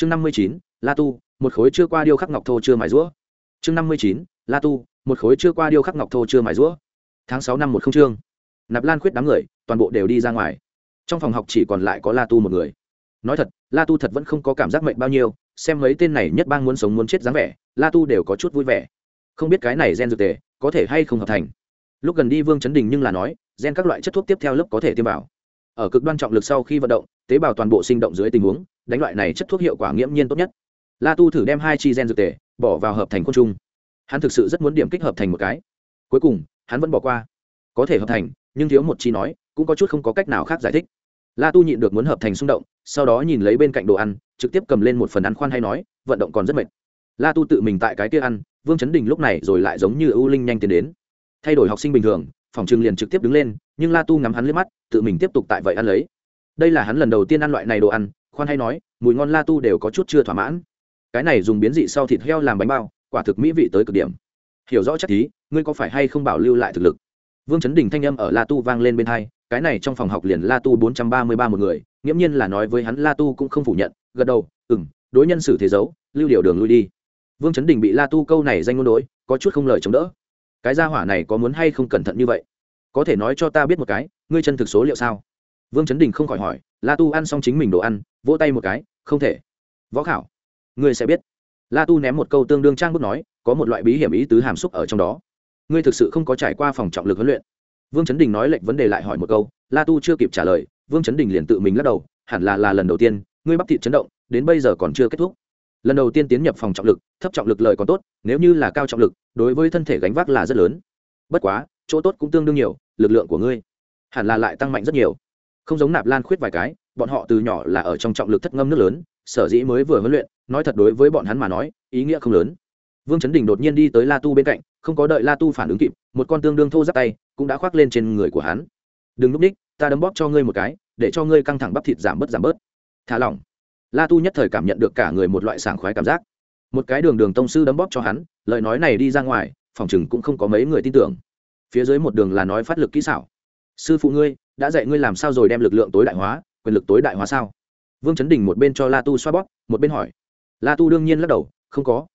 chương năm mươi chín, la tu, một khối chưa qua điêu khắc ngọc thô chưa mài rũa. Chương năm mươi chín, la tu, một khối chưa qua điêu khắc ngọc thô chưa mài rũa. Tháng sáu năm một không chương. Nạp lan khuyết đám người, toàn bộ đều đi ra ngoài. Trong phòng học chỉ còn lại có la tu một người. Nói thật, la tu thật vẫn không có cảm giác mệnh bao nhiêu, xem mấy tên này nhất bang muốn sống muốn chết dáng vẻ, la tu đều có chút vui vẻ. Không biết cái này gen dược tề có thể hay không hợp thành. Lúc gần đi vương chấn đình nhưng là nói, gen các loại chất thuốc tiếp theo lớp có thể tiêm vào. Ở cực đoan trọng lực sau khi vận động, tế bào toàn bộ sinh động dưới tình huống đánh loại này chất thuốc hiệu quả nghiễm nhiên tốt nhất. La tu thử đem hai chi gen dược tề bỏ vào hợp thành côn trùng, hắn thực sự rất muốn điểm kích hợp thành một cái. Cuối cùng hắn vẫn bỏ qua. Có thể hợp thành nhưng thiếu một chi nói cũng có chút không có cách nào khác giải thích. La tu nhịn được muốn hợp thành xung động sau đó nhìn lấy bên cạnh đồ ăn trực tiếp cầm lên một phần ăn khoan hay nói vận động còn rất mệt. La tu tự mình tại cái kia ăn vương chấn đình lúc này rồi lại giống như ưu linh nhanh tiến đến. Thay đổi học sinh bình thường phòng trường liền trực tiếp đứng lên nhưng la tu ngắm hắn liếc mắt tự mình tiếp tục tại vậy ăn lấy. Đây là hắn lần đầu tiên ăn loại này đồ ăn khoan hay nói, mùi ngon la tu đều có chút chưa thỏa mãn. Cái này dùng biến dị sau thịt heo làm bánh bao, quả thực mỹ vị tới cực điểm. Hiểu rõ chắc thí, ngươi có phải hay không bảo lưu lại thực lực? Vương chấn đình thanh âm ở la tu vang lên bên hai, cái này trong phòng học liền la tu bốn trăm ba mươi ba một người, nghiễm nhiên là nói với hắn la tu cũng không phủ nhận, gật đầu ừ m đối nhân xử thế giấu, lưu điều đường lui đi. Vương chấn đình bị la tu câu này danh ngôn đối, có chút không lời chống đỡ. Cái gia hỏa này có muốn hay không cẩn thận như vậy? Có thể nói cho ta biết một cái, ngươi chân thực số liệu sao? Vương chấn đình không khỏi hỏi, la tu ăn xong chính mình đồ ăn, vỗ tay một cái, không thể. Võ khảo, ngươi sẽ biết. La tu ném một câu tương đương trang bút nói, có một loại bí hiểm ý tứ hàm xúc ở trong đó. Ngươi thực sự không có trải qua phòng trọng lực huấn luyện. Vương chấn đình nói lệnh vấn đề lại hỏi một câu, la tu chưa kịp trả lời, vương chấn đình liền tự mình lắc đầu, hẳn là là lần đầu tiên, ngươi bắp thịt chấn động, đến bây giờ còn chưa kết thúc. Lần đầu tiên tiến nhập phòng trọng lực, thấp trọng lực lời còn tốt, nếu như là cao trọng lực, đối với thân thể gánh vác là rất lớn. Bất quá, chỗ tốt cũng tương đương nhiều, lực lượng của ngươi hẳn là lại tăng mạnh rất nhiều không giống nạp lan khuyết vài cái, bọn họ từ nhỏ là ở trong trọng lực thất ngâm nước lớn, sở dĩ mới vừa huấn luyện, nói thật đối với bọn hắn mà nói, ý nghĩa không lớn. Vương chấn đình đột nhiên đi tới la tu bên cạnh, không có đợi la tu phản ứng kịp, một con tương đương thô giáp tay cũng đã khoác lên trên người của hắn. Đừng núp ních ta đấm bóp cho ngươi một cái, để cho ngươi căng thẳng bắp thịt giảm bớt giảm bớt. Thả lỏng. La tu nhất thời cảm nhận được cả người một loại sảng khoái cảm giác. Một cái đường đường tông sư đấm bóp cho hắn, lời nói này đi ra ngoài, phòng chừng cũng không có mấy người tin tưởng. Phía dưới một đường là nói phát lực kỹ xảo. Sư phụ ngươi đã dạy ngươi làm sao rồi đem lực lượng tối đại hóa, quyền lực tối đại hóa sao? Vương chấn đình một bên cho la tu xoa bóp, một bên hỏi. La tu đương nhiên lắc đầu, không có.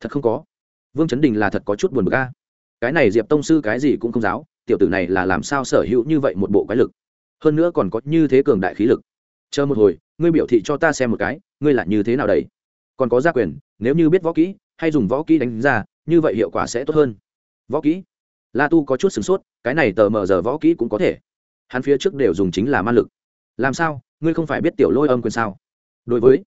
Thật không có. Vương chấn đình là thật có chút buồn bực ca cái này diệp tông sư cái gì cũng không giáo, tiểu tử này là làm sao sở hữu như vậy một bộ quái lực? Hơn nữa còn có như thế cường đại khí lực. Chờ một hồi, ngươi biểu thị cho ta xem một cái, ngươi là như thế nào đấy còn có gia quyền, nếu như biết võ kỹ, hay dùng võ kỹ đánh ra, như vậy hiệu quả sẽ tốt hơn. Võ kỹ? La tu có chút sửng sốt, cái này tờ mờ giờ võ kỹ cũng có thể hắn phía trước đều dùng chính là ma lực. Làm sao? Ngươi không phải biết tiểu lôi âm quyền sao? Đối với,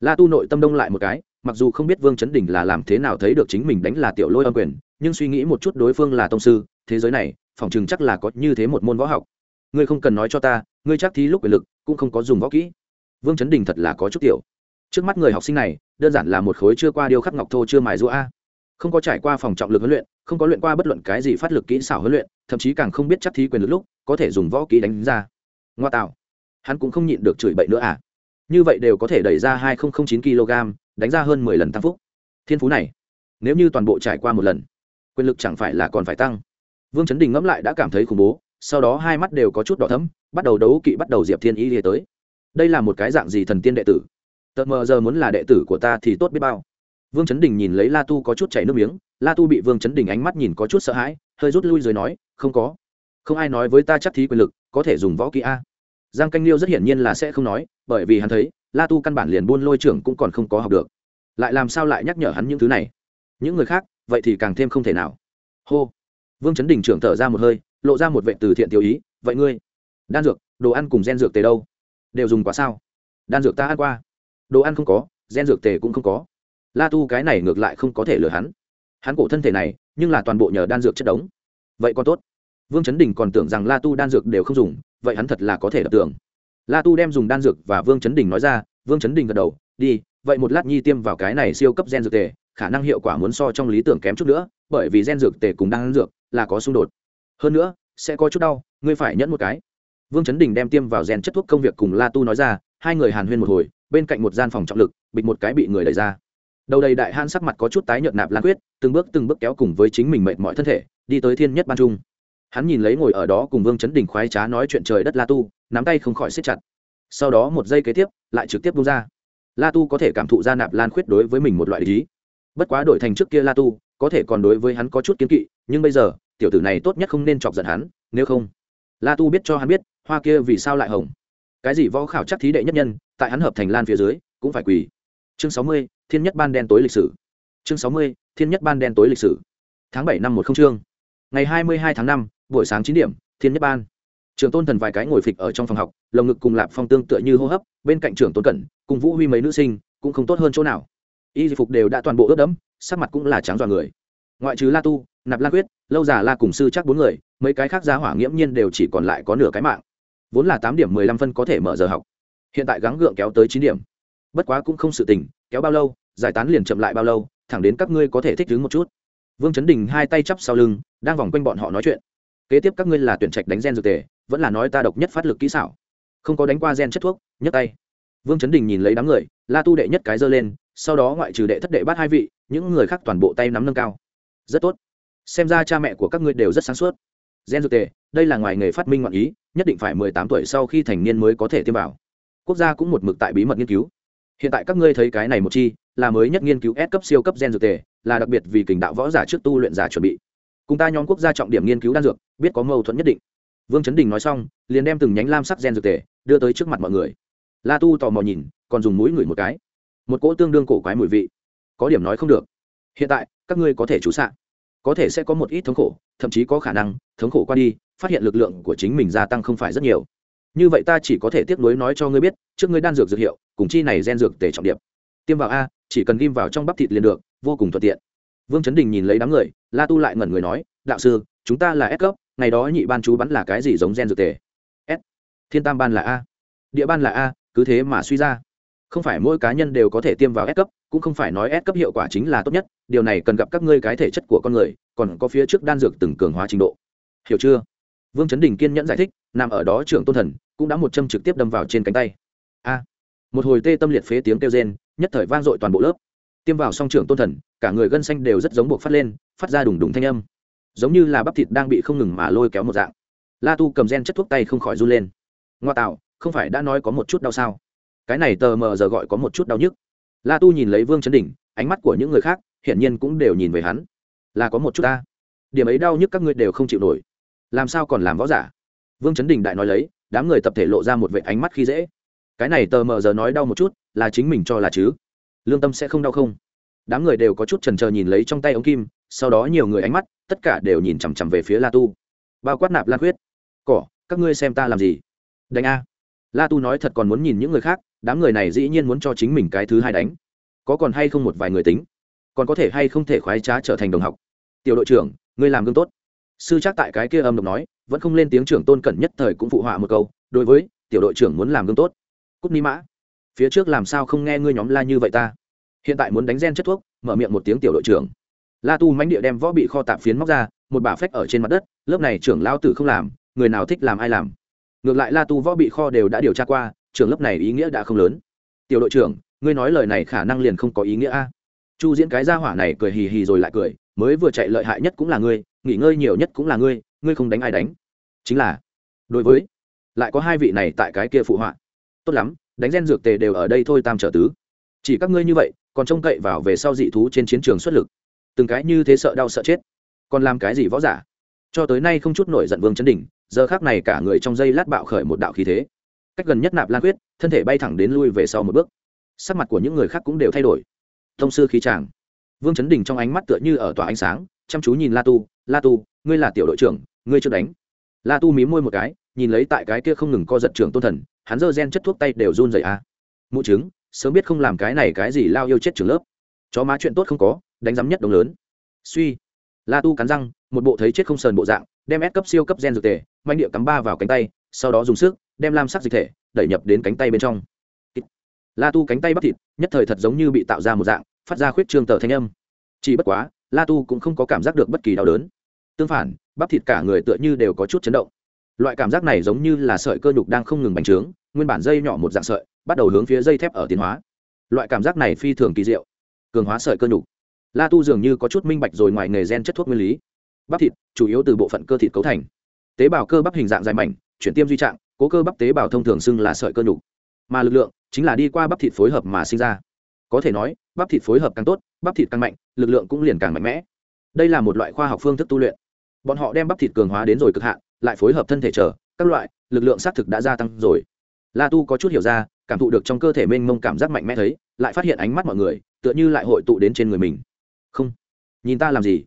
la tu nội tâm đông lại một cái, mặc dù không biết vương chấn đình là làm thế nào thấy được chính mình đánh là tiểu lôi âm quyền, nhưng suy nghĩ một chút đối phương là tông sư, thế giới này phỏng chừng chắc là có như thế một môn võ học. Ngươi không cần nói cho ta, ngươi chắc thi lúc quyền lực, cũng không có dùng võ kỹ. Vương chấn đình thật là có chút tiểu. Trước mắt người học sinh này, đơn giản là một khối chưa qua điêu khắc ngọc thô chưa mài rũa a. Không có trải qua phòng trọng lực huấn luyện, không có luyện qua bất luận cái gì phát lực kỹ xảo huấn luyện thậm chí càng không biết chắc thí quyền lực lúc, có thể dùng võ kỹ đánh ra. Ngoa tạo. Hắn cũng không nhịn được chửi bậy nữa à? Như vậy đều có thể đẩy ra hai chín kg, đánh ra hơn mười lần tăng phúc. Thiên phú này, nếu như toàn bộ trải qua một lần, quyền lực chẳng phải là còn phải tăng. Vương chấn đình ngẫm lại đã cảm thấy khủng bố, sau đó hai mắt đều có chút đỏ thấm bắt đầu đấu kỵ bắt đầu diệp thiên y lìa tới. Đây là một cái dạng gì thần tiên đệ tử? Tợt mờ giờ muốn là đệ tử của ta thì tốt biết bao. Vương chấn đình nhìn lấy la tu có chút chảy nước miếng, la tu bị vương chấn đình ánh mắt nhìn có chút sợ hãi, hơi rút lui rồi nói không có. Không ai nói với ta chắc thí quyền lực, có thể dùng võ kỹ a. Giang canh liêu rất hiển nhiên là sẽ không nói, bởi vì hắn thấy, la tu căn bản liền buôn lôi trưởng cũng còn không có học được. Lại làm sao lại nhắc nhở hắn những thứ này? Những người khác, vậy thì càng thêm không thể nào. Hô. Vương chấn đình trưởng thở ra một hơi, lộ ra một vệ từ thiện tiểu ý, vậy ngươi, đan dược, đồ ăn cùng gen dược tề đâu? Đều dùng quá sao? Đan dược ta ăn qua. Đồ ăn không có, gen dược tề cũng không có. La tu cái này ngược lại không có thể lừa hắn. Hắn cổ thân thể này, nhưng là toàn bộ nhờ đan dược chất đống. Vậy còn tốt vương chấn đình còn tưởng rằng la tu đan dược đều không dùng, vậy hắn thật là có thể đập tưởng la tu đem dùng đan dược và vương chấn đình nói ra, vương chấn đình gật đầu, đi, vậy một lát nhi tiêm vào cái này siêu cấp gen dược tề, khả năng hiệu quả muốn so trong lý tưởng kém chút nữa, bởi vì gen dược tề cùng đan dược là có xung đột. Hơn nữa, sẽ có chút đau, ngươi phải nhẫn một cái. Vương chấn đình đem tiêm vào gen chất thuốc công việc cùng la tu nói ra, hai người hàn huyên một hồi, bên cạnh một gian phòng trọng lực, bịch một cái bị người đẩy ra. Đầu đầy đại han sắc mặt có chút tái nhợt nạp lan quyết, từng bước từng bước kéo cùng với chính mình mệt mọi thân thể, đi tới thiên nhất ban trung hắn nhìn lấy ngồi ở đó cùng vương chấn đình khoái trá nói chuyện trời đất la tu, nắm tay không khỏi siết chặt. Sau đó một giây kế tiếp, lại trực tiếp bung ra. La tu có thể cảm thụ ra nạp lan khuyết đối với mình một loại lý. Bất quá đổi thành trước kia la tu, có thể còn đối với hắn có chút kiến kỵ, nhưng bây giờ, tiểu tử này tốt nhất không nên chọc giận hắn, nếu không. La tu biết cho hắn biết, hoa kia vì sao lại hồng cái gì võ khảo chắc thí đệ nhất nhân, tại hắn hợp thành lan phía dưới, cũng phải quỳ. Chương sáu mươi, thiên nhất ban đen tối lịch sử. Chương sáu mươi, thiên nhất ban đen tối lịch sử. Tháng bảy năm một không chương. Ngày hai mươi hai tháng năm buổi sáng chín điểm, thiên nhất ban. Trường tôn thần vài cái ngồi phịch ở trong phòng học, lồng ngực cùng lạp phong tương tựa như hô hấp, bên cạnh trưởng tôn cẩn, cùng vũ huy mấy nữ sinh, cũng không tốt hơn chỗ nào. Y phục đều đã toàn bộ ướt đẫm, sắc mặt cũng là trắng dọa người. Ngoại trừ la tu, nạp la quyết, lâu già la cùng sư chắc bốn người, mấy cái khác giá hỏa nghiễm nhiên đều chỉ còn lại có nửa cái mạng. Vốn là tám điểm mười lăm phân có thể mở giờ học. Hiện tại gắng gượng kéo tới chín điểm. Bất quá cũng không sự tình, kéo bao lâu, giải tán liền chậm lại bao lâu, thẳng đến các ngươi có thể thích ứng một chút. Vương chấn đình hai tay chắp sau lưng, đang vòng quanh bọn họ nói chuyện kế tiếp các ngươi là tuyển trạch đánh gen dược tề, vẫn là nói ta độc nhất phát lực kỹ xảo. Không có đánh qua gen chất thuốc, nhấc tay. Vương chấn đình nhìn lấy đám người, la tu đệ nhất cái giơ lên, sau đó ngoại trừ đệ thất đệ bát hai vị, những người khác toàn bộ tay nắm nâng cao. Rất tốt. Xem ra cha mẹ của các ngươi đều rất sáng suốt. Gen dược tề, đây là ngoài nghề phát minh ngoạn ý, nhất định phải mười tám tuổi sau khi thành niên mới có thể tiêm vào. Quốc gia cũng một mực tại bí mật nghiên cứu. Hiện tại các ngươi thấy cái này một chi, là mới nhất nghiên cứu S cấp siêu cấp gen dược tề, là đặc biệt vì kình đạo võ giả trước tu luyện giả chuẩn bị cùng ta nhóm quốc gia trọng điểm nghiên cứu đan dược, biết có mâu thuẫn nhất định. Vương chấn đình nói xong, liền đem từng nhánh lam sắc gen dược tề đưa tới trước mặt mọi người. La tu tò mò nhìn, còn dùng mũi ngửi một cái. Một cỗ tương đương cổ quái mùi vị. Có điểm nói không được. Hiện tại, các ngươi có thể chú xạ. Có thể sẽ có một ít thống khổ, thậm chí có khả năng, thống khổ qua đi, phát hiện lực lượng của chính mình gia tăng không phải rất nhiều. Như vậy ta chỉ có thể tiếp nối nói cho ngươi biết, trước ngươi đan dược dược hiệu, cùng chi này gen dược tề trọng điểm. Tiêm vào a, chỉ cần ghim vào trong bắp thịt liền được, vô cùng thuận tiện vương chấn đình nhìn lấy đám người la tu lại ngẩn người nói đạo sư chúng ta là s cấp ngày đó nhị ban chú bắn là cái gì giống gen dược tề s thiên tam ban là a địa ban là a cứ thế mà suy ra không phải mỗi cá nhân đều có thể tiêm vào S cấp, cũng không phải nói S cấp hiệu quả chính là tốt nhất, điều này cần gặp các ngươi cái thể chất của con người, còn có phía trước đan dược từng cường hóa trình độ. Hiểu chưa? Vương Chấn Đình kiên nhẫn giải thích, nằm ở đó trưởng tôn thần cũng đã một châm trực tiếp đâm vào trên cánh tay. A! một hồi tê tâm liệt phế tiếng kêu rên, nhất thời vang dội toàn bộ lớp. Tiêm vào song trưởng tôn thần, cả người gân xanh đều rất giống buộc phát lên, phát ra đùng đùng thanh âm, giống như là bắp thịt đang bị không ngừng mà lôi kéo một dạng. La Tu cầm gen chất thuốc tay không khỏi run lên. Ngoa tạo, không phải đã nói có một chút đau sao? cái này tờ mờ giờ gọi có một chút đau nhức. La tu nhìn lấy vương chấn đỉnh ánh mắt của những người khác hiển nhiên cũng đều nhìn về hắn. Là có một chút ta. Điểm ấy đau nhức các ngươi đều không chịu nổi. Làm sao còn làm võ giả? Vương chấn đình đại nói lấy đám người tập thể lộ ra một vệ ánh mắt khi dễ. Cái này tờ mờ giờ nói đau một chút là chính mình cho là chứ lương tâm sẽ không đau không? Đám người đều có chút trần trờ nhìn lấy trong tay ống kim, sau đó nhiều người ánh mắt, tất cả đều nhìn chằm chằm về phía la tu. Bao quát nạp lan huyết cỏ, các ngươi xem ta làm gì? Đánh a. La tu nói thật còn muốn nhìn những người khác, đám người này dĩ nhiên muốn cho chính mình cái thứ hai đánh. Có còn hay không một vài người tính? Còn có thể hay không thể khoái trá trở thành đồng học? Tiểu đội trưởng, ngươi làm gương tốt. Sư trác tại cái kia âm độc nói, vẫn không lên tiếng trưởng tôn cẩn nhất thời cũng phụ họa một câu, đối với tiểu đội trưởng muốn làm gương tốt. Cúc ni mã. Phía trước làm sao không nghe ngươi nhóm la như vậy ta? Hiện tại muốn đánh gen chất thuốc, mở miệng một tiếng tiểu đội trưởng. La tu mánh địa đem võ bị kho tạp phiến móc ra, một bà phách ở trên mặt đất, lớp này trưởng lao tử không làm, người nào thích làm ai làm. Ngược lại la tu võ bị kho đều đã điều tra qua trường lớp này ý nghĩa đã không lớn. Tiểu đội trưởng, ngươi nói lời này khả năng liền không có ý nghĩa a. Chu diễn cái gia hỏa này cười hì hì rồi lại cười, mới vừa chạy lợi hại nhất cũng là ngươi, nghỉ ngơi nhiều nhất cũng là ngươi ngươi không đánh ai đánh. Chính là, đối với, lại có hai vị này tại cái kia phụ họa. Tốt lắm, đánh gen dược tề đều ở đây thôi, tam trở tứ chỉ các ngươi như vậy, còn trông cậy vào về sau dị thú trên chiến trường xuất lực. Từng cái như thế sợ đau sợ chết. Còn làm cái gì võ giả? Cho tới nay không chút nổi giận vương chấn đỉnh giờ khác này cả người trong dây lát bạo khởi một đạo khí thế. Cách gần nhất nạp lan quyết, thân thể bay thẳng đến lui về sau một bước. Sắc mặt của những người khác cũng đều thay đổi. Thông sư khí tràng vương chấn đình trong ánh mắt tựa như ở tòa ánh sáng, chăm chú nhìn la tu la tu, ngươi là tiểu đội trưởng, ngươi chưa đánh. La tu mí môi một cái, nhìn lấy tại cái kia không ngừng co giật trưởng tôn thần, hắn dơ gen chất thuốc tay đều run dày a à. mụ chứng sớm biết không làm cái này cái gì lao yêu chết trường lớp. Chó má chuyện tốt không có, đánh giám nhất đồng lớn. Suy. La tu cắn răng, một bộ thấy chết không sờn bộ dạng, đem ép cấp siêu cấp gen dược tề manh địa cắm ba vào cánh tay, sau đó dùng sức, đem lam sắc dịch thể, đẩy nhập đến cánh tay bên trong. La tu cánh tay bắp thịt, nhất thời thật giống như bị tạo ra một dạng, phát ra khuyết trương tờ thanh âm. Chỉ bất quá, la tu cũng không có cảm giác được bất kỳ đau đớn. Tương phản, bắp thịt cả người tựa như đều có chút chấn động loại cảm giác này giống như là sợi cơ nhục đang không ngừng bành trướng, nguyên bản dây nhỏ một dạng sợi, bắt đầu hướng phía dây thép ở tiến hóa. Loại cảm giác này phi thường kỳ diệu. Cường hóa sợi cơ nhục. La tu dường như có chút minh bạch rồi ngoài nghề gen chất thuốc nguyên lý. Bắp thịt, chủ yếu từ bộ phận cơ thịt cấu thành. Tế bào cơ bắp hình dạng dài mảnh, chuyển tiêm duy trạng, cố cơ bắp tế bào thông thường xưng là sợi cơ nhục. Mà lực lượng, chính là đi qua bắp thịt phối hợp mà sinh ra. Có thể nói, bắp thịt phối hợp càng tốt, bắp thịt càng mạnh, lực lượng cũng liền càng mạnh mẽ. Đây là một loại khoa học phương thức tu luyện. Bọn họ đem bắp thịt cường hóa đến rồi cực hạn lại phối hợp thân thể trở các loại, lực lượng xác thực đã gia tăng rồi. La tu có chút hiểu ra, cảm thụ được trong cơ thể mênh mông cảm giác mạnh mẽ thấy, lại phát hiện ánh mắt mọi người, tựa như lại hội tụ đến trên người mình. Không. Nhìn ta làm gì?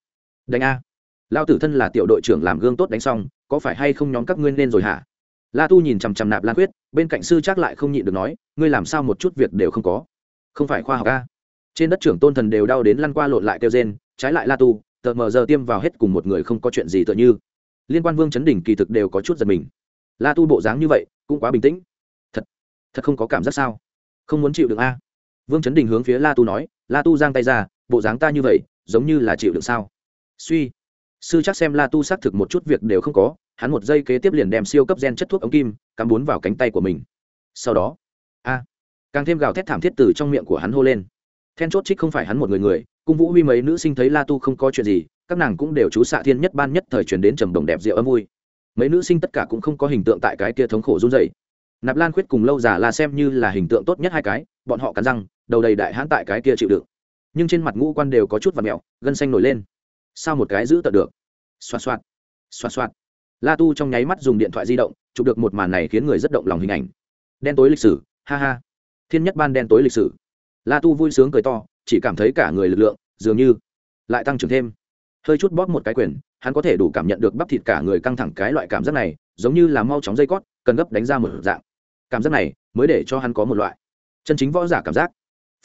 Đánh a. Lao tử thân là tiểu đội trưởng làm gương tốt đánh xong, có phải hay không nhóm các ngươi nên rồi hả? La tu nhìn chằm chằm nạp lan quyết, bên cạnh sư chắc lại không nhịn được nói, ngươi làm sao một chút việc đều không có? Không phải khoa học a. Trên đất trưởng tôn thần đều đau đến lăn qua lộn lại kêu rên, trái lại la tu, tờ mờ giờ tiêm vào hết cùng một người không có chuyện gì tựa như liên quan vương chấn đỉnh kỳ thực đều có chút giật mình. La tu bộ dáng như vậy, cũng quá bình tĩnh. Thật thật không có cảm giác sao? Không muốn chịu được a. Vương chấn đình hướng phía la tu nói, la tu giang tay ra, bộ dáng ta như vậy, giống như là chịu được sao? Suy. Sư chắc xem la tu xác thực một chút việc đều không có, hắn một giây kế tiếp liền đem siêu cấp gen chất thuốc ống kim, cắm bún vào cánh tay của mình. Sau đó, a, càng thêm gào thét thảm thiết từ trong miệng của hắn hô lên. Then chốt trích không phải hắn một người người, cung vũ huy mấy nữ sinh thấy la tu không có chuyện gì các nàng cũng đều chú xạ thiên nhất ban nhất thời truyền đến trầm đồng đẹp rượu âm vui. Mấy nữ sinh tất cả cũng không có hình tượng tại cái kia thống khổ run dày nạp lan khuyết cùng lâu già là xem như là hình tượng tốt nhất hai cái, bọn họ cắn răng, đầu đầy đại hãn tại cái kia chịu đựng. Nhưng trên mặt ngũ quan đều có chút và mẹo, gân xanh nổi lên. Sao một cái giữ tận được? Xoạt xoạt xoạt xoạt. La tu trong nháy mắt dùng điện thoại di động, chụp được một màn này khiến người rất động lòng hình ảnh. Đen tối lịch sử, ha ha. Thiên nhất ban đen tối lịch sử. La tu vui sướng cười to, chỉ cảm thấy cả người lực lượng dường như lại tăng trưởng thêm hơi chút bóp một cái quyền, hắn có thể đủ cảm nhận được bắp thịt cả người căng thẳng cái loại cảm giác này, giống như là mau chóng dây cót, cần gấp đánh ra một dạng. Cảm giác này mới để cho hắn có một loại chân chính võ giả cảm giác.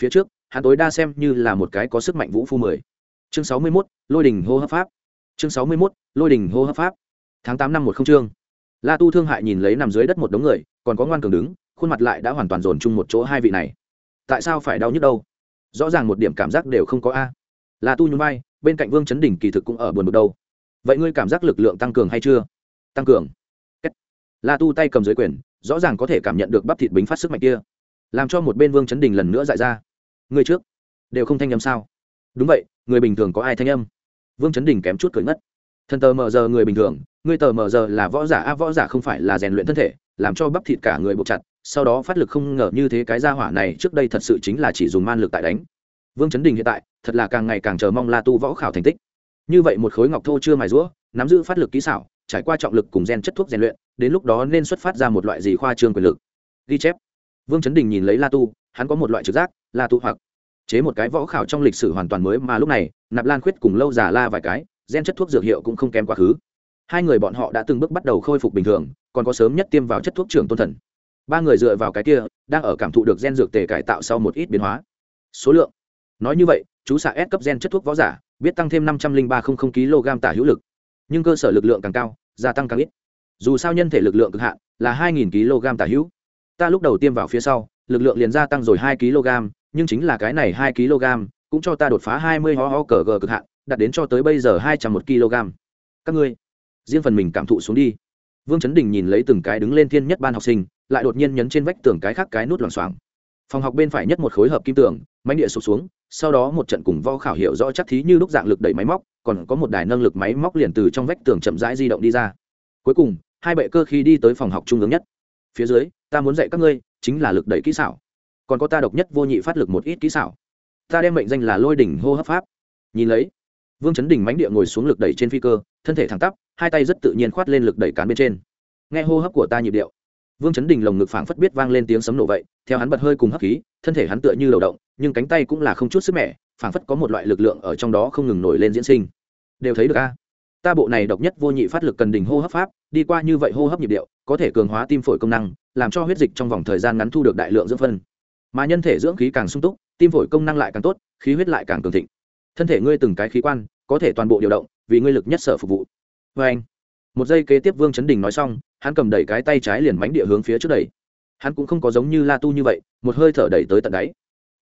Phía trước, hắn tối đa xem như là một cái có sức mạnh vũ phu mười. Chương sáu mươi mốt, lôi đình hô hấp pháp. Chương sáu mươi mốt, lôi đình hô hấp pháp. Tháng tám năm một không chương. La tu thương hại nhìn lấy nằm dưới đất một đống người, còn có ngoan cường đứng, khuôn mặt lại đã hoàn toàn dồn chung một chỗ hai vị này. Tại sao phải đau nhức đâu? Rõ ràng một điểm cảm giác đều không có a. La tu nhún vai bên cạnh vương chấn đỉnh kỳ thực cũng ở buồn bực đâu. Vậy ngươi cảm giác lực lượng tăng cường hay chưa? Tăng cường. La tu tay cầm dưới quyền, rõ ràng có thể cảm nhận được bắp thịt bính phát sức mạnh kia. Làm cho một bên vương chấn đình lần nữa dại ra. Người trước. Đều không thanh âm sao? Đúng vậy, người bình thường có ai thanh âm? Vương chấn đình kém chút cười ngất. Thần tờ mờ giờ người bình thường người tờ mờ giờ là võ giả, a, võ giả không phải là rèn luyện thân thể, làm cho bắp thịt cả người buộc chặt, sau đó phát lực không ngờ như thế cái gia hỏa này trước đây thật sự chính là chỉ dùng man lực tại đánh vương chấn đình hiện tại, thật là càng ngày càng chờ mong la tu võ khảo thành tích. Như vậy một khối ngọc thô chưa mài rũa, nắm giữ phát lực kỹ xảo, trải qua trọng lực cùng gen chất thuốc rèn luyện, đến lúc đó nên xuất phát ra một loại gì khoa trương quyền lực? Ghi chép. Vương chấn đình nhìn lấy la tu, hắn có một loại trực giác, la tu hoặc chế một cái võ khảo trong lịch sử hoàn toàn mới mà lúc này, nạp lan khuyết cùng lâu già la vài cái, gen chất thuốc dược hiệu cũng không kém quá khứ. Hai người bọn họ đã từng bước bắt đầu khôi phục bình thường, còn có sớm nhất tiêm vào chất thuốc trưởng tôn thần. Ba người dựa vào cái kia, đang ở cảm thụ được gen dược tề cải tạo sau một ít biến hóa. Số lượng nói như vậy, chú xạ S cấp gen chất thuốc võ giả, biết tăng thêm năm trăm linh ba kg tả hữu lực. Nhưng cơ sở lực lượng càng cao, gia tăng càng ít. Dù sao nhân thể lực lượng cực hạn là hai nghìn kg tả hữu. Ta lúc đầu tiêm vào phía sau, lực lượng liền gia tăng rồi hai kg, nhưng chính là cái này hai kg cũng cho ta đột phá hai mươi ho ho cờ g cực hạn, đạt đến cho tới bây giờ hai trăm một kg. Các ngươi, riêng phần mình cảm thụ xuống đi. Vương chấn đình nhìn lấy từng cái đứng lên thiên nhất ban học sinh, lại đột nhiên nhấn trên vách tường cái khác cái nút loảng xoảng. Phòng học bên phải nhất một khối hợp kim tường mánh địa sụp xuống, sau đó một trận cùng vo khảo hiệu rõ chắc thí như lúc dạng lực đẩy máy móc, còn có một đài nâng lực máy móc liền từ trong vách tường chậm rãi di động đi ra. Cuối cùng, hai bệ cơ khi đi tới phòng học trung ương nhất. Phía dưới, ta muốn dạy các ngươi, chính là lực đẩy kỹ xảo. Còn có ta độc nhất vô nhị phát lực một ít kỹ xảo. Ta đem mệnh danh là lôi đỉnh hô hấp pháp. Nhìn lấy, vương chấn đỉnh mánh địa ngồi xuống lực đẩy trên phi cơ, thân thể thẳng tắp, hai tay rất tự nhiên khoát lên lực đẩy cán bên trên. Nghe hô hấp của ta nhịp điệu vương chấn đình lồng ngực phảng phất biết vang lên tiếng sấm nổ vậy, theo hắn bật hơi cùng hấp khí, thân thể hắn tựa như đầu động, nhưng cánh tay cũng là không chút sức mẻ, phảng phất có một loại lực lượng ở trong đó không ngừng nổi lên diễn sinh. Đều thấy được a. Ta bộ này độc nhất vô nhị phát lực cần đình hô hấp pháp, đi qua như vậy hô hấp nhịp điệu, có thể cường hóa tim phổi công năng, làm cho huyết dịch trong vòng thời gian ngắn thu được đại lượng dưỡng phân. Mà nhân thể dưỡng khí càng sung túc, tim phổi công năng lại càng tốt, khí huyết lại càng cường thịnh. Thân thể ngươi từng cái khí quan, có thể toàn bộ điều động, vì ngươi lực nhất sở phục vụ. Vê anh một giây kế tiếp vương chấn đình nói xong hắn cầm đẩy cái tay trái liền mánh địa hướng phía trước đẩy. Hắn cũng không có giống như la tu như vậy, một hơi thở đẩy tới tận đáy,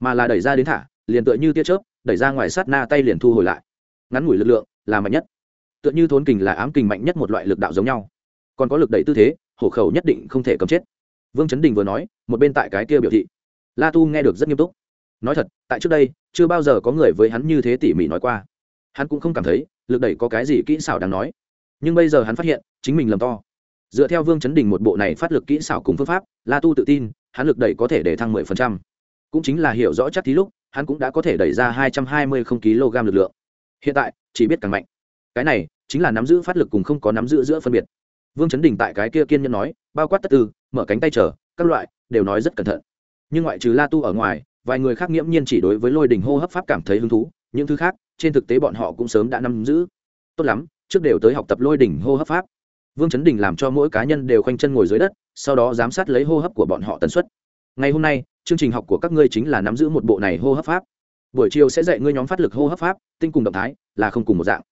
mà là đẩy ra đến thả, liền tựa như tia chớp, đẩy ra ngoài sát na tay liền thu hồi lại. Ngắn ngủi lực lượng là mạnh nhất. Tựa như thốn kình là ám kình mạnh nhất một loại lực đạo giống nhau. Còn có lực đẩy tư thế, hổ khẩu nhất định không thể cầm chết. Vương chấn đình vừa nói, một bên tại cái kia biểu thị. La tu nghe được rất nghiêm túc. Nói thật, tại trước đây, chưa bao giờ có người với hắn như thế tỉ mỉ nói qua. Hắn cũng không cảm thấy, lực đẩy có cái gì kỹ xảo đáng nói. Nhưng bây giờ hắn phát hiện, chính mình lầm to dựa theo vương chấn đình một bộ này phát lực kỹ xảo cùng phương pháp, la tu tự tin, hắn lực đẩy có thể để thăng mười phần trăm. Cũng chính là hiểu rõ chắc tí lúc, hắn cũng đã có thể đẩy ra hai trăm hai mươi không kg lực lượng. Hiện tại, chỉ biết càng mạnh. Cái này, chính là nắm giữ phát lực cùng không có nắm giữ giữa phân biệt. Vương chấn đình tại cái kia kiên nhẫn nói, bao quát tất tư, mở cánh tay chờ, các loại, đều nói rất cẩn thận. Nhưng ngoại trừ la tu ở ngoài, vài người khác nghiễm nhiên chỉ đối với lôi đình hô hấp pháp cảm thấy hứng thú, những thứ khác, trên thực tế bọn họ cũng sớm đã nắm giữ. Tốt lắm, trước đều tới học tập lôi đỉnh hô hấp pháp vương chấn đình làm cho mỗi cá nhân đều khoanh chân ngồi dưới đất, sau đó giám sát lấy hô hấp của bọn họ tần suất. Ngày hôm nay, chương trình học của các ngươi chính là nắm giữ một bộ này hô hấp pháp. Buổi chiều sẽ dạy ngươi nhóm phát lực hô hấp pháp, tinh cùng động thái, là không cùng một dạng.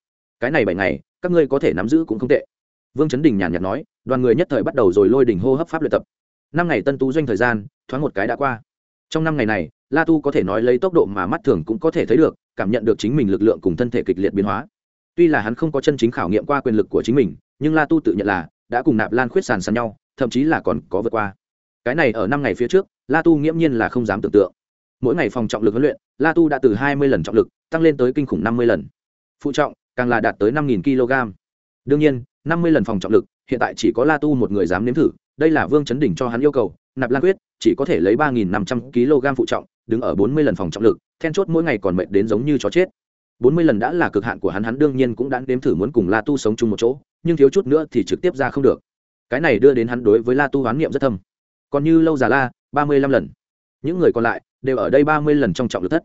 Cái này bảy ngày, các ngươi có thể nắm giữ cũng không tệ. Vương chấn đình nhàn nhạt nói, đoàn người nhất thời bắt đầu rồi lôi đỉnh hô hấp pháp luyện tập. Năm ngày tân tú doanh thời gian, thoáng một cái đã qua. Trong năm ngày này, la tu có thể nói lấy tốc độ mà mắt thường cũng có thể thấy được, cảm nhận được chính mình lực lượng cùng thân thể kịch liệt biến hóa. Tuy là hắn không có chân chính khảo nghiệm qua quyền lực của chính mình nhưng la tu tự nhận là đã cùng nạp lan khuyết sàn sàn nhau, thậm chí là còn có vượt qua. Cái này ở năm ngày phía trước, la tu nghiễm nhiên là không dám tưởng tượng. Mỗi ngày phòng trọng lực huấn luyện, la tu đã từ hai mươi lần trọng lực tăng lên tới kinh khủng năm mươi lần. Phụ trọng, càng là đạt tới năm kg. Đương nhiên, năm mươi lần phòng trọng lực, hiện tại chỉ có la tu một người dám nếm thử, đây là vương chấn đỉnh cho hắn yêu cầu, nạp lan quyết, chỉ có thể lấy ba năm trăm kg phụ trọng, đứng ở bốn mươi lần phòng trọng lực, then chốt mỗi ngày còn mệt đến giống như chó chết. bốn mươi lần đã là cực hạn của hắn hắn đương nhiên cũng đã nếm thử muốn cùng la tu sống chung một chỗ nhưng thiếu chút nữa thì trực tiếp ra không được. Cái này đưa đến hắn đối với la tu hoán niệm rất thâm. Còn như lâu già la, ba mươi lăm lần. Những người còn lại đều ở đây ba mươi lần trong trọng lực thất.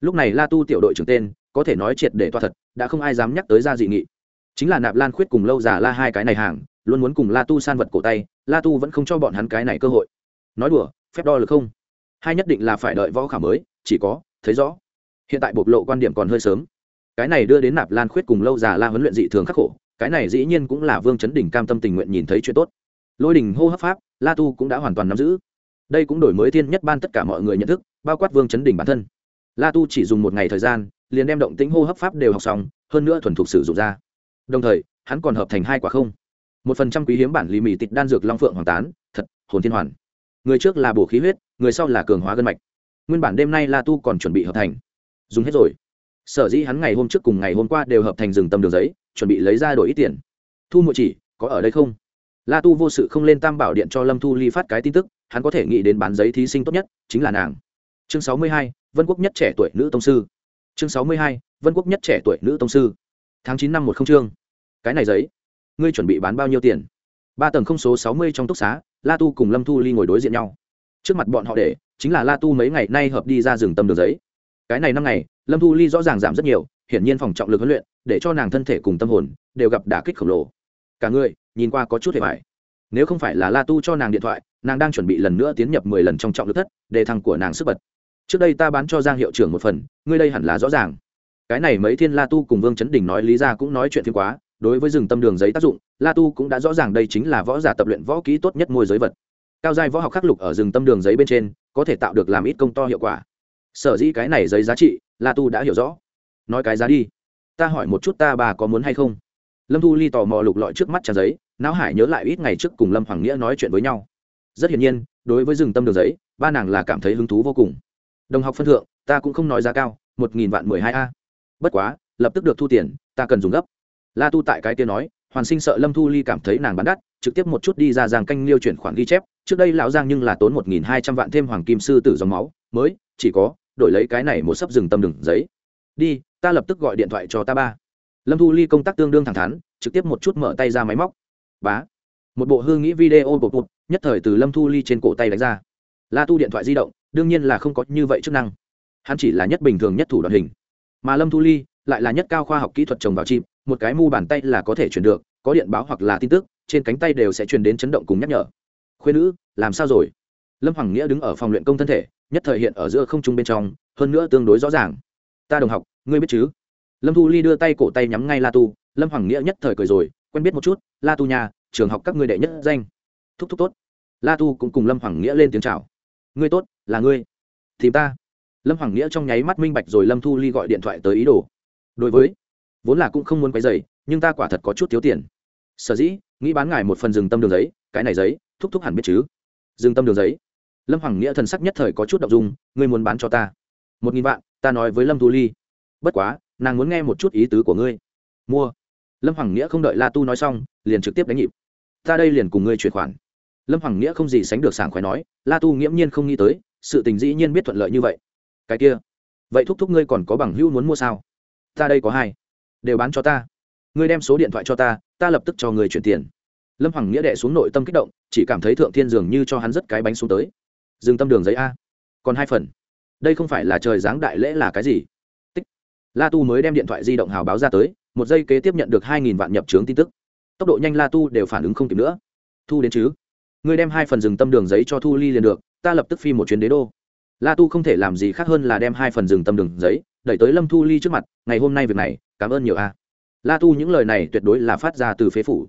Lúc này la tu tiểu đội trưởng tên, có thể nói triệt để toa thật, đã không ai dám nhắc tới ra dị nghị. Chính là nạp lan khuyết cùng lâu già la hai cái này hàng, luôn muốn cùng la tu san vật cổ tay, la tu vẫn không cho bọn hắn cái này cơ hội. Nói đùa, phép đo lực không? Hai nhất định là phải đợi võ khảo mới, chỉ có, thấy rõ. Hiện tại bộc lộ quan điểm còn hơi sớm. Cái này đưa đến nạp lan khuyết cùng lâu già la huấn luyện dị thường khắc khổ cái này dĩ nhiên cũng là vương chấn đỉnh cam tâm tình nguyện nhìn thấy chuyện tốt. Lôi đình hô hấp pháp, la tu cũng đã hoàn toàn nắm giữ. Đây cũng đổi mới thiên nhất ban tất cả mọi người nhận thức, bao quát vương chấn đỉnh bản thân. La tu chỉ dùng một ngày thời gian, liền đem động tĩnh hô hấp pháp đều học xong, hơn nữa thuần thục sử dụng ra. Đồng thời, hắn còn hợp thành hai quả không. Một phần trăm quý hiếm bản lì mì tịt đan dược long phượng hoàng tán, thật, hồn thiên hoàn. Người trước là bổ khí huyết, người sau là cường hóa gân mạch. Nguyên bản đêm nay la tu còn chuẩn bị hợp thành. Dùng hết rồi sở dĩ hắn ngày hôm trước cùng ngày hôm qua đều hợp thành rừng tâm đường giấy, chuẩn bị lấy ra đổi ít tiền. Thu mộ chỉ, có ở đây không? La tu vô sự không lên tam bảo điện cho lâm thu ly phát cái tin tức, hắn có thể nghĩ đến bán giấy thí sinh tốt nhất, chính là nàng. Chương sáu mươi hai, vân quốc nhất trẻ tuổi nữ tông sư. Chương sáu mươi hai, vân quốc nhất trẻ tuổi nữ tông sư. Tháng chín năm một không chương. Cái này giấy, ngươi chuẩn bị bán bao nhiêu tiền? Ba tầng không số sáu mươi trong túc xá, la tu cùng lâm thu ly ngồi đối diện nhau. Trước mặt bọn họ để, chính là la tu mấy ngày nay hợp đi ra rừng tâm đường giấy cái này năm ngày, lâm thu ly rõ ràng giảm rất nhiều, hiển nhiên phòng trọng lực huấn luyện, để cho nàng thân thể cùng tâm hồn đều gặp đả kích khổng lồ. Cả người, nhìn qua có chút hề mải nếu không phải là la tu cho nàng điện thoại, nàng đang chuẩn bị lần nữa tiến nhập mười lần trong trọng lực thất, để thằng của nàng sức bật. Trước đây ta bán cho giang hiệu trưởng một phần, ngươi đây hẳn là rõ ràng. Cái này mấy thiên la tu cùng vương chấn đình nói lý ra cũng nói chuyện thiên quá, đối với rừng tâm đường giấy tác dụng, la tu cũng đã rõ ràng đây chính là võ giả tập luyện võ kỹ tốt nhất môi giới vật. Cao giai võ học khắc lục ở rừng tâm đường giấy bên trên, có thể tạo được làm ít công to hiệu quả sở dĩ cái này giấy giá trị, la tu đã hiểu rõ. Nói cái giá đi. Ta hỏi một chút ta bà có muốn hay không? Lâm thu ly tò mò lục lọi trước mắt trang giấy, não hải nhớ lại ít ngày trước cùng lâm hoàng nghĩa nói chuyện với nhau. Rất hiển nhiên, đối với rừng tâm đường giấy, ba nàng là cảm thấy hứng thú vô cùng. Đồng học phân thượng, ta cũng không nói giá cao, một nghìn vạn mười hai a. Bất quá, lập tức được thu tiền, ta cần dùng gấp. La tu tại cái kia nói, hoàn sinh sợ lâm thu ly cảm thấy nàng bán đắt, trực tiếp một chút đi ra giang canh liêu chuyển khoản ghi chép, trước đây lão giang nhưng là tốn một nghìn hai trăm vạn thêm hoàng kim sư tử dòng máu, mới, chỉ có đổi lấy cái này một sấp rừng tâm đừng giấy. Đi, ta lập tức gọi điện thoại cho ta ba. Lâm thu ly công tác tương đương thẳng thắn, trực tiếp một chút mở tay ra máy móc. Bá. Một bộ hương nghĩ video bột bột nhất thời từ lâm thu ly trên cổ tay đánh ra. La tu điện thoại di động, đương nhiên là không có như vậy chức năng. Hắn chỉ là nhất bình thường nhất thủ đoạn hình. Mà lâm thu ly lại là nhất cao khoa học kỹ thuật trồng vào chim, một cái mu bàn tay là có thể chuyển được, có điện báo hoặc là tin tức, trên cánh tay đều sẽ truyền đến chấn động cùng nhắc nhở. Khuyên nữ, làm sao rồi? Lâm hoàng nghĩa đứng ở phòng luyện công thân thể, nhất thời hiện ở giữa không trung bên trong, hơn nữa tương đối rõ ràng. Ta đồng học, ngươi biết chứ? Lâm thu ly đưa tay cổ tay nhắm ngay la tu, lâm hoàng nghĩa nhất thời cười rồi, quen biết một chút, la tu nhà, trường học các ngươi đệ nhất danh. Thúc thúc tốt. La tu cũng cùng lâm hoàng nghĩa lên tiếng chào. Ngươi tốt, là ngươi. Thì ta. Lâm hoàng nghĩa trong nháy mắt minh bạch rồi lâm thu ly gọi điện thoại tới ý đồ. Đối với, vốn là cũng không muốn quấy dày nhưng ta quả thật có chút thiếu tiền. Sở dĩ, nghĩ bán ngài một phần rừng tâm đường giấy, cái này giấy, thúc thúc hẳn biết chứ? Rừng tâm đường giấy? Lâm hoàng nghĩa thần sắc nhất thời có chút đ ộ n g dung, ngươi muốn bán cho ta? Một nghìn vạn, ta nói với lâm thu ly. Bất quá, nàng muốn nghe một chút ý tứ của ngươi. Mua. Lâm hoàng nghĩa không đợi la tu nói xong, liền trực tiếp đánh nhịp. Ta đây liền cùng ngươi chuyển khoản. Lâm hoàng nghĩa không gì sánh được sảng khoái nói, la tu nghiễm nhiên không nghĩ tới, sự tình dĩ nhiên biết thuận lợi như vậy. Cái kia, vậy thúc thúc ngươi còn có bằng hữu muốn mua sao? Ta đây có hai, đều bán cho ta. Ngươi đem số điện thoại cho ta ta lập tức cho người chuyển tiền. Lâm hoàng nghĩa đệ xuống nội tâm kích động, chỉ cảm thấy thượng thiên dường như cho hắn rất cái bánh xuống tới dừng tâm đường giấy a. Còn hai phần. Đây không phải là trời giáng đại lễ là cái gì? Tích. La tu mới đem điện thoại di động hào báo ra tới, một giây kế tiếp nhận được hai nghìn vạn nhập trướng tin tức. Tốc độ nhanh la tu đều phản ứng không kịp nữa. Thu đến chứ? Ngươi đem hai phần rừng tâm đường giấy cho thu ly liền được, ta lập tức phi một chuyến đế đô. La tu không thể làm gì khác hơn là đem hai phần rừng tâm đường giấy đẩy tới lâm thu ly trước mặt, ngày hôm nay việc này, cảm ơn nhiều a. La tu những lời này tuyệt đối là phát ra từ phế phủ.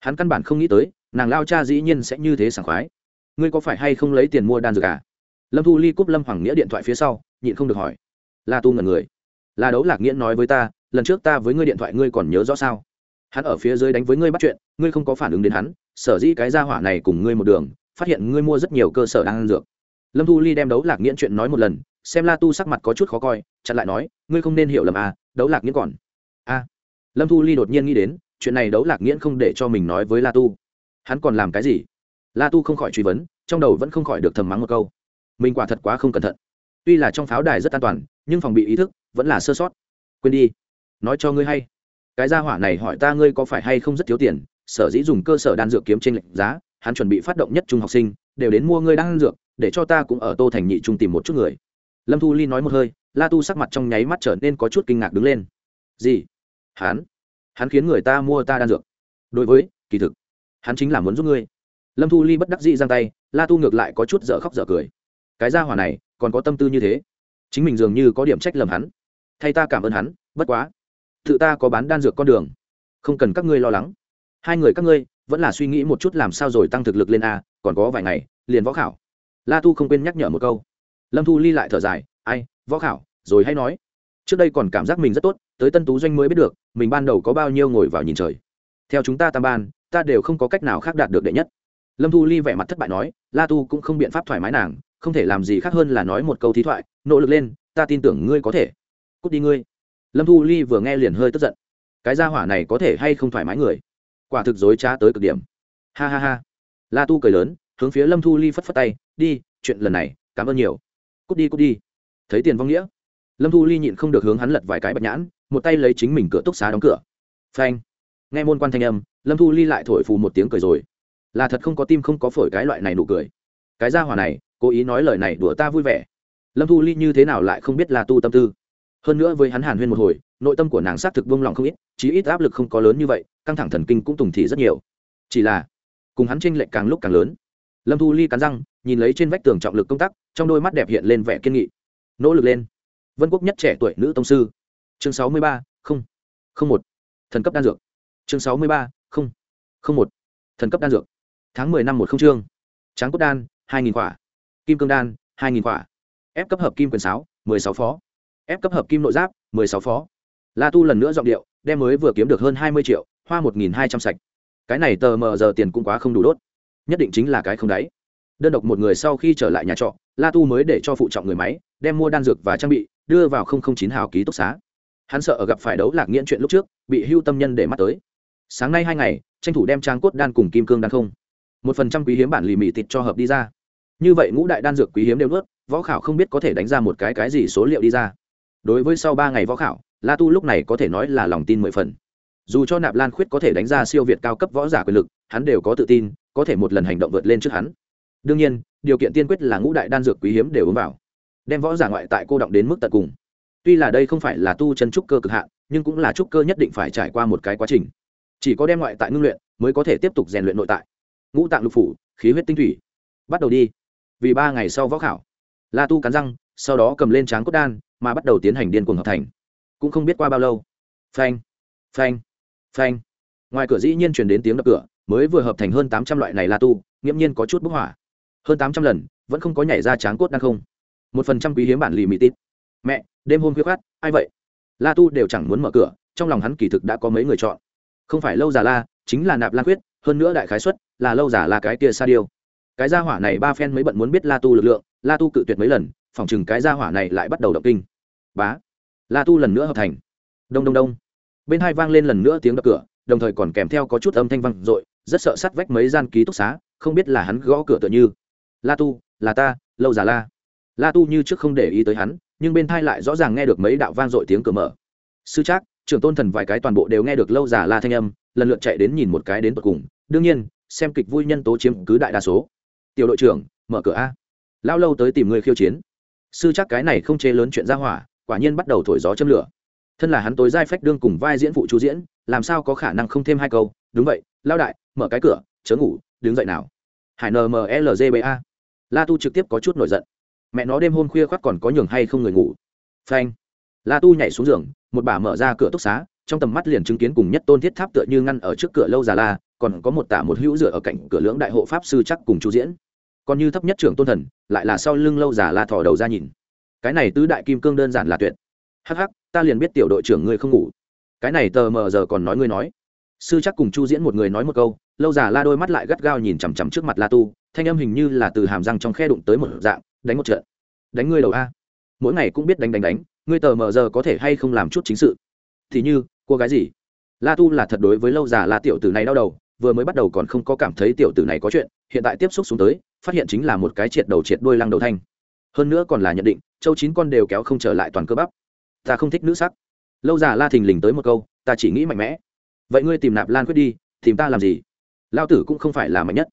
Hắn căn bản không nghĩ tới, nàng lao cha dĩ nhiên sẽ như thế sảng khoái ngươi có phải hay không lấy tiền mua đan dược à? Lâm thu ly cúp lâm hoàng nghĩa điện thoại phía sau, nhịn không được hỏi. La tu ngần người. La đấu lạc nghĩa nói với ta, lần trước ta với ngươi điện thoại ngươi còn nhớ rõ sao? Hắn ở phía dưới đánh với ngươi bắt chuyện, ngươi không có phản ứng đến hắn, sở dĩ cái gia hỏa này cùng ngươi một đường, phát hiện ngươi mua rất nhiều cơ sở đan dược. Lâm thu ly đem đấu lạc Nghĩa chuyện nói một lần, xem la tu sắc mặt có chút khó coi, chặn lại nói, ngươi không nên hiểu lầm à đấu lạc Nghĩa còn. A à. lâm thu ly đột nhiên nghĩ đến, chuyện này đấu lạc Nghĩa không để cho mình nói với la tu. Hắn còn làm cái gì? La tu không khỏi truy vấn, trong đầu vẫn không khỏi được thầm mắng một câu. Mình quả thật quá không cẩn thận. Tuy là trong pháo đài rất an toàn, nhưng phòng bị ý thức vẫn là sơ sót. Quên đi. Nói cho ngươi hay. Cái gia hỏa này hỏi ta ngươi có phải hay không rất thiếu tiền, sở dĩ dùng cơ sở đan dược kiếm trên lệnh giá, hắn chuẩn bị phát động nhất trung học sinh, đều đến mua ngươi đan dược, để cho ta cũng ở tô thành nhị trung tìm một chút người. Lâm thu ly nói một hơi, la tu sắc mặt trong nháy mắt trở nên có chút kinh ngạc đứng lên. Gì? Hắn? Hắn khiến người ta mua ta đan dược. Đối với, kỳ thực, hắn chính là muốn giúp ngươi lâm thu ly bất đắc dĩ giang tay, la tu ngược lại có chút dở khóc dở cười. Cái gia hỏa này, còn có tâm tư như thế. Chính mình dường như có điểm trách lầm hắn. Thay ta cảm ơn hắn, bất quá. Tự ta có bán đan dược con đường. Không cần các ngươi lo lắng. Hai người các ngươi, vẫn là suy nghĩ một chút làm sao rồi tăng thực lực lên a, còn có vài ngày, liền võ khảo. La tu không quên nhắc nhở một câu. Lâm thu ly lại thở dài, ai, võ khảo, rồi hay nói. Trước đây còn cảm giác mình rất tốt, tới tân tú doanh mới biết được, mình ban đầu có bao nhiêu ngồi vào nhìn trời. Theo chúng ta tam ban, ta đều không có cách nào khác đạt được đệ nhất lâm thu ly vẻ mặt thất bại nói, la tu cũng không biện pháp thoải mái nàng, không thể làm gì khác hơn là nói một câu thí thoại, nỗ lực lên, ta tin tưởng ngươi có thể. Cút đi ngươi. Lâm thu ly vừa nghe liền hơi tức giận. Cái gia hỏa này có thể hay không thoải mái người? Quả thực dối trá tới cực điểm. Ha ha ha. La tu cười lớn, hướng phía lâm thu ly phất phất tay, đi, chuyện lần này, cảm ơn nhiều. Cút đi cút đi. Thấy tiền vong nghĩa. Lâm thu ly nhịn không được hướng hắn lật vài cái bạch nhãn, một tay lấy chính mình cửa túc xá đóng cửa. Phanh. Nghe môn quan thanh âm, lâm thu ly lại thổi phù một tiếng cười rồi là thật không có tim không có phổi cái loại này nụ cười. Cái gia hỏa này, cố ý nói lời này đùa ta vui vẻ. Lâm thu ly như thế nào lại không biết là tu tâm tư. Hơn nữa với hắn hàn huyên một hồi, nội tâm của nàng xác thực vung lòng không ít, chí ít áp lực không có lớn như vậy, căng thẳng thần kinh cũng tùng thị rất nhiều. Chỉ là, cùng hắn tranh lệch càng lúc càng lớn. Lâm thu ly cắn răng, nhìn lấy trên vách tường trọng lực công tác, trong đôi mắt đẹp hiện lên vẻ kiên nghị. Nỗ lực lên. Vân quốc nhất trẻ tuổi nữ tông sư. Chương sáu mươi ba, không. Không một. Thần cấp đan dược. Chương sáu mươi ba, không. Không một. Thần cấp đan dược tháng mười năm một không chương. Tráng cốt đan, hai nghìn quả. Kim cương đan, hai nghìn quả. Ép cấp hợp kim quyền sáo, mười sáu phó. Ép cấp hợp kim nội giáp, mười sáu phó. La tu lần nữa giọng điệu, đem mới vừa kiếm được hơn hai mươi triệu, hoa một nghìn hai trăm sạch. Cái này tờ mờ giờ tiền cũng quá không đủ đốt. Nhất định chính là cái không đáy. Đơn độc một người sau khi trở lại nhà trọ, la tu mới để cho phụ trọng người máy, đem mua đan dược và trang bị, đưa vào chín hào ký túc xá. Hắn sợ ở gặp phải đấu lạc nghiện chuyện lúc trước, bị hưu tâm nhân để mắt tới. Sáng nay hai ngày, tranh thủ đem trang cốt đan cùng kim cương đan không một phần trăm quý hiếm bản lì mì thịt cho hợp đi ra. Như vậy ngũ đại đan dược quý hiếm đều ướt võ khảo không biết có thể đánh ra một cái cái gì số liệu đi ra. Đối với sau ba ngày võ khảo, la tu lúc này có thể nói là lòng tin mười phần. Dù cho nạp lan khuyết có thể đánh ra siêu việt cao cấp võ giả quyền lực, hắn đều có tự tin, có thể một lần hành động vượt lên trước hắn. Đương nhiên, điều kiện tiên quyết là ngũ đại đan dược quý hiếm đều uống vào, đem võ giả ngoại tại cô động đến mức tận cùng. Tuy là đây không phải là tu chân trúc cơ cực hạn, nhưng cũng là trúc cơ nhất định phải trải qua một cái quá trình. Chỉ có đem ngoại tại ngưng luyện, mới có thể tiếp tục rèn luyện nội tại ngũ tạng lục phủ, khí huyết tinh thủy. Bắt đầu đi. Vì ba ngày sau võ khảo. La tu cắn răng, sau đó cầm lên tráng cốt đan, mà bắt đầu tiến hành điên cuồng hợp thành. Cũng không biết qua bao lâu. Phanh phanh phanh. Ngoài cửa dĩ nhiên chuyển đến tiếng đập cửa, mới vừa hợp thành hơn tám trăm loại này la tu, nghiễm nhiên có chút bức hỏa. Hơn tám trăm lần, vẫn không có nhảy ra tráng cốt đan không. Một phần trăm quý hiếm bản lì mỹ tít. Mẹ, đêm hôm khuya khát ai vậy? La tu đều chẳng muốn mở cửa, trong lòng hắn kỳ thực đã có mấy người chọn. Không phải lâu già la, chính là nạp lan quyết hơn nữa đại khái xuất là lâu giả là cái kia sa điêu. Cái gia hỏa này ba phen mới bận muốn biết la tu lực lượng, la tu cự tuyệt mấy lần, phỏng chừng cái gia hỏa này lại bắt đầu động kinh. Bá, la tu lần nữa hợp thành. Đông đông đông. Bên hai vang lên lần nữa tiếng đập cửa, đồng thời còn kèm theo có chút âm thanh vang r ộ i rất sợ sắt vách mấy gian ký túc xá, không biết là hắn gõ cửa tựa như. La tu, là ta, lâu già la. La tu như trước không để ý tới hắn, nhưng bên thai lại rõ ràng nghe được mấy đạo vang dội tiếng cửa mở. Sư trác, trưởng tôn thần vài cái toàn bộ đều nghe được lâu già la thanh âm, lần lượt chạy đến nhìn một cái đến tận cùng đương nhiên, xem kịch vui nhân tố chiếm cứ đại đa số. Tiểu đội trưởng, mở cửa a. Lao lâu tới tìm người khiêu chiến. Sư chắc cái này không chế lớn chuyện ra hỏa, quả nhiên bắt đầu thổi gió châm lửa. Thân là hắn tối giai phách đương cùng vai diễn phụ chú diễn, làm sao có khả năng không thêm hai câu? Đúng vậy lao đại, mở cái cửa, chớ ngủ, đứng dậy nào. Hải nmlgba la tu trực tiếp có chút nổi giận. Mẹ nó đêm hôm khuya khoác còn có nhường hay không người ngủ. Phanh. La tu nhảy xuống giường, một bà mở ra cửa túc xá trong tầm mắt liền chứng kiến cùng nhất tôn thiết tháp tựa như ngăn ở trước cửa lâu già la, còn có một tả một hữu dựa ở cạnh cửa lưỡng đại hộ pháp sư chắc cùng chú diễn. Còn như thấp nhất trưởng tôn thần, lại là sau lưng lâu già la thò đầu ra nhìn. Cái này tứ đại kim cương đơn giản là tuyệt. Hắc hắc, ta liền biết tiểu đội trưởng ngươi không ngủ. Cái này tờ mờ giờ còn nói ngươi nói. Sư chắc cùng chu diễn một người nói một câu, lâu già la đôi mắt lại gắt gao nhìn chằm chằm trước mặt la tu, thanh âm hình như là từ hàm răng trong khe đụng tới một dạng, đánh một trận. Đánh ngươi đầu a. Mỗi ngày cũng biết đánh đánh đánh, ngươi tờ mờ giờ có thể hay không làm chút chính sự. Thì như cô gái gì? La tu là thật đối với lâu già la tiểu tử này đau đầu, vừa mới bắt đầu còn không có cảm thấy tiểu tử này có chuyện, hiện tại tiếp xúc xuống tới, phát hiện chính là một cái triệt đầu triệt đuôi lăng đầu thanh. Hơn nữa còn là nhận định, châu chín con đều kéo không trở lại toàn cơ bắp. Ta không thích nữ sắc. Lâu già la thình lình tới một câu, ta chỉ nghĩ mạnh mẽ. Vậy ngươi tìm nạp lan quyết đi, tìm ta làm gì? Lao tử cũng không phải là mạnh nhất.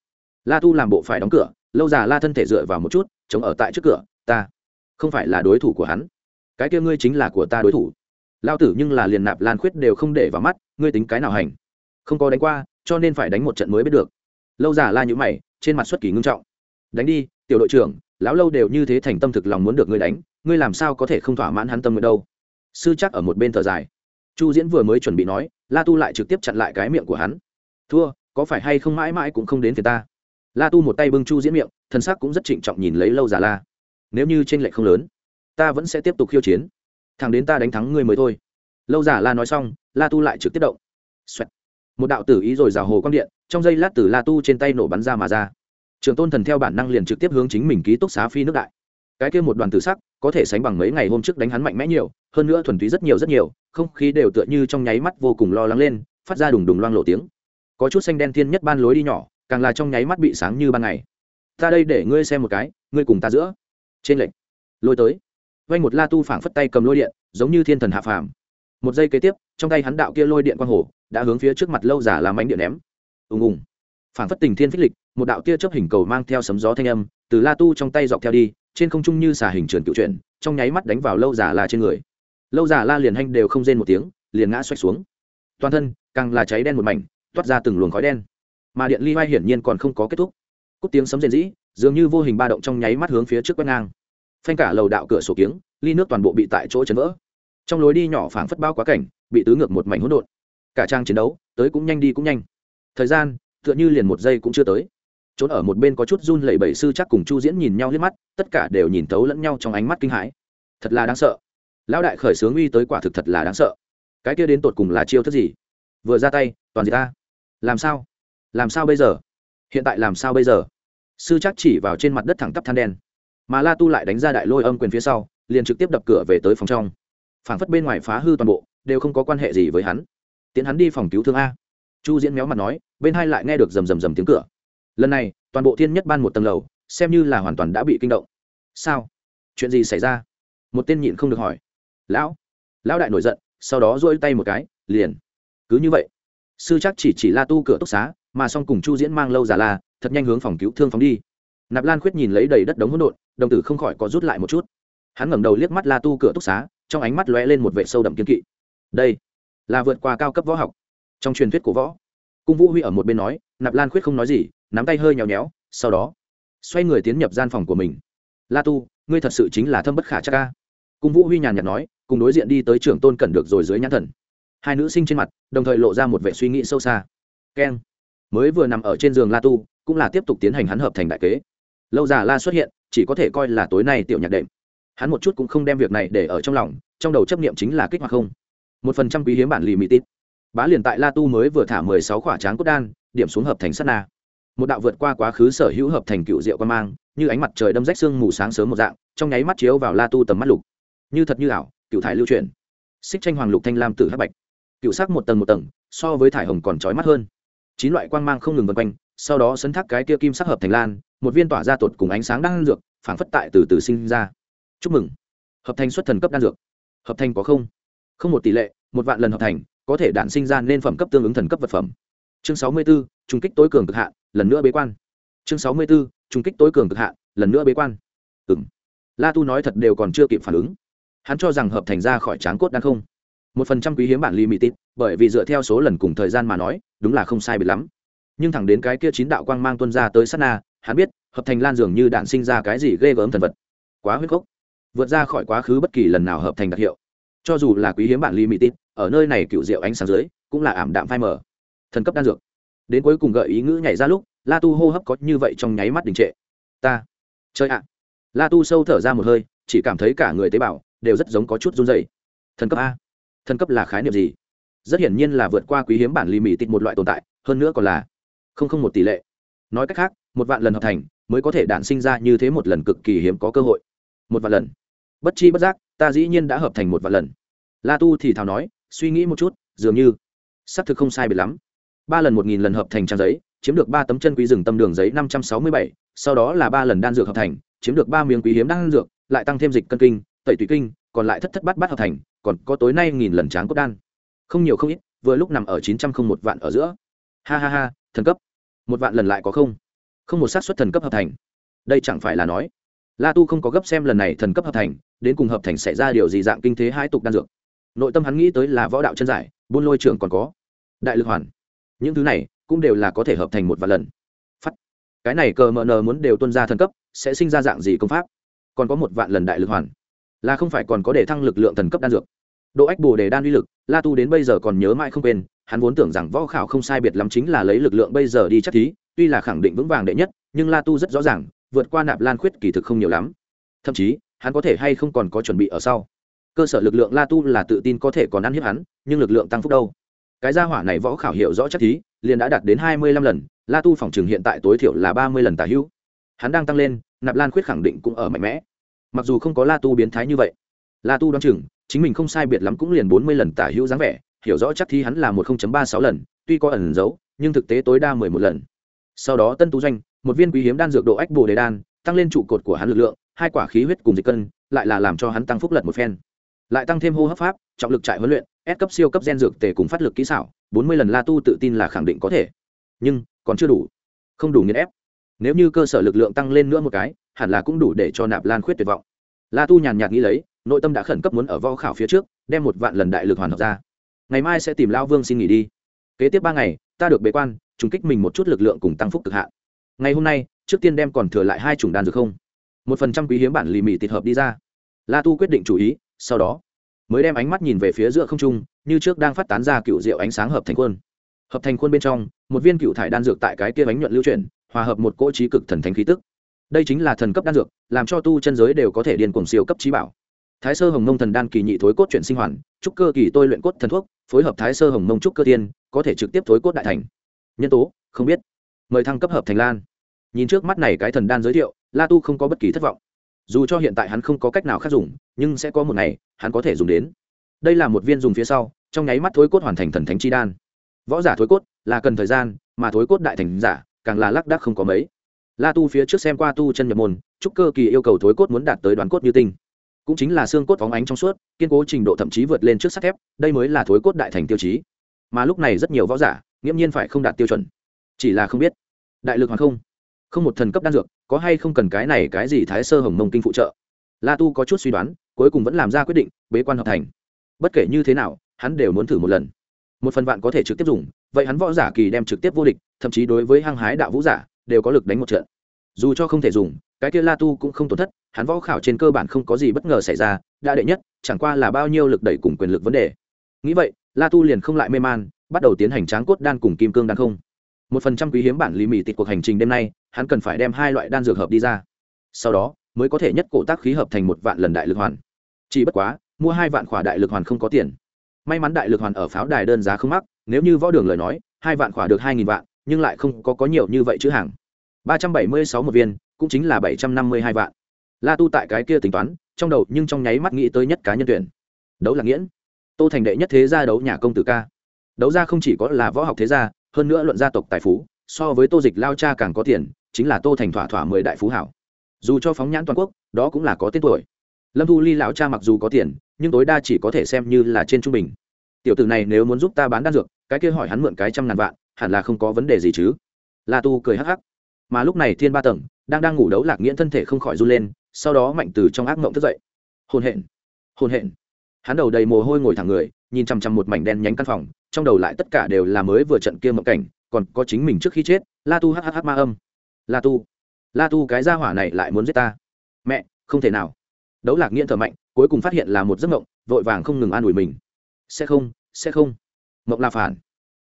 La tu làm bộ phải đóng cửa, lâu già la thân thể dựa vào một chút, chống ở tại trước cửa, ta không phải là đối thủ của hắn. Cái kia ngươi chính là của ta đối thủ lao tử nhưng là liền nạp lan khuyết đều không để vào mắt, ngươi tính cái nào hành? Không có đánh qua, cho nên phải đánh một trận mới biết được. Lâu già la nhữ mày, trên mặt xuất kỳ ngưng trọng. Đánh đi, tiểu đội trưởng, lão lâu đều như thế thành tâm thực lòng muốn được ngươi đánh, ngươi làm sao có thể không thỏa mãn hắn tâm nguyện đâu? Sư chắc ở một bên thở dài. Chu diễn vừa mới chuẩn bị nói, la tu lại trực tiếp chặn lại cái miệng của hắn. Thua, có phải hay không mãi mãi cũng không đến phía ta? La tu một tay bưng chu diễn miệng thân sắc cũng rất trịnh trọng nhìn lấy lâu già la. Nếu như tranh lệch không lớn, ta vẫn sẽ tiếp tục khiêu chiến thằng đến ta đánh thắng ngươi mới thôi. Lâu giả la nói xong, la tu lại trực tiếp động、Xoẹt. một đạo tử ý rồi rào hồ quang điện, trong giây lát từ la tu trên tay nổ bắn ra mà ra. Trường tôn thần theo bản năng liền trực tiếp hướng chính mình ký túc xá phi nước đại. Cái kia một đoàn tử sắc, có thể sánh bằng mấy ngày hôm trước đánh hắn mạnh mẽ nhiều, hơn nữa thuần túy rất nhiều rất nhiều, không khí đều tựa như trong nháy mắt vô cùng lo lắng lên, phát ra đùng đùng loang lộ tiếng. Có chút xanh đen thiên nhất ban lối đi nhỏ, càng là trong nháy mắt bị sáng như ban ngày. Ta đây để ngươi xem một cái, ngươi cùng ta giữa. Trên lệnh. Lôi tới vay một la tu phảng phất tay cầm lôi điện, giống như thiên thần hạ phàm. Một giây kế tiếp, trong tay hắn đạo kia lôi điện quang hồ đã hướng phía trước mặt lâu giả làm ánh điện ném. Ùng ùng. Phảng phất tình thiên phích lịch, một đạo tia chớp hình cầu mang theo sấm gió thanh âm, từ la tu trong tay dọc theo đi, trên không trung như xà hình trườn cựu truyện, trong nháy mắt đánh vào lâu giả la trên người. Lâu giả la liền hanh đều không rên một tiếng, liền ngã xoay xuống. Toàn thân, càng là cháy đen một mảnh, toát ra từng luồng khói đen. Mà điện ly vai hiển nhiên còn không có kết thúc. Cút tiếng sấm rền rĩ, dường như vô hình ba động trong nháy mắt hướng phía trước quét ngang phanh cả lầu đạo cửa sổ kiếng, ly nước toàn bộ bị tại chỗ chấn vỡ. Trong lối đi nhỏ phảng phất bao quá cảnh, bị tứ ngược một mảnh hỗn độn. Cả trang chiến đấu, tới cũng nhanh đi cũng nhanh. Thời gian, tựa như liền một giây cũng chưa tới. Trốn ở một bên có chút run lẩy bẩy sư chắc cùng chu diễn nhìn nhau liếc mắt, tất cả đều nhìn thấu lẫn nhau trong ánh mắt kinh hãi. Thật là đáng sợ. Lão đại khởi sướng uy tới quả thực thật là đáng sợ. Cái kia đến tột cùng là chiêu thức gì? Vừa ra tay, toàn gì ta. Làm sao? Làm sao bây giờ? Hiện tại làm sao bây giờ? Sư chắc chỉ vào trên mặt đất thẳng tắp than đen mà la tu lại đánh ra đại lôi âm quyền phía sau, liền trực tiếp đập cửa về tới phòng trong. Phảng phất bên ngoài phá hư toàn bộ, đều không có quan hệ gì với hắn. Tiến hắn đi phòng cứu thương a. Chu diễn méo mặt nói, bên hai lại nghe được rầm rầm rầm tiếng cửa. Lần này, toàn bộ thiên nhất ban một tầng lầu, xem như là hoàn toàn đã bị kinh động. Sao? Chuyện gì xảy ra? Một tên nhịn không được hỏi. Lão lão đại nổi giận, sau đó dỗi tay một cái, liền. Cứ như vậy. Sư chắc chỉ chỉ la tu cửa túc xá, mà xong cùng chu diễn mang lâu giả la, thật nhanh hướng phòng cứu thương phóng đi nạp lan khuyết nhìn lấy đầy đất đống hỗn độn, đồng tử không khỏi có rút lại một chút. Hắn ngẩng đầu liếc mắt la tu cửa túc xá, trong ánh mắt lóe lên một vệ sâu đậm kiên kỵ. Đây là vượt qua cao cấp võ học. Trong truyền thuyết của võ, cung vũ huy ở một bên nói, nạp lan khuyết không nói gì, nắm tay hơi nhéo nhéo, sau đó xoay người tiến nhập gian phòng của mình. La tu, ngươi thật sự chính là thâm bất khả chắc ca cung vũ huy nhàn nhạt nói, cùng đối diện đi tới trưởng tôn cẩn được rồi dưới nhãn thần. Hai nữ sinh trên mặt, đồng thời lộ ra một vẻ suy nghĩ sâu xa. Keng, mới vừa nằm ở trên giường la tu, cũng là tiếp tục tiến hành hắn hợp thành đại kế lâu già la xuất hiện, chỉ có thể coi là tối nay tiểu nhạc đệm. Hắn một chút cũng không đem việc này để ở trong lòng, trong đầu chấp niệm chính là kích hoạt không. Một phần trăm quý hiếm bản lì mỹ tít bá liền tại la tu mới vừa thả mười sáu khỏa tráng cốt đan, điểm xuống hợp thành sắt na. Một đạo vượt qua quá khứ sở hữu hợp thành cựu diệu quan mang, như ánh mặt trời đâm rách xương mù sáng sớm một dạng, trong nháy mắt chiếu vào la tu tầm mắt lục. Như thật như ảo, cựu thải lưu truyền xích tranh hoàng lục thanh lam tử hắc bạch. Cựu sắc một tầng một tầng, so với thải hồng còn trói mắt hơn. Chín loại quang mang không ngừng vân quanh, sau đó sấn thác cái kia kim sắc hợp thành lan một viên tỏa ra tột cùng ánh sáng đan dược phản phất tại từ từ sinh ra. Chúc mừng. Hợp thành xuất thần cấp đan dược. Hợp thành có không? Không một tỷ lệ một vạn lần hợp thành có thể đạn sinh ra nên phẩm cấp tương ứng thần cấp vật phẩm. Chương sáu mươi 64, trung kích tối cường cực hạn lần nữa bế quan. Chương sáu mươi 64, trung kích tối cường cực hạn lần nữa bế quan. Ừng la tu nói thật đều còn chưa kịp phản ứng. Hắn cho rằng hợp thành ra khỏi tráng cốt đan không. Một phần trăm quý hiếm bản limited bởi vì dựa theo số lần cùng thời gian mà nói đúng là không sai biệt lắm. Nhưng thẳng đến cái kia chín đạo quang mang tuân ra tới sát na hắn biết, hợp thành lan dường như đạn sinh ra cái gì ghê gớm thần vật. Quá huyết cốc vượt ra khỏi quá khứ bất kỳ lần nào hợp thành đặc hiệu. Cho dù là quý hiếm bản ly mỹ tít ở nơi này cựu diệu ánh sáng dưới, cũng là ảm đạm phai mờ. Thần cấp đan dược. Đến cuối cùng gợi ý ngữ nhảy ra lúc, la tu hô hấp có như vậy trong nháy mắt đình trệ. Ta. Chơi ạ. La tu sâu thở ra một hơi, chỉ cảm thấy cả người tế bào đều rất giống có chút run dày thần cấp a. Thần cấp là khái niệm gì? Rất hiển nhiên là vượt qua quý hiếm bản ly mỹ tít một loại tồn tại, hơn nữa còn là không không một tỷ lệ. Nói cách khác một vạn lần hợp thành, mới có thể đản sinh ra như thế một lần cực kỳ hiếm có cơ hội. Một vạn lần. Bất chi bất giác, ta dĩ nhiên đã hợp thành một vạn lần. La tu thì thào nói, suy nghĩ một chút, dường như, xác thực không sai biệt lắm. Ba lần một nghìn lần hợp thành trang giấy, chiếm được ba tấm chân quý rừng tâm đường giấy năm trăm sáu mươi bảy, sau đó là ba lần đan dược hợp thành, chiếm được ba miếng quý hiếm đan dược, lại tăng thêm dịch cân kinh, tẩy tùy kinh, còn lại thất thất bát bát hợp thành, còn có tối nay nghìn lần tráng cốt đan. Không nhiều không ít, vừa lúc nằm ở chín trăm không một vạn ở giữa. Ha ha ha, thần cấp. Một vạn lần lại có không? Không một xác suất thần cấp hợp thành. Đây chẳng phải là nói, la tu không có gấp xem lần này thần cấp hợp thành, đến cùng hợp thành xảy ra điều gì dạng kinh thế hai tục đan dược. Nội tâm hắn nghĩ tới là võ đạo chân giải, buôn lôi trưởng còn có. Đại lực hoàn. Những thứ này cũng đều là có thể hợp thành một vạn lần. Phát. Cái này cờ mờ nờ muốn đều tuân ra thần cấp, sẽ sinh ra dạng gì công pháp? Còn có một vạn lần đại lực hoàn. Là không phải còn có để thăng lực lượng thần cấp đan dược. Độ ách bồ đề đan uy lực, la tu đến bây giờ còn nhớ mãi không quên, hắn vốn tưởng rằng võ khảo không sai biệt lắm chính là lấy lực lượng bây giờ đi chắc thí tuy là khẳng định vững vàng đệ nhất, nhưng la tu rất rõ ràng, vượt qua nạp lan khuyết kỳ thực không nhiều lắm. Thậm chí, hắn có thể hay không còn có chuẩn bị ở sau. Cơ sở lực lượng la tu là tự tin có thể còn ăn hiếp hắn, nhưng lực lượng tăng phúc đâu? Cái gia hỏa này võ khảo hiểu rõ chắc thí, liền đã đạt đến hai mươi lăm lần, la tu phòng trường hiện tại tối thiểu là ba mươi lần tả hữu. Hắn đang tăng lên, nạp lan khuyết khẳng định cũng ở mạnh mẽ. Mặc dù không có la tu biến thái như vậy, la tu đoán chừng, chính mình không sai biệt lắm cũng liền bốn mươi lần tả hữu dáng vẻ, hiểu rõ chắc thi hắn là một ba sáu lần, tuy có ẩn giấu nhưng thực tế tối đa mười một lần sau đó tân tú doanh, một viên quý hiếm đan dược độ ách bồ đề đan, tăng lên trụ cột của hắn lực lượng, hai quả khí huyết cùng dịch cân, lại là làm cho hắn tăng phúc lật một phen. Lại tăng thêm hô hấp pháp, trọng lực trại huấn luyện ép cấp siêu cấp gen dược tề cùng phát lực kỹ xảo, bốn mươi lần la tu tự tin là khẳng định có thể. Nhưng, còn chưa đủ. Không đủ nghiên ép. Nếu như cơ sở lực lượng tăng lên nữa một cái, hẳn là cũng đủ để cho nạp lan khuyết tuyệt vọng. La tu nhàn nhạt nghĩ lấy, nội tâm đã khẩn cấp muốn ở võ khảo phía trước, đem một vạn lần đại lực hoàn hợp ra. Ngày mai sẽ tìm lao vương xin nghỉ đi. Kế tiếp ba ngày, ta được bế quan trùng kích mình một chút lực lượng cùng tăng phúc cực hạn. Ngày hôm nay, trước tiên đem còn thừa lại hai chủng đan dược không. Một phần trăm quý hiếm bản lì mì tịt hợp đi ra. La tu quyết định chủ ý, sau đó, mới đem ánh mắt nhìn về phía giữa không trung, như trước đang phát tán ra cựu rượu ánh sáng hợp thành quân hợp thành quân bên trong, một viên cựu thải đan dược tại cái kia bánh nhuận lưu chuyển, hòa hợp một cỗ trí cực thần thánh khí tức. Đây chính là thần cấp đan dược, làm cho tu chân giới đều có thể điên cuồng siêu cấp trí bảo. Thái sơ hồng mông thần đan kỳ nhị thối cốt chuyển sinh hoàn, trúc cơ kỳ tôi luyện cốt thần thuốc, phối hợp thái sơ hồng mông trúc cơ tiên, có thể trực tiếp thối cốt đại thành nhân tố, không biết. Mời thăng cấp hợp thành lan. Nhìn trước mắt này cái thần đan giới thiệu, la tu không có bất kỳ thất vọng. Dù cho hiện tại hắn không có cách nào khác dùng, nhưng sẽ có một ngày, hắn có thể dùng đến. Đây là một viên dùng phía sau, trong nháy mắt thối cốt hoàn thành thần thánh chi đan. Võ giả thối cốt, là cần thời gian, mà thối cốt đại thành giả, càng là lác đác không có mấy. La tu phía trước xem qua tu chân nhập môn trúc cơ kỳ yêu cầu thối cốt muốn đạt tới đoàn cốt như tinh. Cũng chính là xương cốt phóng ánh trong suốt, kiên cố trình độ thậm chí vượt lên trước sắt thép, đây mới là thối cốt đại thành tiêu chí mà lúc này rất nhiều võ giả, nghiễm nhiên phải không đạt tiêu chuẩn. Chỉ là không biết, đại lực hoàng không? Không một thần cấp đan dược, có hay không cần cái này cái gì thái sơ hồng mông kinh phụ trợ? La tu có chút suy đoán, cuối cùng vẫn làm ra quyết định, bế quan hợp thành. Bất kể như thế nào, hắn đều muốn thử một lần. Một phần vạn có thể trực tiếp dùng, vậy hắn võ giả kỳ đem trực tiếp vô địch, thậm chí đối với hăng hái đạo vũ giả, đều có lực đánh một trận. Dù cho không thể dùng, cái kia la tu cũng không tổn thất, hắn võ khảo trên cơ bản không có gì bất ngờ xảy ra, đã đệ nhất, chẳng qua là bao nhiêu lực đẩy cùng quyền lực vấn đề. Nghĩ vậy la tu liền không lại mê man, bắt đầu tiến hành tráng cốt đan cùng kim cương đan không. Một phần trăm quý hiếm bản lý mì tịch cuộc hành trình đêm nay, hắn cần phải đem hai loại đan dược hợp đi ra. Sau đó, mới có thể nhất cổ tác khí hợp thành một vạn lần đại lực hoàn. Chỉ bất quá, mua hai vạn khỏa đại lực hoàn không có tiền. May mắn đại lực hoàn ở pháo đài đơn giá không mắc, nếu như võ đường lời nói, hai vạn khỏa được hai nghìn vạn, nhưng lại không có có nhiều như vậy chữ hàng. Ba trăm bảy mươi sáu một viên, cũng chính là bảy trăm năm mươi hai vạn. La tu tại cái kia tính toán, trong đầu nhưng trong nháy mắt nghĩ tới nhất cá nhân tuyển. Đấu là nghiễn tô thành đệ nhất thế gia đấu nhà công tử ca. Đấu ra không chỉ có là võ học thế gia, hơn nữa luận gia tộc tài phú, so với tô dịch lao cha càng có tiền, chính là tô thành thỏa thỏa mười đại phú hảo. Dù cho phóng nhãn toàn quốc, đó cũng là có tên tuổi. Lâm thu ly lão cha mặc dù có tiền, nhưng tối đa chỉ có thể xem như là trên trung bình. Tiểu tử này nếu muốn giúp ta bán đan dược, cái kia hỏi hắn mượn cái trăm ngàn vạn, hẳn là không có vấn đề gì chứ. La tu cười hắc hắc. Mà lúc này thiên ba tầng đang đang ngủ đấu lạc nghiễn thân thể không khỏi run lên, sau đó mạnh từ trong ác mộng thức dậy. Hôn hẹn hôn hẹn hắn đầu đầy mồ hôi ngồi thẳng người, nhìn chằm chằm một mảnh đen nhánh căn phòng, trong đầu lại tất cả đều là mới vừa trận kia mộng cảnh, còn có chính mình trước khi chết, la tu hhh ma âm. La tu la tu cái gia hỏa này lại muốn giết ta. Mẹ, không thể nào. Đấu lạc nghiễn thở mạnh, cuối cùng phát hiện là một giấc mộng, vội vàng không ngừng an ủi mình. Sẽ không sẽ không. Mộng là phản.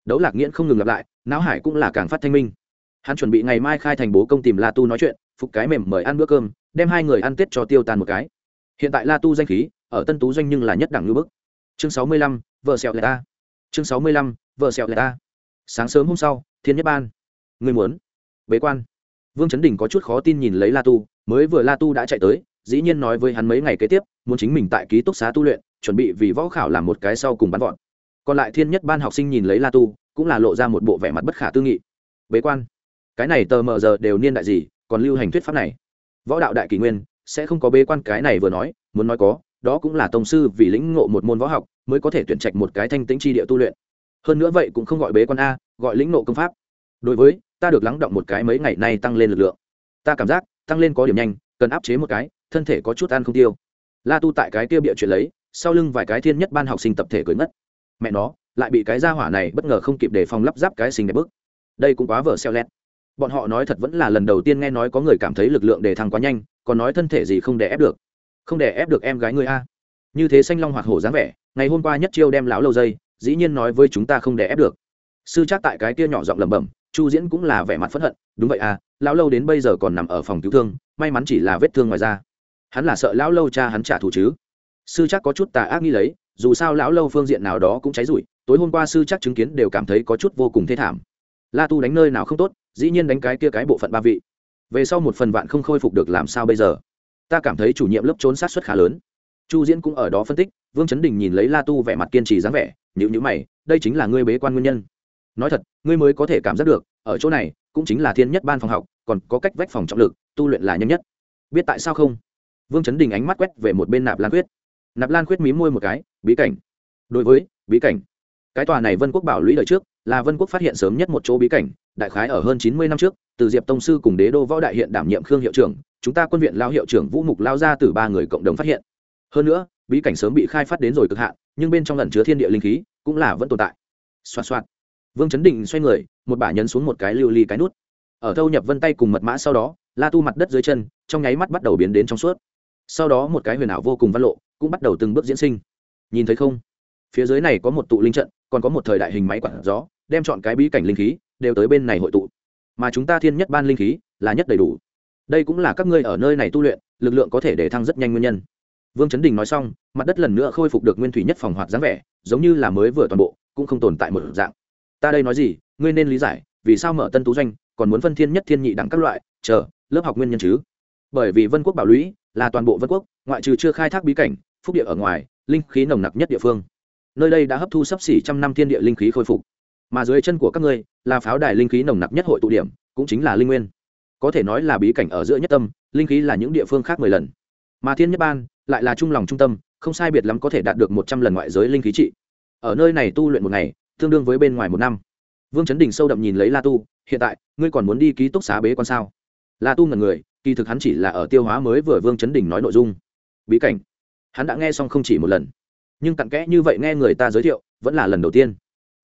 Đấu lạc nghiễn không ngừng lặp lại, não hải cũng là càng phát thanh minh. Hắn chuẩn bị ngày mai khai thành bố công tìm la tu nói chuyện, phục cái mềm mời ăn bữa cơm, đem hai người ăn tết cho tiêu tan một cái. Hiện tại la tu danh khí ở tân tú doanh nhưng là nhất đẳng lưu bức. Chương sáu mươi lăm, vợ sẹo lệ ta. Chương sáu mươi lăm, vợ sẹo lệ ta. Sáng sớm hôm sau, thiên nhất ban. Người muốn? Bế quan. Vương chấn đình có chút khó tin nhìn lấy la tu, mới vừa la tu đã chạy tới, dĩ nhiên nói với hắn mấy ngày kế tiếp, muốn chính mình tại ký túc xá tu luyện, chuẩn bị vì võ khảo làm một cái sau cùng bắn vọn. còn lại thiên nhất ban học sinh nhìn lấy la tu, cũng là lộ ra một bộ vẻ mặt bất khả tư nghị. Bế quan. Cái này tờ mờ giờ đều niên đại gì, còn lưu hành thuyết pháp này. Võ đạo đại kỷ nguyên, sẽ không có bế quan cái này vừa nói, muốn nói có đó cũng là tông sư vì lĩnh ngộ một môn võ học mới có thể tuyển trạch một cái thanh tĩnh chi địa tu luyện. Hơn nữa vậy cũng không gọi bế quan a, gọi lĩnh ngộ công pháp. Đối với, ta được lắng động một cái mấy ngày nay tăng lên lực lượng. Ta cảm giác, tăng lên có điểm nhanh, cần áp chế một cái, thân thể có chút ăn không tiêu. La tu tại cái tiêu bịa chuyện lấy, sau lưng vài cái thiên nhất ban học sinh tập thể cười ngất. Mẹ nó, lại bị cái gia hỏa này bất ngờ không kịp đề phòng lắp ráp cái sinh đẹp bức. Đây cũng quá vở xeo lét. Bọn họ nói thật vẫn là lần đầu tiên nghe nói có người cảm thấy lực lượng đề thăng quá nhanh, còn nói thân thể gì không đè ép được không để ép được em gái ngươi a. Như thế xanh long hoạt hổ dáng vẻ, ngày hôm qua nhất chiêu đem lão lâu dây, dĩ nhiên nói với chúng ta không để ép được. Sư chắc tại cái kia nhỏ giọng lẩm bẩm, chu diễn cũng là vẻ mặt phẫn hận, đúng vậy à lão lâu đến bây giờ còn nằm ở phòng cứu thương, may mắn chỉ là vết thương ngoài da. Hắn là sợ lão lâu cha hắn trả thù chứ. Sư chắc có chút tà ác nghi lấy, dù sao lão lâu phương diện nào đó cũng cháy rụi, tối hôm qua sư chắc chứng kiến đều cảm thấy có chút vô cùng thê thảm. La tu đánh nơi nào không tốt, dĩ nhiên đánh cái kia cái bộ phận ba vị. Về sau một phần vạn không khôi phục được làm sao bây giờ? Ta cảm thấy chủ nhiệm lớp trốn sát xuất khá lớn. Chu diễn cũng ở đó phân tích, vương chấn đình nhìn lấy la tu vẻ mặt kiên trì dáng vẻ nhữ nhữ mày, đây chính là ngươi bế quan nguyên nhân. Nói thật, ngươi mới có thể cảm giác được, ở chỗ này, cũng chính là thiên nhất ban phòng học, còn có cách vách phòng trọng lực, tu luyện là nhanh nhất. Biết tại sao không? Vương chấn đình ánh mắt quét về một bên nạp lan Khuyết. nạp lan Khuyết mí môi một cái, bí cảnh. Đối với, bí cảnh. Cái tòa này vân quốc bảo lũy đời trước, là vân quốc phát hiện sớm nhất một chỗ bí cảnh, đại khái ở hơn chín mươi năm trước, từ diệp tông sư cùng đế đô võ đại hiện đảm nhiệm khương hiệu trưởng chúng ta quân viện lao hiệu trưởng vũ mục lao ra từ ba người cộng đồng phát hiện. Hơn nữa, bí cảnh sớm bị khai phát đến rồi cực hạn, nhưng bên trong lần chứa thiên địa linh khí cũng là vẫn tồn tại. Xoa xoa vương chấn định xoay người, một bả nhấn xuống một cái lưu ly cái nút. Ở thâu nhập vân tay cùng mật mã sau đó, la tu mặt đất dưới chân, trong nháy mắt bắt đầu biến đến trong suốt. Sau đó một cái huyền ảo vô cùng văn lộ cũng bắt đầu từng bước diễn sinh. Nhìn thấy không? Phía dưới này có một tụ linh trận, còn có một thời đại hình máy quản gió, đem chọn cái bí cảnh linh khí đều tới bên này hội tụ. Mà chúng ta thiên nhất ban linh khí là nhất đầy đủ đây cũng là các ngươi ở nơi này tu luyện, lực lượng có thể để thăng rất nhanh nguyên nhân. Vương chấn đình nói xong, mặt đất lần nữa khôi phục được nguyên thủy nhất phòng hoạt dáng vẻ, giống như là mới vừa toàn bộ, cũng không tồn tại một dạng. Ta đây nói gì, ngươi nên lý giải, vì sao mở tân tú doanh, còn muốn phân thiên nhất thiên nhị đẳng các loại, chờ, lớp học nguyên nhân chứ? Bởi vì vân quốc bảo lũy là toàn bộ vân quốc, ngoại trừ chưa khai thác bí cảnh, phúc địa ở ngoài, linh khí nồng nặc nhất địa phương. Nơi đây đã hấp thu sấp xỉ trăm năm thiên địa linh khí khôi phục. Mà dưới chân của các ngươi là pháo đài linh khí nồng nặc nhất hội tụ điểm, cũng chính là linh nguyên có thể nói là bí cảnh ở giữa nhất tâm, linh khí là những địa phương khác mười lần. Mà thiên nhất ban lại là trung lòng trung tâm, không sai biệt lắm có thể đạt được một trăm lần ngoại giới linh khí trị. Ở nơi này tu luyện một ngày, tương đương với bên ngoài một năm. Vương chấn đình sâu đậm nhìn lấy la tu, hiện tại, ngươi còn muốn đi ký túc xá bế quan sao? La tu ngần người, kỳ thực hắn chỉ là ở tiêu hóa mới vừa vương chấn đình nói nội dung. Bí cảnh. Hắn đã nghe xong không chỉ một lần. Nhưng cặn kẽ như vậy nghe người ta giới thiệu, vẫn là lần đầu tiên.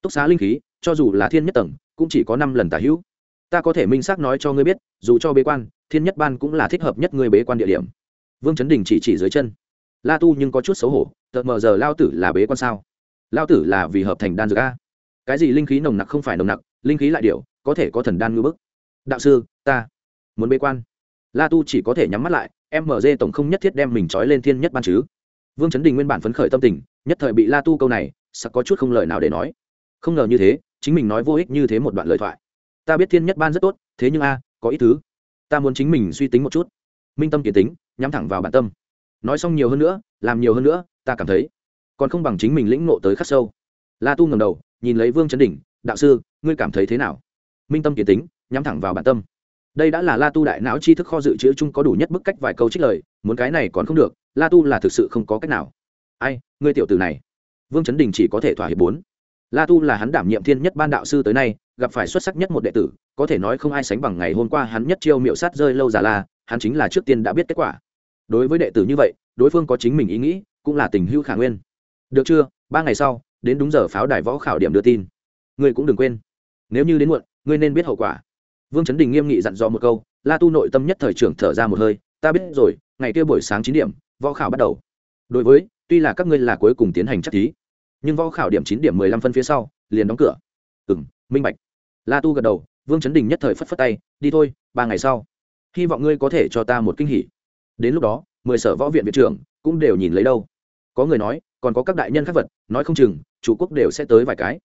Túc xá linh khí, cho dù là thiên nhất tầng, cũng chỉ có năm lần tả hữu ta có thể minh xác nói cho ngươi biết, dù cho bế quan, thiên nhất ban cũng là thích hợp nhất ngươi bế quan địa điểm. Vương chấn đình chỉ chỉ dưới chân. La tu nhưng có chút xấu hổ tợt mờ giờ lao tử là bế quan sao? Lao tử là vì hợp thành đan dược a. Cái gì linh khí nồng nặc không phải nồng nặc, linh khí lại điệu có thể có thần đan ngư bức. Đạo sư, ta muốn bế quan. La tu chỉ có thể nhắm mắt lại mg tổng không nhất thiết đem mình trói lên thiên nhất ban chứ. Vương chấn đình nguyên bản phấn khởi tâm tình, nhất thời bị la tu câu này, sặc có chút không lời nào để nói. Không ngờ như thế, chính mình nói vô ích như thế một đoạn lời thoại ta biết thiên nhất ban rất tốt, thế nhưng a, có ít thứ. Ta muốn chính mình suy tính một chút. Minh tâm kiến tính, nhắm thẳng vào bản tâm. Nói xong nhiều hơn nữa, làm nhiều hơn nữa, ta cảm thấy còn không bằng chính mình lĩnh nộ tới khắc sâu. La tu ngầm đầu, nhìn lấy vương chấn đỉnh, đạo sư, ngươi cảm thấy thế nào? Minh tâm kiến tính, nhắm thẳng vào bản tâm. Đây đã là la tu đại não chi thức kho dự trữ chung có đủ nhất bức cách vài câu trích lời, muốn cái này còn không được, la tu là thực sự không có cách nào. Ai, ngươi tiểu tử này? Vương chấn đình chỉ có thể thỏa hiệp bốn la tu là hắn đảm nhiệm thiên nhất ban đạo sư tới nay, gặp phải xuất sắc nhất một đệ tử, có thể nói không ai sánh bằng ngày hôm qua hắn nhất chiêu miệu sát rơi lâu già la, hắn chính là trước tiên đã biết kết quả. Đối với đệ tử như vậy, đối phương có chính mình ý nghĩ, cũng là tình hữu khả nguyên. Được chưa? Ba ngày sau, đến đúng giờ pháo đài võ khảo điểm đưa tin. Ngươi cũng đừng quên. Nếu như đến muộn, ngươi nên biết hậu quả. Vương chấn đình nghiêm nghị dặn dò một câu, la tu nội tâm nhất thời trưởng thở ra một hơi, ta biết rồi, ngày kia buổi sáng chín điểm, võ khảo bắt đầu. Đối với, tuy là các ngươi là cuối cùng tiến hành chắc thí nhưng võ khảo điểm chín điểm mười lăm phân phía sau, liền đóng cửa. Ừ m minh bạch. La tu gật đầu, vương chấn đình nhất thời phất phất tay, đi thôi, ba ngày sau. Hy vọng ngươi có thể cho ta một kinh hỉ. Đến lúc đó, mười sở võ viện viện trưởng cũng đều nhìn lấy đâu. Có người nói, còn có các đại nhân khác vật, nói không chừng, chủ quốc đều sẽ tới vài cái.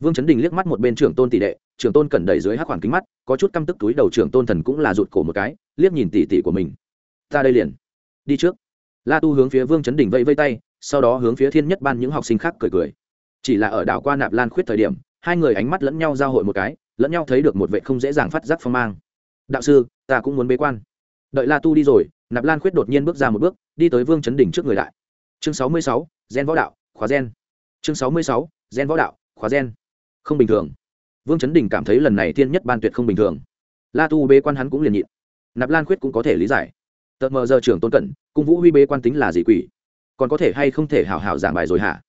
Vương chấn đình liếc mắt một bên trưởng tôn tỷ đệ, trưởng tôn cần đẩy dưới hắc khoản kính mắt, có chút căm tức túi đầu trưởng tôn thần cũng là rụt cổ một cái, liếc nhìn tỷ tỷ của mình. Ta đây liền. Đi trước. La tu hướng phía vương chấn đình vẫy vây tay sau đó hướng phía thiên nhất ban những học sinh khác cười cười. Chỉ là ở đảo qua nạp lan khuyết thời điểm, hai người ánh mắt lẫn nhau giao hội một cái, lẫn nhau thấy được một vệ không dễ dàng phát giác phong mang. Đạo sư, ta cũng muốn bế quan. Đợi la tu đi rồi. Nạp lan khuyết đột nhiên bước ra một bước, đi tới vương chấn đỉnh trước người đại chương sáu mươi sáu, gen võ đạo, khóa gen. Chương sáu mươi sáu, gen võ đạo, khóa gen. Không bình thường. Vương chấn đình cảm thấy lần này thiên nhất ban tuyệt không bình thường. La tu bế quan hắn cũng liền nhịn. Nạp lan khuyết cũng có thể lý giải. Tợt mờ giờ trưởng tôn cẩn cung vũ huy bế quan tính là gì quỷ? Còn có thể hay không thể hảo hảo giảng bài rồi hả?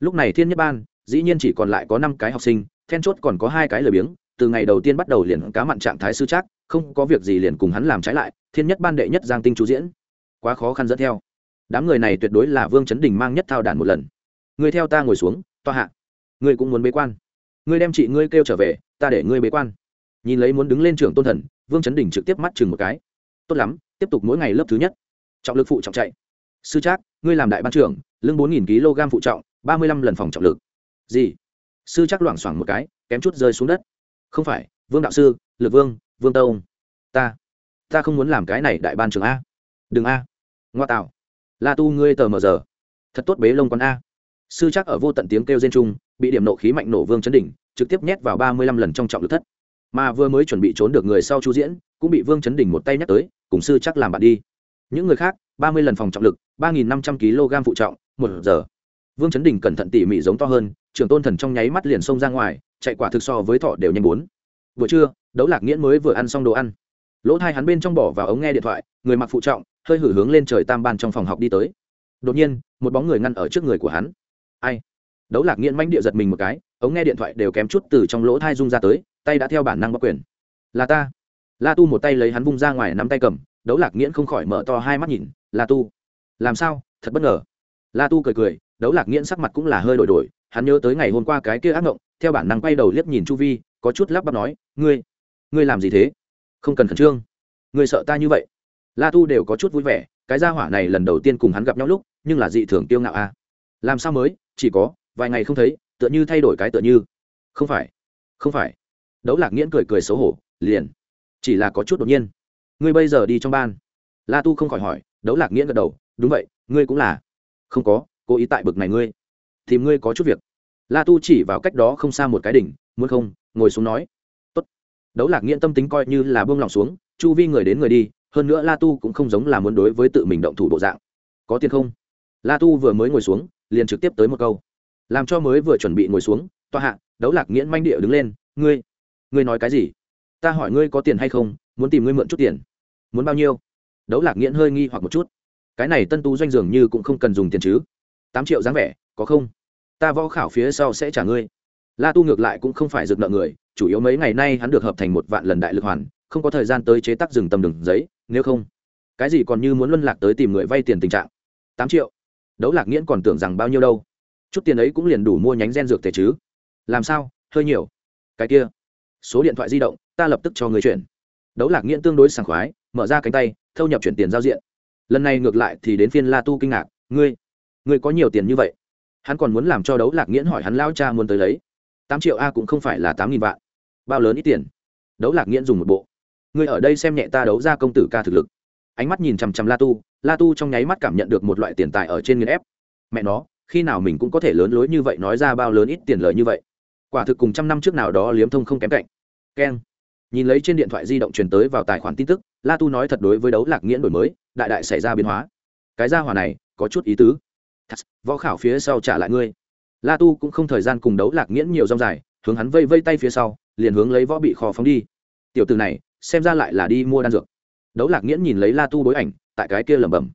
Lúc này thiên nhất ban, dĩ nhiên chỉ còn lại có năm cái học sinh, then chốt còn có hai cái lười biếng, từ ngày đầu tiên bắt đầu liền cá mặn trạng thái sư trác, không có việc gì liền cùng hắn làm trái lại, thiên nhất ban đệ nhất giang tinh chú diễn. Quá khó khăn dẫn theo. Đám người này tuyệt đối là vương chấn đình mang nhất thao đàn một lần. Người theo ta ngồi xuống toa hạ. Ngươi cũng muốn bế quan. Ngươi đem chị ngươi kêu trở về, ta để ngươi bế quan. Nhìn lấy muốn đứng lên trường tôn thần, vương chấn đình trực tiếp mắt chừng một cái. Tốt lắm, tiếp tục mỗi ngày lớp thứ nhất. Trọng lực phụ trọng chạy. Sư trác ngươi làm đại ban trưởng lưng bốn nghìn kg phụ trọng ba mươi lăm lần phòng trọng lực. Gì? Sư trác loảng xoảng một cái kém chút rơi xuống đất. Không phải vương đạo sư lực vương vương Tâu, ta ta không muốn làm cái này đại ban trưởng a. Đừng a. Ngoa tạo. La tu ngươi tờ mờ giờ. Thật tốt bế lông con a. Sư chắc ở vô tận tiếng kêu gen trung bị điểm nộ khí mạnh nổ vương chấn đỉnh trực tiếp nhét vào ba mươi lăm lần trong trọng lực thất. Mà vừa mới chuẩn bị trốn được người sau chu diễn cũng bị vương chấn đỉnh một tay nhắc tới cùng sư chắc làm bạn đi. Những người khác ba mươi lần phòng trọng lực, ba nghìn năm trăm kg phụ trọng, một giờ. Vương chấn Đình cẩn thận tỉ mỉ giống to hơn trường tôn thần trong nháy mắt liền xông ra ngoài, chạy quả thực so với thọ đều nhanh bốn. Vừa trưa, đấu lạc nghiễn mới vừa ăn xong đồ ăn. Lỗ thai hắn bên trong bỏ vào ống nghe điện thoại, người mặc phụ trọng, hơi hử hướng lên trời tam ban trong phòng học đi tới. Đột nhiên, một bóng người ngăn ở trước người của hắn. Ai? Đấu lạc nghiễn manh địa giật mình một cái, ống nghe điện thoại đều kém chút từ trong lỗ thai rung ra tới, tay đã theo bản năng bóc quyền. Là ta. La tu một tay lấy hắn vung ra ngoài nắm tay cầm, đấu lạc nghiễn không khỏi mở to hai mắt nhìn la tu. Làm sao? Thật bất ngờ. La tu cười cười, đấu lạc nghiễn sắc mặt cũng là hơi đổi đổi. Hắn nhớ tới ngày hôm qua cái kia ác mộng theo bản năng quay đầu liếc nhìn chu vi, có chút lắp bắp nói, ngươi ngươi làm gì thế? Không cần khẩn trương. Ngươi sợ ta như vậy? La tu đều có chút vui vẻ, cái gia hỏa này lần đầu tiên cùng hắn gặp nhau lúc, nhưng là dị thường tiêu ngạo a à. làm sao mới? Chỉ có, vài ngày không thấy, tựa như thay đổi cái tựa như. Không phải không phải. Đấu lạc nghiễn cười cười xấu hổ, liền. Chỉ là có chút đột nhiên. Ngươi bây giờ đi trong ban. La tu không khỏi hỏi đấu lạc nghĩa gật đầu, đúng vậy, ngươi cũng là. Không có, cố ý tại bực này ngươi. Tìm ngươi có chút việc. La tu chỉ vào cách đó không xa một cái đỉnh, muốn không, ngồi xuống nói. Tốt. đấu lạc nghĩa tâm tính coi như là buông lòng xuống, chu vi người đến người đi, hơn nữa la tu cũng không giống là muốn đối với tự mình động thủ bộ dạng. Có tiền không? La tu vừa mới ngồi xuống, liền trực tiếp tới một câu. Làm cho mới vừa chuẩn bị ngồi xuống, tòa hạ, đấu lạc nghiễn manh địa đứng lên, ngươi ngươi nói cái gì? Ta hỏi ngươi có tiền hay không, muốn tìm ngươi mượn chút tiền. Muốn bao nhiêu? Đấu lạc nghiễn hơi nghi hoặc một chút. Cái này tân tu doanh dường như cũng không cần dùng tiền chứ. Tám triệu dáng vẻ, có không? Ta võ khảo phía sau sẽ trả ngươi. La tu ngược lại cũng không phải rực nợ người, chủ yếu mấy ngày nay hắn được hợp thành một vạn lần đại lực hoàn, không có thời gian tới chế tác rừng tầm đường giấy, nếu không, cái gì còn như muốn luân lạc tới tìm người vay tiền tình trạng. Tám triệu? Đấu lạc nghiễn còn tưởng rằng bao nhiêu đâu? Chút tiền ấy cũng liền đủ mua nhánh gen dược thể chứ. Làm sao? Hơi nhiều. Cái kia. Số điện thoại di động, ta lập tức cho người chuyển. Đấu lạc nghiễn tương đối sảng khoái, mở ra cánh tay thâu nhập chuyển tiền giao diện. Lần này ngược lại thì đến phiên la tu kinh ngạc, ngươi ngươi có nhiều tiền như vậy? Hắn còn muốn làm cho đấu lạc nghiễn hỏi hắn lao cha muốn tới lấy. Tám triệu a cũng không phải là tám nghìn vạn. Bao lớn ít tiền? Đấu lạc nghiễn dùng một bộ. Ngươi ở đây xem nhẹ ta đấu ra công tử ca thực lực. Ánh mắt nhìn chằm chằm la tu la tu trong nháy mắt cảm nhận được một loại tiền tài ở trên nghiên ép. Mẹ nó, khi nào mình cũng có thể lớn lối như vậy nói ra bao lớn ít tiền lời như vậy? Quả thực cùng trăm năm trước nào đó liếm thông không kém cạnh. Keng nhìn lấy trên điện thoại di động truyền tới vào tài khoản tin tức la tu nói thật đối với đấu lạc nghiễn đổi mới đại đại xảy ra biến hóa. Cái gia hỏa này có chút ý tứ. Thật, võ khảo phía sau trả lại ngươi. La tu cũng không thời gian cùng đấu lạc nghiễn nhiều rong dài hướng hắn vây vây tay phía sau liền hướng lấy võ bị kho phóng đi. Tiểu từ này xem ra lại là đi mua đan dược. Đấu lạc nghiễn nhìn lấy la tu bối ảnh tại cái kia lẩm bẩm.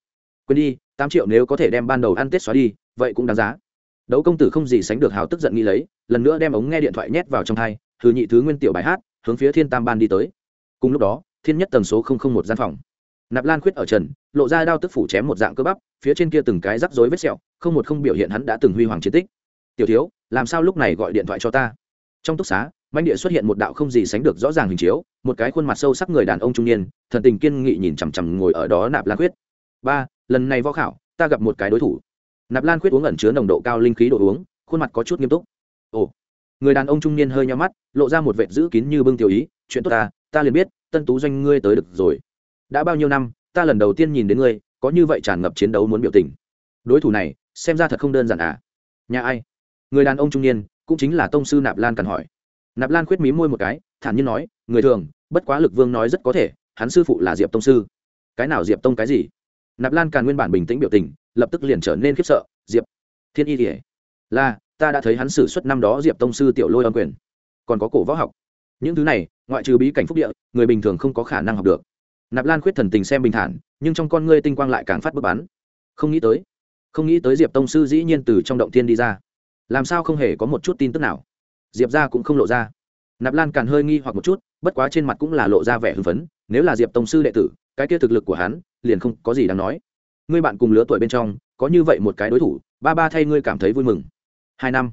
Quên đi tám triệu nếu có thể đem ban đầu ăn tết xóa đi vậy cũng đáng giá. Đấu công tử không gì sánh được hào tức giận nghĩ lấy lần nữa đem ống nghe điện thoại nhét vào trong thai thứ nhị thứ nguyên tiểu bài hát hướng phía thiên tam ban đi tới. Cùng lúc đó, thiên nhất tầng số một gian phòng. Nạp lan khuyết ở trần, lộ ra đao tức phủ chém một dạng cơ bắp, phía trên kia từng cái rắc rối vết sẹo, không một không biểu hiện hắn đã từng huy hoàng chiến tích. Tiểu thiếu, làm sao lúc này gọi điện thoại cho ta? Trong túc xá manh địa xuất hiện một đạo không gì sánh được rõ ràng hình chiếu, một cái khuôn mặt sâu sắc người đàn ông trung niên, thần tình kiên nghị nhìn chằm chằm ngồi ở đó nạp lan khuyết. Ba, lần này võ khảo, ta gặp một cái đối thủ. Nạp lan khuyết uống ẩn chứa nồng độ cao linh khí đồ uống, khuôn mặt có chút nghiêm túc. Ồ người đàn ông trung niên hơi nhắm mắt, lộ ra một vệt giữ kín như bưng tiểu ý, chuyện tốt ta ta liền biết, tân tú doanh ngươi tới được rồi. Đã bao nhiêu năm, ta lần đầu tiên nhìn đến ngươi, có như vậy tràn ngập chiến đấu muốn biểu tình. Đối thủ này, xem ra thật không đơn giản à? Nhà ai? Người đàn ông trung niên, cũng chính là tông sư nạp lan cần hỏi. Nạp lan khuyết mí môi một cái, thản nhiên nói, người thường, bất quá lực vương nói rất có thể, hắn sư phụ là diệp tông sư. Cái nào diệp tông cái gì? Nạp lan càn nguyên bản bình tĩnh biểu tình, lập tức liền trở nên khiếp sợ, diệp, thiên y kỉa là ta đã thấy hắn xử suất năm đó diệp tông sư tiểu lôi âm quyền. Còn có cổ võ học. Những thứ này, ngoại trừ bí cảnh phúc địa, người bình thường không có khả năng học được. Nạp lan khuyết thần tình xem bình thản, nhưng trong con ngươi tinh quang lại càng phát bức bắn. Không nghĩ tới, không nghĩ tới diệp tông sư dĩ nhiên từ trong động tiên đi ra. Làm sao không hề có một chút tin tức nào? Diệp ra cũng không lộ ra. Nạp lan càng hơi nghi hoặc một chút, bất quá trên mặt cũng là lộ ra vẻ hưng phấn, nếu là diệp tông sư đệ tử, cái kia thực lực của hắn, liền không có gì đáng nói. Ngươi bạn cùng lứa tuổi bên trong, có như vậy một cái đối thủ, ba ba thay ngươi cảm thấy vui mừng hai năm.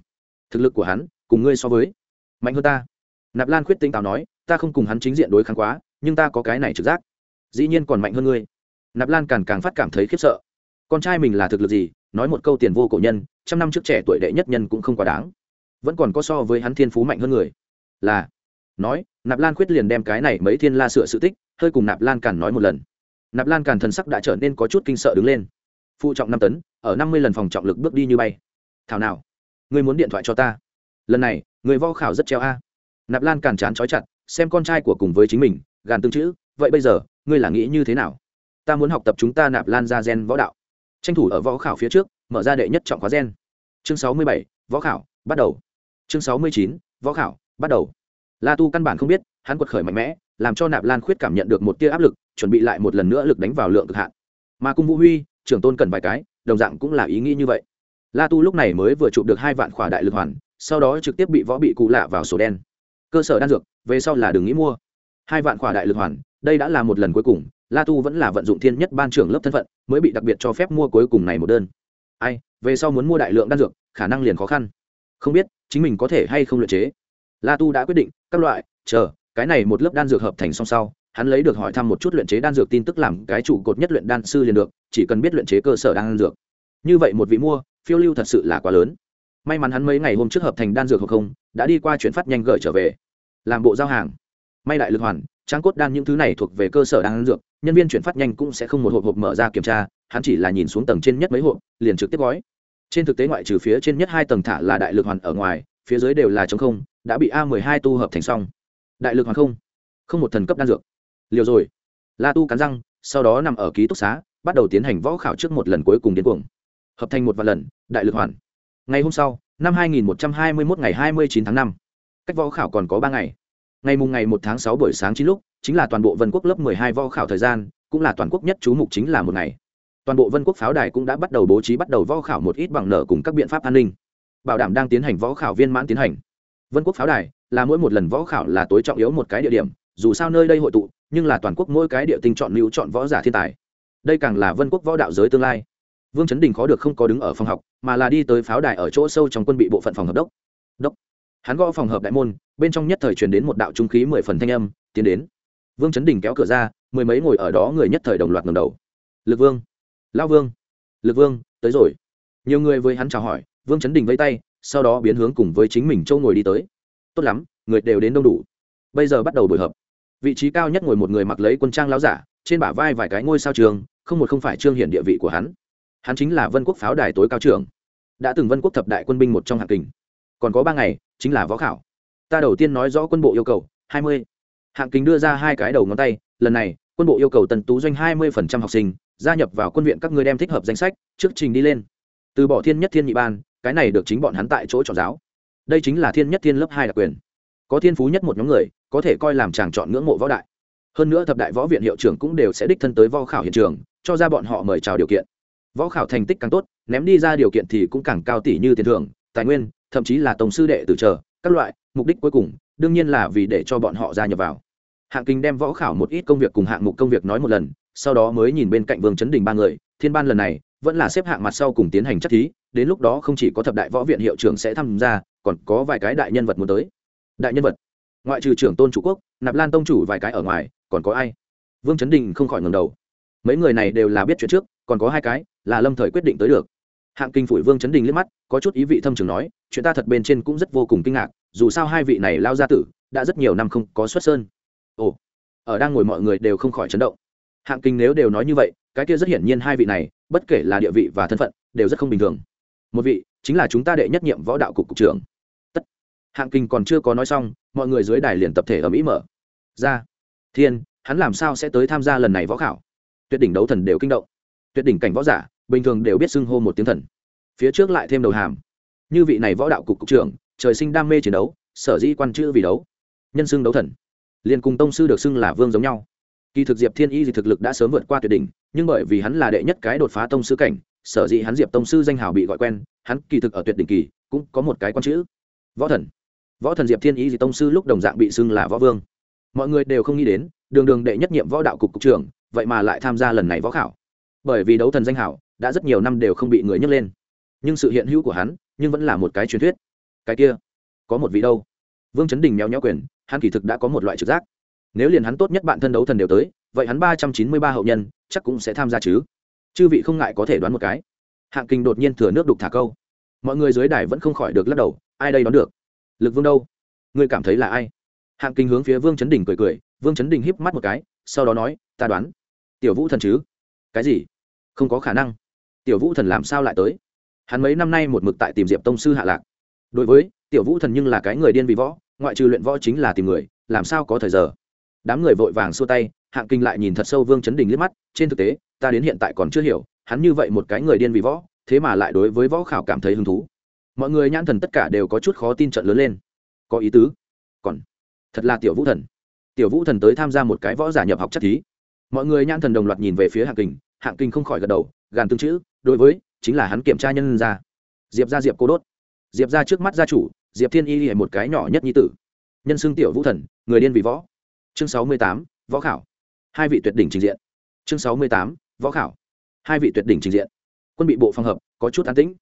Thực lực của hắn, cùng ngươi so với, mạnh hơn ta. Nạp lan khuyết tinh tào nói, ta không cùng hắn chính diện đối kháng quá, nhưng ta có cái này trực giác. Dĩ nhiên còn mạnh hơn ngươi. Nạp lan càng càng phát cảm thấy khiếp sợ. Con trai mình là thực lực gì? Nói một câu tiền vô cổ nhân, trăm năm trước trẻ tuổi đệ nhất nhân cũng không quá đáng. Vẫn còn có so với hắn thiên phú mạnh hơn người. Là, nói, nạp lan khuyết liền đem cái này mấy thiên la sửa sự tích, hơi cùng nạp lan càn nói một lần. Nạp lan càn thần sắc đã trở nên có chút kinh sợ đứng lên. Phụ trọng năm tấn, ở năm mươi lần phòng trọng lực bước đi như bay. Thảo nào? Ngươi muốn điện thoại cho ta. Lần này, người vo khảo rất treo a. Nạp lan càn chán trói chặt, xem con trai của cùng với chính mình, gàn tương chữ, vậy bây giờ, ngươi là nghĩ như thế nào? Ta muốn học tập chúng ta nạp lan ra gen võ đạo. Tranh thủ ở võ khảo phía trước, mở ra đệ nhất trọng khóa gen. Chương sáu mươi bảy, võ khảo, bắt đầu. Chương sáu mươi chín, võ khảo, bắt đầu. La tu căn bản không biết, hắn quật khởi mạnh mẽ, làm cho nạp lan khuyết cảm nhận được một tia áp lực, chuẩn bị lại một lần nữa lực đánh vào lượng cực hạn. Mà cung vũ huy, trưởng tôn cần vài cái, đồng dạng cũng là ý nghĩ như vậy la tu lúc này mới vừa chụp được hai vạn khỏa đại lực hoàn, sau đó trực tiếp bị võ bị cụ lạ vào sổ đen. Cơ sở đan dược, về sau là đừng nghĩ mua. Hai vạn khỏa đại lực hoàn, đây đã là một lần cuối cùng, la tu vẫn là vận dụng thiên nhất ban trưởng lớp thân phận, mới bị đặc biệt cho phép mua cuối cùng này một đơn. Ai, về sau muốn mua đại lượng đan dược, khả năng liền khó khăn. Không biết, chính mình có thể hay không luyện chế. La tu đã quyết định, các loại, chờ, cái này một lớp đan dược hợp thành song sau, hắn lấy được hỏi thăm một chút luyện chế đan dược tin tức làm cái trụ cột nhất luyện đan sư liền được, chỉ cần biết luyện chế cơ sở đan dược. Như vậy một vị mua phiêu lưu thật sự là quá lớn. May mắn hắn mấy ngày hôm trước hợp thành đan dược hoặc không, đã đi qua chuyển phát nhanh gửi trở về. Làm bộ giao hàng. May đại lực hoàn trang cốt đan những thứ này thuộc về cơ sở đan dược, nhân viên chuyển phát nhanh cũng sẽ không một hộp hộp mở ra kiểm tra, hắn chỉ là nhìn xuống tầng trên nhất mấy hộp, liền trực tiếp gói. Trên thực tế ngoại trừ phía trên nhất hai tầng thả là đại lực hoàn ở ngoài, phía dưới đều là chống không, đã bị a mười hai tu hợp thành xong. Đại lực hoàn không? Không một thần cấp đan dược. Liều rồi. La tu cắn răng, sau đó nằm ở ký túc xá, bắt đầu tiến hành võ khảo trước một lần cuối cùng đến cuồng hợp thành một vài lần, đại lực hoàn. Ngày hôm sau, năm 2121 ngày 29 tháng 5. cách võ khảo còn có ba ngày. Ngày mùng ngày một tháng sáu buổi sáng chín lúc, chính là toàn bộ vân quốc lớp 12 võ khảo thời gian, cũng là toàn quốc nhất chú mục chính là một ngày. Toàn bộ vân quốc pháo đài cũng đã bắt đầu bố trí bắt đầu võ khảo một ít bằng nở cùng các biện pháp an ninh. Bảo đảm đang tiến hành võ khảo viên mãn tiến hành. Vân quốc pháo đài là mỗi một lần võ khảo là tối trọng yếu một cái địa điểm, dù sao nơi đây hội tụ, nhưng là toàn quốc mỗi cái địa tinh chọn lưu chọn võ giả thiên tài. Đây càng là vân quốc võ đạo giới tương lai vương chấn đình khó được không có đứng ở phòng học, mà là đi tới pháo đài ở chỗ sâu trong quân bị bộ phận phòng hợp đốc. Đốc. Hắn gõ phòng hợp đại môn, bên trong nhất thời truyền đến một đạo trung khí mười phần thanh âm, tiến đến. Vương chấn đình kéo cửa ra, mười mấy ngồi ở đó người nhất thời đồng loạt ngầm đầu. Lực vương lao vương, lực vương, tới rồi. Nhiều người với hắn chào hỏi, vương chấn đình vây tay, sau đó biến hướng cùng với chính mình châu ngồi đi tới. Tốt lắm, người đều đến đông đủ. Bây giờ bắt đầu buổi hợp vị trí cao nhất ngồi một người mặc lấy quân trang lao giả, trên bả vai vài cái ngôi sao trường, không một không phải trương hiện địa vị của hắn hắn chính là vân quốc pháo đài tối cao trưởng, đã từng vân quốc thập đại quân binh một trong hạng kình. Còn có ba ngày, chính là võ khảo. Ta đầu tiên nói rõ quân bộ yêu cầu, hai mươi. Hạng kính đưa ra hai cái đầu ngón tay, lần này, quân bộ yêu cầu tần tú doanh hai mươi phần trăm học sinh, gia nhập vào quân viện các ngươi đem thích hợp danh sách, trước trình đi lên. Từ bỏ thiên nhất thiên nhị ban, cái này được chính bọn hắn tại chỗ chọn giáo. Đây chính là thiên nhất thiên lớp hai đặc quyền. Có thiên phú nhất một nhóm người, có thể coi làm chàng chọn ngưỡng mộ võ đại. Hơn nữa thập đại võ viện hiệu trưởng cũng đều sẽ đích thân tới võ khảo hiện trường, cho ra bọn họ mời chào điều kiện võ khảo thành tích càng tốt, ném đi ra điều kiện thì cũng càng cao tỷ như tiền thưởng, tài nguyên, thậm chí là tổng sư đệ từ chờ, các loại, mục đích cuối cùng, đương nhiên là vì để cho bọn họ gia nhập vào. Hạng kinh đem võ khảo một ít công việc cùng hạng mục công việc nói một lần, sau đó mới nhìn bên cạnh vương chấn đình ba người, thiên ban lần này, vẫn là xếp hạng mặt sau cùng tiến hành chất thí, đến lúc đó không chỉ có thập đại võ viện hiệu trưởng sẽ tham gia, còn có vài cái đại nhân vật muốn tới. Đại nhân vật? Ngoại trừ trưởng tôn chủ quốc, nạp lan tông chủ vài cái ở ngoài, còn có ai? Vương chấn đình không khỏi ngầm đầu mấy người này đều là biết chuyện trước, còn có hai cái, là lâm thời quyết định tới được. Hạng kinh phủi vương chấn đình liếc mắt, có chút ý vị thâm trường nói, chuyện ta thật bên trên cũng rất vô cùng kinh ngạc, dù sao hai vị này lao ra tử, đã rất nhiều năm không có xuất sơn. Ồ, ở đang ngồi mọi người đều không khỏi chấn động. Hạng kinh nếu đều nói như vậy, cái kia rất hiển nhiên hai vị này, bất kể là địa vị và thân phận, đều rất không bình thường. Một vị, chính là chúng ta đệ nhất nhiệm võ đạo cục cục trưởng. Tất. Hạng kinh còn chưa có nói xong, mọi người dưới đài liền tập thể ở mỹ mở. Ra. Thiên, hắn làm sao sẽ tới tham gia lần này võ khảo? Tuyệt đỉnh đấu thần đều kinh động. Tuyệt đỉnh cảnh võ giả, bình thường đều biết xưng hô một tiếng thần. Phía trước lại thêm đầu hàm. Như vị này võ đạo cục cục trưởng, trời sinh đam mê chiến đấu, sở dĩ quan chữ vì đấu. Nhân xưng đấu thần. Liền cùng tông sư được xưng là vương giống nhau. Kỳ thực diệp thiên y thì thực lực đã sớm vượt qua tuyệt đỉnh, nhưng bởi vì hắn là đệ nhất cái đột phá tông sư cảnh, sở dĩ hắn diệp tông sư danh hào bị gọi quen, hắn kỳ thực ở tuyệt đỉnh kỳ, cũng có một cái quan chữ. Võ thần. Võ thần diệp thiên y thì tông sư lúc đồng dạng bị xưng là võ vương. Mọi người đều không nghĩ đến, đường đường đệ nhất nhiệm võ đạo cục cục trưởng vậy mà lại tham gia lần này võ khảo. Bởi vì đấu thần danh hảo, đã rất nhiều năm đều không bị người nhấc lên. Nhưng sự hiện hữu của hắn, nhưng vẫn là một cái truyền thuyết. Cái kia, có một vị đâu? Vương chấn đình méo nhó quyền, hắn kỳ thực đã có một loại trực giác. Nếu liền hắn tốt nhất bạn thân đấu thần đều tới, vậy hắn ba trăm chín mươi ba hậu nhân, chắc cũng sẽ tham gia chứ. Chư vị không ngại có thể đoán một cái. Hạng kinh đột nhiên thừa nước đục thả câu. Mọi người dưới đài vẫn không khỏi được lắc đầu, ai đây đoán được? Lực vương đâu? Ngươi cảm thấy là ai? Hạng kinh hướng phía vương chấn đình cười cười, vương chấn đình híp mắt một cái, sau đó nói, ta đoán tiểu vũ thần chứ? Cái gì? Không có khả năng. Tiểu vũ thần làm sao lại tới? Hắn mấy năm nay một mực tại tìm diệp tông sư hạ lạc. Đối với, tiểu vũ thần nhưng là cái người điên vì võ, ngoại trừ luyện võ chính là tìm người, làm sao có thời giờ? Đám người vội vàng xua tay, hạng kinh lại nhìn thật sâu vương chấn đình liếc mắt, trên thực tế, ta đến hiện tại còn chưa hiểu, hắn như vậy một cái người điên vì võ, thế mà lại đối với võ khảo cảm thấy hứng thú. Mọi người nhãn thần tất cả đều có chút khó tin trận lớn lên. Có ý tứ. Còn, thật là tiểu vũ thần. Tiểu vũ thần tới tham gia một cái võ giả nhập học chất thí mọi người nhãn thần đồng loạt nhìn về phía hạng kinh hạng kinh không khỏi gật đầu, gàn tương chữ, đối với, chính là hắn kiểm tra nhân ra. Diệp ra diệp cô đốt. Diệp ra trước mắt gia chủ, diệp thiên y một cái nhỏ nhất nhi tử. Nhân xương tiểu vũ thần, người điên vì võ. Chương sáu mươi tám, võ khảo. Hai vị tuyệt đỉnh trình diện. Chương sáu mươi tám, võ khảo. Hai vị tuyệt đỉnh trình diện. Quân bị bộ phòng hợp, có chút an tĩnh.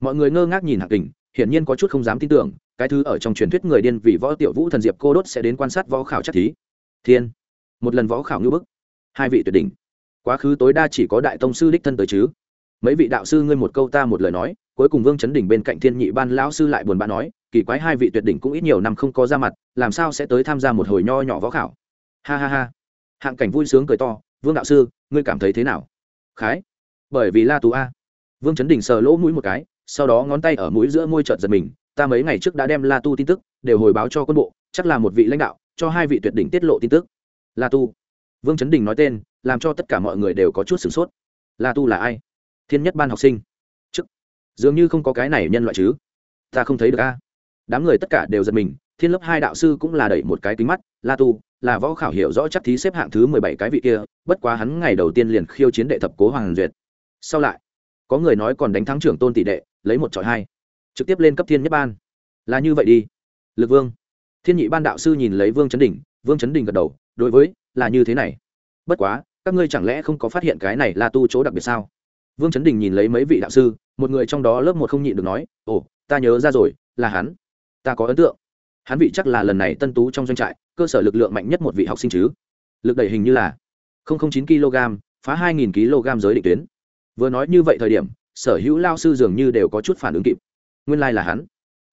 Mọi người ngơ ngác nhìn hạng kình, hiển nhiên có chút không dám tin tưởng, cái thứ ở trong truyền thuyết người điên vì võ tiểu vũ thần diệp cô đốt sẽ đến quan sát võ khảo chắc thí. Thiên. Một lần võ khảo ngưỡng bức hai vị tuyệt đỉnh. Quá khứ tối đa chỉ có đại tông sư đích thân tới chứ. Mấy vị đạo sư ngươi một câu ta một lời nói, cuối cùng vương chấn đỉnh bên cạnh thiên nhị ban lão sư lại buồn bã nói, kỳ quái hai vị tuyệt đỉnh cũng ít nhiều năm không có ra mặt, làm sao sẽ tới tham gia một hồi nho nhỏ võ khảo? Ha ha ha. Hạng cảnh vui sướng cười to, vương đạo sư, ngươi cảm thấy thế nào? Khái. Bởi vì la tú a. Vương chấn đỉnh sờ lỗ mũi một cái, sau đó ngón tay ở mũi giữa môi trợt giật mình, ta mấy ngày trước đã đem la tu tin tức đều hồi báo cho quân bộ, chắc là một vị lãnh đạo, cho hai vị tuyệt đỉnh tiết lộ tin tức. La tu vương chấn đình nói tên, làm cho tất cả mọi người đều có chút sửng sốt. La tu là ai? Thiên nhất ban học sinh. Chức. Dường như không có cái này nhân loại chứ. Ta không thấy được a. Đám người tất cả đều giật mình, thiên lớp hai đạo sư cũng là đẩy một cái kính mắt, la tu, là võ khảo hiểu rõ chắc thí xếp hạng thứ mười bảy cái vị kia, bất quá hắn ngày đầu tiên liền khiêu chiến đệ thập cố hoàng duyệt. Sau lại, có người nói còn đánh thắng trưởng tôn tỷ đệ, lấy một trọi hai. Trực tiếp lên cấp thiên nhất ban. Là như vậy đi. Lực vương. Thiên nhị ban đạo sư nhìn lấy vương chấn Đỉnh vương chấn đình gật đầu, đối với, là như thế này. Bất quá, các ngươi chẳng lẽ không có phát hiện cái này là tu chỗ đặc biệt sao? Vương chấn đình nhìn lấy mấy vị đạo sư, một người trong đó lớp một không nhịn được nói, ồ, ta nhớ ra rồi, là hắn. Ta có ấn tượng. Hắn vị chắc là lần này tân tú trong doanh trại, cơ sở lực lượng mạnh nhất một vị học sinh chứ. Lực đẩy hình như là chín kg, phá hai nghìn kg giới định tuyến. Vừa nói như vậy thời điểm, sở hữu lao sư dường như đều có chút phản ứng kịp. Nguyên lai、like、là hắn.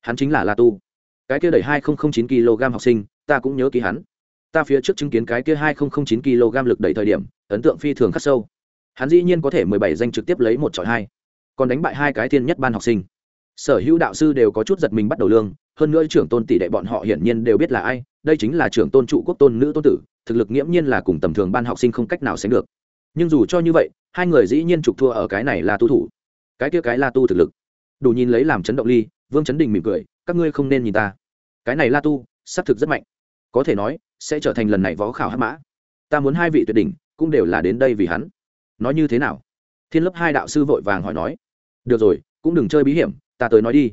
Hắn chính là la tu. Cái kia đẩy hai chín kg học sinh, ta cũng nhớ ký hắn ta phía trước chứng kiến cái kia hai chín kg lực đẩy thời điểm, ấn tượng phi thường khắc sâu. Hắn dĩ nhiên có thể mười bảy danh trực tiếp lấy một trọi hai, còn đánh bại hai cái thiên nhất ban học sinh. Sở hữu đạo sư đều có chút giật mình bắt đầu lương, hơn nữa trưởng tôn tỷ đệ bọn họ hiển nhiên đều biết là ai, đây chính là trưởng tôn trụ quốc tôn nữ tôn tử, thực lực nghiễm nhiên là cùng tầm thường ban học sinh không cách nào sánh được. Nhưng dù cho như vậy, hai người dĩ nhiên trục thua ở cái này là tu thủ. Cái kia cái la tu thực lực. Đủ nhìn lấy làm chấn động ly, vương chấn đình mỉm cười, các ngươi không nên nhìn ta. Cái này la tu, xác thực rất mạnh. Có thể nói sẽ trở thành lần này võ khảo hắc mã. Ta muốn hai vị tuyệt đỉnh cũng đều là đến đây vì hắn. Nói như thế nào? Thiên lớp hai đạo sư vội vàng hỏi nói. Được rồi, cũng đừng chơi bí hiểm, ta tới nói đi.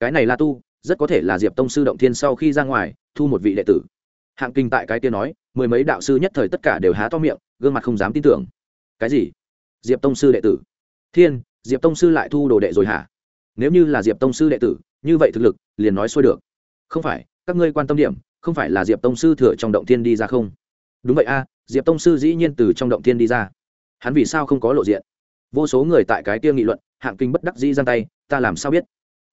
Cái này la tu, rất có thể là diệp tông sư động thiên sau khi ra ngoài, thu một vị đệ tử. Hạng kinh tại cái kia nói, mười mấy đạo sư nhất thời tất cả đều há to miệng, gương mặt không dám tin tưởng. Cái gì? Diệp tông sư đệ tử. Thiên, diệp tông sư lại thu đồ đệ rồi hả? Nếu như là diệp tông sư đệ tử, như vậy thực lực, liền nói xuôi được. Không phải, các ngươi quan tâm điểm không phải là diệp tông sư thừa trong động thiên đi ra không? Đúng vậy a, diệp tông sư dĩ nhiên từ trong động thiên đi ra. Hắn vì sao không có lộ diện? Vô số người tại cái kia nghị luận, hạng kinh bất đắc dĩ giang tay, ta làm sao biết?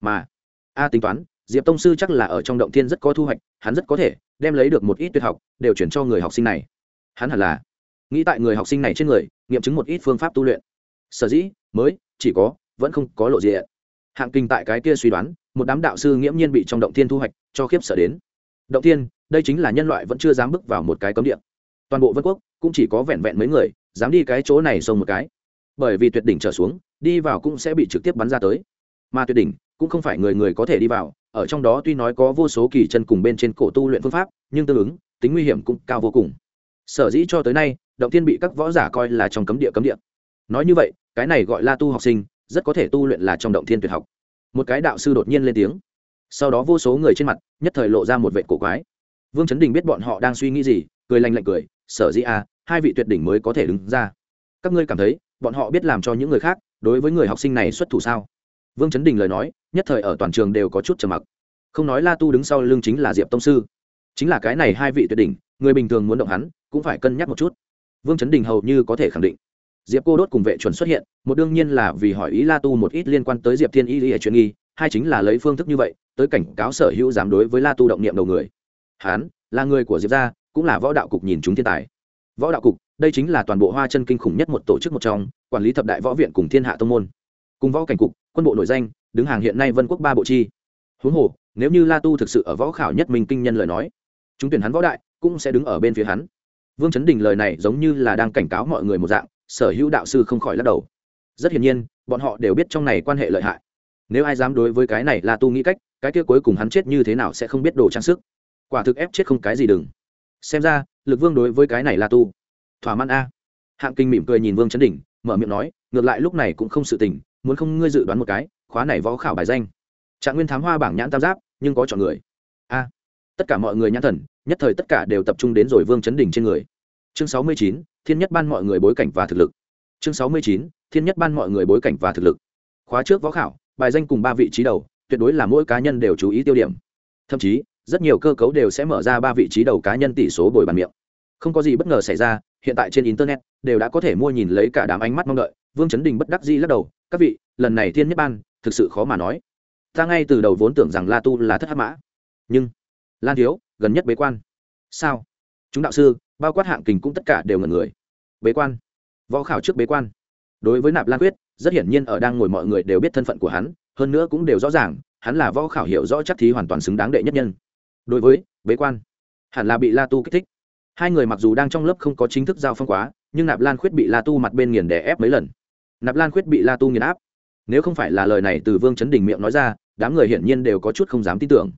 Mà, a tính toán, diệp tông sư chắc là ở trong động thiên rất có thu hoạch, hắn rất có thể đem lấy được một ít tuyệt học, đều chuyển cho người học sinh này. Hắn hẳn là nghĩ tại người học sinh này trên người, nghiệm chứng một ít phương pháp tu luyện. Sở dĩ, mới, chỉ có, vẫn không có lộ diện. Hạng kinh tại cái kia suy đoán, một đám đạo sư nghiễm nhiên bị trong động thiên thu hoạch, cho khiếp sợ đến động thiên, đây chính là nhân loại vẫn chưa dám bước vào một cái cấm địa. Toàn bộ vân quốc cũng chỉ có vẹn vẹn mấy người, dám đi cái chỗ này xông một cái. Bởi vì tuyệt đỉnh trở xuống, đi vào cũng sẽ bị trực tiếp bắn ra tới. Mà tuyệt đỉnh cũng không phải người người có thể đi vào, ở trong đó tuy nói có vô số kỳ chân cùng bên trên cổ tu luyện phương pháp, nhưng tương ứng, tính nguy hiểm cũng cao vô cùng. Sở dĩ cho tới nay, động Thiên bị các võ giả coi là trong cấm địa cấm địa. Nói như vậy, cái này gọi là tu học sinh, rất có thể tu luyện là trong động thiên tuyệt học. Một cái đạo sư đột nhiên lên tiếng sau đó vô số người trên mặt nhất thời lộ ra một vệ cổ quái. Vương chấn đình biết bọn họ đang suy nghĩ gì, cười lanh lạnh cười, sở dĩ à hai vị tuyệt đỉnh mới có thể đứng ra. Các ngươi cảm thấy, bọn họ biết làm cho những người khác, đối với người học sinh này xuất thủ sao? Vương chấn đình lời nói, nhất thời ở toàn trường đều có chút trầm mặc. Không nói la tu đứng sau lưng chính là diệp tông sư. Chính là cái này hai vị tuyệt đỉnh, người bình thường muốn động hắn, cũng phải cân nhắc một chút. Vương chấn đình hầu như có thể khẳng định. Diệp cô đốt cùng vệ chuẩn xuất hiện, một đương nhiên là vì hỏi ý la tu một ít liên quan tới diệp thiên y lý chuyện nghi hai chính là lấy phương thức như vậy, tới cảnh cáo sở hữu dám đối với la tu động niệm đầu người. Hán, là người của diệp gia, cũng là võ đạo cục nhìn chúng thiên tài. Võ đạo cục, đây chính là toàn bộ hoa chân kinh khủng nhất một tổ chức một trong, quản lý thập đại võ viện cùng thiên hạ tông môn. Cùng võ cảnh cục, quân bộ nội danh, đứng hàng hiện nay vân quốc ba bộ chi. Huống hồ, nếu như la tu thực sự ở võ khảo nhất minh kinh nhân lời nói, chúng tuyển hắn võ đại, cũng sẽ đứng ở bên phía hắn. Vương chấn đình lời này giống như là đang cảnh cáo mọi người một dạng, sở hữu đạo sư không khỏi lắc đầu. Rất hiển nhiên, bọn họ đều biết trong này quan hệ lợi hại nếu ai dám đối với cái này la tu nghĩ cách cái kia cuối cùng hắn chết như thế nào sẽ không biết đồ trang sức. Quả thực ép chết không cái gì đừng. Xem ra lực vương đối với cái này la tu thỏa mãn a. Hạng kinh mỉm cười nhìn vương chấn đỉnh, mở miệng nói ngược lại lúc này cũng không sự tình muốn không ngươi dự đoán một cái khóa này võ khảo bài danh. Trạng nguyên thám hoa bảng nhãn tam giáp nhưng có chọn người. A. Tất cả mọi người nhãn thần nhất thời tất cả đều tập trung đến rồi vương chấn đỉnh trên người. Chương sáu mươi chín thiên nhất ban mọi người bối cảnh và thực lực. Chương sáu mươi chín thiên nhất ban mọi người bối cảnh và thực lực. Khóa trước võ khảo bài danh cùng ba vị trí đầu, tuyệt đối là mỗi cá nhân đều chú ý tiêu điểm. Thậm chí, rất nhiều cơ cấu đều sẽ mở ra ba vị trí đầu cá nhân tỷ số bồi bàn miệng. Không có gì bất ngờ xảy ra, hiện tại trên internet, đều đã có thể mua nhìn lấy cả đám ánh mắt mong đợi. Vương chấn đình bất đắc dĩ lắc đầu, các vị, lần này thiên nhất ban, thực sự khó mà nói. Ta ngay từ đầu vốn tưởng rằng la tu là thất hát mã. Nhưng, lan thiếu, gần nhất bế quan. Sao? Chúng đạo sư, bao quát hạng kình cũng tất cả đều ngần người. Bế quan. Võ khảo trước bế quan đối với nạp lan quyết, rất hiển nhiên ở đang ngồi mọi người đều biết thân phận của hắn, hơn nữa cũng đều rõ ràng, hắn là võ khảo hiểu rõ chắc thí hoàn toàn xứng đáng đệ nhất nhân. Đối với bế quan, hẳn là bị la tu kích thích. Hai người mặc dù đang trong lớp không có chính thức giao phong quá, nhưng nạp lan khuyết bị la tu mặt bên nghiền đè ép mấy lần. Nạp lan khuyết bị la tu nghiền áp. Nếu không phải là lời này từ vương chấn đình miệng nói ra, đám người hiển nhiên đều có chút không dám tin tưởng.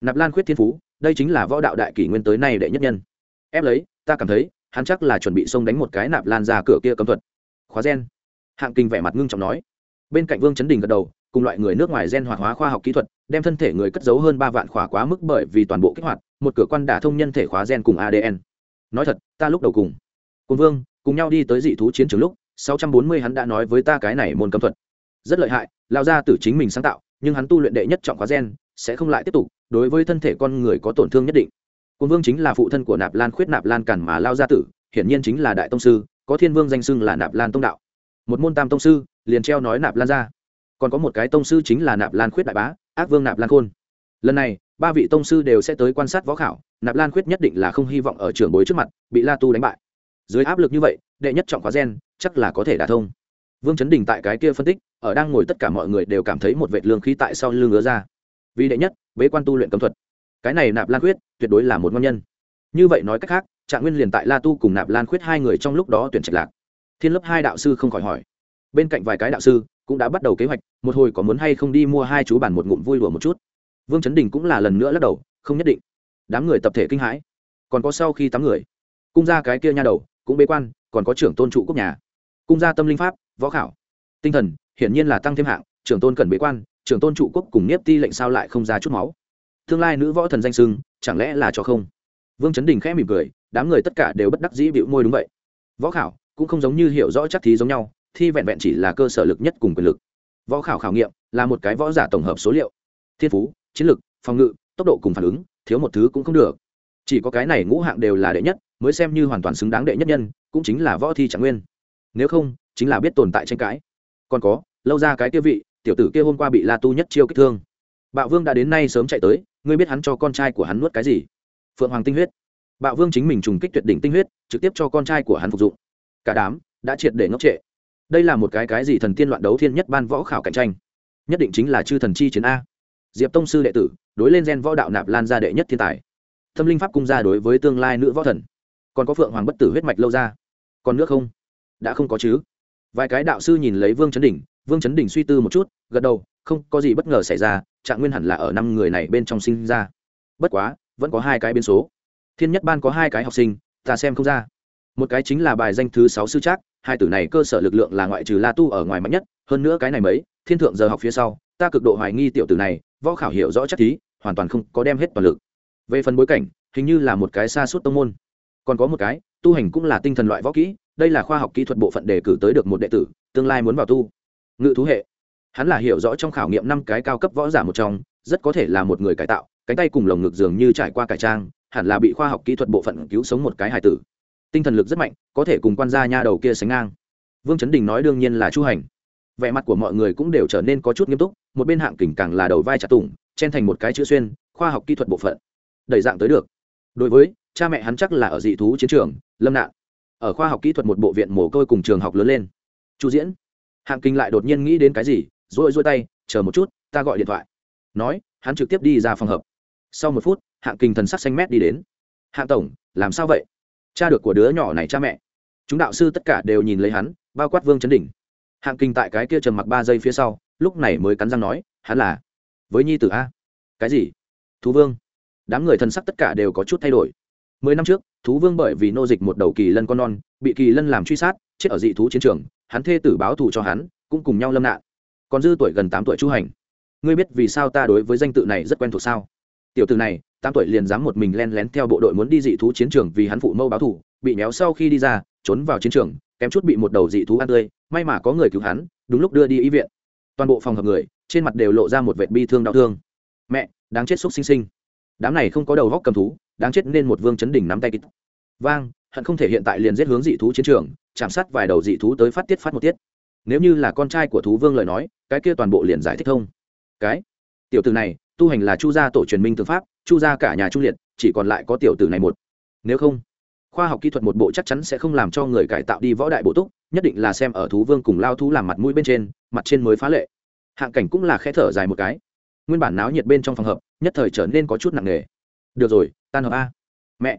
Nạp lan khuyết thiên phú, đây chính là võ đạo đại kỷ nguyên tới nay đệ nhất nhân. Ép lấy, ta cảm thấy, hắn chắc là chuẩn bị xông đánh một cái nạp lan ra cửa kia cấm thuật. Khóa gen hạng kinh vẻ mặt ngưng trọng nói. Bên cạnh vương chấn đình gật đầu cùng loại người nước ngoài gen hoạt hóa khoa học kỹ thuật đem thân thể người cất giấu hơn ba vạn khỏa quá mức bởi vì toàn bộ kích hoạt một cửa quan đả thông nhân thể khóa gen cùng adn nói thật ta lúc đầu cùng cùng vương cùng nhau đi tới dị thú chiến trường lúc sáu trăm bốn mươi hắn đã nói với ta cái này môn cấm thuật. Rất lợi hại lao ra từ chính mình sáng tạo nhưng hắn tu luyện đệ nhất trọng khóa gen sẽ không lại tiếp tục đối với thân thể con người có tổn thương nhất định. Quân Vương chính là phụ thân của Nạp Lan Khuyết Nạp Lan Cản mà lao gia tử, hiển nhiên chính là đại tông sư, có Thiên Vương danh xưng là Nạp Lan tông đạo. Một môn tam tông sư, liền treo nói Nạp Lan ra. Còn có một cái tông sư chính là Nạp Lan Khuyết đại bá, Ác Vương Nạp Lan Khôn. Lần này, ba vị tông sư đều sẽ tới quan sát võ khảo, Nạp Lan Khuyết nhất định là không hy vọng ở trưởng bối trước mặt bị La Tu đánh bại. Dưới áp lực như vậy, đệ nhất trọng khóa gen, chắc là có thể đả thông. Vương Chấn Đình tại cái kia phân tích, ở đang ngồi tất cả mọi người đều cảm thấy một vệt lương khí tại sau lưng ngứa ra. Vì đệ nhất, bế quan tu luyện cấm thuật cái này nạp lan khuyết tuyệt đối là một ngon nhân như vậy nói cách khác trạng nguyên liền tại la tu cùng nạp lan khuyết hai người trong lúc đó tuyển trạch lạc thiên lớp hai đạo sư không khỏi hỏi. Bên cạnh vài cái đạo sư cũng đã bắt đầu kế hoạch, một hồi có muốn hay không đi mua hai chú bản một ngụm vui đùa một chút. Vương chấn đình cũng là lần nữa lắc đầu, không nhất định. Đám người tập thể kinh hãi. Còn có sau khi tắm người, cung ra cái kia nha đầu cũng bế quan, còn có trưởng tôn trụ quốc nhà. Cung gia tâm linh pháp, võ khảo. Tinh thần, hiển nhiên là tăng thêm hạng, trưởng tôn cần bế quan, trưởng tôn trụ quốc cùng nhiếp ti lệnh sao lại không ra chút máu. Tương lai nữ võ thần danh sưng chẳng lẽ là cho không? Vương chấn đình khẽ mỉm cười, đám người tất cả đều bất đắc dĩ bịu môi đúng vậy. Võ khảo cũng không giống như hiểu rõ chắc thí giống nhau, thi vẹn vẹn chỉ là cơ sở lực nhất cùng quyền lực. Võ khảo khảo nghiệm là một cái võ giả tổng hợp số liệu. Thiên phú, chiến lực, phòng ngự, tốc độ cùng phản ứng, thiếu một thứ cũng không được. Chỉ có cái này ngũ hạng đều là đệ nhất, mới xem như hoàn toàn xứng đáng đệ nhất nhân, cũng chính là võ thi trạng nguyên. Nếu không, chính là biết tồn tại tranh cãi. Còn có, lâu ra cái tiêu vị, tiểu tử kia hôm qua bị la tu nhất chiêu kích thương. Bạo vương đã đến nay sớm chạy tới, ngươi biết hắn cho con trai của hắn nuốt cái gì? Phượng hoàng tinh huyết. Bạo vương chính mình trùng kích tuyệt đỉnh tinh huyết, trực tiếp cho con trai của hắn phục dụng cả đám đã triệt để ngốc trệ. Đây là một cái cái gì thần tiên loạn đấu thiên nhất ban võ khảo cạnh tranh? Nhất định chính là chư thần chi chiến a. Diệp tông sư đệ tử, đối lên gen võ đạo nạp lan gia đệ nhất thiên tài. Tâm linh pháp cung gia đối với tương lai nữ võ thần. Còn có phượng hoàng bất tử huyết mạch lâu ra. Còn nước không? Đã không có chứ. Vài cái đạo sư nhìn lấy vương chấn đỉnh, vương chấn đỉnh suy tư một chút, gật đầu, không có gì bất ngờ xảy ra, trạng nguyên hẳn là ở năm người này bên trong sinh ra. Bất quá, vẫn có hai cái biến số. Thiên nhất ban có hai cái học sinh, ta xem không ra một cái chính là bài danh thứ sáu sư trác, hai tử này cơ sở lực lượng là ngoại trừ la tu ở ngoài mạnh nhất, hơn nữa cái này mấy, thiên thượng giờ học phía sau, ta cực độ hoài nghi tiểu tử này, võ khảo hiểu rõ chắc thí, hoàn toàn không có đem hết toàn lực. Về phần bối cảnh, hình như là một cái xa suốt tông môn. Còn có một cái, tu hành cũng là tinh thần loại võ kỹ, đây là khoa học kỹ thuật bộ phận đề cử tới được một đệ tử, tương lai muốn vào tu. Ngự thú hệ. Hắn là hiểu rõ trong khảo nghiệm năm cái cao cấp võ giả một trong, rất có thể là một người cải tạo, cánh tay cùng lồng ngực dường như trải qua cải trang, hẳn là bị khoa học kỹ thuật bộ phận cứu sống một cái hài tử tinh thần lực rất mạnh, có thể cùng quan gia nha đầu kia sánh ngang. Vương chấn đình nói đương nhiên là chu hành. Vẻ mặt của mọi người cũng đều trở nên có chút nghiêm túc, một bên hạng kỉnh càng là đầu vai chặt tủng chen thành một cái chữ xuyên, khoa học kỹ thuật bộ phận. Đẩy dạng tới được. Đối với, cha mẹ hắn chắc là ở dị thú chiến trường, lâm nạn. Ở khoa học kỹ thuật một bộ viện mồ côi cùng trường học lớn lên. Chu diễn. Hạng kinh lại đột nhiên nghĩ đến cái gì rồi rôi tay, chờ một chút, ta gọi điện thoại. Nói, hắn trực tiếp đi ra phòng hợp sau một phút, hạng kinh thần sắc xanh mét đi đến. Hạng tổng, làm sao vậy? Cha được của đứa nhỏ này cha mẹ. Chúng đạo sư tất cả đều nhìn lấy hắn, bao quát vương chấn đỉnh. Hạng kinh tại cái kia trầm mặc ba giây phía sau, lúc này mới cắn răng nói, hắn là với nhi tử a. Cái gì? Thú vương. Đám người thần sắc tất cả đều có chút thay đổi. Mười năm trước, thú vương bởi vì nô dịch một đầu kỳ lân con non, bị kỳ lân làm truy sát, chết ở dị thú chiến trường, hắn thê tử báo thù cho hắn, cũng cùng nhau lâm nạn. Còn dư tuổi gần tám tuổi chu hành. Ngươi biết vì sao ta đối với danh tự này rất quen thuộc sao? Tiểu tử này tám tuổi liền dám một mình len lén theo bộ đội muốn đi dị thú chiến trường vì hắn phụ mâu báo thù, bị méo sau khi đi ra, trốn vào chiến trường, kém chút bị một đầu dị thú ăn tươi, may mà có người cứu hắn, đúng lúc đưa đi y viện. Toàn bộ phòng hợp người, trên mặt đều lộ ra một vệt bi thương đau thương. Mẹ, đáng chết xúc sinh sinh. Đám này không có đầu góc cầm thú, đáng chết nên một vương chấn đỉnh nắm tay kịch. Vang, hận không thể hiện tại liền giết hướng dị thú chiến trường, chạm sát vài đầu dị thú tới phát tiết phát một tiết. Nếu như là con trai của thú vương lời nói, cái kia toàn bộ liền giải thích thông cái, tiểu tử này tu hành là chu gia tổ truyền minh tư pháp, chu gia cả nhà trung liệt, chỉ còn lại có tiểu tử này một. Nếu không, khoa học kỹ thuật một bộ chắc chắn sẽ không làm cho người cải tạo đi võ đại bổ túc, nhất định là xem ở thú vương cùng lao thú làm mặt mũi bên trên, mặt trên mới phá lệ. Hạng cảnh cũng là khẽ thở dài một cái. Nguyên bản náo nhiệt bên trong phòng hợp, nhất thời trở nên có chút nặng nề. Được rồi, tan hợp a. Mẹ.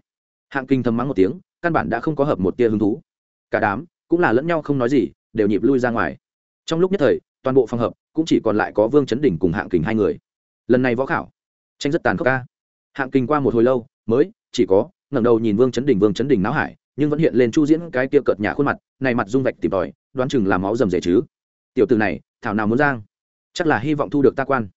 Hạng kinh thầm mắng một tiếng, căn bản đã không có hợp một tia hứng thú. Cả đám, cũng là lẫn nhau không nói gì, đều nhịp lui ra ngoài. Trong lúc nhất thời, toàn bộ phòng hợp, cũng chỉ còn lại có vương chấn đỉnh cùng hạng kình hai người lần này võ khảo, tranh rất tàn khốc ca. Hạng kinh qua một hồi lâu, mới, chỉ có, ngẩng đầu nhìn vương chấn đỉnh vương chấn đỉnh náo hải, nhưng vẫn hiện lên chu diễn cái kia cợt nhà khuôn mặt, này mặt dung vạch tìm tòi, đoán chừng là máu rầm rể chứ. Tiểu từ này, thảo nào muốn giang? Chắc là hy vọng thu được ta quan.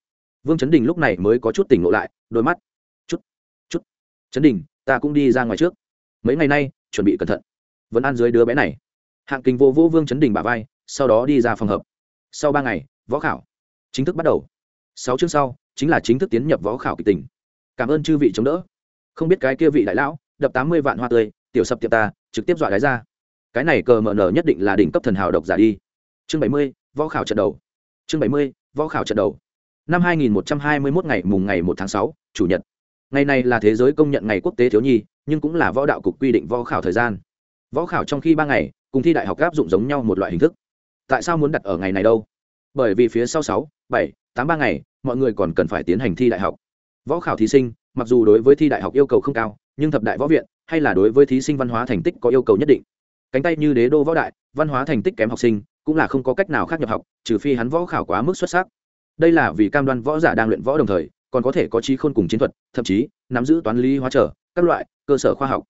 Vương chấn đình lúc này mới có chút tỉnh ngộ lại, đôi mắt. Chút chút. Chấn đình, ta cũng đi ra ngoài trước. Mấy ngày nay, chuẩn bị cẩn thận. Vẫn ăn dưới đứa bé này. Hạng kinh vô vô vương chấn đình bà vai, sau đó đi ra phòng hợp. Sau ba ngày, võ khảo chính thức bắt đầu sáu chương sau, chính là chính thức tiến nhập võ khảo kịch tình. Cảm ơn chư vị chống đỡ. Không biết cái kia vị đại lão, đập tám mươi vạn hoa tươi, tiểu sập tiệm ta, trực tiếp dọa đáy ra. Cái này cờ mở nở nhất định là đỉnh cấp thần hào độc giả đi. Chương bảy mươi, võ khảo trận đầu. Chương bảy mươi, võ khảo trận đầu. Năm 2121 ngày mùng ngày một tháng sáu, chủ nhật. Ngày này là thế giới công nhận ngày quốc tế thiếu nhi, nhưng cũng là võ đạo cục quy định võ khảo thời gian. Võ khảo trong khi ba ngày, cùng thi đại học áp dụng giống nhau một loại hình thức. Tại sao muốn đặt ở ngày này đâu? Bởi vì phía sau sáu, bảy tám ba ngày, mọi người còn cần phải tiến hành thi đại học. Võ khảo thí sinh, mặc dù đối với thi đại học yêu cầu không cao, nhưng thập đại võ viện, hay là đối với thí sinh văn hóa thành tích có yêu cầu nhất định. Cánh tay như đế đô võ đại, văn hóa thành tích kém học sinh, cũng là không có cách nào khác nhập học, trừ phi hắn võ khảo quá mức xuất sắc. Đây là vì cam đoan võ giả đang luyện võ đồng thời, còn có thể có trí khôn cùng chiến thuật, thậm chí, nắm giữ toán lý hóa trở, các loại, cơ sở khoa học.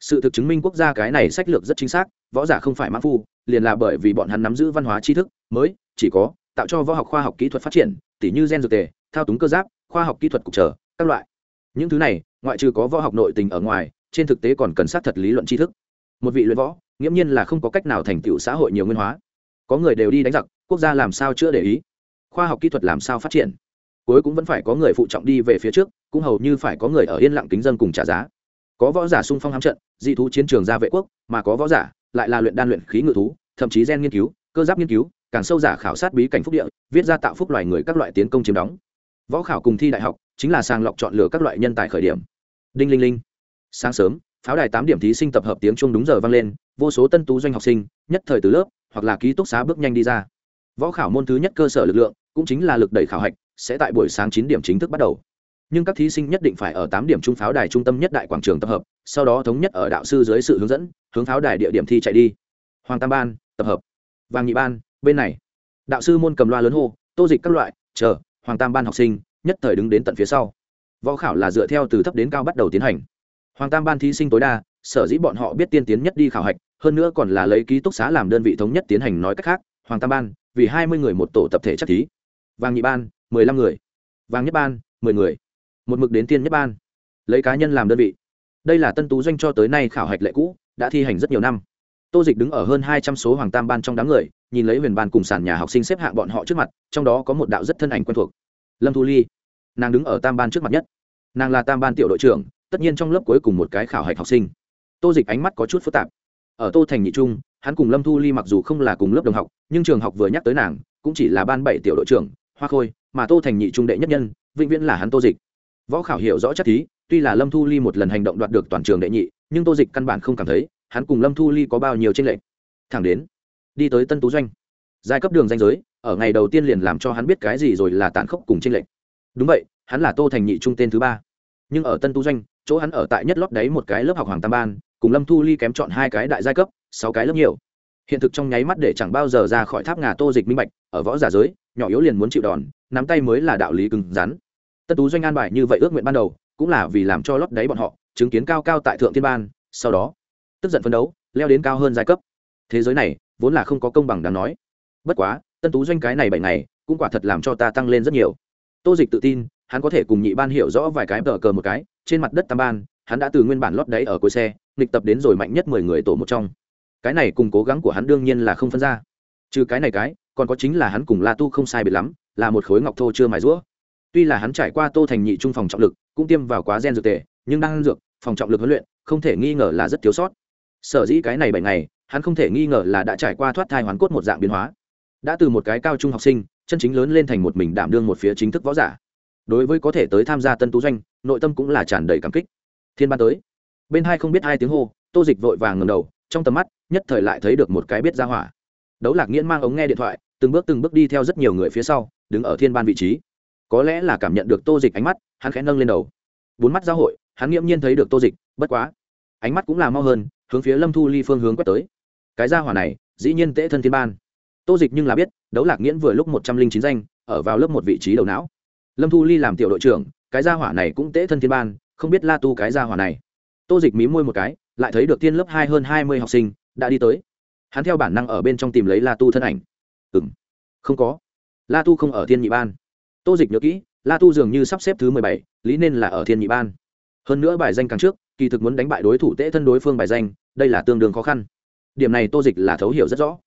Sự thực chứng minh quốc gia cái này sách lược rất chính xác, võ giả không phải mãn phu, liền là bởi vì bọn hắn nắm giữ văn hóa tri thức, mới, chỉ có, tạo cho võ học khoa học kỹ thuật phát triển tỉ như gen dược tề, thao túng cơ giáp, khoa học kỹ thuật cục trở, các loại. Những thứ này, ngoại trừ có võ học nội tình ở ngoài, trên thực tế còn cần sát thật lý luận tri thức. Một vị luyện võ, nghiễm nhiên là không có cách nào thành tựu xã hội nhiều nguyên hóa. Có người đều đi đánh giặc, quốc gia làm sao chưa để ý? Khoa học kỹ thuật làm sao phát triển? Cuối cũng vẫn phải có người phụ trọng đi về phía trước, cũng hầu như phải có người ở yên lặng kính dân cùng trả giá. Có võ giả sung phong hám trận, dị thú chiến trường ra vệ quốc, mà có võ giả lại là luyện đan luyện khí ngự thú, thậm chí gen nghiên cứu, cơ giáp nghiên cứu càng sâu giả khảo sát bí cảnh phúc địa, viết ra tạo phúc loài người các loại tiến công chiếm đóng. Võ khảo cùng thi đại học chính là sàng lọc chọn lựa các loại nhân tài khởi điểm. Đinh linh linh. Sáng sớm, pháo đài tám điểm thí sinh tập hợp tiếng chung đúng giờ vang lên, vô số tân tú doanh học sinh, nhất thời từ lớp, hoặc là ký túc xá bước nhanh đi ra. Võ khảo môn thứ nhất cơ sở lực lượng cũng chính là lực đẩy khảo hạch, sẽ tại buổi sáng chín điểm chính thức bắt đầu. Nhưng các thí sinh nhất định phải ở tám điểm trung pháo đài trung tâm nhất đại quảng trường tập hợp, sau đó thống nhất ở đạo sư dưới sự hướng dẫn, hướng pháo đài địa điểm thi chạy đi. Hoàng tam ban, tập hợp. Vàng nhị ban bên này, đạo sư môn cầm loa lớn hô, tô dịch các loại, chờ, hoàng tam ban học sinh, nhất thời đứng đến tận phía sau. Võ khảo là dựa theo từ thấp đến cao bắt đầu tiến hành. Hoàng tam ban thí sinh tối đa, sở dĩ bọn họ biết tiên tiến nhất đi khảo hạch, hơn nữa còn là lấy ký túc xá làm đơn vị thống nhất tiến hành nói cách khác, hoàng tam ban, vì hai mươi người một tổ tập thể chắc thí. Vàng nhị ban, mười lăm người. Vàng nhất ban, mười người. Một mực đến tiên nhất ban. Lấy cá nhân làm đơn vị. Đây là tân tú doanh cho tới nay khảo hạch lệ cũ, đã thi hành rất nhiều năm tô dịch đứng ở hơn hai trăm số hoàng tam ban trong đám người, nhìn lấy huyền ban cùng sàn nhà học sinh xếp hạng bọn họ trước mặt, trong đó có một đạo rất thân ảnh quen thuộc. Lâm thu ly. Nàng đứng ở tam ban trước mặt nhất. Nàng là tam ban tiểu đội trưởng, tất nhiên trong lớp cuối cùng một cái khảo hạch học sinh. Tô dịch ánh mắt có chút phức tạp. Ở tô thành nhị trung, hắn cùng lâm thu ly mặc dù không là cùng lớp đồng học, nhưng trường học vừa nhắc tới nàng, cũng chỉ là ban bảy tiểu đội trưởng, hoa khôi, mà tô thành nhị trung đệ nhất nhân, vĩnh viễn là hắn tô dịch. Võ khảo hiểu rõ chắc thí tuy là lâm thu ly một lần hành động đoạt được toàn trường đệ nhị, nhưng tô dịch căn bản không cảm thấy hắn cùng lâm thu ly có bao nhiêu tranh lệch? Thẳng đến, đi tới tân tú doanh. Giai cấp đường danh giới, ở ngày đầu tiên liền làm cho hắn biết cái gì rồi là tàn khốc cùng tranh lệch. Đúng vậy, hắn là tô thành nhị trung tên thứ ba. Nhưng ở tân tú doanh, chỗ hắn ở tại nhất lót đấy một cái lớp học hoàng tam ban, cùng lâm thu ly kém chọn hai cái đại giai cấp, sáu cái lớp nhiều. Hiện thực trong nháy mắt để chẳng bao giờ ra khỏi tháp ngà tô dịch minh bạch, ở võ giả giới, nhỏ yếu liền muốn chịu đòn, nắm tay mới là đạo lý cứng rắn. Tân tú doanh an bài như vậy ước nguyện ban đầu, cũng là vì làm cho lót đáy bọn họ, chứng kiến cao cao tại thượng thiên ban, sau đó tức giận phấn đấu, leo đến cao hơn giai cấp. Thế giới này, vốn là không có công bằng đáng nói. Bất quá, tân tú doanh cái này bảy ngày, cũng quả thật làm cho ta tăng lên rất nhiều. Tô dịch tự tin, hắn có thể cùng nhị ban hiểu rõ vài cái tờ cờ một cái, trên mặt đất tam ban, hắn đã từ nguyên bản lót đáy ở cuối xe, nghịch tập đến rồi mạnh nhất mười người tổ một trong. Cái này cùng cố gắng của hắn đương nhiên là không phân ra. Trừ cái này cái, còn có chính là hắn cùng la tu không sai biệt lắm, là một khối ngọc thô chưa mài rũa. Tuy là hắn trải qua tô thành nhị trung phòng trọng lực, cũng tiêm vào quá gen dược tề, nhưng đang dược, phòng trọng lực huấn luyện, không thể nghi ngờ là rất thiếu sót sở dĩ cái này bảy ngày, hắn không thể nghi ngờ là đã trải qua thoát thai hoàn cốt một dạng biến hóa. Đã từ một cái cao trung học sinh, chân chính lớn lên thành một mình đảm đương một phía chính thức võ giả. Đối với có thể tới tham gia tân tú doanh, nội tâm cũng là tràn đầy cảm kích. Thiên ban tới. Bên hai không biết hai tiếng hô, tô dịch vội vàng ngầm đầu, trong tầm mắt, nhất thời lại thấy được một cái biết ra hỏa. Đấu lạc nghiễn mang ống nghe điện thoại, từng bước từng bước đi theo rất nhiều người phía sau, đứng ở thiên ban vị trí. Có lẽ là cảm nhận được tô dịch ánh mắt, hắn khẽ nâng lên đầu. Bốn mắt giao hội, hắn nghiễm nhiên thấy được tô dịch, bất quá. Ánh mắt cũng là mau hơn hướng phía lâm thu ly phương hướng quét tới. Cái gia hỏa này, dĩ nhiên tễ thân thiên ban. Tô dịch nhưng là biết, đấu lạc nghiễn vừa lúc một trăm linh chín danh, ở vào lớp một vị trí đầu não. Lâm thu ly làm tiểu đội trưởng, cái gia hỏa này cũng tễ thân thiên ban, không biết la tu cái gia hỏa này. Tô dịch mí môi một cái, lại thấy được tiên lớp hai hơn hai mươi học sinh, đã đi tới. Hắn theo bản năng ở bên trong tìm lấy la tu thân ảnh. Ừ m không có. La tu không ở thiên nhị ban. Tô dịch nhớ kỹ, la tu dường như sắp xếp thứ mười bảy, lý nên là ở thiên nhị ban. Hơn nữa bài danh càng trước kỳ thực muốn đánh bại đối thủ tễ thân đối phương bài danh, đây là tương đương khó khăn. Điểm này tô dịch là thấu hiểu rất rõ.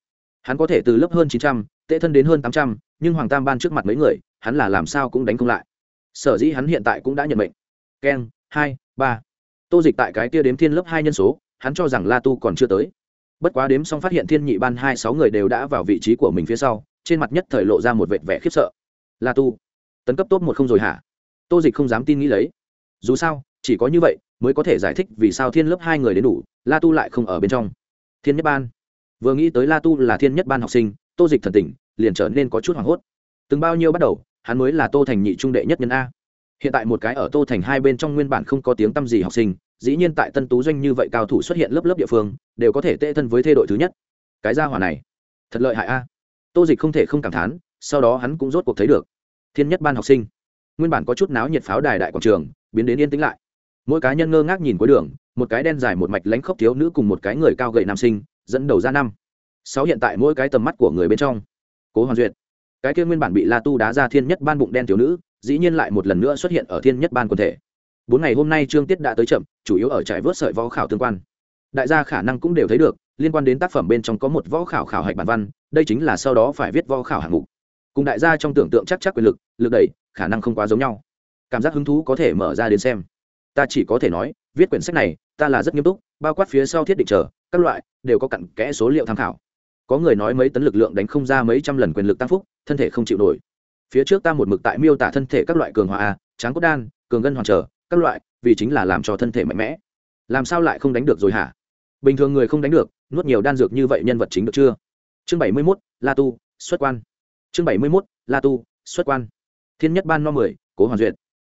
Hắn có thể từ lớp hơn chín trăm tệ thân đến hơn tám trăm, nhưng hoàng tam ban trước mặt mấy người, hắn là làm sao cũng đánh không lại. Sở dĩ hắn hiện tại cũng đã nhận mệnh. Keng hai, ba. Tô dịch tại cái kia đếm thiên lớp hai nhân số, hắn cho rằng la tu còn chưa tới. Bất quá đếm xong phát hiện thiên nhị ban hai, sáu người đều đã vào vị trí của mình phía sau, trên mặt nhất thời lộ ra một vệt vẻ khiếp sợ. La tu, tấn cấp tốt một không rồi hả? Tô dịch không dám tin nghĩ lấy. Dù sao chỉ có như vậy mới có thể giải thích vì sao thiên lớp hai người đến đủ, la tu lại không ở bên trong. Thiên nhất ban. Vừa nghĩ tới la tu là thiên nhất ban học sinh, tô dịch thần tỉnh, liền trở nên có chút hoảng hốt. Từng bao nhiêu bắt đầu, hắn mới là tô thành nhị trung đệ nhất nhân a. Hiện tại một cái ở tô thành hai bên trong nguyên bản không có tiếng tăm gì học sinh, dĩ nhiên tại tân tú doanh như vậy cao thủ xuất hiện lớp lớp địa phương, đều có thể tệ thân với thê đội thứ nhất. Cái gia hỏa này, thật lợi hại a. Tô dịch không thể không cảm thán, sau đó hắn cũng rốt cuộc thấy được. Thiên nhất ban học sinh. Nguyên bản có chút náo nhiệt pháo đài đại quảng trường, biến đến yên tĩnh lại mỗi cá nhân ngơ ngác nhìn cuối đường, một cái đen dài một mạch lánh khốc thiếu nữ cùng một cái người cao gậy nam sinh, dẫn đầu ra năm. Sáu hiện tại mỗi cái tầm mắt của người bên trong. Cố hoàn duyệt. Cái kia nguyên bản bị la tu đá ra thiên nhất ban bụng đen thiếu nữ, dĩ nhiên lại một lần nữa xuất hiện ở thiên nhất ban quần thể. Bốn ngày hôm nay trương tiết đã tới chậm, chủ yếu ở trại vớt sợi võ khảo tương quan. Đại gia khả năng cũng đều thấy được, liên quan đến tác phẩm bên trong có một võ khảo khảo hạch bản văn, đây chính là sau đó phải viết võ khảo hạng mục. Cùng đại gia trong tưởng tượng chắc chắc quyền lực lực đẩy, khả năng không quá giống nhau. Cảm giác hứng thú có thể mở ra đến xem ta chỉ có thể nói, viết quyển sách này, ta là rất nghiêm túc, bao quát phía sau thiết định chờ, các loại, đều có cặn kẽ số liệu tham khảo. Có người nói mấy tấn lực lượng đánh không ra mấy trăm lần quyền lực tăng phúc, thân thể không chịu nổi. Phía trước ta một mực tại miêu tả thân thể các loại cường hòa a tráng cốt đan, cường ngân hoàn trở, các loại, vì chính là làm cho thân thể mạnh mẽ. Làm sao lại không đánh được rồi hả? Bình thường người không đánh được, nuốt nhiều đan dược như vậy nhân vật chính được chưa? Chương bảy mươi mốt, la tu, xuất quan. Chương bảy mươi mốt, la tu, xuất quan. Thiên nhất ban no mười, cố hoàn duyệt.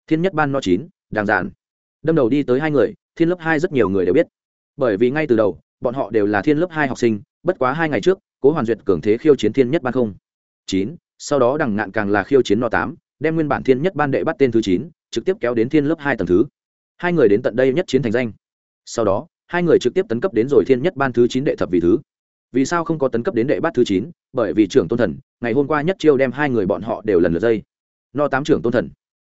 Thiên nhất ban no chín, đàng giản đâm đầu đi tới hai người, thiên lớp hai rất nhiều người đều biết. Bởi vì ngay từ đầu, bọn họ đều là thiên lớp hai học sinh, bất quá hai ngày trước, cố hoàn duyệt cường thế khiêu chiến thiên nhất ban không. Chín, sau đó đằng ngạn càng là khiêu chiến no tám, đem nguyên bản thiên nhất ban đệ bắt tên thứ chín, trực tiếp kéo đến thiên lớp hai tầng thứ. Hai người đến tận đây nhất chiến thành danh. Sau đó, hai người trực tiếp tấn cấp đến rồi thiên nhất ban thứ chín đệ thập vì thứ. Vì sao không có tấn cấp đến đệ bát thứ chín? Bởi vì trưởng tôn thần, ngày hôm qua nhất chiêu đem hai người bọn họ đều lần lượt dây. No tám trưởng tôn thần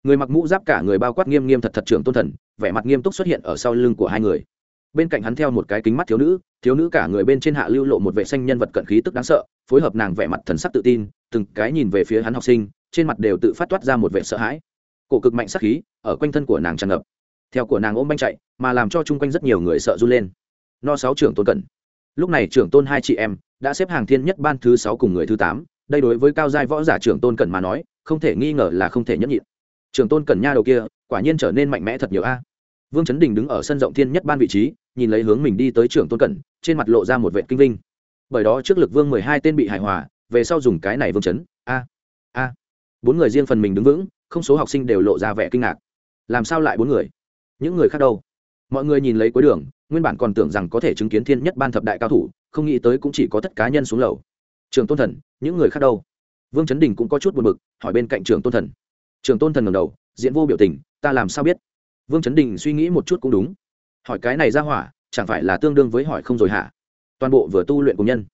người mặc mũ giáp cả người bao quát nghiêm nghiêm thật thật trưởng tôn thần, vẻ mặt nghiêm túc xuất hiện ở sau lưng của hai người. Bên cạnh hắn theo một cái kính mắt thiếu nữ thiếu nữ cả người bên trên hạ lưu lộ một vệ xanh nhân vật cận khí tức đáng sợ, phối hợp nàng vẻ mặt thần sắc tự tin, từng cái nhìn về phía hắn học sinh, trên mặt đều tự phát toát ra một vệ sợ hãi. Cổ cực mạnh sắc khí, ở quanh thân của nàng tràn ngập. Theo của nàng ôm banh chạy, mà làm cho chung quanh rất nhiều người sợ run lên. No sáu trưởng tôn cận. Lúc này trưởng tôn hai chị em đã xếp hàng thiên nhất ban thứ sáu cùng người thứ tám, đây đối với cao giai võ giả trưởng tôn cận mà nói, không thể nghi ngờ là không thể nhẫn nhịn trưởng tôn Cẩn nha đầu kia quả nhiên trở nên mạnh mẽ thật nhiều a. Vương chấn đình đứng ở sân rộng thiên nhất ban vị trí nhìn lấy hướng mình đi tới trưởng tôn Cẩn, trên mặt lộ ra một vệ kinh vinh. Bởi đó trước lực vương mười hai tên bị hài hòa về sau dùng cái này vương chấn a a. Bốn người riêng phần mình đứng vững không số học sinh đều lộ ra vẻ kinh ngạc. Làm sao lại bốn người? Những người khác đâu? Mọi người nhìn lấy cuối đường nguyên bản còn tưởng rằng có thể chứng kiến thiên nhất ban thập đại cao thủ không nghĩ tới cũng chỉ có tất cá nhân xuống lầu. Trường tôn thần những người khác đâu? Vương chấn đình cũng có chút buồn b ự c hỏi bên cạnh trường tôn thần trường tôn thần ngầm đầu, diễn vô biểu tình, ta làm sao biết? Vương chấn đình suy nghĩ một chút cũng đúng. Hỏi cái này ra hỏa, chẳng phải là tương đương với hỏi không rồi hả? Toàn bộ vừa tu luyện cùng nhân.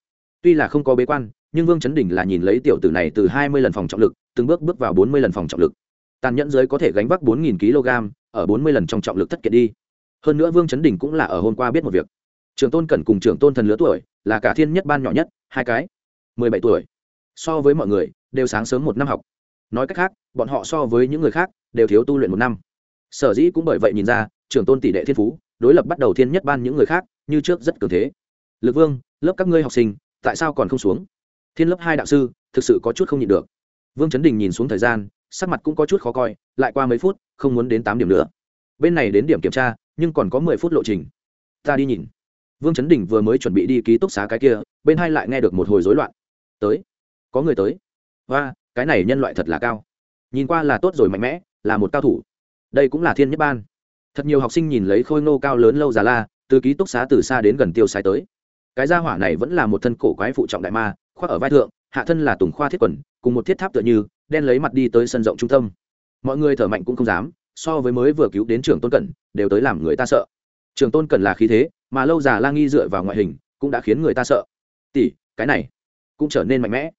Tuy là không có bế quan, nhưng vương chấn đình là nhìn lấy tiểu tử này từ hai mươi lần phòng trọng lực, từng bước bước vào bốn mươi lần phòng trọng lực. Tàn nhẫn giới có thể gánh vác bốn nghìn kg, ở bốn mươi lần trong trọng lực thất kiệt đi. Hơn nữa vương chấn đình cũng là ở hôm qua biết một việc. Trường tôn cẩn cùng trường tôn thần lứa tuổi, là cả thiên nhất ban nhỏ nhất, hai cái. Mười bảy tuổi. So với mọi người, đều sáng sớm một năm học nói cách khác, bọn họ so với những người khác, đều thiếu tu luyện một năm. Sở dĩ cũng bởi vậy nhìn ra, trưởng tôn tỷ đệ thiên phú, đối lập bắt đầu thiên nhất ban những người khác, như trước rất cường thế. Lực vương, lớp các ngươi học sinh, tại sao còn không xuống? Thiên lớp hai đạo sư, thực sự có chút không nhịn được. Vương chấn đình nhìn xuống thời gian, sắc mặt cũng có chút khó coi, lại qua mấy phút, không muốn đến tám điểm nữa. Bên này đến điểm kiểm tra, nhưng còn có mười phút lộ trình. Ta đi nhìn. Vương chấn đình vừa mới chuẩn bị đi ký túc xá cái kia, bên hai lại nghe được một hồi rối loạn. Tới. Có người tới. Và cái này nhân loại thật là cao. Nhìn qua là tốt rồi mạnh mẽ, là một cao thủ. Đây cũng là thiên nhất ban. Thật nhiều học sinh nhìn lấy khôi nô cao lớn lâu già la, từ ký túc xá từ xa đến gần tiêu sai tới. Cái gia hỏa này vẫn là một thân cổ quái phụ trọng đại ma, khoác ở vai thượng, hạ thân là tùng khoa thiết quần, cùng một thiết tháp tựa như, đen lấy mặt đi tới sân rộng trung tâm. Mọi người thở mạnh cũng không dám, so với mới vừa cứu đến trường tôn cẩn, đều tới làm người ta sợ. Trường tôn cẩn là khí thế, mà lâu già la nghi dựa vào ngoại hình, cũng đã khiến người ta sợ. Tỷ, cái này cũng trở nên mạnh mẽ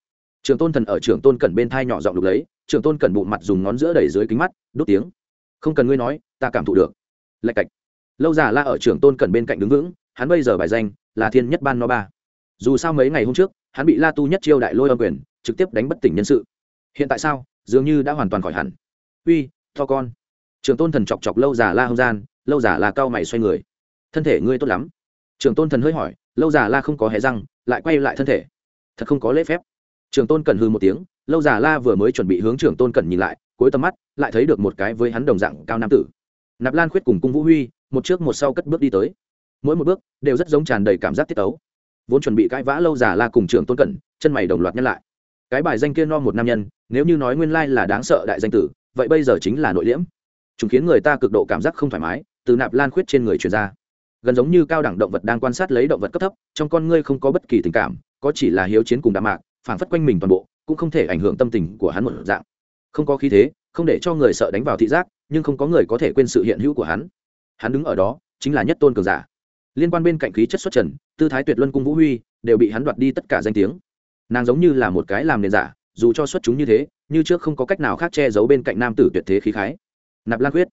trường tôn thần ở trường tôn cẩn bên thai nhỏ giọng lục lấy, trường tôn cẩn bụng mặt dùng ngón giữa đẩy dưới kính mắt đốt tiếng. Không cần ngươi nói, ta cảm thụ được. Lạch cạch. Lâu già la ở trường tôn cẩn bên cạnh đứng vững, hắn bây giờ bài danh là thiên nhất ban no ba. Dù sao mấy ngày hôm trước, hắn bị la tu nhất chiêu đại lôi âm quyền trực tiếp đánh bất tỉnh nhân sự. Hiện tại sao, dường như đã hoàn toàn khỏi hẳn. Uy, to con. Trường tôn thần chọc chọc lâu già la hông gian, lâu già la cao mày xoay người. Thân thể ngươi tốt lắm. Trường tôn thần hơi hỏi, lâu già la không có hé răng, lại quay lại thân thể. Thật không có lễ phép trường tôn cần hư một tiếng, lâu già la vừa mới chuẩn bị hướng trường tôn cần nhìn lại, cuối tầm mắt, lại thấy được một cái với hắn đồng dạng cao nam tử. Nạp lan khuyết cùng cung vũ huy, một trước một sau cất bước đi tới. Mỗi một bước đều rất giống tràn đầy cảm giác tiết tấu. Vốn chuẩn bị cãi vã lâu già la cùng trường tôn cẩn, chân mày đồng loạt nhắc lại. Cái bài danh kia no một nam nhân, nếu như nói nguyên lai là đáng sợ đại danh tử, vậy bây giờ chính là nội liễm. Chúng khiến người ta cực độ cảm giác không thoải mái, từ nạp lan khuyết trên người truyền ra. Gần giống như cao đẳng động vật đang quan sát lấy động vật cấp thấp, trong con ngươi không có bất kỳ tình cảm, có chỉ là hiếu chiến cùng đạm mạc phản phất quanh mình toàn bộ, cũng không thể ảnh hưởng tâm tình của hắn một dạng. Không có khí thế, không để cho người sợ đánh vào thị giác, nhưng không có người có thể quên sự hiện hữu của hắn. Hắn đứng ở đó, chính là nhất tôn cường giả. Liên quan bên cạnh khí chất xuất trần, tư thái tuyệt luân cung vũ huy, đều bị hắn đoạt đi tất cả danh tiếng. Nàng giống như là một cái làm nền giả, dù cho xuất chúng như thế, như trước không có cách nào khác che giấu bên cạnh nam tử tuyệt thế khí khái. Nạp lan khuyết.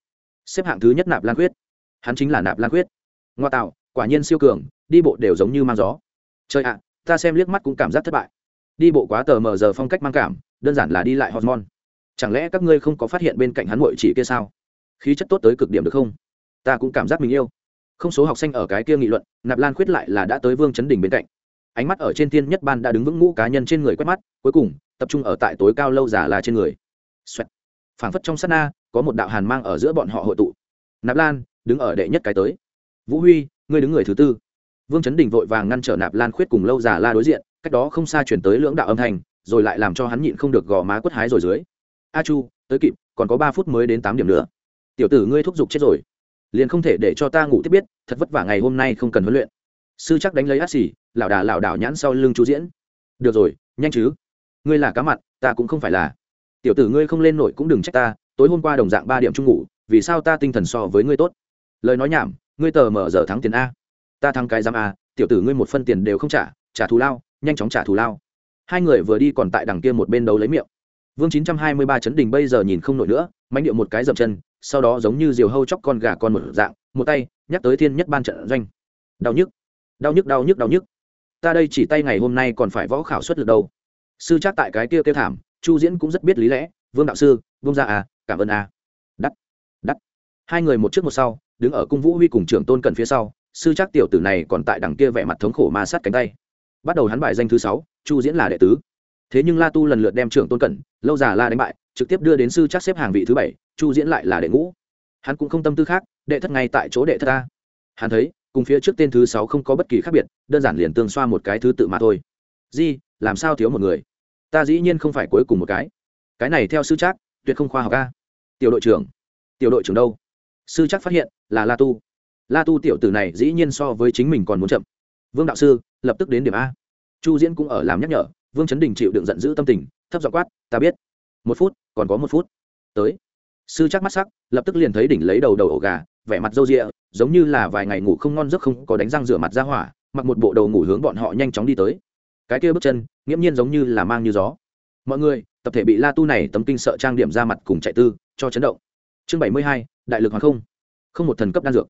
Xếp hạng thứ nhất nạp lan khuyết. Hắn chính là nạp lan khuyết. Ngoa tạo, quả nhiên siêu cường, đi bộ đều giống như mang gió. Trời ạ, ta xem liếc mắt cũng cảm giác thất bại đi bộ quá tờ mờ giờ phong cách mang cảm, đơn giản là đi lại hormone. Chẳng lẽ các ngươi không có phát hiện bên cạnh hắn muội chỉ kia sao? Khí chất tốt tới cực điểm được không? Ta cũng cảm giác mình yêu. Không số học sinh ở cái kia nghị luận, nạp lan khuyết lại là đã tới vương chấn đỉnh bên cạnh. Ánh mắt ở trên thiên nhất ban đã đứng vững ngũ cá nhân trên người quét mắt, cuối cùng, tập trung ở tại tối cao lâu giả là trên người. Xoẹt. phảng phất trong sát na, có một đạo hàn mang ở giữa bọn họ hội tụ. Nạp lan, đứng ở đệ nhất cái tới. Vũ huy, ngươi đứng người thứ tư vương chấn đình vội vàng ngăn trở nạp lan khuyết cùng lâu già la đối diện cách đó không xa chuyển tới lưỡng đạo âm thanh rồi lại làm cho hắn nhịn không được gò má quất hái rồi dưới. A chu tới kịp còn có ba phút mới đến tám điểm nữa. Tiểu tử ngươi thúc giục chết rồi. Liền không thể để cho ta ngủ tiếp biết thật vất vả ngày hôm nay không cần huấn luyện. Sư chắc đánh lấy át xì lảo đà lảo đảo nhãn sau lưng chú diễn. Được rồi nhanh chứ. Ngươi là cá mặt, ta cũng không phải là. Tiểu tử ngươi không lên nổi cũng đừng trách ta tối hôm qua đồng dạng ba điểm chung ngủ vì sao ta tinh thần so với ngươi tốt? Lời nói nhảm ngươi tờ mở giờ thắng tiền a ta thắng cái giam à, tiểu tử ngươi một phân tiền đều không trả trả thù lao nhanh chóng trả thù lao. Hai người vừa đi còn tại đằng kia một bên đấu lấy miệng. Vương chín trăm hai mươi ba chấn đình bây giờ nhìn không nổi nữa mánh điệu một cái dậm chân sau đó giống như diều hâu chóc con gà con một dạng một tay nhắc tới thiên nhất ban trận doanh. Đau nhức đau nhức đau nhức đau nhức. Ta đây chỉ tay ngày hôm nay còn phải võ khảo xuất được đâu. Sư chắc tại cái kia kêu thảm chu diễn cũng rất biết lý lẽ vương đạo sư vương gia à cảm ơn à. Đắt đắt. Hai người một trước một sau đứng ở cung vũ huy cùng trưởng tôn cận phía sau sư chắc tiểu tử này còn tại đằng kia vẻ mặt thống khổ ma sát cánh tay. Bắt đầu hắn bài danh thứ sáu, chu diễn là đệ tứ. Thế nhưng la tu lần lượt đem trưởng tôn cẩn, lâu già la đánh bại, trực tiếp đưa đến sư chắc xếp hàng vị thứ bảy, chu diễn lại là đệ ngũ. Hắn cũng không tâm tư khác, đệ thất ngay tại chỗ đệ thất ta. Hắn thấy, cùng phía trước tên thứ sáu không có bất kỳ khác biệt, đơn giản liền tương xoa một cái thứ tự mà thôi. Di, làm sao thiếu một người? Ta dĩ nhiên không phải cuối cùng một cái. Cái này theo sư chắc, tuyệt không khoa học ca tiểu đội trưởng. Tiểu đội trưởng đâu? Sư chắc phát hiện, là la tu la tu tiểu tử này dĩ nhiên so với chính mình còn muốn chậm. Vương đạo sư, lập tức đến điểm a. Chu diễn cũng ở làm nhắc nhở, vương chấn đình chịu đựng giận dữ tâm tình, thấp dọ quát, ta biết. Một phút, còn có một phút. Tới. Sư chắc mắt sắc, lập tức liền thấy đỉnh lấy đầu đầu ổ gà, vẻ mặt râu rịa giống như là vài ngày ngủ không ngon giấc không có đánh răng rửa mặt ra hỏa, mặc một bộ đầu ngủ hướng bọn họ nhanh chóng đi tới. Cái kia bước chân, nghiễm nhiên giống như là mang như gió. Mọi người, tập thể bị la tu này tấm kinh sợ trang điểm ra mặt cùng chạy tư, cho chấn động. Chương bảy mươi hai, đại lực hoàng không. Không một thần cấp đan dược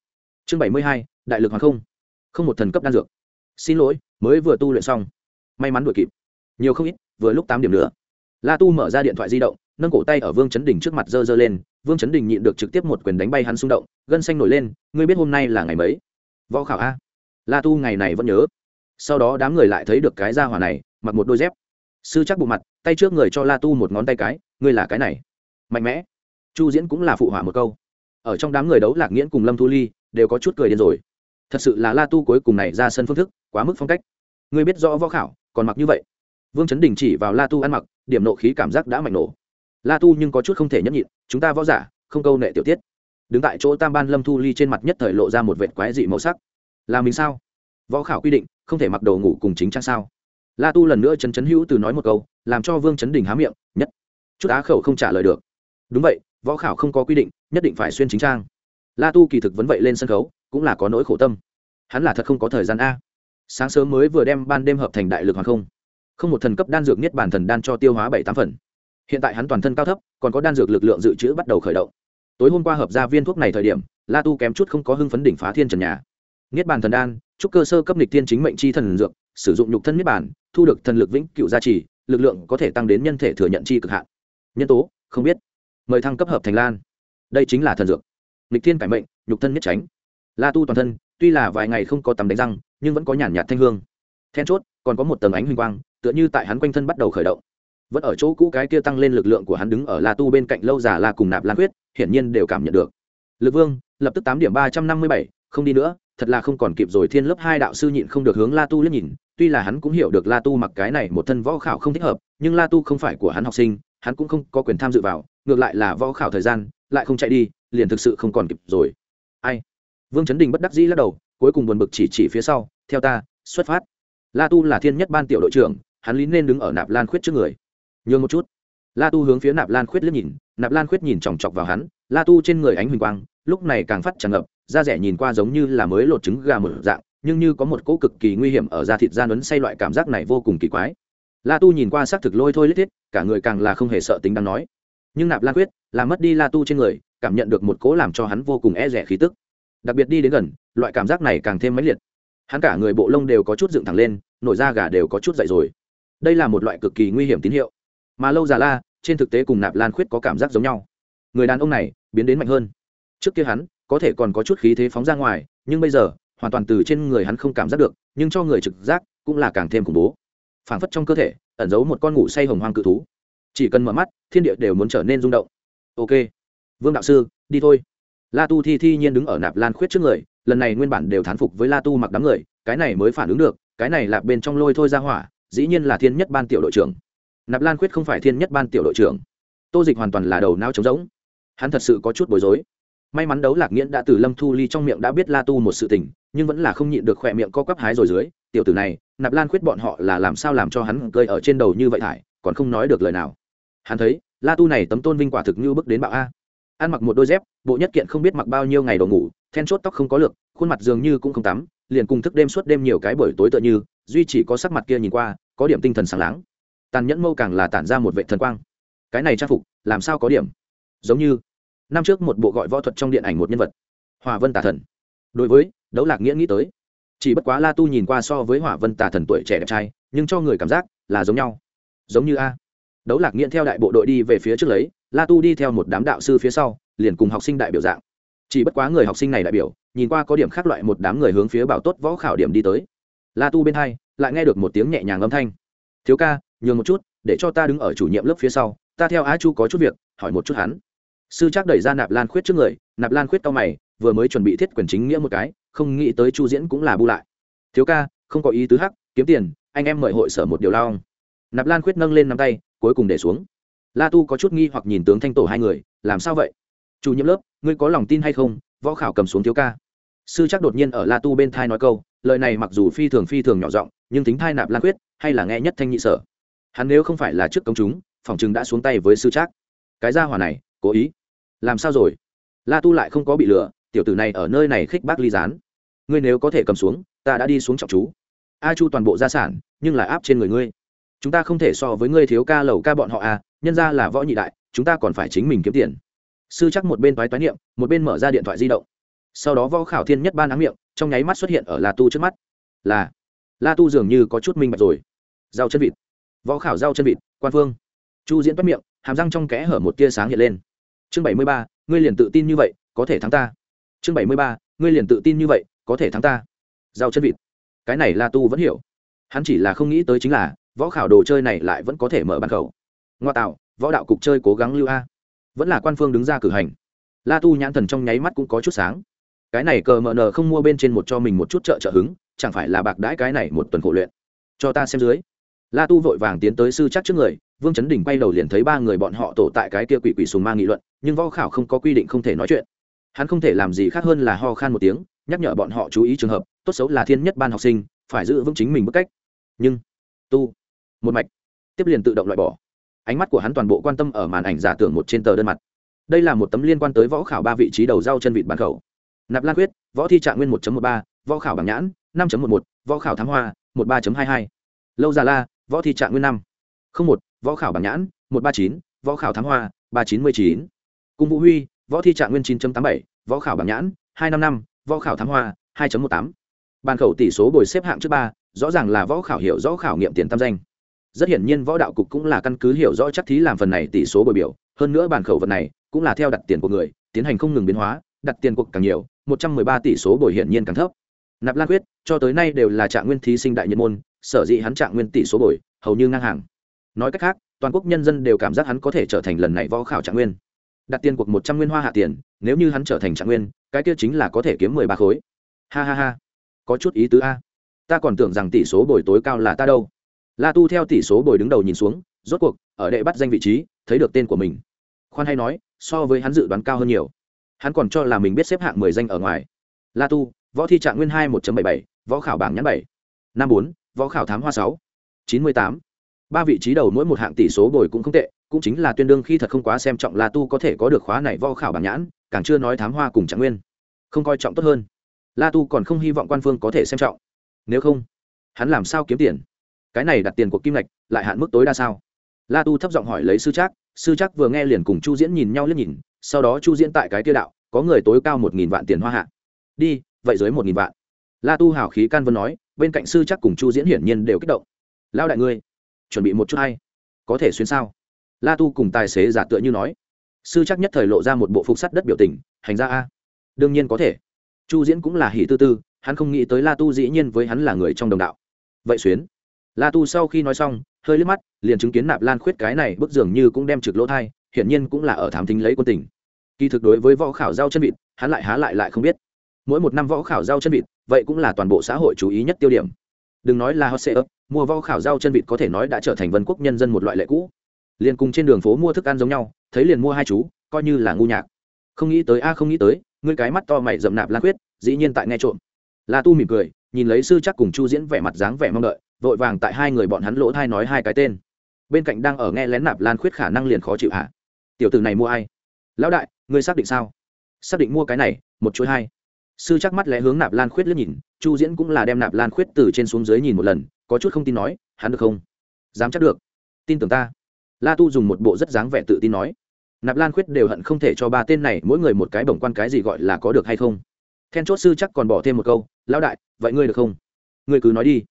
chương bảy mươi hai, đại lực hoàng không. Không một thần cấp đan dược. Xin lỗi, mới vừa tu luyện xong. May mắn đuổi kịp. Nhiều không ít, vừa lúc tám điểm nữa. La tu mở ra điện thoại di động, nâng cổ tay ở vương chấn đình trước mặt dơ dơ lên. Vương chấn đình nhịn được trực tiếp một quyền đánh bay hắn xung động, gân xanh nổi lên, ngươi biết hôm nay là ngày mấy? Võ khảo a. La tu ngày này vẫn nhớ. Sau đó đám người lại thấy được cái ra hỏa này, mặc một đôi dép. Sư chắc bộ mặt, tay trước người cho la tu một ngón tay cái, ngươi là cái này. Mạnh mẽ. Chu diễn cũng là phụ hỏa một câu. Ở trong đám người đấu lạc nghiễn cùng lâm thu ly đều có chút cười điên rồi. Thật sự là la tu cuối cùng này ra sân phương thức, quá mức phong cách. Ngươi biết rõ võ khảo, còn mặc như vậy. Vương chấn đình chỉ vào la tu ăn mặc, điểm nộ khí cảm giác đã mạnh nổ. La tu nhưng có chút không thể nhấp nhịn, chúng ta võ giả, không câu nệ tiểu tiết. Đứng tại chỗ tam ban lâm thu ly trên mặt nhất thời lộ ra một vệt quái dị màu sắc. Là mình sao? Võ khảo quy định, không thể mặc đồ ngủ cùng chính trang sao? La tu lần nữa chấn chấn hữu từ nói một câu, làm cho vương chấn đình há miệng, nhất. Chút á khẩu không trả lời được. Đúng vậy, võ khảo không có quy định, nhất định phải xuyên chính trang la tu kỳ thực vấn vậy lên sân khấu, cũng là có nỗi khổ tâm. Hắn là thật không có thời gian a. Sáng sớm mới vừa đem ban đêm hợp thành đại lực hoàng không. Không một thần cấp đan dược niết bản thần đan cho tiêu hóa bảy tám phần. Hiện tại hắn toàn thân cao thấp, còn có đan dược lực lượng dự trữ bắt đầu khởi động. Tối hôm qua hợp ra viên thuốc này thời điểm, la tu kém chút không có hưng phấn đỉnh phá thiên trần nhà. Niết bàn thần đan, chúc cơ sơ cấp nịch tiên chính mệnh chi thần dược, sử dụng nhục thân niết bàn, thu được thần lực vĩnh cựu gia trì, lực lượng có thể tăng đến nhân thể thừa nhận chi cực hạn. Nhân tố, không biết. Mời thăng cấp hợp thành lan. Đây chính là thần dược nghịch thiên cải mệnh, nhục thân nhất tránh. La tu toàn thân, tuy là vài ngày không có tầm đánh răng, nhưng vẫn có nhàn nhạt thanh hương. Then chốt, còn có một tầng ánh huỳnh quang, tựa như tại hắn quanh thân bắt đầu khởi động. Vẫn ở chỗ cũ cái kia tăng lên lực lượng của hắn đứng ở la tu bên cạnh lâu già la cùng nạp lan quyết, hiển nhiên đều cảm nhận được. Lực vương, lập tức tám điểm ba trăm năm mươi bảy, không đi nữa, thật là không còn kịp rồi, thiên lớp hai đạo sư nhịn không được hướng la tu liếc nhìn, tuy là hắn cũng hiểu được la tu mặc cái này một thân võ khảo không thích hợp, nhưng la tu không phải của hắn học sinh, hắn cũng không có quyền tham dự vào, ngược lại là võ khảo thời gian, lại không chạy đi liền thực sự không còn kịp rồi. Ai? Vương chấn đình bất đắc dĩ lắc đầu, cuối cùng buồn bực chỉ chỉ phía sau, theo ta, xuất phát. La tu là thiên nhất ban tiểu đội trưởng, hắn lý nên đứng ở nạp lan khuyết trước người. Nhường một chút. La tu hướng phía nạp lan khuyết liếc nhìn, nạp lan khuyết nhìn chòng chọc vào hắn, la tu trên người ánh huỳnh quang, lúc này càng phát tràn ngập, da rẻ nhìn qua giống như là mới lột trứng gà mở dạng, nhưng như có một cỗ cực kỳ nguy hiểm ở da thịt da nấn say loại cảm giác này vô cùng kỳ quái. La tu nhìn qua xác thực lôi thôi lết thiết, cả người càng là không hề sợ tính đang nói. Nhưng nạp lan quyết là mất đi la tu trên người cảm nhận được một cố làm cho hắn vô cùng e rẻ khí tức. Đặc biệt đi đến gần, loại cảm giác này càng thêm mãnh liệt. Hắn cả người bộ lông đều có chút dựng thẳng lên, nổi da gà đều có chút dậy rồi. Đây là một loại cực kỳ nguy hiểm tín hiệu. Mà lâu già la, trên thực tế cùng nạp lan khuyết có cảm giác giống nhau. Người đàn ông này, biến đến mạnh hơn. Trước kia hắn, có thể còn có chút khí thế phóng ra ngoài, nhưng bây giờ, hoàn toàn từ trên người hắn không cảm giác được, nhưng cho người trực giác, cũng là càng thêm khủng bố. Phảng phất trong cơ thể, ẩn giấu một con ngủ say hồng hoang cự thú. Chỉ cần mở mắt, thiên địa đều muốn trở nên rung động. Ok vương đạo sư, đi thôi. La tu thi thi nhiên đứng ở nạp lan khuyết trước người, lần này nguyên bản đều thán phục với la tu mặc đám người, cái này mới phản ứng được, cái này là bên trong lôi thôi ra hỏa, dĩ nhiên là thiên nhất ban tiểu đội trưởng. Nạp lan khuyết không phải thiên nhất ban tiểu đội trưởng. Tô dịch hoàn toàn là đầu nao trống rỗng. Hắn thật sự có chút bối rối. May mắn đấu lạc nghiễn đã từ lâm thu ly trong miệng đã biết la tu một sự tình, nhưng vẫn là không nhịn được khỏe miệng co quắp hái rồi dưới, tiểu tử này, nạp lan khuyết bọn họ là làm sao làm cho hắn cơi ở trên đầu như vậy thải, còn không nói được lời nào. Hắn thấy, la tu này tấm tôn vinh quả thực như bước đến bạo a ăn mặc một đôi dép, bộ nhất kiện không biết mặc bao nhiêu ngày đồ ngủ, then chốt tóc không có lược, khuôn mặt dường như cũng không tắm, liền cùng thức đêm suốt đêm nhiều cái buổi tối tựa như, duy chỉ có sắc mặt kia nhìn qua, có điểm tinh thần sáng láng. Tàn nhẫn mâu càng là tản ra một vệ thần quang. Cái này trang phục, làm sao có điểm? Giống như, năm trước một bộ gọi võ thuật trong điện ảnh một nhân vật hòa vân tà thần. Đối với, đấu lạc nghĩa nghĩ tới. Chỉ bất quá la tu nhìn qua so với hỏa vân tà thần tuổi trẻ đẹp trai, nhưng cho người cảm giác là giống nhau. Giống như a đấu lạc nghiện theo đại bộ đội đi về phía trước lấy, la tu đi theo một đám đạo sư phía sau, liền cùng học sinh đại biểu dạng. Chỉ bất quá người học sinh này đại biểu, nhìn qua có điểm khác loại một đám người hướng phía bảo tốt võ khảo điểm đi tới. La tu bên hai, lại nghe được một tiếng nhẹ nhàng âm thanh. Thiếu ca, nhường một chút, để cho ta đứng ở chủ nhiệm lớp phía sau, ta theo á chu có chút việc, hỏi một chút hắn. Sư chắc đẩy ra nạp lan khuyết trước người, nạp lan khuyết cao mày, vừa mới chuẩn bị thiết quyền chính nghĩa một cái, không nghĩ tới chu diễn cũng là bu lại. Thiếu ca, không có ý tứ hắc, kiếm tiền, anh em mời hội sở một điều lao nạp lan khuyết nâng lên nắm tay cuối cùng để xuống. La tu có chút nghi hoặc nhìn tướng thanh tổ hai người làm sao vậy? Chủ nhiệm lớp ngươi có lòng tin hay không? Võ khảo cầm xuống thiếu ca. Sư chắc đột nhiên ở la tu bên thai nói câu lời này mặc dù phi thường phi thường nhỏ giọng nhưng tính thai nạp lan quyết, hay là nghe nhất thanh nhị sở. Hắn nếu không phải là trước công chúng phòng chừng đã xuống tay với sư trác. Cái gia hỏa này cố ý. Làm sao rồi? La tu lại không có bị lừa tiểu tử này ở nơi này khích bác ly gián. Ngươi nếu có thể cầm xuống ta đã đi xuống trọng chú. A chu toàn bộ gia sản nhưng là áp trên người ngươi chúng ta không thể so với ngươi thiếu ca lầu ca bọn họ à nhân ra là võ nhị đại, chúng ta còn phải chính mình kiếm tiền. Sư chắc một bên toái toái niệm, một bên mở ra điện thoại di động. Sau đó võ khảo thiên nhất ban áng miệng, trong nháy mắt xuất hiện ở la tu trước mắt. Là, la tu dường như có chút minh bạch rồi. Rau chân vịt. Võ khảo rau chân vịt, quan phương. Chu diễn toát miệng, hàm răng trong kẽ hở một tia sáng hiện lên. Chương bảy mươi ba, ngươi liền tự tin như vậy, có thể thắng ta. Chương bảy mươi ba, ngươi liền tự tin như vậy, có thể thắng ta. Rau chân vịt. Cái này la tu vẫn hiểu. Hắn chỉ là không nghĩ tới chính là võ khảo đồ chơi này lại vẫn có thể mở bàn khẩu. Ngoa tạo, võ đạo cục chơi cố gắng lưu a. Vẫn là quan phương đứng ra cử hành. La tu nhãn thần trong nháy mắt cũng có chút sáng. Cái này cờ mờ nờ không mua bên trên một cho mình một chút trợ trợ hứng, chẳng phải là bạc đãi cái này một tuần khổ luyện. Cho ta xem dưới. La tu vội vàng tiến tới sư chắc trước người, vương chấn đỉnh quay đầu liền thấy ba người bọn họ tổ tại cái kia quỷ quỷ sùng ma nghị luận, nhưng võ khảo không có quy định không thể nói chuyện. Hắn không thể làm gì khác hơn là ho khan một tiếng, nhắc nhở bọn họ chú ý trường hợp, tốt xấu là thiên nhất ban học sinh, phải giữ vững chính mình bức cách. Nhưng, tu một mạch. Tiếp liền tự động loại bỏ. Ánh mắt của hắn toàn bộ quan tâm ở màn ảnh giả tưởng một trên tờ đơn mặt. Đây là một tấm liên quan tới võ khảo ba vị trí đầu rau chân vịt bản khẩu. Nạp lan quyết, võ thi trạng nguyên một một ba, võ khảo bảng nhãn, năm một một, võ khảo thám hoa, một ba hai hai. Lâu già la, võ thi trạng nguyên năm. không một, võ khảo bảng nhãn, một ba chín, võ khảo thám hoa, ba chín mươi chín. Cung vũ huy, võ thi trạng nguyên chín tám bảy, võ khảo bảng nhãn, hai năm năm, võ khảo thám hoa, hai một tám. Bàn khẩu tỷ số bồi xếp hạng trước ba, rõ ràng là võ khảo hiểu rõ khảo nghiệm tiền tam danh rất hiển nhiên võ đạo cục cũng là căn cứ hiểu rõ chắc thí làm phần này tỷ số bồi biểu. Hơn nữa bàn khẩu vật này cũng là theo đặt tiền của người, tiến hành không ngừng biến hóa, đặt tiền cuộc càng nhiều, một trăm mười ba tỷ số bồi hiển nhiên càng thấp. Nạp lan quyết, cho tới nay đều là trạng nguyên thí sinh đại nhân môn, sở dĩ hắn trạng nguyên tỷ số bồi, hầu như ngang hàng. Nói cách khác, toàn quốc nhân dân đều cảm giác hắn có thể trở thành lần này võ khảo trạng nguyên. Đặt tiền cuộc một trăm nguyên hoa hạ tiền, nếu như hắn trở thành trạng nguyên, cái kia chính là có thể kiếm mười ba khối. Ha ha ha. Có chút ý tứ a. Ta còn tưởng rằng tỷ số bồi tối cao là ta đâu la tu theo tỷ số bồi đứng đầu nhìn xuống, rốt cuộc, ở đệ bắt danh vị trí, thấy được tên của mình. Khoan hay nói, so với hắn dự đoán cao hơn nhiều. Hắn còn cho là mình biết xếp hạng mười danh ở ngoài. La tu, võ thi trạng nguyên hai một bảy bảy, võ khảo bảng nhãn bảy. Năm bốn, võ khảo thám hoa sáu. Chín mươi tám. Ba vị trí đầu mỗi một hạng tỷ số bồi cũng không tệ, cũng chính là tuyên đương khi thật không quá xem trọng la tu có thể có được khóa này võ khảo bảng nhãn, càng chưa nói thám hoa cùng trạng nguyên. Không coi trọng tốt hơn. La tu còn không hy vọng quan phương có thể xem trọng. Nếu không, hắn làm sao kiếm tiền? Cái này đặt tiền của kim ngạch lại hạn mức tối đa sao? La tu thấp giọng hỏi lấy sư trác sư trác vừa nghe liền cùng chu diễn nhìn nhau liếc nhìn, sau đó chu diễn tại cái tiêu đạo, có người tối cao một nghìn vạn tiền hoa hạ. Đi, vậy dưới một nghìn vạn. La tu hào khí can vân nói, bên cạnh sư trác cùng chu diễn hiển nhiên đều kích động. Lao đại ngươi, chuẩn bị một chút hay có thể xuyên sao? La tu cùng tài xế giả tựa như nói. Sư chắc nhất thời lộ ra một bộ phục sắt đất biểu tình, hành ra a. Đương nhiên có thể. Chu diễn cũng là hỉ tư tư, hắn không nghĩ tới la tu dĩ nhiên với hắn là người trong đồng đạo. Vậy xuyến la tu sau khi nói xong hơi liếc mắt liền chứng kiến nạp lan khuyết cái này bức dường như cũng đem trực lỗ thai hiển nhiên cũng là ở thám thính lấy quân tình. Kỳ thực đối với võ khảo giao chân vịt hắn lại há lại lại không biết. Mỗi một năm võ khảo giao chân vịt vậy cũng là toàn bộ xã hội chú ý nhất tiêu điểm. Đừng nói là hot sale mua võ khảo giao chân vịt có thể nói đã trở thành vân quốc nhân dân một loại lệ cũ. Liền cùng trên đường phố mua thức ăn giống nhau thấy liền mua hai chú coi như là ngu nhạc. Không nghĩ tới a không nghĩ tới ngươi cái mắt to mày dậm nạp lan Khuyết, dĩ nhiên tại nghe trộm. La tu mỉm cười nhìn lấy sư chắc cùng chu diễn vẻ mặt dáng vẻ mong đợi vội vàng tại hai người bọn hắn lỗ thai nói hai cái tên. Bên cạnh đang ở nghe lén nạp lan khuyết khả năng liền khó chịu hạ tiểu tử này mua ai? Lão đại, ngươi xác định sao? Xác định mua cái này, một chuỗi hai. Sư chắc mắt lẽ hướng nạp lan khuyết liếc nhìn, chu diễn cũng là đem nạp lan khuyết từ trên xuống dưới nhìn một lần, có chút không tin nói, hắn được không? Dám chắc được. Tin tưởng ta. La tu dùng một bộ rất dáng vẻ tự tin nói. Nạp lan khuyết đều hận không thể cho ba tên này mỗi người một cái bổng quan cái gì gọi là có được hay không. Then chốt sư chắc còn bỏ thêm một câu, lão đại, vậy ngươi được không? Ngươi cứ nói đi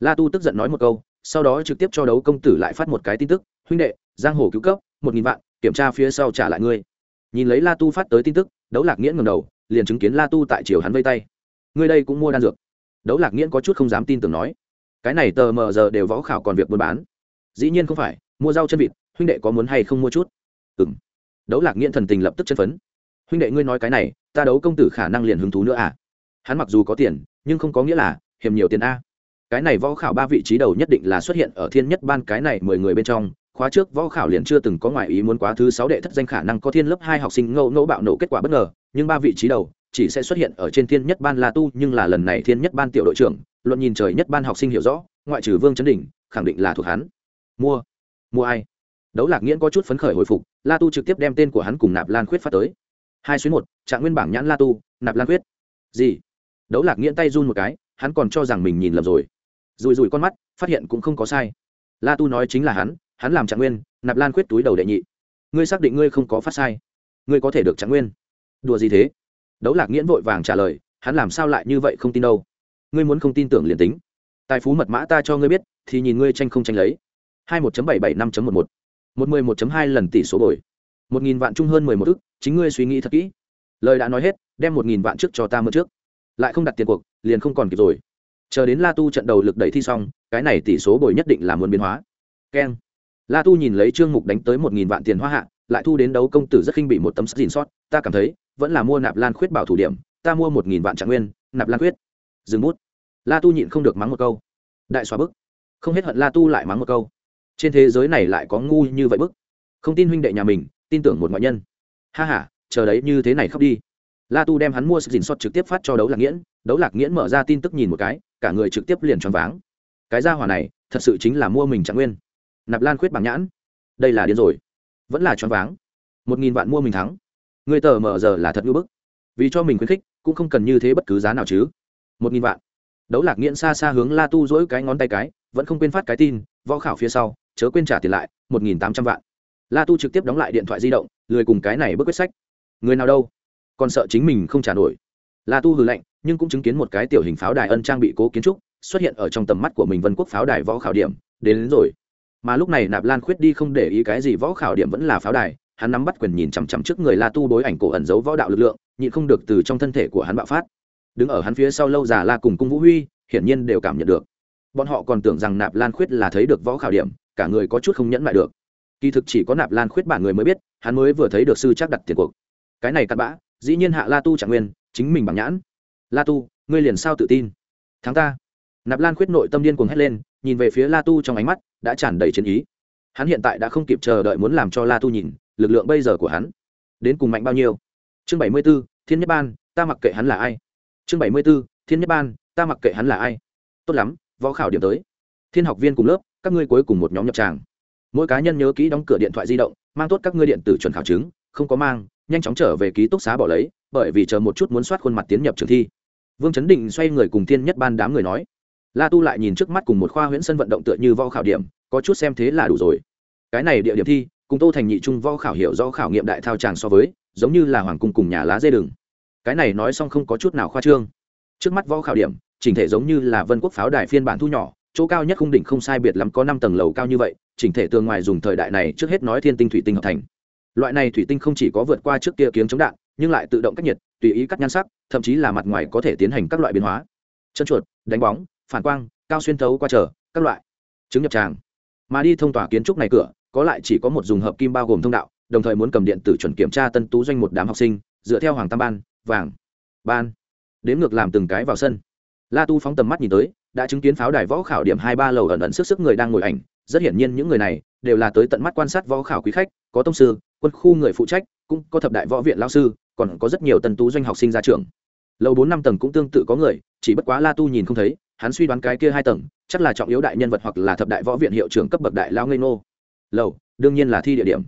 la tu tức giận nói một câu, sau đó trực tiếp cho đấu công tử lại phát một cái tin tức, huynh đệ, giang hồ cứu cấp, một nghìn vạn, kiểm tra phía sau trả lại ngươi. Nhìn lấy la tu phát tới tin tức, đấu lạc nghiễn ngầm đầu, liền chứng kiến la tu tại chiều hắn vây tay. Ngươi đây cũng mua đan dược. Đấu lạc nghiễn có chút không dám tin tưởng nói. Cái này tờ mờ giờ đều võ khảo còn việc buôn bán. Dĩ nhiên không phải, mua rau chân vịt, huynh đệ có muốn hay không mua chút? Ừng đấu lạc nghiễn thần tình lập tức chân phấn. Huynh đệ ngươi nói cái này, ta đấu công tử khả năng liền hứng thú nữa à? Hắn mặc dù có tiền, nhưng không có nghĩa là hiểm nhiều tiền a cái này võ khảo ba vị trí đầu nhất định là xuất hiện ở thiên nhất ban cái này mười người bên trong, khóa trước võ khảo liền chưa từng có ngoại ý muốn quá thứ sáu đệ thất danh khả năng có thiên lớp hai học sinh ngẫu ngẫu bạo nổ kết quả bất ngờ, nhưng ba vị trí đầu chỉ sẽ xuất hiện ở trên thiên nhất ban la tu, nhưng là lần này thiên nhất ban tiểu đội trưởng, luận nhìn trời nhất ban học sinh hiểu rõ, ngoại trừ vương chấn đỉnh khẳng định là thuộc hắn. Mua. Mua ai? Đấu lạc nghiễn có chút phấn khởi hồi phục, la tu trực tiếp đem tên của hắn cùng nạp lan khuyết phát tới. Hai xuyến một, trạng nguyên bảng nhãn la tu, nạp lan khuyết. Gì? Đấu lạc nghiễn tay run một cái, hắn còn cho rằng mình nhìn lầm rồi rùi rùi con mắt, phát hiện cũng không có sai. La tu nói chính là hắn hắn làm trạng nguyên, nạp lan khuyết túi đầu đệ nhị. Ngươi xác định ngươi không có phát sai. Ngươi có thể được trạng nguyên. Đùa gì thế? Đấu lạc nghiễn vội vàng trả lời, hắn làm sao lại như vậy không tin đâu? Ngươi muốn không tin tưởng liền tính. Tài phú mật mã ta cho ngươi biết, thì nhìn ngươi tranh không tranh lấy. hai một bảy bảy năm một một. Một mười một hai lần tỷ số bồi. Một nghìn vạn chung hơn mười một ức, chính ngươi suy nghĩ thật kỹ. Lời đã nói hết, đem một nghìn vạn trước cho ta mượn trước. Lại không đặt tiền cuộc, liền không còn kịp rồi chờ đến la tu trận đầu lực đẩy thi xong, cái này tỷ số bồi nhất định là muốn biến hóa. Keng. La tu nhìn lấy trương mục đánh tới một nghìn vạn tiền hoa hạ, lại thu đến đấu công tử rất khinh bị một tấm dìn sót, ta cảm thấy, vẫn là mua nạp lan khuyết bảo thủ điểm, ta mua một nghìn vạn trạng nguyên, nạp lan khuyết. Dừng bút. La tu nhịn không được mắng một câu. Đại xóa bức. Không hết hận la tu lại mắng một câu. Trên thế giới này lại có ngu như vậy bức. Không tin huynh đệ nhà mình, tin tưởng một ngoại nhân. Ha h a chờ đấy như thế này khóc đi la tu đem hắn mua sức dình xót trực tiếp phát cho đấu lạc nghiễn. Đấu lạc nghiễn mở ra tin tức nhìn một cái, cả người trực tiếp liền choáng váng. Cái gia hỏa này, thật sự chính là mua mình trạng nguyên. Nạp lan khuyết bằng nhãn. Đây là điên rồi. Vẫn là choáng váng. Một nghìn vạn mua mình thắng. Người tờ mờ giờ là thật ngưỡng bức. Vì cho mình khuyến khích, cũng không cần như thế bất cứ giá nào chứ. Một nghìn vạn. Đấu lạc nghiễn xa xa hướng la tu dỗi cái ngón tay cái, vẫn không quên phát cái tin, võ khảo phía sau, chớ quên trả tiền lại, một nghìn tám trăm vạn. La tu trực tiếp đóng lại điện thoại di động, lười cùng cái này bước quyết sách. Người nào đâu? Còn sợ chính mình không trả nổi. La tu hừ lạnh nhưng cũng chứng kiến một cái tiểu hình pháo đài ân trang bị cố kiến trúc xuất hiện ở trong tầm mắt của mình vân quốc pháo đài võ khảo điểm đến, đến rồi. Mà lúc này nạp lan khuyết đi không để ý cái gì võ khảo điểm vẫn là pháo đài hắn nắm bắt quyền nhìn chằm chằm trước người la tu bối ảnh cổ ẩn giấu võ đạo lực lượng nhịn không được từ trong thân thể của hắn bạo phát. Đứng ở hắn phía sau lâu già la cùng cung vũ huy hiển nhiên đều cảm nhận được. Bọn họ còn tưởng rằng nạp lan khuyết là thấy được võ khảo điểm cả người có chút không nhẫn lại được. Kỳ thực chỉ có nạp lan khuyết bản người mới biết hắn mới vừa thấy được sư chắc đặt tiền cuộc. Cái này cặn bã dĩ nhiên hạ la tu trạng nguyên, chính mình bằng nhãn. La tu, ngươi liền sao tự tin? Thắng ta. Nạp lan khuyết nội tâm điên cuồng hét lên, nhìn về phía la tu trong ánh mắt đã tràn đầy chiến ý. Hắn hiện tại đã không kịp chờ đợi muốn làm cho la tu nhìn, lực lượng bây giờ của hắn đến cùng mạnh bao nhiêu. Chương bảy mươi b ố thiên nhất ban, ta mặc kệ hắn là ai. Chương bảy mươi b ố thiên nhất ban, ta mặc kệ hắn là ai. Tốt lắm, võ khảo điểm tới. Thiên học viên cùng lớp, các ngươi cuối cùng một nhóm nhập tràng. Mỗi cá nhân nhớ kỹ đóng cửa điện thoại di động, mang tốt các ngươi điện tử chuẩn khảo chứng không có mang, nhanh chóng trở về ký túc xá bỏ lấy, bởi vì chờ một chút muốn soát khuôn mặt tiến nhập trường thi. Vương chấn định xoay người cùng thiên nhất ban đám người nói. La tu lại nhìn trước mắt cùng một khoa huyễn sân vận động tựa như võ khảo điểm, có chút xem thế là đủ rồi. Cái này địa điểm thi, cùng tô thành nhị trung võ khảo hiểu do khảo nghiệm đại thao tràng so với, giống như là hoàng cung cùng nhà lá dê đừng cái này nói xong không có chút nào khoa trương. Trước mắt võ khảo điểm, chỉnh thể giống như là vân quốc pháo đài phiên bản thu nhỏ, chỗ cao nhất khung đỉnh không sai biệt lắm có năm tầng lầu cao như vậy, chỉnh thể tường ngoài dùng thời đại này trước hết nói thiên tinh thủy tinh hợp thành loại này thủy tinh không chỉ có vượt qua trước kia kiếng chống đạn, nhưng lại tự động cách nhiệt, tùy ý cắt nhan sắc, thậm chí là mặt ngoài có thể tiến hành các loại biến hóa. Chân chuột, đánh bóng, phản quang, cao xuyên thấu qua trở các loại. Chứng nhập tràng. Mà đi thông tòa kiến trúc này cửa, có lại chỉ có một dùng hợp kim bao gồm thông đạo, đồng thời muốn cầm điện tử chuẩn kiểm tra tân tú doanh một đám học sinh, dựa theo hoàng tam ban, vàng, ban. Đến ngược làm từng cái vào sân. La tu phóng tầm mắt nhìn tới, đã chứng kiến pháo đài võ khảo điểm hai ba lầu ẩn ẩn sức sức người đang ngồi ảnh. Rất hiển nhiên những người này đều là tới tận mắt quan sát võ khảo quý khách, có tông sư quân khu người phụ trách, cũng có thập đại võ viện lao sư, còn có rất nhiều tân tú doanh học sinh ra trường. Lầu bốn năm tầng cũng tương tự có người, chỉ bất quá la tu nhìn không thấy, hắn suy đoán cái kia hai tầng, chắc là trọng yếu đại nhân vật hoặc là thập đại võ viện hiệu trưởng cấp bậc đại lao ngây ngô. Lầu đương nhiên là thi địa điểm.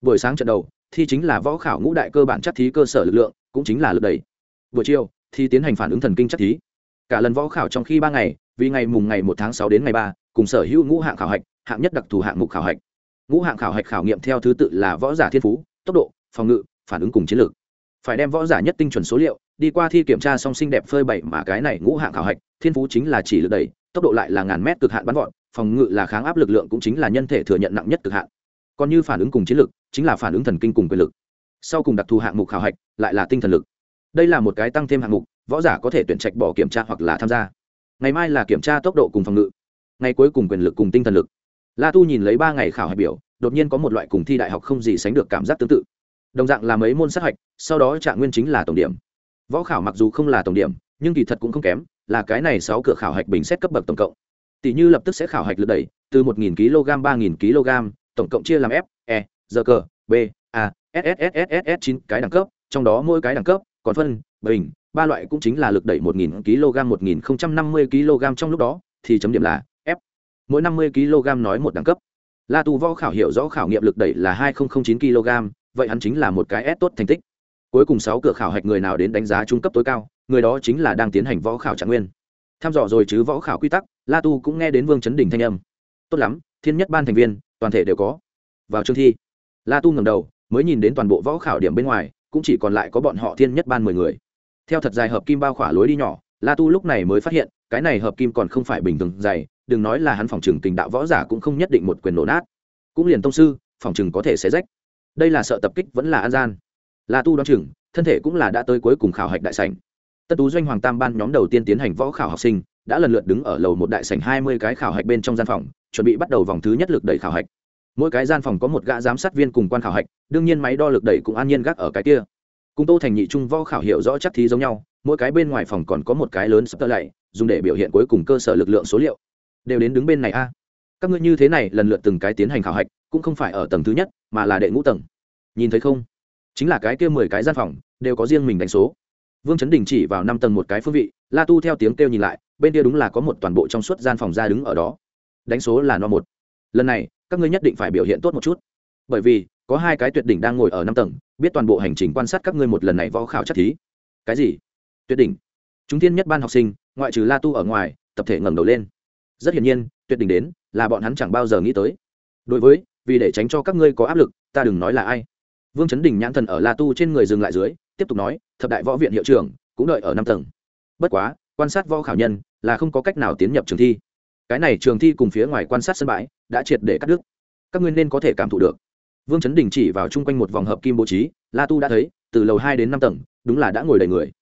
Buổi sáng trận đầu, thi chính là võ khảo ngũ đại cơ bản chắc thí cơ sở lực lượng, cũng chính là lực đẩy. Buổi chiều, thi tiến hành phản ứng thần kinh chắc thí. Cả lần võ khảo trong khi ba ngày, vì ngày mùng ngày một tháng sáu đến ngày ba, cùng sở hữu ngũ hạng khảo hạch, hạng nhất đặc thù hạng mục khảo hạch ngũ hạng khảo hạch khảo nghiệm theo thứ tự là võ giả thiên phú, tốc độ, phòng ngự, phản ứng cùng chiến lược. Phải đem võ giả nhất tinh chuẩn số liệu, đi qua thi kiểm tra song xinh đẹp phơi bày mà cái này ngũ hạng khảo hạch, thiên phú chính là chỉ lực đẩy tốc độ lại là ngàn mét cực hạn bắn vọt, phòng ngự là kháng áp lực lượng cũng chính là nhân thể thừa nhận nặng nhất cực hạn. Còn như phản ứng cùng chiến lược, chính là phản ứng thần kinh cùng quyền lực. Sau cùng đặc thù hạng mục khảo hạch, lại là tinh thần lực. Đây là một cái tăng thêm hạng mục, võ giả có thể tuyển trạch bỏ kiểm tra hoặc là tham gia. Ngày mai là kiểm tra tốc độ cùng phòng ngự. Ngày cuối cùng quyền lực cùng tinh thần lực la tu nhìn lấy ba ngày khảo hạch biểu, đột nhiên có một loại cùng thi đại học không gì sánh được cảm giác tương tự. Đồng dạng là mấy môn sát hạch, sau đó trạng nguyên chính là tổng điểm. Võ khảo mặc dù không là tổng điểm, nhưng kỳ thật cũng không kém, là cái này sáu cửa khảo hạch bình xét cấp bậc tổng cộng. Tỷ như lập tức sẽ khảo hạch lực đẩy, từ một nghìn kg, ba nghìn kg, tổng cộng chia làm f e giờ cờ b, a ssss chín cái đẳng cấp, trong đó mỗi cái đẳng cấp, còn phân, bình, ba loại cũng chính là lực đẩy một nghìn kg, một nghìn năm mươi kg trong lúc đó, thì chấm điểm là mỗi năm mươi kg nói một đẳng cấp. La tu võ khảo hiểu rõ khảo nghiệm lực đẩy là hai nghìn chín kg, vậy hắn chính là một cái s tốt thành tích. Cuối cùng sáu cửa khảo hạch người nào đến đánh giá trung cấp tối cao, người đó chính là đang tiến hành võ khảo trạng nguyên. Tham dò rồi chứ võ khảo quy tắc, la tu cũng nghe đến vương chấn đình thanh âm. Tốt lắm, thiên nhất ban thành viên, toàn thể đều có. Vào chương thi. La tu ngầm đầu, mới nhìn đến toàn bộ võ khảo điểm bên ngoài, cũng chỉ còn lại có bọn họ thiên nhất ban mười người. Theo thật dài hợp kim bao khỏa lối đi nhỏ, la tu lúc này mới phát hiện, cái này hợp kim còn không phải bình thường dày đừng nói là hắn phòng trừng tình đạo võ giả cũng không nhất định một quyền nổ nát. Cũng liền tông sư, phòng trừng có thể sẽ rách. Đây là sợ tập kích vẫn là an gian. Là tu đoán chừng, thân thể cũng là đã tới cuối cùng khảo hạch đại sảnh. Tất tú doanh hoàng tam ban nhóm đầu tiên tiến hành võ khảo học sinh, đã lần lượt đứng ở lầu một đại sảnh hai mươi cái khảo hạch bên trong gian phòng, chuẩn bị bắt đầu vòng thứ nhất lực đẩy khảo hạch. Mỗi cái gian phòng có một gã giám sát viên cùng quan khảo hạch, đương nhiên máy đo lực đẩy cũng an nhiên gác ở cái kia. Cùng tô thành nhị trung võ khảo hiệu rõ chắc thí giống nhau, mỗi cái bên ngoài phòng còn có một cái lớn sắp tơ lạy, dùng để biểu hiện cuối cùng cơ sở lực lượng số liệu đều đến đứng bên này a. Các ngươi như thế này lần lượt từng cái tiến hành khảo hạch, cũng không phải ở tầng thứ nhất, mà là đệ ngũ tầng. Nhìn thấy không? Chính là cái kia mười cái gian phòng, đều có riêng mình đánh số. Vương chấn đình chỉ vào năm tầng một cái phương vị, la tu theo tiếng kêu nhìn lại, bên kia đúng là có một toàn bộ trong suốt gian phòng ra đứng ở đó. Đánh số là no một. Lần này, các ngươi nhất định phải biểu hiện tốt một chút. Bởi vì, có hai cái tuyệt đỉnh đang ngồi ở năm tầng, biết toàn bộ hành trình quan sát các ngươi một lần này võ khảo chắc thí. Cái gì? Tuyệt đỉnh. Chúng tiên nhất ban học sinh, ngoại trừ la tu ở ngoài, tập thể ngẩng đầu lên rất hiển nhiên, tuyệt đỉnh đến, là bọn hắn chẳng bao giờ nghĩ tới. Đối với, vì để tránh cho các ngươi có áp lực, ta đừng nói là ai. Vương chấn đình nhãn thần ở la tu trên người dừng lại dưới, tiếp tục nói, thập đại võ viện hiệu trưởng, cũng đợi ở năm tầng. Bất quá, quan sát võ khảo nhân, là không có cách nào tiến nhập trường thi. Cái này trường thi cùng phía ngoài quan sát sân bãi, đã triệt để cắt đứt. Các ngươi nên có thể cảm thụ được. Vương chấn đình chỉ vào chung quanh một vòng hợp kim bố trí, la tu đã thấy, từ lầu hai đến năm tầng, đúng là đã ngồi đầy người.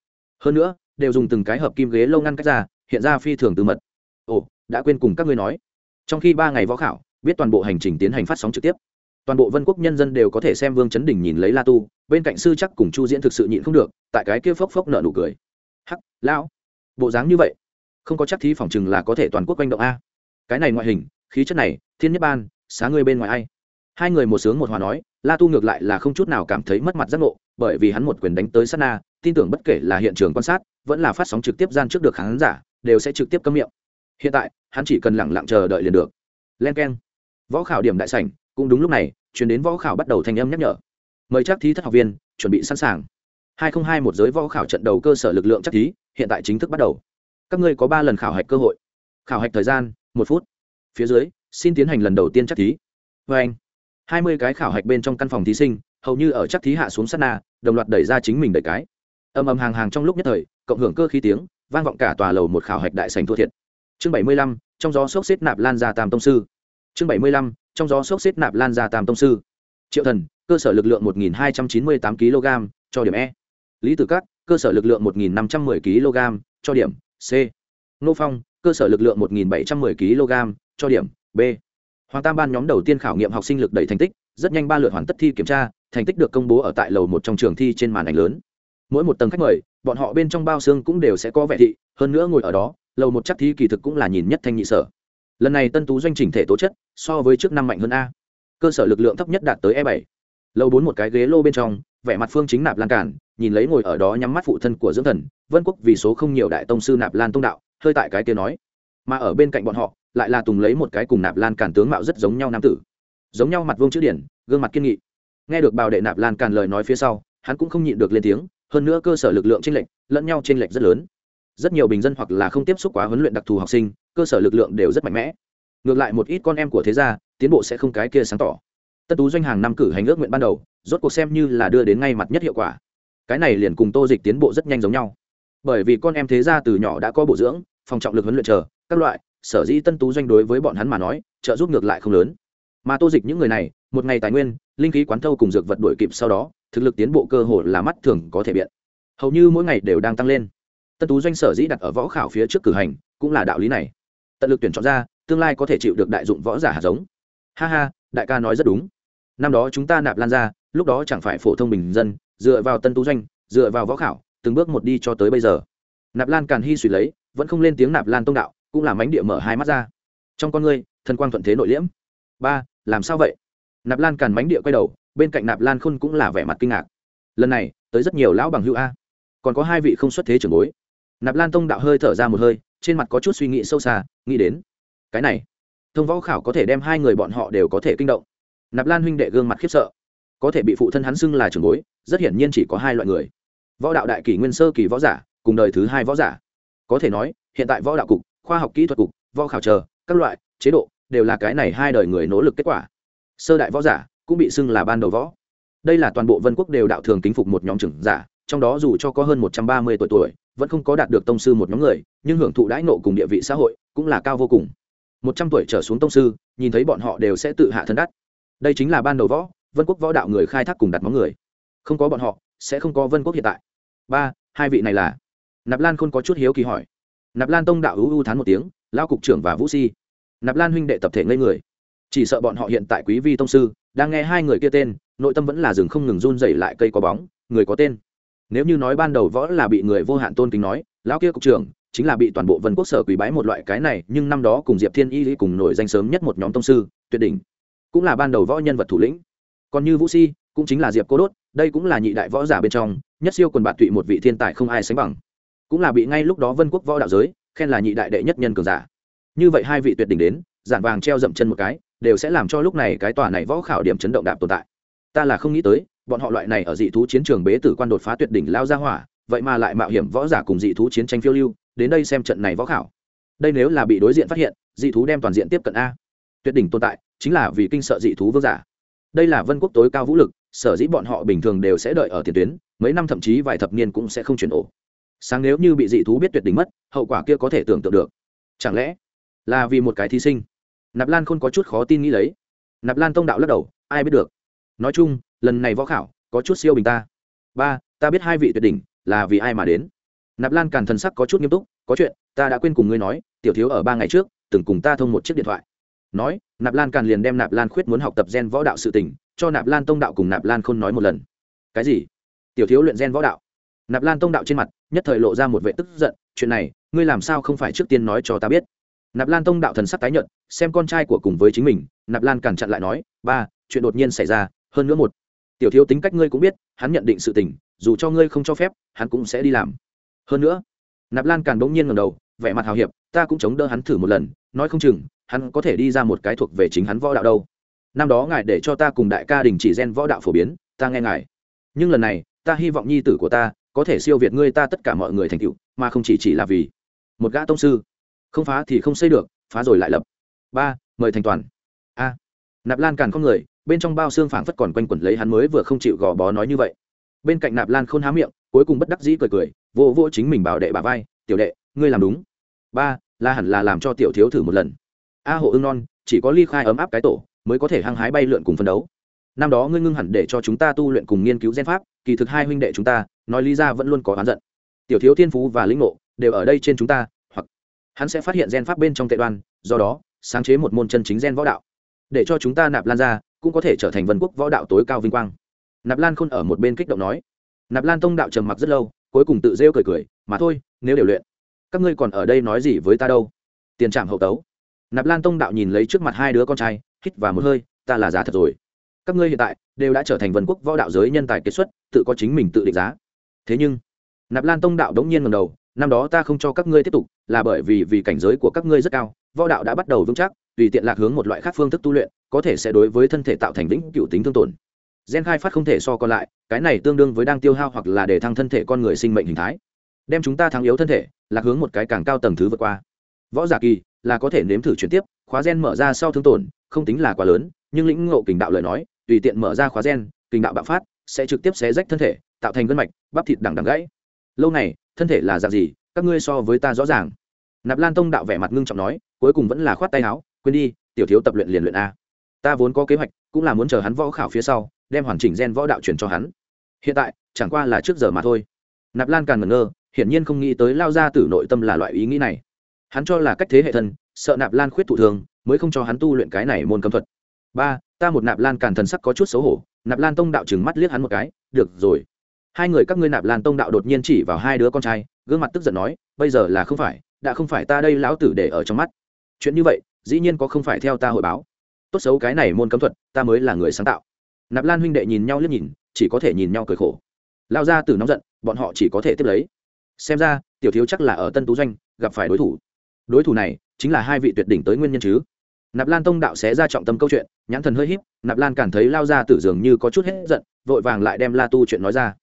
Hơn nữa, đều dùng từng cái hợp kim ghế lâu ngăn cách ra, hiện ra phi thường từ mật. Ồ đã quên cùng các ngươi nói. Trong khi ba ngày võ khảo, biết toàn bộ hành trình tiến hành phát sóng trực tiếp. Toàn bộ vân quốc nhân dân đều có thể xem vương chấn đình nhìn lấy la tu, bên cạnh sư chắc cùng chu diễn thực sự nhịn không được, tại cái kia phốc phốc nợ nụ cười. Hắc, lão, bộ dáng như vậy, không có chắc thí phỏng chừng là có thể toàn quốc quanh động a. Cái này ngoại hình, khí chất này, thiên nhất ban, xá ngươi bên ngoài ai? Hai người một sướng một hòa nói, la tu ngược lại là không chút nào cảm thấy mất mặt giác ngộ, bởi vì hắn một quyền đánh tới sát na, tin tưởng bất kể là hiện trường quan sát, vẫn là phát sóng trực tiếp gian trước được khán giả, đều sẽ trực tiếp cấm miệng hiện tại, hắn chỉ cần lẳng lặng chờ đợi liền được. Len k e n võ khảo điểm đại sảnh, cũng đúng lúc này, chuyển đến võ khảo bắt đầu thành âm nhắc nhở. Mời chắc thí thất học viên, chuẩn bị sẵn sàng. Hai nghìn hai một giới võ khảo trận đầu cơ sở lực lượng chắc thí, hiện tại chính thức bắt đầu. Các ngươi có ba lần khảo hạch cơ hội. Khảo hạch thời gian, một phút. Phía dưới, xin tiến hành lần đầu tiên chắc thí. Vê anh, hai mươi cái khảo hạch bên trong căn phòng thí sinh, hầu như ở chắc thí hạ xuống sát na, đồng loạt đẩy ra chính mình đẩy cái. Âm âm hàng hàng trong lúc nhất thời, cộng hưởng cơ khí tiếng, vang vọng cả tòa lầu một khảo hạch đại sành thua thiệt chương bảy mươi lăm, trong gió sốc xếp nạp lan ra tam tông sư. Chương bảy mươi lăm, trong gió sốc xếp nạp lan ra tam tông sư. Triệu thần, cơ sở lực lượng một nghìn hai trăm chín mươi tám kg, cho điểm e. Lý tử cát cơ sở lực lượng một nghìn năm trăm m ư ơ i kg, cho điểm c. Nô phong, cơ sở lực lượng một nghìn bảy trăm m ư ơ i kg, cho điểm b. Hoàng tam ban nhóm đầu tiên khảo nghiệm học sinh lực đẩy thành tích, rất nhanh ba lượt hoàn tất thi kiểm tra, thành tích được công bố ở tại lầu một trong trường thi trên màn ảnh lớn. Mỗi một tầng khách mời, bọn họ bên trong bao xương cũng đều sẽ có vẻ thị, hơn nữa ngồi ở đó lầu một chắc thi kỳ thực cũng là nhìn nhất thanh nhị sở. Lần này tân tú doanh chỉnh thể tố chất, so với trước năm mạnh hơn a. Cơ sở lực lượng thấp nhất đạt tới e bảy. Lầu bốn một cái ghế lô bên trong, vẻ mặt phương chính nạp lan cản, nhìn lấy ngồi ở đó nhắm mắt phụ thân của dưỡng thần, vân quốc vì số không nhiều đại tông sư nạp lan tông đạo, hơi tại cái kia nói. Mà ở bên cạnh bọn họ, lại là tùng lấy một cái cùng nạp lan cản tướng mạo rất giống nhau nam tử. Giống nhau mặt vương chữ điển, gương mặt kiên nghị. Nghe được bào đệ nạp lan cản lời nói phía sau, hắn cũng không nhịn được lên tiếng, hơn nữa cơ sở lực lượng trên lệnh lẫn nhau trên lệch rất lớn rất nhiều bình dân hoặc là không tiếp xúc quá huấn luyện đặc thù học sinh, cơ sở lực lượng đều rất mạnh mẽ. Ngược lại một ít con em của thế gia, tiến bộ sẽ không cái kia sáng tỏ. Tân tú doanh hàng năm cử hành ước nguyện ban đầu, rốt cuộc xem như là đưa đến ngay mặt nhất hiệu quả. Cái này liền cùng tô dịch tiến bộ rất nhanh giống nhau. Bởi vì con em thế gia từ nhỏ đã có bổ dưỡng, phòng trọng lực huấn luyện chờ, các loại, sở dĩ tân tú doanh đối với bọn hắn mà nói, trợ giúp ngược lại không lớn. Mà tô dịch những người này, một ngày tài nguyên, linh khí quán thâu cùng dược vật đổi kịp sau đó, thực lực tiến bộ cơ hội là mắt thường có thể biện. Hầu như mỗi ngày đều đang tăng lên tân tú doanh sở dĩ đặt ở võ khảo phía trước cử hành, cũng là đạo lý này. Tận lực tuyển chọn ra, tương lai có thể chịu được đại dụng võ giả hạt giống. Ha ha, đại ca nói rất đúng. Năm đó chúng ta nạp lan ra, lúc đó chẳng phải phổ thông bình dân, dựa vào tân tú doanh, dựa vào võ khảo, từng bước một đi cho tới bây giờ. Nạp lan càn hy suy lấy, vẫn không lên tiếng nạp lan tông đạo, cũng làm ánh địa mở hai mắt ra. Trong con ngươi, thần quang thuận thế nội liễm. Ba, làm sao vậy? Nạp lan càn mánh địa quay đầu, bên cạnh nạp lan khôn cũng là vẻ mặt kinh ngạc. Lần này, tới rất nhiều lão bằng hữu a. Còn có hai vị không xuất thế trưởng bối nạp lan tông đạo hơi thở ra một hơi, trên mặt có chút suy nghĩ sâu xa, nghĩ đến, cái này, thông võ khảo có thể đem hai người bọn họ đều có thể kinh động. Nạp lan huynh đệ gương mặt khiếp sợ, có thể bị phụ thân hắn xưng là trường bối, rất hiển nhiên chỉ có hai loại người. Võ đạo đại kỷ nguyên sơ kỳ võ giả, cùng đời thứ hai võ giả. Có thể nói, hiện tại võ đạo cục, khoa học kỹ thuật cục, võ khảo chờ, các loại, chế độ, đều là cái này hai đời người nỗ lực kết quả. Sơ đại võ giả, cũng bị xưng là ban đầu võ. Đây là toàn bộ vân quốc đều đạo thường kính phục một nhóm trưởng giả, trong đó dù cho có hơn một trăm ba mươi tuổi tuổi vẫn không có đạt được tông sư một nhóm người, nhưng hưởng thụ đãi nộ cùng địa vị xã hội cũng là cao vô cùng. Một trăm tuổi trở xuống tông sư, nhìn thấy bọn họ đều sẽ tự hạ thân đắt đây chính là ban đầu võ, vân quốc võ đạo người khai thác cùng đặt móng người. Không có bọn họ, sẽ không có vân quốc hiện tại. Ba, hai vị này là? Nạp lan không có chút hiếu kỳ hỏi. Nạp lan tông đạo hữu u thán một tiếng lao cục trưởng và vũ si. Nạp lan huynh đệ tập thể ngây người. Chỉ sợ bọn họ hiện tại quý vi tông sư, đang nghe hai người kia tên, nội tâm vẫn là rừng không ngừng run dày lại cây có bóng, người có tên nếu như nói ban đầu võ là bị người vô hạn tôn kính nói, lão kia cục trưởng chính là bị toàn bộ vân quốc sở quý bái một loại cái này, nhưng năm đó cùng diệp thiên y cùng nổi danh sớm nhất một nhóm tông sư, tuyệt đỉnh. Cũng là ban đầu võ nhân vật thủ lĩnh. Còn như vũ si, cũng chính là diệp cô đốt, đây cũng là nhị đại võ giả bên trong, nhất siêu quần bạn tụy một vị thiên tài không ai sánh bằng. Cũng là bị ngay lúc đó vân quốc võ đạo giới, khen là nhị đại đệ nhất nhân cường giả. Như vậy hai vị tuyệt đỉnh đến, giản vàng treo dậm chân một cái, đều sẽ làm cho lúc này cái tòa này võ khảo điểm chấn động đạp tồn tại. Ta là không nghĩ tới bọn họ loại này ở dị thú chiến trường bế tử quan đột phá tuyệt đỉnh lao ra hỏa, vậy mà lại mạo hiểm võ giả cùng dị thú chiến tranh phiêu lưu, đến đây xem trận này võ khảo. Đây nếu là bị đối diện phát hiện, dị thú đem toàn diện tiếp cận a. Tuyệt đỉnh tồn tại, chính là vì kinh sợ dị thú vương giả. Đây là vân quốc tối cao vũ lực, sở dĩ bọn họ bình thường đều sẽ đợi ở tiền tuyến, mấy năm thậm chí vài thập niên cũng sẽ không chuyển ổ. Sáng nếu như bị dị thú biết tuyệt đỉnh mất, hậu quả kia có thể tưởng tượng được. Chẳng lẽ là vì một cái thí sinh? Nạp lan không có chút khó tin nghĩ lấy. Nạp lan tông đạo lắc đầu, ai biết được. Nói chung lần này võ khảo, có chút siêu bình ta. Ba, ta biết hai vị tuyệt đỉnh, là vì ai mà đến? Nạp lan càn thần sắc có chút nghiêm túc, có chuyện, ta đã quên cùng ngươi nói, tiểu thiếu ở ba ngày trước, từng cùng ta thông một chiếc điện thoại. Nói, nạp lan càn liền đem nạp lan khuyết muốn học tập gen võ đạo sự tình, cho nạp lan tông đạo cùng nạp lan khôn nói một lần. Cái gì? Tiểu thiếu luyện gen võ đạo. Nạp lan tông đạo trên mặt, nhất thời lộ ra một vệ tức giận, chuyện này, ngươi làm sao không phải trước tiên nói cho ta biết? Nạp lan tông đạo thần sắc tái nhận xem con trai của cùng với chính mình, nạp lan càn chặn lại nói, ba, chuyện đột nhiên xảy ra, hơn nữa một tiểu thiếu tính cách ngươi cũng biết, hắn nhận định sự tình, dù cho ngươi không cho phép, hắn cũng sẽ đi làm. Hơn nữa, nạp lan càn bỗng nhiên ngầm đầu, vẻ mặt hào hiệp, ta cũng chống đỡ hắn thử một lần, nói không chừng, hắn có thể đi ra một cái thuộc về chính hắn võ đạo đâu. Năm đó ngài để cho ta cùng đại ca đình chỉ gen võ đạo phổ biến, ta nghe ngài. Nhưng lần này, ta hy vọng nhi tử của ta có thể siêu việt ngươi ta tất cả mọi người thành tựu, mà không chỉ chỉ là vì một gã tông sư. Không phá thì không xây được, phá rồi lại lập. Ba, mời thành toàn. A. Nạp lan càn không người bên trong bao xương phảng phất còn quanh quẩn lấy hắn mới vừa không chịu gò bó nói như vậy. Bên cạnh nạp lan khôn há miệng, cuối cùng bất đắc dĩ cười cười, vô vô chính mình bảo đệ bà vai, tiểu đệ, ngươi làm đúng. Ba, là hẳn là làm cho tiểu thiếu thử một lần. A hộ ưng non, chỉ có ly khai ấm áp cái tổ, mới có thể hăng hái bay lượn cùng phân đấu. Năm đó ngươi ngưng hẳn để cho chúng ta tu luyện cùng nghiên cứu gen pháp, kỳ thực hai huynh đệ chúng ta, nói lý ra vẫn luôn có oán giận. Tiểu thiếu thiên phú và lĩnh ngộ, đều ở đây trên chúng ta, hoặc hắn sẽ phát hiện gen pháp bên trong tệ đoan, do đó, sáng chế một môn chân chính gen võ đạo. Để cho chúng ta nạp lan ra cũng có thể trở thành vân quốc võ đạo tối cao vinh quang. Nạp lan khôn ở một bên kích động nói. Nạp lan tông đạo trầm mặc rất lâu, cuối cùng tự rêu cười cười, mà thôi, nếu đều luyện, các ngươi còn ở đây nói gì với ta đâu? Tiền trạm hậu tấu. Nạp lan tông đạo nhìn lấy trước mặt hai đứa con trai, hít vào một hơi, ta là giá thật rồi. Các ngươi hiện tại đều đã trở thành vân quốc võ đạo giới nhân tài kết xuất, tự có chính mình tự định giá. Thế nhưng, nạp lan tông đạo đống nhiên ngầm đầu, năm đó ta không cho các ngươi tiếp tục, là bởi vì vì cảnh giới của các ngươi rất cao võ đạo đã bắt đầu vững chắc, tùy tiện lạc hướng một loại khác phương thức tu luyện, có thể sẽ đối với thân thể tạo thành vĩnh cựu tính thương tổn. Gen khai phát không thể so còn lại, cái này tương đương với đang tiêu hao hoặc là để thăng thân thể con người sinh mệnh hình thái. Đem chúng ta thắng yếu thân thể, lạc hướng một cái càng cao tầng thứ vượt qua. Võ giả kỳ, là có thể nếm thử chuyển tiếp, khóa gen mở ra sau thương tổn, không tính là quá lớn, nhưng lĩnh ngộ kình đạo lời nói, tùy tiện mở ra khóa gen, kình đạo bạo phát, sẽ trực tiếp xé rách thân thể, tạo thành gân mạch, bắp thịt đằng đằng gãy. Lâu này, thân thể là dạng gì, các ngươi so với ta rõ ràng nạp lan tông đạo vẻ mặt ngưng trọng nói, cuối cùng vẫn là khoát tay áo, quên đi, tiểu thiếu tập luyện liền luyện a. Ta vốn có kế hoạch, cũng là muốn chờ hắn võ khảo phía sau, đem hoàn chỉnh gen võ đạo truyền cho hắn. Hiện tại, chẳng qua là trước giờ mà thôi. Nạp lan càng ngẩn ngơ, hiển nhiên không nghĩ tới lao ra từ nội tâm là loại ý nghĩ này. Hắn cho là cách thế hệ thân sợ nạp lan khuyết thụ thường, mới không cho hắn tu luyện cái này môn cấm thuật. Ba, ta một nạp lan càn thần sắc có chút xấu hổ, nạp lan tông đạo chừng mắt liếc hắn một cái, được rồi. Hai người các ngươi nạp lan tông đạo đột nhiên chỉ vào hai đứa con trai, gương mặt tức giận nói, bây giờ là không phải đã không phải ta đây lão tử để ở trong mắt. Chuyện như vậy, dĩ nhiên có không phải theo ta hội báo. Tốt xấu cái này môn cấm thuật, ta mới là người sáng tạo. Nạp lan huynh đệ nhìn nhau liếc nhìn, chỉ có thể nhìn nhau cười khổ. Lao ra từ nóng giận, bọn họ chỉ có thể tiếp lấy. Xem ra, tiểu thiếu chắc là ở tân tú doanh, gặp phải đối thủ. Đối thủ này, chính là hai vị tuyệt đỉnh tới nguyên nhân chứ. Nạp lan tông đạo xé ra trọng tâm câu chuyện, nhãn thần hơi híp, nạp lan cảm thấy lao ra tử dường như có chút hết giận, vội vàng lại đem la tu chuyện nói ra.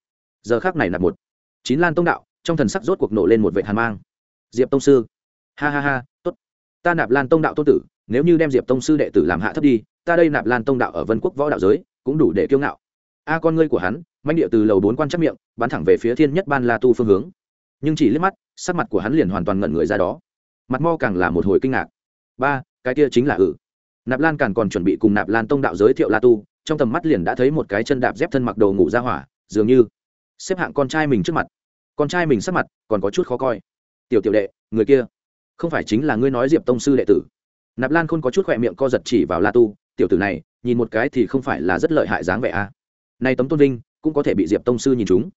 Giờ khác này nạp một. Chín lan tông đạo, trong thần sắc rốt cuộc nổ lên một vệ hàn mang diệp tông sư. Ha ha ha, tốt. Ta nạp lan tông đạo tôn tử, nếu như đem diệp tông sư đệ tử làm hạ thấp đi, ta đây nạp lan tông đạo ở vân quốc võ đạo giới, cũng đủ để kiêu ngạo. A, con ngươi của hắn manh địa từ lầu bốn quan chắc miệng, bắn thẳng về phía thiên nhất ban la tu phương hướng. Nhưng chỉ liếc mắt, sắc mặt của hắn liền hoàn toàn ngẩn người ra đó. Mặt mo càng là một hồi kinh ngạc. Ba, cái kia chính là ử. Nạp lan càng còn chuẩn bị cùng nạp lan tông đạo giới thiệu la tu, trong tầm mắt liền đã thấy một cái chân đạp dép thân mặc đồ ngủ ra hỏa, dường như xếp hạng con trai mình trước mặt. Con trai mình sắc mặt còn có chút khó coi tiểu tiểu đệ, người kia, không phải chính là ngươi nói diệp tông sư đệ tử. Nạp lan khôn có chút khỏe miệng co giật chỉ vào la tu, tiểu tử này, nhìn một cái thì không phải là rất lợi hại dáng vẻ a. À. nay tấm tôn vinh cũng có thể bị diệp tông sư nhìn chúng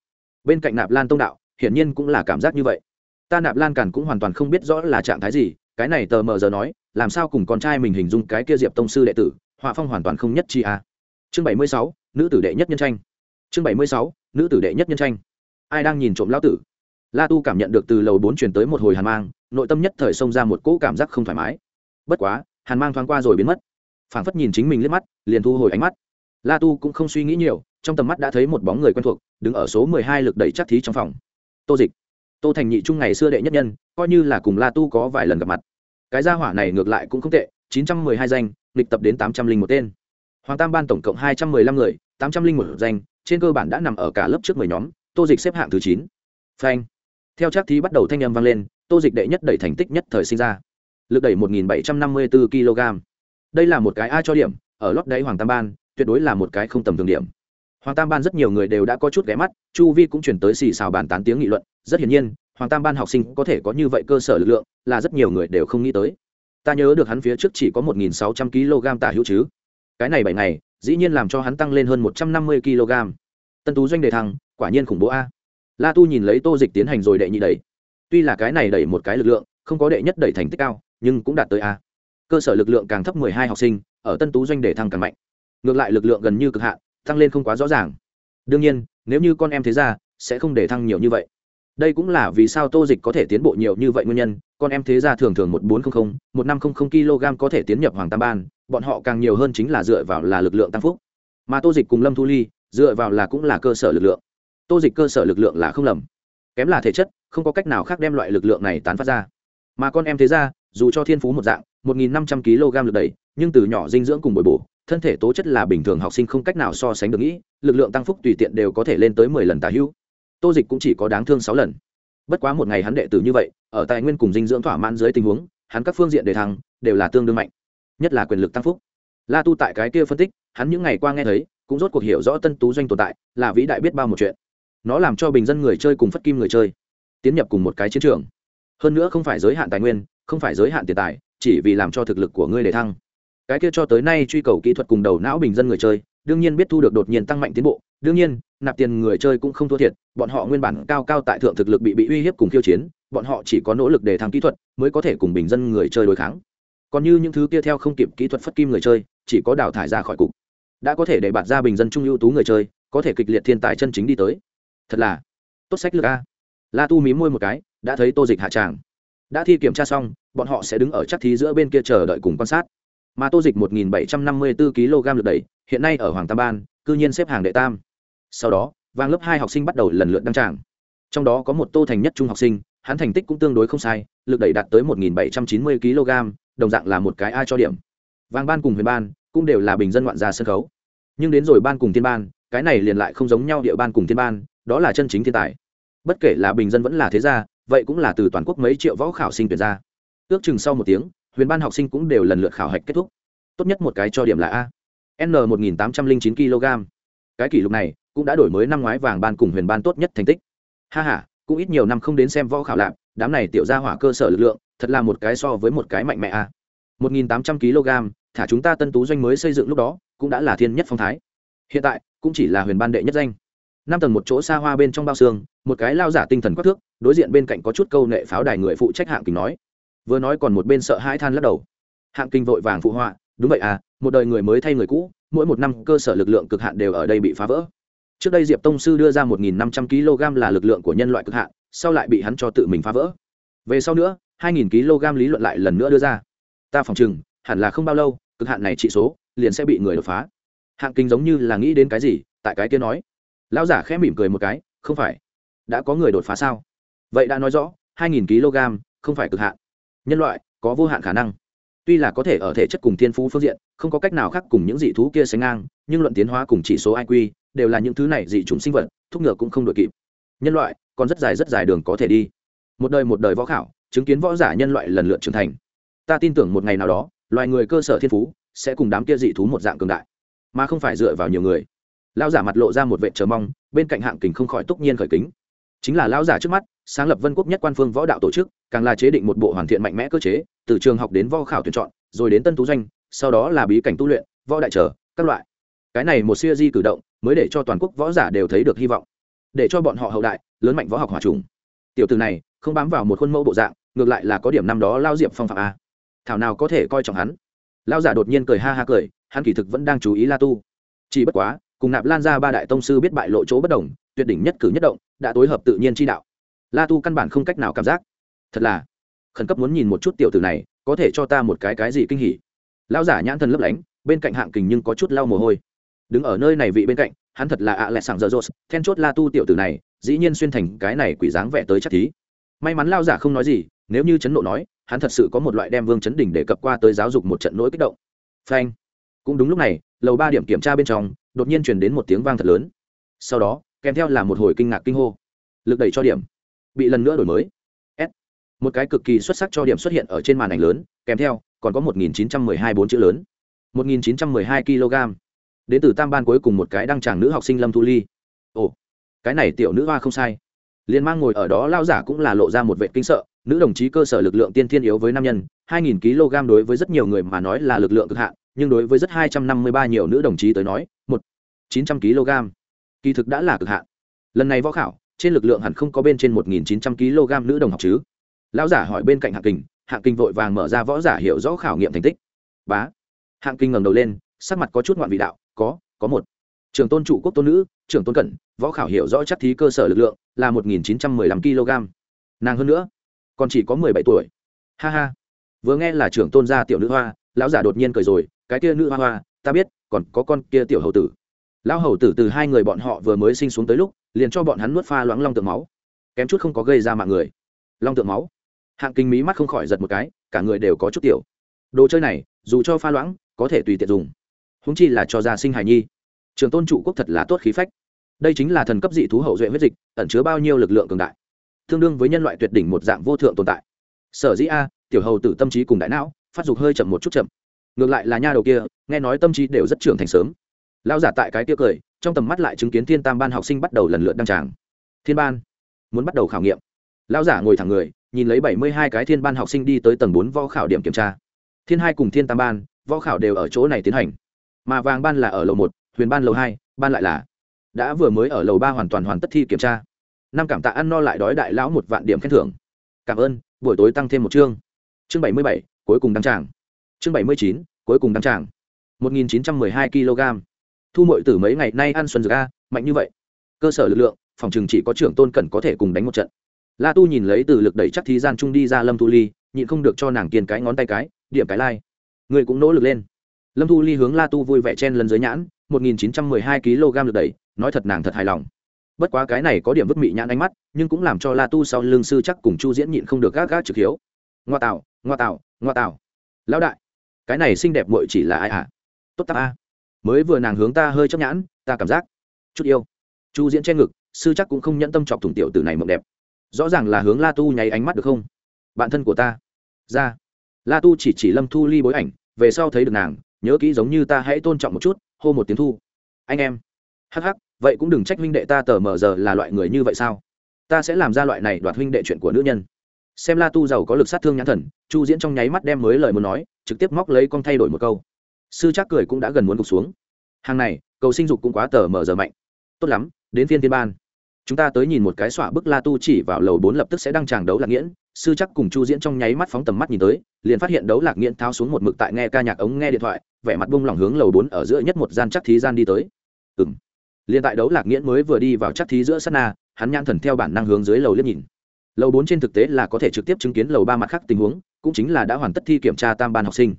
bên cạnh nạp lan tông đạo, hiển nhiên cũng là cảm giác như vậy. Ta nạp lan càn cũng hoàn toàn không biết rõ là trạng thái gì, cái này tờ mờ giờ nói, làm sao cùng con trai mình hình dung cái kia diệp tông sư đệ tử, họa phong hoàn toàn không nhất chi a. À. chương bảy mươi sáu, nữ tử đệ nhất nhân tranh. Chương bảy mươi sáu, nữ tử đệ nhất nhân tranh. Ai đang nhìn trộm lão tử? La tu cảm nhận được từ lầu bốn truyền tới một hồi hàn mang, nội tâm nhất thời xông ra một cỗ cảm giác không thoải mái. Bất quá, hàn mang thoáng qua rồi biến mất. Phảng phất nhìn chính mình liếc mắt, liền thu hồi ánh mắt. La tu cũng không suy nghĩ nhiều, trong tầm mắt đã thấy một bóng người quen thuộc, đứng ở số mười hai lực đẩy chắc thí trong phòng. Tô dịch. Tô thành nhị trung ngày xưa đệ nhất nhân, coi như là cùng la tu có vài lần gặp mặt. Cái gia hỏa này ngược lại cũng không tệ, chín trăm mười hai danh lịch tập đến tám trăm linh một tên. Hoàng tam ban tổng cộng hai trăm mười lăm người, tám trăm linh một danh, trên cơ bản đã nằm ở cả lớp trước mười nhóm, tô dịch xếp hạng thứ chín. Phanh theo chắc thí bắt đầu thanh âm vang lên, tô dịch đệ nhất đẩy thành tích nhất thời sinh ra. Lực đẩy một nghìn bảy trăm năm mươi bốn kg. Đây là một cái a cho điểm, ở lót đáy hoàng tam ban, tuyệt đối là một cái không tầm thường điểm. Hoàng tam ban rất nhiều người đều đã có chút ghé mắt, chu vi cũng chuyển tới xì xào bàn tán tiếng nghị luận. Rất hiển nhiên, hoàng tam ban học sinh có thể có như vậy cơ sở lực lượng, là rất nhiều người đều không nghĩ tới. Ta nhớ được hắn phía trước chỉ có một nghìn sáu trăm kg tả hữu chứ. Cái này bảy ngày, dĩ nhiên làm cho hắn tăng lên hơn một trăm năm mươi kg. Tân tú doanh đề thăng, quả nhiên khủng bố a la tu nhìn lấy tô dịch tiến hành rồi đệ nhị đẩy. Tuy là cái này đẩy một cái lực lượng, không có đệ nhất đẩy thành tích cao, nhưng cũng đạt tới a. Cơ sở lực lượng càng thấp mười hai học sinh, ở tân tú doanh đề thăng càng mạnh. Ngược lại lực lượng gần như cực hạn, tăng lên không quá rõ ràng. Đương nhiên, nếu như con em thế ra, sẽ không để thăng nhiều như vậy. Đây cũng là vì sao tô dịch có thể tiến bộ nhiều như vậy nguyên nhân. Con em thế ra thường thường một bốn trăm linh một năm trăm linh kg có thể tiến nhập hoàng tam ban, bọn họ càng nhiều hơn chính là dựa vào là lực lượng tăng phúc. Mà tô dịch cùng lâm thu ly, dựa vào là cũng là cơ sở lực lượng tô dịch cơ sở lực lượng là không lầm. Kém là thể chất không có cách nào khác đem loại lực lượng này tán phát ra. Mà con em thế ra dù cho thiên phú một dạng một nghìn năm trăm kg lực đầy, nhưng từ nhỏ dinh dưỡng cùng bồi bổ thân thể tố chất là bình thường học sinh không cách nào so sánh được nghĩ lực lượng tăng phúc tùy tiện đều có thể lên tới mười lần tả hữu. Tô dịch cũng chỉ có đáng thương sáu lần. Bất quá một ngày hắn đệ tử như vậy ở tài nguyên cùng dinh dưỡng thỏa mãn dưới tình huống hắn các phương diện đề thăng đều là tương đương mạnh. Nhất là quyền lực tăng phúc. La tu tại cái kia phân tích hắn những ngày qua nghe thấy cũng rốt cuộc hiểu rõ tân tú doanh tồn tại là vĩ đại biết bao một chuyện nó làm cho bình dân người chơi cùng phất kim người chơi tiến nhập cùng một cái chiến trường. Hơn nữa không phải giới hạn tài nguyên, không phải giới hạn tiền tài, chỉ vì làm cho thực lực của ngươi để thăng. Cái kia cho tới nay truy cầu kỹ thuật cùng đầu não bình dân người chơi, đương nhiên biết thu được đột nhiên tăng mạnh tiến bộ. Đương nhiên, nạp tiền người chơi cũng không thua thiệt, bọn họ nguyên bản cao cao tại thượng thực lực bị bị uy hiếp cùng khiêu chiến, bọn họ chỉ có nỗ lực để thăng kỹ thuật mới có thể cùng bình dân người chơi đối kháng. Còn như những thứ kia theo không kịp kỹ thuật phất kim người chơi, chỉ có đào thải ra khỏi cục. Đã có thể để bạt ra bình dân trung ưu tú người chơi, có thể kịch liệt thiên tài chân chính đi tới thật là tốt sách lược a. La tu mí môi một cái, đã thấy tô dịch hạ tràng. Đã thi kiểm tra xong, bọn họ sẽ đứng ở chắc thí giữa bên kia chờ đợi cùng quan sát. Mà tô dịch một nghìn bảy trăm năm mươi bốn kg lực đẩy, hiện nay ở hoàng tam ban, cư nhiên xếp hàng đệ tam. Sau đó, vàng lớp hai học sinh bắt đầu lần lượt đăng tràng. Trong đó có một tô thành nhất trung học sinh, hắn thành tích cũng tương đối không sai, lực đẩy đạt tới một nghìn bảy trăm chín mươi kg, đồng dạng là một cái ai cho điểm. Vàng ban cùng huyền ban cũng đều là bình dân ngoạn gia sân khấu. Nhưng đến rồi ban cùng thiên ban, cái này liền lại không giống nhau địa ban cùng thiên ban đó là chân chính thiên tài. Bất kể là bình dân vẫn là thế gia, vậy cũng là từ toàn quốc mấy triệu võ khảo sinh tuyển ra. Ước chừng sau một tiếng, huyền ban học sinh cũng đều lần lượt khảo hạch kết thúc. Tốt nhất một cái cho điểm là a. N một nghìn tám trăm linh chín kg. Cái kỷ lục này cũng đã đổi mới năm ngoái vàng ban cùng huyền ban tốt nhất thành tích. Ha h a cũng ít nhiều năm không đến xem võ khảo lạc đám này tiểu ra hỏa cơ sở lực lượng, thật là một cái so với một cái mạnh mẽ a. một nghìn tám trăm kg, thả chúng ta tân tú doanh mới xây dựng lúc đó, cũng đã là thiên nhất phong thái. Hiện tại, cũng chỉ là huyền ban đệ nhất danh năm tầng một chỗ xa hoa bên trong bao xương, một cái lao giả tinh thần quắc thước, đối diện bên cạnh có chút câu nệ pháo đài người phụ trách hạng kình nói. Vừa nói còn một bên sợ hãi than lắc đầu. Hạng kinh vội vàng phụ họa, đúng vậy à một đời người mới thay người cũ, mỗi một năm cơ sở lực lượng cực hạn đều ở đây bị phá vỡ. Trước đây diệp tông sư đưa ra một nghìn năm trăm kg là lực lượng của nhân loại cực hạn, sau lại bị hắn cho tự mình phá vỡ. Về sau nữa, hai nghìn kg lý luận lại lần nữa đưa ra. Ta phòng chừng hẳn là không bao lâu, cực hạn này trị số, liền sẽ bị người đột phá. Hạng kinh giống như là nghĩ đến cái gì, tại cái kia nói lão giả khẽ mỉm cười một cái, không phải. Đã có người đột phá sao? Vậy đã nói rõ, hai nghìn kg không phải cực hạn. Nhân loại, có vô hạn khả năng. Tuy là có thể ở thể chất cùng thiên phú phương diện, không có cách nào khác cùng những dị thú kia sánh ngang, nhưng luận tiến hóa cùng chỉ số iq đều là những thứ này dị chủng sinh vật, thúc ngựa cũng không đội kịp. Nhân loại, còn rất dài rất dài đường có thể đi. Một đời một đời võ khảo, chứng kiến võ giả nhân loại lần lượt trưởng thành. Ta tin tưởng một ngày nào đó, loài người cơ sở thiên phú sẽ cùng đám kia dị thú một dạng cường đại. Mà không phải dựa vào nhiều người lão giả mặt lộ ra một vệ chờ mong, bên cạnh hạng kình không khỏi túc nhiên khởi kính. Chính là lão giả trước mắt, sáng lập vân quốc nhất quan phương võ đạo tổ chức, càng là chế định một bộ hoàn thiện mạnh mẽ cơ chế, từ trường học đến võ khảo tuyển chọn, rồi đến tân tú doanh, sau đó là bí cảnh tu luyện, võ đại trở, các loại. Cái này một siêu di cử động, mới để cho toàn quốc võ giả đều thấy được hy vọng. Để cho bọn họ hậu đại, lớn mạnh võ học hòa trùng. Tiểu từ này, không bám vào một khuôn mẫu bộ dạng, ngược lại là có điểm năm đó lao diệp phong phạm a. Thảo nào có thể coi trọng hắn? Lao giả đột nhiên cười ha ha cười, hắn kỳ thực vẫn đang chú ý la tu. Chỉ bất quá cùng nạp lan ra ba đại tông sư biết bại lộ chỗ bất đồng, tuyệt đỉnh nhất cử nhất động, đã tối hợp tự nhiên chi đạo. La tu căn bản không cách nào cảm giác. Thật là, khẩn cấp muốn nhìn một chút tiểu tử này, có thể cho ta một cái cái gì kinh hỉ. Lão giả nhãn thần lấp lánh, bên cạnh hạng kình nhưng có chút lau mồ hôi. Đứng ở nơi này vị bên cạnh, hắn thật là ạ à lẹ sảng dở dốt then chốt la tu tiểu tử này, dĩ nhiên xuyên thành cái này quỷ dáng vẽ tới chắc thí. May mắn lao giả không nói gì, nếu như chấn nộ nói, hắn thật sự có một loại đem vương chấn đỉnh để cập qua tới giáo dục một trận nỗi kích động. Phanh. Cũng đúng lúc này, lầu ba điểm kiểm tra bên trong đột nhiên truyền đến một tiếng vang thật lớn. Sau đó, kèm theo là một hồi kinh ngạc kinh hô. Lực đẩy cho điểm, bị lần nữa đổi mới. S. Một cái cực kỳ xuất sắc cho điểm xuất hiện ở trên màn ảnh lớn, kèm theo, còn có một nghìn chín trăm mười hai bốn chữ lớn. một nghìn chín trăm mười hai kg. Đến từ tam ban cuối cùng một cái đăng tràng nữ học sinh lâm thu ly. Ồ, cái này tiểu nữ hoa không sai. Liền mang ngồi ở đó lao giả cũng là lộ ra một vệ kinh sợ, nữ đồng chí cơ sở lực lượng tiên thiên yếu với nam nhân, hai nghìn kg đối với rất nhiều người mà nói là lực lượng cực hạn nhưng đối với rất hai trăm năm mươi ba nhiều nữ đồng chí tới nói, một, chín trăm kg, kỳ thực đã là cực hạn. Lần này võ khảo, trên lực lượng hẳn không có bên trên một nghìn chín trăm kg nữ đồng học chứ. Lão giả hỏi bên cạnh hạng kình, hạng kinh vội vàng mở ra võ giả hiểu rõ khảo nghiệm thành tích. Bá. Hạng kinh ngẩng đầu lên, sắc mặt có chút ngoạn vị đạo, có có một. Trưởng tôn trụ quốc tôn nữ, trưởng tôn cẩn võ khảo hiểu rõ chắc thí cơ sở lực lượng, là một nghìn chín trăm mười lăm kg. Nàng hơn nữa, còn chỉ có mười bảy tuổi. Ha ha. Vừa nghe là trưởng tôn gia tiểu nữ hoa, lão giả đột nhiên cười rồi cái kia nữ hoa hoa, ta biết, còn có con kia tiểu hầu tử. Lão hầu tử từ hai người bọn họ vừa mới sinh xuống tới lúc, liền cho bọn hắn nuốt pha loãng long tượng máu. Kém chút không có gây ra mạng người. Long tượng máu. Hạng kinh mí mắt không khỏi giật một cái, cả người đều có chút tiểu. Đồ chơi này, dù cho pha loãng, có thể tùy tiện dùng. Húng chi là cho gia sinh hài nhi. Trường tôn trụ quốc thật là tốt khí phách. Đây chính là thần cấp dị thú hậu duệ huyết dịch, ẩn chứa bao nhiêu lực lượng cường đại. Tương đương với nhân loại tuyệt đỉnh một dạng vô thượng tồn tại. Sở dĩ a, tiểu hầu tử tâm trí cùng đại não, phát dục hơi chậm một chút chậm ngược lại là nha đầu kia, nghe nói tâm trí đều rất trưởng thành sớm. Lao giả tại cái kia cười, trong tầm mắt lại chứng kiến thiên tam ban học sinh bắt đầu lần lượt đăng tràng. Thiên ban, muốn bắt đầu khảo nghiệm. Lao giả ngồi thẳng người, nhìn lấy bảy mươi hai cái thiên ban học sinh đi tới tầng bốn võ khảo điểm kiểm tra. Thiên hai cùng thiên tam ban, võ khảo đều ở chỗ này tiến hành. Mà vàng ban là ở lầu một, huyền ban lầu hai, ban lại là đã vừa mới ở lầu ba hoàn toàn hoàn tất thi kiểm tra. Năm cảm tạ ăn no lại đói đại lão một vạn điểm khen thưởng. Cảm ơn, buổi tối tăng thêm một chương. Chương bảy mươi bảy, cuối cùng đăng tràng chương bảy mươi chín, cuối cùng đăng tràng. một nghìn chín trăm mười hai kg. Thu mội từ mấy ngày nay ăn xuân dược a, mạnh như vậy. Cơ sở lực lượng, phòng chừng chỉ có trưởng tôn cẩn có thể cùng đánh một trận. La tu nhìn lấy từ lực đẩy chắc thí gian trung đi ra lâm thu ly, nhịn không được cho nàng kiên cái ngón tay cái, điểm cái lai、like. người cũng nỗ lực lên. Lâm thu ly hướng la tu vui vẻ chen lần dưới nhãn, một nghìn chín trăm mười hai kg lực đẩy, nói thật nàng thật hài lòng. Bất quá cái này có điểm vứt mị nhãn ánh mắt, nhưng cũng làm cho la tu sau lưng sư chắc cùng chu diễn nhịn không được gác gác trực hiếu. Ngoa tạo ngoa tạo ngoa tạo. Lão đại cái này xinh đẹp muội chỉ là ai à? Tốt ta a. Mới vừa nàng hướng ta hơi chấp nhãn, ta cảm giác chút yêu. Chu diễn che ngực, sư chắc cũng không nhẫn tâm chọc thủng tiểu tử này mộng đẹp. Rõ ràng là hướng la tu nháy ánh mắt được không? Bạn thân của ta. Ra. La tu chỉ chỉ lâm thu ly bối ảnh, về sau thấy được nàng, nhớ kỹ giống như ta hãy tôn trọng một chút, hô một tiếng thu. Anh em. Hắc hắc, vậy cũng đừng trách huynh đệ ta tờ mờ giờ là loại người như vậy sao? Ta sẽ làm ra loại này đoạt huynh đệ chuyện của nữ nhân xem la tu giàu có lực sát thương nhãn thần, chu diễn trong nháy mắt đem mới lời muốn nói, trực tiếp móc lấy con thay đổi một câu. Sư chắc cười cũng đã gần muốn gục xuống. Hàng này, cầu sinh dục cũng quá tờ mở giờ mạnh. Tốt lắm, đến phiên thiên ban. Chúng ta tới nhìn một cái xọa bức la tu chỉ vào lầu bốn lập tức sẽ đăng tràng đấu lạc nghiễn. Sư chắc cùng chu diễn trong nháy mắt phóng tầm mắt nhìn tới, liền phát hiện đấu lạc nghiễn tháo xuống một mực tại nghe ca nhạc ống nghe điện thoại, vẻ mặt bung lỏng hướng lầu bốn ở giữa nhất một gian chắc thí gian đi tới. Ừng liền tại đấu lạc nghiễn mới vừa đi vào chắc thí giữa sắt na hắn nhãn thần theo bản năng hướng dưới lầu liếc nhìn lầu bốn trên thực tế là có thể trực tiếp chứng kiến lầu ba mặt khác tình huống, cũng chính là đã hoàn tất thi kiểm tra tam ban học sinh.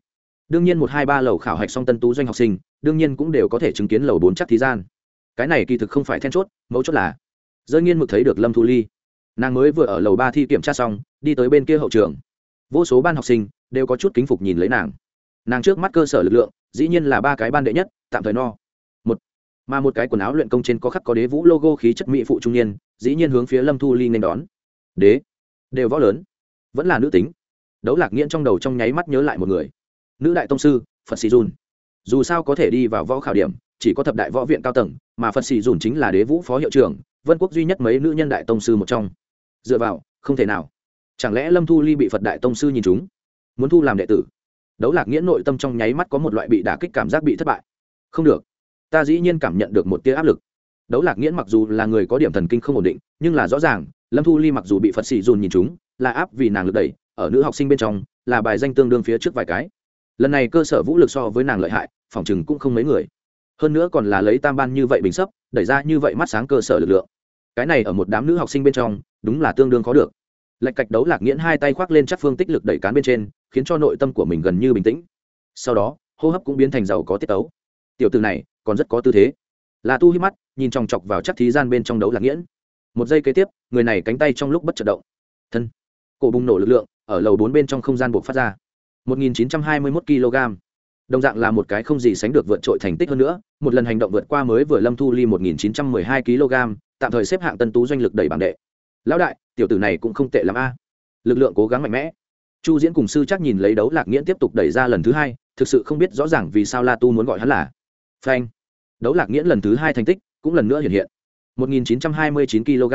Đương nhiên một hai ba lầu khảo hạch xong tân tú doanh học sinh, đương nhiên cũng đều có thể chứng kiến lầu bốn chắc thí gian. Cái này kỳ thực không phải then chốt, mấu chốt là rơi nghiên mực thấy được lâm thu ly. Nàng mới vừa ở lầu ba thi kiểm tra xong, đi tới bên kia hậu trường. Vô số ban học sinh đều có chút kính phục nhìn lấy nàng. Nàng trước mắt cơ sở lực lượng, dĩ nhiên là ba cái ban đệ nhất, tạm thời no. Một. Mà một cái quần áo luyện công trên có khắc có đế vũ logo khí chất mỹ phụ trung niên, dĩ nhiên hướng phía lâm thu ly nên đón đế, đều võ lớn, vẫn là nữ tính. Đấu lạc nghiễn trong đầu trong nháy mắt nhớ lại một người, nữ đại tông sư, phật sĩ dùn. Dù sao có thể đi vào võ khảo điểm, chỉ có thập đại võ viện cao tầng, mà phật sĩ dùn chính là đế vũ phó hiệu trưởng, vân quốc duy nhất mấy nữ nhân đại tông sư một trong. Dựa vào, không thể nào. Chẳng lẽ lâm thu ly bị phật đại tông sư nhìn chúng muốn thu làm đệ tử. Đấu lạc nghĩa nội tâm trong nháy mắt có một loại bị đả kích cảm giác bị thất bại. Không được. Ta dĩ nhiên cảm nhận được một tia áp lực. Đấu lạc nghĩa mặc dù là người có điểm thần kinh không ổn định, nhưng là rõ ràng lâm thu ly mặc dù bị phật sĩ dùn nhìn chúng là áp vì nàng lực đẩy, ở nữ học sinh bên trong, là bài danh tương đương phía trước vài cái. Lần này cơ sở vũ lực so với nàng lợi hại, phòng chừng cũng không mấy người. Hơn nữa còn là lấy tam ban như vậy bình sấp, đẩy ra như vậy mắt sáng cơ sở lực lượng. Cái này ở một đám nữ học sinh bên trong, đúng là tương đương khó được. Lạch cạch đấu lạc nghiễn hai tay khoác lên chắc phương tích lực đẩy cán bên trên, khiến cho nội tâm của mình gần như bình tĩnh. Sau đó, hô hấp cũng biến thành giàu có tiết tấu. Tiểu từ này, còn rất có tư thế. Là tu hít mắt, nhìn chòng chọc vào chắc thí gian bên trong đấu lạc nghiễn một giây kế tiếp, người này cánh tay trong lúc bất chợt động. Thân. Cổ bùng nổ lực lượng, ở lầu bốn bên trong không gian buộc phát ra. 1921 kg. Đồng dạng là một cái không gì sánh được vượt trội thành tích hơn nữa, một lần hành động vượt qua mới vừa lâm thu ly 1912 kg, tạm thời xếp hạng tân tú doanh lực đẩy bảng đệ. Lão đại, tiểu tử này cũng không tệ lắm a. Lực lượng cố gắng mạnh mẽ. Chu diễn cùng sư chắc nhìn lấy đấu lạc nghiễn tiếp tục đẩy ra lần thứ hai, thực sự không biết rõ ràng vì sao la tu muốn gọi hắn là. Phanh. Đấu lạc nghiễn lần thứ hai thành tích cũng lần nữa hiện hiện. 1929 kg.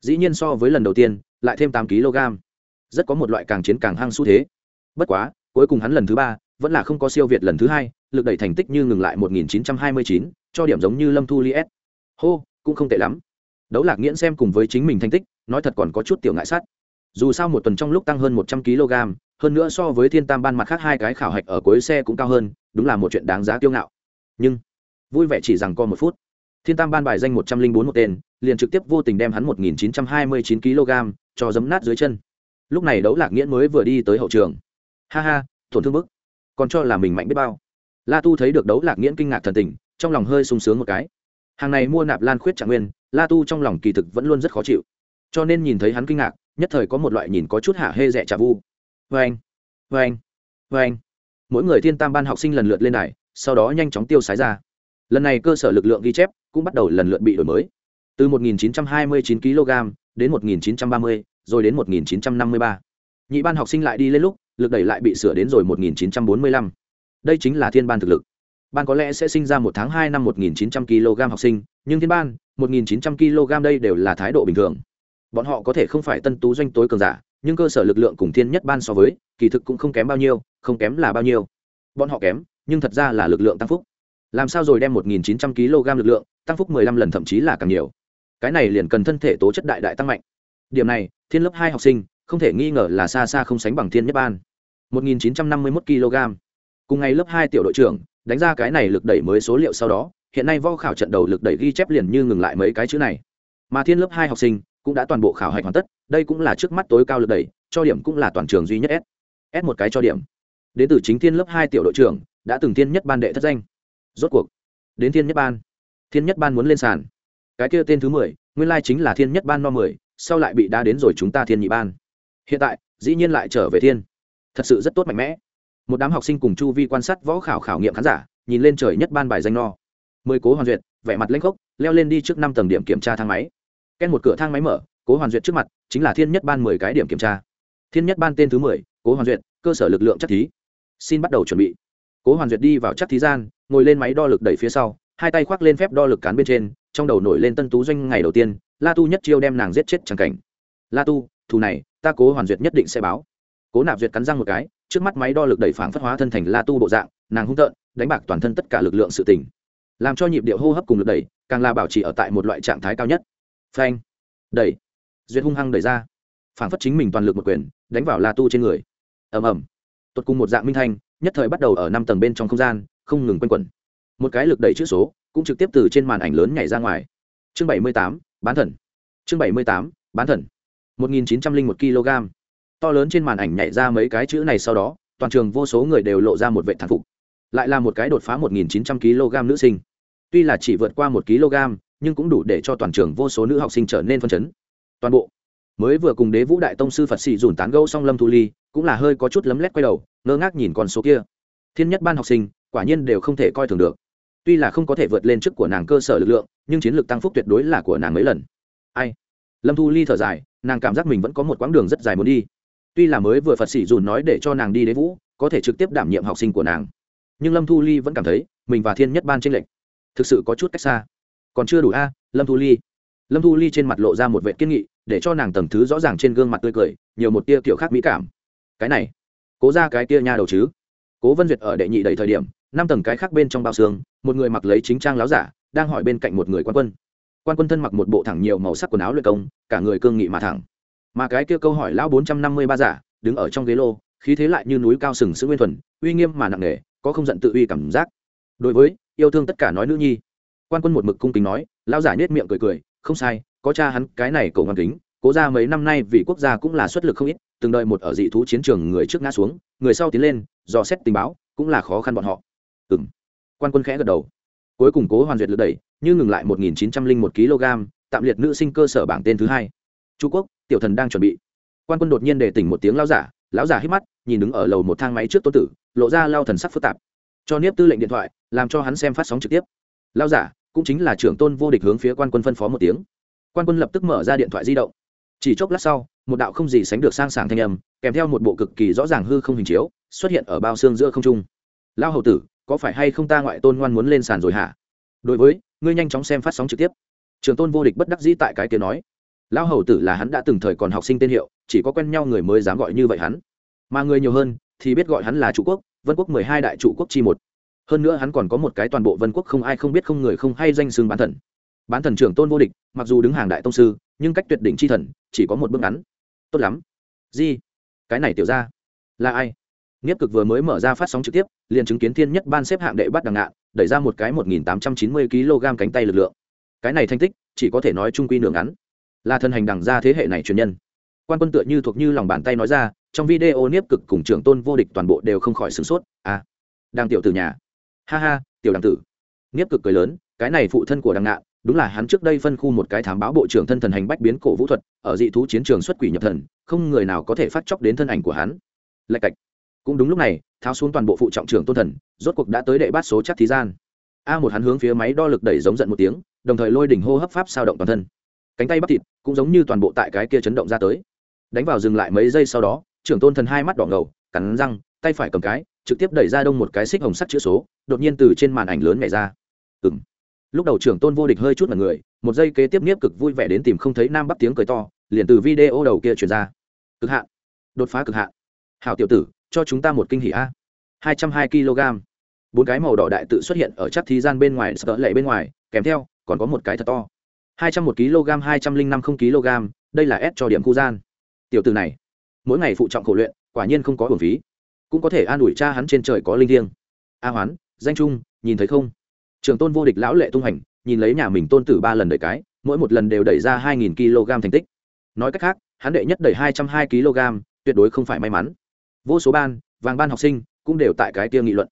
Dĩ nhiên so với lần đầu tiên lại thêm 8 kg. Rất có một loại càng chiến càng hăng xu thế. Bất quá cuối cùng hắn lần thứ ba vẫn là không có siêu việt lần thứ hai lực đẩy thành tích như ngừng lại 1929, cho điểm giống như lâm thu liet hô cũng không tệ lắm. Đấu lạc nghiễn xem cùng với chính mình thành tích nói thật còn có chút tiểu ngại sát. Dù sao một tuần trong lúc tăng hơn một trăm kg hơn nữa so với thiên tam ban mặt khác hai cái khảo hạch ở cuối xe cũng cao hơn đúng là một chuyện đáng giá kiêu ngạo. Nhưng vui vẻ chỉ rằng co một phút thiên tam ban bài danh một trăm linh bốn một tên, liền trực tiếp vô tình đem hắn một nghìn chín trăm hai mươi chín kg cho giấm nát dưới chân. Lúc này đấu lạc nghiễn mới vừa đi tới hậu trường. Ha ha, tổn thương bức. Còn cho là mình mạnh biết bao. La tu thấy được đấu lạc nghiễn kinh ngạc thần tình, trong lòng hơi sung sướng một cái. Hàng này mua nạp lan khuyết trạng nguyên, la tu trong lòng kỳ thực vẫn luôn rất khó chịu. Cho nên nhìn thấy hắn kinh ngạc, nhất thời có một loại nhìn có chút hạ hê rẻ trà vu. Vê anh vê anh vê anh mỗi người thiên tam ban học sinh lần lượt lên này sau đó nhanh chóng tiêu sái ra. Lần này cơ sở lực lượng ghi chép cũng bắt đầu lần lượt bị đổi mới. Từ 1929 kg đến 1930, rồi đến 1953. nhị ban học sinh lại đi lên lúc lực đẩy lại bị sửa đến rồi 1945. đây chính là thiên ban thực lực. Ban có lẽ sẽ sinh ra một tháng hai năm 1900 kg học sinh nhưng thiên ban 1900 kg đây đều là thái độ bình thường. Bọn họ có thể không phải tân tú doanh tối cường giả nhưng cơ sở lực lượng cùng thiên nhất ban so với kỳ thực cũng không kém bao nhiêu không kém là bao nhiêu. Bọn họ kém nhưng thật ra là lực lượng tăng phúc. Làm sao rồi đem 1.900 kg lực lượng tăng phúc 15 lần, thậm chí là càng nhiều. Cái này liền cần thân thể tố chất đại đại tăng mạnh. Điểm này, thiên lớp hai học sinh, không thể nghi ngờ là xa xa không sánh bằng thiên nhất ban. 1.951 kg. Cùng ngày lớp hai tiểu đội trưởng đánh ra cái này lực đẩy mới số liệu sau đó, hiện nay vo khảo trận đầu lực đẩy ghi chép liền như ngừng lại mấy cái chữ này. Mà thiên lớp hai học sinh cũng đã toàn bộ khảo hạch hoàn tất, đây cũng là trước mắt tối cao lực đẩy, cho điểm cũng là toàn trường duy nhất s. S một cái cho điểm. Đến từ chính thiên lớp hai tiểu đội trưởng đã từng thiên nhất ban đệ thất danh. Rốt cuộc, đến thiên nhất ban thiên nhất ban muốn lên sàn. Cái kia tên thứ mười, nguyên lai chính là thiên nhất ban no mười, sau lại bị đá đến rồi chúng ta thiên nhị ban. Hiện tại, dĩ nhiên lại trở về thiên. Thật sự rất tốt mạnh mẽ. Một đám học sinh cùng chu vi quan sát võ khảo khảo nghiệm khán giả, nhìn lên trời nhất ban bài danh no. Mười cố hoàn duyệt, vẻ mặt lanh khốc, leo lên đi trước năm tầng điểm kiểm tra thang máy. Ken một cửa thang máy mở, cố hoàn duyệt trước mặt, chính là thiên nhất ban mười cái điểm kiểm tra. Thiên nhất ban tên thứ mười, cố hoàn duyệt, cơ sở lực lượng chắc thí. Xin bắt đầu chuẩn bị. Cố hoàn duyệt đi vào chắc thí gian, ngồi lên máy đo lực đẩy phía sau hai tay khoác lên phép đo lực cán bên trên, trong đầu nổi lên tân tú doanh ngày đầu tiên, la tu nhất chiêu đem nàng giết chết chẳng cảnh. La tu, thù này, ta cố hoàn duyệt nhất định sẽ báo. Cố nạp duyệt cắn răng một cái, trước mắt máy đo lực đẩy phảng phất hóa thân thành la tu bộ dạng, nàng hung tợn, đánh bạc toàn thân tất cả lực lượng sự tỉnh làm cho nhịp điệu hô hấp cùng lực đẩy, càng là bảo trì ở tại một loại trạng thái cao nhất. Phanh. Đẩy. Duyệt hung hăng đẩy ra. Phảng phất chính mình toàn lực một quyền, đánh vào la tu trên người. Ầm ầm. Tuột cùng một dạng minh thanh, nhất thời bắt đầu ở năm tầng bên trong không gian, không ngừng quanh quẩn một cái lực đẩy chữ số, cũng trực tiếp từ trên màn ảnh lớn nhảy ra ngoài. Chương bảy mươi tám, bán thần. Chương bảy mươi tám, bán thần. Một nghìn chín trăm linh một kg. To lớn trên màn ảnh nhảy ra mấy cái chữ này sau đó, toàn trường vô số người đều lộ ra một vệ thản phục. Lại là một cái đột phá một nghìn chín trăm kg nữ sinh. Tuy là chỉ vượt qua một kg, nhưng cũng đủ để cho toàn trường vô số nữ học sinh trở nên phân chấn. Toàn bộ. Mới vừa cùng đế vũ đại tông sư phật sĩ dùn tán gâu song lâm thu ly, cũng là hơi có chút lấm lét quay đầu, ngơ ngác nhìn con số kia. Thiên nhất ban học sinh, quả nhiên đều không thể coi thường được tuy là không có thể vượt lên trước của nàng cơ sở lực lượng, nhưng chiến lược tăng phúc tuyệt đối là của nàng mấy lần. Ai? Lâm thu ly thở dài, nàng cảm giác mình vẫn có một quãng đường rất dài muốn đi. Tuy là mới vừa phật sĩ dùn nói để cho nàng đi đế vũ, có thể trực tiếp đảm nhiệm học sinh của nàng. Nhưng lâm thu ly vẫn cảm thấy, mình và thiên nhất ban tranh lệch. Thực sự có chút cách xa. Còn chưa đủ a, lâm thu ly. Lâm thu ly trên mặt lộ ra một vệ kiên nghị, để cho nàng tầng thứ rõ ràng trên gương mặt tươi cười, nhiều một tia kiểu khác mỹ cảm. Cái này, cố ra cái tia nha đầu chứ cố vân duyệt ở đệ nhị đầy thời điểm, năm tầng cái khác bên trong bao xương, một người mặc lấy chính trang láo giả, đang hỏi bên cạnh một người quan quân. Quan quân thân mặc một bộ thẳng nhiều màu sắc quần áo luyện công, cả người cương nghị mà thẳng. Mà cái kia câu hỏi lão bốn trăm năm mươi ba giả, đứng ở trong ghế lô, khí thế lại như núi cao sừng sững nguyên thuần, uy nghiêm mà nặng nề, có không giận tự uy cảm giác. Đối với, yêu thương tất cả nói nữ nhi. Quan quân một mực cung kính nói, lão giả nhếch miệng cười cười, không sai, có cha hắn cái này cầu ngăn kính, cố ra mấy năm nay vì quốc gia cũng là xuất lực không ít từng đợi một ở dị thú chiến trường người trước ngã xuống, người sau tiến lên, dò xét tình báo, cũng là khó khăn bọn họ. Ừ m quan quân khẽ gật đầu. Cuối cùng cố hoàn duyệt lượt đẩy, như ngừng lại một nghìn chín trăm linh một kg, tạm liệt nữ sinh cơ sở bảng tên thứ hai. Trung quốc, tiểu thần đang chuẩn bị. Quan quân đột nhiên để tỉnh một tiếng lao giả, lão giả hít mắt, nhìn đứng ở lầu một thang máy trước tô tử, lộ ra lao thần sắc phức tạp. Cho niếp tư lệnh điện thoại, làm cho hắn xem phát sóng trực tiếp. Lao giả, cũng chính là trưởng tôn vô địch hướng phía quan quân phân phó một tiếng. Quan quân lập tức mở ra điện thoại di động chỉ chốc lát sau, một đạo không gì sánh được sang sảng thanh âm, kèm theo một bộ cực kỳ rõ ràng hư không hình chiếu, xuất hiện ở bao xương giữa không trung. Lao hầu tử, có phải hay không ta ngoại tôn ngoan muốn lên sàn rồi hả? Đối với, ngươi nhanh chóng xem phát sóng trực tiếp. Trường tôn vô địch bất đắc dĩ tại cái tiếng nói. Lão hầu tử là hắn đã từng thời còn học sinh tên hiệu, chỉ có quen nhau người mới dám gọi như vậy hắn. Mà người nhiều hơn, thì biết gọi hắn là trụ quốc, vân quốc mười hai đại trụ quốc chi một. Hơn nữa hắn còn có một cái toàn bộ vân quốc không ai không biết không người không hay danh xưng bán thần. Bán thần trưởng tôn vô địch, mặc dù đứng hàng đại tông sư nhưng cách tuyệt đỉnh chi thần chỉ có một bước ngắn. Tốt lắm. Di, cái này tiểu ra là ai? Nghiếp cực vừa mới mở ra phát sóng trực tiếp, liền chứng kiến thiên nhất ban xếp hạng đệ bắt đằng ngạn, đẩy ra một cái một nghìn tám trăm chín mươi kg cánh tay lực lượng. Cái này thành tích, chỉ có thể nói trung quy nửa ngắn. Là thân hành đằng ra thế hệ này truyền nhân. Quan quân tựa như thuộc như lòng bàn tay nói ra, trong video niếp cực cùng trưởng tôn vô địch toàn bộ đều không khỏi sửng sốt. À đang tiểu tử nhà. Ha ha, tiểu đằng tử. Niếp cực cười lớn, cái này phụ thân của đằng ngạn đúng là hắn trước đây phân khu một cái thám báo bộ trưởng thân thần hành bách biến cổ vũ thuật, ở dị thú chiến trường xuất quỷ nhập thần, không người nào có thể phát chóc đến thân ảnh của hắn. Lạch cạch. Cũng đúng lúc này, tháo xuống toàn bộ phụ trọng trưởng tôn thần, rốt cuộc đã tới đệ bát số chắc thí gian. A một hắn hướng phía máy đo lực đẩy giống giận một tiếng, đồng thời lôi đỉnh hô hấp pháp sao động toàn thân. Cánh tay bắp thịt cũng giống như toàn bộ tại cái kia chấn động ra tới. Đánh vào dừng lại mấy giây sau đó, trưởng tôn thần hai mắt đỏ ngầu, cắn răng, tay phải cầm cái, trực tiếp đẩy ra đông một cái xích hồng sắt chữ số, đột nhiên từ trên màn ảnh lớn nhảy ra. Ừng lúc đầu trưởng tôn vô địch hơi chút là người, một giây kế tiếp nhiếp cực vui vẻ đến tìm không thấy nam bắc tiếng cười to, liền từ video đầu kia chuyển ra. Cực hạn. Đột phá cực hạn. Hào tiểu tử, cho chúng ta một kinh hỉ a. Hai trăm hai kg. Bốn cái màu đỏ đại tự xuất hiện ở chắc thi gian bên ngoài, sợ lệ bên ngoài, kèm theo, còn có một cái thật to. Hai trăm một kg, hai trăm linh năm không kg, đây là s cho điểm khu gian. Tiểu tử này, mỗi ngày phụ trọng khổ luyện, quả nhiên không có hưởng phí. Cũng có thể an ủi cha hắn trên trời có linh thiêng. A hoán, danh trung, nhìn thấy không? Trường tôn vô địch lão lệ tung hành, nhìn lấy nhà mình tôn tử ba lần đẩy cái, mỗi một lần đều đẩy ra hai nghìn kg thành tích. Nói cách khác, hắn đệ nhất đẩy hai trăm hai kg, tuyệt đối không phải may mắn. Vô số ban, vàng ban học sinh, cũng đều tại cái kia nghị luận.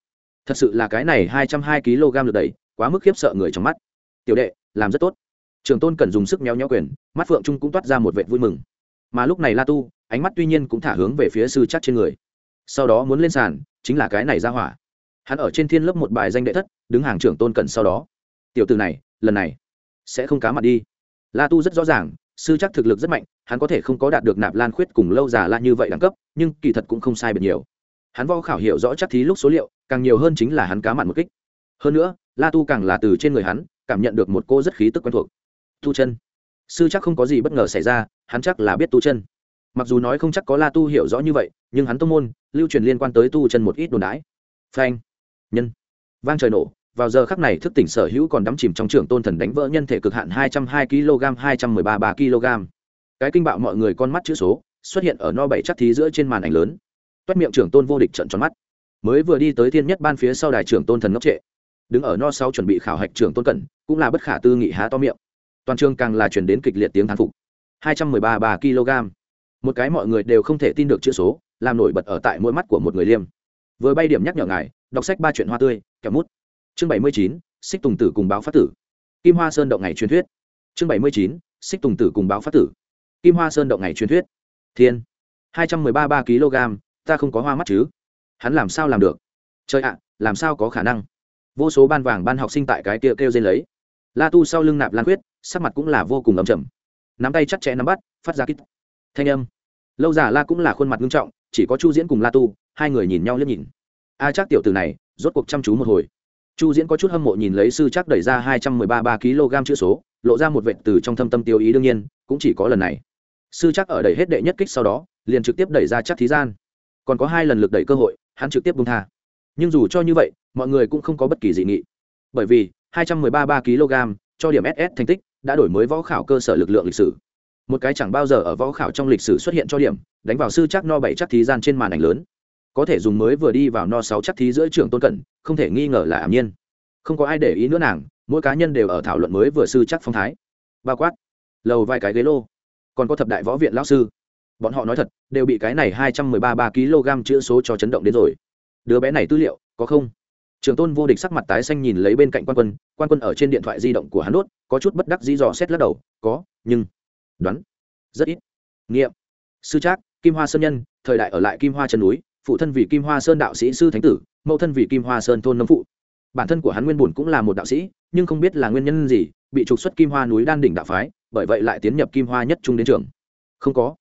Thật sự là cái này hai trăm hai kg được đẩy, quá mức khiếp sợ người trong mắt. Tiểu đệ, làm rất tốt. Trường tôn cần dùng sức méo nhó quyền, mắt phượng trung cũng toát ra một vệ vui mừng. Mà lúc này la tu, ánh mắt tuy nhiên cũng thả hướng về phía sư chắc trên người. Sau đó muốn lên sàn, chính là cái này ra hỏa hắn ở trên thiên lớp một bài danh đệ thất, đứng hàng trưởng tôn cẩn sau đó. Tiểu từ này, lần này sẽ không cá mặt đi. La tu rất rõ ràng, sư chắc thực lực rất mạnh, hắn có thể không có đạt được nạp lan khuyết cùng lâu già la như vậy đẳng cấp, nhưng kỳ thật cũng không sai biệt nhiều. Hắn vo khảo hiểu rõ chắc thí lúc số liệu, càng nhiều hơn chính là hắn cá mặn một kích. Hơn nữa, la tu càng là từ trên người hắn, cảm nhận được một cô rất khí tức quen thuộc. Tu chân. Sư chắc không có gì bất ngờ xảy ra, hắn chắc là biết tu chân. Mặc dù nói không chắc có la tu hiểu rõ như vậy, nhưng hắn tô môn, lưu truyền liên quan tới tu chân một ít đồn đái phanh nhân. Vang trời nổ, vào giờ khắc này thức tỉnh sở hữu còn đắm chìm trong trường tôn thần đánh vỡ nhân thể cực hạn hai trăm hai kg, hai trăm mười ba ba kg. Cái kinh bạo mọi người con mắt chữ số, xuất hiện ở no bảy chắc thí giữa trên màn ảnh lớn. Toét miệng trưởng tôn vô địch trận tròn mắt. Mới vừa đi tới thiên nhất ban phía sau đài trưởng tôn thần ngốc trệ. Đứng ở no sau chuẩn bị khảo hạch trưởng tôn cẩn, cũng là bất khả tư nghị há to miệng. Toàn trường càng là chuyển đến kịch liệt tiếng thán phục. hai trăm mười ba ba kg. Một cái mọi người đều không thể tin được chữ số, làm nổi bật ở tại mỗi mắt của một người liêm. Vừa bay điểm nhắc nhở ngài đọc sách ba chuyện hoa tươi kẹo mút. Chương bảy mươi chín xích tùng tử cùng báo phát tử. Kim hoa sơn động ngày truyền thuyết. Chương bảy mươi chín xích tùng tử cùng báo phát tử. Kim hoa sơn động ngày truyền thuyết. Thiên. Hai trăm mười ba ba kg ta không có hoa mắt chứ? Hắn làm sao làm được? Trời ạ làm sao có khả năng? Vô số ban vàng ban học sinh tại cái kia kêu, kêu dây lấy. La tu sau lưng nạp lan quyết sắc mặt cũng là vô cùng ấm chầm nắm tay chắc chẽ nắm bắt phát ra kít. Thanh âm. Lâu giả la cũng là khuôn mặt nghiêm trọng chỉ có chu diễn cùng la tu hai người nhìn nhau liếc nhìn a chắc tiểu từ này, rốt cuộc chăm chú một hồi. Chu diễn có chút hâm mộ nhìn lấy sư chắc đẩy ra hai trăm mười ba ba kg chữ số, lộ ra một vệt từ trong thâm tâm tiêu ý đương nhiên, cũng chỉ có lần này. Sư chắc ở đẩy hết đệ nhất kích sau đó, liền trực tiếp đẩy ra chắc thí gian. Còn có hai lần lực đẩy cơ hội, hắn trực tiếp bung tha. Nhưng dù cho như vậy, mọi người cũng không có bất kỳ dị nghị. Bởi vì, hai trăm mười ba ba kg cho điểm ss thành tích đã đổi mới võ khảo cơ sở lực lượng lịch sử. Một cái chẳng bao giờ ở võ khảo trong lịch sử xuất hiện cho điểm, đánh vào sư chắc no bảy chắc thí gian trên màn ảnh lớn có thể dùng mới vừa đi vào no sáu chắc thí giữa trường tôn cẩn, không thể nghi ngờ là ảm nhiên. Không có ai để ý nữa nàng, mỗi cá nhân đều ở thảo luận mới vừa sư chắc phong thái. Bao quát, lầu vài cái ghế lô, còn có thập đại võ viện lão sư. Bọn họ nói thật, đều bị cái này hai trăm mười ba ba kg chữ số cho chấn động đến rồi. Đứa bé này tư liệu, có không? Trường tôn vô địch sắc mặt tái xanh nhìn lấy bên cạnh quan quân quan quân ở trên điện thoại di động của hắn đốt, có chút bất đắc dĩ dò xét lắc đầu, có, nhưng, đoán, rất ít. Nghiệm, sư trác, kim hoa sơn nhân, thời đại ở lại kim hoa chân núi phụ thân vì kim hoa sơn đạo sĩ sư thánh tử, mẫu thân vì kim hoa sơn thôn nông phụ. Bản thân của hắn nguyên bùn cũng là một đạo sĩ, nhưng không biết là nguyên nhân gì, bị trục xuất kim hoa núi đan đỉnh đạo phái, bởi vậy lại tiến nhập kim hoa nhất trung đến trường. Không có.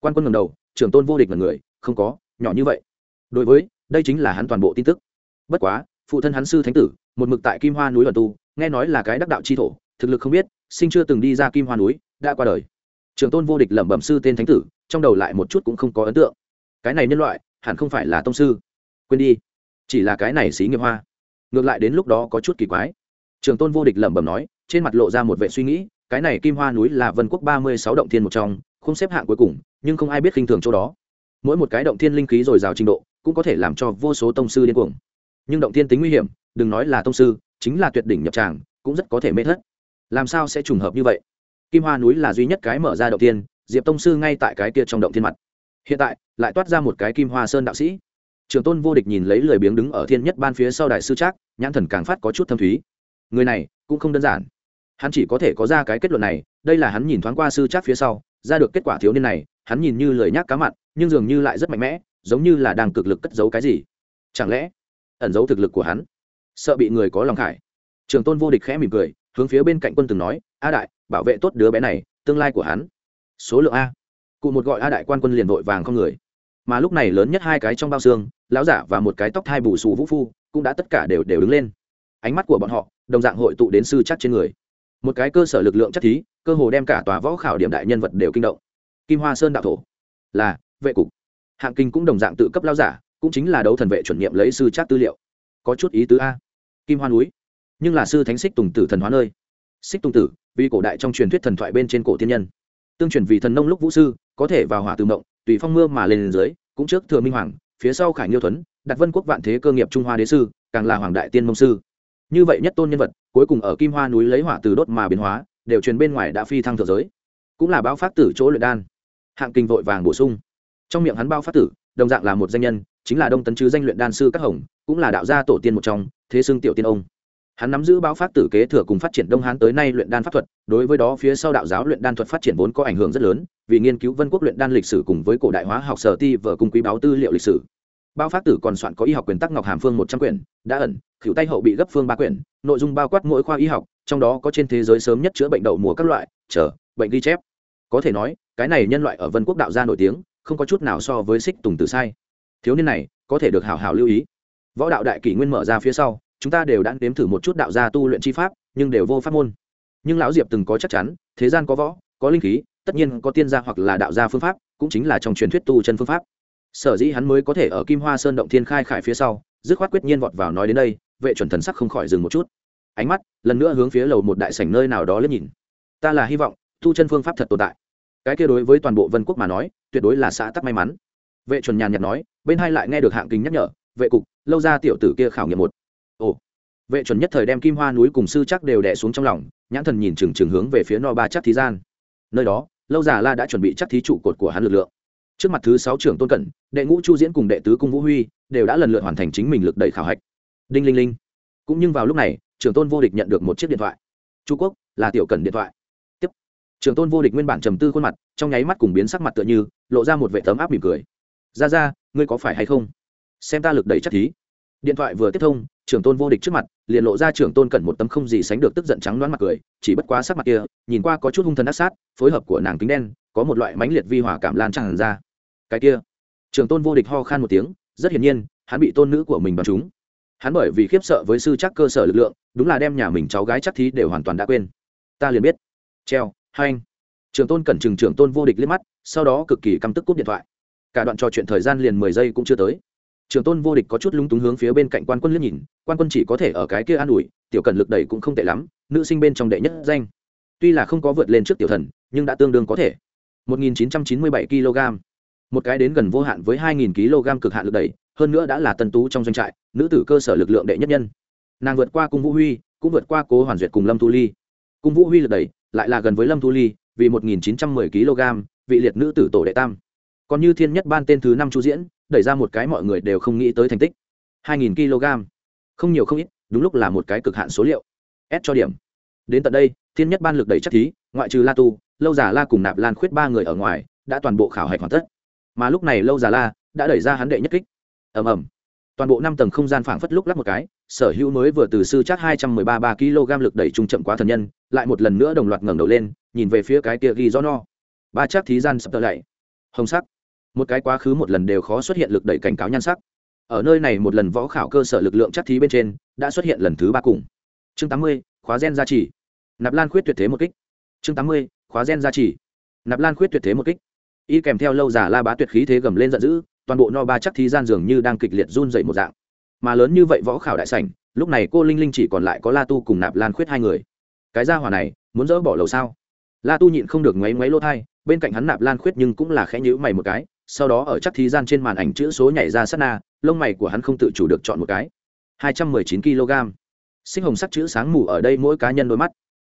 Quan quân ngầm đầu, trưởng tôn vô địch là người, không có, nhỏ như vậy. Đối với, đây chính là hắn toàn bộ tin tức. Bất quá, phụ thân hắn sư thánh tử, một mực tại kim hoa núi luận tu, nghe nói là cái đắc đạo chi thổ, thực lực không biết, sinh chưa từng đi ra kim hoa núi, đã qua đời. Trường tôn vô địch lẩm bẩm sư tên thánh tử, trong đầu lại một chút cũng không có ấn tượng. Cái này nhân loại hẳn không phải là tông sư. Quên đi. Chỉ là cái này xí nghiệp hoa. Ngược lại đến lúc đó có chút kỳ quái. Trường tôn vô địch lẩm bẩm nói trên mặt lộ ra một vệ suy nghĩ cái này kim hoa núi là vân quốc ba mươi sáu động thiên một trong không xếp hạng cuối cùng nhưng không ai biết khinh thường chỗ đó. Mỗi một cái động thiên linh khí dồi dào trình độ cũng có thể làm cho vô số tông sư điên cuồng. Nhưng động thiên tính nguy hiểm đừng nói là tông sư chính là tuyệt đỉnh nhập tràng cũng rất có thể mê thất. Làm sao sẽ trùng hợp như vậy? Kim hoa núi là duy nhất cái mở ra động thiên, diệp tông sư ngay tại cái kia trong động thiên mặt hiện tại, lại toát ra một cái kim hoa sơn đạo sĩ. Trường tôn vô địch nhìn lấy lười biếng đứng ở thiên nhất ban phía sau đại sư trác, nhãn thần càng phát có chút thâm thúy. Người này, cũng không đơn giản. Hắn chỉ có thể có ra cái kết luận này, đây là hắn nhìn thoáng qua sư trác phía sau, ra được kết quả thiếu niên này, hắn nhìn như lời nhác cá mặn, nhưng dường như lại rất mạnh mẽ, giống như là đang cực lực cất giấu cái gì. Chẳng lẽ, ẩn giấu thực lực của hắn, sợ bị người có lòng khải? Trường tôn vô địch khẽ mỉm cười, hướng phía bên cạnh quân từng nói, a đại, bảo vệ tốt đứa bé này, tương lai của hắn. Số lượng a cụ một gọi a đại quan quân liền vội vàng con người. Mà lúc này lớn nhất hai cái trong bao xương, lão giả và một cái tóc thai bù xù vũ phu, cũng đã tất cả đều đều đứng lên. Ánh mắt của bọn họ, đồng dạng hội tụ đến sư chắc trên người. Một cái cơ sở lực lượng chắc thí, cơ hồ đem cả tòa võ khảo điểm đại nhân vật đều kinh động. Kim hoa sơn đạo thổ, là, vệ cục. Hạng kinh cũng đồng dạng tự cấp lao giả, cũng chính là đấu thần vệ chuẩn nghiệm lấy sư chắc tư liệu. Có chút ý tứ a. Kim hoa núi. Nhưng là sư thánh xích tùng tử thần hóa nơi. Xích tùng tử, vì cổ đại trong truyền thuyết thần thoại bên trên cổ thiên nhân. Tương truyền vì thần nông lúc vũ sư có thể vào hỏa từ mộng, tùy phong mưa mà lên dưới, cũng trước thừa minh hoàng, phía sau khải nghiêu thuấn, đặt vân quốc vạn thế cơ nghiệp trung hoa đế sư, càng là hoàng đại tiên mông sư. Như vậy nhất tôn nhân vật, cuối cùng ở kim hoa núi lấy hỏa từ đốt mà biến hóa, đều truyền bên ngoài đã phi thăng thượng giới. Cũng là bao phát tử chỗ luyện đan. Hạng kinh vội vàng bổ sung. Trong miệng hắn bao phát tử, đồng dạng là một danh nhân, chính là đông tấn chứ danh luyện đan sư các hồng, cũng là đạo gia tổ tiên một trong, thế xưng tiểu tiên ông. Hắn nắm giữ báo phát tử kế thừa cùng phát triển đông hán tới nay luyện đan pháp thuật, đối với đó phía sau đạo giáo luyện đan thuật phát triển vốn có ảnh hưởng rất lớn vì nghiên cứu vân quốc luyện đan lịch sử cùng với cổ đại hóa học sở ti vở cung quý báo tư liệu lịch sử. Bao phát tử còn soạn có y học quyền tắc ngọc hàm phương một trăm quyển đã ẩn khỉu tay hậu bị gấp phương ba quyển, nội dung bao quát mỗi khoa y học, trong đó có trên thế giới sớm nhất chữa bệnh đậu mùa các loại, chờ, bệnh ghi chép. Có thể nói, cái này nhân loại ở vân quốc đạo gia nổi tiếng, không có chút nào so với xích tùng tử sai. Thiếu niên này, có thể được hảo hảo lưu ý. Võ đạo đại kỷ nguyên mở ra phía sau, chúng ta đều đã nếm thử một chút đạo gia tu luyện chi pháp, nhưng đều vô pháp môn. Nhưng lão diệp từng có chắc chắn, thế gian có võ, có linh khí tất nhiên có tiên gia hoặc là đạo gia phương pháp, cũng chính là trong truyền thuyết tu chân phương pháp. Sở dĩ hắn mới có thể ở kim hoa sơn động thiên khai khải phía sau, dứt khoát quyết nhiên vọt vào nói đến đây, vệ chuẩn thần sắc không khỏi dừng một chút. Ánh mắt lần nữa hướng phía lầu một đại sảnh nơi nào đó liếc nhìn. Ta là hy vọng, tu chân phương pháp thật tồn tại. Cái kia đối với toàn bộ vân quốc mà nói, tuyệt đối là xã tắc may mắn. Vệ chuẩn nhàn nhạt nói, bên hai lại nghe được hạng kính nhắc nhở, vệ cục, lâu ra tiểu tử kia khảo nghiệm một. Ồ. Vệ chuẩn nhất thời đem kim hoa núi cùng sư chắc đều đẻ xuống trong lòng, nhãn thần nhìn chừng chừng hướng về phía no ba chắc thí gian. Nơi đó lâu già la đã chuẩn bị chắc thí trụ cột của hắn lực lượng. Trước mặt thứ sáu trưởng tôn cẩn đệ ngũ chu diễn cùng đệ tứ cung vũ huy đều đã lần lượt hoàn thành chính mình lực đẩy khảo hạch. Đinh linh linh. Cũng nhưng vào lúc này, trưởng tôn vô địch nhận được một chiếc điện thoại. Chu quốc, là tiểu cẩn điện thoại. Tiếp. Trưởng tôn vô địch nguyên bản trầm tư khuôn mặt, trong nháy mắt cùng biến sắc mặt tựa như, lộ ra một vệ tấm áp mỉm cười. Ra ra ngươi có phải hay không? Xem ta lực đẩy chắc thí điện thoại vừa tiếp thông, trưởng tôn vô địch trước mặt, liền lộ ra trưởng tôn cẩn một tấm không gì sánh được tức giận trắng đoán mặt cười, chỉ bất quá sắc mặt kia, nhìn qua có chút hung thần ác sát, phối hợp của nàng kính đen, có một loại mãnh liệt vi hỏa cảm lan tràn ra. Cái kia, trưởng tôn vô địch ho khan một tiếng, rất hiển nhiên, hắn bị tôn nữ của mình bắn trúng. Hắn bởi vì khiếp sợ với sư chắc cơ sở lực lượng, đúng là đem nhà mình cháu gái chắc thí đều hoàn toàn đã quên. Ta liền biết. Treo, hai anh. Trưởng tôn cẩn trừng trưởng tôn vô địch liếc mắt, sau đó cực kỳ căm tức cúp điện thoại. Cả đoạn trò chuyện thời gian liền mười giây cũng chưa tới trường tôn vô địch có chút lúng túng hướng phía bên cạnh quan quân liếc nhìn, quan quân chỉ có thể ở cái kia an ủi, tiểu cần lực đẩy cũng không tệ lắm, nữ sinh bên trong đệ nhất danh. Tuy là không có vượt lên trước tiểu thần, nhưng đã tương đương có thể. 1997 kg. Một cái đến gần vô hạn với 2.000 kg cực hạn lực đẩy, hơn nữa đã là tân tú trong doanh trại, nữ tử cơ sở lực lượng đệ nhất nhân. Nàng vượt qua cung vũ huy, cũng vượt qua cố hoàn duyệt cùng lâm thu ly. Cung vũ huy lực đẩy lại là gần với lâm thu ly, vì 1910 kg, vị liệt nữ tử tổ đệ tam. Còn như thiên nhất ban tên thứ năm chu diễn đẩy ra một cái mọi người đều không nghĩ tới thành tích. 2.000 kg. Không nhiều không ít, đúng lúc là một cái cực hạn số liệu. S cho điểm. Đến tận đây, thiên nhất ban lực đẩy chắc thí, ngoại trừ la tu, lâu già la cùng nạp lan khuyết ba người ở ngoài, đã toàn bộ khảo hạch hoàn tất. Mà lúc này lâu già la đã đẩy ra hắn đệ nhất kích. Ầm ầm. Toàn bộ năm tầng không gian phảng phất lúc lắc một cái, sở hữu mới vừa từ sư chắc hai trăm mười ba ba kg lực đẩy trung chậm quá thần nhân, lại một lần nữa đồng loạt ngẩng đầu lên, nhìn về phía cái kia ghi do no ba chắc thí gian sập tờ lạy. Hồng sắc một cái quá khứ một lần đều khó xuất hiện lực đẩy cảnh cáo nhan sắc. Ở nơi này một lần võ khảo cơ sở lực lượng chắc thí bên trên, đã xuất hiện lần thứ ba cùng. Chương tám mươi, khóa gen gia trì. Nạp lan khuyết tuyệt thế một kích. Chương tám mươi, khóa gen gia trì. Nạp lan khuyết tuyệt thế một kích. Y kèm theo lâu giả la bá tuyệt khí thế gầm lên giận dữ, toàn bộ no ba chắc thí gian dường như đang kịch liệt run dậy một dạng. Mà lớn như vậy võ khảo đại sảnh, lúc này cô linh linh chỉ còn lại có la tu cùng nạp lan khuyết hai người. Cái gia hỏa này, muốn dỡ bỏ lầu sao? La tu nhịn không được ngoáy ngoáy lỗ thai bên cạnh hắn nạp lan khuyết nhưng cũng là khẽ nhữ mày một cái sau đó ở chắc thí gian trên màn ảnh chữ số nhảy ra sát na, lông mày của hắn không tự chủ được chọn một cái. hai trăm mười chín kg. Sinh hồng sắc chữ sáng mù ở đây mỗi cá nhân đôi mắt.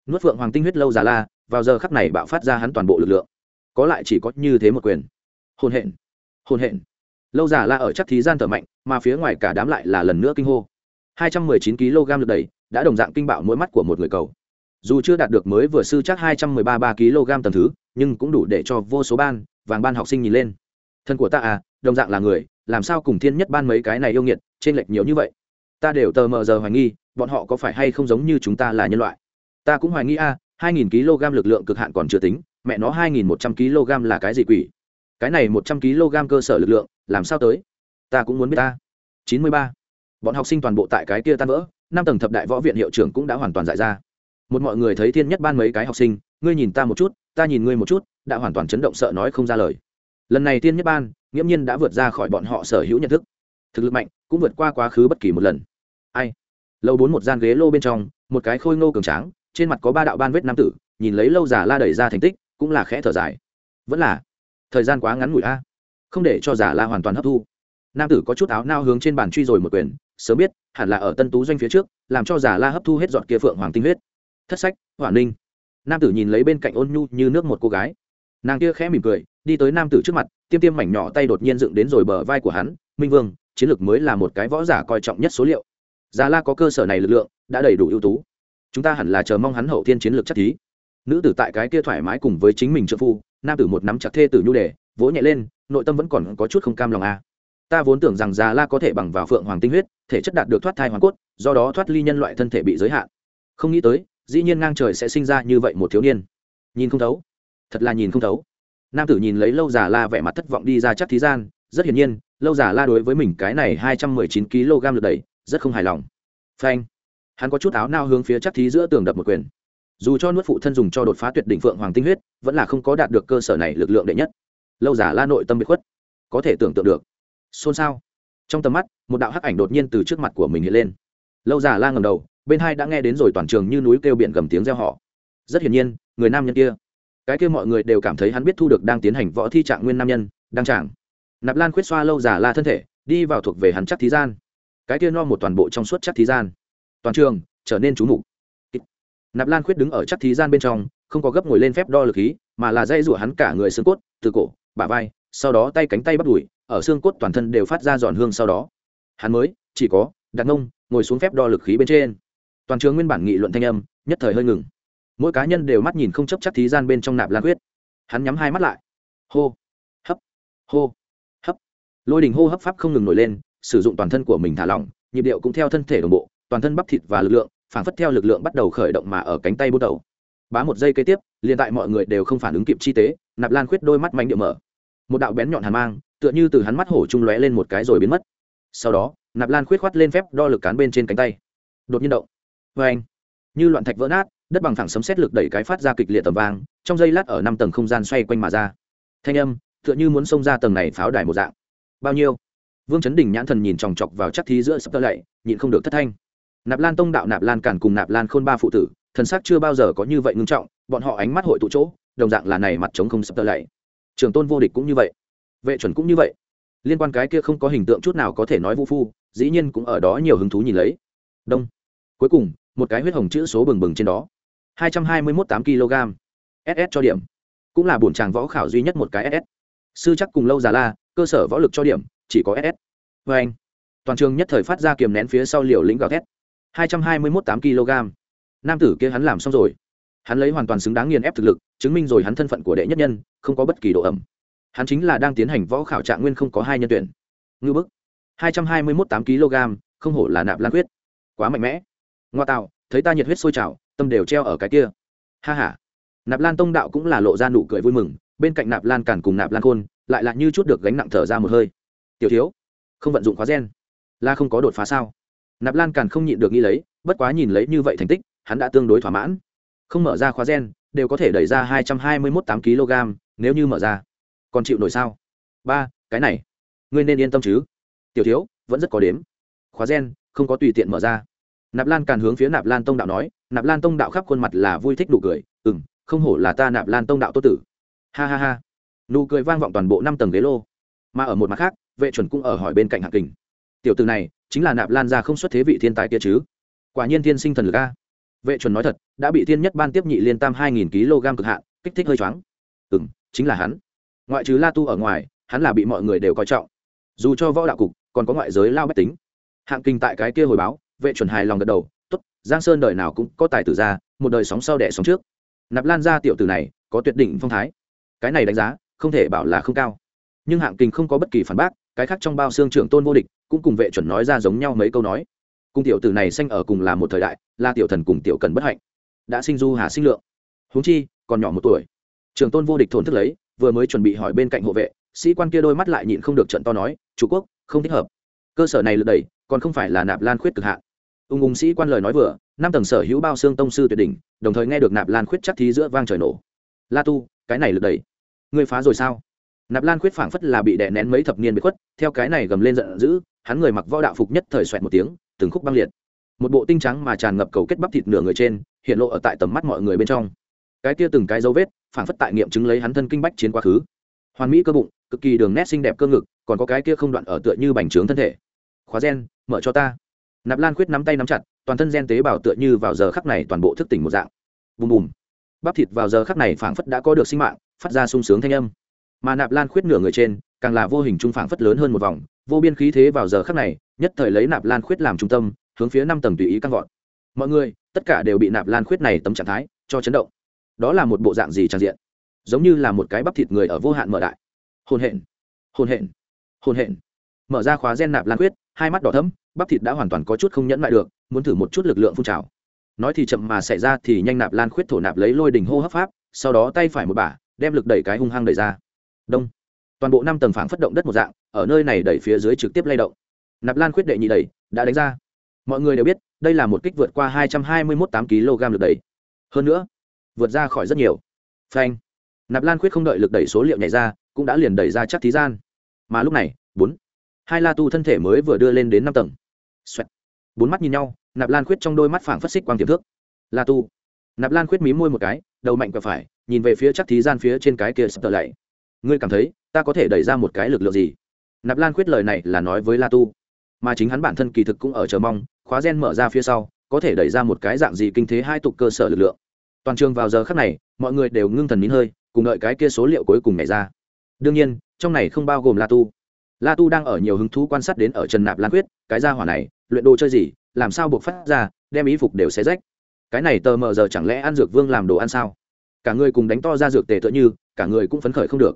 Nuốt phượng hoàng tinh huyết lâu già la, vào giờ khắc này bạo phát ra hắn toàn bộ lực lượng. Có lại chỉ có như thế một quyền. Hôn hẹn hôn hẹn lâu già la ở chắc thí gian thở mạnh, mà phía ngoài cả đám lại là lần nữa kinh hô. hai trăm mười chín kg lực đẩy, đã đồng dạng kinh bạo mỗi mắt của một người cầu. Dù chưa đạt được mới vừa sư chắc hai trăm mười ba ba kg tầm thứ, nhưng cũng đủ để cho vô số ban, vàng ban học sinh nhìn lên thân của ta à đồng dạng là người, làm sao cùng thiên nhất ban mấy cái này yêu nghiệt trên lệch nhiều như vậy? Ta đều tờ mờ giờ hoài nghi, bọn họ có phải hay không giống như chúng ta là nhân loại? Ta cũng hoài nghi a, hai nghìn kg lực lượng cực hạn còn chưa tính, mẹ nó hai nghìn một trăm kg là cái gì quỷ? Cái này một trăm kg cơ sở lực lượng, làm sao tới? Ta cũng muốn biết ta. Chín mươi ba. Bọn học sinh toàn bộ tại cái kia tan vỡ, năm tầng thập đại võ viện hiệu trưởng cũng đã hoàn toàn giải ra. Một mọi người thấy thiên nhất ban mấy cái học sinh, ngươi nhìn ta một chút, ta nhìn ngươi một chút, đã hoàn toàn chấn động sợ nói không ra lời lần này tiên nhất ban, nghiễm nhiên đã vượt ra khỏi bọn họ sở hữu nhận thức. Thực lực mạnh, cũng vượt qua quá khứ bất kỳ một lần. Ai? Lâu bốn một gian ghế lô bên trong, một cái khôi ngô cường tráng, trên mặt có ba đạo ban vết nam tử, nhìn lấy lâu giả la đẩy ra thành tích, cũng là khẽ thở dài. Vẫn là, thời gian quá ngắn ngủi a. Không để cho giả la hoàn toàn hấp thu. Nam tử có chút áo nao hướng trên bàn truy rồi một quyền, sớm biết, hẳn là ở tân tú doanh phía trước, làm cho giả la hấp thu hết dọn kia phượng hoàng tinh huyết. Thất sách, hỏa ninh. Nam tử nhìn lấy bên cạnh ôn nhu như nước một cô gái. Nàng kia khẽ mỉm cười đi tới nam tử trước mặt, tiêm tiêm mảnh nhỏ tay đột nhiên dựng đến rồi bờ vai của hắn. Minh vương, chiến lược mới là một cái võ giả coi trọng nhất số liệu. Già la có cơ sở này lực lượng, đã đầy đủ ưu tú. Chúng ta hẳn là chờ mong hắn hậu thiên chiến lược chắc thí. Nữ tử tại cái kia thoải mái cùng với chính mình trợ phu, nam tử một nắm chặt thê tử nhu đề, vỗ nhẹ lên, nội tâm vẫn còn có chút không cam lòng a. À. ta vốn tưởng rằng già la có thể bằng vào phượng hoàng tinh huyết, thể chất đạt được thoát thai hoàng cốt, do đó thoát ly nhân loại thân thể bị giới hạn. Không nghĩ tới, dĩ nhiên ngang trời sẽ sinh ra như vậy một thiếu niên. Nhìn không thấu. Thật là nhìn không thấu nam tử nhìn lấy lâu già la vẻ mặt thất vọng đi ra chắc thí gian, rất hiển nhiên, lâu già la đối với mình cái này hai trăm mười chín kg lực đẩy, rất không hài lòng. Phanh. Hắn có chút áo nao hướng phía chắc thí giữa tường đập một quyền. Dù cho nuốt phụ thân dùng cho đột phá tuyệt đỉnh phượng hoàng tinh huyết, vẫn là không có đạt được cơ sở này lực lượng đệ nhất. Lâu giả la nội tâm bị khuất. Có thể tưởng tượng được. Xôn xao. Trong tầm mắt, một đạo hắc ảnh đột nhiên từ trước mặt của mình hiện lên. Lâu giả la ngầm đầu, bên hai đã nghe đến rồi toàn trường như núi kêu biển gầm tiếng reo họ rất hiển nhiên, người nam nhân kia cái kia mọi người đều cảm thấy hắn biết thu được đang tiến hành võ thi trạng nguyên nam nhân, đang trạng. nạp lan khuyết xoa lâu giả la thân thể, đi vào thuộc về hắn chắc thí gian. Cái kia no một toàn bộ trong suốt chắc thí gian. Toàn trường, trở nên trú mục. Nạp lan khuyết đứng ở chắc thí gian bên trong, không có gấp ngồi lên phép đo lực khí, mà là dây rủa hắn cả người xương cốt, từ cổ, bả vai, sau đó tay cánh tay bắt đùi, ở xương cốt toàn thân đều phát ra giòn hương sau đó. Hắn mới, chỉ có, đặt ngông, ngồi xuống phép đo lực khí bên trên. Toàn trường nguyên bản nghị luận thanh âm, nhất thời hơi ngừng mỗi cá nhân đều mắt nhìn không chấp chắc thí gian bên trong nạp lan huyết, hắn nhắm hai mắt lại. Hô. Hấp. Hô. Hấp. Lôi đình hô hấp pháp không ngừng nổi lên sử dụng toàn thân của mình thả lỏng nhịp điệu cũng theo thân thể đồng bộ toàn thân bắp thịt và lực lượng phản phất theo lực lượng bắt đầu khởi động mà ở cánh tay bút đầu. Bá một giây kế tiếp liền tại mọi người đều không phản ứng kịp chi tế nạp lan khuyết đôi mắt mạnh điệu mở. Một đạo bén nhọn hàn mang tựa như từ hắn mắt hổ trung lóe lên một cái rồi biến mất. Sau đó nạp lan khuyết khoát lên phép đo lực cán bên trên cánh tay. Đột nhiên động. Vê anh như loạn thạch vỡ nát đất bằng thẳng sấm xét lực đẩy cái phát ra kịch liệt tầm vang, trong giây lát ở năm tầng không gian xoay quanh mà ra. Thanh âm, tựa như muốn xông ra tầng này pháo đài một dạng. Bao nhiêu? Vương chấn đình nhãn thần nhìn chòng chọc vào chắc thí giữa sắp tơ lạy nhịn không được thất thanh. Nạp lan tông đạo nạp lan cản cùng nạp lan khôn ba phụ tử, thần sắc chưa bao giờ có như vậy ngưng trọng, bọn họ ánh mắt hội tụ chỗ, đồng dạng là này mặt trống không sắp tơ lạy trường tôn vô địch cũng như vậy. Vệ chuẩn cũng như vậy. Liên quan cái kia không có hình tượng chút nào có thể nói vũ phu, dĩ nhiên cũng ở đó nhiều hứng thú nhìn lấy. Đông. Cuối cùng, một cái huyết hồng chữ số bừng bừng trên đó hai trăm hai mươi mốt tám kg ss cho điểm. Cũng là bổn tràng võ khảo duy nhất một cái ss sư chắc cùng lâu già la cơ sở võ lực cho điểm chỉ có ss vê anh toàn trường nhất thời phát ra kiềm nén phía sau liều lĩnh gào thét. hai trăm hai mươi mốt tám kg nam tử kia hắn làm xong rồi. Hắn lấy hoàn toàn xứng đáng nghiền ép thực lực chứng minh rồi hắn thân phận của đệ nhất nhân không có bất kỳ độ ẩm. Hắn chính là đang tiến hành võ khảo trạng nguyên không có hai nhân tuyển. Ngư bức. hai trăm hai mươi mốt tám kg không hổ là nạp lan quyết, quá mạnh mẽ. Ngoa tạo thấy ta nhiệt huyết sôi trào tâm đều treo ở cái kia. Ha h a nạp lan tông đạo cũng là lộ ra nụ cười vui mừng, bên cạnh nạp lan càn cùng nạp lan khôn, lại là như chút được gánh nặng thở ra một hơi. Tiểu thiếu, không vận dụng khóa gen, là không có đột phá sao? Nạp lan càn không nhịn được nghĩ lấy, bất quá nhìn lấy như vậy thành tích, hắn đã tương đối thỏa mãn. Không mở ra khóa gen, đều có thể đẩy ra hai trăm hai mươi mốt tám kg nếu như mở ra. Còn chịu nổi sao? Ba, cái này, ngươi nên yên tâm chứ. Tiểu thiếu, vẫn rất có đếm. Khóa gen, không có tùy tiện mở ra. Nạp lan càn hướng phía nạp lan tông đạo nói nạp lan tông đạo khắp khuôn mặt là vui thích nụ cười ừ m không hổ là ta nạp lan tông đạo tốt tử. Ha ha ha. Nụ cười vang vọng toàn bộ năm tầng ghế lô. Mà ở một mặt khác, vệ chuẩn cũng ở hỏi bên cạnh hạng kình. Tiểu từ này, chính là nạp lan ra không xuất thế vị thiên tài kia chứ? Quả nhiên thiên sinh thần lực a. Vệ chuẩn nói thật, đã bị thiên nhất ban tiếp nhị liên tam hai nghìn kg cực hạn, kích thích hơi choáng. Ừ m chính là hắn. Ngoại trừ la tu ở ngoài, hắn là bị mọi người đều coi trọng. Dù cho võ đạo cục, còn có ngoại giới lao bách tính. Hạng kinh tại cái kia hồi báo, vệ chuẩn hài lòng gật đầu giang sơn đời nào cũng có tài tử ra, một đời sóng sau đẻ sóng trước. Nạp lan ra tiểu tử này có tuyệt đỉnh phong thái. Cái này đánh giá, không thể bảo là không cao. Nhưng hạng kinh không có bất kỳ phản bác, cái khác trong bao xương trưởng tôn vô địch cũng cùng vệ chuẩn nói ra giống nhau mấy câu nói. Cùng tiểu tử này sanh ở cùng là một thời đại, là tiểu thần cùng tiểu cần bất hạnh. Đã sinh du hà sinh lượng. Huống chi, còn nhỏ một tuổi. Trường tôn vô địch thổn thức lấy, vừa mới chuẩn bị hỏi bên cạnh hộ vệ, sĩ quan kia đôi mắt lại nhịn không được trận to nói, chủ quốc, không thích hợp. Cơ sở này lượt đẩy, còn không phải là nạp lan khuyết cực hạn ung ung sĩ quan lời nói vừa, năm tầng sở hữu bao xương tông sư tuyệt đỉnh, đồng thời nghe được nạp lan khuyết chắc thí giữa vang trời nổ. La tu, cái này lượt đầy ngươi phá rồi sao? Nạp lan khuyết phảng phất là bị đè nén mấy thập niên bị khuất, theo cái này gầm lên giận dữ, hắn người mặc võ đạo phục nhất thời xoẹt một tiếng, từng khúc băng liệt. Một bộ tinh trắng mà tràn ngập cầu kết bắp thịt nửa người trên, hiện lộ ở tại tầm mắt mọi người bên trong. Cái kia từng cái dấu vết, phảng phất tại nghiệm chứng lấy hắn thân kinh bách chiến quá khứ. Hoàn mỹ cơ bụng, cực kỳ đường nét xinh đẹp cơ ngực, còn có cái kia không đoạn ở tựa như bành trướng thân thể. Khóa gen, mở cho ta nạp lan khuyết nắm tay nắm chặt, toàn thân gen tế bào tựa như vào giờ khắc này toàn bộ thức tỉnh một dạng. Bùm bùm. Bắp thịt vào giờ khắc này phảng phất đã có được sinh mạng, phát ra sung sướng thanh âm. Mà nạp lan khuyết nửa người trên, càng là vô hình trung phảng phất lớn hơn một vòng, vô biên khí thế vào giờ khắc này, nhất thời lấy nạp lan khuyết làm trung tâm, hướng phía năm tầng tùy ý căng vọt mọi người, tất cả đều bị nạp lan khuyết này tấm trạng thái cho chấn động. Đó là một bộ dạng gì trang diện? Giống như là một cái bắp thịt người ở vô hạn mở đại. Hồn hện hồn hện hồn hện mở ra khóa gen nạp lan khuyết hai mắt đỏ thẫm, bắp thịt đã hoàn toàn có chút không nhẫn lại được, muốn thử một chút lực lượng phun trào. Nói thì chậm mà xảy ra thì nhanh nạp lan khuyết thổ nạp lấy lôi đỉnh hô hấp pháp, sau đó tay phải một bả, đem lực đẩy cái hung hăng đẩy ra. Đông. Toàn bộ năm tầng phảng phất động đất một dạng, ở nơi này đẩy phía dưới trực tiếp lay động. Nạp lan khuyết đệ nhị đẩy, đã đánh ra. Mọi người đều biết, đây là một kích vượt qua hai trăm hai mươi một tám kg lực đẩy. Hơn nữa, vượt ra khỏi rất nhiều. Phanh. Nạp lan khuyết không đợi lực đẩy số liệu nhảy ra, cũng đã liền đẩy ra chắc thí gian. Mà lúc này, bốn hai la tu thân thể mới vừa đưa lên đến năm tầng. Xoẹt. bốn mắt nhìn nhau, nạp lan khuyết trong đôi mắt phảng phất xích quang tiềm thước la tu. Nạp lan khuyết mí môi một cái, đầu mạnh và phải, nhìn về phía chắc thí gian phía trên cái kia sập tờ lạy ngươi cảm thấy, ta có thể đẩy ra một cái lực lượng gì? Nạp lan khuyết lời này là nói với la tu. Mà chính hắn bản thân kỳ thực cũng ở chờ mong, khóa gen mở ra phía sau, có thể đẩy ra một cái dạng gì kinh thế hai tục cơ sở lực lượng. Toàn trường vào giờ khắc này, mọi người đều ngưng thần nín hơi, cùng đợi cái kia số liệu cuối cùng này ra. Đương nhiên, trong này không bao gồm la tu la tu đang ở nhiều hứng thú quan sát đến ở trần nạp lan quyết, cái ra hỏa này, luyện đồ chơi gì, làm sao buộc phát ra, đem ý phục đều xé rách. Cái này tờ mờ giờ chẳng lẽ ăn dược vương làm đồ ăn sao? Cả người cùng đánh to ra dược tề tựa như, cả người cũng phấn khởi không được.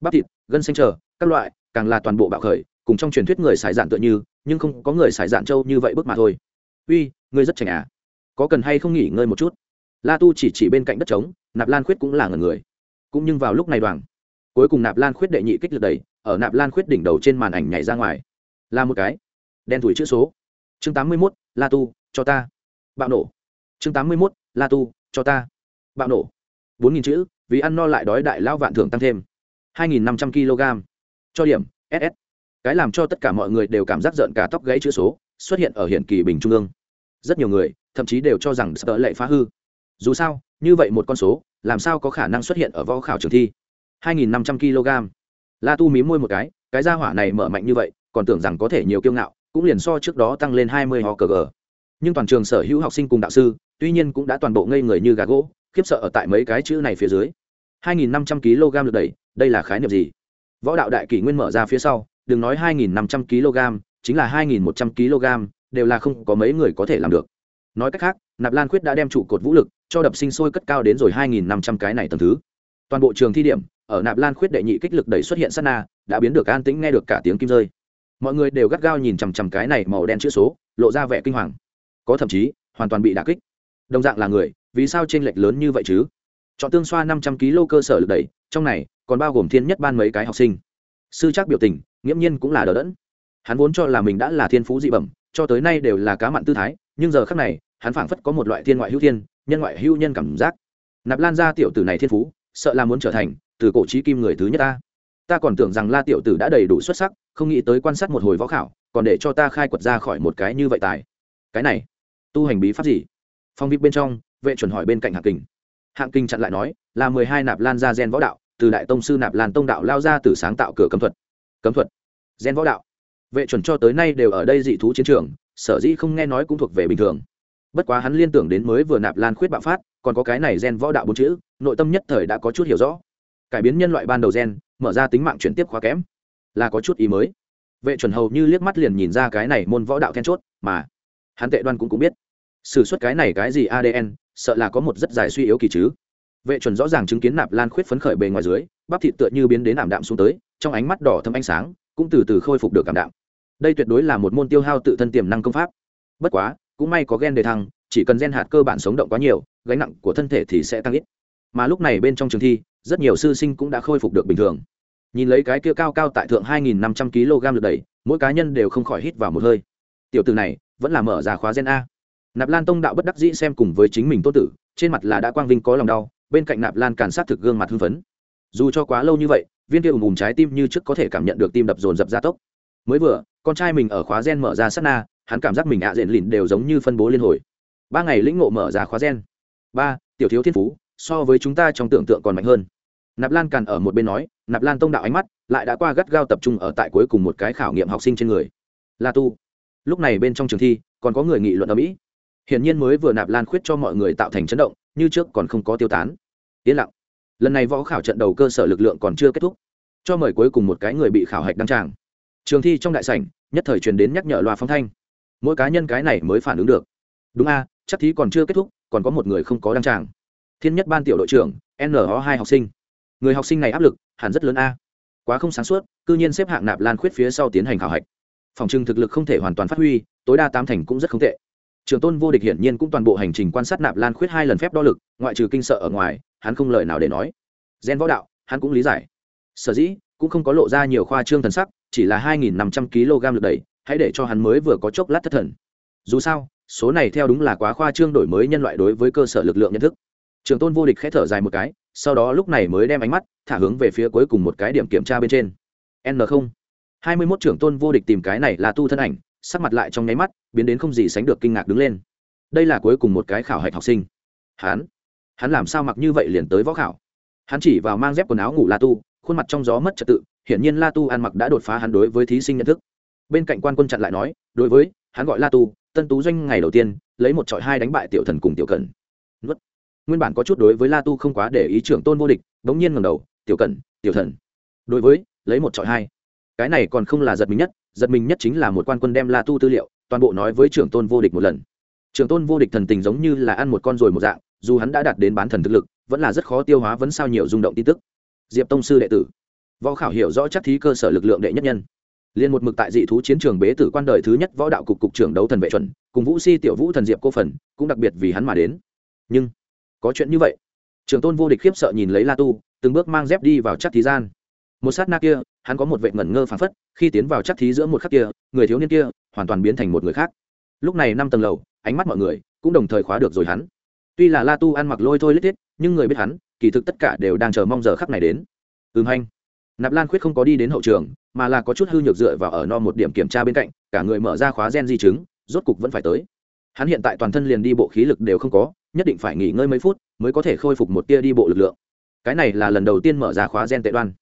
Bắp thịt, gân xanh chờ, các loại, càng là toàn bộ bạo khởi, cùng trong truyền thuyết người xài dạn tựa như, nhưng không có người xài dạn châu như vậy bước mà thôi. Uy, ngươi rất chảnh à. Có cần hay không nghỉ ngơi một chút? La tu chỉ chỉ bên cạnh đất trống, nạp lan khuyết cũng là ngần người. Cũng nhưng vào lúc này đoàn, cuối cùng nạp lan khuyết đệ nhị kích lượt đầy ở nạp lan khuyết đỉnh đầu trên màn ảnh nhảy ra ngoài. Là một cái. Đen thủi chữ số. Chương tám mươi mốt, la tu, cho ta. Bạo nổ. Chương tám mươi mốt, la tu, cho ta. Bạo nổ. bốn nghìn chữ, vì ăn no lại đói đại lao vạn thưởng tăng thêm. hai nghìn năm trăm kg. Cho điểm ss cái làm cho tất cả mọi người đều cảm giác giận cả tóc gãy chữ số, xuất hiện ở hiện kỳ bình trung ương. Rất nhiều người, thậm chí đều cho rằng sợ lệ phá hư. Dù sao, như vậy một con số, làm sao có khả năng xuất hiện ở võ khảo trường thi? 2.500 kg la tu mí môi một cái cái gia hỏa này mở mạnh như vậy, còn tưởng rằng có thể nhiều kiêu ngạo, cũng liền so trước đó tăng lên 20 ho cờ gờ nhưng toàn trường sở hữu học sinh cùng đạo sư, tuy nhiên cũng đã toàn bộ ngây người như gà gỗ, khiếp sợ ở tại mấy cái chữ này phía dưới. 2.500 kg được đẩy, đây là khái niệm gì? Võ đạo đại kỷ nguyên mở ra phía sau, đừng nói 2.500 kg, chính là 2.100 kg, đều là không có mấy người có thể làm được. Nói cách khác, nạp lan khuyết đã đem trụ cột vũ lực cho đập sinh sôi cất cao đến rồi 2.500 cái này tầng thứ. Toàn bộ trường thi điểm ở nạp lan khuyết đệ nhị kích lực đẩy xuất hiện sát na, đã biến được an tĩnh nghe được cả tiếng kim rơi. Mọi người đều gắt gao nhìn chằm chằm cái này màu đen chữ số, lộ ra vẻ kinh hoàng. Có thậm chí, hoàn toàn bị đả kích. Đồng dạng là người, vì sao t r ê n lệch lớn như vậy chứ? Chọn tương xoa năm trăm kg cơ sở lực đẩy, trong này còn bao gồm thiên nhất ban mấy cái học sinh. Sư trác biểu tình, nghiễm nhiên cũng là đờ đẫn. Hắn vốn cho là mình đã là thiên phú dị bẩm, cho tới nay đều là cá mặn tư thái, nhưng giờ khác này, hắn phảng phất có một loại thiên ngoại hữu thiên, nhân ngoại hữu nhân cảm giác. Nạp lan ra tiểu tử này thiên phú, sợ là muốn trở thành từ cổ trí kim người thứ nhất ta. Ta còn tưởng rằng la tiểu tử đã đầy đủ xuất sắc, không nghĩ tới quan sát một hồi võ khảo, còn để cho ta khai quật ra khỏi một cái như vậy tài. Cái này, tu hành bí pháp gì? Phong vip bên trong, vệ chuẩn hỏi bên cạnh hạng kinh hạng kinh chặn lại nói, là mười hai nạp lan ra gen võ đạo, từ đại tông sư nạp lan tông đạo lao ra từ sáng tạo cửa cấm thuật. Cấm thuật? Gen võ đạo. Vệ chuẩn cho tới nay đều ở đây dị thú chiến trường, sở dĩ không nghe nói cũng thuộc về bình thường. Bất quá hắn liên tưởng đến mới vừa nạp lan khuyết bạo phát, còn có cái này gen võ đạo bốn chữ, nội tâm nhất thời đã có chút hiểu rõ cải biến nhân loại ban đầu gen, mở ra tính mạng chuyển tiếp khóa kém. Là có chút ý mới. Vệ chuẩn hầu như liếc mắt liền nhìn ra cái này môn võ đạo then chốt, mà hắn tệ đoan cũng cũng biết. S ử suất cái này cái gì adn sợ là có một rất dài suy yếu kỳ chứ. Vệ chuẩn rõ ràng chứng kiến nạp lan khuyết phấn khởi bề ngoài dưới, bắp thịt tựa như biến đến ảm đạm xuống tới, trong ánh mắt đỏ thâm ánh sáng, cũng từ từ khôi phục được cảm đạm. Đây tuyệt đối là một môn tiêu hao tự thân tiềm năng công pháp. Bất quá, cũng may có gen đề thăng, chỉ cần gen hạt cơ bản sống động quá nhiều, gánh nặng của thân thể thì sẽ tăng ít. Mà lúc này bên trong trường thi rất nhiều sư sinh cũng đã khôi phục được bình thường. Nhìn lấy cái kia cao cao tại thượng 2.500 kg lực đẩy, mỗi cá nhân đều không khỏi hít vào một hơi. Tiểu từ này, vẫn là mở ra khóa gen a. Nạp lan tông đạo bất đắc dĩ xem cùng với chính mình tô tử, trên mặt là đã quang vinh có lòng đau, bên cạnh nạp lan càn sát thực gương mặt hưng phấn. Dù cho quá lâu như vậy, viên kia ùm ùm trái tim như trước có thể cảm nhận được tim đập dồn dập gia tốc. Mới vừa, con trai mình ở khóa gen mở ra sát na, hắn cảm giác mình ạ à diện lìn đều giống như phân bố liên hồi. Ba ngày lĩnh ngộ mở ra khóa gen. Ba, tiểu thiếu thiên phú so với chúng ta trong tưởng tượng còn mạnh hơn. Nạp lan càn ở một bên nói, nạp lan tông đạo ánh mắt lại đã qua gắt gao tập trung ở tại cuối cùng một cái khảo nghiệm học sinh trên người. La tu. Lúc này bên trong trường thi, còn có người nghị luận ở mỹ. Hiển nhiên mới vừa nạp lan khuyết cho mọi người tạo thành chấn động, như trước còn không có tiêu tán. Yên lặng. Lần này võ khảo trận đầu cơ sở lực lượng còn chưa kết thúc. Cho mời cuối cùng một cái người bị khảo hạch đăng tràng. Trường thi trong đại sảnh, nhất thời truyền đến nhắc nhở loa phóng thanh. Mỗi cá nhân cái này mới phản ứng được. Đúng a, chắc thí còn chưa kết thúc, còn có một người không có đăng tràng thiên nhất ban tiểu đội trưởng no hai học sinh. Người học sinh này áp lực, hẳn rất lớn a. Quá không sáng suốt, cư nhiên xếp hạng nạp lan khuyết phía sau tiến hành khảo hạch. Phòng trưng thực lực không thể hoàn toàn phát huy, tối đa tám thành cũng rất không tệ. Trường tôn vô địch hiển nhiên cũng toàn bộ hành trình quan sát nạp lan khuyết hai lần phép đo lực, ngoại trừ kinh sợ ở ngoài, hắn không lời nào để nói. Gen võ đạo, hắn cũng lý giải. Sở dĩ, cũng không có lộ ra nhiều khoa trương thần sắc, chỉ là hai nghìn năm trăm kg lực đẩy, hãy để cho hắn mới vừa có chốc lát thất thần. Dù sao, số này theo đúng là quá khoa trương đổi mới nhân loại đối với cơ sở lực lượng nhận thức trường tôn vô địch khẽ thở dài một cái, sau đó lúc này mới đem ánh mắt thả hướng về phía cuối cùng một cái điểm kiểm tra bên trên. N không. Hai mươi mốt trưởng tôn vô địch tìm cái này là tu thân ảnh, sắc mặt lại trong nháy mắt, biến đến không gì sánh được kinh ngạc đứng lên. Đây là cuối cùng một cái khảo hạch học sinh. Hắn? Hắn làm sao mặc như vậy liền tới võ khảo? Hắn chỉ vào mang dép quần áo ngủ la tu, khuôn mặt trong gió mất trật tự, hiển nhiên la tu ăn mặc đã đột phá hắn đối với thí sinh nhận thức. Bên cạnh quan quân chặn lại nói, đối với, hắn gọi la tu, tân tú doanh ngày đầu tiên, lấy một trọi hai đánh bại tiểu thần cùng tiểu cẩn. Nuốt nguyên bản có chút đối với la tu không quá để ý trưởng tôn vô địch, bỗng nhiên ngầm đầu, tiểu cẩn, tiểu thần. Đối với, lấy một trọi hai. Cái này còn không là giật mình nhất, giật mình nhất chính là một quan quân đem la tu tư liệu, toàn bộ nói với trưởng tôn vô địch một lần. Trưởng tôn vô địch thần tình giống như là ăn một con rồi một dạng, dù hắn đã đạt đến bán thần thực lực, vẫn là rất khó tiêu hóa, vẫn sao nhiều rung động tin tức. Diệp tông sư đệ tử. Võ khảo hiểu rõ chắc thí cơ sở lực lượng đệ nhất nhân. Liên một mực tại dị thú chiến trường bế tử quan đời thứ nhất võ đạo cục cục trưởng đấu thần vệ chuẩn, cùng vũ si tiểu vũ thần diệp cô phần, cũng đặc biệt vì hắn mà đến. Nhưng có chuyện như vậy. Trường tôn vô địch khiếp sợ nhìn lấy la tu, từng bước mang dép đi vào chắc thí gian. Một sát na kia, hắn có một vệ ngẩn ngơ phảng phất, khi tiến vào chắc thí giữa một khắc kia, người thiếu niên kia hoàn toàn biến thành một người khác. Lúc này năm tầng lầu, ánh mắt mọi người cũng đồng thời khóa được rồi hắn. Tuy là la tu ăn mặc lôi thôi lít thiết nhưng người biết hắn, kỳ thực tất cả đều đang chờ mong giờ khắc này đến. Ừm hanh. Nạp lan khuyết không có đi đến hậu trường, mà là có chút hư nhược dựa vào ở no một điểm kiểm tra bên cạnh, cả người mở ra khóa gen di chứng, rốt cục vẫn phải tới. Hắn hiện tại toàn thân liền đi bộ khí lực đều không có nhất định phải nghỉ ngơi mấy phút mới có thể khôi phục một tia đi bộ lực lượng. Cái này là lần đầu tiên mở ra khóa gen tệ đoan.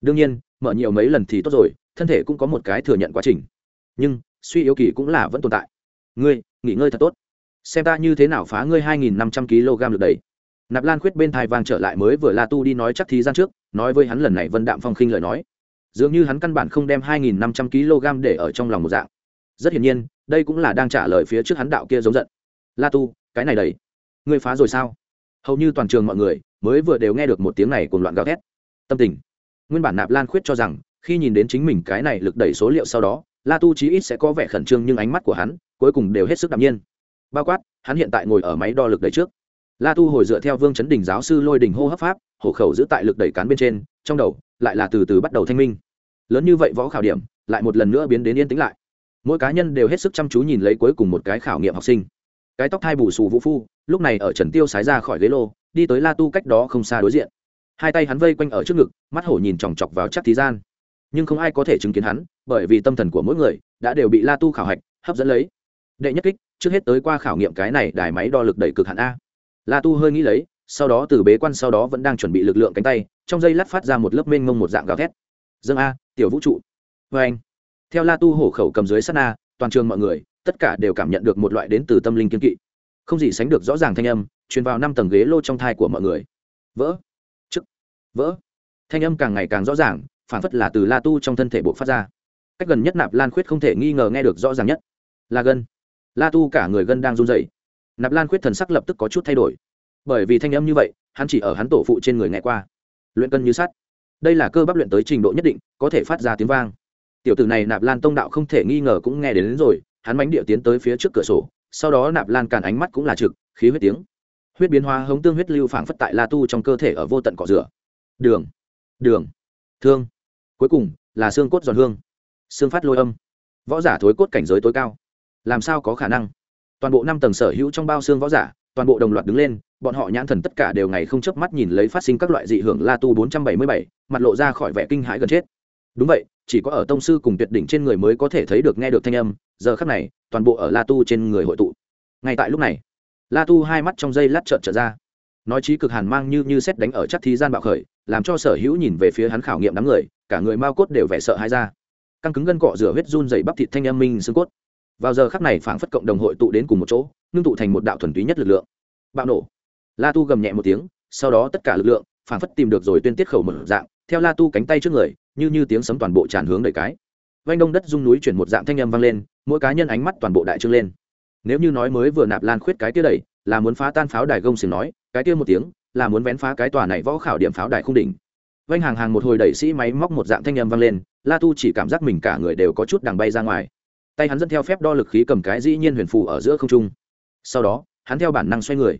Đương nhiên, mở nhiều mấy lần thì tốt rồi, thân thể cũng có một cái thừa nhận quá trình. Nhưng, suy yếu kỳ cũng là vẫn tồn tại. Ngươi, nghỉ ngơi thật tốt. Xem ta như thế nào phá ngươi hai nghìn năm trăm kg được đầy nạp lan khuyết bên thai vang trở lại mới vừa la tu đi nói chắc thí gian trước, nói với hắn lần này vân đạm phong khinh lời nói. Dường như hắn căn bản không đem hai nghìn năm trăm kg để ở trong lòng một dạng. Rất hiển nhiên, đây cũng là đang trả lời phía trước hắn đạo kia giống giận. La tu, cái này đầy ngươi phá rồi sao? Hầu như toàn trường mọi người mới vừa đều nghe được một tiếng này cùng loạn gào thét. Tâm tình. Nguyên bản nạp lan khuyết cho rằng, khi nhìn đến chính mình cái này lực đẩy số liệu sau đó, la tu chí ít sẽ có vẻ khẩn trương nhưng ánh mắt của hắn cuối cùng đều hết sức đạm nhiên. Bao quát, hắn hiện tại ngồi ở máy đo lực đẩy trước. La tu hồi dựa theo vương chấn đình giáo sư lôi đình hô hấp pháp, hộ khẩu giữ tại lực đẩy cán bên trên, trong đầu lại là từ từ bắt đầu thanh minh. Lớn như vậy võ khảo điểm, lại một lần nữa biến đến yên tĩnh lại. Mỗi cá nhân đều hết sức chăm chú nhìn lấy cuối cùng một cái khảo nghiệm học sinh. Cái tóc thai bù xù vũ phu lúc này ở trần tiêu sái ra khỏi ghế lô, đi tới la tu cách đó không xa đối diện. Hai tay hắn vây quanh ở trước ngực, mắt hổ nhìn chòng chọc vào chắc thí gian. Nhưng không ai có thể chứng kiến hắn, bởi vì tâm thần của mỗi người đã đều bị la tu khảo hạch, hấp dẫn lấy. Đệ nhất kích, trước hết tới qua khảo nghiệm cái này đài máy đo lực đẩy cực hạn a. La tu hơi nghĩ lấy, sau đó từ bế quan sau đó vẫn đang chuẩn bị lực lượng cánh tay, trong dây lát phát ra một lớp mênh mông một dạng gào thét. Dâng a, tiểu vũ trụ. Vê anh, theo la tu hổ khẩu cầm dưới sát na toàn trường mọi người, tất cả đều cảm nhận được một loại đến từ tâm linh kiên kỵ không gì sánh được rõ ràng thanh âm truyền vào năm tầng ghế lô trong thai của mọi người. Vỡ. Chức vỡ. Thanh âm càng ngày càng rõ ràng phản phất là từ la tu trong thân thể bộ phát ra. Cách gần nhất nạp lan khuyết không thể nghi ngờ nghe được rõ ràng nhất. Là gân. La tu cả người gân đang run dậy nạp lan khuyết thần sắc lập tức có chút thay đổi. Bởi vì thanh âm như vậy hắn chỉ ở hắn tổ phụ trên người nghe qua. Luyện cân như sắt. Đây là cơ bắp luyện tới trình độ nhất định có thể phát ra tiếng vang. Tiểu tử này nạp lan tông đạo không thể nghi ngờ cũng nghe đến, đến rồi hắn bánh địa tiến tới phía trước cửa sổ sau đó nạp lan càn ánh mắt cũng là trực, khí huyết tiếng. Huyết biến hóa hống tương huyết lưu phảng phất tại la tu trong cơ thể ở vô tận cỏ rửa. Đường đường, thương. Cuối cùng, là xương cốt giòn hương. Xương phát lôi âm. Võ giả thối cốt cảnh giới tối cao. Làm sao có khả năng? Toàn bộ năm tầng sở hữu trong bao xương võ giả, toàn bộ đồng loạt đứng lên, bọn họ nhãn thần tất cả đều ngày không chớp mắt nhìn lấy phát sinh các loại dị hưởng la tu bốn trăm bảy mươi bảy, mặt lộ ra khỏi vẻ kinh hãi gần chết. Đúng vậy chỉ có ở tông sư cùng tuyệt đỉnh trên người mới có thể thấy được nghe được thanh âm, giờ khắc này, toàn bộ ở la tu trên người hội tụ. Ngay tại lúc này, la tu hai mắt trong dây lát trợn trở ra. Nói trí cực hàn mang như như xét đánh ở chắc thí gian bạo khởi, làm cho sở hữu nhìn về phía hắn khảo nghiệm đám người, cả người mao cốt đều vẻ sợ hãi ra. Căng cứng gân cọ rửa huyết run dày bắp thịt thanh âm minh xương cốt. Vào giờ khắc này phảng phất cộng đồng hội tụ đến cùng một chỗ, ngưng tụ thành một đạo thuần túy nhất lực lượng. Bạo nổ. La tu gầm nhẹ một tiếng, sau đó tất cả lực lượng phảng phất tìm được rồi tuyên tiết khẩu mở dạng, theo la tu cánh tay trước người như như tiếng sấm toàn bộ tràn hướng đầy cái. Vanh đông đất rung núi chuyển một dạng thanh âm vang lên, mỗi cá nhân ánh mắt toàn bộ đại trương lên. Nếu như nói mới vừa nạp lan khuyết cái kia đẩy, là muốn phá tan pháo đài gông xiềng nói, cái kia một tiếng, là muốn vén phá cái tòa này võ khảo điểm pháo đài không đỉnh. Vanh hàng hàng một hồi đẩy sĩ máy móc một dạng thanh âm vang lên, la tu chỉ cảm giác mình cả người đều có chút đằng bay ra ngoài. Tay hắn dẫn theo phép đo lực khí cầm cái dĩ nhiên huyền phù ở giữa không trung. Sau đó, hắn theo bản năng xoay người,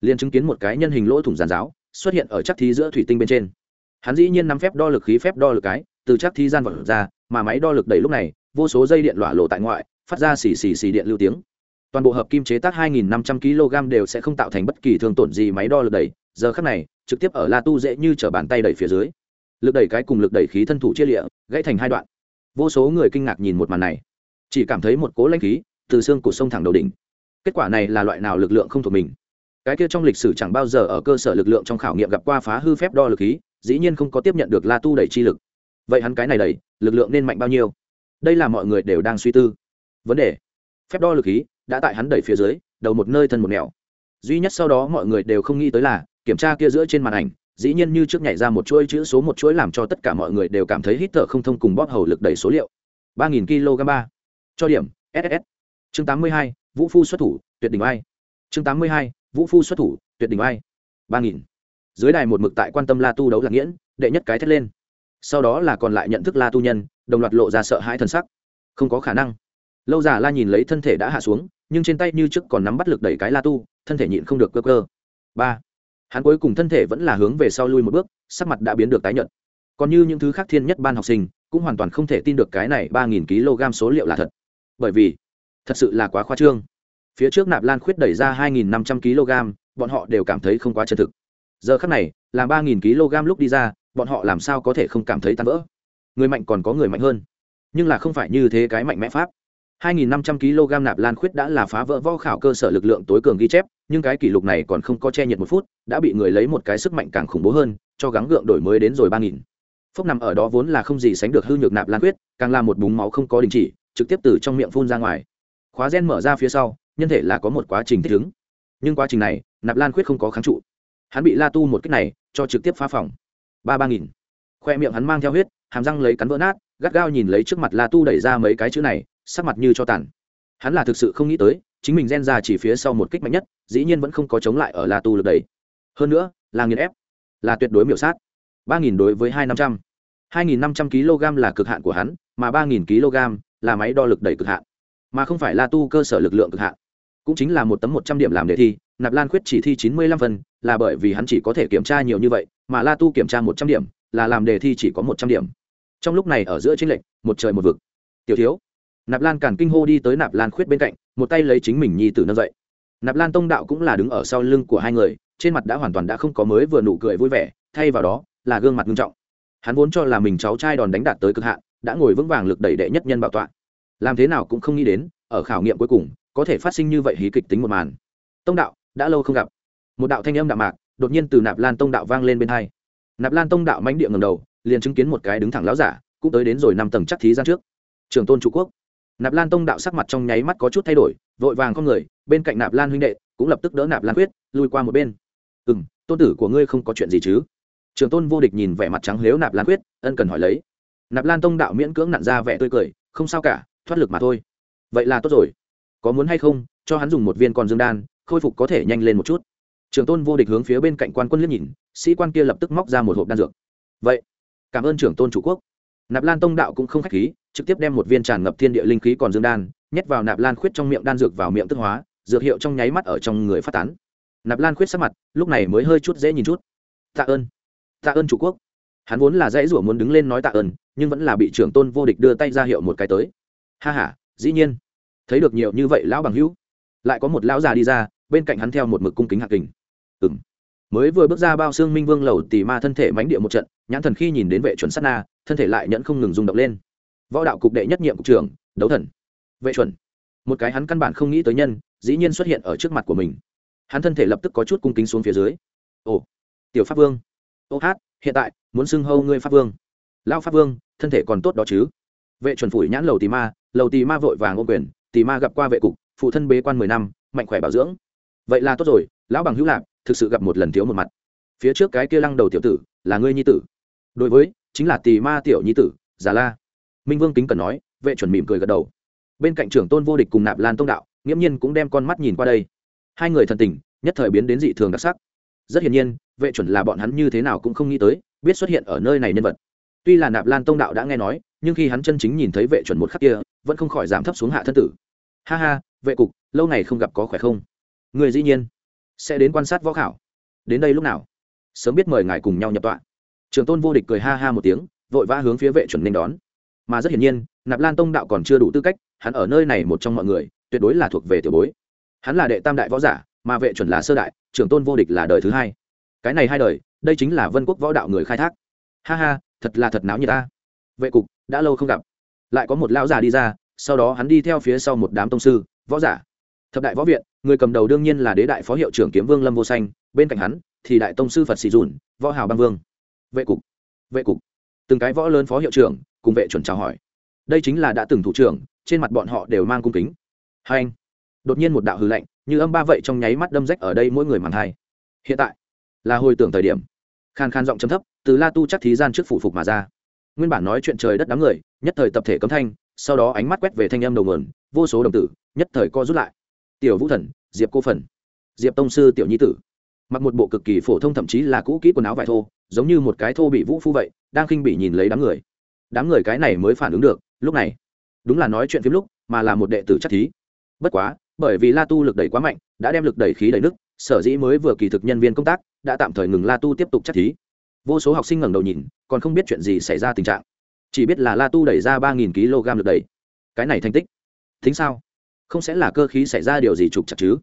liền chứng kiến một cái nhân hình lỗ thủng giàn giáo, xuất hiện ở chắc thí giữa thủy tinh bên trên hắn dĩ nhiên nắm phép đo lực khí phép đo lực cái, từ chắc thi gian vật ra, mà máy đo lực đẩy lúc này, vô số dây điện lọa lộ tại ngoại, phát ra xì xì xì điện lưu tiếng. Toàn bộ hợp kim chế tác 2.500 kg đều sẽ không tạo thành bất kỳ thương tổn gì máy đo lực đẩy, giờ khắc này, trực tiếp ở la tu dễ như chở bàn tay đẩy phía dưới. Lực đẩy cái cùng lực đẩy khí thân thủ chia lịa, gãy thành hai đoạn. Vô số người kinh ngạc nhìn một màn này. Chỉ cảm thấy một cố lanh khí từ xương cụt sông thẳng đầu đỉnh. Kết quả này là loại nào lực lượng không thuộc mình? Cái kia trong lịch sử chẳng bao giờ ở cơ sở lực lượng trong khảo nghiệm gặp qua phá hư phép đo lực khí dĩ nhiên không có tiếp nhận được la tu đẩy chi lực. Vậy hắn cái này đẩy, lực lượng nên mạnh bao nhiêu? Đây là mọi người đều đang suy tư. Vấn đề. Phép đo lực khí đã tại hắn đẩy phía dưới, đầu một nơi thân một nẻo. Duy nhất sau đó mọi người đều không nghĩ tới là, kiểm tra kia giữa trên màn ảnh, dĩ nhiên như trước nhảy ra một chuỗi chữ số một chuỗi làm cho tất cả mọi người đều cảm thấy hít thở không thông cùng bóp hầu lực đẩy số liệu. ba nghìn kg ba. Cho điểm ss chương tám mươi hai, vũ phu xuất thủ, tuyệt đỉnh ai chương tám mươi hai, vũ phu xuất thủ, tuyệt đỉnh ai ba nghìn dưới đài một mực tại quan tâm la tu đấu lạc nghiễn, đệ nhất cái thét lên. Sau đó là còn lại nhận thức la tu nhân, đồng loạt lộ ra sợ hãi thần sắc. Không có khả năng. Lâu già la nhìn lấy thân thể đã hạ xuống, nhưng trên tay như trước còn nắm bắt lực đẩy cái la tu, thân thể nhịn không được cơ cơ. Ba. Hắn cuối cùng thân thể vẫn là hướng về sau lui một bước, sắc mặt đã biến được tái nhợt. Còn như những thứ khác thiên nhất ban học sinh, cũng hoàn toàn không thể tin được cái này ba nghìn kg số liệu là thật. Bởi vì, thật sự là quá khoa trương. Phía trước nạp lan khuyết đẩy ra hai nghìn năm trăm kg, bọn họ đều cảm thấy không quá chân thực giờ khắc này là ba nghìn kg lúc đi ra, bọn họ làm sao có thể không cảm thấy tan vỡ? Người mạnh còn có người mạnh hơn. Nhưng là không phải như thế cái mạnh mẽ pháp. 2.500 kg nạp lan khuyết đã là phá vỡ võ khảo cơ sở lực lượng tối cường ghi chép, nhưng cái kỷ lục này còn không có che nhiệt một phút, đã bị người lấy một cái sức mạnh càng khủng bố hơn, cho gắng gượng đổi mới đến rồi 3.000. phốc nằm ở đó vốn là không gì sánh được hư nhược nạp lan khuyết, càng là một búng máu không có đình chỉ, trực tiếp từ trong miệng phun ra ngoài. Khóa gen mở ra phía sau, nhân thể là có một quá trình thích ứng. Nhưng quá trình này, nạp lan khuyết không có kháng trụ hắn bị la tu một cách này, cho trực tiếp phá phòng. Ba ba nghìn. Khoe miệng hắn mang theo huyết, hàm răng lấy cắn vỡ nát, gắt gao nhìn lấy trước mặt la tu đẩy ra mấy cái chữ này, sắc mặt như cho tàn. Hắn là thực sự không nghĩ tới, chính mình gen ra chỉ phía sau một kích mạnh nhất, dĩ nhiên vẫn không có chống lại ở la tu lực đầy hơn nữa, là nghiền ép, là tuyệt đối miểu sát. Ba nghìn đối với hai năm trăm. Hai nghìn năm trăm kg là cực hạn của hắn, mà ba nghìn kg là máy đo lực đẩy cực hạn. Mà không phải la tu cơ sở lực lượng cực hạn cũng chính là một tấm một trăm điểm làm đề thi, nạp lan khuyết chỉ thi chín mươi lăm phần, là bởi vì hắn chỉ có thể kiểm tra nhiều như vậy, mà la tu kiểm tra một trăm điểm, là làm đề thi chỉ có một trăm điểm. Trong lúc này ở giữa tranh lệch, một trời một vực. Tiểu thiếu, nạp lan càn kinh hô đi tới nạp lan khuyết bên cạnh, một tay lấy chính mình nhi tử nâng dậy. Nạp lan tông đạo cũng là đứng ở sau lưng của hai người, trên mặt đã hoàn toàn đã không có mới vừa nụ cười vui vẻ, thay vào đó, là gương mặt nghiêm trọng. Hắn vốn cho là mình cháu trai đòn đánh đạt tới cực hạn, đã ngồi vững vàng lực đẩy đệ nhất nhân bảo tọa. Làm thế nào cũng không nghĩ đến, ở khảo nghiệm cuối cùng có thể phát sinh như vậy hí kịch tính một màn. Tông đạo, đã lâu không gặp. Một đạo thanh âm đạm mạc, đột nhiên từ nạp lan tông đạo vang lên bên hai. Nạp lan tông đạo mánh địa ngầm đầu, liền chứng kiến một cái đứng thẳng láo giả, cũng tới đến rồi năm tầng chắc thí gian trước. Trường tôn trụ quốc. Nạp lan tông đạo sắc mặt trong nháy mắt có chút thay đổi, vội vàng con người, bên cạnh nạp lan huynh đệ, cũng lập tức đỡ nạp lan quyết, lui qua một bên. Ừ m tôn tử của ngươi không có chuyện gì chứ? Trường tôn vô địch nhìn vẻ mặt trắng lếu nạp lan quyết, ân cần hỏi lấy. Nạp lan tông đạo miễn cưỡng nặn ra vẻ tươi cười, không sao cả, thoát lực mà thôi. Vậy là tốt rồi có muốn hay không, cho hắn dùng một viên con dương đan, khôi phục có thể nhanh lên một chút. Trường tôn vô địch hướng phía bên cạnh quan quân liếc nhìn, sĩ quan kia lập tức móc ra một hộp đan dược. Vậy, cảm ơn trưởng tôn chủ quốc. Nạp lan tông đạo cũng không k h á c h khí, trực tiếp đem một viên tràn ngập thiên địa linh khí còn dương đan, nhét vào nạp lan khuyết trong miệng đan dược vào miệng tức hóa, dược hiệu trong nháy mắt ở trong người phát tán. Nạp lan khuyết sắc mặt, lúc này mới hơi chút dễ nhìn chút. Tạ ơn tạ ơn chủ quốc. Hắn vốn là dãy rủa muốn đứng lên nói tạ ơn, nhưng vẫn là bị trưởng tôn vô địch đưa tay ra hiệu một cái tới. Ha h a dĩ nhiên thấy được nhiều như vậy lão bằng hữu, lại có một lão già đi ra, bên cạnh hắn theo một mực cung kính hạ kình. Ừ m mới vừa bước ra bao xương minh vương lầu tì ma thân thể mánh địa một trận, nhãn thần khi nhìn đến vệ chuẩn sát na, thân thể lại nhẫn không ngừng rung động lên. Võ đạo cục đệ nhất nhiệm cục trưởng, đấu thần. Vệ chuẩn. Một cái hắn căn bản không nghĩ tới nhân, dĩ nhiên xuất hiện ở trước mặt của mình. Hắn thân thể lập tức có chút cung kính xuống phía dưới. Ồ, tiểu pháp vương. Ô hát, hiện tại, muốn xưng hâu ngươi pháp vương. Lao pháp vương, thân thể còn tốt đó chứ. Vệ chuẩn phủi nhãn lầu tì ma, lầu tì ma vội vàng ô quyền tì ma gặp qua vệ cục, phụ thân bế quan mười năm, mạnh khỏe bảo dưỡng. Vậy là tốt rồi, lão bằng hữu lạc, thực sự gặp một lần thiếu một mặt. Phía trước cái kia lăng đầu tiểu tử, là ngươi nhi tử. Đối với, chính là tì ma tiểu nhi tử, già la. Minh vương kính cần nói, vệ chuẩn mỉm cười gật đầu. Bên cạnh trưởng tôn vô địch cùng nạp lan tông đạo, nghiễm nhiên cũng đem con mắt nhìn qua đây. Hai người thần tình, nhất thời biến đến dị thường đặc sắc. Rất hiển nhiên, vệ chuẩn là bọn hắn như thế nào cũng không nghĩ tới, biết xuất hiện ở nơi này nhân vật. Tuy là nạp lan tông đạo đã nghe nói, nhưng khi hắn chân chính nhìn thấy vệ chuẩn một khắc kia, vẫn không khỏi giảm thấp xuống hạ thân tử ha ha, vệ cục, lâu ngày không gặp có khỏe không? Người dĩ nhiên. Sẽ đến quan sát võ khảo. Đến đây lúc nào? Sớm biết mời ngài cùng nhau nhập tọa. Trường tôn vô địch cười ha ha một tiếng, vội vã hướng phía vệ chuẩn nên đón. Mà rất hiển nhiên, nạp lan tông đạo còn chưa đủ tư cách, hắn ở nơi này một trong mọi người, tuyệt đối là thuộc về tiểu bối. Hắn là đệ tam đại võ giả, mà vệ chuẩn là sơ đại, trường tôn vô địch là đời thứ hai. Cái này hai đời, đây chính là vân quốc võ đạo người khai thác. Ha ha, thật là thật náo như ta. Vệ cục, đã lâu không gặp. Lại có một lão già đi ra sau đó hắn đi theo phía sau một đám tông sư, võ giả. Thập đại võ viện, người cầm đầu đương nhiên là đế đại phó hiệu trưởng kiếm vương lâm vô xanh, bên cạnh hắn thì đại tông sư phật sĩ dùn, võ hào băng vương. Vệ cục vệ cục. Từng cái võ lớn phó hiệu trưởng cùng vệ chuẩn chào hỏi. Đây chính là đã từng thủ trưởng, trên mặt bọn họ đều mang cung kính. Hai anh, đột nhiên một đạo hư lạnh, như âm ba vậy trong nháy mắt đâm rách ở đây mỗi người màn thai hiện tại, là hồi tưởng thời điểm. Khan khan giọng chấm thấp, từ la tu chắc thí gian trước phủ phục mà ra. Nguyên bản nói chuyện trời đất đám người, nhất thời tập thể cấm thanh sau đó ánh mắt quét về thanh âm đầu nguồn, vô số đồng tử, nhất thời co rút lại. Tiểu vũ thần, diệp cô phần, diệp tông sư tiểu nhi tử. Mặc một bộ cực kỳ phổ thông thậm chí là cũ kỹ quần áo vải thô, giống như một cái thô bị vũ phu vậy, đang khinh bị nhìn lấy đám người. Đám người cái này mới phản ứng được, lúc này, đúng là nói chuyện phim lúc, mà là một đệ tử chắc thí. Bất quá, bởi vì la tu lực đẩy quá mạnh, đã đem lực đẩy khí đẩy nước, sở dĩ mới vừa kỳ thực nhân viên công tác, đã tạm thời ngừng la tu tiếp tục chắc thí. Vô số học sinh ngẩng đầu nhìn, còn không biết chuyện gì xảy ra tình trạng chỉ biết là la tu đẩy ra ba nghìn kg lực đẩy. Cái này thành tích. Thính sao? Không sẽ là cơ khí xảy ra điều gì trục chặt chứ?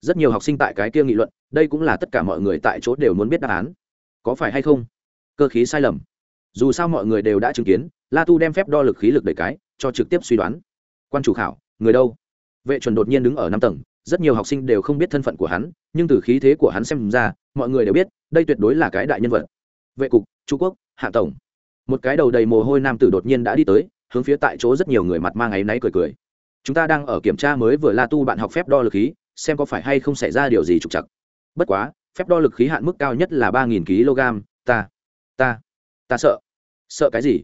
Rất nhiều học sinh tại cái kia nghị luận, đây cũng là tất cả mọi người tại chỗ đều muốn biết đáp án. Có phải hay không? Cơ khí sai lầm. Dù sao mọi người đều đã chứng kiến, la tu đem phép đo lực khí lực đẩy cái, cho trực tiếp suy đoán. Quan chủ khảo, người đâu? Vệ chuẩn đột nhiên đứng ở năm tầng, rất nhiều học sinh đều không biết thân phận của hắn, nhưng từ khí thế của hắn xem ra, mọi người đều biết, đây tuyệt đối là cái đại nhân vật. Vệ cục, trung quốc, hạ tổng một cái đầu đầy mồ hôi nam tử đột nhiên đã đi tới, hướng phía tại chỗ rất nhiều người mặt mang áy náy cười cười. Chúng ta đang ở kiểm tra mới vừa la tu bạn học phép đo lực khí, xem có phải hay không xảy ra điều gì trục chặt bất quá, phép đo lực khí hạn mức cao nhất là ba nghìn kg, ta ta ta sợ. Sợ cái gì?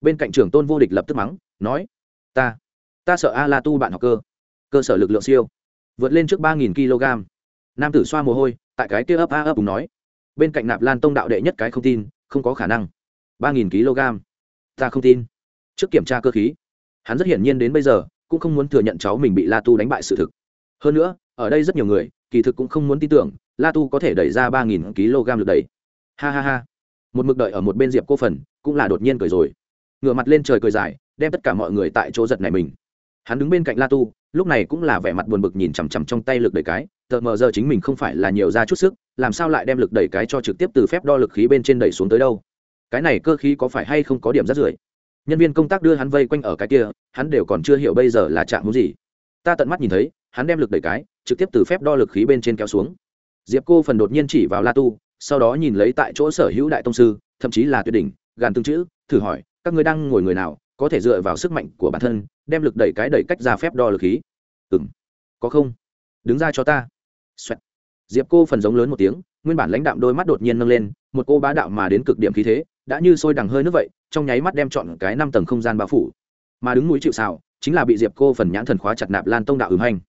Bên cạnh trưởng tôn vô địch lập tức mắng, nói, ta ta sợ a la tu bạn học cơ cơ sở lực lượng siêu, vượt lên trước ba nghìn kg. Nam tử xoa mồ hôi, tại cái kia ấp a ấp cùng nói. Bên cạnh nạp lan tông đạo đệ nhất cái không tin, không có khả năng ba nghìn kg. Ta không tin. Trước kiểm tra cơ khí, hắn rất hiển nhiên đến bây giờ cũng không muốn thừa nhận cháu mình bị la tu đánh bại sự thực. Hơn nữa, ở đây rất nhiều người, kỳ thực cũng không muốn tin tưởng la tu có thể đẩy ra ba nghìn kg lực đẩy. Ha ha ha. Một mực đợi ở một bên diệp cô phần cũng là đột nhiên cười rồi. Ngửa mặt lên trời cười dài, đem tất cả mọi người tại chỗ giật này mình. Hắn đứng bên cạnh la tu, lúc này cũng là vẻ mặt buồn bực nhìn chằm chằm trong tay lực đẩy cái, tờ mờ giờ chính mình không phải là nhiều ra chút sức, làm sao lại đem lực đẩy cái cho trực tiếp từ phép đo lực khí bên trên đẩy xuống tới đâu? Cái này cơ khí có phải hay không có điểm rất rưởi? Nhân viên công tác đưa hắn vây quanh ở cái kia, hắn đều còn chưa hiểu bây giờ là trạng hướng gì. Ta tận mắt nhìn thấy, hắn đem lực đẩy cái, trực tiếp từ phép đo lực khí bên trên kéo xuống. Diệp cô phần đột nhiên chỉ vào la tu, sau đó nhìn lấy tại chỗ sở hữu đại tông sư, thậm chí là tuyệt đỉnh, gàn tương chữ, thử hỏi, các ngươi đang ngồi người nào, có thể dựa vào sức mạnh của bản thân, đem lực đẩy cái đẩy cách ra phép đo lực khí? Ừ m có không? Đứng ra cho ta. Xoẹt. diệp cô phần giống lớn một tiếng, nguyên bản lãnh đạm đôi mắt đột nhiên nâng lên, một cô bá đạo mà đến cực điểm khí thế đã như sôi đằng hơi nước vậy, trong nháy mắt đem chọn cái năm tầng không gian bao phủ. Mà đứng núi chịu xào chính là bị diệp cô phần nhãn thần khóa chặt nạp lan tông đạo ứng hành.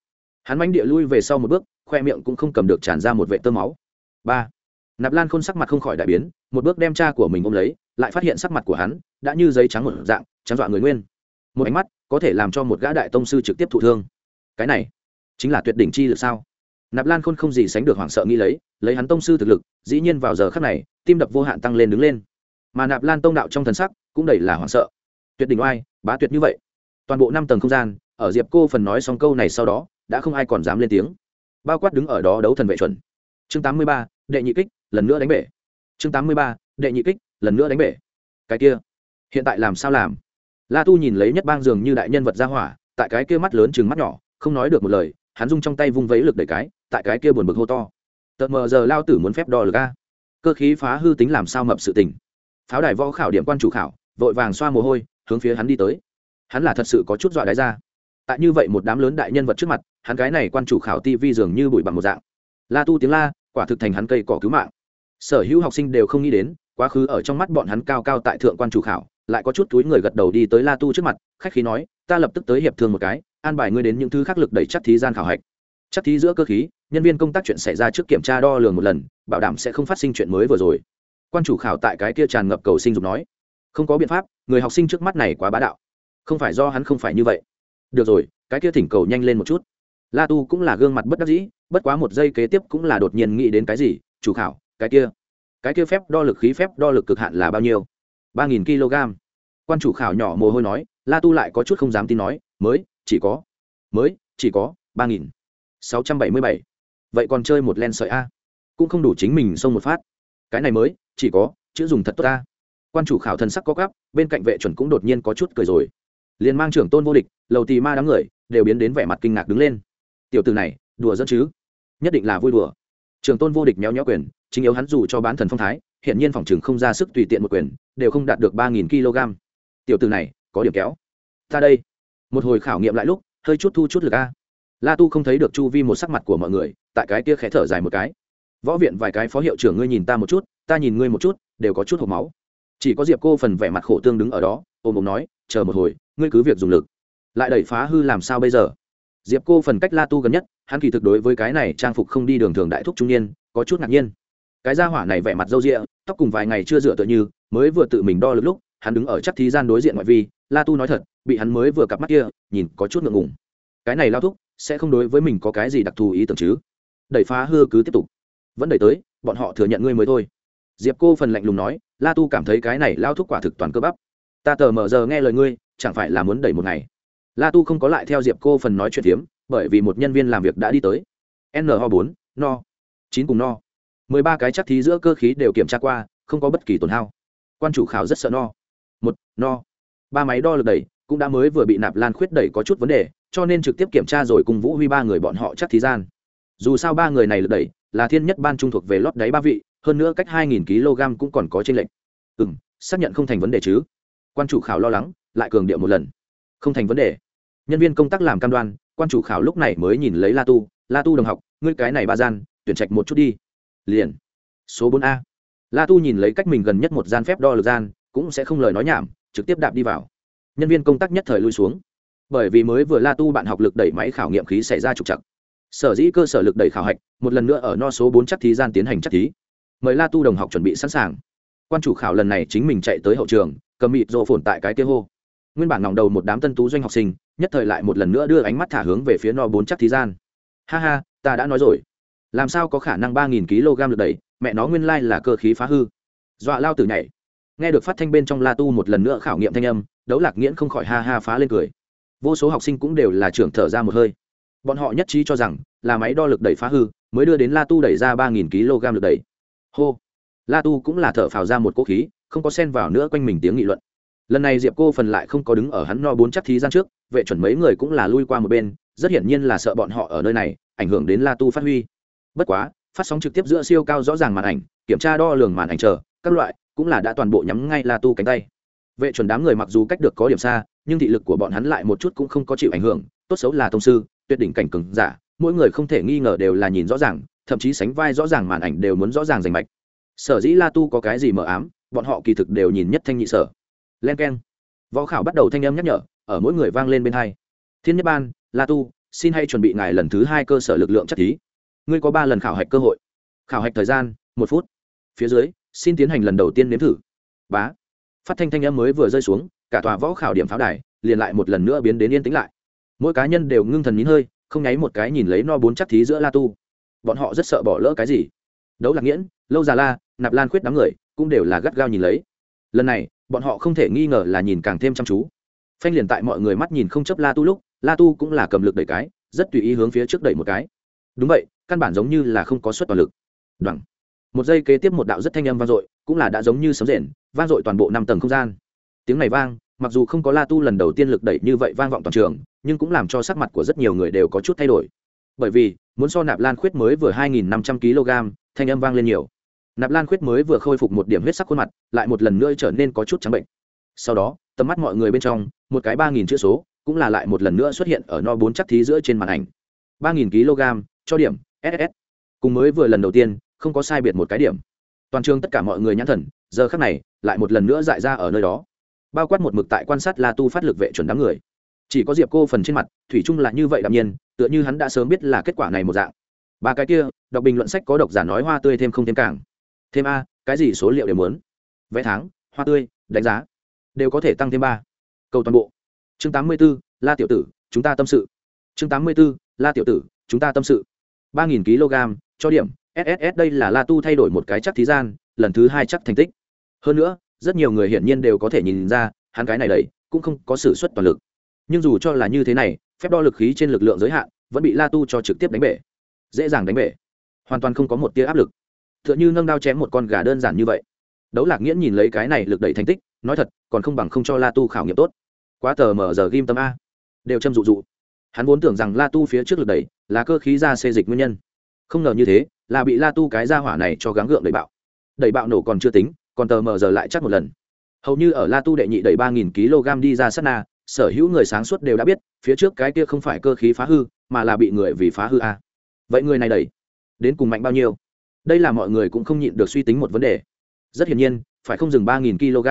Hắn manh địa lui về sau một bước, khoe miệng cũng không cầm được tràn ra một vệ tơ máu. Ba. Nạp lan khôn sắc mặt không khỏi đại biến, một bước đem cha của mình ôm lấy, lại phát hiện sắc mặt của hắn đã như giấy trắng một dạng, trắng dọa người nguyên. Một ánh mắt có thể làm cho một gã đại tông sư trực tiếp thụ thương. Cái này chính là tuyệt đỉnh chi lực sao? Nạp lan khôn không gì sánh được hoảng sợ nghĩ lấy lấy hắn tông sư thực lực, dĩ nhiên vào giờ khắc này, tim đập vô hạn tăng lên đứng lên mà nạp lan tông đạo trong thần sắc cũng đầy là hoảng sợ. Tuyệt đỉnh oai, bá tuyệt như vậy. Toàn bộ năm tầng không gian, ở diệp cô phần nói xong câu này sau đó, đã không ai còn dám lên tiếng. Bao quát đứng ở đó đấu thần vệ chuẩn. Chương tám mươi ba, đệ nhị kích, lần nữa đánh bể. Chương tám mươi ba, đệ nhị kích, lần nữa đánh bể. Cái kia, hiện tại làm sao làm? La tu nhìn lấy nhất bang dường như đại nhân vật ra hỏa, tại cái kia mắt lớn chừng mắt nhỏ, không nói được một lời, hắn rung trong tay vung vấy lực đẩy cái, tại cái kia buồn bực hô to. Tợt mờ giờ lao tử muốn phép đo lực a. Cơ khí phá hư tính làm sao mập sự tình pháo đài võ khảo điểm quan chủ khảo, vội vàng xoa mồ hôi, hướng phía hắn đi tới. Hắn là thật sự có chút dọa đáy ra. Tại như vậy một đám lớn đại nhân vật trước mặt, hắn cái này quan chủ khảo ti vi dường như bụi bằng một dạng. La tu tiếng la, quả thực thành hắn cây cỏ cứu mạng. Sở hữu học sinh đều không nghĩ đến, quá khứ ở trong mắt bọn hắn cao cao tại thượng quan chủ khảo, lại có chút túi người gật đầu đi tới la tu trước mặt, khách khí nói, ta lập tức tới hiệp thương một cái, an bài ngươi đến những thứ khắc lực đẩy chắc thí gian khảo hạch. Chắc thí giữa cơ khí, nhân viên công tác chuyện xảy ra trước kiểm tra đo lường một lần, bảo đảm sẽ không phát sinh chuyện mới vừa rồi quan chủ khảo tại cái kia tràn ngập cầu sinh dục nói, không có biện pháp, người học sinh trước mắt này quá bá đạo. Không phải do hắn không phải như vậy. Được rồi, cái kia thỉnh cầu nhanh lên một chút. La tu cũng là gương mặt bất đắc dĩ, bất quá một giây kế tiếp cũng là đột nhiên nghĩ đến cái gì, chủ khảo, cái kia cái kia phép đo lực khí phép đo lực cực hạn là bao nhiêu? Ba nghìn kg. Quan chủ khảo nhỏ mồ hôi nói, la tu lại có chút không dám tin nói, mới, chỉ có, mới, chỉ có ba nghìn sáu trăm bảy mươi bảy. Vậy còn chơi một len sợi a. Cũng không đủ chính mình xông một phát cái này mới, chỉ có, chữ dùng thật tốt ta. Quan chủ khảo thần sắc có gắp bên cạnh vệ chuẩn cũng đột nhiên có chút cười rồi. Liền mang trưởng tôn vô địch, lầu tì ma đám người, đều biến đến vẻ mặt kinh ngạc đứng lên. Tiểu từ này, đùa dẫn chứ? Nhất định là vui đùa. Trưởng tôn vô địch méo méo quyền, chính yếu hắn dù cho bán thần phong thái, hiện nhiên phòng trường không ra sức tùy tiện một quyền, đều không đạt được ba nghìn kg. Tiểu từ này, có điểm kéo. Ta đây. Một hồi khảo nghiệm lại lúc, hơi chút thu chút lực a. La tu không thấy được chu vi một sắc mặt của mọi người, tại cái kia khẽ thở dài một cái võ viện vài cái phó hiệu trưởng ngươi nhìn ta một chút, ta nhìn ngươi một chút, đều có chút hộp máu. Chỉ có diệp cô phần vẻ mặt khổ tương đứng ở đó, ôm ôm nói, chờ một hồi, ngươi cứ việc dùng lực. Lại đẩy phá hư làm sao bây giờ? Diệp cô phần cách la tu gần nhất, hắn kỳ thực đối với cái này trang phục không đi đường thường đại thúc trung niên, có chút ngạc nhiên. Cái gia hỏa này vẻ mặt râu rịa tóc cùng vài ngày chưa rửa tựa như, mới vừa tự mình đo lực lúc, hắn đứng ở chắc thí gian đối diện ngoại vi, la tu nói thật, bị hắn mới vừa cặp mắt kia, nhìn có chút ngượng ngùng. Cái này lao thúc, sẽ không đối với mình có cái gì đặc thù ý tưởng chứ? Đẩy phá hư cứ tiếp tục vẫn đẩy tới, bọn họ thừa nhận ngươi mới thôi. Diệp cô phần lạnh lùng nói, la tu cảm thấy cái này lao thúc quả thực toàn cơ bắp. Ta tờ mờ giờ nghe lời ngươi, chẳng phải là muốn đẩy một ngày. La tu không có lại theo diệp cô phần nói chuyện tiếm bởi vì một nhân viên làm việc đã đi tới. N ho bốn, no. Chín cùng no. Mười ba cái chắc thí giữa cơ khí đều kiểm tra qua, không có bất kỳ tổn hao. Quan chủ khảo rất sợ no. Một, no. Ba máy đo lực đẩy, cũng đã mới vừa bị nạp lan khuyết đẩy có chút vấn đề, cho nên trực tiếp kiểm tra rồi cùng vũ huy ba người bọn họ chắc thí gian dù sao ba người này lực đẩy là thiên nhất ban trung thuộc về lót đáy ba vị, hơn nữa cách hai nghìn kg cũng còn có tranh lệch. Ừ m xác nhận không thành vấn đề chứ? Quan chủ khảo lo lắng, lại cường điệu một lần. Không thành vấn đề. Nhân viên công tác làm cam đoan, quan chủ khảo lúc này mới nhìn lấy la tu. La tu đồng học, ngươi cái này ba gian, tuyển trạch một chút đi. Liền. Số bốn a. La tu nhìn lấy cách mình gần nhất một gian phép đo lực gian, cũng sẽ không lời nói nhảm, trực tiếp đạp đi vào. Nhân viên công tác nhất thời lui xuống. Bởi vì mới vừa la tu bạn học lực đẩy máy khảo nghiệm khí xảy ra trục chặt sở dĩ cơ sở lực đẩy khảo hạch, một lần nữa ở no số bốn chắc thí gian tiến hành chắc thí. Mời la tu đồng học chuẩn bị sẵn sàng. Quan chủ khảo lần này chính mình chạy tới hậu trường, cầm mịt rộ phồn tại cái kia hô. Nguyên bản ngòng đầu một đám tân tú doanh học sinh, nhất thời lại một lần nữa đưa ánh mắt thả hướng về phía no bốn chắc thí gian. Ha ha, ta đã nói rồi. Làm sao có khả năng ba nghìn kg lực đẩy, mẹ nó nguyên lai là cơ khí phá hư. Dọa lao tử nhảy. Nghe được phát thanh bên trong la tu một lần nữa khảo nghiệm thanh âm đấu lạc nghiễn không khỏi ha ha phá lên cười. Vô số học sinh cũng đều là trưởng thở ra một hơi bọn họ nhất trí cho rằng là máy đo lực đẩy phá hư mới đưa đến la tu đẩy ra ba nghìn kg lực đẩy. Hô. La tu cũng là thở phào ra một cỗ khí, không có xen vào nữa quanh mình tiếng nghị luận. Lần này diệp cô phần lại không có đứng ở hắn no bốn chắc thí gian trước, vệ chuẩn mấy người cũng là lui qua một bên, rất hiển nhiên là sợ bọn họ ở nơi này, ảnh hưởng đến la tu phát huy. Bất quá, phát sóng trực tiếp giữa siêu cao rõ ràng màn ảnh, kiểm tra đo lường màn ảnh chờ, các loại cũng là đã toàn bộ nhắm ngay la tu cánh tay. Vệ chuẩn đám người mặc dù cách được có điểm xa, nhưng thị lực của bọn hắn lại một chút cũng không có chịu ảnh hưởng, tốt xấu là thông sư tuyệt đỉnh cảnh cường giả, mỗi người không thể nghi ngờ đều là nhìn rõ ràng, thậm chí sánh vai rõ ràng màn ảnh đều muốn rõ ràng rành mạch. Sở dĩ la tu có cái gì mờ ám, bọn họ kỳ thực đều nhìn nhất thanh nhị sở. Len k e n võ khảo bắt đầu thanh âm nhắc nhở, ở mỗi người vang lên bên hai. Thiên nhất ban, la tu, xin hay chuẩn bị ngài lần thứ hai cơ sở lực lượng chắc thí. Ngươi có ba lần khảo hạch cơ hội. Khảo hạch thời gian, một phút. Phía dưới, xin tiến hành lần đầu tiên nếm thử. Bá. Phát thanh thanh âm mới vừa rơi xuống, cả tòa võ khảo điểm pháo đài liền lại một lần nữa biến đến yên tĩnh lại mỗi cá nhân đều ngưng thần nín hơi, không nháy một cái nhìn lấy no bốn chắc thí giữa la tu. Bọn họ rất sợ bỏ lỡ cái gì? Đấu lạc nghiễn, lâu già la, nạp lan khuyết đám người cũng đều là gắt gao nhìn lấy. Lần này, bọn họ không thể nghi ngờ là nhìn càng thêm chăm chú. Phanh liền tại mọi người mắt nhìn không chấp la tu lúc, la tu cũng là cầm lực đẩy cái, rất tùy ý hướng phía trước đẩy một cái. Đúng vậy, căn bản giống như là không có suất toàn lực. Đoẳng một giây kế tiếp một đạo rất thanh âm vang dội, cũng là đã giống như sấm rền, vang dội toàn bộ năm tầng không gian. Tiếng này vang, mặc dù không có la tu lần đầu tiên lực đẩy như vậy vang vọng toàn trường nhưng cũng làm cho sắc mặt của rất nhiều người đều có chút thay đổi. Bởi vì, muốn so nạp lan khuyết mới vừa hai nghìn năm trăm kg, thanh âm vang lên nhiều. Nạp lan khuyết mới vừa khôi phục một điểm huyết sắc khuôn mặt, lại một lần nữa trở nên có chút trắng bệnh. Sau đó, tầm mắt mọi người bên trong, một cái ba nghìn chữ số, cũng là lại một lần nữa xuất hiện ở no bốn chắc thí giữa trên màn ảnh. ba nghìn kg, cho điểm ss cùng mới vừa lần đầu tiên, không có sai biệt một cái điểm. Toàn trường tất cả mọi người nhãn thần, giờ khác này, lại một lần nữa dại ra ở nơi đó. Bao quát một mực tại quan sát la tu phát lực vệ chuẩn đám người chỉ có diệp cô phần trên mặt, thủy chung là như vậy đạm nhiên, tựa như hắn đã sớm biết là kết quả này một dạng. Ba cái kia, đọc bình luận sách có độc giả nói hoa tươi thêm không thêm càng. Thêm a, cái gì số liệu đều muốn? Vẽ tháng, hoa tươi, đánh giá, đều có thể tăng thêm ba. Câu toàn bộ. Chương tám mươi b ố la tiểu tử, chúng ta tâm sự. Chương tám mươi b ố la tiểu tử, chúng ta tâm sự. ba nghìn kg, cho điểm sss đây là la tu thay đổi một cái chắc thí gian, lần thứ hai chắc thành tích. Hơn nữa, rất nhiều người hiển nhiên đều có thể nhìn ra, hắn cái này đầy, cũng không có s ử suất toàn lực nhưng dù cho là như thế này, phép đo lực khí trên lực lượng giới hạn vẫn bị la tu cho trực tiếp đánh bể, dễ dàng đánh bể, hoàn toàn không có một tia áp lực. T h ư ợ n h ư nâng đao chém một con gà đơn giản như vậy. Đấu lạc nghiễn nhìn lấy cái này lực đẩy thành tích, nói thật, còn không bằng không cho la tu khảo nghiệm tốt. Quá tờ mở giờ ghim tâm a. Đều châm dụ dụ. Hắn vốn tưởng rằng la tu phía trước lực đẩy là cơ khí ra xê dịch nguyên nhân. Không ngờ như thế, là bị la tu cái ra hỏa này cho gắng gượng đẩy bạo. Đẩy bạo nổ còn chưa tính, còn tờ mờ giờ lại chắc một lần. Hầu như ở la tu đệ nhị đẩy ba nghìn kg đi ra sát na sở hữu người sáng suốt đều đã biết, phía trước cái kia không phải cơ khí phá hư, mà là bị người vì phá hư a vậy người này đẩy, đến cùng mạnh bao nhiêu? Đây là mọi người cũng không nhịn được suy tính một vấn đề. Rất hiển nhiên, phải không dừng ba nghìn kg?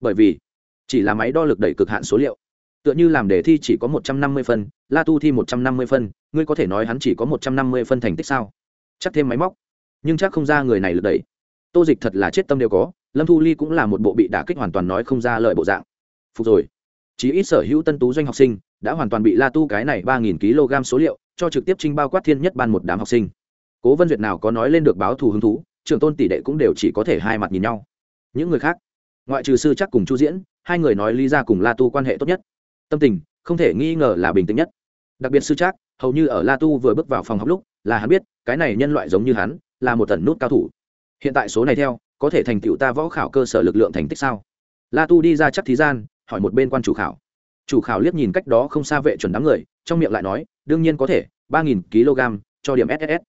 Bởi vì, chỉ là máy đo lực đẩy cực hạn số liệu. Tựa như làm đề thi chỉ có một trăm năm mươi phân, la tu thi một trăm năm mươi phân, ngươi có thể nói hắn chỉ có một trăm năm mươi phân thành tích sao? Chắc thêm máy móc. Nhưng chắc không ra người này lực đẩy. Tô dịch thật là chết tâm đều có, lâm thu ly cũng là một bộ bị đả kích hoàn toàn nói không ra lời bộ dạng. Phục rồi chí ít sở hữu tân tú doanh học sinh, đã hoàn toàn bị la tu cái này ba nghìn kg số liệu cho trực tiếp trinh bao quát thiên nhất ban một đám học sinh. Cố vân duyệt nào có nói lên được báo thù hứng thú trường tôn tỷ đệ cũng đều chỉ có thể hai mặt nhìn nhau. Những người khác, ngoại trừ sư chắc cùng chu diễn, hai người nói lý ra cùng la tu quan hệ tốt nhất. Tâm tình, không thể nghi ngờ là bình tĩnh nhất. Đặc biệt sư chắc, hầu như ở la tu vừa bước vào phòng học lúc, là hắn biết, cái này nhân loại giống như hắn, là một tần nút cao thủ. Hiện tại số này theo, có thể thành tựu ta võ khảo cơ sở lực lượng thành tích sao? La tu đi ra chắc thí gian hỏi một bên quan chủ khảo. Chủ khảo liếc nhìn cách đó không xa vệ chuẩn đám người, trong miệng lại nói, đương nhiên có thể, ba nghìn kg cho điểm ss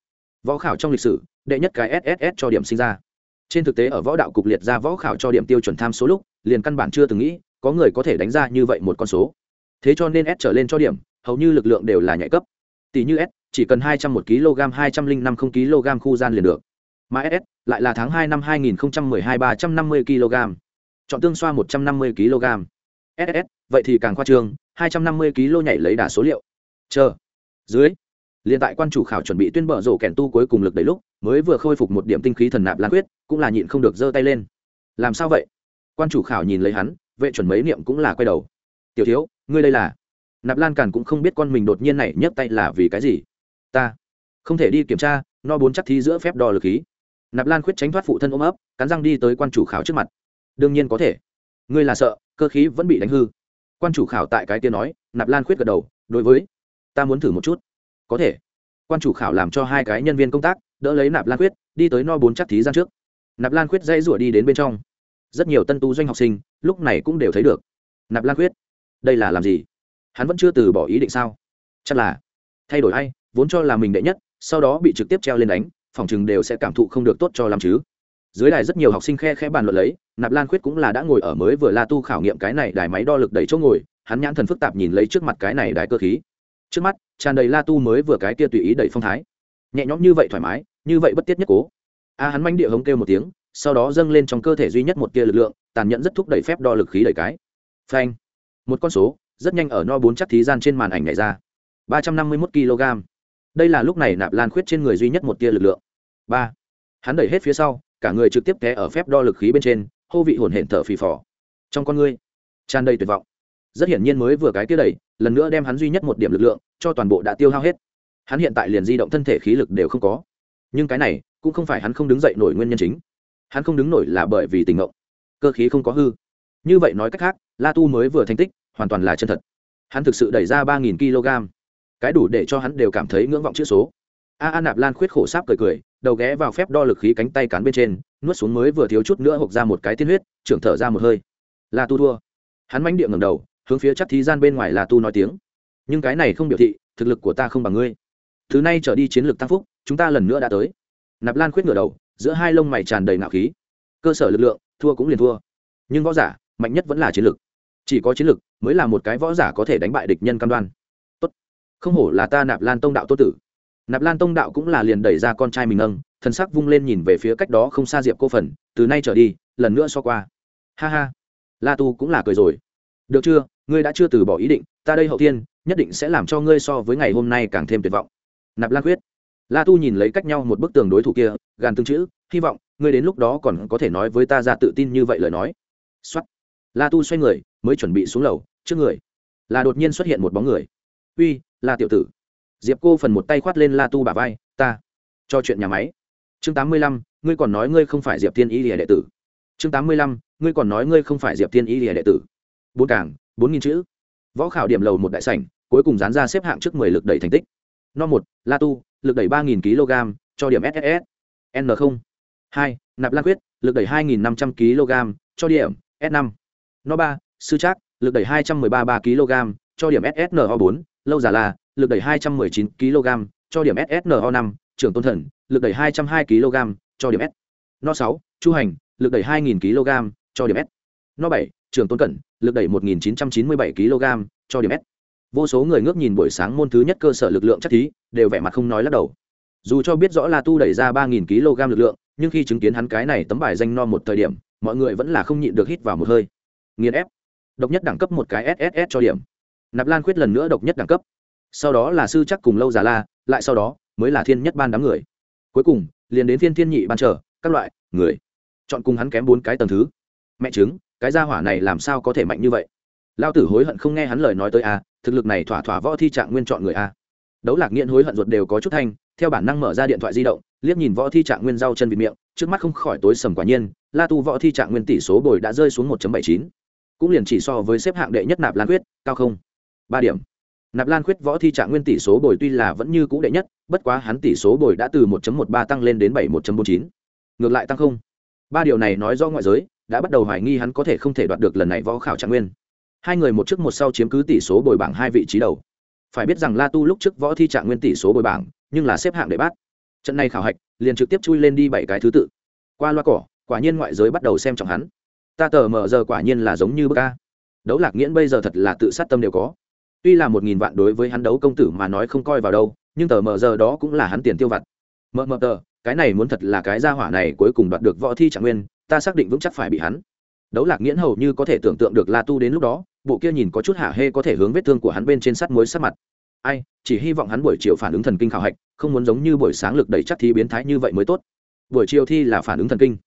võ khảo trong lịch sử, đệ nhất cái ss cho điểm sinh ra. Trên thực tế ở võ đạo cục liệt ra võ khảo cho điểm tiêu chuẩn tham số lúc, liền căn bản chưa từng nghĩ, có người có thể đánh ra như vậy một con số. Thế cho nên s trở lên cho điểm, hầu như lực lượng đều là nhạy cấp. Tỷ như s, chỉ cần hai trăm một kg, hai trăm linh năm không kg khu gian liền được. Mà ss lại là tháng hai năm hai nghìn hai, ba trăm năm mươi kg. Chọn tương xoa một trăm năm mươi kg ss vậy thì càng khoa trương, hai trăm năm mươi kg nhảy lấy đà số liệu. Chờ. Dưới. Liền tại quan chủ khảo chuẩn bị tuyên bở rổ kèn tu cuối cùng lực đầy lúc, mới vừa khôi phục một điểm tinh khí thần nạp lan quyết, cũng là nhịn không được giơ tay lên. Làm sao vậy? Quan chủ khảo nhìn lấy hắn, vệ chuẩn mấy niệm cũng là quay đầu. Tiểu thiếu, ngươi đây là? Nạp lan càn cũng không biết con mình đột nhiên này nhấc tay là vì cái gì. Ta. Không thể đi kiểm tra, no bốn chắc thi giữa phép đo lực khí. Nạp lan khuyết tránh thoát phụ thân ôm ấp, cắn răng đi tới quan chủ khảo trước mặt. Đương nhiên có thể ngươi là sợ, cơ khí vẫn bị đánh hư. Quan chủ khảo tại cái kia nói, nạp lan khuyết gật đầu, đối với, ta muốn thử một chút. Có thể. Quan chủ khảo làm cho hai cái nhân viên công tác, đỡ lấy nạp lan khuyết, đi tới no bốn chắc thí gian trước. Nạp lan khuyết dây rủa đi đến bên trong. Rất nhiều tân tu doanh học sinh, lúc này cũng đều thấy được. Nạp lan khuyết, đây là làm gì? Hắn vẫn chưa từ bỏ ý định sao? Chắc là, thay đổi hay vốn cho là mình đệ nhất, sau đó bị trực tiếp treo lên đánh, phòng chừng đều sẽ cảm thụ không được tốt cho làm chứ dưới đài rất nhiều học sinh khe khẽ bàn luận lấy, nạp lan khuyết cũng là đã ngồi ở mới vừa la tu khảo nghiệm cái này đài máy đo lực đầy chỗ ngồi, hắn nhãn thần phức tạp nhìn lấy trước mặt cái này đài cơ khí. Trước mắt, tràn đầy la tu mới vừa cái kia tùy ý đẩy phong thái. Nhẹ nhõm như vậy thoải mái, như vậy bất tiết nhất cố. A, hắn manh địa hống kêu một tiếng, sau đó dâng lên trong cơ thể duy nhất một tia lực lượng, tàn nhẫn rất thúc đẩy phép đo lực khí đẩy cái. Phanh. Một con số, rất nhanh ở no bốn chắc thí gian trên màn ảnh này ra. Ba trăm năm mươi mốt kg đây là lúc này nạp lan khuyết trên người duy nhất một tia lực lượng. Ba. Hắn đẩy hết phía sau cả người trực tiếp té ở phép đo lực khí bên trên, hô vị hồn hển thở phì phò. Trong con ngươi, tràn đầy tuyệt vọng. Rất hiển nhiên mới vừa cái kia đẩy, lần nữa đem hắn duy nhất một điểm lực lượng, cho toàn bộ đã tiêu hao hết. Hắn hiện tại liền di động thân thể khí lực đều không có. Nhưng cái này, cũng không phải hắn không đứng dậy nổi nguyên nhân chính. Hắn không đứng nổi là bởi vì tình ngộng cơ khí không có hư. Như vậy nói cách khác, la tu mới vừa thành tích, hoàn toàn là chân thật. Hắn thực sự đẩy ra ba nghìn kg cái đủ để cho hắn đều cảm thấy ngưỡng vọng chữ số. A a nạp lan khuyết khổ sáp cười cười đầu ghé vào phép đo lực khí cánh tay cán bên trên, nuốt xuống mới vừa thiếu chút nữa hộc ra một cái tiên huyết, trưởng thở ra một hơi. La tu thua. Hắn mánh địa ngầm đầu, hướng phía chắc thí gian bên ngoài là tu nói tiếng. Nhưng cái này không biểu thị, thực lực của ta không bằng ngươi. Thứ này trở đi chiến lược tăng phúc, chúng ta lần nữa đã tới. Nạp lan khuyết ngửa đầu, giữa hai lông mày tràn đầy ngạo khí. Cơ sở lực lượng, thua cũng liền thua. Nhưng võ giả, mạnh nhất vẫn là chiến lược. Chỉ có chiến lược, mới là một cái võ giả có thể đánh bại địch nhân cam đoan. Tốt. Không hổ là ta nạp lan tông đạo tô tử nạp lan tông đạo cũng là liền đẩy ra con trai mình nâng thân sắc vung lên nhìn về phía cách đó không xa diệp cô phần, từ nay trở đi, lần nữa so qua. Ha ha. La tu cũng là cười rồi. Được chưa? Ngươi đã chưa từ bỏ ý định, ta đây hậu tiên nhất định sẽ làm cho ngươi so với ngày hôm nay càng thêm tuyệt vọng. Nạp lan quyết. La tu nhìn lấy cách nhau một bức tường đối thủ kia, gàn tương chữ, hy vọng, ngươi đến lúc đó còn có thể nói với ta ra tự tin như vậy lời nói. Xuất la tu xoay người, mới chuẩn bị xuống lầu, trước người, là đột nhiên xuất hiện một bóng người. Uy, là tiểu tử diệp cô phần một tay khoát lên la tu bà vai, ta, cho chuyện nhà máy. Chương tám mươi lăm, ngươi còn nói ngươi không phải diệp thiên ý lìa đệ tử. Chương tám mươi lăm, ngươi còn nói ngươi không phải diệp thiên ý lìa đệ tử. Bốn cảng, bốn nghìn chữ. Võ khảo điểm lầu một đại sảnh, cuối cùng dán ra xếp hạng trước mười lực đẩy thành tích. No một, la tu, lực đẩy ba nghìn kg, cho điểm ss n không. Hai, nạp lan quyết, lực đẩy hai nghìn năm trăm kg, cho điểm s năm. No ba, sư trác, lực đẩy hai trăm mười ba ba kg, cho điểm ssno bốn, lâu giả là lực đẩy hai trăm mười chín kg, cho điểm ssno năm, trưởng tôn thần, lực đẩy hai trăm hai kg, cho điểm s. No sáu, chu hành, lực đẩy hai nghìn kg, cho điểm s. No bảy, trưởng tôn cẩn lực đẩy một nghìn chín trăm chín mươi bảy kg, cho điểm s. Vô số người ngước nhìn buổi sáng môn thứ nhất cơ sở lực lượng chắc thí, đều vẻ mặt không nói lắc đầu. Dù cho biết rõ là tu đẩy ra 3000 kg lực lượng, nhưng khi chứng kiến hắn cái này tấm bài danh no một thời điểm, mọi người vẫn là không nhịn được hít vào một hơi. Nghiền ép. Độc nhất đẳng cấp một cái sss cho điểm. Nạp lan quyết lần nữa độc nhất đẳng cấp sau đó là sư chắc cùng lâu già la, lại sau đó mới là thiên nhất ban đám người. Cuối cùng, liền đến thiên thiên nhị ban trở các loại, người. Chọn cùng hắn kém bốn cái tầng thứ. Mẹ chứng, cái gia hỏa này làm sao có thể mạnh như vậy? Lao tử hối hận không nghe hắn lời nói tới a, thực lực này thỏa thỏa võ thi trạng nguyên chọn người a. Đấu lạc nghiện hối hận ruột đều có chút thanh, theo bản năng mở ra điện thoại di động, liếc nhìn võ thi trạng nguyên rau chân vịt miệng, trước mắt không khỏi tối sầm quả nhiên, la tu võ thi trạng nguyên tỷ số bồi đã rơi xuống một bảy chín. Cũng liền chỉ so với xếp hạng đệ nhất nạp lan quyết, cao không. Ba điểm nạp lan khuyết võ thi trạng nguyên tỷ số bồi tuy là vẫn như cũ đệ nhất, bất quá hắn tỷ số bồi đã từ 1 một ba tăng lên đến bảy một bốn chín. Ngược lại tăng không. Ba điều này nói do ngoại giới, đã bắt đầu hoài nghi hắn có thể không thể đoạt được lần này võ khảo trạng nguyên. Hai người một trước một sau chiếm cứ tỷ số bồi bảng hai vị trí đầu. Phải biết rằng la tu lúc trước võ thi trạng nguyên tỷ số bồi bảng, nhưng là xếp hạng đệ bát. Trận này khảo hạch, liền trực tiếp chui lên đi bảy cái thứ tự. Qua loa cỏ, quả nhiên ngoại giới bắt đầu xem trọng hắn. Ta tờ mở giờ quả nhiên là giống như bức ca đấu lạc nghiễn bây giờ thật là tự sát tâm đều có tuy là một nghìn vạn đối với hắn đấu công tử mà nói không coi vào đâu, nhưng tờ mờ giờ đó cũng là hắn tiền tiêu vặt. Mờ mờ tờ, cái này muốn thật là cái gia hỏa này cuối cùng đoạt được võ thi trạng nguyên, ta xác định vững chắc phải bị hắn. Đấu lạc nghiễn hầu như có thể tưởng tượng được la tu đến lúc đó, bộ kia nhìn có chút hạ hê có thể hướng vết thương của hắn bên trên sắt mối sắt mặt. Ai, chỉ hy vọng hắn buổi chiều phản ứng thần kinh khảo hạch, không muốn giống như buổi sáng lực đẩy chắc thi biến thái như vậy mới tốt. Buổi chiều thi là phản ứng thần kinh.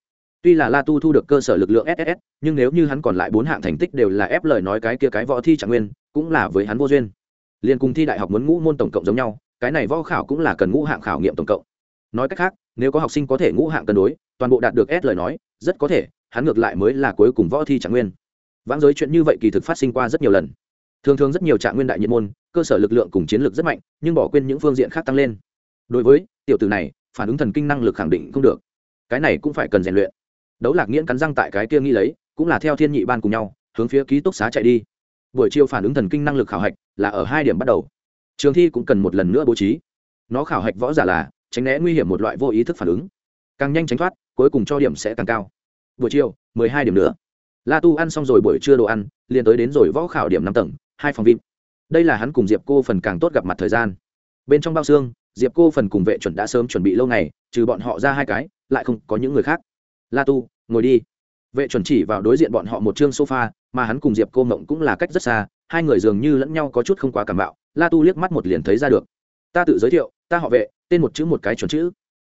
Tuy là la tu thu được cơ sở lực lượng ss nhưng nếu như hắn còn lại bốn hạng thành tích đều là ép lời nói cái kia cái võ thi trạng nguyên cũng là với hắn vô duyên. Liên cùng thi đại học muốn ngũ môn tổng cộng giống nhau, cái này võ khảo cũng là cần ngũ hạng khảo nghiệm tổng cộng. Nói cách khác, nếu có học sinh có thể ngũ hạng cân đối, toàn bộ đạt được s lời nói, rất có thể, hắn ngược lại mới là cuối cùng võ thi trạng nguyên. Vãng giới chuyện như vậy kỳ thực phát sinh qua rất nhiều lần. Thường thường rất nhiều trạng nguyên đại nhiệt môn, cơ sở lực lượng cùng chiến lược rất mạnh, nhưng bỏ quên những phương diện khác tăng lên. Đối với, tiểu tử này, phản ứng thần kinh năng lực khẳng định không được. Cái này cũng phải cần rèn luyện. Đấu lạc nghiễn cắn răng tại cái kia nghĩ lấy, cũng là theo thiên nhị ban cùng nhau, hướng phía ký túc xá chạy đi buổi chiều phản ứng thần kinh năng lực khảo hạch là ở hai điểm bắt đầu. Trường thi cũng cần một lần nữa bố trí. Nó khảo hạch võ giả là tránh né nguy hiểm một loại vô ý thức phản ứng. Càng nhanh tránh thoát, cuối cùng cho điểm sẽ càng cao. Buổi chiều, mười hai điểm nữa. La tu ăn xong rồi buổi trưa đồ ăn, liền tới đến rồi võ khảo điểm năm tầng, hai phòng vip đây là hắn cùng diệp cô phần càng tốt gặp mặt thời gian. Bên trong bao xương, diệp cô phần cùng vệ chuẩn đã sớm chuẩn bị lâu ngày, trừ bọn họ ra hai cái, lại không có những người khác. La tu, ngồi đi vệ chuẩn chỉ vào đối diện bọn họ một chương sofa, mà hắn cùng diệp cô mộng cũng là cách rất xa, hai người dường như lẫn nhau có chút không quá cảm bạo. La tu liếc mắt một liền thấy ra được. Ta tự giới thiệu, ta họ vệ, tên một chữ một cái chuẩn chữ.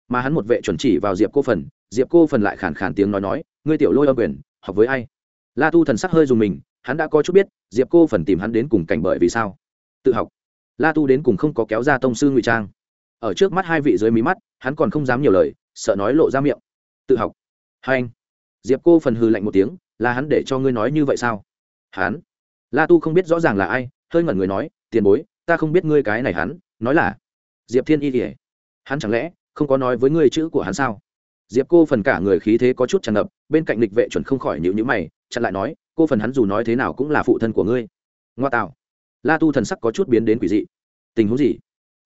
Mà hắn một vệ chuẩn chỉ vào diệp cô phần, diệp cô phần lại khàn khàn tiếng nói nói, ngươi tiểu lôi âm quyền, học với ai? La tu thần sắc hơi dùng mình, hắn đã có chút biết, diệp cô phần tìm hắn đến cùng cảnh bởi vì sao. Tự học. La tu đến cùng không có kéo ra tông sư ngụy trang. Ở trước mắt hai vị dưới mí mắt, hắn còn không dám nhiều lời, sợ nói lộ ra miệng. Tự học. Hai anh diệp cô phần hư lạnh một tiếng, là hắn để cho ngươi nói như vậy sao? Hắn? La tu không biết rõ ràng là ai, hơi ngẩn người nói, tiền bối, ta không biết ngươi cái này hắn, nói là diệp thiên y kỉa hắn chẳng lẽ không có nói với ngươi chữ của hắn sao? Diệp cô phần cả người khí thế có chút tràn ngập, bên cạnh lịch vệ chuẩn không khỏi nhịu nhữ mày, chặn lại nói, cô phần hắn dù nói thế nào cũng là phụ thân của ngươi. Ngoa tạo. La tu thần sắc có chút biến đến quỷ dị. Tình huống gì?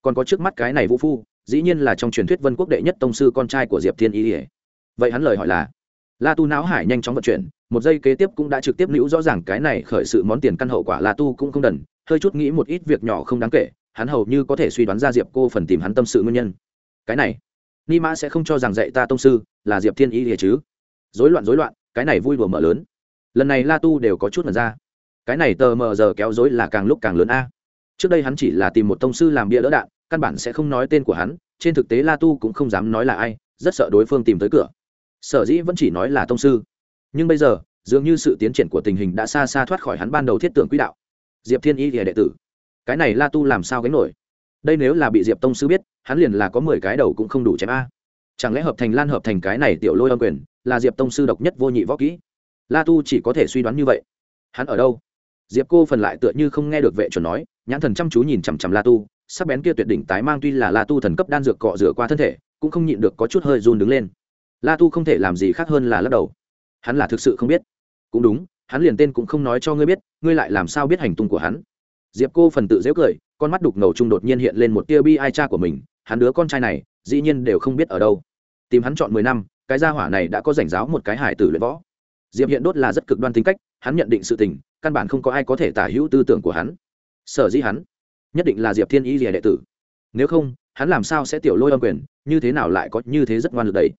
Còn có trước mắt cái này vũ phu, dĩ nhiên là trong truyền thuyết vân quốc đệ nhất tông sư con trai của diệp thiên y ỉa vậy hắn lời hỏi là la tu não hải nhanh chóng vận chuyển, một giây kế tiếp cũng đã trực tiếp lưu rõ ràng cái này khởi sự món tiền căn hậu quả la tu cũng không đần, hơi chút nghĩ một ít việc nhỏ không đáng kể, hắn hầu như có thể suy đoán ra diệp cô phần tìm hắn tâm sự nguyên nhân. Cái này, ni mã sẽ không cho rằng dạy ta tông sư là diệp thiên y ỉa chứ? Dối loạn dối loạn, cái này vui đùa mở lớn. Lần này la tu đều có chút mật ra. Cái này tờ mờ giờ kéo dối là càng lúc càng lớn a. Trước đây hắn chỉ là tìm một tông sư làm bia đỡ đạn, căn bản sẽ không nói tên của hắn, trên thực tế la tu cũng không dám nói là ai, rất sợ đối phương tìm tới cửa sở dĩ vẫn chỉ nói là tông sư. Nhưng bây giờ, dường như sự tiến triển của tình hình đã xa xa thoát khỏi hắn ban đầu thiết tưởng quỹ đạo. Diệp thiên y là đệ tử. Cái này la tu làm sao gánh nổi? Đây nếu là bị diệp tông sư biết, hắn liền là có mười cái đầu cũng không đủ chém a. Chẳng lẽ hợp thành lan hợp thành cái này tiểu lôi âm quyền, là diệp tông sư độc nhất vô nhị võ kỹ? La tu chỉ có thể suy đoán như vậy. Hắn ở đâu? Diệp cô phần lại tựa như không nghe được vệ chuẩn nói, nhãn thần chăm chú nhìn chằm chằm la tu, sắc bén kia tuyệt đỉnh tái mang tuy là la tu thần cấp đan dược cọ rửa qua thân thể, cũng không nhịn được có chút hơi run đứng lên la tu không thể làm gì khác hơn là lắc đầu. Hắn là thực sự không biết. Cũng đúng, hắn liền tên cũng không nói cho ngươi biết, ngươi lại làm sao biết hành tung của hắn? Diệp cô phần tự dễu cười, con mắt đục ngầu trung đột nhiên hiện lên một tia bi ai cha của mình, hắn đứa con trai này, dĩ nhiên đều không biết ở đâu. Tìm hắn chọn mười năm, cái gia hỏa này đã có rảnh giáo một cái hải tử luyện võ. Diệp hiện đốt là rất cực đoan tính cách, hắn nhận định sự tình, căn bản không có ai có thể tả hữu tư tưởng của hắn. Sở dĩ hắn nhất định là diệp thiên ý rìa đệ tử. Nếu không, hắn làm sao sẽ tiểu lôi âm quyền, như thế nào lại có như thế rất ngoan lực đấy?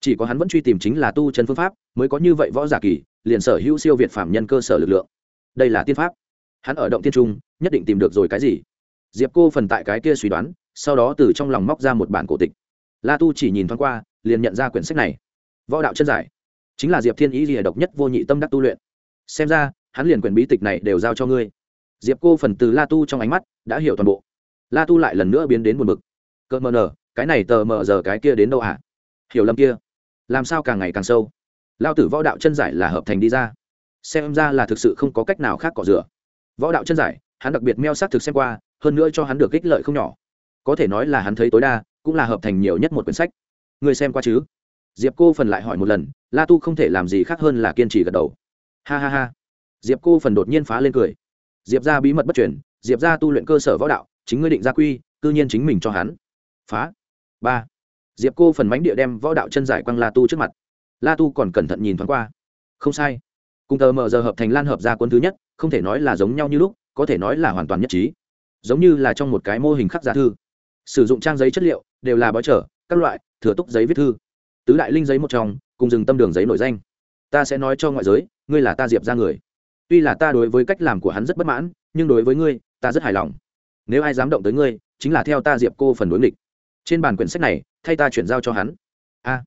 Chỉ có hắn vẫn truy tìm chính là tu chân phương pháp, mới có như vậy võ giả kỳ, liền sở hữu siêu việt phạm nhân cơ sở lực lượng. Đây là tiên pháp. Hắn ở động tiên trung, nhất định tìm được rồi cái gì? Diệp cô phần tại cái kia suy đoán, sau đó từ trong lòng móc ra một bản cổ tịch. La tu chỉ nhìn thoáng qua, liền nhận ra quyển sách này. Võ đạo chân giải. Chính là diệp thiên ý lìa độc nhất vô nhị tâm đắc tu luyện. Xem ra, hắn liền quyển bí tịch này đều giao cho ngươi. Diệp cô phần từ la tu trong ánh mắt đã hiểu toàn bộ. La tu lại lần nữa biến đến buồn bực. Cỡ mờ nờ, cái này tờ mờ giờ cái kia đến đâu à hiểu lầm kia làm sao càng ngày càng sâu? Lao tử võ đạo chân giải là hợp thành đi ra. Xem ra là thực sự không có cách nào khác cọ rửa. Võ đạo chân giải, hắn đặc biệt meo s á t thực xem qua, hơn nữa cho hắn được ích lợi không nhỏ. Có thể nói là hắn thấy tối đa, cũng là hợp thành nhiều nhất một quyển sách. Người xem qua chứ? Diệp cô phần lại hỏi một lần, la tu không thể làm gì khác hơn là kiên trì gật đầu. Ha ha ha. Diệp cô phần đột nhiên phá lên cười. Diệp ra bí mật bất chuyển diệp ra tu luyện cơ sở võ đạo, chính ngươi định gia quy, cư nhiên chính mình cho hắn. Phá. Ba diệp cô phần mánh địa đem võ đạo chân giải quăng la tu trước mặt. La tu còn cẩn thận nhìn thoáng qua. Không sai. Cùng tờ mờ giờ hợp thành lan hợp ra quân thứ nhất, không thể nói là giống nhau như lúc, có thể nói là hoàn toàn nhất trí. Giống như là trong một cái mô hình khắc giả thư. Sử dụng trang giấy chất liệu, đều là bói trở, các loại, thừa túc giấy viết thư. Tứ đại linh giấy một trong, cùng dừng tâm đường giấy nổi danh. Ta sẽ nói cho ngoại giới, ngươi là ta diệp ra người. Tuy là ta đối với cách làm của hắn rất bất mãn, nhưng đối với ngươi, ta rất hài lòng. Nếu ai dám động tới ngươi, chính là theo ta diệp cô phần đối nghịch trên bàn quyển sách này, thay ta chuyển giao cho hắn. A.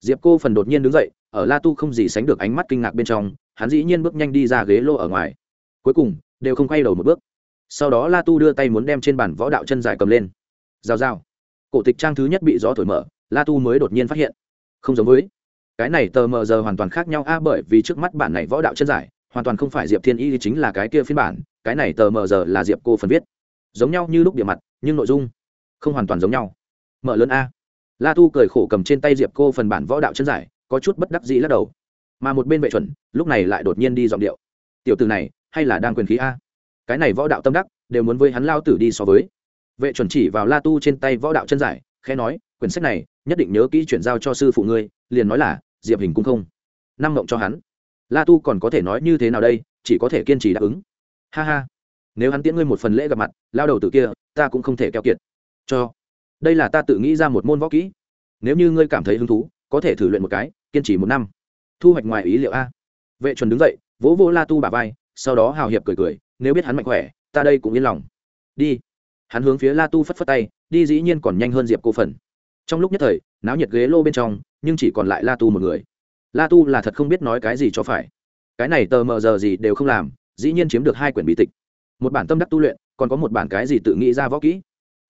Diệp cô phần đột nhiên đứng dậy, ở la tu không gì sánh được ánh mắt kinh ngạc bên trong, hắn dĩ nhiên bước nhanh đi ra ghế lô ở ngoài. Cuối cùng, đều không quay đầu một bước. Sau đó la tu đưa tay muốn đem trên bản võ đạo chân dài cầm lên. Rào rào. Cổ tịch trang thứ nhất bị gió thổi mở, la tu mới đột nhiên phát hiện. Không giống với. Cái này tờ mờ giờ hoàn toàn khác nhau a, bởi vì trước mắt bản này võ đạo chân giải hoàn toàn không phải diệp thiên y chính là cái kia phiên bản, cái này tờ mờ giờ là diệp cô phần viết. Giống nhau như lúc địa mặt, nhưng nội dung không hoàn toàn giống nhau mở lớn a. La tu cười khổ cầm trên tay diệp cô phần bản võ đạo chân giải, có chút bất đắc dĩ lắc đầu. Mà một bên vệ chuẩn, lúc này lại đột nhiên đi giọng điệu. Tiểu từ này, hay là đang quyền khí a? Cái này võ đạo tâm đắc, đều muốn với hắn lao tử đi so với. Vệ chuẩn chỉ vào la tu trên tay võ đạo chân giải, khẽ nói, quyển sách này, nhất định nhớ kỹ chuyển giao cho sư phụ ngươi, liền nói là, diệp hình cung không? Năm mộng cho hắn. La tu còn có thể nói như thế nào đây, chỉ có thể kiên trì đáp ứng. Ha ha. Nếu hắn tiễn ngươi một phần lễ gặp mặt, lao đầu từ kia, ta cũng không thể keo kiệt. Cho đây là ta tự nghĩ ra một môn võ kỹ. Nếu như ngươi cảm thấy hứng thú, có thể thử luyện một cái, kiên trì một năm. Thu hoạch ngoài ý liệu a. Vệ chuẩn đứng dậy, vỗ vô la tu bà vai, sau đó hào hiệp cười cười, nếu biết hắn mạnh khỏe, ta đây cũng yên lòng. Đi. Hắn hướng phía la tu phất phất tay, đi dĩ nhiên còn nhanh hơn diệp cô phần. Trong lúc nhất thời, náo nhiệt ghế lô bên trong, nhưng chỉ còn lại la tu một người. La tu là thật không biết nói cái gì cho phải. Cái này tờ mờ giờ gì đều không làm, dĩ nhiên chiếm được hai quyển bí tịch. Một bản tâm đắc tu luyện, còn có một bản cái gì tự nghĩ ra võ kỹ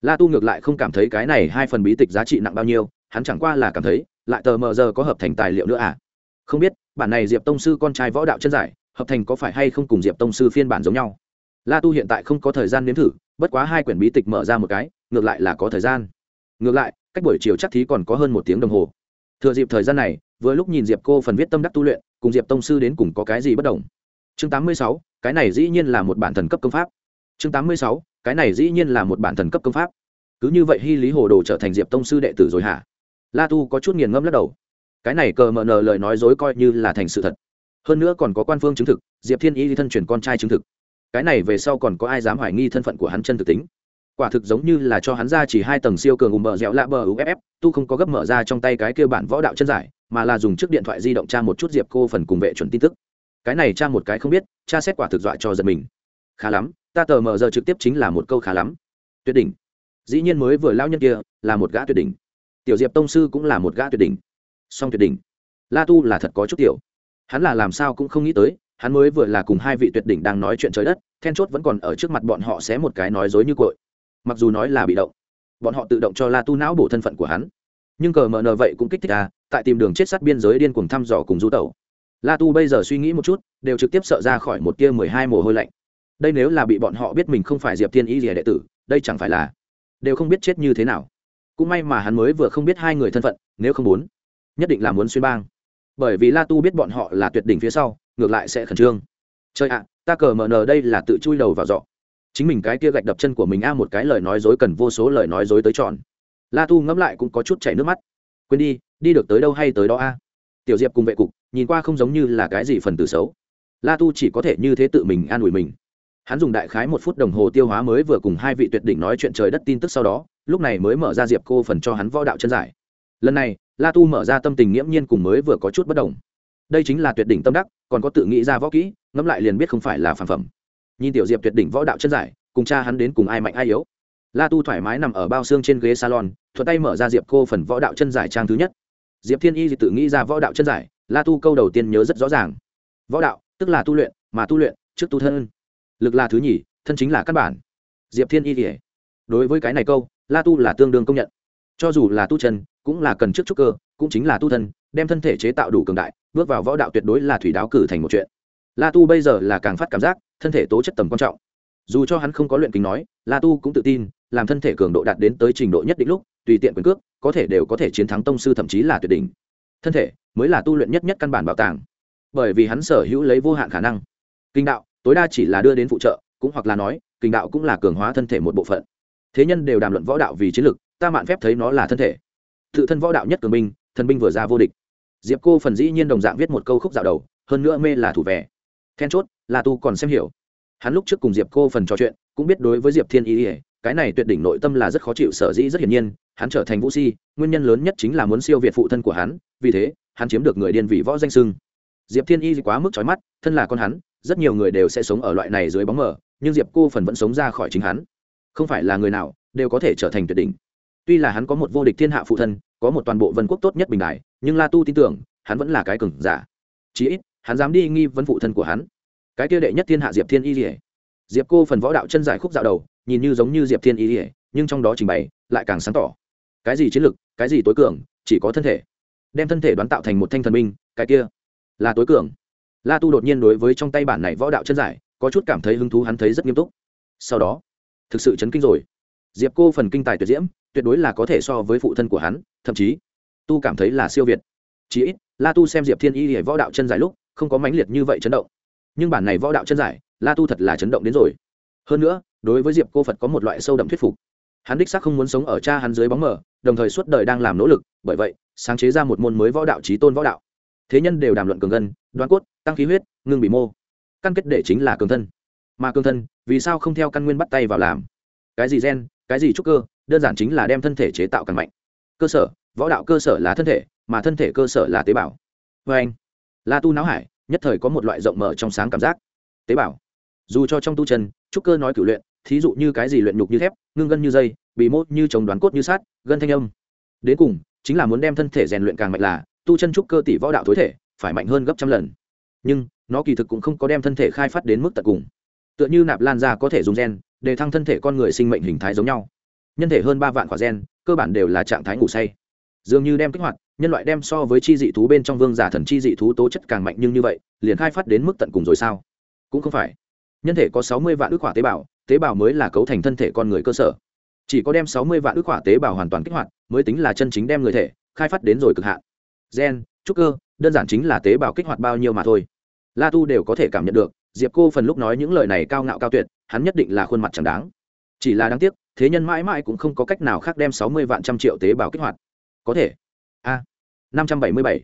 la tu ngược lại không cảm thấy cái này hai phần bí tịch giá trị nặng bao nhiêu, hắn chẳng qua là cảm thấy, lại tờ mờ giờ có hợp thành tài liệu nữa à? Không biết, bản này diệp tông sư con trai võ đạo chân giải, hợp thành có phải hay không cùng diệp tông sư phiên bản giống nhau? La tu hiện tại không có thời gian nếm thử, bất quá hai quyển bí tịch mở ra một cái, ngược lại là có thời gian. Ngược lại, cách buổi chiều chắc thí còn có hơn một tiếng đồng hồ. Thừa dịp thời gian này, vừa lúc nhìn diệp cô phần viết tâm đắc tu luyện, cùng diệp tông sư đến cùng có cái gì bất đồng? Chương tám mươi sáu, cái này dĩ nhiên là một bản thần cấp công pháp chương tám mươi sáu, cái này dĩ nhiên là một bản thần cấp công pháp. Cứ như vậy hy lý hồ đồ trở thành diệp tông sư đệ tử rồi hả? La tu có chút nghiền ngẫm lắc đầu. Cái này cờ mờ nờ lời nói dối coi như là thành sự thật. Hơn nữa còn có quan phương chứng thực, diệp thiên y thân truyền con trai chứng thực. Cái này về sau còn có ai dám hoài nghi thân phận của hắn chân thực tính? Quả thực giống như là cho hắn ra chỉ hai tầng siêu cường ùm bờ dẻo lạ bờ uff tu không có gấp mở ra trong tay cái kia bản võ đạo chân giải, mà là dùng chiếc điện thoại di động tra một chút diệp cô phần cùng vệ chuẩn tin tức. Cái này tra một cái không biết, tra xét quả thực dọa cho giật mình khá lắm, ta tờ mờ giờ trực tiếp chính là một câu khá lắm. Tuyệt đỉnh. Dĩ nhiên mới vừa lao nhân kia là một gã tuyệt đỉnh. Tiểu diệp tông sư cũng là một gã tuyệt đỉnh. Song tuyệt đỉnh. La tu là thật có chút tiểu. Hắn là làm sao cũng không nghĩ tới, hắn mới vừa là cùng hai vị tuyệt đỉnh đang nói chuyện trời đất, then chốt vẫn còn ở trước mặt bọn họ xé một cái nói dối như cội. Mặc dù nói là bị động, bọn họ tự động cho la tu não bổ thân phận của hắn. Nhưng cờ mờ nờ vậy cũng kích thích à tại tìm đường chết sát biên giới điên cuồng thăm dò cùng du tẩu. La tu bây giờ suy nghĩ một chút, đều trực tiếp sợ ra khỏi một tia mười hai mồ hôi lạnh đây nếu là bị bọn họ biết mình không phải diệp thiên ý gì đệ tử, đây chẳng phải là đều không biết chết như thế nào. Cũng may mà hắn mới vừa không biết hai người thân phận, nếu không muốn, nhất định là muốn xuyên bang. Bởi vì la tu biết bọn họ là tuyệt đỉnh phía sau, ngược lại sẽ khẩn trương. Chơi ạ, ta cờ mờ nờ đây là tự chui đầu vào dọ chính mình cái kia gạch đập chân của mình a một cái lời nói dối cần vô số lời nói dối tới tròn la tu ngẫm lại cũng có chút chảy nước mắt. Quên đi đi được tới đâu hay tới đó a? Tiểu diệp cùng vệ cục, nhìn qua không giống như là cái gì phần tử xấu. La tu chỉ có thể như thế tự mình an ủi mình hắn dùng đại khái một phút đồng hồ tiêu hóa mới vừa cùng hai vị tuyệt đỉnh nói chuyện trời đất tin tức sau đó, lúc này mới mở ra diệp cô phần cho hắn võ đạo chân giải. Lần này, la tu mở ra tâm tình nghiễm nhiên cùng mới vừa có chút bất đồng. Đây chính là tuyệt đỉnh tâm đắc, còn có tự nghĩ ra võ kỹ, ngẫm lại liền biết không phải là phản phẩm. Nhìn tiểu diệp tuyệt đỉnh võ đạo chân giải, cùng cha hắn đến cùng ai mạnh ai yếu. La tu thoải mái nằm ở bao xương trên ghế salon, thuận tay mở ra diệp cô phần võ đạo chân giải trang thứ nhất. Diệp thiên y tự nghĩ ra võ đạo chân giải, la tu câu đầu tiên nhớ rất rõ ràng. Võ đạo, tức là tu luyện, mà tu luyện, trước tu thân lực là thứ nhì, thân chính là căn bản. Diệp thiên y kể đối với cái này câu, la tu là tương đương công nhận. Cho dù là tu chân, cũng là cần trước trúc cơ, cũng chính là tu thân, đem thân thể chế tạo đủ cường đại, bước vào võ đạo tuyệt đối là thủy đáo cử thành một chuyện. La tu bây giờ là càng phát cảm giác, thân thể tố chất tầm quan trọng. Dù cho hắn không có luyện kính nói, la tu cũng tự tin, làm thân thể cường độ đạt đến tới trình độ nhất định lúc, tùy tiện quyền cước, có thể đều có thể chiến thắng tông sư thậm chí là tuyệt đỉnh. Thân thể mới là tu luyện nhất nhất căn bản bảo tàng. Bởi vì hắn sở hữu lấy vô hạn khả năng. Kinh đạo tối đa chỉ là đưa đến phụ trợ, cũng hoặc là nói kinh đạo cũng là cường hóa thân thể một bộ phận. Thế nhân đều đàm luận võ đạo vì chiến lược, ta mạn phép thấy nó là thân thể. Tự thân võ đạo nhất cường binh, thần binh vừa ra vô địch. Diệp cô phần dĩ nhiên đồng dạng viết một câu khúc dạo đầu, hơn nữa mê là thủ vẻ. Then chốt, là tu còn xem hiểu. Hắn lúc trước cùng diệp cô phần trò chuyện, cũng biết đối với diệp thiên y cái này tuyệt đỉnh nội tâm là rất khó chịu, sở dĩ rất hiển nhiên, hắn trở thành vũ si, nguyên nhân lớn nhất chính là muốn siêu việt phụ thân của hắn, vì thế, hắn chiếm được người điên vị võ danh sưng. Diệp thiên y quá mức trói mắt, thân là con hắn rất nhiều người đều sẽ sống ở loại này dưới bóng mờ, nhưng diệp cô phần vẫn sống ra khỏi chính hắn. Không phải là người nào đều có thể trở thành tuyệt đỉnh. Tuy là hắn có một vô địch thiên hạ phụ thân, có một toàn bộ vân quốc tốt nhất bình đại nhưng la tu tin tưởng, hắn vẫn là cái cừng giả. Chí ít, hắn dám đi nghi vấn phụ thân của hắn. Cái kia đệ nhất thiên hạ diệp thiên y lìa. Diệp cô phần võ đạo chân giải khúc dạo đầu, nhìn như giống như diệp thiên y lìa, nhưng trong đó trình bày lại càng sáng tỏ. Cái gì chiến lực, cái gì tối cường, chỉ có thân thể. Đem thân thể đoán tạo thành một thanh thần minh, cái kia là tối cường la tu đột nhiên đối với trong tay bản này võ đạo chân giải, có chút cảm thấy hứng thú, hắn thấy rất nghiêm túc. Sau đó, thực sự chấn kinh rồi. Diệp cô phần kinh tài tuyệt diễm, tuyệt đối là có thể so với phụ thân của hắn, thậm chí, tu cảm thấy là siêu việt. Chí ít, la tu xem diệp thiên y hệ võ đạo chân giải lúc, không có mãnh liệt như vậy chấn động. Nhưng bản này võ đạo chân giải, la tu thật là chấn động đến rồi. Hơn nữa, đối với diệp cô phật có một loại sâu đậm thuyết phục. Hắn đích xác không muốn sống ở cha hắn dưới bóng mờ, đồng thời suốt đời đang làm nỗ lực, bởi vậy, sáng chế ra một môn mới võ đạo trí tôn võ đạo thế nhân đều đàm luận cường gân, đoán cốt tăng khí huyết ngưng bị mô. Căn kết để chính là cường thân. Mà cường thân vì sao không theo căn nguyên bắt tay vào làm? Cái gì gen cái gì trúc cơ đơn giản chính là đem thân thể chế tạo càng mạnh. Cơ sở võ đạo cơ sở là thân thể mà thân thể cơ sở là tế bào. Vê anh la tu não hải nhất thời có một loại rộng mở trong sáng cảm giác. Tế bào. Dù cho trong tu chân trúc cơ nói cử luyện thí dụ như cái gì luyện nhục như thép ngưng gân như dây bị mốt như chống đoán cốt như sát gân thanh âm. Đến cùng chính là muốn đem thân thể rèn luyện càng mạnh là tu chân trúc cơ tỷ võ đạo tối thể, phải mạnh hơn gấp trăm lần. Nhưng, nó kỳ thực cũng không có đem thân thể khai phát đến mức tận cùng. Tựa như nạp lan ra có thể dùng gen, để thăng thân thể con người sinh mệnh hình thái giống nhau. Nhân thể hơn ba vạn quả gen, cơ bản đều là trạng thái ngủ say. Dường như đem kích hoạt, nhân loại đem so với chi dị thú bên trong vương giả thần chi dị thú tố chất càng mạnh nhưng như vậy, liền khai phát đến mức tận cùng rồi sao? Cũng không phải. Nhân thể có sáu mươi vạn ước quả tế bào tế bào mới là cấu thành thân thể con người cơ sở. Chỉ có đem sáu mươi vạn ước quả tế bào hoàn toàn kích hoạt, mới tính là chân chính đem người thể, khai phát đến rồi cực hạn gen, trúc cơ, đơn giản chính là tế bào kích hoạt bao nhiêu mà thôi. La tu đều có thể cảm nhận được, diệp cô phần lúc nói những lời này cao ngạo cao tuyệt, hắn nhất định là khuôn mặt chẳng đáng. Chỉ là đáng tiếc, thế nhân mãi mãi cũng không có cách nào khác đem sáu mươi vạn trăm triệu tế bào kích hoạt. Có thể. A, năm trăm bảy mươi bảy.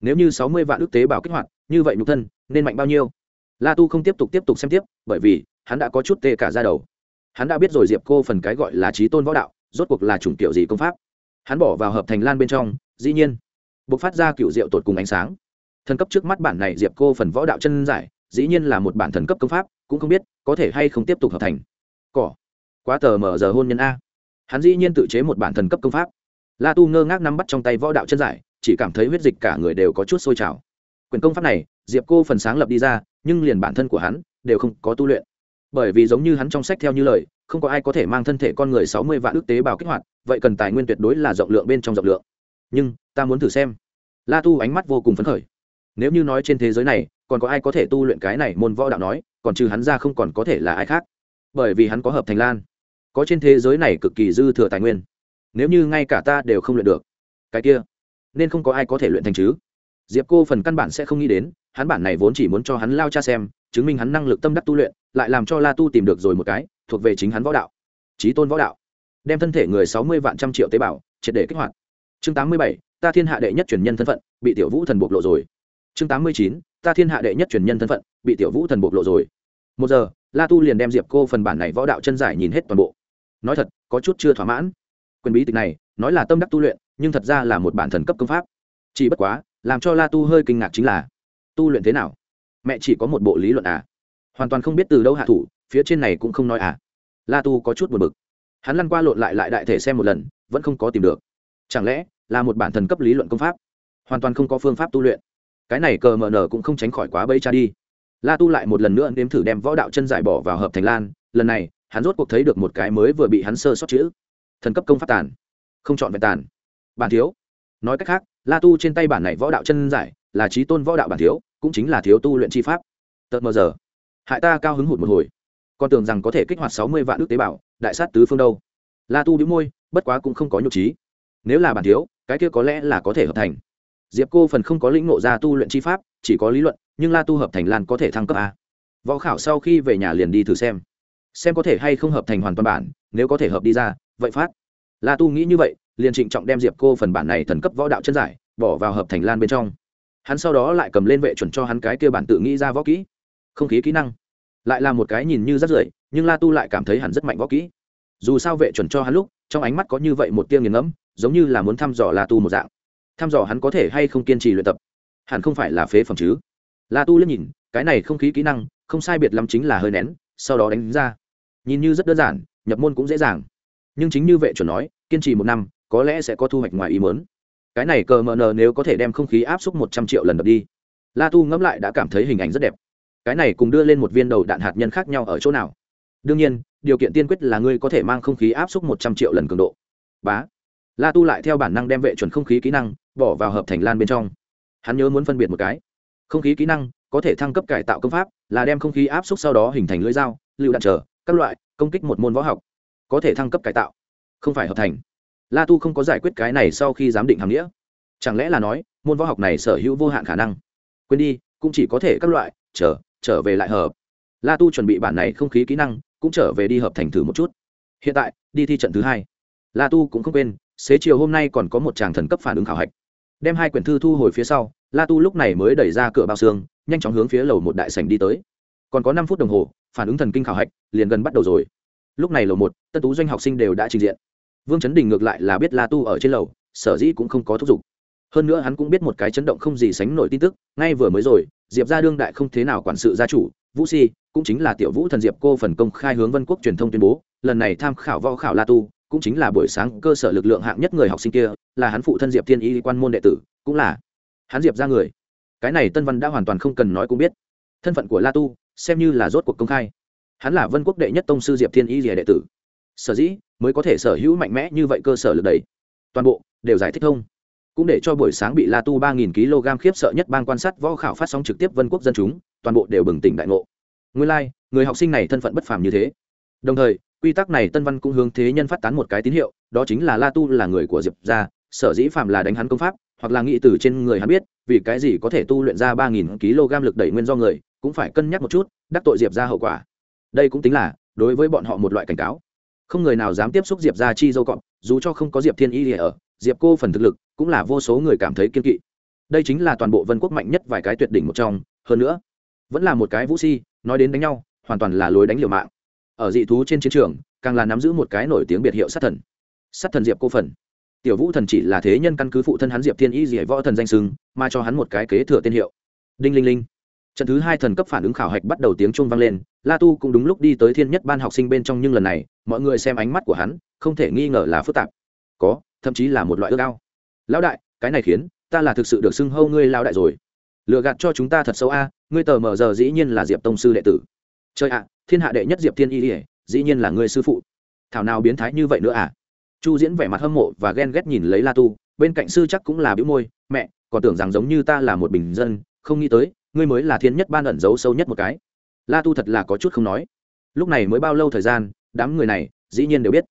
Nếu như sáu mươi vạn ước tế bào kích hoạt, như vậy nhục thân nên mạnh bao nhiêu? La tu không tiếp tục tiếp tục xem tiếp, bởi vì hắn đã có chút tê cả ra đầu. Hắn đã biết rồi diệp cô phần cái gọi là trí tôn võ đạo, rốt cuộc là chủng kiểu gì công pháp. Hắn bỏ vào hợp thành lan bên trong, dĩ nhiên bộc phát ra cựu diệu tột cùng ánh sáng. Thần cấp trước mắt bản này diệp cô phần võ đạo chân giải, dĩ nhiên là một bản thần cấp công pháp, cũng không biết có thể hay không tiếp tục hợp thành. Cỏ. Quá tờ mở giờ hôn nhân a. Hắn dĩ nhiên tự chế một bản thần cấp công pháp. La tu ngơ ngác nắm bắt trong tay võ đạo chân giải, chỉ cảm thấy huyết dịch cả người đều có chút sôi trào. Quyền công pháp này, diệp cô phần sáng lập đi ra, nhưng liền bản thân của hắn đều không có tu luyện. Bởi vì giống như hắn trong sách theo như lời, không có ai có thể mang thân thể con người sáu mươi vạn ước tế bào kích hoạt, vậy cần tài nguyên tuyệt đối là rộng lượng bên trong rộng lượng nhưng ta muốn thử xem. La tu ánh mắt vô cùng phấn khởi. Nếu như nói trên thế giới này, còn có ai có thể tu luyện cái này môn võ đạo nói, còn trừ hắn ra không còn có thể là ai khác. Bởi vì hắn có hợp thành lan. Có trên thế giới này cực kỳ dư thừa tài nguyên. Nếu như ngay cả ta đều không luyện được, cái kia, nên không có ai có thể luyện thành chứ. Diệp cô phần căn bản sẽ không nghĩ đến, hắn bản này vốn chỉ muốn cho hắn lao cha xem, chứng minh hắn năng lực tâm đắc tu luyện, lại làm cho la tu tìm được rồi một cái, thuộc về chính hắn võ đạo. Trí tôn võ đạo. Đem thân thể người sáu mươi vạn trăm triệu tế bào, triệt để kích hoạt chương tám mươi bảy, ta thiên hạ đệ nhất truyền nhân thân phận, bị tiểu vũ thần bộc lộ rồi. Chương tám mươi chín, ta thiên hạ đệ nhất truyền nhân thân phận, bị tiểu vũ thần bộc lộ rồi. Một giờ, la tu liền đem diệp cô phần bản này võ đạo chân giải nhìn hết toàn bộ. Nói thật, có chút chưa thỏa mãn. Quyền bí tịch này, nói là tâm đắc tu luyện, nhưng thật ra là một bản thần cấp công pháp. Chỉ bất quá, làm cho la tu hơi kinh ngạc chính là, tu luyện thế nào? Mẹ chỉ có một bộ lý luận à? Hoàn toàn không biết từ đâu hạ thủ, phía trên này cũng không nói à? La tu có chút buồn bực. Hắn lăn qua lộn lại lại đại thể xem một lần, vẫn không có tìm được. Chẳng lẽ là một bản thần cấp lý luận công pháp, hoàn toàn không có phương pháp tu luyện. Cái này cờ mờ nở cũng không tránh khỏi quá bẫy cha đi. La tu lại một lần nữa nếm thử đem võ đạo chân giải bỏ vào hợp thành lan, lần này, hắn rốt cuộc thấy được một cái mới vừa bị hắn sơ sót chữ. Thần cấp công pháp tàn, không chọn vẹn tàn. Bản thiếu, nói cách khác, la tu trên tay bản này võ đạo chân giải là trí tôn võ đạo bản thiếu, cũng chính là thiếu tu luyện chi pháp. Tợt mờ giờ, hại ta cao hứng hụt một hồi. Con tưởng rằng có thể kích hoạt sáu mươi vạn ước tế bào, đại sát tứ phương đâu. La tu đĩu môi, bất quá cũng không có nhục trí nếu là bản thiếu, cái kia có lẽ là có thể hợp thành. Diệp cô phần không có lĩnh ngộ ra tu luyện chi pháp, chỉ có lý luận, nhưng la tu hợp thành lan có thể thăng cấp a. Võ khảo sau khi về nhà liền đi thử xem. Xem có thể hay không hợp thành hoàn toàn bản, nếu có thể hợp đi ra, vậy phát. La tu nghĩ như vậy, liền trịnh trọng đem diệp cô phần bản này thần cấp võ đạo chân giải, bỏ vào hợp thành lan bên trong. Hắn sau đó lại cầm lên vệ chuẩn cho hắn cái kia bản tự nghĩ ra võ kỹ. Không khí kỹ năng. Lại là một cái nhìn như rất rưởi, nhưng la tu lại cảm thấy hắn rất mạnh võ kỹ. Dù sao vệ chuẩn cho hắn lúc, trong ánh mắt có như vậy một tia nghiền ngẫm giống như là muốn thăm dò la tu một dạng. Thăm dò hắn có thể hay không kiên trì luyện tập? Hẳn không phải là phế phẩm chứ? La tu liếc nhìn, cái này không khí kỹ năng, không sai biệt lắm chính là hơi nén, sau đó đánh ra. Nhìn như rất đơn giản, nhập môn cũng dễ dàng. Nhưng chính như vệ chuẩn nói, kiên trì một năm, có lẽ sẽ có thu hoạch ngoài ý mớn cái này cờ mờ nờ nếu có thể đem không khí áp suất một trăm triệu lần đập đi. La tu ngẫm lại đã cảm thấy hình ảnh rất đẹp. Cái này cùng đưa lên một viên đầu đạn hạt nhân khác nhau ở chỗ nào? Đương nhiên, điều kiện tiên quyết là ngươi có thể mang không khí áp suất một trăm triệu lần cường độ. Bá la tu lại theo bản năng đem vệ chuẩn không khí kỹ năng bỏ vào hợp thành lan bên trong. Hắn nhớ muốn phân biệt một cái. Không khí kỹ năng có thể thăng cấp cải tạo công pháp, là đem không khí áp suất sau đó hình thành lưỡi dao lựu đạn trở, các loại, công kích một môn võ học. Có thể thăng cấp cải tạo. Không phải hợp thành. La tu không có giải quyết cái này sau khi giám định hàm nghĩa. Chẳng lẽ là nói, môn võ học này sở hữu vô hạn khả năng? Quên đi, cũng chỉ có thể các loại, trở trở về lại hợp. La tu chuẩn bị bản này không khí kỹ năng, cũng trở về đi hợp thành thử một chút. Hiện tại, đi thi trận thứ hai. La tu cũng không quên xế chiều hôm nay còn có một chàng thần cấp phản ứng khảo hạch. Đem hai quyển thư thu hồi phía sau, la tu lúc này mới đẩy ra cửa bao xương, nhanh chóng hướng phía lầu một đại sảnh đi tới. Còn có năm phút đồng hồ, phản ứng thần kinh khảo hạch liền gần bắt đầu rồi. Lúc này lầu một tân tú doanh học sinh đều đã trình diện. Vương chấn đình ngược lại là biết la tu ở trên lầu, sở dĩ cũng không có thúc giục. Hơn nữa hắn cũng biết một cái chấn động không gì sánh nổi tin tức, ngay vừa mới rồi, diệp ra đương đại không thế nào quản sự gia chủ, vũ si, cũng chính là tiểu vũ thần diệp cô phần công khai hướng vân quốc truyền thông tuyên bố, lần này tham khảo võ khảo la tu cũng chính là buổi sáng cơ sở lực lượng hạng nhất người học sinh kia là hắn phụ thân diệp thiên y quan môn đệ tử cũng là hắn diệp ra người. Cái này tân văn đã hoàn toàn không cần nói cũng biết. Thân phận của la tu xem như là rốt cuộc công khai. Hắn là vân quốc đệ nhất tông sư diệp thiên y rìa đệ tử. Sở dĩ mới có thể sở hữu mạnh mẽ như vậy cơ sở lực đầy. Toàn bộ đều giải thích thông cũng để cho buổi sáng bị la tu ba nghìn kg khiếp sợ nhất ban quan sát võ khảo phát sóng trực tiếp vân quốc dân chúng toàn bộ đều bừng tỉnh đại ngộ. Nguyên lai、like, người học sinh này thân phận bất phàm như thế. Đồng thời quy tắc này tân văn cũng hướng thế nhân phát tán một cái tín hiệu, đó chính là la tu là người của diệp gia, sở dĩ phạm là đánh hắn công pháp, hoặc là nghĩ từ trên người hắn biết, vì cái gì có thể tu luyện ra ba nghìn kg lực đẩy nguyên do người, cũng phải cân nhắc một chút, đắc tội diệp ra hậu quả. Đây cũng tính là, đối với bọn họ một loại cảnh cáo. Không người nào dám tiếp xúc diệp ra chi dâu cọp, dù cho không có diệp thiên y ở, diệp cô phần thực lực, cũng là vô số người cảm thấy kiên kỵ. Đây chính là toàn bộ vân quốc mạnh nhất vài cái tuyệt đỉnh một trong, hơn nữa, vẫn là một cái vũ si, nói đến đánh nhau, hoàn toàn là lối đánh liều mạng ở dị thú trên chiến trường, càng là nắm giữ một cái nổi tiếng biệt hiệu sát thần. Sát thần diệp cô phần. Tiểu vũ thần chỉ là thế nhân căn cứ phụ thân hắn diệp thiên y dì võ thần danh sưng mà cho hắn một cái kế thừa tên hiệu. Đinh linh linh. Trận thứ hai thần cấp phản ứng khảo hạch bắt đầu tiếng trung vang lên, la tu cũng đúng lúc đi tới thiên nhất ban học sinh bên trong nhưng lần này, mọi người xem ánh mắt của hắn, không thể nghi ngờ là phức tạp. Có, thậm chí là một loại ước ao. Lão đại, cái này khiến ta là thực sự được xưng hâu ngươi lão đại rồi. Lựa gạt cho chúng ta thật xấu a, ngươi tờ mờ giờ dĩ nhiên là diệp tông sư đệ tử. Trời ạ thiên hạ đệ nhất diệp thiên y ỉa, dĩ nhiên là ngươi sư phụ. Thảo nào biến thái như vậy nữa à? Chu diễn vẻ mặt hâm mộ và ghen ghét nhìn lấy la tu, bên cạnh sư chắc cũng là bĩu môi, mẹ, còn tưởng rằng giống như ta là một bình dân, không nghĩ tới, ngươi mới là thiên nhất ban ẩn giấu sâu nhất một cái. La tu thật là có chút không nói. Lúc này mới bao lâu thời gian, đám người này, dĩ nhiên đều biết.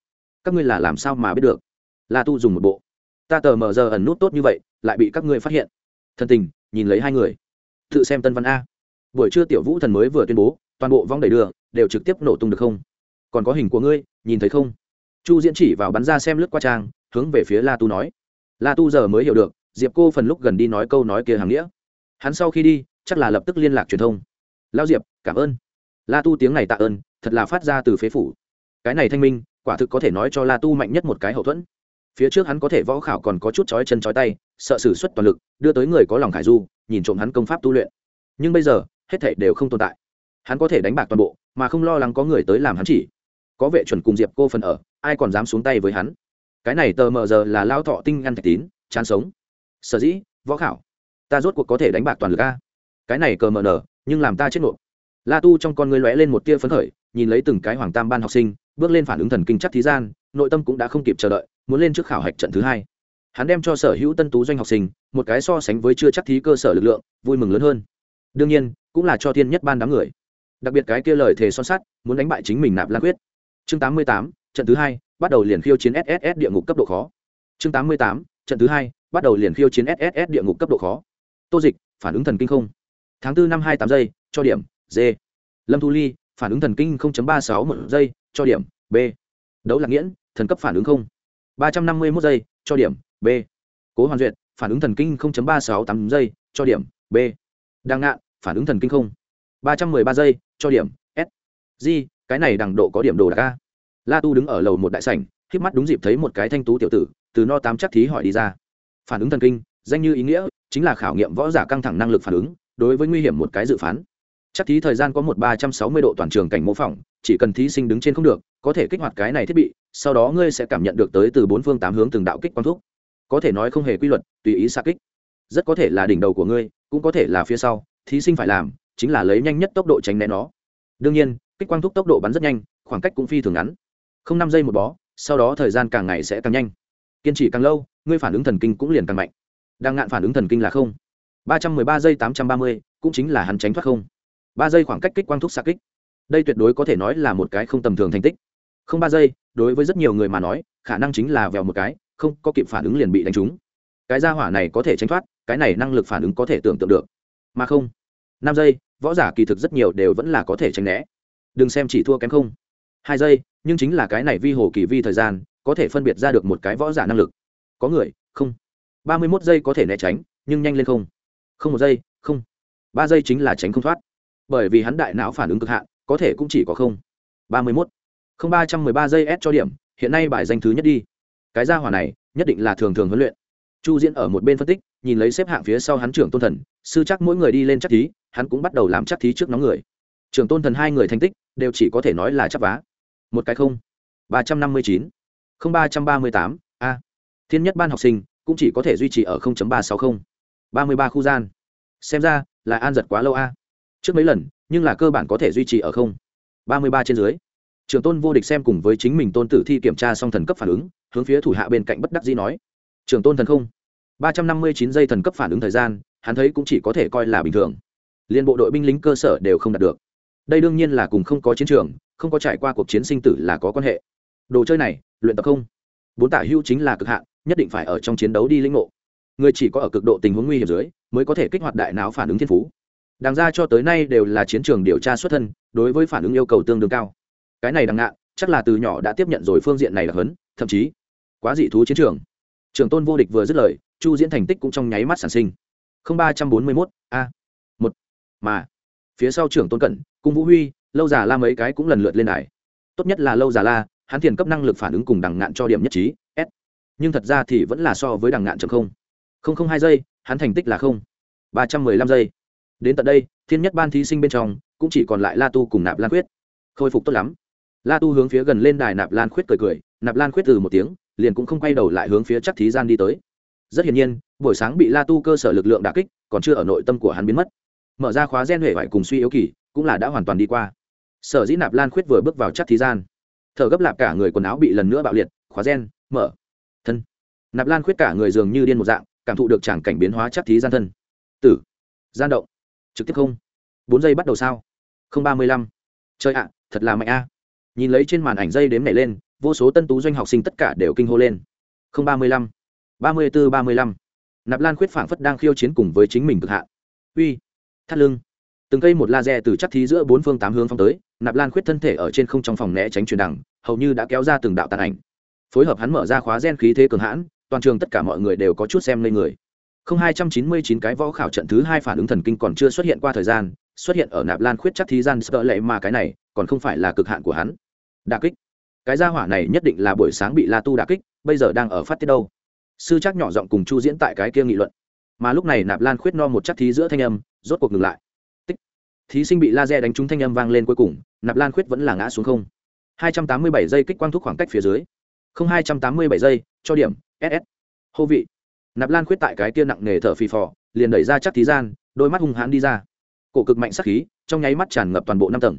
Các ngươi là làm sao mà biết được? La tu dùng một bộ. Ta tờ mờ giờ ẩn nút tốt như vậy, lại bị các ngươi phát hiện. Thân tình, nhìn lấy hai người. Tự xem tân văn a. Buổi trưa tiểu vũ thần mới vừa tuyên bố toàn bộ vong đầy đường đều trực tiếp nổ tung được không? Còn có hình của ngươi, nhìn thấy không? Chu diễn chỉ vào bắn ra xem lướt qua trang, hướng về phía la tu nói. La tu giờ mới hiểu được, diệp cô phần lúc gần đi nói câu nói kia hàng nghĩa. Hắn sau khi đi, chắc là lập tức liên lạc truyền thông. Lao diệp, cảm ơn. La tu tiếng này tạ ơn, thật là phát ra từ phế phủ. Cái này thanh minh, quả thực có thể nói cho la tu mạnh nhất một cái hậu thuẫn. Phía trước hắn có thể võ khảo còn có chút chói chân chói tay, sợ sử xuất toàn lực, đưa tới người có lòng khải du, nhìn trộm hắn công pháp tu luyện. Nhưng bây giờ, hết thảy đều không tồn tại hắn có thể đánh bạc toàn bộ, mà không lo lắng có người tới làm hắn chỉ. Có vệ chuẩn cùng diệp cô phần ở, ai còn dám xuống tay với hắn? Cái này tờ mờ giờ là lao thọ tinh ngăn thạch tín, chán sống. Sở dĩ, võ khảo. Ta rốt cuộc có thể đánh bạc toàn lực a. Cái này cờ mờ nở, nhưng làm ta chết nộp la tu trong con người lóe lên một tia phấn khởi, nhìn lấy từng cái hoàng tam ban học sinh, bước lên phản ứng thần kinh chắc thí gian, nội tâm cũng đã không kịp chờ đợi, muốn lên trước khảo hạch trận thứ hai. Hắn đem cho sở hữu tân tú doanh học sinh, một cái so sánh với chưa chắc thí cơ sở lực lượng, vui mừng lớn hơn. Đương nhiên, cũng là cho thiên nhất ban đám người đặc biệt cái kia lời thề son sắt, muốn đánh bại chính mình nạp lan quyết. Chương tám mươi tám, trận thứ hai, bắt đầu liền khiêu chiến sss địa ngục cấp độ khó. Chương tám mươi tám, trận thứ hai, bắt đầu liền khiêu chiến sss địa ngục cấp độ khó. Tô dịch, phản ứng thần kinh không? Tháng bốn năm hai tám giây, cho điểm, d. Lâm thu ly, phản ứng thần kinh ba sáu một giây, cho điểm, b. Đấu lạc nghiễn, thần cấp phản ứng không? Ba trăm năm mươi một giây, cho điểm, b. Cố hoàn duyệt, phản ứng thần kinh ba sáu tám giây, cho điểm, b. Đang ngạn, phản ứng thần kinh không? Ba trăm mười ba giây, cho điểm s. G, cái này đằng độ có điểm đồ đạc a. La tu đứng ở lầu một đại sảnh k mắt đúng dịp thấy một cái thanh tú tiểu tử, từ no tám chắc thí hỏi đi ra. Phản ứng thần kinh, danh như ý nghĩa, chính là khảo nghiệm võ giả căng thẳng năng lực phản ứng, đối với nguy hiểm một cái dự phán. Chắc thí thời gian có một ba trăm sáu mươi độ toàn trường cảnh mô phỏng, chỉ cần thí sinh đứng trên không được, có thể kích hoạt cái này thiết bị, sau đó ngươi sẽ cảm nhận được tới từ bốn phương tám hướng từng đạo kích quang thúc. Có thể nói không hề quy luật, tùy ý xa kích. Rất có thể là đỉnh đầu của ngươi, cũng có thể là phía sau, thí sinh phải làm chính là lấy nhanh nhất tốc độ tránh né nó. Đương nhiên, kích quang thúc tốc độ bắn rất nhanh, khoảng cách cũng phi thường ngắn. Không năm giây một bó, sau đó thời gian càng ngày sẽ càng nhanh. Kiên trì càng lâu, ngươi phản ứng thần kinh cũng liền càng mạnh. Đang ngạn phản ứng thần kinh là không. Ba trăm mười ba giây tám trăm ba mươi, cũng chính là hắn tránh thoát không. Ba giây khoảng cách kích quang thúc xa kích. Đây tuyệt đối có thể nói là một cái không tầm thường thành tích. Không ba giây, đối với rất nhiều người mà nói, khả năng chính là vèo một cái, không có kịp phản ứng liền bị đánh trúng. Cái gia hỏa này có thể tránh thoát, cái này năng lực phản ứng có thể tưởng tượng được. Mà không năm giây, võ giả kỳ thực rất nhiều đều vẫn là có thể tránh né. Đừng xem chỉ thua kém không. Hai giây, nhưng chính là cái này vi hồ kỳ vi thời gian, có thể phân biệt ra được một cái võ giả năng lực. Có người, không. Ba mươi mốt giây có thể né tránh, nhưng nhanh lên không. Không một giây, không. Ba giây chính là tránh không thoát. Bởi vì hắn đại não phản ứng cực hạn, có thể cũng chỉ có không. Ba mươi mốt. Không ba trăm mười ba giây s cho điểm, hiện nay bài danh thứ nhất đi. Cái gia hỏa này, nhất định là thường thường huấn luyện. Chu diễn ở một bên phân tích, nhìn lấy xếp hạng phía sau hắn trưởng tôn thần, sư chắc mỗi người đi lên chắc thí hắn cũng bắt đầu làm chắc thí trước nóng người. Trường tôn thần hai người thành tích, đều chỉ có thể nói là chắc vá. Một cái không. ba trăm năm mươi chín. không ba trăm ba mươi tám. A. Thiên nhất ban học sinh, cũng chỉ có thể duy trì ở ba sáu mươi ba mươi ba khu gian. Xem ra, là an giật quá lâu a. Trước mấy lần, nhưng là cơ bản có thể duy trì ở không. ba mươi ba trên dưới. Trường tôn vô địch xem cùng với chính mình tôn tử thi kiểm tra xong thần cấp phản ứng, hướng phía thủ hạ bên cạnh bất đắc dĩ nói. Trường tôn thần không. ba trăm năm mươi chín giây thần cấp phản ứng thời gian, hắn thấy cũng chỉ có thể coi là bình thường liên bộ đội binh lính cơ sở đều không đạt được. Đây đương nhiên là cùng không có chiến trường, không có trải qua cuộc chiến sinh tử là có quan hệ. Đồ chơi này, luyện tập không? Bốn tả hưu chính là cực hạn, nhất định phải ở trong chiến đấu đi lĩnh ngộ. Người chỉ có ở cực độ tình huống nguy hiểm dưới, mới có thể kích hoạt đại não phản ứng thiên phú. Đằng ra cho tới nay đều là chiến trường điều tra xuất thân, đối với phản ứng yêu cầu tương đương cao. Cái này đằng ngạn chắc là từ nhỏ đã tiếp nhận rồi phương diện này là hấn, thậm chí, quá dị thú chiến trường. Trường tôn vô địch vừa dứt lời, chu diễn thành tích cũng trong nháy mắt sản sinh. Không ba trăm bốn mươi mốt, a mà phía sau trưởng tôn cận, cung vũ huy, lâu già la mấy cái cũng lần lượt lên đài. Tốt nhất là lâu già la, hắn thiền cấp năng lực phản ứng cùng đằng ngạn cho điểm nhất trí, s. Nhưng thật ra thì vẫn là so với đằng ngạn chậm không. Không không hai giây, hắn thành tích là không. Ba trăm mười lăm giây. Đến tận đây, thiên nhất ban thí sinh bên trong, cũng chỉ còn lại la tu cùng nạp lan khuyết. Khôi phục tốt lắm. La tu hướng phía gần lên đài nạp lan khuyết cười cười, nạp lan khuyết từ một tiếng, liền cũng không quay đầu lại hướng phía chắc thí gian đi tới. Rất hiển nhiên, buổi sáng bị la tu cơ sở lực lượng đà kích, còn chưa ở nội tâm của hắn biến mất mở ra khóa gen huệ vải cùng suy yếu kỳ, cũng là đã hoàn toàn đi qua. Sở dĩ nạp lan khuyết vừa bước vào chắc thí gian. Thở gấp lạp cả người quần áo bị lần nữa bạo liệt, khóa gen, mở. Thân. Nạp lan khuyết cả người dường như điên một dạng, cảm thụ được tràng cảnh biến hóa chắc thí gian thân. Tử. Gian động. Trực tiếp không. Bốn giây bắt đầu sao? Không ba mươi lăm. Chơi ạ, thật là mạnh a. Nhìn lấy trên màn ảnh dây đếm nảy lên, vô số tân tú doanh học sinh tất cả đều kinh hô lên. Không ba mươi lăm. Ba mươi bốn ba mươi lăm. Nạp lan khuyết phảng phất đang khiêu chiến cùng với chính mình cực hạ uy thắt lưng. Từng cây một laser từ chắc thí giữa bốn phương tám hướng phong tới, nạp lan khuyết thân thể ở trên không trong phòng né tránh truyền đẳng hầu như đã kéo ra từng đạo tàn ảnh. Phối hợp hắn mở ra khóa gen khí thế cường hãn, toàn trường tất cả mọi người đều có chút xem lên người. Không hai trăm chín mươi chín cái võ khảo trận thứ hai phản ứng thần kinh còn chưa xuất hiện qua thời gian, xuất hiện ở nạp lan khuyết chắc thí gian sợ lệ mà cái này, còn không phải là cực hạn của hắn. Đà kích. Cái gia hỏa này nhất định là buổi sáng bị la tu đà kích, bây giờ đang ở phát tiết đâu. Sư chắc nhỏ giọng cùng chu diễn tại cái kia nghị luận mà lúc này nạp lan khuyết no một chắc thí giữa thanh âm, rốt cuộc ngừng lại. Tích. Thí sinh bị laser đánh trúng thanh âm vang lên cuối cùng, nạp lan khuyết vẫn là ngã xuống không. Hai trăm tám mươi bảy giây kích quang thúc khoảng cách phía dưới. Không hai trăm tám mươi bảy giây, cho điểm ss hô vị. Nạp lan khuyết tại cái kia nặng nề thở phì phò, liền đẩy ra chắc thí gian, đôi mắt hung hãn đi ra. Cổ cực mạnh sắc khí, trong nháy mắt tràn ngập toàn bộ năm tầng.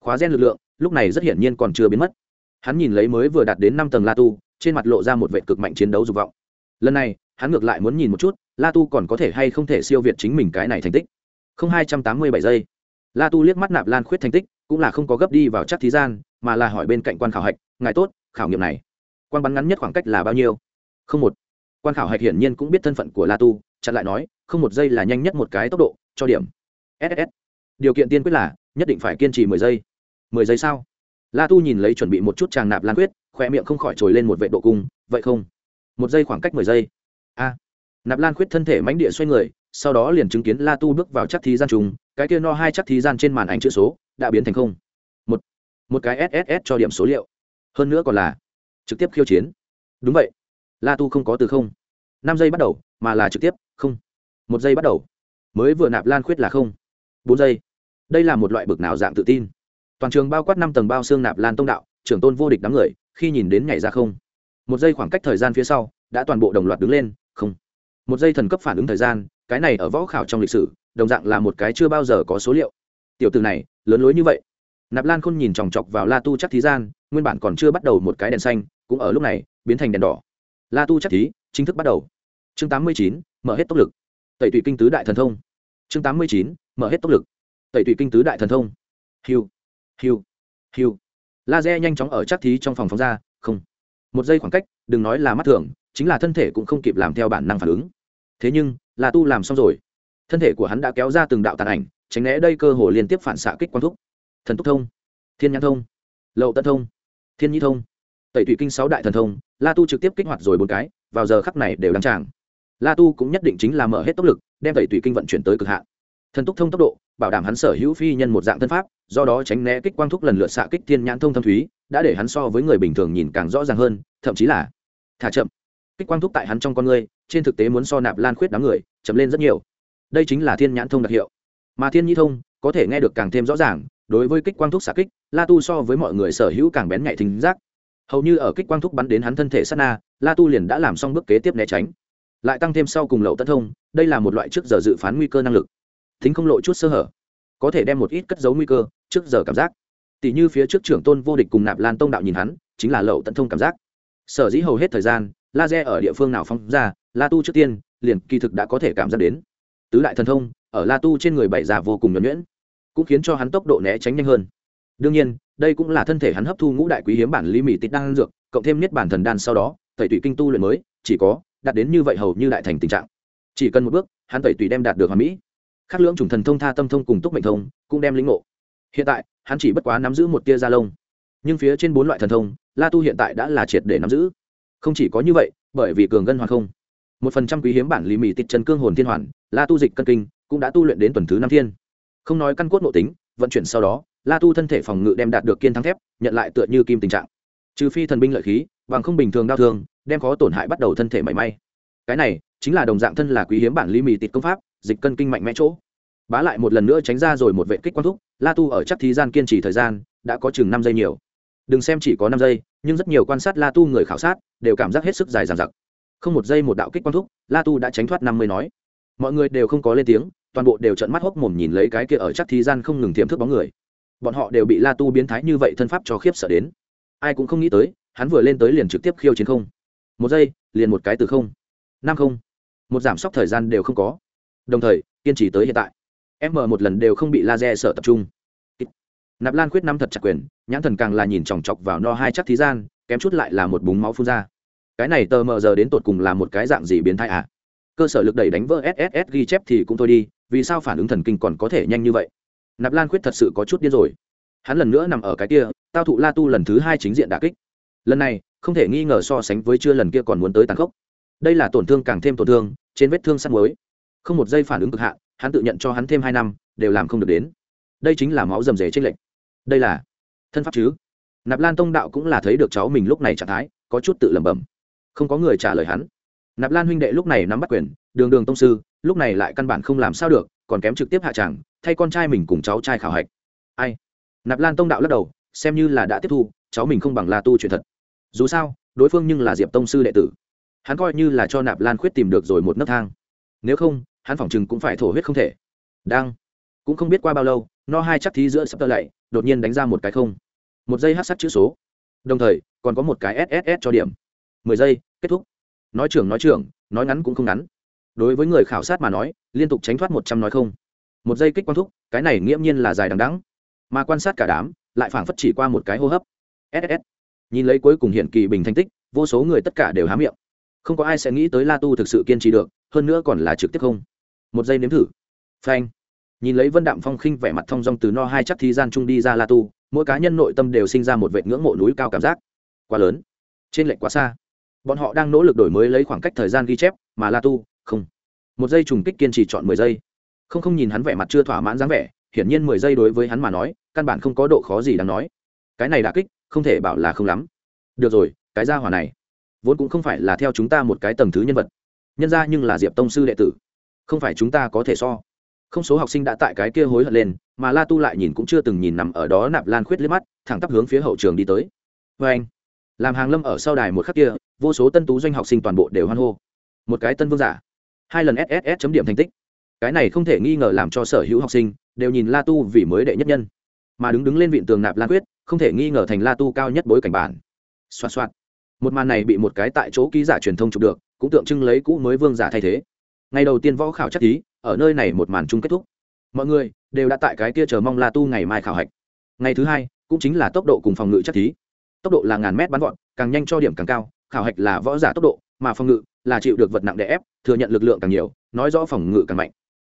Khóa gen lực lượng, lúc này rất hiển nhiên còn chưa biến mất. Hắn nhìn lấy mới vừa đạt đến năm tầng la tu, trên mặt lộ ra một vệ cực mạnh chiến đấu dục vọng. Lần này hắn ngược lại muốn nhìn một chút, la tu còn có thể hay không thể siêu việt chính mình cái này thành tích. Không hai trăm tám mươi bảy giây. La tu liếc mắt nạp lan khuyết thành tích, cũng là không có gấp đi vào chắc thí gian, mà là hỏi bên cạnh quan khảo hạch, ngài tốt, khảo nghiệm này, quan bắn ngắn nhất khoảng cách là bao nhiêu? Không một. Quan khảo hạch hiển nhiên cũng biết thân phận của la tu, chặn lại nói, không một giây là nhanh nhất một cái tốc độ, cho điểm. Ss điều kiện tiên quyết là, nhất định phải kiên trì mười giây. Mười giây sao? La tu nhìn lấy chuẩn bị một chút tràng nạp lan quyết khoe miệng không khỏi trồi lên một vệ độ cung, vậy không. Một giây khoảng cách mười giây a. Nạp lan khuyết thân thể mãnh địa xoay người, sau đó liền chứng kiến la tu bước vào chắc thí gian trùng, cái kia no hai chắc thí gian trên màn ảnh chữ số đã biến thành không. Một. Một cái sss cho điểm số liệu. Hơn nữa còn là trực tiếp khiêu chiến. Đúng vậy. La tu không có từ không. Năm giây bắt đầu, mà là trực tiếp, không. Một giây bắt đầu. Mới vừa nạp lan khuyết là không. Bốn giây. Đây là một loại bực nào dạng tự tin. Toàn trường bao quát năm tầng bao xương nạp lan tông đạo, trưởng tôn vô địch đám người, khi nhìn đến nhảy ra không. Một giây khoảng cách thời gian phía sau, đã toàn bộ đồng loạt đứng lên không. Một giây thần cấp phản ứng thời gian, cái này ở võ khảo trong lịch sử, đồng dạng là một cái chưa bao giờ có số liệu. Tiểu từ này, lớn lối như vậy. Nạp lan khôn nhìn chòng chọc vào la tu chắc thí gian, nguyên bản còn chưa bắt đầu một cái đèn xanh, cũng ở lúc này, biến thành đèn đỏ. La tu chắc thí, chính thức bắt đầu. Chương tám mươi chín, mở hết tốc lực. Tẩy tụy kinh tứ đại thần thông. Chương tám mươi chín, mở hết tốc lực. Tẩy tụy kinh tứ đại thần thông. Hiu hiu hiu. Laser nhanh chóng ở chắc thí trong phòng phóng ra, không một giây khoảng cách, đừng nói là mắt thường, chính là thân thể cũng không kịp làm theo bản năng phản ứng. Thế nhưng, là tu làm xong rồi. Thân thể của hắn đã kéo ra từng đạo tàn ảnh, tránh né đây cơ hồ liên tiếp phản xạ kích quang thúc. Thần túc thông, thiên nhãn thông, lậu tân thông, thiên nhi thông, tẩy thủy kinh sáu đại thần thông, la tu trực tiếp kích hoạt rồi bốn cái, vào giờ khắc này đều đăng tràng. La tu cũng nhất định chính là mở hết tốc lực, đem tẩy thủy kinh vận chuyển tới cực hạn. Thần túc thông tốc độ bảo đảm hắn sở hữu phi nhân một dạng thân pháp, do đó tránh né kích quang thúc lần lượt xạ kích thiên nhãn thông thâm thúy, đã để hắn so với người bình thường nhìn càng rõ ràng hơn, thậm chí là thả chậm. Kích quang thúc tại hắn trong con người, trên thực tế muốn so nạp lan khuyết đám người, chậm lên rất nhiều. Đây chính là thiên nhãn thông đặc hiệu. Mà thiên nhi thông, có thể nghe được càng thêm rõ ràng, đối với kích quang thúc xạ kích, la tu so với mọi người sở hữu càng bén nhạy thính giác. Hầu như ở kích quang thúc bắn đến hắn thân thể sát na, la tu liền đã làm xong bước kế tiếp né tránh. Lại tăng thêm sau cùng lậu tấn thông, đây là một loại trước giờ dự phán nguy cơ năng lực thính không lộ chút sơ hở. Có thể đem một ít cất giấu nguy cơ, trước giờ cảm giác. Tỷ như phía trước trưởng tôn vô địch cùng nạp lan tông đạo nhìn hắn, chính là lậu tận thông cảm giác. Sở dĩ hầu hết thời gian, laser ở địa phương nào phóng ra, la tu trước tiên, liền kỳ thực đã có thể cảm giác đến. Tứ đại thần thông, ở la tu trên người bảy già vô cùng nhuẩn nhuyễn, cũng khiến cho hắn tốc độ né tránh nhanh hơn. Đương nhiên, đây cũng là thân thể hắn hấp thu ngũ đại quý hiếm bản lý mỹ tít đan dược, cộng thêm niết bản thần đan sau đó, tẩy tủy kinh tu luyện mới, chỉ có đạt đến như vậy hầu như đại thành tình trạng. Chỉ cần một bước, hắn tẩy tủy đem đạt được hoàn mỹ khắc lưỡng chủng thần thông tha tâm thông cùng túc mệnh thông, cũng đem lĩnh ngộ. Hiện tại, hắn chỉ bất quá nắm giữ một tia da lông. Nhưng phía trên bốn loại thần thông, la tu hiện tại đã là triệt để nắm giữ. Không chỉ có như vậy, bởi vì cường ngân hoàng không. Một phần trăm quý hiếm bản lý mỹ tịch trần cương hồn thiên hoàn, la tu dịch cân kinh, cũng đã tu luyện đến tuần thứ năm thiên. Không nói căn cốt nội tính, vận chuyển sau đó, la tu thân thể phòng ngự đem đạt được kiên thắng thép, nhận lại tựa như kim tình trạng. Trừ phi thần binh lợi khí, bằng không bình thường đau thương, đem khó tổn hại bắt đầu thân thể mảy may. Cái này, chính là đồng dạng thân là quý hiếm bản lý mì tịt công pháp dịch cân kinh mạnh mẽ chỗ. Bá lại một lần nữa tránh ra rồi một vệ kích quang thúc, la tu ở chắc thí gian kiên trì thời gian, đã có chừng năm giây nhiều. Đừng xem chỉ có năm giây, nhưng rất nhiều quan sát la tu người khảo sát, đều cảm giác hết sức dài dằng dặc. Không một giây một đạo kích quang thúc, la tu đã tránh thoát năm mươi nói. Mọi người đều không có lên tiếng, toàn bộ đều trận mắt hốc mồm nhìn lấy cái kia ở chắc thí gian không ngừng tiềm thức bóng người. Bọn họ đều bị la tu biến thái như vậy thân pháp cho khiếp sợ đến. Ai cũng không nghĩ tới, hắn vừa lên tới liền trực tiếp khiêu chiến không. Một giây, liền một cái từ không. Năm không. Một giảm sốc thời gian đều không có đồng thời, kiên trì tới hiện tại. M một lần đều không bị laser sợ tập trung. Nạp lan khuyết năm thật chặt quyền, nhãn thần càng là nhìn chòng chọc vào no hai chắc thí gian, kém chút lại là một búng máu phun ra. Cái này tờ mờ giờ đến tột cùng là một cái dạng gì biến thái à? Cơ sở lực đẩy đánh vỡ sss ghi chép thì cũng thôi đi, vì sao phản ứng thần kinh còn có thể nhanh như vậy? Nạp lan khuyết thật sự có chút điên rồi. Hắn lần nữa nằm ở cái kia, tao thụ la tu lần thứ hai chính diện đà kích. Lần này, không thể nghi ngờ so sánh với chưa lần kia còn muốn tới tàn khốc. Đây là tổn thương càng thêm tổn thương, trên vết thương sắt mới không một giây phản ứng cực hạn, hắn tự nhận cho hắn thêm hai năm, đều làm không được đến. Đây chính là máu rầm rề trên lệnh đây là thân pháp chứ? Nạp lan tông đạo cũng là thấy được cháu mình lúc này trạng thái, có chút tự lẩm bẩm. Không có người trả lời hắn. Nạp lan huynh đệ lúc này nắm bắt quyền, đường đường tông sư, lúc này lại căn bản không làm sao được, còn kém trực tiếp hạ tràng thay con trai mình cùng cháu trai khảo hạch. Ai? Nạp lan tông đạo lắc đầu, xem như là đã tiếp thu, cháu mình không bằng la tu chuyện thật. Dù sao, đối phương nhưng là diệp tông sư đệ tử. Hắn coi như là cho nạp lan khuyết tìm được rồi một nấc thang. Nếu không hắn phỏng chừng cũng phải thổ huyết không thể. Đang, cũng không biết qua bao lâu, no hai chắc thí giữa sắp tơ lạy đột nhiên đánh ra một cái không. Một giây hát sắt chữ số. Đồng thời, còn có một cái sss cho điểm. Mười giây, kết thúc. Nói trưởng nói trưởng, nói ngắn cũng không ngắn. Đối với người khảo sát mà nói, liên tục tránh thoát một trăm nói không. Một giây kích quang thúc, cái này nghiễm nhiên là dài đằng đắng mà quan sát cả đám, lại phảng phất chỉ qua một cái hô hấp. Ss nhìn lấy cuối cùng hiện kỳ bình thành tích, vô số người tất cả đều há miệng. Không có ai sẽ nghĩ tới la tu thực sự kiên trì được, hơn nữa còn là trực tiếp không một giây nếm thử. Phanh. Nhìn lấy vân đạm phong khinh vẻ mặt thong dong từ no hai chắc thi gian trung đi ra la tu, mỗi cá nhân nội tâm đều sinh ra một vệ ngưỡng mộ núi cao cảm giác. Quá lớn. Trên lệnh quá xa. Bọn họ đang nỗ lực đổi mới lấy khoảng cách thời gian ghi chép, mà la tu, không. Một giây trùng kích kiên trì chọn mười giây. Không không nhìn hắn vẻ mặt chưa thỏa mãn dáng vẻ, hiển nhiên mười giây đối với hắn mà nói, căn bản không có độ khó gì đáng nói. Cái này đã kích, không thể bảo là không lắm. Được rồi, cái gia hỏa này, vốn cũng không phải là theo chúng ta một cái tầng thứ nhân vật. Nhân ra nhưng là diệp tông sư đệ tử không phải chúng ta có thể so. Không số học sinh đã tại cái kia hối hận lên, mà la tu lại nhìn cũng chưa từng nhìn nằm ở đó nạp lan khuyết liếc mắt, thẳng tắp hướng phía hậu trường đi tới. Vê anh, làm hàng lâm ở sau đài một khắc kia, vô số tân tú doanh học sinh toàn bộ đều hoan hô. Một cái tân vương giả, hai lần sss chấm điểm thành tích. Cái này không thể nghi ngờ làm cho sở hữu học sinh đều nhìn la tu vì mới đệ nhất nhân. Mà đứng đứng lên vịn tường nạp lan quyết không thể nghi ngờ thành la tu cao nhất bối cảnh bản. Xoa xoa một màn này bị một cái tại chỗ ký giả truyền thông chụp được, cũng tượng trưng lấy cũ mới vương giả thay thế ngày đầu tiên võ khảo chắc thí ở nơi này một màn chung kết thúc. Mọi người đều đã tại cái kia chờ mong la tu ngày mai khảo hạch. Ngày thứ hai cũng chính là tốc độ cùng phòng ngự chắc thí tốc độ là ngàn mét bắn gọn càng nhanh cho điểm càng cao, khảo hạch là võ giả tốc độ, mà phòng ngự là chịu được vật nặng đè ép, thừa nhận lực lượng càng nhiều, nói rõ phòng ngự càng mạnh.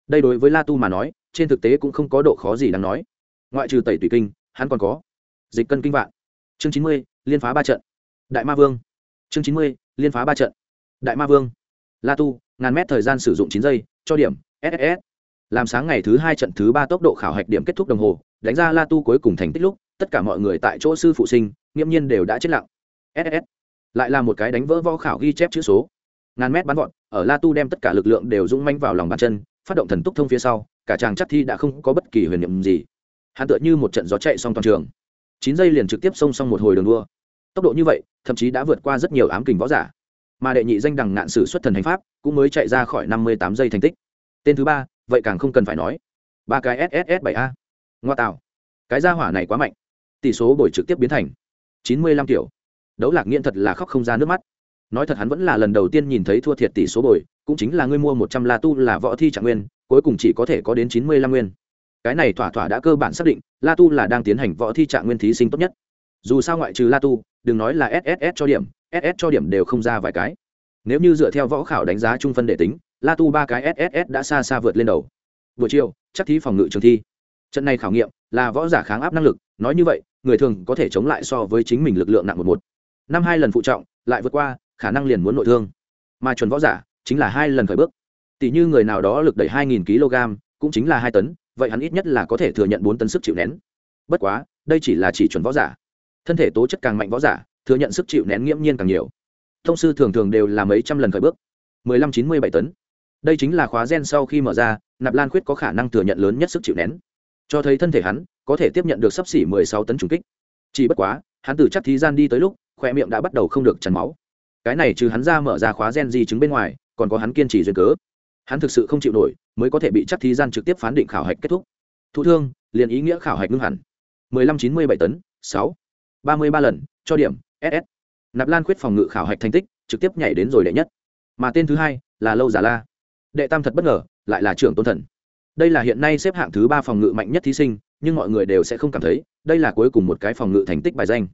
Đây đối với la tu mà nói, trên thực tế cũng không có độ khó gì đáng nói. Ngoại trừ tẩy tùy kinh, hắn còn có dịch cân kinh vạn. Chương chín mươi, liên phá ba trận. Đại ma vương. Chương chín mươi, liên phá ba trận. Đại ma vương la tu, ngàn mét thời gian sử dụng chín giây, cho điểm ss làm sáng ngày thứ hai trận thứ ba tốc độ khảo hạch điểm kết thúc đồng hồ, đánh ra la tu cuối cùng thành tích lúc, tất cả mọi người tại chỗ sư phụ sinh, nghiễm nhiên đều đã chết lặng. Ss lại là một cái đánh vỡ võ khảo ghi chép chữ số. Ngàn mét bắn vọt, ở la tu đem tất cả lực lượng đều dũng manh vào lòng bàn chân, phát động thần túc thông phía sau, cả chàng chắc thi đã không có bất kỳ huyền niệm gì. Hắn tựa như một trận gió chạy xong toàn trường. Chín giây liền trực tiếp xông xong một hồi đường đua. Tốc độ như vậy, thậm chí đã vượt qua rất nhiều ám kình võ giả mà đệ nhị danh đằng ngạn sử xuất thần hành pháp cũng mới chạy ra khỏi năm mươi tám giây thành tích. Tên thứ ba, vậy càng không cần phải nói. Ba cái sss bảy a. Ngoa tạo. Cái gia hỏa này quá mạnh. Tỷ số bồi trực tiếp biến thành chín mươi lăm kiểu. Đấu lạc nghiện thật là khóc không ra nước mắt. Nói thật hắn vẫn là lần đầu tiên nhìn thấy thua thiệt tỷ số bồi cũng chính là ngươi mua một trăm la tu là võ thi trạng nguyên, cuối cùng chỉ có thể có đến chín mươi lăm nguyên. Cái này thỏa thỏa đã cơ bản xác định, la tu là đang tiến hành võ thi trạng nguyên thí sinh tốt nhất. Dù sao ngoại trừ la tu, đừng nói là sss cho điểm ss cho điểm đều không ra vài cái. Nếu như dựa theo võ khảo đánh giá trung phân để tính, la tu ba cái sss đã xa xa vượt lên đầu. Buổi chiều, chắc thí phòng ngự trường thi. Trận này khảo nghiệm là võ giả kháng áp năng lực, nói như vậy, người thường có thể chống lại so với chính mình lực lượng nặng một một. Năm hai lần phụ trọng, lại vượt qua, khả năng liền muốn nội thương. Mà chuẩn võ giả chính là hai lần khởi bước. Tỷ như người nào đó lực đẩy hai nghìn kg, cũng chính là hai tấn, vậy hắn ít nhất là có thể thừa nhận bốn tấn sức chịu nén. Bất quá, đây chỉ là chỉ chuẩn võ giả. Thân thể tố chất càng mạnh võ giả thừa nhận sức chịu nén nghiễm nhiên càng nhiều. Thông sư thường thường đều là mấy trăm lần khởi bước. Mười lăm, chín mươi bảy tấn. Đây chính là khóa gen sau khi mở ra, nạp lan khuyết có khả năng thừa nhận lớn nhất sức chịu nén. Cho thấy thân thể hắn, có thể tiếp nhận được sắp xỉ mười sáu tấn trùng kích. Chỉ bất quá, hắn từ chắc thí gian đi tới lúc, khoe miệng đã bắt đầu không được chảy máu. Cái này trừ hắn ra mở ra khóa gen di chứng bên ngoài, còn có hắn kiên trì duyên cớ. Hắn thực sự không chịu nổi, mới có thể bị chắc thí gian trực tiếp phán định khảo hạch kết thúc. Thụ thương, liền ý nghĩa khảo hạch ngưng hẳn. Mười lăm, chín mươi bảy tấn, sáu. Ba mươi ba lần, cho điểm ss nạp lan khuyết phòng ngự khảo hạch thành tích, trực tiếp nhảy đến rồi đệ nhất. Mà tên thứ hai là lâu giả la. Đệ tam thật bất ngờ, lại là trưởng tôn thần. Đây là hiện nay xếp hạng thứ ba phòng ngự mạnh nhất thí sinh, nhưng mọi người đều sẽ không cảm thấy, đây là cuối cùng một cái phòng ngự thành tích bài danh.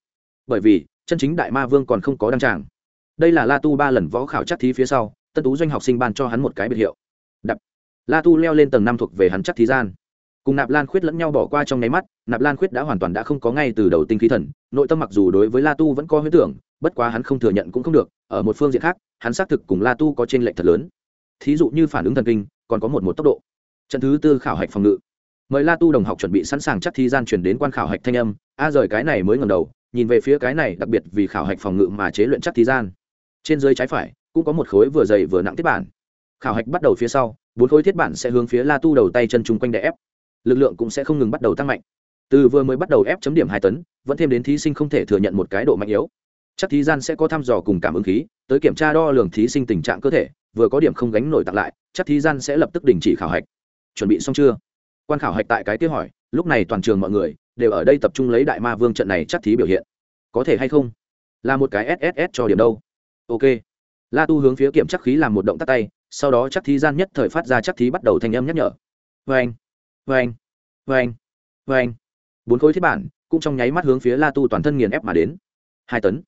Bởi vì, chân chính đại ma vương còn không có đăng tràng. Đây là la tu ba lần võ khảo chắc thí phía sau, tân tú doanh học sinh ban cho hắn một cái biệt hiệu. Đập. La tu leo lên tầng năm thuộc về hắn chắc thí gian cùng nạp lan khuyết lẫn nhau bỏ qua trong nháy mắt, nạp lan khuyết đã hoàn toàn đã không có ngay từ đầu tinh khí thần, nội tâm mặc dù đối với la tu vẫn có huyết tưởng, bất quá hắn không thừa nhận cũng không được, ở một phương diện khác, hắn xác thực cùng la tu có t r ê n lệch thật lớn. Thí dụ như phản ứng thần kinh, còn có một một tốc độ. Trận thứ tư khảo hạch phòng ngự. Mời la tu đồng học chuẩn bị sẵn sàng chắc thi gian chuyển đến quan khảo hạch thanh âm, a rời cái này mới ngầm đầu, nhìn về phía cái này đặc biệt vì khảo hạch phòng ngự mà chế luyện chắc thi gian. Trên dưới trái phải, cũng có một khối vừa dày vừa nặng thiết bản. Khảo hạch bắt đầu phía sau, bốn khối thiết bản sẽ hướng phía la tu đầu tay chân chung quanh đè ép lực lượng cũng sẽ không ngừng bắt đầu tăng mạnh. Từ vừa mới bắt đầu ép chấm điểm hai tấn, vẫn thêm đến thí sinh không thể thừa nhận một cái độ mạnh yếu. Chắc thí gian sẽ có thăm dò cùng cảm ứng khí, tới kiểm tra đo lường thí sinh tình trạng cơ thể, vừa có điểm không gánh nổi tặng lại, chắc thí gian sẽ lập tức đình chỉ khảo hạch. Chuẩn bị xong chưa? Quan khảo hạch tại cái kia hỏi, lúc này toàn trường mọi người đều ở đây tập trung lấy đại ma vương trận này chắc thí biểu hiện. Có thể hay không? Là một cái sss cho điểm đâu. Ok. La tu hướng phía kiểm chắc khí làm một động tắt tay, sau đó chắc thí gian nhất thời phát ra chắc thí bắt đầu thành âm nhắc nhở. Vê anh vê anh vê anh anh bốn khối thiết bản cũng trong nháy mắt hướng phía la tu toàn thân nghiền ép mà đến. Hai tấn.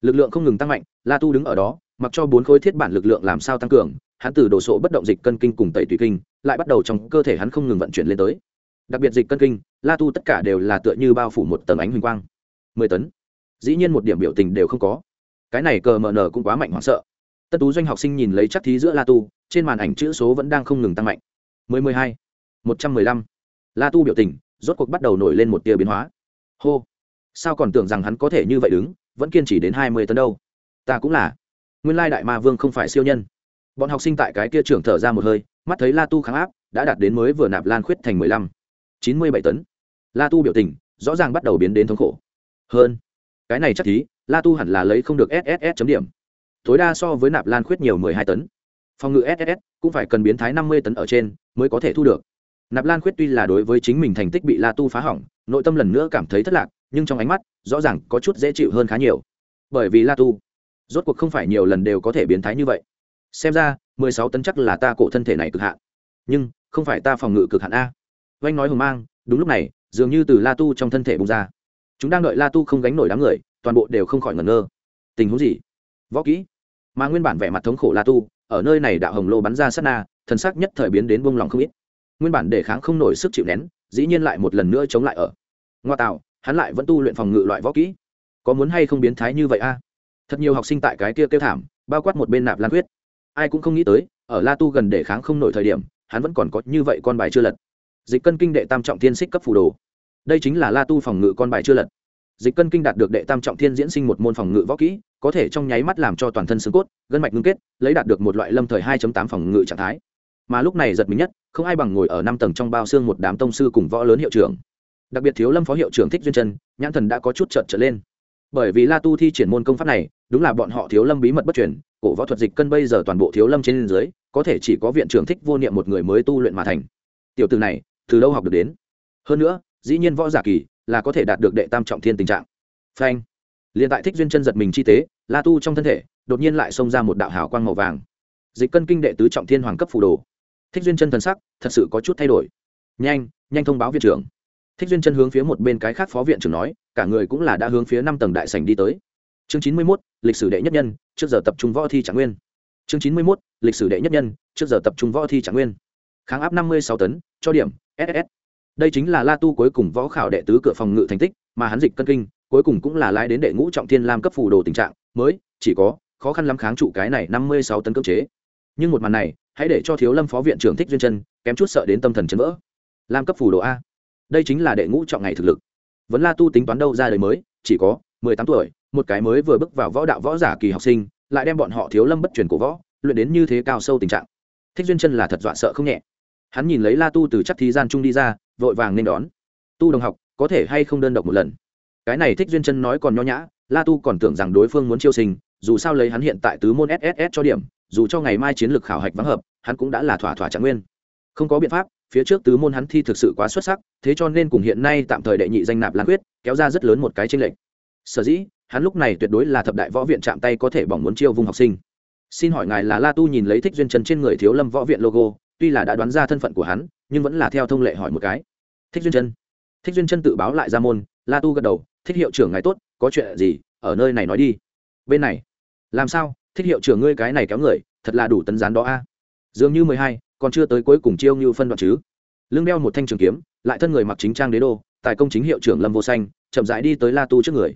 Lực lượng không ngừng tăng mạnh, la tu đứng ở đó, mặc cho bốn khối thiết bản lực lượng làm sao tăng cường, hắn từ đồ sộ bất động dịch cân kinh cùng tẩy tùy kinh, lại bắt đầu trong cơ thể hắn không ngừng vận chuyển lên tới. Đặc biệt dịch cân kinh, la tu tất cả đều là tựa như bao phủ một tầng ánh huỳnh quang. Mười tấn. Dĩ nhiên một điểm biểu tình đều không có. Cái này cờ mờ nở cũng quá mạnh hoảng sợ. Tất tú doanh học sinh nhìn lấy chắc thí giữa la tu, trên màn ảnh chữ số vẫn đang không ngừng tăng mạnh. Mười mười hai một trăm mười lăm. La tu biểu tình, rốt cuộc bắt đầu nổi lên một tia biến hóa. Hô. Sao còn tưởng rằng hắn có thể như vậy đứng, vẫn kiên trì đến hai mươi tấn đâu? Ta cũng là. Nguyên lai đại ma vương không phải siêu nhân. Bọn học sinh tại cái kia trưởng thở ra một hơi, mắt thấy la tu kháng áp, đã đạt đến mới vừa nạp lan khuyết thành mười lăm. chín mươi bảy tấn. La tu biểu tình, rõ ràng bắt đầu biến đến thống khổ. Hơn. Cái này chắc thí, la tu hẳn là lấy không được sss chấm điểm. Tối đa so với nạp lan khuyết nhiều mười hai tấn. Phòng ngự sss cũng phải cần biến thái năm mươi tấn ở trên, mới có thể thu được nạp lan khuyết tuy là đối với chính mình thành tích bị la tu phá hỏng, nội tâm lần nữa cảm thấy thất lạc, nhưng trong ánh mắt, rõ ràng có chút dễ chịu hơn khá nhiều. Bởi vì la tu, rốt cuộc không phải nhiều lần đều có thể biến thái như vậy. Xem ra, mười sáu tấn chắc là ta cổ thân thể này cực hạn. Nhưng, không phải ta phòng ngự cực hạn a. Oanh nói hùng mang, đúng lúc này, dường như từ la tu trong thân thể bung ra. Chúng đang đợi la tu không gánh nổi đám người, toàn bộ đều không khỏi ngẩn ngơ. Tình huống gì? Võ kỹ. Mà nguyên bản vẻ mặt thống khổ la tu, ở nơi này đạo hồng lô bắn ra sát na, thần sắc nhất thời biến đến buông lòng không ít nguyên bản đề kháng không nổi sức chịu nén, dĩ nhiên lại một lần nữa chống lại ở. Ngoa tạo, hắn lại vẫn tu luyện phòng ngự loại võ kỹ. Có muốn hay không biến thái như vậy a? Thật nhiều học sinh tại cái kia kêu thảm, bao quát một bên nạp lan huyết. ai cũng không nghĩ tới, ở la tu gần để kháng không nổi thời điểm, hắn vẫn còn có như vậy con bài chưa lật. Dịch cân kinh đệ tam trọng thiên xích cấp phù đồ. Đây chính là la tu phòng ngự con bài chưa lật. Dịch cân kinh đạt được đệ tam trọng thiên diễn sinh một môn phòng ngự võ kỹ, có thể trong nháy mắt làm cho toàn thân xương cốt, gân mạch ngưng kết, lấy đạt được một loại lâm thời hai tám phòng ngự trạng thái mà lúc này giật mình nhất, không ai bằng ngồi ở năm tầng trong bao xương một đám tông sư cùng võ lớn hiệu trưởng. Đặc biệt thiếu lâm phó hiệu trưởng thích duyên chân nhãn thần đã có chút trợn trở lên. Bởi vì la tu thi triển môn công pháp này, đúng là bọn họ thiếu lâm bí mật bất truyền, cổ võ thuật dịch cân bây giờ toàn bộ thiếu lâm trên dưới, có thể chỉ có viện trưởng thích vô niệm một người mới tu luyện mà thành. Tiểu từ này, từ đâu học được đến? Hơn nữa, dĩ nhiên võ giả kỳ, là có thể đạt được đệ tam trọng thiên tình trạng. Phanh. Liền tại thích duyên chân giật mình chi tế, la tu trong thân thể, đột nhiên lại xông ra một đạo hào quang màu vàng. Dịch cân kinh đệ tứ trọng thiên hoàng cấp phù đồ thích duyên chân thần sắc thật sự có chút thay đổi. Nhanh nhanh thông báo viện trưởng. Thích duyên chân hướng phía một bên cái khác phó viện trưởng nói, cả người cũng là đã hướng phía năm tầng đại sành đi tới. Chương chín mươi mốt, lịch sử đệ nhất nhân, trước giờ tập trung võ thi trạng nguyên. Chương chín mươi mốt, lịch sử đệ nhất nhân, trước giờ tập trung võ thi trạng nguyên. Kháng áp năm mươi sáu tấn, cho điểm ss đây chính là la tu cuối cùng võ khảo đệ tứ cửa phòng ngự thành tích, mà hắn dịch cân kinh, cuối cùng cũng là lái đến đệ ngũ trọng thiên lam cấp phù đồ tình trạng, mới, chỉ có, khó khăn lắm kháng trụ cái này năm mươi sáu tấn cưỡng chế. Nhưng một màn này hãy để cho thiếu lâm phó viện trưởng thích duyên chân kém chút sợ đến tâm thần chấn vỡ. Làm cấp phù đồ a. Đây chính là đệ ngũ trọng ngày thực lực. Vẫn la tu tính toán đâu ra đời mới, chỉ có mười tám tuổi, một cái mới vừa bước vào võ đạo võ giả kỳ học sinh, lại đem bọn họ thiếu lâm bất truyền cổ võ, luyện đến như thế cao sâu tình trạng. Thích duyên chân là thật dọa sợ không nhẹ. Hắn nhìn lấy la tu từ chắc thí gian trung đi ra, vội vàng nên đón. Tu đồng học, có thể hay không đơn độc một lần? Cái này thích duyên chân nói còn nho nhã, la tu còn tưởng rằng đối phương muốn chiêu sinh, dù sao lấy hắn hiện tại tứ môn sss cho điểm dù cho ngày mai chiến lược khảo hạch vắng hợp, hắn cũng đã là thỏa thỏa trạng nguyên. Không có biện pháp, phía trước tứ môn hắn thi thực sự quá xuất sắc, thế cho nên cùng hiện nay tạm thời đệ nhị danh nạp lan quyết, kéo ra rất lớn một cái tranh lệch. Sở dĩ, hắn lúc này tuyệt đối là thập đại võ viện chạm tay có thể bỏng muốn chiêu vung học sinh. Xin hỏi ngài là la tu nhìn lấy thích duyên chân trên người thiếu lâm võ viện logo, tuy là đã đoán ra thân phận của hắn, nhưng vẫn là theo thông lệ hỏi một cái. Thích duyên chân thích duyên chân tự báo lại ra môn, la tu gật đầu, thích hiệu trưởng ngài tốt, có chuyện gì, ở nơi này nói đi. Bên này. Làm sao? Thích hiệu trưởng ngươi cái này kéo người, thật là đủ tấn gián đó a. Dường như mười hai, còn chưa tới cuối cùng chiêu như phân đoạn chứ. Lưng đeo một thanh trường kiếm, lại thân người mặc chính trang đế đô tại công chính hiệu trưởng lâm vô xanh, chậm rãi đi tới la tu trước người.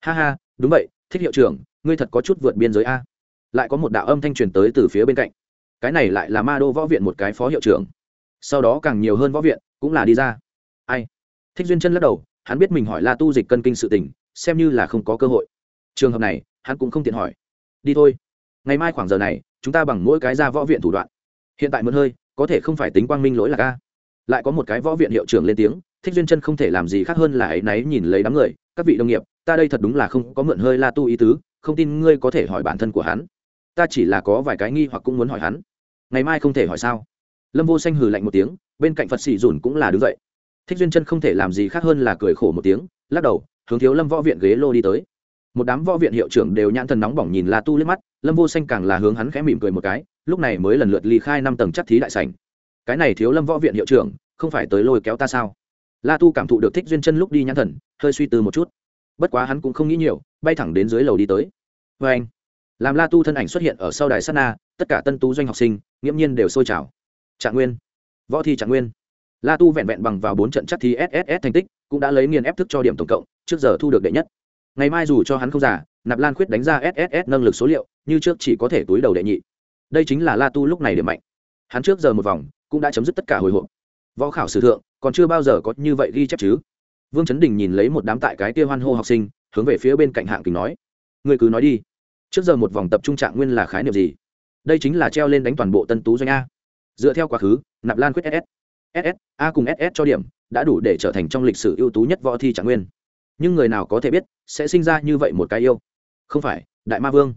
Ha ha, đúng vậy, thích hiệu trưởng, ngươi thật có chút vượt biên giới a. Lại có một đạo âm thanh truyền tới từ phía bên cạnh. Cái này lại là ma đô võ viện một cái phó hiệu trưởng. Sau đó càng nhiều hơn võ viện, cũng là đi ra. Ai? Thích duyên chân lắc đầu, hắn biết mình hỏi la tu dịch cân kinh sự tình, xem như là không có cơ hội. Trường hợp này, hắn cũng không tiện hỏi đi thôi. Ngày mai khoảng giờ này, chúng ta bằng mỗi cái ra võ viện thủ đoạn. Hiện tại mượn hơi, có thể không phải tính quang minh lỗi là ca lại có một cái võ viện hiệu trưởng lên tiếng, thích duyên chân không thể làm gì khác hơn là ấy náy nhìn lấy đám người, các vị đồng nghiệp, ta đây thật đúng là không có mượn hơi la tu ý tứ, không tin ngươi có thể hỏi bản thân của hắn. Ta chỉ là có vài cái nghi hoặc cũng muốn hỏi hắn. Ngày mai không thể hỏi sao? Lâm vô xanh hừ lạnh một tiếng, bên cạnh phật sĩ dùn cũng là đứng dậy. Thích duyên chân không thể làm gì khác hơn là cười khổ một tiếng, lắc đầu, hướng thiếu lâm võ viện ghế lô đi tới một đám võ viện hiệu trưởng đều nhãn thần nóng bỏng nhìn la tu liếc mắt, lâm vô xanh càng là hướng hắn khẽ mỉm cười một cái, lúc này mới lần lượt ly khai năm tầng chắc thí đại sảnh. Cái này thiếu lâm võ viện hiệu trưởng, không phải tới lôi kéo ta sao? La tu cảm thụ được thích duyên chân lúc đi nhãn thần, hơi suy tư một chút. Bất quá hắn cũng không nghĩ nhiều, bay thẳng đến dưới lầu đi tới. Vê anh, làm la tu thân ảnh xuất hiện ở sau đài sát na, tất cả tân tú doanh học sinh, nghiễm nhiên đều sôi trào. Trạng nguyên, võ thi trạng nguyên. La tu vẹn vẹn bằng vào bốn trận chắc thi sss thành tích, cũng đã lấy nghiền ép thức cho điểm tổng cộng, trước giờ thu được đệ nhất ngày mai dù cho hắn không giả, nạp lan khuyết đánh ra sss nâng lực số liệu, như trước chỉ có thể túi đầu đệ nhị. Đây chính là la tu lúc này điểm mạnh. Hắn trước giờ một vòng, cũng đã chấm dứt tất cả hồi hộp. Võ khảo sử thượng, còn chưa bao giờ có như vậy ghi chép chứ. Vương chấn đình nhìn lấy một đám tại cái kia hoan hô học sinh, hướng về phía bên cạnh hạng kính nói người cứ nói đi. Trước giờ một vòng tập trung trạng nguyên là khái niệm gì? Đây chính là treo lên đánh toàn bộ tân tú doanh a. Dựa theo quá khứ, nạp lan quyết ss ss a cùng ss cho điểm, đã đủ để trở thành trong lịch sử ưu tú nhất võ thi trạng nguyên nhưng người nào có thể biết sẽ sinh ra như vậy một cái yêu? Không phải, đại ma vương.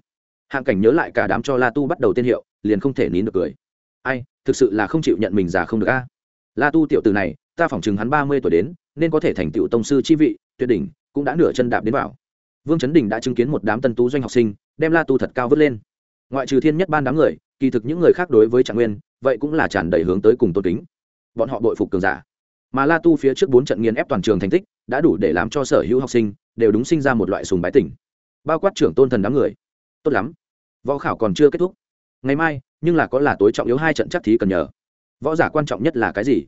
Hạng cảnh nhớ lại cả đám cho la tu bắt đầu tên hiệu, liền không thể nín được cười. Ai, thực sự là không chịu nhận mình già không được a. La tu tiểu từ này, ta phỏng chừng hắn ba mươi tuổi đến, nên có thể thành tựu tông sư chi vị, tuyệt đỉnh, cũng đã nửa chân đạp đến vào. Vương chấn đình đã chứng kiến một đám tân tú doanh học sinh, đem la tu thật cao vớt lên. Ngoại trừ thiên nhất ban đám người, kỳ thực những người khác đối với trạng nguyên, vậy cũng là tràn đầy hướng tới cùng tôn kính. Bọn họ bội phục cường giả mà la tu phía trước bốn trận nghiền ép toàn trường thành tích, đã đủ để làm cho sở hữu học sinh đều đúng sinh ra một loại sùng bái tỉnh bao quát trưởng tôn thần đám người. Tốt lắm. Võ khảo còn chưa kết thúc. Ngày mai, nhưng là có là tối trọng yếu hai trận chắc thí cần nhờ. Võ giả quan trọng nhất là cái gì?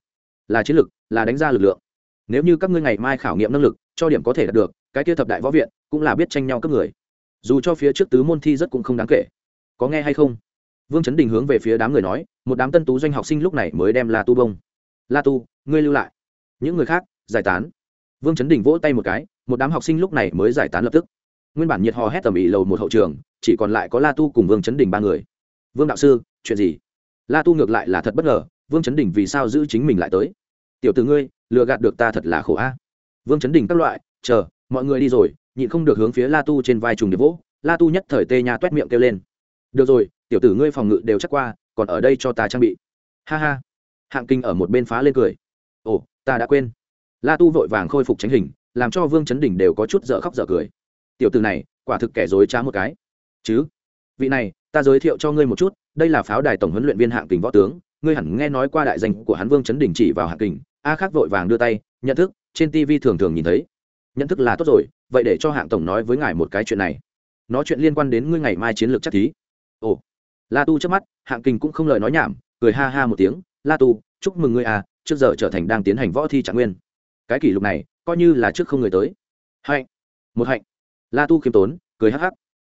Là chiến lược là đánh ra lực lượng. Nếu như các ngươi ngày mai khảo nghiệm năng lực, cho điểm có thể đạt được, cái kia thập đại võ viện cũng là biết tranh nhau cấp người. Dù cho phía trước tứ môn thi rất cũng không đáng kể. Có nghe hay không? Vương chấn đình hướng về phía đám người nói, một đám tân tú doanh học sinh lúc này mới đem la tu bông. La tu, ngươi lưu lại những người khác, giải tán. Vương chấn đình vỗ tay một cái, một đám học sinh lúc này mới giải tán lập tức. Nguyên bản nhiệt hò hét tầm ĩ lầu một hậu trường, chỉ còn lại có la tu cùng vương chấn đình ba người. Vương đạo sư, chuyện gì? La tu ngược lại là thật bất ngờ, vương chấn đình vì sao giữ chính mình lại tới? Tiểu t ử ngươi, lừa gạt được ta thật là khổ a. Vương chấn đình các loại, chờ, mọi người đi rồi, nhịn không được hướng phía la tu trên vai trùng điệp vỗ. La tu nhất thời tê nhà t u é t miệng kêu lên. Được rồi, tiểu tử ngươi phòng ngự đều chắc qua, còn ở đây cho ta trang bị. Ha ha. Hạng kinh ở một bên phá lên cười. Ồ ta đã quên. La tu vội vàng khôi phục tránh hình, làm cho vương chấn đình đều có chút dở khóc dở cười. Tiểu tử này, quả thực kẻ dối trá một cái. Chứ, vị này, ta giới thiệu cho ngươi một chút, đây là pháo đài tổng huấn luyện viên hạng kình võ tướng, ngươi hẳn nghe nói qua đại danh của hắn vương chấn đình chỉ vào hạng kình, a khác vội vàng đưa tay, nhận thức, trên tv thường thường nhìn thấy. Nhận thức là tốt rồi, vậy để cho hạng tổng nói với ngài một cái chuyện này. Nói chuyện liên quan đến ngươi ngày mai chiến lược chắc thí. Ồ. La tu trước mắt, hạng kình cũng không lời nói nhảm, cười ha ha một tiếng. La tu, chúc mừng ngươi à trước giờ trở thành đang tiến hành võ thi trạng nguyên. Cái kỷ lục này, coi như là trước không người tới. Hạnh. Một hạnh. La tu khiêm tốn, cười hắc hắc.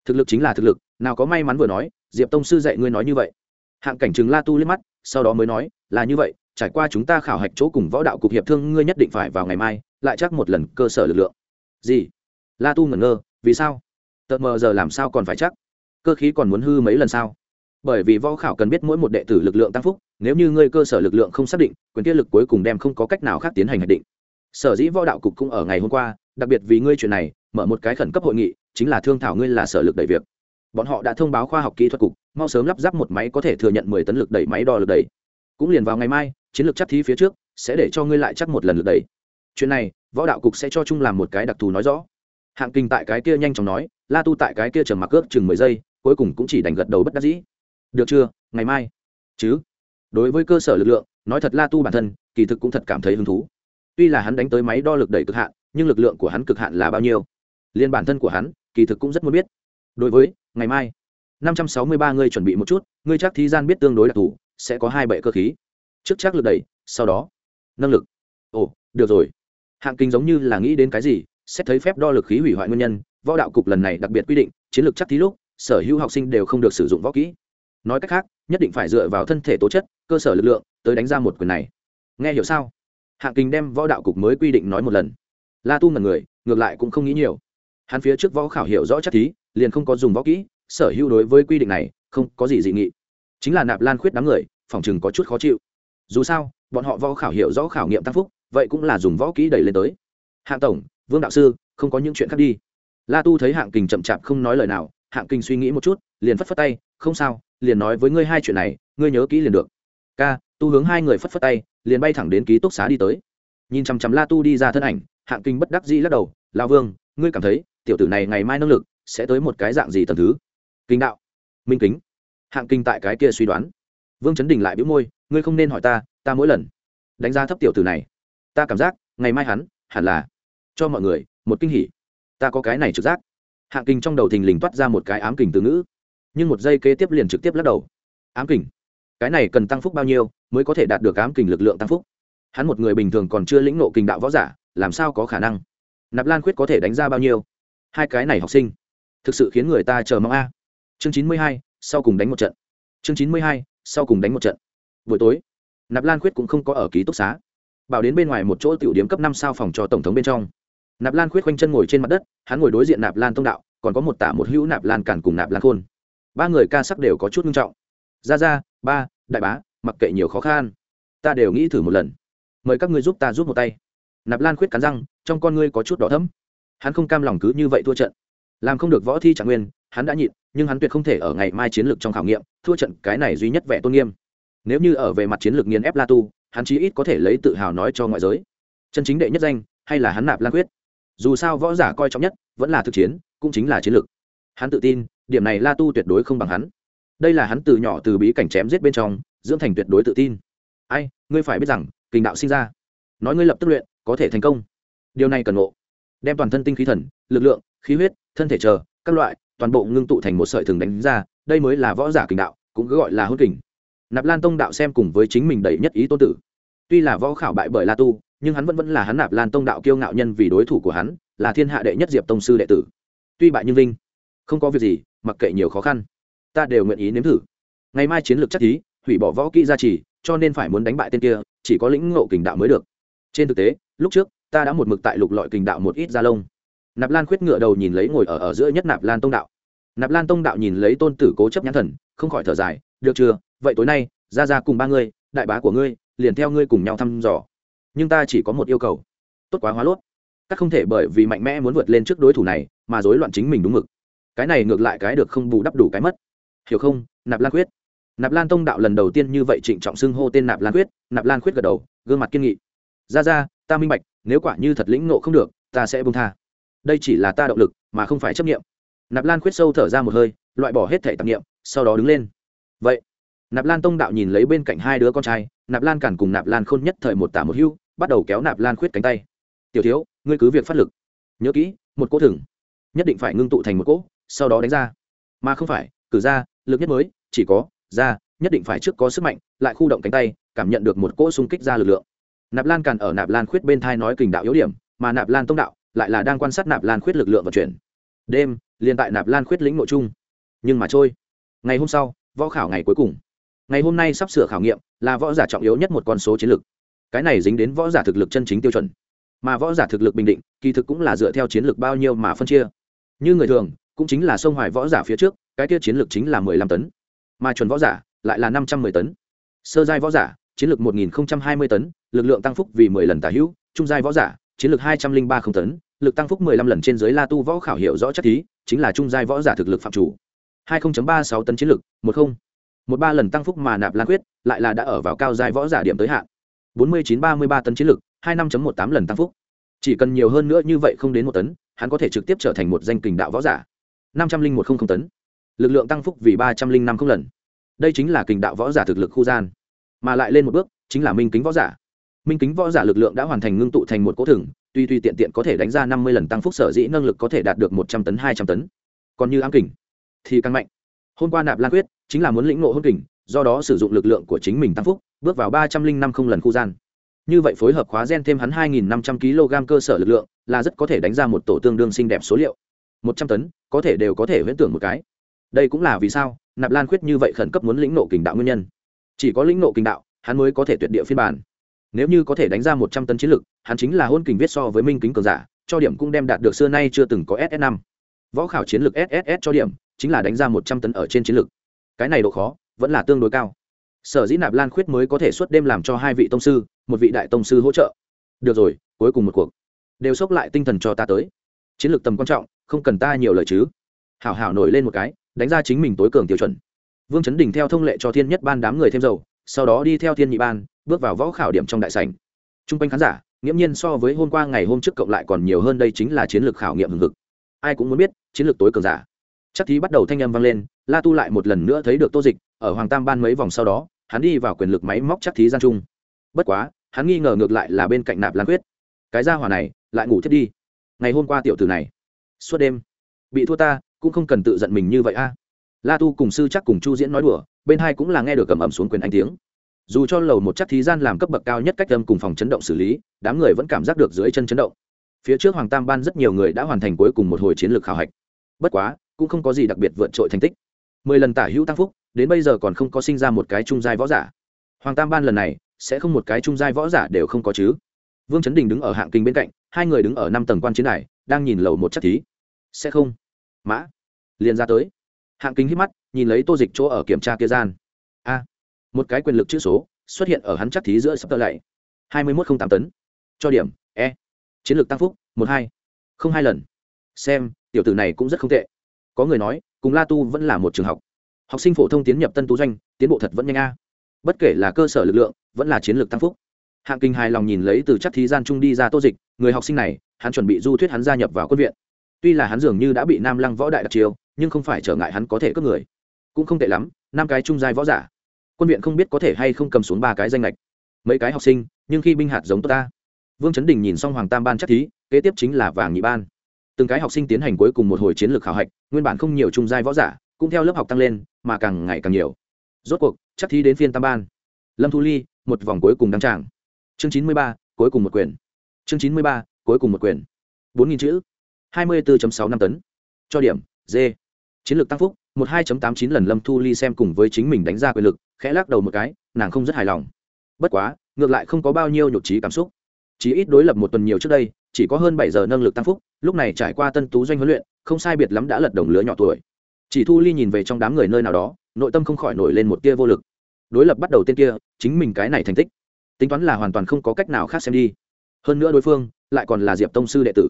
Thực lực chính là thực lực, nào có may mắn vừa nói, diệp tông sư dạy ngươi nói như vậy. Hạng cảnh chừng la tu liếc mắt, sau đó mới nói, là như vậy, trải qua chúng ta khảo hạch chỗ cùng võ đạo cục hiệp thương ngươi nhất định phải vào ngày mai, lại chắc một lần cơ sở lực lượng. Gì? La tu ngẩn ngơ, vì sao? Tợt mờ giờ làm sao còn phải chắc? Cơ khí còn muốn hư mấy lần sao? Bởi vì võ khảo cần biết mỗi một đệ tử lực lượng tăng phúc, nếu như ngươi cơ sở lực lượng không xác định, quyền tiết lực cuối cùng đem không có cách nào khác tiến hành hạch định. Sở dĩ võ đạo cục cũng ở ngày hôm qua, đặc biệt vì ngươi chuyện này, mở một cái khẩn cấp hội nghị, chính là thương thảo ngươi là sở lực đẩy việc. Bọn họ đã thông báo khoa học kỹ thuật cục, mau sớm lắp ráp một máy có thể thừa nhận mười tấn lực đẩy máy đo lực đẩy. Cũng liền vào ngày mai, chiến lược chắc thí phía trước, sẽ để cho ngươi lại chắc một lần lực đẩy. Chuyện này, võ đạo cục sẽ cho chung làm một cái đặc thù nói rõ. Hạng kinh tại cái kia nhanh chóng nói, la tu tại cái kia trầm mặc ước chừng mười giây, cuối cùng cũng chỉ đành gật đầu bất đắc dĩ được chưa? Ngày mai. Chứ? Đối với cơ sở lực lượng, nói thật la tu bản thân, kỳ thực cũng thật cảm thấy hứng thú. Tuy là hắn đánh tới máy đo lực đẩy cực hạn, nhưng lực lượng của hắn cực hạn là bao nhiêu? Liên bản thân của hắn, kỳ thực cũng rất muốn biết. Đối với, ngày mai. năm trăm sáu mươi ba ngươi chuẩn bị một chút ngươi chắc thí gian biết tương đối đặc thù, sẽ có hai bệ cơ khí. Trước chắc lực đẩy, sau đó. Nâng lực. Ồ, được rồi. Hạng kinh giống như là nghĩ đến cái gì, xét thấy phép đo lực khí hủy hoại nguyên nhân, võ đạo cục lần này đặc biệt quy định, chiến lược chắc thí lúc, sở hữu học sinh đều không được sử dụng võ kỹ nói cách khác, nhất định phải dựa vào thân thể tố chất, cơ sở lực lượng tới đánh ra một quyền này. Nghe hiểu sao? Hạng kinh đem võ đạo cục mới quy định nói một lần. La tu ngần người, ngược lại cũng không nghĩ nhiều. Hắn phía trước võ khảo hiểu rõ chắc thí, liền không có dùng võ kỹ, sở hữu đối với quy định này không có gì dị nghị. Chính là nạp lan khuyết đám người, phòng chừng có chút khó chịu. Dù sao, bọn họ võ khảo hiểu rõ khảo nghiệm tăng phúc, vậy cũng là dùng võ kỹ đẩy lên tới. Hạng tổng, vương đạo sư, không có những chuyện khác đi. La tu thấy hạng kình chậm chạp không nói lời nào, hạng kình suy nghĩ một chút, liền phất phất tay, không sao liền nói với ngươi hai chuyện này, ngươi nhớ kỹ liền được. Ca, tu hướng hai người phất phất tay, liền bay thẳng đến ký túc xá đi tới. Nhìn chằm chằm la tu đi ra thân ảnh, hạng kinh bất đắc dĩ lắc đầu lao vương, ngươi cảm thấy tiểu tử này ngày mai năng lực sẽ tới một cái dạng gì tầm thứ? Kinh đạo. Minh kính. Hạng kinh tại cái kia suy đoán. Vương chấn đình lại bĩu môi, ngươi không nên hỏi ta ta mỗi lần đánh giá thấp tiểu tử này. Ta cảm giác ngày mai hắn hẳn là cho mọi người một kinh hỉ. Ta có cái này trực giác. Hạng kinh trong đầu thình lình toát ra một cái ám kình từ ngữ nhưng một giây kế tiếp liền trực tiếp lắc đầu. Ám kình. Cái này cần tăng phúc bao nhiêu mới có thể đạt được ám kình lực lượng tăng phúc? Hắn một người bình thường còn chưa lĩnh nộ kình đạo võ giả, làm sao có khả năng? Nạp lan khuyết có thể đánh ra bao nhiêu? Hai cái này học sinh. Thực sự khiến người ta chờ mong a. Chương chín mươi hai, sau cùng đánh một trận. Chương chín mươi hai, sau cùng đánh một trận. Buổi tối, nạp lan khuyết cũng không có ở ký túc xá. Bảo đến bên ngoài một chỗ tiểu điếm cấp năm sao phòng cho tổng thống bên trong. Nạp lan khuyết quanh chân ngồi trên mặt đất, hắn ngồi đối diện nạp lan tông đạo, còn có một tả một hữu nạp lan cản cùng nạp lan khôn ba người ca sắc đều có chút nghiêm trọng. Ra ra ba, đại bá, mặc kệ nhiều khó khăn, ta đều nghĩ thử một lần. Mời các ngươi giúp ta giúp một tay. Nạp lan khuyết cắn răng, trong con ngươi có chút đỏ thấm hắn không cam lòng cứ như vậy thua trận. Làm không được võ thi trạng nguyên, hắn đã nhịn, nhưng hắn tuyệt không thể ở ngày mai chiến lược trong khảo nghiệm, thua trận cái này duy nhất vẻ tôn nghiêm. Nếu như ở về mặt chiến lược nghiền ép la tu, hắn chí ít có thể lấy tự hào nói cho ngoại giới. Chân chính đệ nhất danh, hay là hắn nạp lan quyết dù sao võ giả coi trọng nhất, vẫn là thực chiến, cũng chính là chiến lược. Hắn tự tin điểm này la tu tuyệt đối không bằng hắn. Đây là hắn từ nhỏ từ bí cảnh chém giết bên trong, dưỡng thành tuyệt đối tự tin. Ai, ngươi phải biết rằng, kình đạo sinh ra. Nói ngươi lập tức luyện, có thể thành công. Điều này cần ngộ. Đem toàn thân tinh khí thần, lực lượng, khí huyết, thân thể chờ, các loại, toàn bộ ngưng tụ thành một sợi thường đánh ra, đây mới là võ giả kình đạo, cũng cứ gọi là hôn kình. Nạp lan tông đạo xem cùng với chính mình đầy nhất ý tôn tử. Tuy là võ khảo bại bởi la tu, nhưng hắn vẫn vẫn là hắn nạp lan tông đạo kiêu ngạo nhân vì đối thủ của hắn, là thiên hạ đệ nhất diệp tông sư đệ tử. Tuy bại nhưng vinh, không có việc gì mặc kệ nhiều khó khăn, ta đều nguyện ý nếm thử. Ngày mai chiến lược chắc thí hủy bỏ võ kỹ gia trì, cho nên phải muốn đánh bại tên kia, chỉ có lĩnh ngộ kình đạo mới được. Trên thực tế, lúc trước, ta đã một mực tại lục lọi kình đạo một ít gia lông. Nạp lan khuyết ngựa đầu nhìn lấy ngồi ở ở giữa nhất nạp lan tông đạo. Nạp lan tông đạo nhìn lấy tôn tử cố chấp nhãn thần, không khỏi thở dài, được chưa? Vậy tối nay, ra ra cùng ba ngươi, đại bá của ngươi, liền theo ngươi cùng nhau thăm dò. Nhưng ta chỉ có một yêu cầu. Tốt quá hóa lốt. Các không thể bởi vì mạnh mẽ muốn vượt lên trước đối thủ này, mà rối loạn chính mình đúng mực cái này ngược lại cái được không bù đắp đủ cái mất. Hiểu không? Nạp lan quyết nạp lan tông đạo lần đầu tiên như vậy trịnh trọng xưng hô tên nạp lan quyết nạp lan quyết gật đầu, gương mặt kiên nghị. Ra ra, ta minh bạch, nếu quả như thật lĩnh nộ không được, ta sẽ bông tha. Đây chỉ là ta động lực, mà không phải chấp nghiệm nạp lan quyết sâu thở ra một hơi, loại bỏ hết thể tạp nghiệm sau đó đứng lên. Vậy. Nạp lan tông đạo nhìn lấy bên cạnh hai đứa con trai, nạp lan cản cùng nạp lan khôn nhất thời một tả một hưu bắt đầu kéo nạp lan khuyết cánh tay. Tiểu thiếu, ngươi cứ việc phát lực. Nhớ kỹ, một cỗ thừng, nhất định phải ngưng tụ thành một cỗ sau đó đánh ra. Mà không phải, cử ra, lực nhất mới, chỉ có, ra, nhất định phải trước có sức mạnh, lại khu động cánh tay, cảm nhận được một cỗ xung kích ra lực lượng. Nạp lan càn ở nạp lan khuyết bên thai nói kình đạo yếu điểm, mà nạp lan tông đạo lại là đang quan sát nạp lan khuyết lực lượng vận chuyển. Đêm, liền tại nạp lan khuyết lĩnh nội chung nhưng mà trôi. Ngày hôm sau, võ khảo ngày cuối cùng. Ngày hôm nay sắp sửa khảo nghiệm, là võ giả trọng yếu nhất một con số chiến lược. Cái này dính đến võ giả thực lực chân chính tiêu chuẩn. Mà võ giả thực lực bình định, kỳ thực cũng là dựa theo chiến lược bao nhiêu mà phân chia. Như người thường cũng chính là sông hoài võ giả phía trước, cái kia chiến lược chính là mười lăm tấn, mà chuẩn võ giả lại là năm trăm mười tấn. Sơ giai võ giả, chiến lược một nghìn hai mươi tấn, lực lượng tăng phúc vì mười lần tả hữu, trung giai võ giả, chiến lược hai trăm linh ba không tấn, lực tăng phúc mười lăm lần trên dưới la tu võ khảo hiệu rõ chắc thí chính là trung giai võ giả thực lực phạm chủ. hai ba sáu tấn chiến lược, một không. Một ba lần tăng phúc mà nạp lan quyết, lại là đã ở vào cao giai võ giả điểm tới hạn. bốn mươi chín ba mươi ba tấn chiến lược, hai năm một tám lần tăng phúc. Chỉ cần nhiều hơn nữa như vậy không đến một tấn, hắn có thể trực tiếp trở thành một danh kình đạo võ giả năm trăm linh một không không tấn. Lực lượng tăng phúc vì ba trăm linh năm không lần. Đây chính là kình đạo võ giả thực lực khu gian. Mà lại lên một bước, chính là minh kính võ giả. Minh kính võ giả lực lượng đã hoàn thành ngưng tụ thành một cỗ thừng, tuy tuy tiện tiện có thể đánh ra năm mươi lần tăng phúc sở dĩ năng lực có thể đạt được một trăm tấn, hai trăm tấn. Còn như ám kình, thì càng mạnh. Hôm qua nạp lan quyết chính là muốn lĩnh ngộ hôn kình, do đó sử dụng lực lượng của chính mình tăng phúc, bước vào ba trăm linh năm không lần khu gian. Như vậy phối hợp khóa gen thêm hắn hai nghìn năm trăm kg cơ sở lực lượng là rất có thể đánh ra một tổ tương đương xinh đẹp số liệu một trăm tấn, có thể đều có thể huyễn tưởng một cái. Đây cũng là vì sao nạp lan khuyết như vậy khẩn cấp muốn lĩnh nộ kình đạo nguyên nhân. Chỉ có lĩnh nộ kình đạo, hắn mới có thể tuyệt địa phiên bản. Nếu như có thể đánh ra một trăm tấn chiến lực, hắn chính là hôn kình viết so với minh kính cường giả, cho điểm cũng đem đạt được xưa nay chưa từng có ss năm. Võ khảo chiến lược sss cho điểm, chính là đánh ra một trăm tấn ở trên chiến lược cái này độ khó, vẫn là tương đối cao. Sở dĩ nạp lan khuyết mới có thể suốt đêm làm cho hai vị tông sư, một vị đại tông sư hỗ trợ. Được rồi, cuối cùng một cuộc. Đều xốc lại tinh thần cho ta tới. Chiến lược tầm quan trọng không cần ta nhiều lời chứ. Hảo hảo nổi lên một cái, đánh ra chính mình tối cường tiêu chuẩn. Vương chấn đình theo thông lệ cho thiên nhất ban đám người thêm dầu, sau đó đi theo thiên nhị ban, bước vào võ khảo điểm trong đại sảnh. T r u n g quanh khán giả, nghiễm nhiên so với hôm qua ngày hôm trước cộng lại còn nhiều hơn đây chính là chiến lược khảo nghiệm hừng hực. Ai cũng muốn biết, chiến lược tối cường giả. Chắc thí bắt đầu thanh âm vang lên, la tu lại một lần nữa thấy được tô dịch, ở hoàng tam ban mấy vòng sau đó, hắn đi vào quyền lực máy móc chắc thí gian trung. Bất quá, hắn nghi ngờ ngược lại là bên cạnh nạp lan quyết. Cái gia hỏa này, lại ngủ thiết đi. Ngày hôm qua tiểu tử này suốt đêm. Bị thua ta, cũng không cần tự giận mình như vậy a. La tu cùng sư chắc cùng chu diễn nói đùa, bên hai cũng là nghe được cầm ẩm xuống quyền anh tiếng. Dù cho lầu một chắc thí gian làm cấp bậc cao nhất cách âm cùng phòng chấn động xử lý, đám người vẫn cảm giác được dưới chân chấn động. Phía trước hoàng tam ban rất nhiều người đã hoàn thành cuối cùng một hồi chiến lược khảo hạch. Bất quá, cũng không có gì đặc biệt vượt trội thành tích. Mười lần tả hữu tăng phúc, đến bây giờ còn không có sinh ra một cái trung giai võ giả. Hoàng tam ban lần này, sẽ không một cái trung giai võ giả đều không có chứ. Vương chấn đình đứng ở hạng kinh bên cạnh, hai người đứng ở năm tầng quan chiến này đang nhìn lầu một chắc thí. Sẽ không. Mã. Liền ra tới. Hạng kính hít mắt, nhìn lấy tô dịch chỗ ở kiểm tra kia gian. A. Một cái quyền lực chữ số xuất hiện ở hắn chắc thí giữa sắp tơ lạy hai mươi một không tám tấn. Cho điểm e. Chiến lược tăng phúc, một hai. Không hai lần. Xem, tiểu tử này cũng rất không tệ. Có người nói, cùng la tu vẫn là một trường học. Học sinh phổ thông tiến nhập tân tú doanh, tiến bộ thật vẫn nhanh a. Bất kể là cơ sở lực lượng, vẫn là chiến lược tăng phúc hạng kinh hài lòng nhìn lấy từ chắc thí gian trung đi ra tô dịch, người học sinh này, hắn chuẩn bị du thuyết hắn gia nhập vào quân viện. Tuy là hắn dường như đã bị nam lăng võ đại đặc chiêu, nhưng không phải trở ngại hắn có thể cướp người. Cũng không tệ lắm, năm cái trung giai võ giả. Quân viện không biết có thể hay không cầm xuống ba cái danh lệch mấy cái học sinh, nhưng khi binh hạt giống tốt ta. Vương chấn đình nhìn xong hoàng tam ban chắc thí, kế tiếp chính là vàng nhị ban. Từng cái học sinh tiến hành cuối cùng một hồi chiến lược khảo hạch, nguyên bản không nhiều trung giai võ giả, cũng theo lớp học tăng lên, mà càng ngày càng nhiều. Rốt cuộc, chắc thí đến phiên tam ban. Lâm thu ly, một vòng cuối cùng đăng tràng chương chín mươi ba, cuối cùng một quyền. Chương chín mươi ba, cuối cùng một quyền. Bốn nghìn chữ. hai mươi bốn sáu năm tấn. Cho điểm, d. Chiến lược tăng phúc, một hai tám chín lần lâm thu ly xem cùng với chính mình đánh ra quyền lực, khẽ lắc đầu một cái, nàng không rất hài lòng. Bất quá, ngược lại không có bao nhiêu nhục trí cảm xúc. Chỉ ít đối lập một tuần nhiều trước đây, chỉ có hơn bảy giờ nâng lực tăng phúc, lúc này trải qua tân tú doanh huấn luyện, không sai biệt lắm đã lật đồng lứa nhỏ tuổi. Chỉ thu ly nhìn về trong đám người nơi nào đó, nội tâm không khỏi nổi lên một tia vô lực. Đối lập bắt đầu tên kia, chính mình cái này thành tích tính toán là hoàn toàn không có cách nào khác xem đi. Hơn nữa đối phương lại còn là diệp tông sư đệ tử.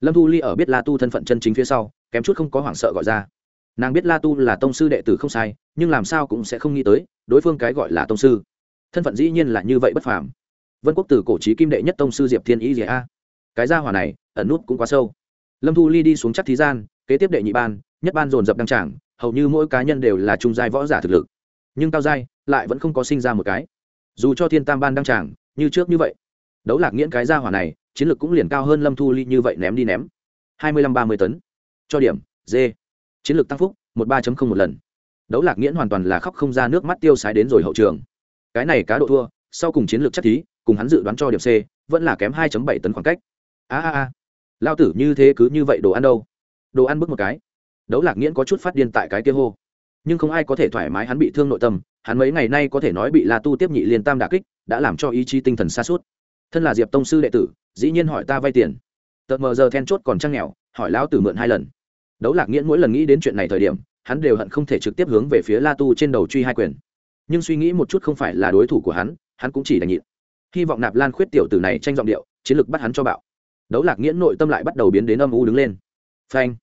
Lâm thu ly ở biết la tu thân phận chân chính phía sau, kém chút không có hoảng sợ gọi ra. Nàng biết la tu là tông sư đệ tử không sai, nhưng làm sao cũng sẽ không nghĩ tới, đối phương cái gọi là tông sư. Thân phận dĩ nhiên là như vậy bất phàm. Vân quốc từ cổ trí kim đệ nhất tông sư diệp thiên ý gì a. Cái gia hỏa này, ẩn nút cũng quá sâu. Lâm thu ly đi xuống chắc thí gian, kế tiếp đệ nhị ban, nhất ban dồn dập đăng trảng hầu như mỗi cá nhân đều là trung giai võ giả thực lực. Nhưng cao giai lại vẫn không có sinh ra một cái dù cho thiên tam ban đăng tràng, như trước như vậy, đấu lạc nghiễn cái gia hỏa này, chiến lược cũng liền cao hơn lâm thu ly như vậy ném đi ném. Hai mươi lăm ba mươi tấn, cho điểm d chiến lược tăng phúc, một ba một lần. Đấu lạc nghiễn hoàn toàn là khóc không ra nước mắt tiêu sái đến rồi hậu trường. Cái này cá độ thua, sau cùng chiến lược chắc thí, cùng hắn dự đoán cho điểm c, vẫn là kém hai bảy tấn khoảng cách. A a a. Lao tử như thế cứ như vậy đồ ăn đâu? Đồ ăn bước một cái. Đấu lạc nghiễn có chút phát điên tại cái kia hô. Nhưng không ai có thể thoải mái hắn bị thương nội tâm hắn mấy ngày nay có thể nói bị la tu tiếp nhị liên tam đả kích, đã làm cho ý chí tinh thần xa sút. thân là diệp tông sư đệ tử, dĩ nhiên hỏi ta vay tiền. Tật mờ giờ then chốt còn trăng nghèo, hỏi lão tử mượn hai lần. Đấu lạc nghiễn mỗi lần nghĩ đến chuyện này thời điểm, hắn đều hận không thể trực tiếp hướng về phía la tu trên đầu truy hai quyền. Nhưng suy nghĩ một chút không phải là đối thủ của hắn hắn cũng chỉ đành nhịn. Hy vọng nạp lan khuyết tiểu tử này tranh giọng điệu, chiến lược bắt hắn cho bạo. Đấu lạc nghiễn nội tâm lại bắt đầu biến đến âm u đứng lên. Phanh.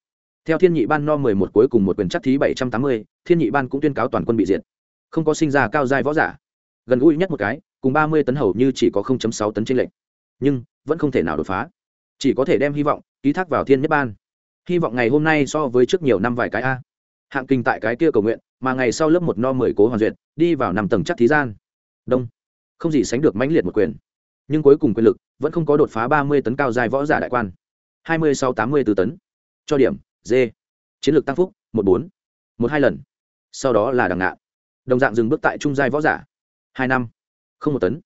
Theo thiên nhị ban no mười một cuối cùng một quyền chắc thí bảy trăm tám mươi, thiên nhị ban cũng tuyên cáo toàn quân bị diệt không có sinh ra cao giai võ giả. Gần gũi nhất một cái, cùng ba mươi tấn hầu như chỉ có sáu tấn trên lệnh nhưng, vẫn không thể nào đột phá. Chỉ có thể đem hy vọng, ký thác vào thiên nhất ban. Hy vọng ngày hôm nay so với trước nhiều năm vài cái a. Hạng kinh tại cái kia cầu nguyện, mà ngày sau lớp một no mười cố hoàn duyệt, đi vào năm tầng chắc thí gian. Đông. Không gì sánh được mãnh liệt một quyền. Nhưng cuối cùng quyền lực, vẫn không có đột phá ba mươi tấn cao dài võ giả đại quan. hai mươi sáu tám mươi b tấn. Cho điểm, d. Chiến lược tăng phúc, một bốn. Một hai lần. Sau đó là đằng ngạn đồng dạng dừng bước tại trung giai võ giả. Hai năm, không một tấn.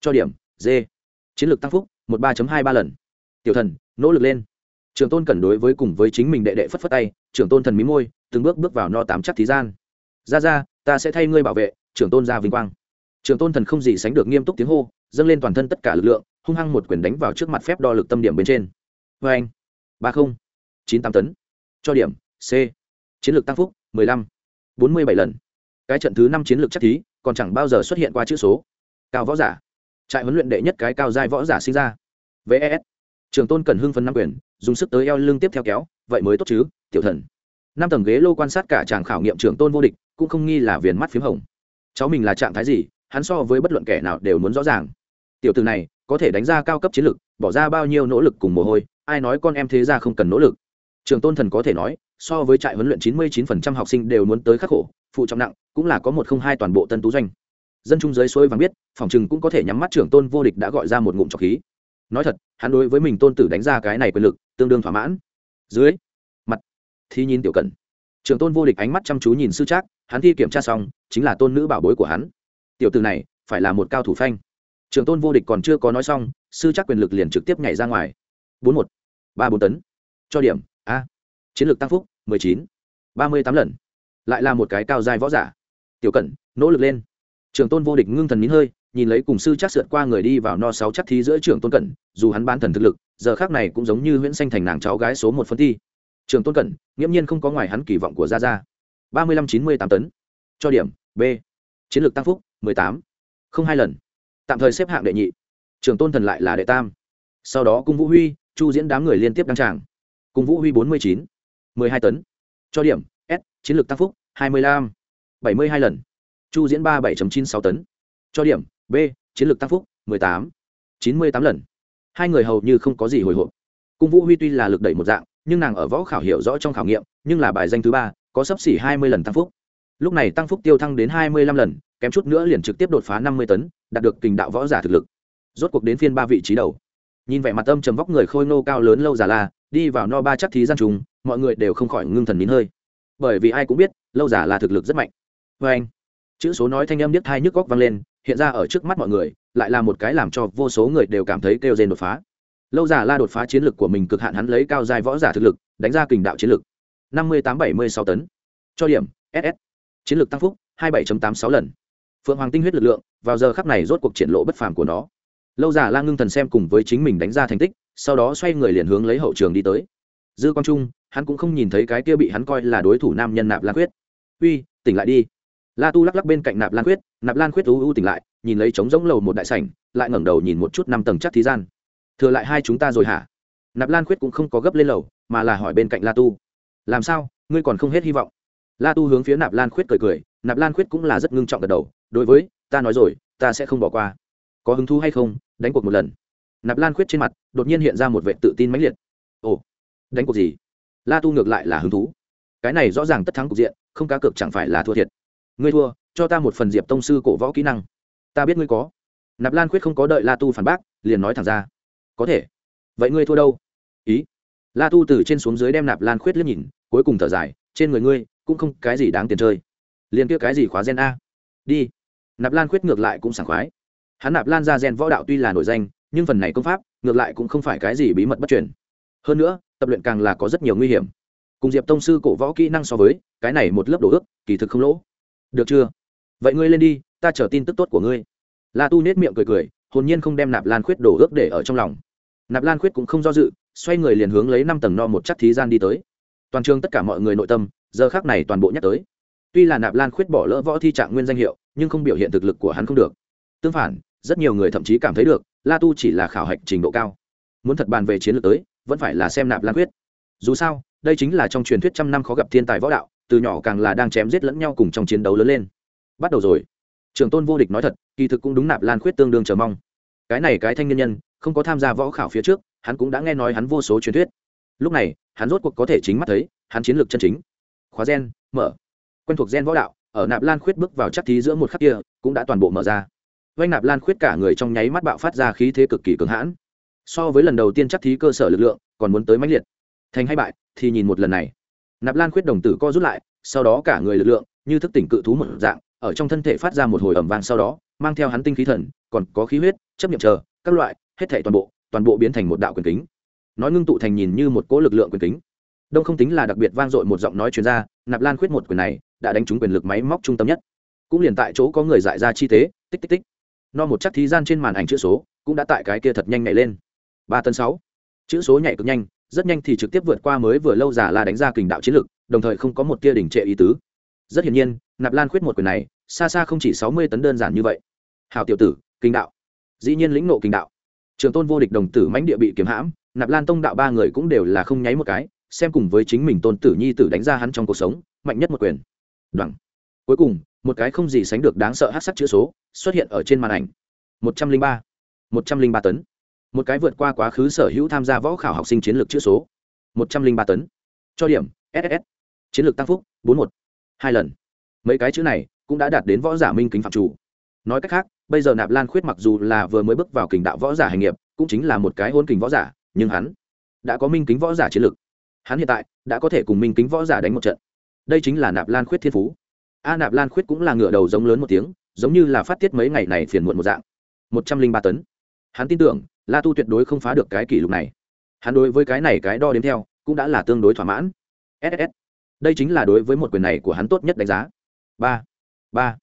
Cho điểm, d. Chiến lược tăng phúc, một ba hai ba lần. Tiểu thần, nỗ lực lên. Trường tôn cẩn đối với cùng với chính mình đệ đệ phất phất tay trường tôn thần mí môi, từng bước bước vào no tám chắc thí gian. Ra ra, ta sẽ thay ngươi bảo vệ trường tôn ra vinh quang. Trường tôn thần không gì sánh được nghiêm túc tiếng hô, dâng lên toàn thân tất cả lực lượng, hung hăng một quyền đánh vào trước mặt phép đo lực tâm điểm bên trên. Vê anh, ba không, chín tám tấn. Cho điểm, c. Chiến lược tăng phúc, mười lăm, bốn mươi bảy lần cái trận thứ năm chiến lược chắc thí, còn chẳng bao giờ xuất hiện qua chữ số. Cao võ giả. Trại huấn luyện đệ nhất cái cao giai võ giả sinh ra. Ves trường tôn cần hưng phân năm quyền, dùng sức tới eo lưng tiếp theo kéo, vậy mới tốt chứ, tiểu thần. Năm tầng ghế lô quan sát cả chàng khảo nghiệm trường tôn vô địch, cũng không nghi là viền mắt p h í m hồng. Cháu mình là trạng thái gì, hắn so với bất luận kẻ nào đều muốn rõ ràng. Tiểu từ này, có thể đánh ra cao cấp chiến lược, bỏ ra bao nhiêu nỗ lực cùng mồ hôi, ai nói con em thế ra không cần nỗ lực. Trường tôn thần có thể nói, so với trại huấn luyện chín mươi chín phần trăm học sinh đều muốn tới khắc khổ phụ trọng nặng, cũng là có một không hai toàn bộ tân tú doanh. Dân trung giới xuôi vàng biết, phòng chừng cũng có thể nhắm mắt trưởng tôn vô địch đã gọi ra một ngụm trọc khí. Nói thật, hắn đối với mình tôn tử đánh ra cái này quyền lực, tương đương thỏa mãn. Dưới, mặt, thi nhìn tiểu cần trưởng tôn vô địch ánh mắt chăm chú nhìn sư trác, hắn thi kiểm tra xong, chính là tôn nữ bảo bối của hắn. Tiểu từ này, phải là một cao thủ phanh. Trưởng tôn vô địch còn chưa có nói xong, sư trác quyền lực liền trực tiếp nhảy ra ngoài. Bốn một, ba bốn tấn. Cho điểm, a. Chiến lược tăng phúc, mười chín. Ba mươi tám lần lại là một cái cao dài võ giả. Tiểu cẩn, nỗ lực lên. Trường tôn vô địch ngưng thần nín hơi, nhìn lấy cùng sư chắc sượt qua người đi vào no sáu chắc thí giữa trường tôn cẩn, dù hắn bán thần thực lực, giờ khác này cũng giống như nguyễn xanh thành nàng cháu gái số một phân thi trường tôn cẩn, nghiễm nhiên không có ngoài hắn kỳ vọng của gia gia. ba mươi lăm chín mươi tám tấn. Cho điểm, b. Chiến lược tăng phúc, mười tám. Không hai lần. Tạm thời xếp hạng đệ nhị. Trường tôn thần lại là đệ tam. Sau đó cung vũ huy, chu diễn đám người liên tiếp đăng tràng. Cung vũ huy bốn mươi chín. mười hai tấn. Cho điểm chiến lược tăng phúc, hai mươi lăm, bảy mươi hai lần. Chu diễn ba bảy chín sáu tấn. Cho điểm, b, chiến lược tăng phúc, mười tám, chín mươi tám lần. Hai người hầu như không có gì hồi hộp. Cung vũ huy tuy là lực đẩy một dạng, nhưng nàng ở võ khảo hiểu rõ trong khảo nghiệm, nhưng là bài danh thứ ba, có sấp xỉ hai mươi lần tăng phúc. Lúc này tăng phúc tiêu thăng đến hai mươi lăm lần, kém chút nữa liền trực tiếp đột phá năm mươi tấn, đạt được kình đạo võ giả thực lực. Rốt cuộc đến phiên ba vị trí đầu. Nhìn vẻ mặt âm trầm vóc người khôi nô cao lớn lâu già la, đi vào no ba chắc thí gian trùng, mọi người đều không khỏi ngưng thần nín hơi bởi vì ai cũng biết, lâu giả là thực lực rất mạnh. Vê anh, chữ số nói thanh âm điếc thai nhức góc vang lên, hiện ra ở trước mắt mọi người, lại là một cái làm cho vô số người đều cảm thấy kêu rên đột phá. Lâu giả la đột phá chiến lược của mình cực hạn hắn lấy cao dài võ giả thực lực, đánh ra kình đạo chiến lược năm mươi tám bảy mươi sáu tấn. Cho điểm ss chiến lược tăng phúc, hai bảy tám sáu lần. Phượng hoàng tinh huyết lực lượng, vào giờ khắc này rốt cuộc triển lộ bất phàm của nó. Lâu giả la ngưng thần xem cùng với chính mình đánh ra thành tích, sau đó xoay người liền hướng lấy hậu trường đi tới dư quang trung, hắn cũng không nhìn thấy cái kia bị hắn coi là đối thủ nam nhân nạp lan quyết uy, tỉnh lại đi. La tu lắc lắc bên cạnh nạp lan quyết nạp lan quyết u u tỉnh lại, nhìn lấy trống rỗng lầu một đại sảnh, lại ngẩng đầu nhìn một chút năm tầng chắc thí gian. Thừa lại hai chúng ta rồi hả? Nạp lan quyết cũng không có gấp lên lầu, mà là hỏi bên cạnh la tu. Làm sao? Ngươi còn không hết hy vọng? La tu hướng phía nạp lan khuyết cười cười, nạp lan khuyết cũng là rất ngưng trọng gật đầu, đối với, ta nói rồi, ta sẽ không bỏ qua. Có hứng thú hay không, đánh cuộc một lần. Nạp lan khuyết trên mặt đột nhiên hiện ra một vệ tự tin mãnh liệt. Ồ đánh cuộc gì? La tu ngược lại là hứng thú. Cái này rõ ràng tất thắng cục diện, không cá cược chẳng phải là thua thiệt. Ngươi thua, cho ta một phần diệp tông sư cổ võ kỹ năng. Ta biết ngươi có. Nạp lan khuyết không có đợi la tu phản bác, liền nói thẳng ra. Có thể. Vậy ngươi thua đâu? Ý. La tu từ trên xuống dưới đem nạp lan khuyết liếc nhìn, cuối cùng thở dài, trên người ngươi cũng không cái gì đáng tiền chơi. Liền kia cái gì khóa gen a? Đi. Nạp lan khuyết ngược lại cũng sảng khoái. Hắn nạp lan ra gen võ đạo tuy là nổi danh, nhưng phần này công pháp, ngược lại cũng không phải cái gì bí mật bất truyền hơn nữa, tập luyện càng là có rất nhiều nguy hiểm. Cùng diệp tông sư cổ võ kỹ năng so với, cái này một lớp đổ ước, kỳ thực không lỗ. Được chưa? Vậy ngươi lên đi, ta chờ tin tức tốt của ngươi. La tu nết miệng cười cười, hồn nhiên không đem nạp lan khuyết đổ ước để ở trong lòng. Nạp lan khuyết cũng không do dự, xoay người liền hướng lấy năm tầng no một chắc thí gian đi tới. Toàn trường tất cả mọi người nội tâm, giờ khác này toàn bộ nhắc tới. Tuy là nạp lan khuyết bỏ lỡ võ thi trạng nguyên danh hiệu, nhưng không biểu hiện thực lực của hắn không được. Tương phản, rất nhiều người thậm chí cảm thấy được, la tu chỉ là khảo hạch trình độ cao. Muốn thật bàn về chiến lược tới vẫn phải là xem nạp lan quyết. Dù sao, đây chính là trong truyền thuyết trăm năm khó gặp thiên tài võ đạo, từ nhỏ càng là đang chém giết lẫn nhau cùng trong chiến đấu lớn lên. Bắt đầu rồi. Trường tôn vô địch nói thật, kỳ thực cũng đúng nạp lan khuyết tương đương chờ mong. Cái này cái thanh niên nhân, không có tham gia võ khảo phía trước, hắn cũng đã nghe nói hắn vô số truyền thuyết. Lúc này, hắn rốt cuộc có thể chính mắt thấy, hắn chiến lược chân chính. Khóa gen, mở. Quen thuộc gen võ đạo, ở nạp lan khuyết bước vào chắc thí giữa một khắc kia, cũng đã toàn bộ mở ra. Vanh nạp lan khuyết cả người trong nháy mắt bạo phát ra khí thế cực kỳ cường hãn so với lần đầu tiên chắc thí cơ sở lực lượng, còn muốn tới mãnh liệt. Thành hay bại, thì nhìn một lần này. Nạp lan khuyết đồng tử co rút lại, sau đó cả người lực lượng, như thức tỉnh cự thú một dạng, ở trong thân thể phát ra một hồi ẩm vàng sau đó, mang theo hắn tinh khí thần, còn có khí huyết, chấp nhận chờ, các loại, hết thể toàn bộ toàn bộ biến thành một đạo quyền kính. Nói ngưng tụ thành nhìn như một cỗ lực lượng quyền kính. Đông không tính là đặc biệt vang dội một giọng nói chuyên gia nạp lan khuyết một quyền này, đã đánh trúng quyền lực máy móc trung tâm nhất. Cũng liền tại chỗ có người dại ra chi tế tích tích tích. No một chắc thí gian trên màn ảnh chữ số, cũng đã tại cái kia thật nhanh nhảy lên ba tấn sáu. Chữ số nhảy cực nhanh rất nhanh thì trực tiếp vượt qua mới vừa lâu giả là đánh ra kình đạo chiến lược, đồng thời không có một tia đỉnh trệ ý tứ. Rất hiển nhiên nạp lan khuyết một quyền này xa xa không chỉ sáu mươi tấn đơn giản như vậy. Hào tiểu tử kinh đạo. Dĩ nhiên lĩnh nộ kinh đạo. Trường tôn vô địch đồng tử mãnh địa bị kiếm hãm nạp lan tông đạo ba người cũng đều là không nháy một cái xem cùng với chính mình tôn tử nhi tử đánh ra hắn trong cuộc sống mạnh nhất một quyền. Đoẳng cuối cùng một cái không gì sánh được đáng sợ hát sắc chữ số xuất hiện ở trên màn ảnh. Một trăm linh ba. Một trăm linh ba tấn một cái vượt qua quá khứ sở hữu tham gia võ khảo học sinh chiến lược chữ số. Một trăm linh ba tấn. Cho điểm ss chiến lược tăng phúc, bốn một. Hai lần. Mấy cái chữ này cũng đã đạt đến võ giả minh kính phạm chủ. Nói cách khác, bây giờ nạp lan khuyết mặc dù là vừa mới bước vào kình đạo võ giả hành nghiệp, cũng chính là một cái hôn kình võ giả, nhưng hắn đã có minh kính võ giả chiến lược. Hắn hiện tại đã có thể cùng minh kính võ giả đánh một trận. Đây chính là nạp lan khuyết thiên phú. A nạp lan khuyết cũng là ngựa đầu giống lớn một tiếng, giống như là phát tiết mấy ngày này phiền muộn một dạng. Một trăm linh ba tấn hắn tin tưởng, la tu tuyệt đối không phá được cái kỷ lục này. Hắn đối với cái này cái đo đếm theo, cũng đã là tương đối thỏa mãn. Ss đây chính là đối với một quyền này của hắn tốt nhất đánh giá. Ba. Ba.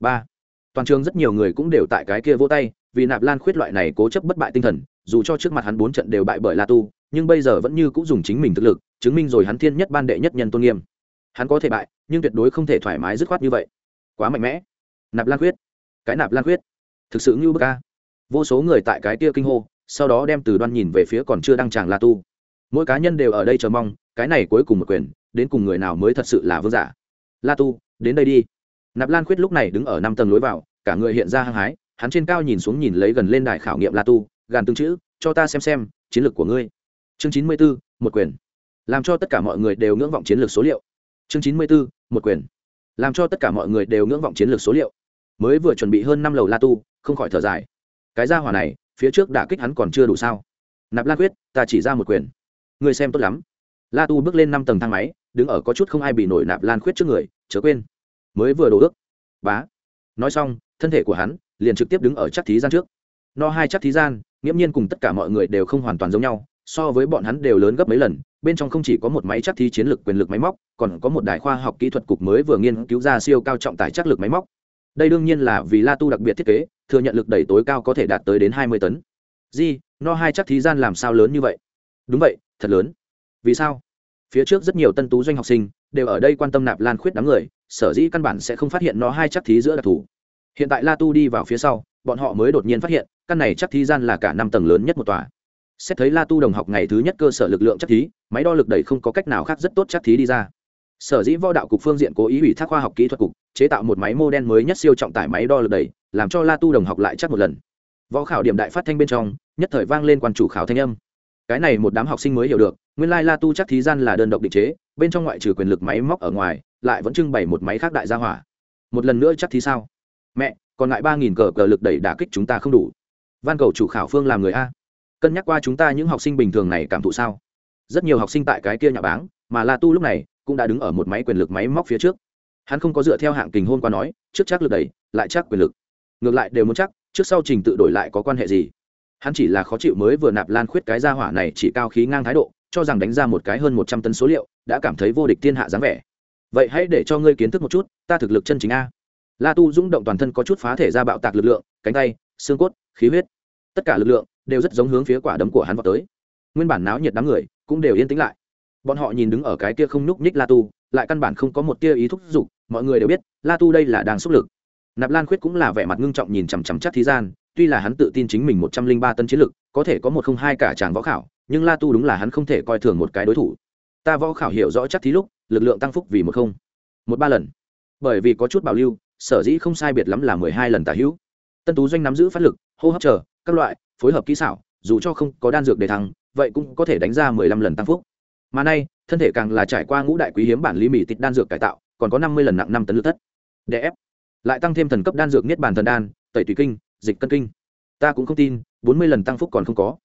Ba. Toàn trường rất nhiều người cũng đều tại cái kia vỗ tay, vì nạp lan khuyết loại này cố chấp bất bại tinh thần, dù cho trước mặt hắn bốn trận đều bại bởi la tu, nhưng bây giờ vẫn như cũng dùng chính mình thực lực, chứng minh rồi hắn thiên nhất ban đệ nhất nhân tôn nghiêm. Hắn có thể bại, nhưng tuyệt đối không thể thoải mái dứt khoát như vậy. Quá mạnh mẽ. Nạp lan khuyết. Cái nạp lan khuyết. Thực sự như bức ca vô số người tại cái kia kinh hô, sau đó đem từ đoan nhìn về phía còn chưa đăng tràng la tu. Mỗi cá nhân đều ở đây chờ mong, cái này cuối cùng một quyền, đến cùng người nào mới thật sự là vương giả? La tu, đến đây đi. Nạp lan khuyết lúc này đứng ở năm tầng lối vào, cả người hiện ra hăng hái, hắn trên cao nhìn xuống nhìn lấy gần lên đài khảo nghiệm la tu, gàn tương chữ, cho ta xem xem, chiến lược của ngươi. Chương chín mươi b ố một quyền. Làm cho tất cả mọi người đều ngưỡng vọng chiến lược số liệu. Chương chín mươi b ố một quyền. Làm cho tất cả mọi người đều ngưỡng vọng chiến lược số liệu. Mới vừa chuẩn bị hơn năm lầu la tu, không khỏi thở dài cái ra hỏa này, phía trước đả kích hắn còn chưa đủ sao? Nạp lan quyết, ta chỉ ra một quyền. Người xem tốt lắm. La tu bước lên năm tầng thang máy, đứng ở có chút không ai bị nổi nạp lan khuyết trước người, chớ quên. Mới vừa đổ ước. Bá. Nói xong, thân thể của hắn liền trực tiếp đứng ở chắc thí gian trước. No hai chắc thí gian, nghiễm nhiên cùng tất cả mọi người đều không hoàn toàn giống nhau, so với bọn hắn đều lớn gấp mấy lần, bên trong không chỉ có một máy chắc thí chiến lược quyền lực máy móc, còn có một đài khoa học kỹ thuật cục mới vừa nghiên cứu ra siêu cao trọng tải chắc lực máy móc đây đương nhiên là vì la tu đặc biệt thiết kế, thừa nhận lực đẩy tối cao có thể đạt tới đến hai mươi tấn. Di no hai chắc thí gian làm sao lớn như vậy? Đúng vậy, thật lớn. Vì sao? Phía trước rất nhiều tân tú doanh học sinh đều ở đây quan tâm nạp lan khuyết đám người, sở dĩ căn bản sẽ không phát hiện nó hai chắc thí giữa đặc thù. Hiện tại la tu đi vào phía sau, bọn họ mới đột nhiên phát hiện, căn này chắc thí gian là cả năm tầng lớn nhất một tòa. Xét thấy la tu đồng học ngày thứ nhất cơ sở lực lượng chắc thí, máy đo lực đẩy không có cách nào khác rất tốt chắc thí đi ra sở dĩ võ đạo cục phương diện cố ý ủy thác khoa học kỹ thuật cục, chế tạo một máy mô đen mới nhất siêu trọng tải máy đo lực đẩy, làm cho la tu đồng học lại chắc một lần. Võ khảo điểm đại phát thanh bên trong, nhất thời vang lên quan chủ khảo thanh âm. Cái này một đám học sinh mới hiểu được, nguyên lai la tu chắc thí gian là đơn độc định chế, bên trong ngoại trừ quyền lực máy móc ở ngoài, lại vẫn trưng bày một máy khác đại gia hỏa. Một lần nữa chắc thí sao? Mẹ, còn lại ba nghìn cờ cờ lực đẩy đả kích chúng ta không đủ. Van cầu chủ khảo phương làm người a. Cân nhắc qua chúng ta những học sinh bình thường này cảm thụ sao? Rất nhiều học sinh tại cái kia nhà báng, mà la tu lúc này cũng đã đứng ở một máy quyền lực máy móc phía trước. Hắn không có dựa theo hạng kình hôn qua nói, trước chắc lực đẩy, lại chắc quyền lực. Ngược lại đều muốn chắc, trước sau trình tự đổi lại có quan hệ gì? Hắn chỉ là khó chịu mới vừa nạp lan khuyết cái ra hỏa này chỉ cao khí ngang thái độ, cho rằng đánh ra một cái hơn một trăm tấn số liệu, đã cảm thấy vô địch thiên hạ dáng vẻ. Vậy hãy để cho ngươi kiến thức một chút, ta thực lực chân chính a. La tu dũng động toàn thân có chút phá thể ra bạo tạc lực lượng, cánh tay, xương cốt, khí huyết. Tất cả lực lượng đều rất giống hướng phía quả đấm của hắn vào tới. Nguyên bản náo nhiệt đám người cũng đều yên tĩnh lại bọn họ nhìn đứng ở cái kia không nhúc nhích la tu, lại căn bản không có một tia ý thúc giục, mọi người đều biết, la tu đây là đang xúc lực. Nạp lan khuyết cũng là vẻ mặt ngưng trọng nhìn chằm chằm chắc thí gian, tuy là hắn tự tin chính mình một trăm linh ba tân chiến lực, có thể có một không hai cả tràng võ khảo, nhưng la tu đúng là hắn không thể coi thường một cái đối thủ. Ta võ khảo hiểu rõ chắc thí lúc, lực lượng tăng phúc vì một không, một ba lần. Bởi vì có chút bảo lưu, sở dĩ không sai biệt lắm là mười hai lần tả hữu. Tân tú doanh nắm giữ phát lực, hô hấp chờ, các loại, phối hợp kỹ xảo, dù cho không có đan dược để thắng vậy cũng có thể đánh ra mười lăm lần tăng phúc mà nay, thân thể càng là trải qua ngũ đại quý hiếm bản lý mỹ tịch đan dược cải tạo, còn có năm mươi lần nặng năm tấn lưu thất. Để ép. Lại tăng thêm thần cấp đan dược niết bàn thần đan, tẩy tùy kinh, dịch cân kinh. Ta cũng không tin, bốn mươi lần tăng phúc còn không có.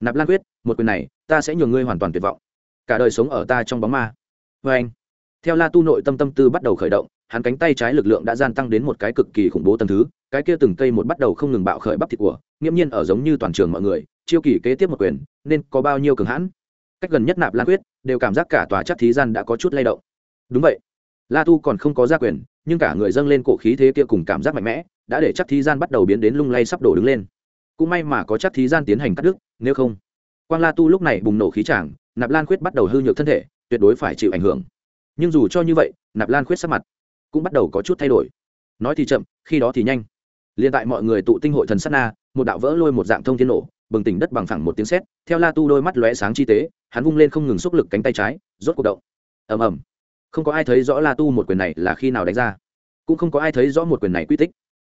Nạp lan quyết, một quyền này, ta sẽ nhường ngươi hoàn toàn tuyệt vọng. Cả đời sống ở ta trong bóng ma. Vê anh, theo la tu nội tâm tâm tư bắt đầu khởi động, hắn cánh tay trái lực lượng đã gian tăng đến một cái cực kỳ khủng bố tầng thứ, cái kia từng cây một bắt đầu không ngừng bạo khởi bắp thịt của, nghiễm nhiên ở giống như toàn trường mọi người, chiêu kỳ kế tiếp một quyền, nên có bao nhiêu cường hãn. Cách gần nhất nạp lan quyết đều cảm giác cả tòa chắc thí gian đã có chút lay động. Đúng vậy. La tu còn không có gia quyền, nhưng cả người dâng lên cổ khí thế kia cùng cảm giác mạnh mẽ, đã để chắc thí gian bắt đầu biến đến lung lay sắp đổ đứng lên. Cũng may mà có chắc thí gian tiến hành cắt đứt, nếu không, quang la tu lúc này bùng nổ khí tràng, nạp lan khuyết bắt đầu hư nhược thân thể, tuyệt đối phải chịu ảnh hưởng. Nhưng dù cho như vậy, nạp lan khuyết sắc mặt cũng bắt đầu có chút thay đổi. Nói thì chậm, khi đó thì nhanh. Liền tại mọi người tụ tinh hội thần sát na, một đạo vỡ lôi một dạng thông thiên nổ bừng tỉnh đất bằng phẳng một tiếng sét, theo la tu đôi mắt lóe sáng chi tế, hắn vung lên không ngừng xúc lực cánh tay trái, rốt cuộc động. Ầm ầm. Không có ai thấy rõ la tu một quyền này là khi nào đánh ra. Cũng không có ai thấy rõ một quyền này quy tích.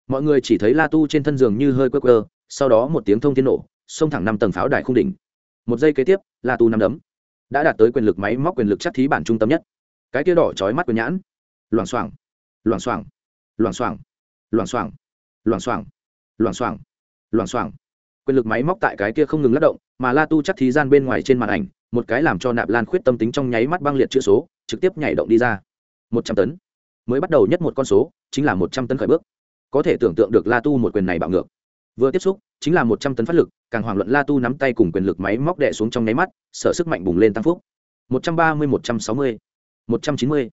Mọi người chỉ thấy la tu trên thân giường như hơi quơ quơ, sau đó một tiếng thông thiên nổ, xông thẳng năm tầng pháo đài khung đỉnh. Một giây kế tiếp, la tu năm đấm. Đã đạt tới quyền lực máy móc quyền lực chắc thí bản trung tâm nhất. Cái kia đỏ trói mắt quyền nhãn. Loảng xoảng loảng xoảng loảng xoảng loảng xoảng loảng xoảng loảng xoảng loảng xoảng quyền lực máy móc tại cái kia không ngừng lắc động, mà la tu chắc thí gian bên ngoài trên màn ảnh, một cái làm cho nạp lan khuyết tâm tính trong nháy mắt băng liệt chữ số, trực tiếp nhảy động đi ra. Một trăm tấn. Mới bắt đầu nhất một con số, chính là một trăm tấn khởi bước. Có thể tưởng tượng được la tu một quyền này bạo ngược. Vừa tiếp xúc, chính là một trăm tấn phát lực, càng hoàng luận la tu nắm tay cùng quyền lực máy móc đè xuống trong nháy mắt sở sức mạnh bùng lên tăng phúc. Một trăm ba mươi, một trăm sáu mươi, một trăm chín mươi.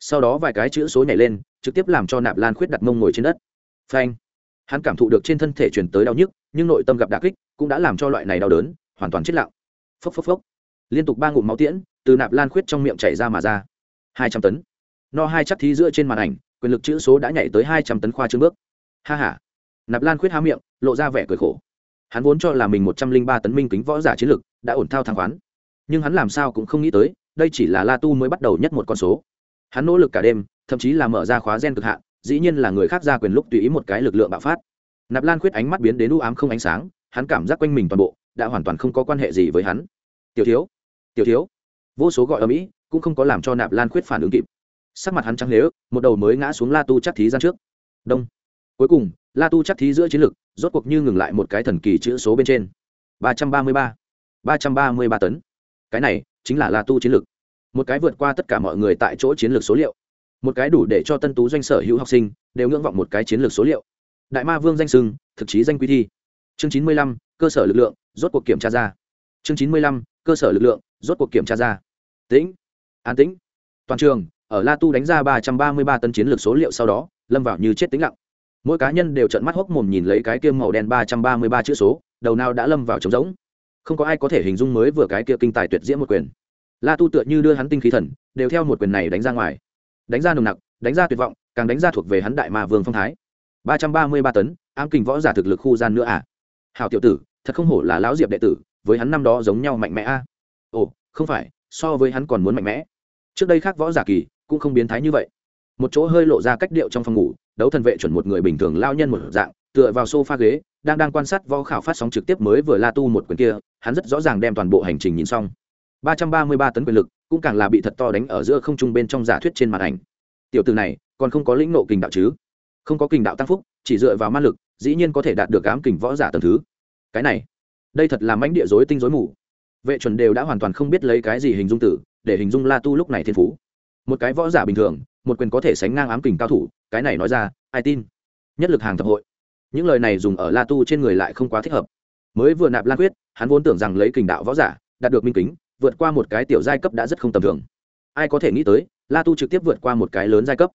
Sau đó vài cái chữ số nhảy lên, trực tiếp làm cho nạp lan khuyết đặt mông ngồi trên đất. Phanh hắn cảm thụ được trên thân thể chuyển tới đau nhức, nhưng nội tâm gặp đà kích, cũng đã làm cho loại này đau đớn, hoàn toàn chết lặng. Phốc phốc phốc. Liên tục ba ngụm máu tiễn, từ nạp lan khuyết trong miệng chảy ra mà ra. Hai trăm tấn. No hai chắc thí giữa trên màn ảnh, quyền lực chữ số đã nhảy tới hai trăm tấn khoa trương bước. Ha h a nạp lan khuyết há miệng, lộ ra vẻ cười khổ. Hắn vốn cho là mình một trăm linh ba tấn minh kính võ giả chiến lực, đã ổn thao thang khoán. Nhưng hắn làm sao cũng không nghĩ tới, đây chỉ là la tu mới bắt đầu nhất một con số. Hắn nỗ lực cả đêm, thậm chí là mở ra khóa gen cực hạn dĩ nhiên là người khác ra quyền lúc tùy ý một cái lực lượng bạo phát. Nạp lan khuyết ánh mắt biến đến u ám không ánh sáng, hắn cảm giác quanh mình toàn bộ, đã hoàn toàn không có quan hệ gì với hắn. Tiểu thiếu tiểu thiếu. Vô số gọi ở mỹ cũng không có làm cho nạp lan khuyết phản ứng kịp. Sắc mặt hắn trắng nếu một đầu mới ngã xuống la tu chắc thí gian trước. Đông. Cuối cùng, la tu chắc thí giữa chiến lực, rốt cuộc như ngừng lại một cái thần kỳ chữ số bên trên. ba trăm ba mươi ba. ba trăm ba mươi ba tấn. Cái này chính là la tu chiến lực. Một cái vượt qua tất cả mọi người tại chỗ chiến lược số liệu một cái đủ để cho tân tú doanh sở hữu học sinh đều ngưỡng vọng một cái chiến lược số liệu. Đại ma vương danh sưng, thực chí danh quy thi. Chương chín mươi lăm, cơ sở lực lượng, rốt cuộc kiểm tra ra. Chương chín mươi lăm, cơ sở lực lượng, rốt cuộc kiểm tra ra. Tĩnh. An tĩnh. Toàn trường, ở la tu đánh ra ba trăm ba mươi ba tấn chiến lược số liệu sau đó, lâm vào như chết tĩnh lặng. Mỗi cá nhân đều trận mắt hốc mồm nhìn lấy cái kia màu đen ba trăm ba mươi ba chữ số, đầu nào đã lâm vào trống rỗng. Không có ai có thể hình dung mới vừa cái kia kinh tài tuyệt diễm một quyền. La tu tựa như đưa hắn tinh khí thần, đều theo một quyền này đánh ra ngoài đánh ra nồng nặc, đánh ra tuyệt vọng, càng đánh ra thuộc về hắn đại mà vương phong thái. Ba trăm ba mươi ba tấn, ám kình võ giả thực lực khu gian nữa à? Hào tiểu tử, thật không hổ là lão diệp đệ tử, với hắn năm đó giống nhau mạnh mẽ a à? ồ, không phải, so với hắn còn muốn mạnh mẽ. Trước đây khác võ giả kỳ, cũng không biến thái như vậy. Một chỗ hơi lộ ra cách điệu trong phòng ngủ, đấu thần vệ chuẩn một người bình thường lao nhân một dạng, tựa vào sofa ghế, đang đang quan sát võ khảo phát sóng trực tiếp mới vừa la tu một quyền kia, hắn rất rõ ràng đem toàn bộ hành trình nhìn xong. Ba trăm ba mươi ba tấn quyền lực cũng càng là bị thật to đánh ở giữa không trung bên trong giả thuyết trên màn ảnh. Tiểu từ này, còn không có lĩnh nộ kình đạo chứ? Không có kình đạo tăng phúc, chỉ dựa vào ma lực, dĩ nhiên có thể đạt được ám kình võ giả tầm thứ. Cái này, đây thật là mãnh địa dối tinh dối mù. Vệ chuẩn đều đã hoàn toàn không biết lấy cái gì hình dung tử, để hình dung la tu lúc này thiên phú. Một cái võ giả bình thường, một quyền có thể sánh ngang ám kình cao thủ, cái này nói ra, ai tin? Nhất lực hàng thập hội. Những lời này dùng ở la tu trên người lại không quá thích hợp. Mới vừa nạp lan quyết, hắn vốn tưởng rằng lấy kình đạo võ giả, đạt được minh kính vượt qua một cái tiểu giai cấp đã rất không tầm thường. Ai có thể nghĩ tới, la tu trực tiếp vượt qua một cái lớn giai cấp.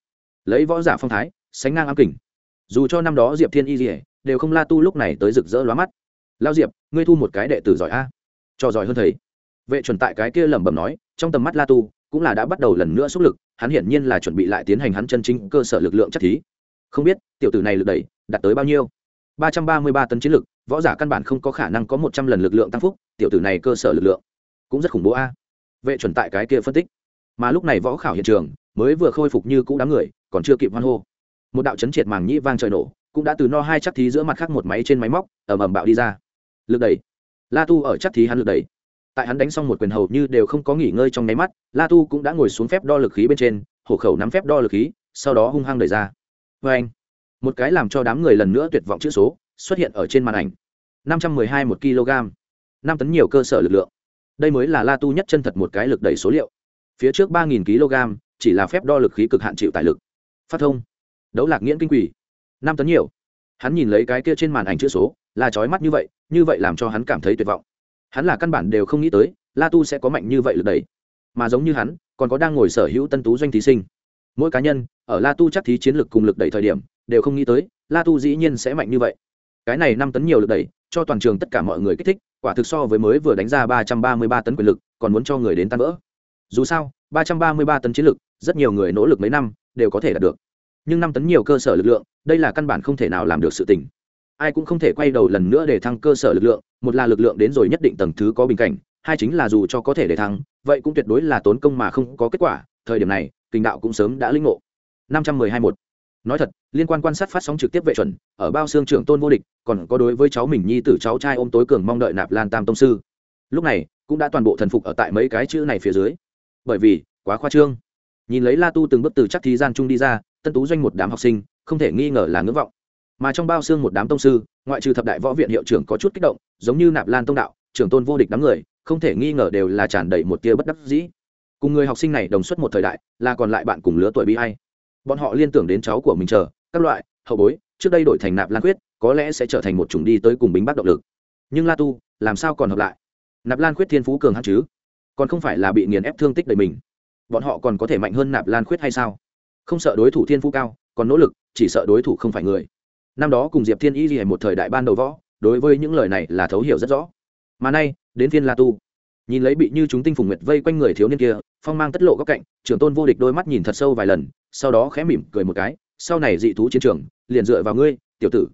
Lấy võ giả phong thái, sánh ngang ám kình. Dù cho năm đó diệp thiên y dỉa đều không la tu lúc này tới rực rỡ lóa mắt. Lao diệp, ngươi thu một cái đệ tử giỏi a. Cho giỏi hơn thầy. Vệ chuẩn tại cái kia lẩm bẩm nói, trong tầm mắt la tu cũng là đã bắt đầu lần nữa xúc lực, hắn hiển nhiên là chuẩn bị lại tiến hành hắn chân chính cơ sở lực lượng chắc thí. Không biết, tiểu tử này lực đẩy, đạt tới bao nhiêu? Ba trăm ba mươi ba tấn chiến lực, võ giả căn bản không có khả năng có một trăm lần lực lượng tăng phúc, tiểu tử này cơ sở lực lượng cũng rất khủng bố a. Vệ chuẩn tại cái kia phân tích. Mà lúc này võ khảo hiện trường mới vừa khôi phục như cũ đám người, còn chưa kịp hoan hô. Một đạo chấn triệt màng nhĩ vang trời nổ, cũng đã từ no hai chắc thí giữa mặt khác một máy trên máy móc, ầm ầm bạo đi ra. Lực đẩy. La tu ở chắc thí hắn lực đẩy. Tại hắn đánh xong một quyền hầu như đều không có nghỉ ngơi trong nháy mắt, la tu cũng đã ngồi xuống phép đo lực khí bên trên, hổ khẩu nắm phép đo lực khí, sau đó hung hăng đẩy ra. Vê anh, một cái làm cho đám người lần nữa tuyệt vọng chữ số xuất hiện ở trên màn ảnh. năm trăm mười hai một kg. Năm tấn nhiều cơ sở lực lượng đây mới là la tu nhất chân thật một cái lực đẩy số liệu. Phía trước ba nghìn kg, chỉ là phép đo lực khí cực hạn chịu tải lực. Phát thông. Đấu lạc nghiễn kinh quỷ. Năm tấn nhiều. Hắn nhìn lấy cái kia trên màn ảnh chữ số, là trói mắt như vậy như vậy làm cho hắn cảm thấy tuyệt vọng. Hắn là căn bản đều không nghĩ tới, la tu sẽ có mạnh như vậy lực đẩy. Mà giống như hắn, còn có đang ngồi sở hữu tân tú doanh thí sinh. Mỗi cá nhân, ở la tu chắc thí chiến lược cùng lực đẩy thời điểm, đều không nghĩ tới, la tu dĩ nhiên sẽ mạnh như vậy. Cái này năm tấn nhiều lực đẩy, cho toàn trường tất cả mọi người kích thích quả thực so với mới vừa đánh ra ba trăm ba mươi ba tấn quyền lực, còn muốn cho người đến tan vỡ. Dù sao, ba trăm ba mươi ba tấn chiến lực, rất nhiều người nỗ lực mấy năm, đều có thể đạt được. Nhưng năm tấn nhiều cơ sở lực lượng, đây là căn bản không thể nào làm được sự tình. Ai cũng không thể quay đầu lần nữa để thăng cơ sở lực lượng, một là lực lượng đến rồi nhất định tầng thứ có bình cảnh, hai chính là dù cho có thể để thăng, vậy cũng tuyệt đối là tốn công mà không có kết quả, thời điểm này, kinh đạo cũng sớm đã linh ngộ. năm trăm mười hai một nói thật, liên quan quan sát phát sóng trực tiếp vệ chuẩn, ở bao xương trưởng tôn vô địch, còn có đối với cháu mình nhi tử cháu trai ôm tối cường mong đợi nạp lan tam tông sư. Lúc này, cũng đã toàn bộ thần phục ở tại mấy cái chữ này phía dưới. Bởi vì, quá khoa trương. Nhìn lấy la tu từng bước từ chắc thí gian trung đi ra, tân tú doanh một đám học sinh, không thể nghi ngờ là ngưỡng vọng. Mà trong bao xương một đám tông sư, ngoại trừ thập đại võ viện hiệu trưởng có chút kích động, giống như nạp lan tông đạo, trưởng tôn vô địch đám người, không thể nghi ngờ đều là tràn đầy một tia bất đắc dĩ. Cùng người học sinh này đồng xuất một thời đại, là còn lại bạn cùng lứa tuổi bi hay bọn họ liên tưởng đến cháu của mình chờ, các loại, hậu bối, trước đây đổi thành nạp lan quyết có lẽ sẽ trở thành một chủng đi tới cùng bính bắt động lực. Nhưng la tu, làm sao còn hợp lại? Nạp lan quyết thiên phú cường hát chứ? Còn không phải là bị nghiền ép thương tích đầy mình. Bọn họ còn có thể mạnh hơn nạp lan khuyết hay sao? Không sợ đối thủ thiên phú cao, còn nỗ lực, chỉ sợ đối thủ không phải người. Năm đó cùng diệp thiên y gì một thời đại ban đầu võ, đối với những lời này là thấu hiểu rất rõ. Mà nay, đến thiên la tu. Nhìn lấy bị như chúng tinh phùng nguyệt vây quanh người thiếu niên kia, phong mang tất lộ góc cạnh, trưởng tôn vô địch đôi mắt nhìn thật sâu vài lần sau đó khẽ mỉm cười một cái, sau này dị thú chiến trường, liền dựa vào ngươi, tiểu tử.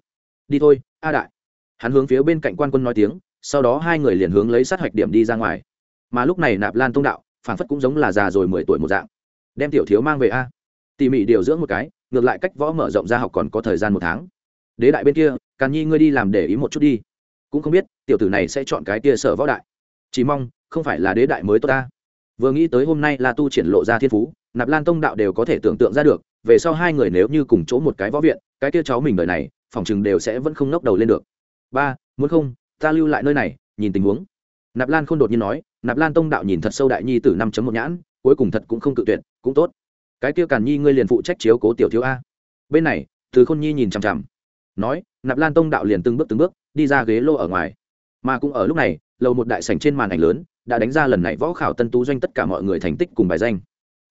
Đi thôi, a đại. Hắn hướng phía bên cạnh quan quân nói tiếng, sau đó hai người liền hướng lấy sát hạch điểm đi ra ngoài. Mà lúc này nạp lan tông đạo phản phất cũng giống là già rồi mười tuổi một dạng. Đem tiểu thiếu mang về a. Tỉ mỉ điều dưỡng một cái, ngược lại cách võ mở rộng ra học còn có thời gian một tháng. Đế đại bên kia, càn nhi ngươi đi làm để ý một chút đi. Cũng không biết, tiểu tử này sẽ chọn cái kia sở võ đại. Chỉ mong, không phải là đế đại mới tốt ta. Vừa nghĩ tới hôm nay là tu triển lộ ra thiên phú nạp lan tông đạo đều có thể tưởng tượng ra được, về sau hai người nếu như cùng chỗ một cái võ viện, cái kia cháu mình đời này, phòng chừng đều sẽ vẫn không ngóc đầu lên được. Ba, muốn không, ta lưu lại nơi này, nhìn tình huống. Nạp lan không đột nhiên nói, nạp lan tông đạo nhìn thật sâu đại nhi từ năm một nhãn, cuối cùng thật cũng không cự tuyệt, cũng tốt. Cái kia càn nhi ngươi liền phụ trách chiếu cố tiểu thiếu a. Bên này, từ khôn nhi nhìn chằm chằm, nói, nạp lan tông đạo liền từng bước từng bước, đi ra ghế lô ở ngoài. Mà cũng ở lúc này, lầu một đại sảnh trên màn ảnh lớn, đã đánh ra lần này võ khảo tân tú doanh tất cả mọi người thành tích cùng bài danh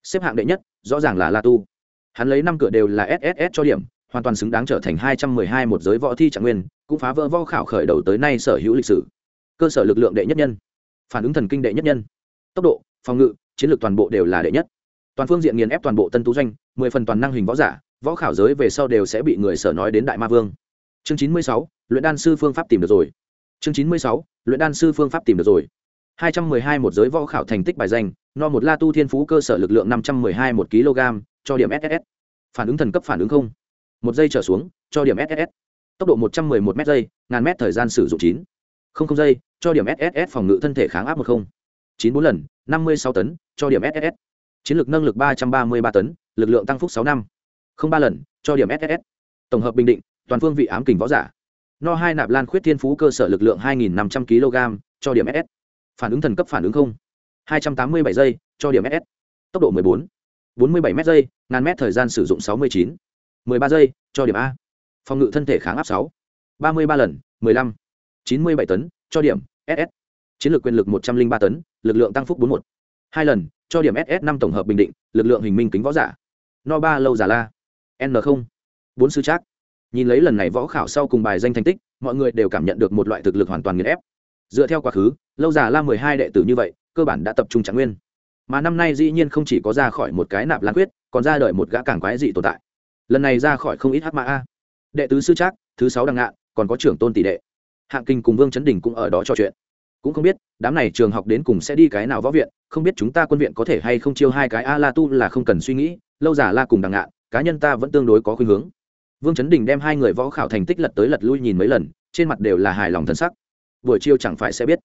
xếp hạng đệ nhất, rõ ràng là la tu. Hắn lấy năm cửa đều là sss cho điểm, hoàn toàn xứng đáng trở thành hai trăm mười hai một giới võ thi trạng nguyên, cũng phá vỡ võ khảo khởi đầu tới nay sở hữu lịch sử. Cơ sở lực lượng đệ nhất nhân. Phản ứng thần kinh đệ nhất nhân. Tốc độ, phòng ngự, chiến lược toàn bộ đều là đệ nhất. Toàn phương diện nghiền ép toàn bộ tân tú doanh, mười phần toàn năng hình võ giả, võ khảo giới về sau đều sẽ bị người sở nói đến đại ma vương. Chương chín mươi sáu, luyện đan sư phương pháp tìm được rồi. Chương chín mươi sáu, luyện đan sư phương pháp tìm được rồi hai trăm mười hai một giới võ khảo thành tích bài danh, no một la tu thiên phú cơ sở lực lượng năm trăm mười hai một kg, cho điểm SSS. phản ứng thần cấp phản ứng không một giây trở xuống, cho điểm SSS. tốc độ một trăm mười một m giây, ngàn mét thời gian sử dụng chín không không giây, cho điểm SSS phòng ngự thân thể kháng áp một không chín bốn lần, năm mươi sáu tấn, cho điểm SSS. chiến lược nâng lực ba trăm ba mươi ba tấn, lực lượng tăng phúc sáu năm không ba lần, cho điểm SSS. tổng hợp bình định, toàn phương vị ám kình võ giả no hai nạp lan khuyết thiên phú cơ sở lực lượng hai nghìn năm trăm kg, cho điểm ss phản ứng thần cấp phản ứng không? hai trăm tám mươi bảy giây, cho điểm ss tốc độ mười bốn. bốn mươi bảy m giây, ngàn m thời gian sử dụng sáu mươi chín. mười ba giây, cho điểm a. Phòng ngự thân thể kháng áp sáu. ba mươi ba lần, mười lăm. chín mươi bảy tấn, cho điểm ss chiến lược quyền lực một trăm linh ba tấn, lực lượng tăng phúc bốn một hai lần, cho điểm ss năm tổng hợp bình định, lực lượng hình minh kính võ giả. No ba, lâu giả la. N không. Bốn sư trác. Nhìn lấy lần này võ khảo sau cùng bài danh thành tích, mọi người đều cảm nhận được một loại thực lực hoàn toàn nghiền ép dựa theo quá khứ, lâu giả la mười hai đệ tử như vậy, cơ bản đã tập trung trạng nguyên. Mà năm nay dĩ nhiên không chỉ có ra khỏi một cái nạp lan quyết, còn ra đời một gã càng quái dị tồn tại. Lần này ra khỏi không ít hát mã a. Đệ tứ sư trác, thứ sáu đằng ngạn còn có trưởng tôn tỷ đệ. Hạng kinh cùng vương chấn đình cũng ở đó trò chuyện. Cũng không biết, đám này trường học đến cùng sẽ đi cái nào võ viện, không biết chúng ta quân viện có thể hay không chiêu hai cái a la tu là không cần suy nghĩ, lâu giả la cùng đằng ngạn cá nhân ta vẫn tương đối có khuynh hướng. Vương chấn đình đem hai người võ khảo thành tích lật tới lật lui nhìn mấy lần, trên mặt đều là hài lòng thân sắc buổi chiều chẳng phải sẽ biết.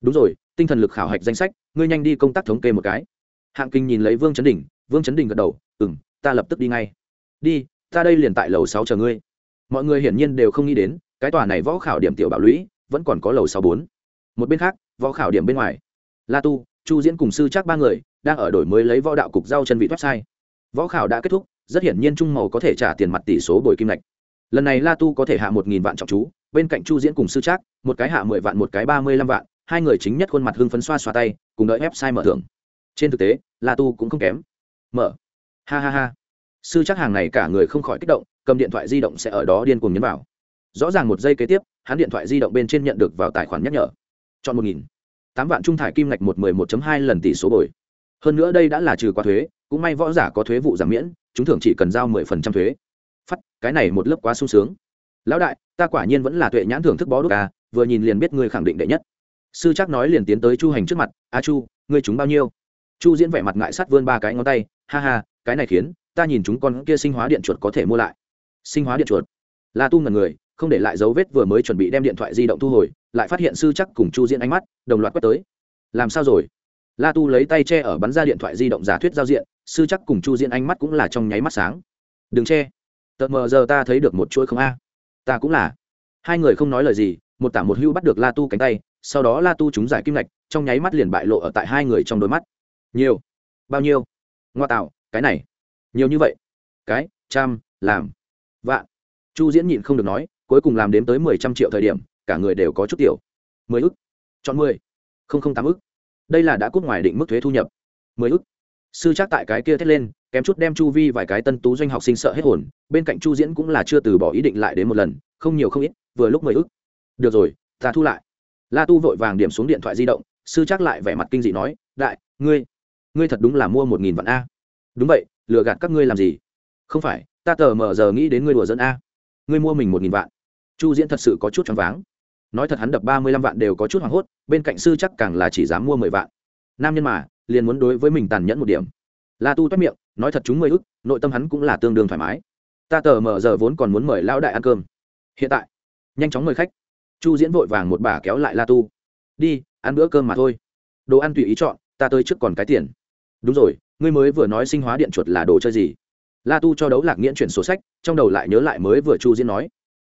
Đúng rồi, tinh thần lực khảo hạch danh sách, ngươi nhanh đi công tác thống kê một cái. Hạng kinh nhìn lấy vương chấn đình vương chấn đình gật đầu ừ m ta lập tức đi ngay. Đi, ta đây liền tại lầu sáu chờ ngươi. Mọi người hiển nhiên đều không nghĩ đến, cái tòa này võ khảo điểm tiểu bảo lũy, vẫn còn có lầu sáu bốn. Một bên khác, võ khảo điểm bên ngoài, la tu, chu diễn cùng sư chắc ba người, đang ở đổi mới lấy võ đạo cục giao chân vị website. Võ khảo đã kết thúc, rất hiển nhiên trung màu có thể trả tiền mặt tỷ số bồi kim lệch lần này la tu có thể hạ một nghìn vạn trọng chú bên cạnh chu diễn cùng sư trác, một cái hạ mười vạn, một cái ba mươi lăm vạn, hai người chính nhất khuôn mặt hưng phấn xoa xoa tay, cùng đợi website mở thưởng. Trên thực tế, la tu cũng không kém. Mở. Ha ha ha. Sư chắc hàng này cả người không khỏi kích động, cầm điện thoại di động sẽ ở đó điên cuồng nhấn vào. Rõ ràng một giây kế tiếp, hắn điện thoại di động bên trên nhận được vào tài khoản nhắc nhở. Chọn một nghìn. Tám vạn trung thải kim ngạch một mười một hai lần tỷ số bồi. Hơn nữa đây đã là trừ qua thuế, cũng may võ giả có thuế vụ giảm miễn, chúng thường chỉ cần giao mười phần trăm thuế. Phát, cái này một lớp quá sung sướng lão đại, ta quả nhiên vẫn là tuệ nhãn thưởng thức bó đúc à vừa nhìn liền biết ngươi khẳng định đệ nhất. Sư chắc nói liền tiến tới chu hành trước mặt, a chu, ngươi chúng bao nhiêu? Chu diễn vẻ mặt ngại sắt vươn ba cái ngón tay, ha ha, cái này khiến ta nhìn chúng con kia sinh hóa điện chuột có thể mua lại. Sinh hóa điện chuột? La tu ngần người, không để lại dấu vết vừa mới chuẩn bị đem điện thoại di động thu hồi, lại phát hiện sư chắc cùng chu diễn ánh mắt đồng loạt quét tới. Làm sao rồi? La tu lấy tay che ở bắn ra điện thoại di động giả thuyết giao diện, sư chắc cùng chu diễn ánh mắt cũng là trong nháy mắt sáng. Đừng che. Tợt mờ giờ ta thấy được một chuỗi không a ta cũng là. Hai người không nói lời gì, một tả một hưu bắt được la tu cánh tay, sau đó la tu chúng giải kim lạch trong nháy mắt liền bại lộ ở tại hai người trong đôi mắt. Nhiều. Bao nhiêu? Ngoa tạo, cái này. Nhiều như vậy. Cái, trăm, làm. Vạn. Chu diễn nhịn không được nói, cuối cùng làm đến tới mười trăm triệu thời điểm, cả người đều có chút tiểu. Mười ức. Chọn mười. Không không tám ức. Đây là đã cút ngoài định mức thuế thu nhập. Mười ức sư Trác tại cái kia thét lên, kém chút đem chu vi vài cái tân tú doanh học sinh sợ hết hồn, bên cạnh chu diễn cũng là chưa từ bỏ ý định lại đến một lần, không nhiều không ít, vừa lúc mười ức. Được rồi, ta thu lại. La tu vội vàng điểm xuống điện thoại di động, sư Trác lại vẻ mặt kinh dị nói, đại, ngươi ngươi thật đúng là mua một nghìn vạn a. Đúng vậy, lừa gạt các ngươi làm gì? Không phải, ta tờ mờ giờ nghĩ đến ngươi đùa dẫn a. Ngươi mua mình một nghìn vạn. Chu diễn thật sự có chút choáng váng. Nói thật hắn đập ba mươi lăm vạn đều có chút hoảng hốt, bên cạnh sư chắc càng là chỉ dám mua mười vạn. Nam nhân mà liền muốn đối với mình tàn nhẫn một điểm. La tu toét miệng, nói thật chúng mười ức, nội tâm hắn cũng là tương đương thoải mái. Ta tờ mờ giờ vốn còn muốn mời lão đại ăn cơm. Hiện tại, nhanh chóng mời khách. Chu diễn vội vàng một bà kéo lại la tu. Đi, ăn bữa cơm mà thôi. Đồ ăn tùy ý chọn, ta tới trước còn cái tiền. Đúng rồi, ngươi mới vừa nói sinh hóa điện chuột là đồ chơi gì? La tu cho đấu lạc nghiễn chuyển sổ sách, trong đầu lại nhớ lại mới vừa chu diễn nói.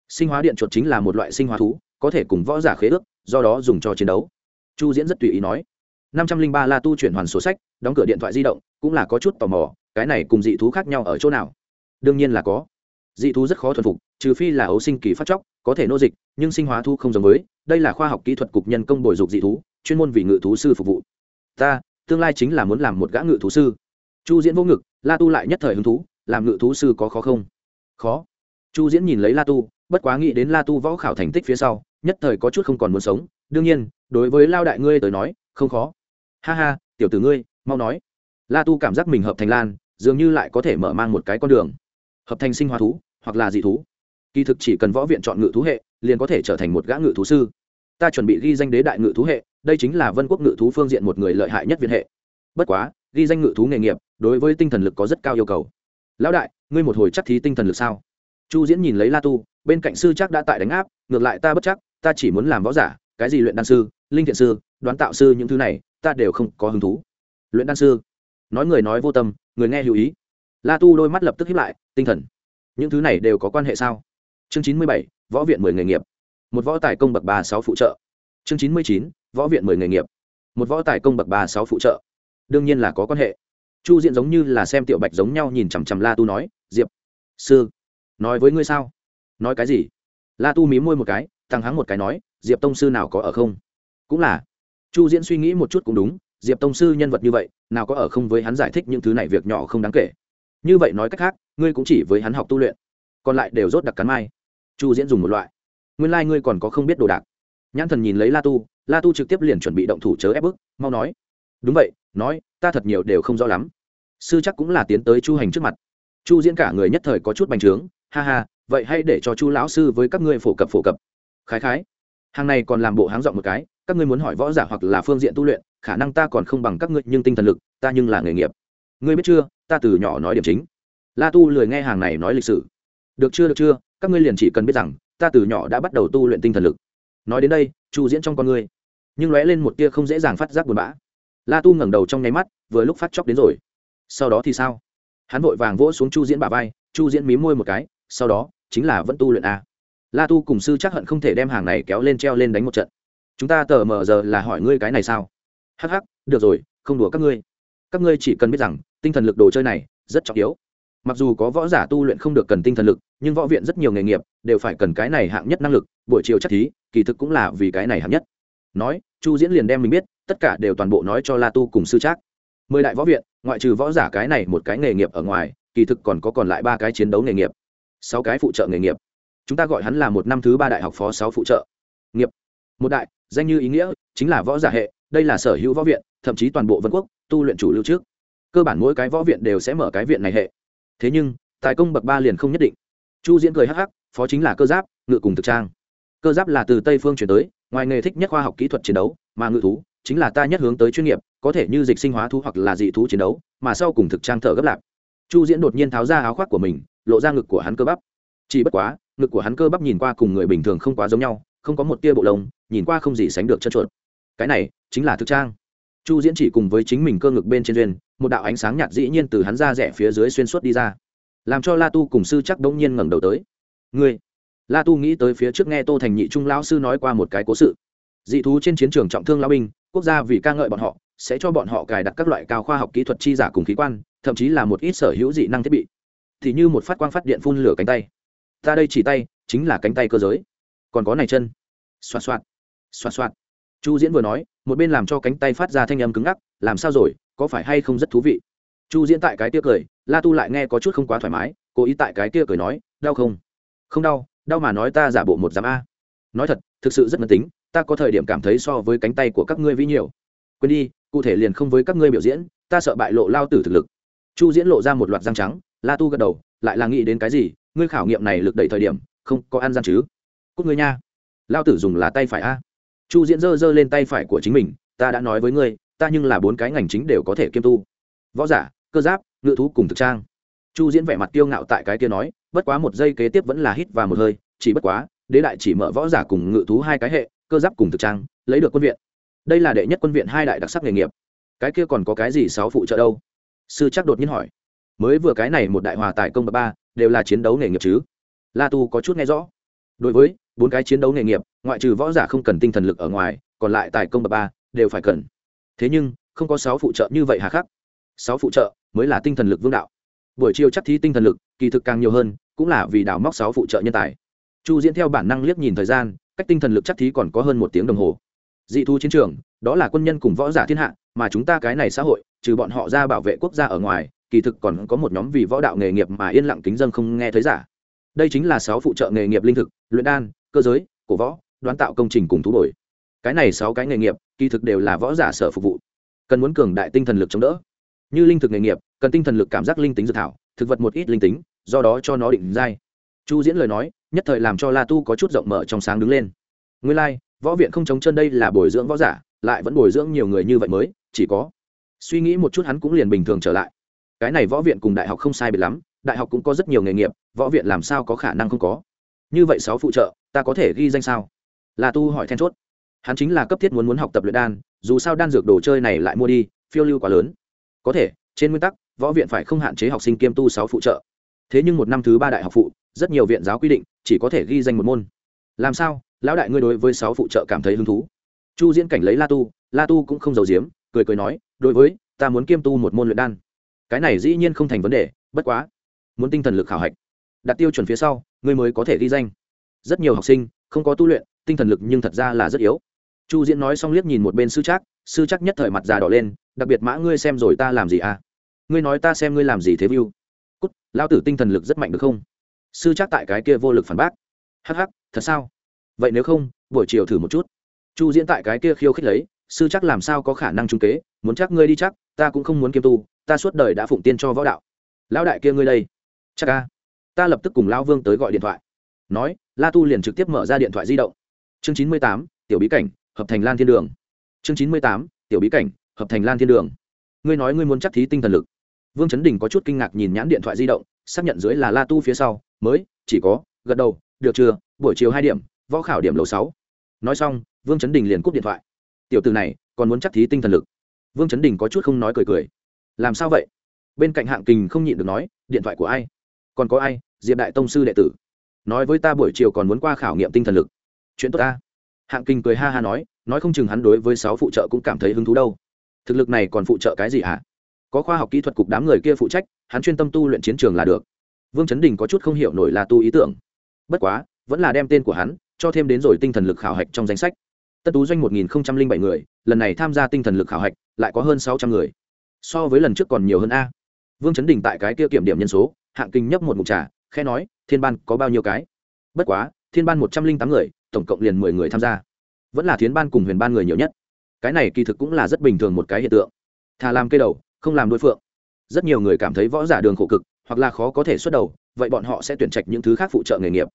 Sinh hóa điện chuột chính là một loại sinh hóa thú, có thể cùng võ giả khế ước, do đó dùng cho chiến đấu. Chu diễn rất tùy ý nói năm trăm linh ba la tu chuyển hoàn sổ sách, đóng cửa điện thoại di động, cũng là có chút tò mò, cái này cùng dị thú khác nhau ở chỗ nào? Đương nhiên là có. Dị thú rất khó thuần phục, trừ phi là ấu sinh kỳ phát chóc, có thể nô dịch, nhưng sinh hóa thu không giống với. Đây là khoa học kỹ thuật cục nhân công bồi dục dị thú, chuyên môn vì ngự thú sư phục vụ. Ta, tương lai chính là muốn làm một gã ngự thú sư. Chu diễn vô ngực, la tu lại nhất thời hứng thú, làm ngự thú sư có khó không? Khó. Chu diễn nhìn lấy la tu, bất quá nghĩ đến la tu võ khảo thành tích phía sau, nhất thời có chút không còn muốn sống. Đương nhiên, đối với lao đại ngươi tới nói không khó. Ha ha, tiểu tử ngươi, mau nói. La tu cảm giác mình hợp thành lan, dường như lại có thể mở mang một cái con đường. Hợp thành sinh hóa thú, hoặc là dị thú. Kỳ thực chỉ cần võ viện chọn ngự thú hệ, liền có thể trở thành một gã ngự thú sư. Ta chuẩn bị ghi danh đế đại ngự thú hệ, đây chính là vân quốc ngự thú phương diện một người lợi hại nhất viện hệ. Bất quá, ghi danh ngự thú nghề nghiệp, đối với tinh thần lực có rất cao yêu cầu. Lão đại, ngươi một hồi chắc thí tinh thần lực sao? Chu diễn nhìn lấy la tu, bên cạnh sư chắc đã tại đánh áp, ngược lại ta bất chắc, ta chỉ muốn làm võ giả, cái gì luyện đan sư, linh thiện sư đoán tạo sư những thứ này, ta đều không có hứng thú. Luyện đan sư. Nói người nói vô tâm, người nghe lưu ý. La tu đôi mắt lập tức hiếp lại, tinh thần. Những thứ này đều có quan hệ sao? Chương chín mươi bảy, võ viện mười nghề nghiệp. Một võ tài công bậc ba sáu phụ trợ. Chương chín mươi chín, võ viện mười nghề nghiệp. Một võ tài công bậc ba sáu phụ trợ. Đương nhiên là có quan hệ. Chu diện giống như là xem tiểu bạch giống nhau nhìn chằm chằm la tu nói, diệp sư, nói với ngươi sao? Nói cái gì? La tu mí môi một cái, thằng hắng một cái nói, diệp tông sư nào có ở không? Cũng là chu diễn suy nghĩ một chút cũng đúng, diệp tông sư nhân vật như vậy, nào có ở không với hắn giải thích những thứ này việc nhỏ không đáng kể. Như vậy nói cách khác, ngươi cũng chỉ với hắn học tu luyện, còn lại đều rốt đặc cắn mai. Chu diễn dùng một loại, nguyên lai、like、ngươi còn có không biết đồ đạc. Nhãn thần nhìn lấy la tu la tu trực tiếp liền chuẩn bị động thủ chớ ép bức, mau nói. Đúng vậy, nói, ta thật nhiều đều không rõ lắm. Sư chắc cũng là tiến tới chu hành trước mặt. Chu diễn cả người nhất thời có chút bành trướng, ha ha, vậy hay để cho chu lão sư với các ngươi phổ cập phổ cập. Khái khái, hàng này còn làm bộ háng giọng một cái các ngươi muốn hỏi võ giả hoặc là phương diện tu luyện, khả năng ta còn không bằng các ngươi, nhưng tinh thần lực, ta nhưng là nghề nghiệp. Ngươi biết chưa, ta từ nhỏ nói điểm chính. La tu lười nghe hàng này nói lịch sử. Được chưa được chưa, các ngươi liền chỉ cần biết rằng, ta từ nhỏ đã bắt đầu tu luyện tinh thần lực. Nói đến đây, chu diễn trong con ngươi, nhưng lóe lên một tia không dễ dàng phát giác buồn bã. La tu ngẩng đầu trong nháy mắt, vừa lúc phát chóc đến rồi. Sau đó thì sao? Hắn vội vàng vỗ xuống chu diễn bà vai, chu diễn mí môi một cái, sau đó, chính là vẫn tu luyện a la tu cùng sư chắc hận không thể đem hàng này kéo lên treo lên đánh một trận chúng ta tờ mờ giờ là hỏi ngươi cái này sao? Hắc hắc, được rồi, không đùa các ngươi. Các ngươi chỉ cần biết rằng, tinh thần lực đồ chơi này rất trọng yếu. Mặc dù có võ giả tu luyện không được cần tinh thần lực, nhưng võ viện rất nhiều nghề nghiệp đều phải cần cái này hạng nhất năng lực, buổi chiều chắc thí, kỳ thực cũng là vì cái này hạng nhất. Nói, chu diễn liền đem mình biết, tất cả đều toàn bộ nói cho la tu cùng sư trác. Mười đại võ viện, ngoại trừ võ giả cái này một cái nghề nghiệp ở ngoài, kỳ thực còn có còn lại ba cái chiến đấu nghề nghiệp, sáu cái phụ trợ nghề nghiệp. Chúng ta gọi hắn là một năm thứ ba đại học phó sáu phụ trợ. Nghiệp. Một đại danh như ý nghĩa, chính là võ giả hệ, đây là sở hữu võ viện, thậm chí toàn bộ vân quốc, tu luyện chủ lưu trước. Cơ bản mỗi cái võ viện đều sẽ mở cái viện này hệ. Thế nhưng, tài công bậc ba liền không nhất định. Chu diễn cười hắc hắc, phó chính là cơ giáp, ngự cùng thực trang. Cơ giáp là từ tây phương chuyển tới, ngoài nghề thích nhất khoa học kỹ thuật chiến đấu, mà ngự thú chính là ta nhất hướng tới chuyên nghiệp, có thể như dịch sinh hóa thú hoặc là dị thú chiến đấu, mà sau cùng thực trang thở gấp lạp. Chu diễn đột nhiên tháo ra áo khoác của mình, lộ ra ngực của hắn cơ bắp. Chỉ bất quá, ngực của hắn cơ bắp nhìn qua cùng người bình thường không quá giống nhau không có một tia bộ lông, nhìn qua không gì sánh được chân chuột cái này chính là thực trang. Chu diễn chỉ cùng với chính mình cơ ngực bên trên duyên, một đạo ánh sáng nhạt dĩ nhiên từ hắn ra rẻ phía dưới xuyên suốt đi ra. Làm cho la tu cùng sư chắc đống nhiên ngẩng đầu tới. Ngươi? La tu nghĩ tới phía trước nghe tô thành nhị trung lão sư nói qua một cái cố sự. Dị thú trên chiến trường trọng thương lao binh, quốc gia vì ca ngợi bọn họ, sẽ cho bọn họ cài đặt các loại cao khoa học kỹ thuật chi giả cùng khí quan, thậm chí là một ít sở hữu dị năng thiết bị. Thì như một phát quang phát điện phun lửa cánh tay. Ta đây chỉ tay, chính là cánh tay cơ giới còn có này chân. Xoa xoa xoa xoa chu diễn vừa nói, một bên làm cho cánh tay phát ra thanh âm cứng ngắc, làm sao rồi, có phải hay không rất thú vị? Chu diễn tại cái tia cười, la tu lại nghe có chút không quá thoải mái, cố ý tại cái tia cười nói, đau không? Không đau đau mà nói ta giả bộ một giám a. Nói thật, thực sự rất ngân tính, ta có thời điểm cảm thấy so với cánh tay của các ngươi vĩ nhiều. Quên đi, cụ thể liền không với các ngươi biểu diễn, ta sợ bại lộ lao tử thực lực. Chu diễn lộ ra một loạt răng trắng, la tu gật đầu, lại là nghĩ đến cái gì, ngươi khảo nghiệm này lực đẩy thời điểm, không có ăn gian chứ? Cúc ngươi nha. Lao tử dùng là tay phải a. Chu diễn giơ giơ lên tay phải của chính mình, ta đã nói với ngươi, ta nhưng là bốn cái ngành chính đều có thể kiêm tu. Võ giả, cơ giáp, ngự thú cùng thực trang. Chu diễn vẻ mặt tiêu ngạo tại cái kia nói, bất quá một giây kế tiếp vẫn là hít và một hơi, chỉ bất quá, đế đại chỉ mở võ giả cùng ngự thú hai cái hệ, cơ giáp cùng thực trang, lấy được quân viện. Đây là đệ nhất quân viện hai đại đặc sắc nghề nghiệp. Cái kia còn có cái gì sáu phụ trợ đâu? Sư chắc đột nhiên hỏi. Mới vừa cái này một đại hòa tài công bậc ba, đều là chiến đấu nghề nghiệp chứ? La tu có chút nghe rõ đối với bốn cái chiến đấu nghề nghiệp, ngoại trừ võ giả không cần tinh thần lực ở ngoài, còn lại tài công bậc ba đều phải cần. Thế nhưng, không có sáu phụ trợ như vậy hà khắc. Sáu phụ trợ mới là tinh thần lực vương đạo. Buổi chiều chắc thi tinh thần lực, kỳ thực càng nhiều hơn, cũng là vì đào móc sáu phụ trợ nhân tài. Chu diễn theo bản năng liếc nhìn thời gian, cách tinh thần lực chắc thí còn có hơn một tiếng đồng hồ. Dị thu chiến trường, đó là quân nhân cùng võ giả thiên hạ, mà chúng ta cái này xã hội, trừ bọn họ ra bảo vệ quốc gia ở ngoài, kỳ thực còn có một nhóm vì võ đạo nghề nghiệp mà yên lặng kính dân không nghe thấy giả đây chính là sáu phụ trợ nghề nghiệp linh thực luyện đan cơ giới cổ võ đoán tạo công trình cùng thú bồi. Cái này sáu cái nghề nghiệp kỳ thực đều là võ giả sở phục vụ. Cần muốn cường đại tinh thần lực chống đỡ. Như linh thực nghề nghiệp cần tinh thần lực cảm giác linh tính dự thảo thực vật một ít linh tính do đó cho nó định dai. chu diễn lời nói nhất thời làm cho la tu có chút rộng mở trong sáng đứng lên. Nguyên lai、like, võ viện không chống chân đây là bồi dưỡng võ giả lại vẫn bồi dưỡng nhiều người như vậy mới chỉ có. Suy nghĩ một chút hắn cũng liền bình thường trở lại. Cái này võ viện cùng đại học không sai biệt lắm đại học cũng có rất nhiều nghề nghiệp võ viện làm sao có khả năng không có? Như vậy sáu phụ trợ, ta có thể ghi danh sao? La tu hỏi then chốt. Hắn chính là cấp thiết muốn muốn học tập luyện đan, dù sao đan dược đồ chơi này lại mua đi, phiêu lưu quá lớn. Có thể, trên nguyên tắc, võ viện phải không hạn chế học sinh kiêm tu sáu phụ trợ. Thế nhưng một năm thứ ba đại học phụ, rất nhiều viện giáo quy định, chỉ có thể ghi danh một môn. Làm sao? Lão đại ngươi đối với sáu phụ trợ cảm thấy hứng thú. Chu diễn cảnh lấy la tu la tu cũng không giàu giếm, cười cười nói, đối với, ta muốn kiêm tu một môn luyện đan. Cái này dĩ nhiên không thành vấn đề, bất quá, muốn tinh thần lực khảo hạch đạt tiêu chuẩn phía sau, ngươi mới có thể ghi danh. Rất nhiều học sinh không có tu luyện, tinh thần lực nhưng thật ra là rất yếu. Chu diễn nói xong liếc nhìn một bên sư trác sư trác nhất thời mặt già đỏ lên, đặc biệt mã, ngươi xem rồi ta làm gì à? Ngươi nói ta xem ngươi làm gì thế view cút lao tử tinh thần lực rất mạnh được không? Sư trác tại cái kia vô lực phản bác hh thật sao? Vậy nếu không, buổi chiều thử một chút. Chu diễn tại cái kia khiêu khích lấy, sư chắc làm sao có khả năng trung kế? Muốn chắc ngươi đi chắc, ta cũng không muốn kiêm tu, ta suốt đời đã phụng tiên cho võ đạo. Lão đại kia ngươi đây, chắc ca ta lập tức cùng lão vương tới gọi điện thoại. Nói, la tu liền trực tiếp mở ra điện thoại di động. Chương chín mươi tám, tiểu bí cảnh, hợp thành lan thiên đường. Chương chín mươi tám, tiểu bí cảnh, hợp thành lan thiên đường. Ngươi nói ngươi muốn chắc thí tinh thần lực. Vương chấn đình có chút kinh ngạc nhìn nhãn điện thoại di động, xác nhận dưới là la tu phía sau, mới, chỉ có, gật đầu, được chưa, buổi chiều hai điểm, võ khảo điểm lầu sáu. Nói xong, vương chấn đình liền cúp điện thoại. Tiểu từ này, còn muốn chắc thí tinh thần lực. Vương chấn đình có chút không nói cười cười. Làm sao vậy? Bên cạnh hạng kình không nhịn được nói, điện thoại của ai? Còn có ai? Diệp đại tông sư đệ tử. Nói với ta buổi chiều còn muốn qua khảo nghiệm tinh thần lực. Chuyện tốt ta. Hạng Kinh cười ha ha nói nói không chừng hắn đối với sáu phụ trợ cũng cảm thấy hứng thú đâu. Thực lực này còn phụ trợ cái gì hả? Có khoa học kỹ thuật cục đám người kia phụ trách, hắn chuyên tâm tu luyện chiến trường là được. Vương chấn đình có chút không hiểu nổi là tu ý tưởng. Bất quá, vẫn là đem tên của hắn, cho thêm đến rồi tinh thần lực khảo hạch trong danh sách. Tân tú doanh một nghìn bảy người, lần này tham gia tinh thần lực khảo hạch, lại có hơn sáu trăm người. So với lần trước còn nhiều hơn a. Vương chấn đình tại cái kia kiểm điểm nhân số, hạng kinh nhấp một mục trà khe nói, thiên ban có bao nhiêu cái? Bất quá, thiên ban một trăm linh tám người, tổng cộng liền mười người tham gia. Vẫn là thiến ban cùng huyền ban người nhiều nhất. Cái này kỳ thực cũng là rất bình thường một cái hiện tượng. Thà làm cây đầu, không làm đối phượng. Rất nhiều người cảm thấy võ giả đường khổ cực, hoặc là khó có thể xuất đầu, vậy bọn họ sẽ tuyển trạch những thứ khác phụ trợ nghề nghiệp.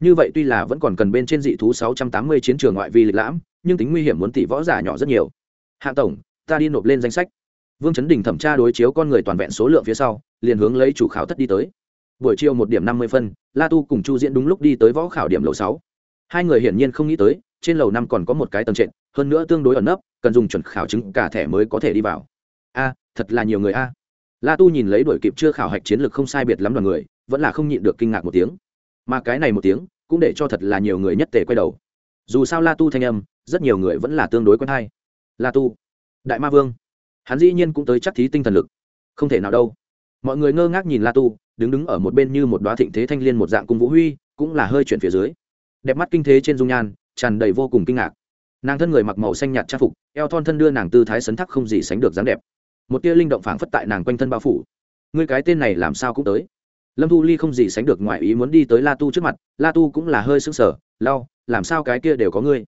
Như vậy tuy là vẫn còn cần bên trên dị thú 680 chiến trường ngoại vi lịch lãm, nhưng tính nguy hiểm muốn tỷ võ giả nhỏ rất nhiều. Hạ tổng, ta đi nộp lên danh sách. Vương chấn đình thẩm tra đối chiếu con người toàn vẹn số lượng phía sau, liền hướng lấy chủ khảo thất đi tới buổi chiều một điểm năm mươi phân, la tu cùng chu diễn đúng lúc đi tới võ khảo điểm lầu sáu. Hai người hiển nhiên không nghĩ tới, trên lầu năm còn có một cái tầng trệt, hơn nữa tương đối ẩn nấp, cần dùng chuẩn khảo chứng cả thẻ mới có thể đi vào. A, thật là nhiều người a. La tu nhìn lấy đuổi kịp chưa khảo hạch chiến lược không sai biệt lắm đoàn người, vẫn là không nhịn được kinh ngạc một tiếng. Mà cái này một tiếng, cũng để cho thật là nhiều người nhất tề quay đầu. Dù sao la tu thanh âm, rất nhiều người vẫn là tương đối quen hay. La tu, đại ma vương. Hắn dĩ nhiên cũng tới chắc thí tinh thần lực. Không thể nào đâu. Mọi người ngơ ngác nhìn la tu đứng đứng ở một bên như một đoá thịnh thế thanh liên một dạng cung vũ huy, cũng là hơi chuyển phía dưới. Đẹp mắt kinh thế trên dung nhan, tràn đầy vô cùng kinh ngạc. Nàng thân người mặc màu xanh nhạt trang phục, eo thon thân đưa nàng tư thái sấn thắc không gì sánh được dáng đẹp. Một tia linh động phảng phất tại nàng quanh thân bao phủ. Ngươi cái tên này làm sao cũng tới. Lâm thu ly không gì sánh được ngoài ý muốn đi tới la tu trước mặt, la tu cũng là hơi sững sờ, lau, làm sao cái kia đều có ngươi?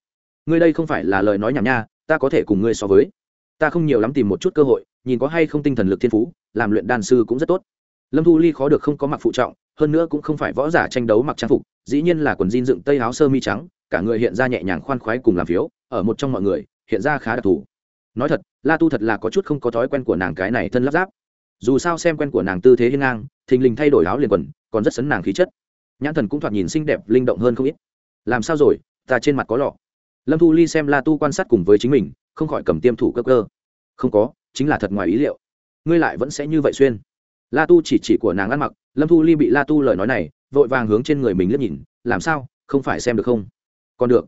Ngươi đây không phải là lời nói nhảm nha, ta có thể cùng ngươi so với. Ta không nhiều lắm tìm một chút cơ hội, nhìn có hay không tinh thần lực thiên phú, làm luyện đan sư cũng rất tốt lâm thu ly khó được không có mặc phụ trọng, hơn nữa cũng không phải võ giả tranh đấu mặc trang phục, dĩ nhiên là quần jean dựng tây áo sơ mi trắng, cả người hiện ra nhẹ nhàng khoan khoái cùng làm phiếu, ở một trong mọi người, hiện ra khá đặc thù. Nói thật, la tu thật là có chút không có thói quen của nàng cái này thân lắp ráp. Dù sao xem quen của nàng tư thế hiên ngang, thình lình thay đổi áo liền quần, còn rất sấn nàng khí chất. Nhãn thần cũng thoạt nhìn xinh đẹp, linh động hơn không ít. Làm sao rồi, ta trên mặt có lọ. Lâm thu ly xem la tu quan sát cùng với chính mình, không khỏi cầm tiêm thủ cơ cơ. Không có, chính là thật ngoài ý liệu. Ngươi lại vẫn sẽ như vậy xuyên la tu chỉ chỉ của nàng ăn mặc, lâm thu ly bị la tu lời nói này, vội vàng hướng trên người mình liếc nhìn, làm sao? Không phải xem được không? Còn được.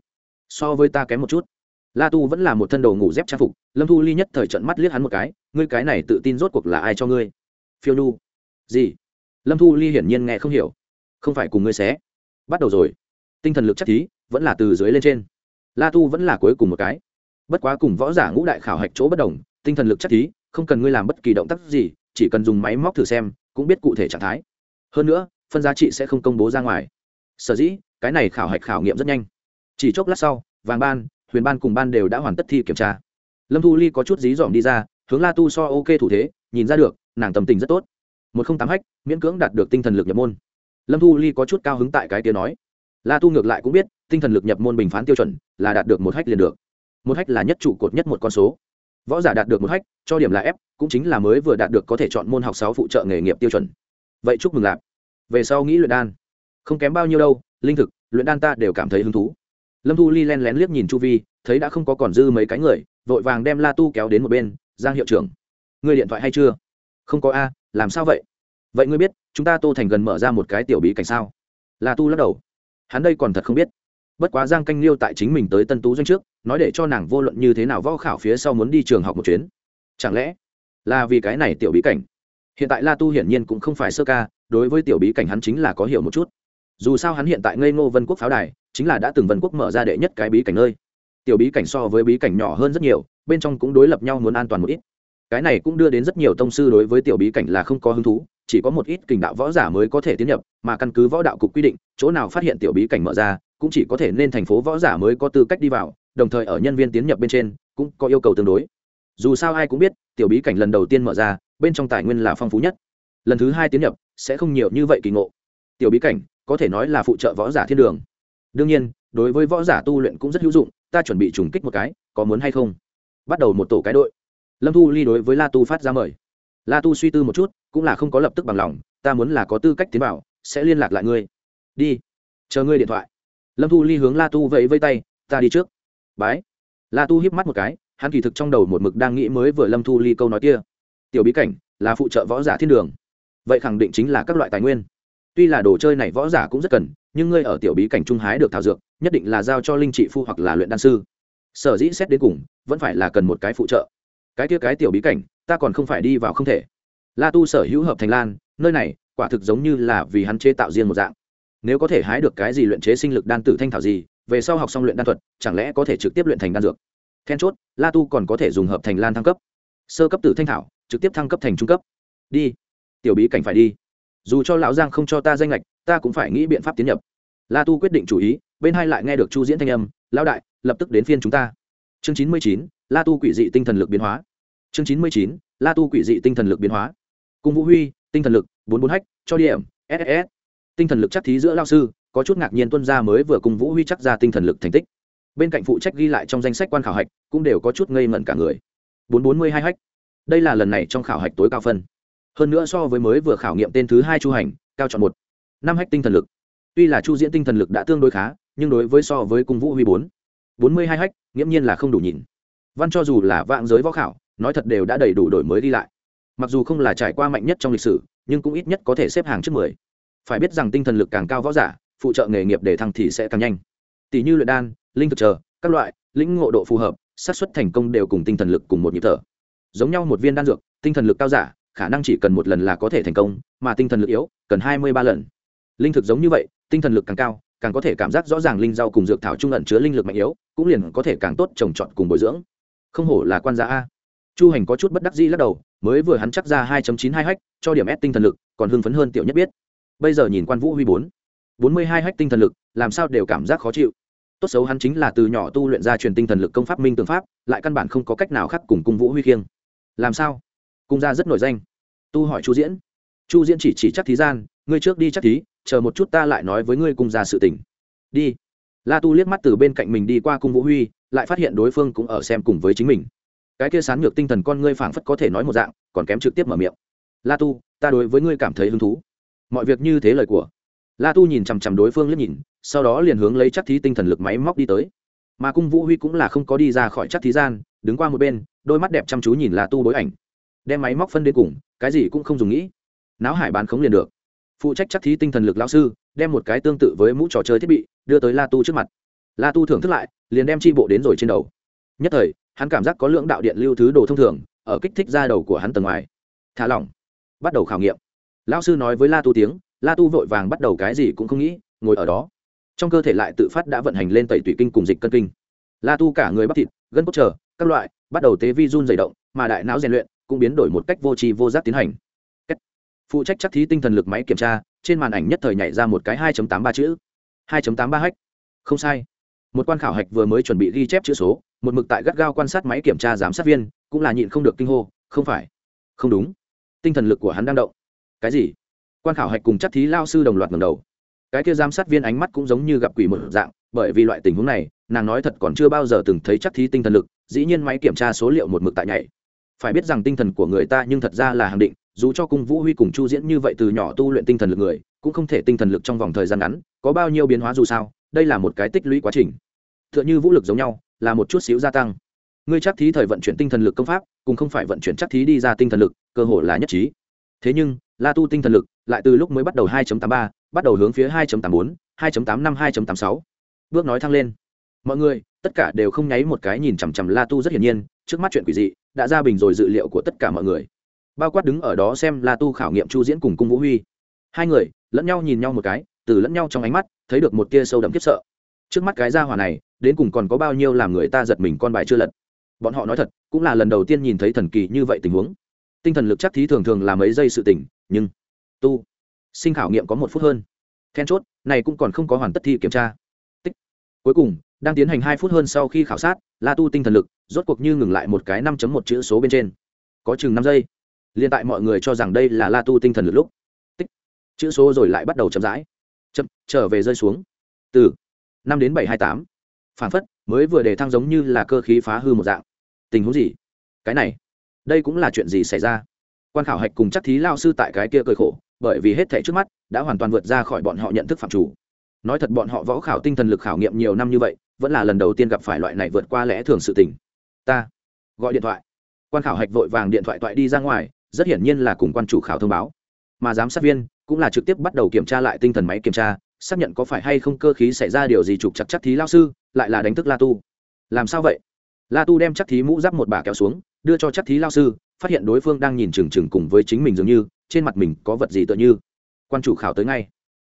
So với ta kém một chút. La tu vẫn là một thân đồ ngủ dép trang phục, lâm thu ly nhất thời trận mắt liếc hắn một cái, ngươi cái này tự tin rốt cuộc là ai cho ngươi? Phiêu nhu. Gì? Lâm thu ly hiển nhiên nghe không hiểu. Không phải cùng ngươi xé. Bắt đầu rồi. Tinh thần lực chắc thí vẫn là từ dưới lên trên. La tu vẫn là cuối cùng một cái. Bất quá cùng võ giả ngũ đại khảo hạch chỗ bất đồng, tinh thần lực chắc thí, không cần ngươi làm bất kỳ động tác gì chỉ cần dùng máy móc thử xem, cũng biết cụ thể trạng thái. Hơn nữa, phân giá trị sẽ không công bố ra ngoài. Sở dĩ, cái này khảo hạch khảo nghiệm rất nhanh. Chỉ chốc lát sau, vàng ban, huyền ban cùng ban đều đã hoàn tất thi kiểm tra. Lâm thu ly có chút dí dỏm đi ra, hướng la tu so ok thủ thế, nhìn ra được, nàng tầm tình rất tốt. Một không tám hách, miễn cưỡng đạt được tinh thần lực nhập môn. Lâm thu ly có chút cao hứng tại cái tiếng nói. La tu ngược lại cũng biết, tinh thần lực nhập môn bình phán tiêu chuẩn là đạt được một hách liền được. Một hách là nhất trụ cột nhất một con số võ giả đạt được một hách, cho điểm là f, cũng chính là mới vừa đạt được có thể chọn môn học sáu phụ trợ nghề nghiệp tiêu chuẩn. Vậy chúc mừng lạp. Về sau nghĩ luyện đan. Không kém bao nhiêu đâu, linh thực, luyện đan ta đều cảm thấy hứng thú. Lâm thu ly len lén liếc nhìn chu vi, thấy đã không có còn dư mấy cái người, vội vàng đem la tu kéo đến một bên, giang hiệu trưởng người điện thoại hay chưa? Không có a, làm sao vậy? Vậy ngươi biết, chúng ta tô thành gần mở ra một cái tiểu bí cảnh sao? La tu lắc đầu. Hắn đây còn thật không biết bất quá giang canh liêu tại chính mình tới tân tú doanh trước, nói để cho nàng vô luận như thế nào võ khảo phía sau muốn đi trường học một chuyến. Chẳng lẽ là vì cái này tiểu bí cảnh? Hiện tại la tu hiển nhiên cũng không phải sơ ca, đối với tiểu bí cảnh hắn chính là có hiểu một chút. Dù sao hắn hiện tại ngây ngô vân quốc pháo đài, chính là đã từng vân quốc mở ra đệ nhất cái bí cảnh nơi. Tiểu bí cảnh so với bí cảnh nhỏ hơn rất nhiều, bên trong cũng đối lập nhau muốn an toàn một ít. Cái này cũng đưa đến rất nhiều tông sư đối với tiểu bí cảnh là không có hứng thú, chỉ có một ít kình đạo võ giả mới có thể tiến nhập, mà căn cứ võ đạo cục quy định, chỗ nào phát hiện tiểu bí cảnh mở ra cũng chỉ có thể nên thành phố võ giả mới có tư cách đi vào, đồng thời ở nhân viên tiến nhập bên trên cũng có yêu cầu tương đối. Dù sao ai cũng biết, tiểu bí cảnh lần đầu tiên mở ra, bên trong tài nguyên là phong phú nhất. Lần thứ hai tiến nhập, sẽ không nhiều như vậy kỳ ngộ. Tiểu bí cảnh, có thể nói là phụ trợ võ giả thiên đường. Đương nhiên, đối với võ giả tu luyện cũng rất hữu dụng, ta chuẩn bị trùng kích một cái, có muốn hay không? Bắt đầu một tổ cái đội. Lâm thu ly đối với la tu phát ra mời. La tu suy tư một chút, cũng là không có lập tức bằng lòng, ta muốn là có tư cách tiến vào, sẽ liên lạc lại ngươi. Đi, chờ ngươi điện thoại lâm thu ly hướng la tu vẫy vây tay, ta đi trước. Bái. La tu híp mắt một cái, hắn kỳ thực trong đầu một mực đang nghĩ mới vừa lâm thu ly câu nói kia. Tiểu bí cảnh là phụ trợ võ giả thiên đường. Vậy khẳng định chính là các loại tài nguyên. Tuy là đồ chơi này võ giả cũng rất cần, nhưng ngươi ở tiểu bí cảnh trung hái được thảo dược, nhất định là giao cho linh trị phu hoặc là luyện đan sư. Sở dĩ xét đến cùng, vẫn phải là cần một cái phụ trợ. Cái kia cái tiểu bí cảnh, ta còn không phải đi vào không thể. La tu sở hữu hợp thành lan, nơi này quả thực giống như là vì hắn chế tạo riêng một dạng nếu có thể hái được cái gì luyện chế sinh lực đan tử thanh thảo gì, về sau học xong luyện đan thuật, chẳng lẽ có thể trực tiếp luyện thành đan dược? Then chốt, la tu còn có thể dùng hợp thành lan thăng cấp. Sơ cấp tử thanh thảo, trực tiếp thăng cấp thành trung cấp. Đi, tiểu bí cảnh phải đi. Dù cho lão giang không cho ta danh lệch, ta cũng phải nghĩ biện pháp tiến nhập. La tu quyết định chủ ý, bên hai lại nghe được chu diễn thanh âm, lão đại, lập tức đến phiên chúng ta. Chương chín mươi chín, la tu quỷ dị tinh thần lực biến hóa. Chương chín mươi chín, la tu quỷ dị tinh thần lực biến hóa. Cung vũ huy, tinh thần lực, bốn bốn hách, cho điểm ss tinh thần lực chắc thí giữa lao sư, có chút ngạc nhiên tuân gia mới vừa cùng vũ huy chắc ra tinh thần lực thành tích. Bên cạnh phụ trách ghi lại trong danh sách quan khảo hạch, cũng đều có chút ngây ngẩn cả người. Bốn bốn mươi hai hách. Đây là lần này trong khảo hạch tối cao phân. Hơn nữa so với mới vừa khảo nghiệm tên thứ hai chu hành, cao chọn một. Năm hách tinh thần lực. Tuy là chu diễn tinh thần lực đã tương đối khá, nhưng đối với so với cung vũ huy bốn. Bốn mươi hai hách, nghiễm nhiên là không đủ nhìn. Văn cho dù là vạn giới võ khảo, nói thật đều đã đầy đủ đổi mới đi lại. Mặc dù không là trải qua mạnh nhất trong lịch sử, nhưng cũng ít nhất có thể xếp hàng trước mười phải biết rằng tinh thần lực càng cao võ giả, phụ trợ nghề nghiệp để thăng thì sẽ càng nhanh. Tỷ như luyện đan, linh thực chờ, các loại, lĩnh ngộ độ phù hợp, xác suất thành công đều cùng tinh thần lực cùng một nhịp thở. Giống nhau một viên đan dược, tinh thần lực cao giả, khả năng chỉ cần một lần là có thể thành công, mà tinh thần lực yếu, cần hai mươi ba lần. Linh thực giống như vậy, tinh thần lực càng cao, càng có thể cảm giác rõ ràng linh rau cùng dược thảo trung ẩn chứa linh lực mạnh yếu, cũng liền có thể càng tốt trồng trọt cùng bồi dưỡng. Không hổ là quan gia a. Chu hành có chút bất đắc dĩ lắc đầu, mới vừa hắn chắc ra hai chín hai hách cho điểm s tinh thần lực, còn hưng phấn hơn tiểu nhất biết bây giờ nhìn quan vũ huy bốn. Bốn mươi hai hách tinh thần lực, làm sao đều cảm giác khó chịu. Tốt xấu hắn chính là từ nhỏ tu luyện ra truyền tinh thần lực công pháp minh tường pháp, lại căn bản không có cách nào khác cùng cung vũ huy khiêng. Làm sao? Cung gia rất nổi danh. Tu hỏi chu diễn. Chu diễn chỉ chỉ chắc thí gian, ngươi trước đi chắc thí, chờ một chút ta lại nói với ngươi cung gia sự tình. Đi. La tu liếc mắt từ bên cạnh mình đi qua cung vũ huy, lại phát hiện đối phương cũng ở xem cùng với chính mình. Cái kia sán ngược tinh thần con ngươi phảng phất có thể nói một dạng, còn kém trực tiếp mở miệng. La tu, ta đối với ngươi cảm thấy hứng thú mọi việc như thế lời của. La tu nhìn chằm chằm đối phương liếc nhìn, sau đó liền hướng lấy chắc thí tinh thần lực máy móc đi tới. Mà cung vũ huy cũng là không có đi ra khỏi chắc thí gian, đứng qua một bên, đôi mắt đẹp chăm chú nhìn la tu bối ảnh. Đem máy móc phân đến cùng, cái gì cũng không dùng nghĩ. Náo hải bán khống liền được. Phụ trách chắc thí tinh thần lực lão sư, đem một cái tương tự với mũ trò chơi thiết bị, đưa tới la tu trước mặt. La tu thưởng thức lại, liền đem chi bộ đến rồi trên đầu. Nhất thời, hắn cảm giác có lượng đạo điện lưu thứ đồ thông thường, ở kích thích ra đầu của hắn tầng ngoài. Thả lỏng. Bắt đầu khảo nghiệm lão sư nói với la tu tiếng, la tu vội vàng bắt đầu cái gì cũng không nghĩ, ngồi ở đó. Trong cơ thể lại tự phát đã vận hành lên tẩy tủy kinh cùng dịch cân kinh. La tu cả người bắp thịt, gân cốt trở, các loại, bắt đầu tế vi run dày động, mà đại não rèn luyện cũng biến đổi một cách vô tri vô giác tiến hành. Phụ trách chắc thí tinh thần lực máy kiểm tra, trên màn ảnh nhất thời nhảy ra một cái 2.83 chữ. 2.83 hách. Không sai. Một quan khảo hạch vừa mới chuẩn bị ghi chép chữ số, một mực tại gắt gao quan sát máy kiểm tra giám sát viên, cũng là nhịn không được kinh hô, không phải. Không đúng. Tinh thần lực của hắn đang động cái gì? Quan khảo hạch cùng chắc thí lao sư đồng loạt ngầm đầu. Cái kia giám sát viên ánh mắt cũng giống như gặp quỷ một dạng, bởi vì loại tình huống này, nàng nói thật còn chưa bao giờ từng thấy chắc thí tinh thần lực, dĩ nhiên máy kiểm tra số liệu một mực tại nhảy. Phải biết rằng tinh thần của người ta nhưng thật ra là hàng định, dù cho cung vũ huy cùng chu diễn như vậy từ nhỏ tu luyện tinh thần lực người, cũng không thể tinh thần lực trong vòng thời gian ngắn, có bao nhiêu biến hóa dù sao, đây là một cái tích lũy quá trình. T h ư ợ n h ư vũ lực giống nhau, là một chút xíu gia tăng. Ngươi chắc thí thời vận chuyển tinh thần lực công pháp, cũng không phải vận chuyển chắc thí đi ra tinh thần lực, cơ hội là nhất trí. Thế nhưng la tu tinh thần lực lại từ lúc mới bắt đầu 2.83, bắt đầu hướng phía 2.84, 2.85, 2.86. bước nói thăng lên. Mọi người tất cả đều không nháy một cái nhìn chằm chằm la tu rất hiển nhiên trước mắt chuyện quỷ dị đã ra bình rồi dự liệu của tất cả mọi người. Bao quát đứng ở đó xem la tu khảo nghiệm chu diễn cùng cung vũ huy. Hai người lẫn nhau nhìn nhau một cái từ lẫn nhau trong ánh mắt thấy được một tia sâu đậm kiếp sợ. Trước mắt cái gia hỏa này đến cùng còn có bao nhiêu làm người ta giật mình con bài chưa lật. Bọn họ nói thật cũng là lần đầu tiên nhìn thấy thần kỳ như vậy tình huống. Tinh thần lực chắc thí thường thường là mấy giây sự tỉnh nhưng tu sinh khảo nghiệm có một phút hơn. Then chốt, này cũng còn không có hoàn tất thi kiểm tra. Tích. Cuối cùng, đang tiến hành hai phút hơn sau khi khảo sát, la tu tinh thần lực rốt cuộc như ngừng lại một cái năm một chữ số bên trên. Có chừng năm giây. Liên tại mọi người cho rằng đây là la tu tinh thần lực lúc. Tích. Chữ số rồi lại bắt đầu chậm rãi. Chậm, trở về rơi xuống. Từ năm đến bảy hai tám. Phản phất, mới vừa để thăng giống như là cơ khí phá hư một dạng. Tình huống gì? Cái này. Đây cũng là chuyện gì xảy ra? Quan khảo hạch cùng chắc thí lao sư tại cái kia cơi khổ, bởi vì hết thảy trước mắt đã hoàn toàn vượt ra khỏi bọn họ nhận thức phạm chủ. Nói thật bọn họ võ khảo tinh thần lực khảo nghiệm nhiều năm như vậy, vẫn là lần đầu tiên gặp phải loại này vượt qua lẽ thường sự tình. Ta gọi điện thoại. Quan khảo hạch vội vàng điện thoại toại đi ra ngoài, rất hiển nhiên là cùng quan chủ khảo thông báo. Mà giám sát viên cũng là trực tiếp bắt đầu kiểm tra lại tinh thần máy kiểm tra, xác nhận có phải hay không cơ khí xảy ra điều gì trục chặt chắc thí lao sư, lại là đánh thức la tu. Làm sao vậy? La tu đem chắc thí mũ giáp một bà kéo xuống, đưa cho chắc thí lao sư phát hiện đối phương đang nhìn chừng chừng cùng với chính mình dường như, trên mặt mình có vật gì tựa như. Quan chủ khảo tới ngay.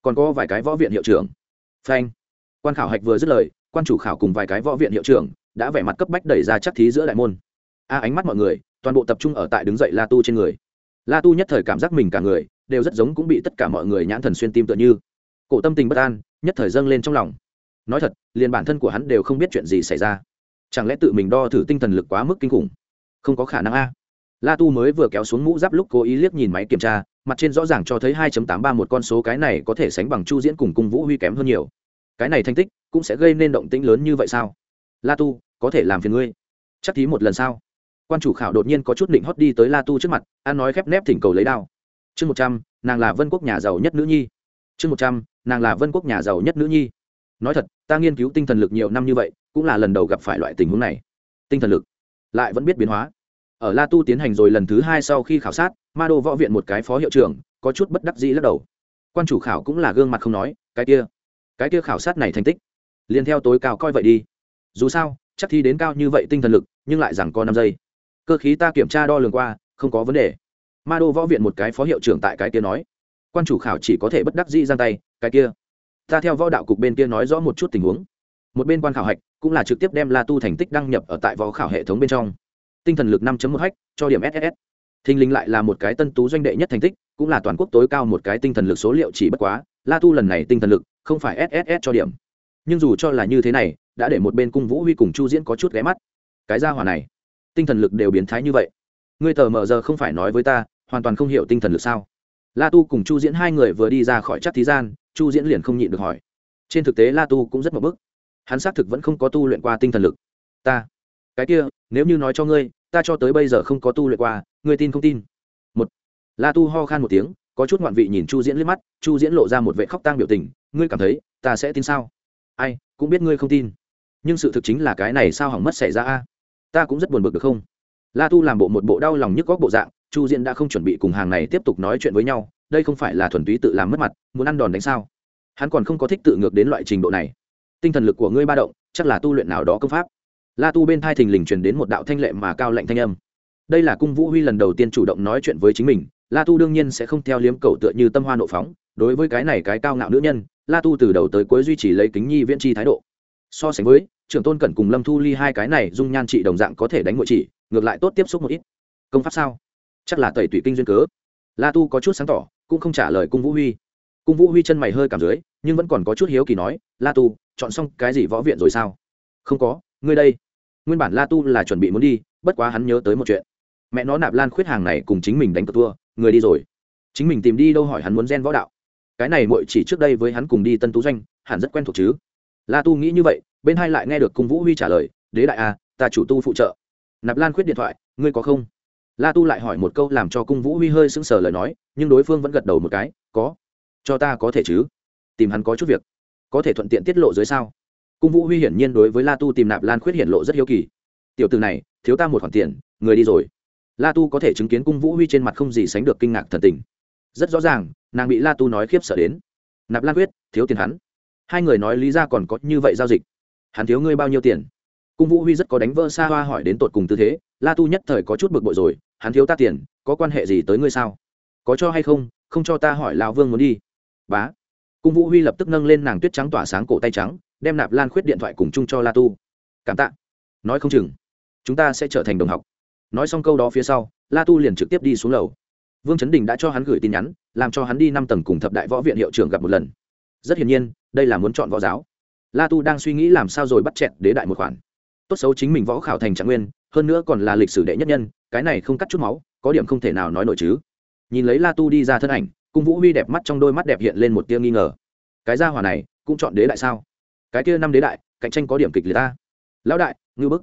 Còn có vài cái võ viện hiệu trưởng. Phanh. Quan khảo hạch vừa dứt lời, quan chủ khảo cùng vài cái võ viện hiệu trưởng đã vẻ mặt cấp bách đẩy ra chắc thí giữa đại môn. A, ánh mắt mọi người, toàn bộ tập trung ở tại đứng dậy la tu trên người. La tu nhất thời cảm giác mình cả người đều rất giống cũng bị tất cả mọi người nhãn thần xuyên tim tựa như. Cổ tâm tình bất an, nhất thời dâng lên trong lòng. Nói thật, liền bản thân của hắn đều không biết chuyện gì xảy ra. Chẳng lẽ tự mình đo thử tinh thần lực quá mức kinh khủng? Không có khả năng a la tu mới vừa kéo xuống mũ giáp lúc cố ý liếc nhìn máy kiểm tra, mặt trên rõ ràng cho thấy 2.83 một con số cái này có thể sánh bằng chu diễn cùng cung vũ huy kém hơn nhiều. Cái này thành tích cũng sẽ gây nên động tĩnh lớn như vậy sao? La tu, có thể làm phiền ngươi. Chắc thí một lần sao? Quan chủ khảo đột nhiên có chút định hót đi tới la tu trước mặt, an nói khép nép thỉnh cầu lấy đao. Chương một trăm, nàng là vân quốc nhà giàu nhất nữ nhi. Chương một trăm, nàng là vân quốc nhà giàu nhất nữ nhi. Nói thật, ta nghiên cứu tinh thần lực nhiều năm như vậy, cũng là lần đầu gặp phải loại tình huống này. Tinh thần lực lại vẫn biết biến hóa ở la tu tiến hành rồi lần thứ hai sau khi khảo sát, ma đô võ viện một cái phó hiệu trưởng, có chút bất đắc dĩ lắc đầu. Quan chủ khảo cũng là gương mặt không nói, cái kia cái kia khảo sát này thành tích, liền theo tối cao coi vậy đi. Dù sao, chắc thi đến cao như vậy tinh thần lực, nhưng lại rằng có năm giây. Cơ khí ta kiểm tra đo lường qua, không có vấn đề. Ma đô võ viện một cái phó hiệu trưởng tại cái kia nói. Quan chủ khảo chỉ có thể bất đắc dĩ giang tay, cái kia, ta theo võ đạo cục bên kia nói rõ một chút tình huống. Một bên quan khảo hạch cũng là trực tiếp đem la tu thành tích đăng nhập ở tại võ khảo hệ thống bên trong tinh thần lực năm một hách cho điểm ss thình linh lại là một cái tân tú doanh đệ nhất thành tích, cũng là toàn quốc tối cao một cái tinh thần lực số liệu chỉ bất quá, la tu lần này tinh thần lực không phải sss cho điểm. Nhưng dù cho là như thế này, đã để một bên cung vũ huy cùng chu diễn có chút ghé mắt. Cái gia hỏa này, tinh thần lực đều biến thái như vậy. Ngươi tờ mờ giờ không phải nói với ta, hoàn toàn không hiểu tinh thần lực sao? La tu cùng chu diễn hai người vừa đi ra khỏi chắc thí gian, chu diễn liền không nhịn được hỏi. Trên thực tế la tu cũng rất một bức. Hắn xác thực vẫn không có tu luyện qua tinh thần lực. Ta cái kia, nếu như nói cho ngươi, ta cho tới bây giờ không có tu luyện qua, ngươi tin không tin? Một. La tu ho khan một tiếng, có chút ngoạn vị nhìn chu diễn liếc mắt, chu diễn lộ ra một vệ khóc tang biểu tình, ngươi cảm thấy, ta sẽ tin sao? Ai, cũng biết ngươi không tin. Nhưng sự thực chính là cái này sao hỏng mất xảy ra a? Ta cũng rất buồn bực được không? La tu làm bộ một bộ đau lòng nhức góc bộ dạng, chu diễn đã không chuẩn bị cùng hàng này tiếp tục nói chuyện với nhau, đây không phải là thuần túy tự làm mất mặt, muốn ăn đòn đánh sao? Hắn còn không có thích tự ngược đến loại trình độ này. Tinh thần lực của ngươi ba động, chắc là tu luyện nào đó công pháp la tu bên thai thình lình truyền đến một đạo thanh lệ mà cao lạnh thanh âm. Đây là cung vũ huy lần đầu tiên chủ động nói chuyện với chính mình, la tu đương nhiên sẽ không theo liếm cầu tựa như tâm hoa nộ phóng, đối với cái này cái cao ngạo nữ nhân, la tu từ đầu tới cuối duy trì lấy kính nhi viễn tri thái độ. So sánh với, trưởng tôn cẩn cùng lâm thu ly hai cái này dung nhan trị đồng dạng có thể đánh ngụy chỉ ngược lại tốt tiếp xúc một ít. Công pháp sao? Chắc là tẩy tủy kinh duyên cớ. La tu có chút sáng tỏ, cũng không trả lời cung vũ huy. Cung vũ huy chân mày hơi cảm dưới, nhưng vẫn còn có chút hiếu kỳ nói, la tu, chọn xong cái gì võ viện rồi sao? Không có, ngươi đây nguyên bản la tu là chuẩn bị muốn đi, bất quá hắn nhớ tới một chuyện. Mẹ nó nạp lan khuyết hàng này cùng chính mình đánh cờ thua, người đi rồi. Chính mình tìm đi đâu hỏi hắn muốn gen võ đạo. Cái này muội chỉ trước đây với hắn cùng đi tân tú doanh, hẳn rất quen thuộc chứ. La tu nghĩ như vậy, bên hai lại nghe được cung vũ huy trả lời, đế đại a ta chủ tu phụ trợ. Nạp lan khuyết điện thoại, ngươi có không? La tu lại hỏi một câu làm cho cung vũ huy hơi sững sờ lời nói, nhưng đối phương vẫn gật đầu một cái, có. Cho ta có thể chứ? Tìm hắn có chút việc. Có thể thuận tiện tiết lộ dưới sao? Cung vũ huy hiển nhiên đối với la tu tìm nạp lan khuyết hiển lộ rất hiếu kỳ tiểu từ này thiếu ta một khoản tiền người đi rồi la tu có thể chứng kiến cung vũ huy trên mặt không gì sánh được kinh ngạc thần tình rất rõ ràng nàng bị la tu nói khiếp sợ đến nạp lan khuyết thiếu tiền hắn hai người nói lý ra còn có như vậy giao dịch hắn thiếu ngươi bao nhiêu tiền cung vũ huy rất có đánh vỡ xa hoa hỏi đến tột cùng tư thế la tu nhất thời có chút bực bội rồi hắn thiếu ta tiền có quan hệ gì tới ngươi sao có cho hay không không cho ta hỏi lão vương muốn đi bá cung vũ huy lập tức nâng lên nàng tuyết trắng tỏa sáng cổ tay trắng đem nạp lan khuyết điện thoại cùng chung cho la tu. Cảm tạ. Nói không chừng, chúng ta sẽ trở thành đồng học. Nói xong câu đó phía sau, la tu liền trực tiếp đi xuống lầu. Vương chấn đình đã cho hắn gửi tin nhắn, làm cho hắn đi năm tầng cùng thập đại võ viện hiệu trưởng gặp một lần. Rất hiển nhiên, đây là muốn chọn võ giáo. La tu đang suy nghĩ làm sao rồi bắt chẹt đế đại một khoản. Tốt xấu chính mình võ khảo thành trạng nguyên, hơn nữa còn là lịch sử đệ nhất nhân, cái này không cắt chút máu, có điểm không thể nào nói nổi chứ. Nhìn lấy la tu đi ra thân ảnh, cung vũ huy đẹp mắt trong đôi mắt đẹp hiện lên một tia nghi ngờ. Cái gia hỏa này, cũng chọn đế đại sao? Cái kia năm đế đại, cạnh tranh có điểm kịch liệt ta. Lão đại, ngư bức.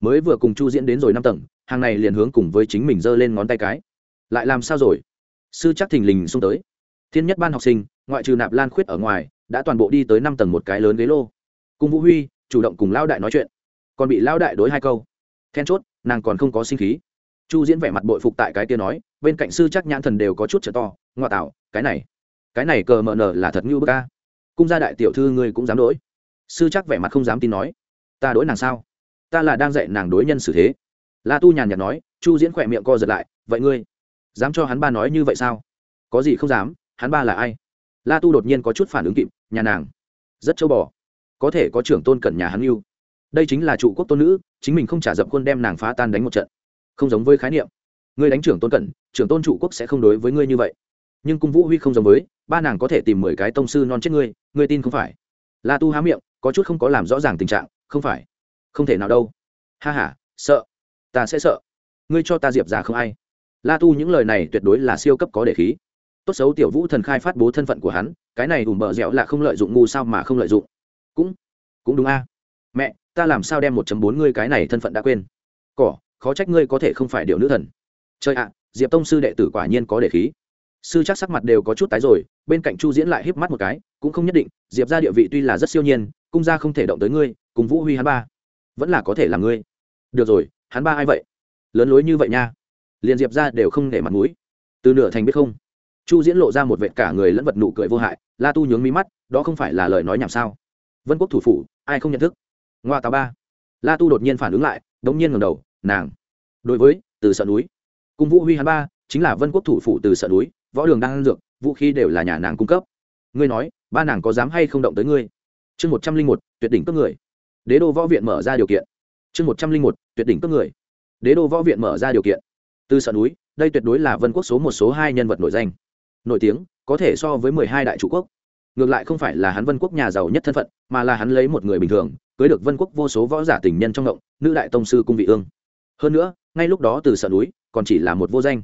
Mới vừa cùng chu diễn đến rồi năm tầng, hàng này liền hướng cùng với chính mình giơ lên ngón tay cái. Lại làm sao rồi? Sư chắc thình lình xông tới. Thiên nhất ban học sinh, ngoại trừ nạp lan khuyết ở ngoài, đã toàn bộ đi tới năm tầng một cái lớn ghế lô. Cùng vũ huy, chủ động cùng lão đại nói chuyện. Còn bị lão đại đối hai câu. Then chốt, nàng còn không có sinh khí. Chu diễn vẻ mặt bội phục tại cái kia nói, bên cạnh sư chắc nhãn thần đều có chút trở to ngoại tạo, cái này cái này cờ mờ nở là thật như bức ca cung gia đại tiểu thư ngươi cũng dám đ ổ i sư chắc vẻ mặt không dám tin nói, ta đối nàng sao? Ta là đang dạy nàng đối nhân xử thế. La tu nhàn nhạt nói, chu diễn khỏe miệng co giật lại, vậy ngươi, dám cho hắn ba nói như vậy sao? Có gì không dám, hắn ba là ai? La tu đột nhiên có chút phản ứng kịp, nhà nàng, rất châu bò, có thể có trưởng tôn cẩn nhà hắn yêu. Đây chính là trụ quốc tôn nữ, chính mình không trả dập khuôn đem nàng phá tan đánh một trận. Không giống với khái niệm, ngươi đánh trưởng tôn cẩn trưởng tôn trụ quốc sẽ không đối với ngươi như vậy. Nhưng cung vũ huy không giống với, ba nàng có thể tìm mười cái tông sư non chết ngươi ngươi tin không phải? La tu há miệng có chút không có làm rõ ràng tình trạng, không phải. Không thể nào đâu. Ha h a sợ. Ta sẽ sợ. Ngươi cho ta diệp ra không ai. La tu những lời này tuyệt đối là siêu cấp có để khí. Tốt xấu tiểu vũ thần khai phát bố thân phận của hắn, cái này ủm bờ dẻo là không lợi dụng ngu sao mà không lợi dụng. Cũng cũng đúng a. Mẹ, ta làm sao đem một chấm bốn ngươi cái này thân phận đã quên? Cỏ, khó trách ngươi có thể không phải điều nữ thần. Chơi ạ, diệp tông sư đệ tử quả nhiên có để khí. Sư chắc sắc mặt đều có chút tái rồi, bên cạnh chu diễn lại híp mắt một cái, cũng không nhất định, diệp ra địa vị tuy là rất siêu nhiên cung gia không thể động tới ngươi, cùng vũ huy hắn ba. Vẫn là có thể là ngươi. Được rồi, hắn ba ai vậy? Lớn lối như vậy nha. Liền diệp ra đều không để mặt mũi. Từ nửa thành biết không? Chu diễn lộ ra một vệ cả người lẫn vật nụ cười vô hại, la tu nhướng mí mắt, đó không phải là lời nói nhảm sao? Vân quốc thủ phủ, ai không nhận thức? Ngoa tà ba. La tu đột nhiên phản ứng lại, đống nhiên ngầm đầu, nàng. Đối với, từ sợ núi. Cung vũ huy hắn ba, chính là vân quốc thủ phủ từ sợ núi, võ đường đang ăn dược, vũ khí đều là nhà nàng cung cấp. Ngươi nói, ba nàng có dám hay không động tới ngươi? Chương một trăm linh một, tuyệt đỉnh cấp người. Đế đô võ viện mở ra điều kiện. Chương một trăm linh một, tuyệt đỉnh cấp người. Đế đô võ viện mở ra điều kiện. Từ sợ núi, đây tuyệt đối là vân quốc số một, số hai nhân vật nổi danh. Nổi tiếng, có thể so với mười hai đại chủ quốc. Ngược lại không phải là hắn vân quốc nhà giàu nhất thân phận, mà là hắn lấy một người bình thường, cưới được vân quốc vô số võ giả tình nhân trong động, nữ đại tông sư cung vị ương. Hơn nữa, ngay lúc đó từ sợ núi còn chỉ là một vô danh.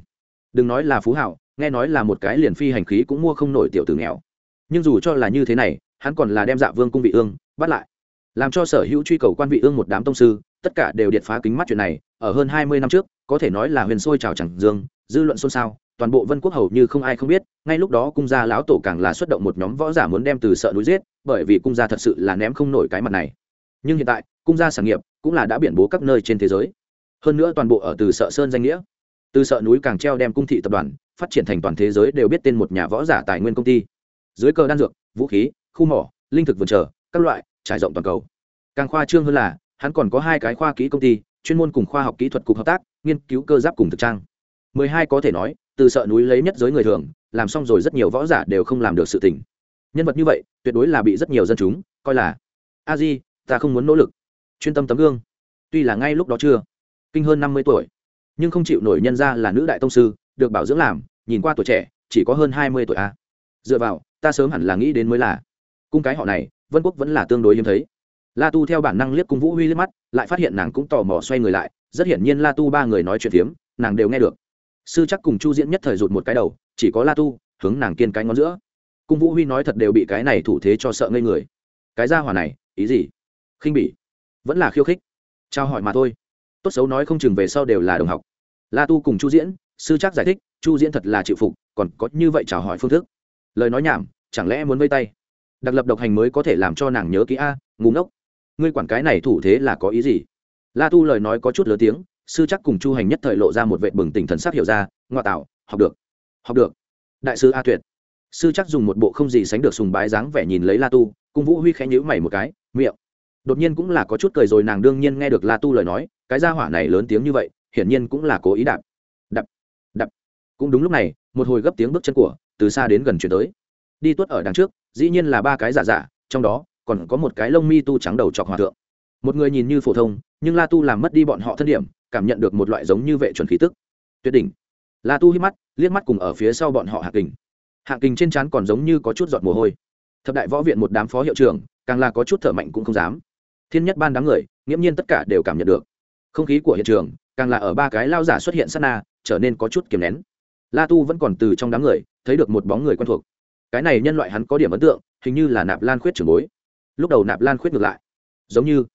Đừng nói là phú hảo, nghe nói là một cái liền phi hành khí cũng mua không nổi tiểu tử nghèo. Nhưng dù cho là như thế này hắn còn là đem dạ vương cung vị ương bắt lại. Làm cho sở hữu truy cầu quan vị ương một đám tông sư, tất cả đều điện phá kính mắt chuyện này, ở hơn hai mươi năm trước, có thể nói là huyền sôi trào chẳng dương dư luận xôn xao, toàn bộ vân quốc hầu như không ai không biết, ngay lúc đó cung gia lão tổ càng là xuất động một nhóm võ giả muốn đem từ sợ núi giết, bởi vì cung gia thật sự là ném không nổi cái mặt này. Nhưng hiện tại, cung gia sản nghiệp cũng là đã biển bố các nơi trên thế giới. Hơn nữa toàn bộ ở từ sợ sơn danh nghĩa. Từ sợ núi càng treo đem cung thị tập đoàn, phát triển thành toàn thế giới đều biết tên một nhà võ giả tài nguyên công ty. Dưới cờ đan dược, vũ khí khu mỏ, linh thực vườn trở các loại, trải rộng toàn cầu. Càng khoa trương hơn là, hắn còn có hai cái khoa kỹ công ty, chuyên môn cùng khoa học kỹ thuật cục hợp tác, nghiên cứu cơ giáp cùng thực trang. Mười hai có thể nói, từ sợ núi lấy nhất giới người thường, làm xong rồi rất nhiều võ giả đều không làm được sự tình. Nhân vật như vậy, tuyệt đối là bị rất nhiều dân chúng coi là, a di, ta không muốn nỗ lực. Chuyên tâm tấm gương. Tuy là ngay lúc đó chưa, kinh hơn năm mươi tuổi, nhưng không chịu nổi nhân ra là nữ đại tông sư, được bảo dưỡng làm, nhìn qua tuổi trẻ, chỉ có hơn hai mươi tuổi a dựa vào, ta sớm hẳn là nghĩ đến mới là cung cái họ này, vân quốc vẫn là tương đối hiếm thấy. La tu theo bản năng liếc cung vũ huy liếc mắt, lại phát hiện nàng cũng tò mò xoay người lại, rất hiển nhiên la tu ba người nói chuyện phiếm, nàng đều nghe được. Sư chắc cùng chu diễn nhất thời rụt một cái đầu, chỉ có la tu, hướng nàng kiên cái ngón giữa. Cung vũ huy nói thật đều bị cái này thủ thế cho sợ ngây người. Cái ra hỏa này, ý gì? Khinh bỉ. Vẫn là khiêu khích. Trao hỏi mà thôi. Tốt xấu nói không chừng về sau đều là đồng học. La tu cùng chu diễn, sư chắc giải thích, chu diễn thật là chịu phục, còn có như vậy chào hỏi phương thức. Lời nói nhảm, chẳng lẽ muốn vây tay? Đặc lập độc hành mới có thể làm cho nàng nhớ kỹ a ngủ ngốc. Ngươi quản cái này thủ thế là có ý gì? La tu lời nói có chút lớn tiếng, sư chắc cùng chu hành nhất thời lộ ra một vệ bừng tỉnh thần sắc hiểu ra, ngoa tạo, học được học được. Đại sư a tuyệt. Sư chắc dùng một bộ không gì sánh được sùng bái dáng vẻ nhìn lấy la tu, cung vũ huy khẽ nhữ mày một cái, miệng. Đột nhiên cũng là có chút cười rồi, nàng đương nhiên nghe được la tu lời nói, cái gia hỏa này lớn tiếng như vậy, hiển nhiên cũng là cố ý đạp. Đập đập cũng đúng lúc này, một hồi gấp tiếng bước chân của, từ xa đến gần chuyển tới. Đi tuất ở đằng trước dĩ nhiên là ba cái giả giả, trong đó, còn có một cái lông mi tu trắng đầu chọc hòa thượng. Một người nhìn như phổ thông, nhưng la tu làm mất đi bọn họ thân điểm, cảm nhận được một loại giống như vệ chuẩn khí tức. Tuyệt đỉnh. La tu hít mắt, liếc mắt cùng ở phía sau bọn họ hạ kình. Hạ kình trên trán còn giống như có chút giọt mồ hôi. Thập đại võ viện một đám phó hiệu trưởng, càng là có chút thở mạnh cũng không dám. Thiên nhất ban đám người, nghiễm nhiên tất cả đều cảm nhận được. Không khí của hiện trường, càng là ở ba cái lao giả xuất hiện sát na, trở nên có chút kiềm nén. La tu vẫn còn từ trong đám người, thấy được một bóng người quen thuộc cái này nhân loại hắn có điểm ấn tượng, hình như là nạp lan khuyết trưởng bối. Lúc đầu nạp lan khuyết ngược lại, giống như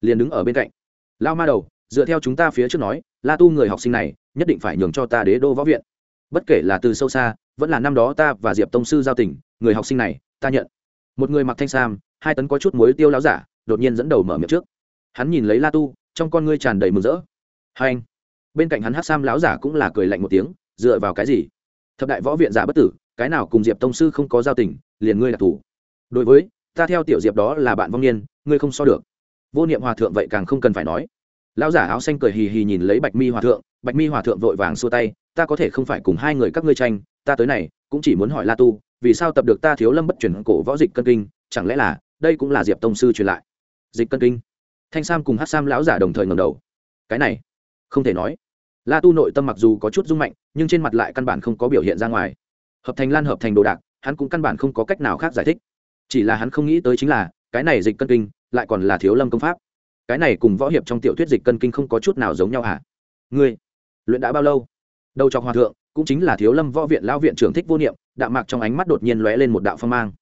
liền đứng ở bên cạnh. Lao ma đầu, dựa theo chúng ta phía trước nói, la tu người học sinh này, nhất định phải nhường cho ta đế đô võ viện. Bất kể là từ sâu xa, vẫn là năm đó ta và diệp tông sư giao tình, người học sinh này, ta nhận. Một người mặc thanh sam, hai tấn có chút muối tiêu láo giả, đột nhiên dẫn đầu mở miệng trước. Hắn nhìn lấy la tu, trong con ngươi tràn đầy mừng rỡ. Hai anh. Bên cạnh hắn hát sam láo giả cũng là cười lạnh một tiếng, dựa vào cái gì? Thập đại võ viện giả bất tử cái nào cùng diệp tông sư không có giao tình, liền ngươi là thủ. Đối với, ta theo tiểu diệp đó là bạn vong niên, ngươi không so được. Vô niệm hòa thượng vậy càng không cần phải nói. Lão giả áo xanh cười hì hì nhìn lấy bạch mi hòa thượng, bạch mi hòa thượng vội vàng xua tay, ta có thể không phải cùng hai người các ngươi tranh, ta tới này, cũng chỉ muốn hỏi la tu, vì sao tập được ta thiếu lâm bất chuyển cổ võ dịch cân kinh, chẳng lẽ là, đây cũng là diệp tông sư truyền lại. Dịch cân kinh. Thanh sam cùng hát sam lão giả đồng thời ngầm đầu. Cái này, không thể nói. La tu nội tâm mặc dù có chút rung mạnh, nhưng trên mặt lại căn bản không có biểu hiện ra ngoài hợp thành lan hợp thành đồ đạc, hắn cũng căn bản không có cách nào khác giải thích. Chỉ là hắn không nghĩ tới chính là, cái này dịch cân kinh, lại còn là thiếu lâm công pháp. Cái này cùng võ hiệp trong tiểu thuyết dịch cân kinh không có chút nào giống nhau hả? Ngươi, luyện đã bao lâu? Đầu trọc hòa thượng, cũng chính là thiếu lâm võ viện lão viện trưởng thích vô niệm, đạm mạc trong ánh mắt đột nhiên lóe lên một đạo phong mang.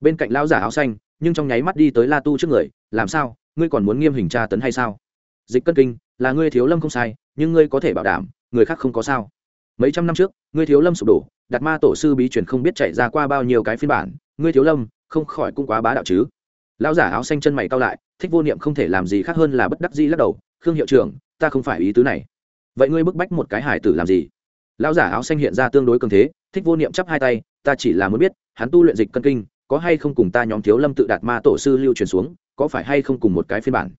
Bên cạnh lão giả áo xanh, nhưng trong nháy mắt đi tới la tu trước người, làm sao? Ngươi còn muốn nghiêm hình tra tấn hay sao? Dịch cân kinh, là ngươi thiếu lâm không sai, nhưng ngươi có thể bảo đảm, người khác không có sao mấy trăm năm trước, ngươi thiếu lâm sụp đổ, đạt ma tổ sư bí truyền không biết chạy ra qua bao nhiêu cái phiên bản, ngươi thiếu lâm, không khỏi cũng quá bá đạo chứ. Lão giả áo xanh chân mày cao lại, thích vô niệm không thể làm gì khác hơn là bất đắc dĩ lắc đầu, khương hiệu trưởng, ta không phải ý tứ này. Vậy ngươi bức bách một cái hải tử làm gì? Lão giả áo xanh hiện ra tương đối cường thế, thích vô niệm chắp hai tay, ta chỉ là muốn biết, hắn tu luyện dịch cân kinh, có hay không cùng ta nhóm thiếu lâm tự đạt ma tổ sư lưu truyền xuống, có phải hay không cùng một cái phiên bản?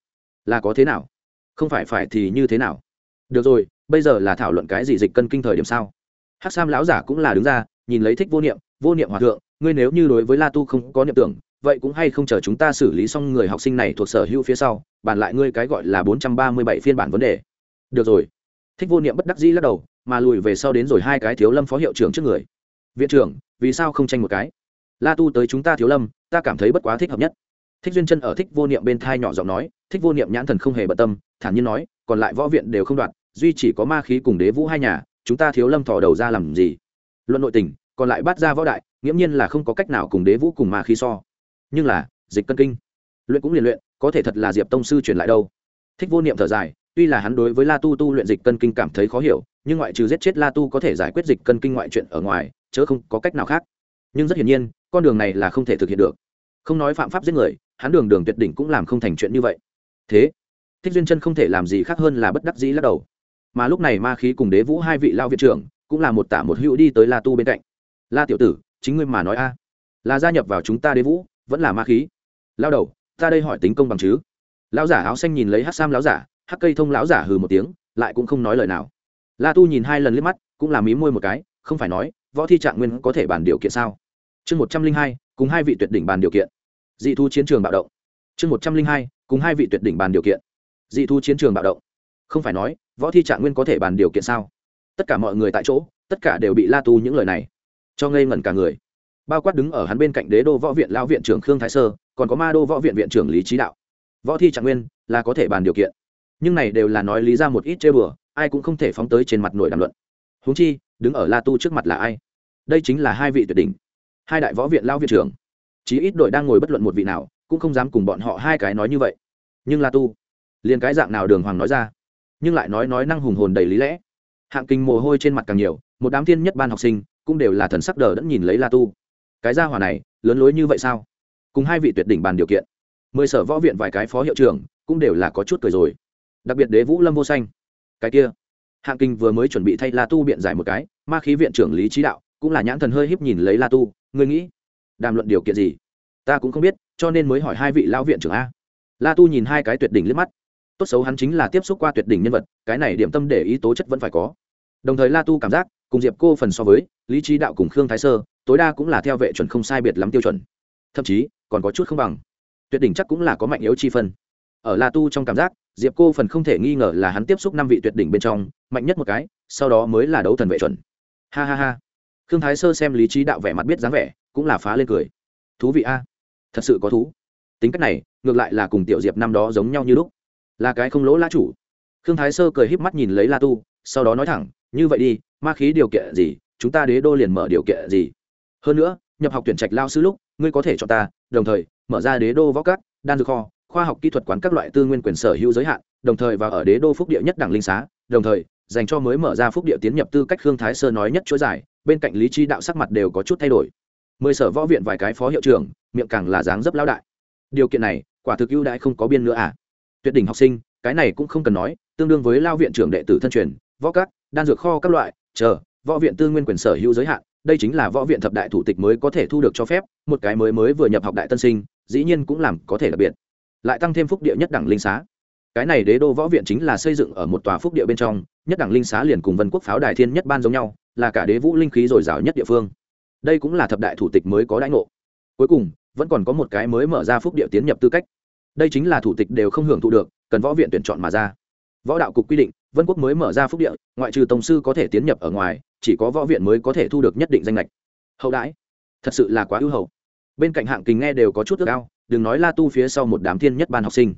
Là có thế nào? Không phải phải thì như thế nào? Được rồi bây giờ là thảo luận cái gì dịch cân kinh thời điểm sao? Hắc sam lão giả cũng là đứng ra, nhìn lấy thích vô niệm vô niệm hòa thượng, ngươi nếu như đối với la tu không có niệm tưởng, vậy cũng hay không chờ chúng ta xử lý xong người học sinh này thuộc sở hữu phía sau, bàn lại ngươi cái gọi là bốn trăm ba mươi bảy phiên bản vấn đề. Được rồi. Thích vô niệm bất đắc dĩ lắc đầu, mà lùi về sau đến rồi hai cái thiếu lâm phó hiệu trưởng trước người. Viện trưởng, vì sao không tranh một cái? La tu tới chúng ta thiếu lâm, ta cảm thấy bất quá thích hợp nhất. Thích duyên chân ở thích vô niệm bên thai nhỏ giọng nói, thích vô niệm nhãn thần không hề bận tâm, thản nhiên nói, còn lại võ viện đều không đoạt duy chỉ có ma khí cùng đế vũ hai nhà, chúng ta thiếu lâm thò đầu ra làm gì? Luận nội tình, còn lại bắt ra võ đại, nghiễm nhiên là không có cách nào cùng đế vũ cùng ma khí so. Nhưng là, dịch cân kinh. Luyện cũng liền luyện, có thể thật là diệp tông sư truyền lại đâu. Thích vô niệm thở dài, tuy là hắn đối với la tu tu luyện dịch cân kinh cảm thấy khó hiểu, nhưng ngoại trừ giết chết la tu có thể giải quyết dịch cân kinh ngoại chuyện ở ngoài, chớ không có cách nào khác. Nhưng rất hiển nhiên, con đường này là không thể thực hiện được. Không nói phạm pháp giết người, hắn đường đường tuyệt đỉnh cũng làm không thành chuyện như vậy. Thế, thích duyên chân không thể làm gì khác hơn là bất đắc dĩ lắc đầu mà lúc này ma khí cùng đế vũ hai vị lao viện trưởng cũng là một tả một hữu đi tới la tu bên cạnh. La tiểu tử, chính ngươi mà nói a. Là gia nhập vào chúng ta đế vũ, vẫn là ma khí. Lao đầu, ta đây hỏi tính công bằng chứ? Lão giả áo xanh nhìn lấy hát sam lão giả, hắc cây thông lão giả hừ một tiếng, lại cũng không nói lời nào. La tu nhìn hai lần liếc mắt, cũng là mí môi một cái, không phải nói, võ thi trạng nguyên có thể bàn điều kiện sao? Chương một trăm linh hai, cùng hai vị tuyệt đỉnh bàn điều kiện. Dị thu chiến trường bạo động. Chương một trăm linh hai, cùng hai vị tuyệt đỉnh bàn điều kiện. Dị thu chiến trường bạo động không phải nói, võ thi trạng nguyên có thể bàn điều kiện sao? Tất cả mọi người tại chỗ, tất cả đều bị la tu những lời này cho ngây ngẩn cả người. Bao quát đứng ở hắn bên cạnh đế đô võ viện lao viện trưởng khương thái sơ, còn có ma đô võ viện viện trưởng lý trí đạo. Võ thi trạng nguyên là có thể bàn điều kiện. Nhưng này đều là nói lý ra một ít chơi bừa, ai cũng không thể phóng tới trên mặt nổi đàm luận. Huống chi, đứng ở la tu trước mặt là ai? Đây chính là hai vị tuyệt đỉnh, hai đại võ viện lao viện trưởng. Chí ít đội đang ngồi bất luận một vị nào, cũng không dám cùng bọn họ hai cái nói như vậy. Nhưng la tu, liền cái dạng nào đường hoàng nói ra nhưng lại nói nói năng hùng hồn đầy lý lẽ. Hạng kinh mồ hôi trên mặt càng nhiều, một đám thiên nhất ban học sinh cũng đều là thần sắc đờ đẫn nhìn lấy la tu. Cái gia hỏa này, lớn lối như vậy sao? Cùng hai vị tuyệt đỉnh bàn điều kiện. Mười sở võ viện vài cái phó hiệu trưởng cũng đều là có chút cười rồi. Đặc biệt đế vũ lâm vô xanh cái kia. Hạng kinh vừa mới chuẩn bị thay la tu biện giải một cái, ma khí viện trưởng lý trí đạo cũng là nhãn thần hơi híp nhìn lấy la tu, ngươi nghĩ, đàm luận điều kiện gì? Ta cũng không biết, cho nên mới hỏi hai vị lão viện trưởng a. La tu nhìn hai cái tuyệt đỉnh liếc mắt tốt xấu hắn chính là tiếp xúc qua tuyệt đỉnh nhân vật, cái này điểm tâm để ý tố chất vẫn phải có. Đồng thời la tu cảm giác, cùng diệp cô phần so với, lý trí đạo cùng khương thái sơ, tối đa cũng là theo vệ chuẩn không sai biệt lắm tiêu chuẩn. Thậm chí, còn có chút không bằng. Tuyệt đỉnh chắc cũng là có mạnh yếu chi phân. Ở la tu trong cảm giác, diệp cô phần không thể nghi ngờ là hắn tiếp xúc năm vị tuyệt đỉnh bên trong, mạnh nhất một cái, sau đó mới là đấu thần vệ chuẩn. Ha ha ha. Khương thái sơ xem lý trí đạo vẻ mặt biết dáng vẻ, cũng là phá lên cười. Thú vị a. Thật sự có thú. Tính cách này, ngược lại là cùng tiểu diệp năm đó giống nhau như lúc là cái không lỗ la chủ. Khương thái sơ cười híp mắt nhìn lấy la tu, sau đó nói thẳng, như vậy đi, ma khí điều kiện gì, chúng ta đế đô liền mở điều kiện gì? Hơn nữa, nhập học tuyển trạch lao sư lúc, ngươi có thể cho ta, đồng thời, mở ra đế đô võ cát đan dược kho, khoa học kỹ thuật quán các loại tư nguyên quyền sở hữu giới hạn, đồng thời và ở đế đô phúc địa nhất đẳng linh xá, đồng thời, dành cho mới mở ra phúc địa tiến nhập tư cách khương thái sơ nói nhất chuỗi giải, bên cạnh lý trí đạo sắc mặt đều có chút thay đổi. Mười sở võ viện vài cái phó hiệu trưởng, miệng càng là dáng dấp lão đại. Điều kiện này, quả thực ưu đãi không có biên nữa à? Tuyệt đỉnh học sinh, cái này cũng không cần nói, tương đương với lao viện trưởng đệ tử thân truyền, võ các, đan dược kho các loại, chờ, võ viện tư nguyên quyền sở hữu giới hạn, đây chính là võ viện thập đại thủ tịch mới có thể thu được cho phép, một cái mới mới vừa nhập học đại tân sinh, dĩ nhiên cũng làm có thể đặc biệt. Lại tăng thêm phúc địa nhất đẳng linh xá. Cái này đế đô võ viện chính là xây dựng ở một tòa phúc địa bên trong, nhất đẳng linh xá liền cùng vân quốc pháo đài thiên nhất ban giống nhau, là cả đế vũ linh khí dồi dào nhất địa phương. Đây cũng là thập đại thủ tịch mới có đãi ngộ. Cuối cùng, vẫn còn có một cái mới mở ra phúc địa tiến nhập tư cách đây chính là thủ tịch đều không hưởng thụ được, cần võ viện tuyển chọn mà ra. Võ đạo cục quy định, vân quốc mới mở ra phúc địa, ngoại trừ tổng sư có thể tiến nhập ở ngoài, chỉ có võ viện mới có thể thu được nhất định danh lệch hậu đãi, thật sự là quá ưu hậu. Bên cạnh hạng kính nghe đều có chút ước ao, đừng nói la tu phía sau một đám thiên nhất ban học sinh.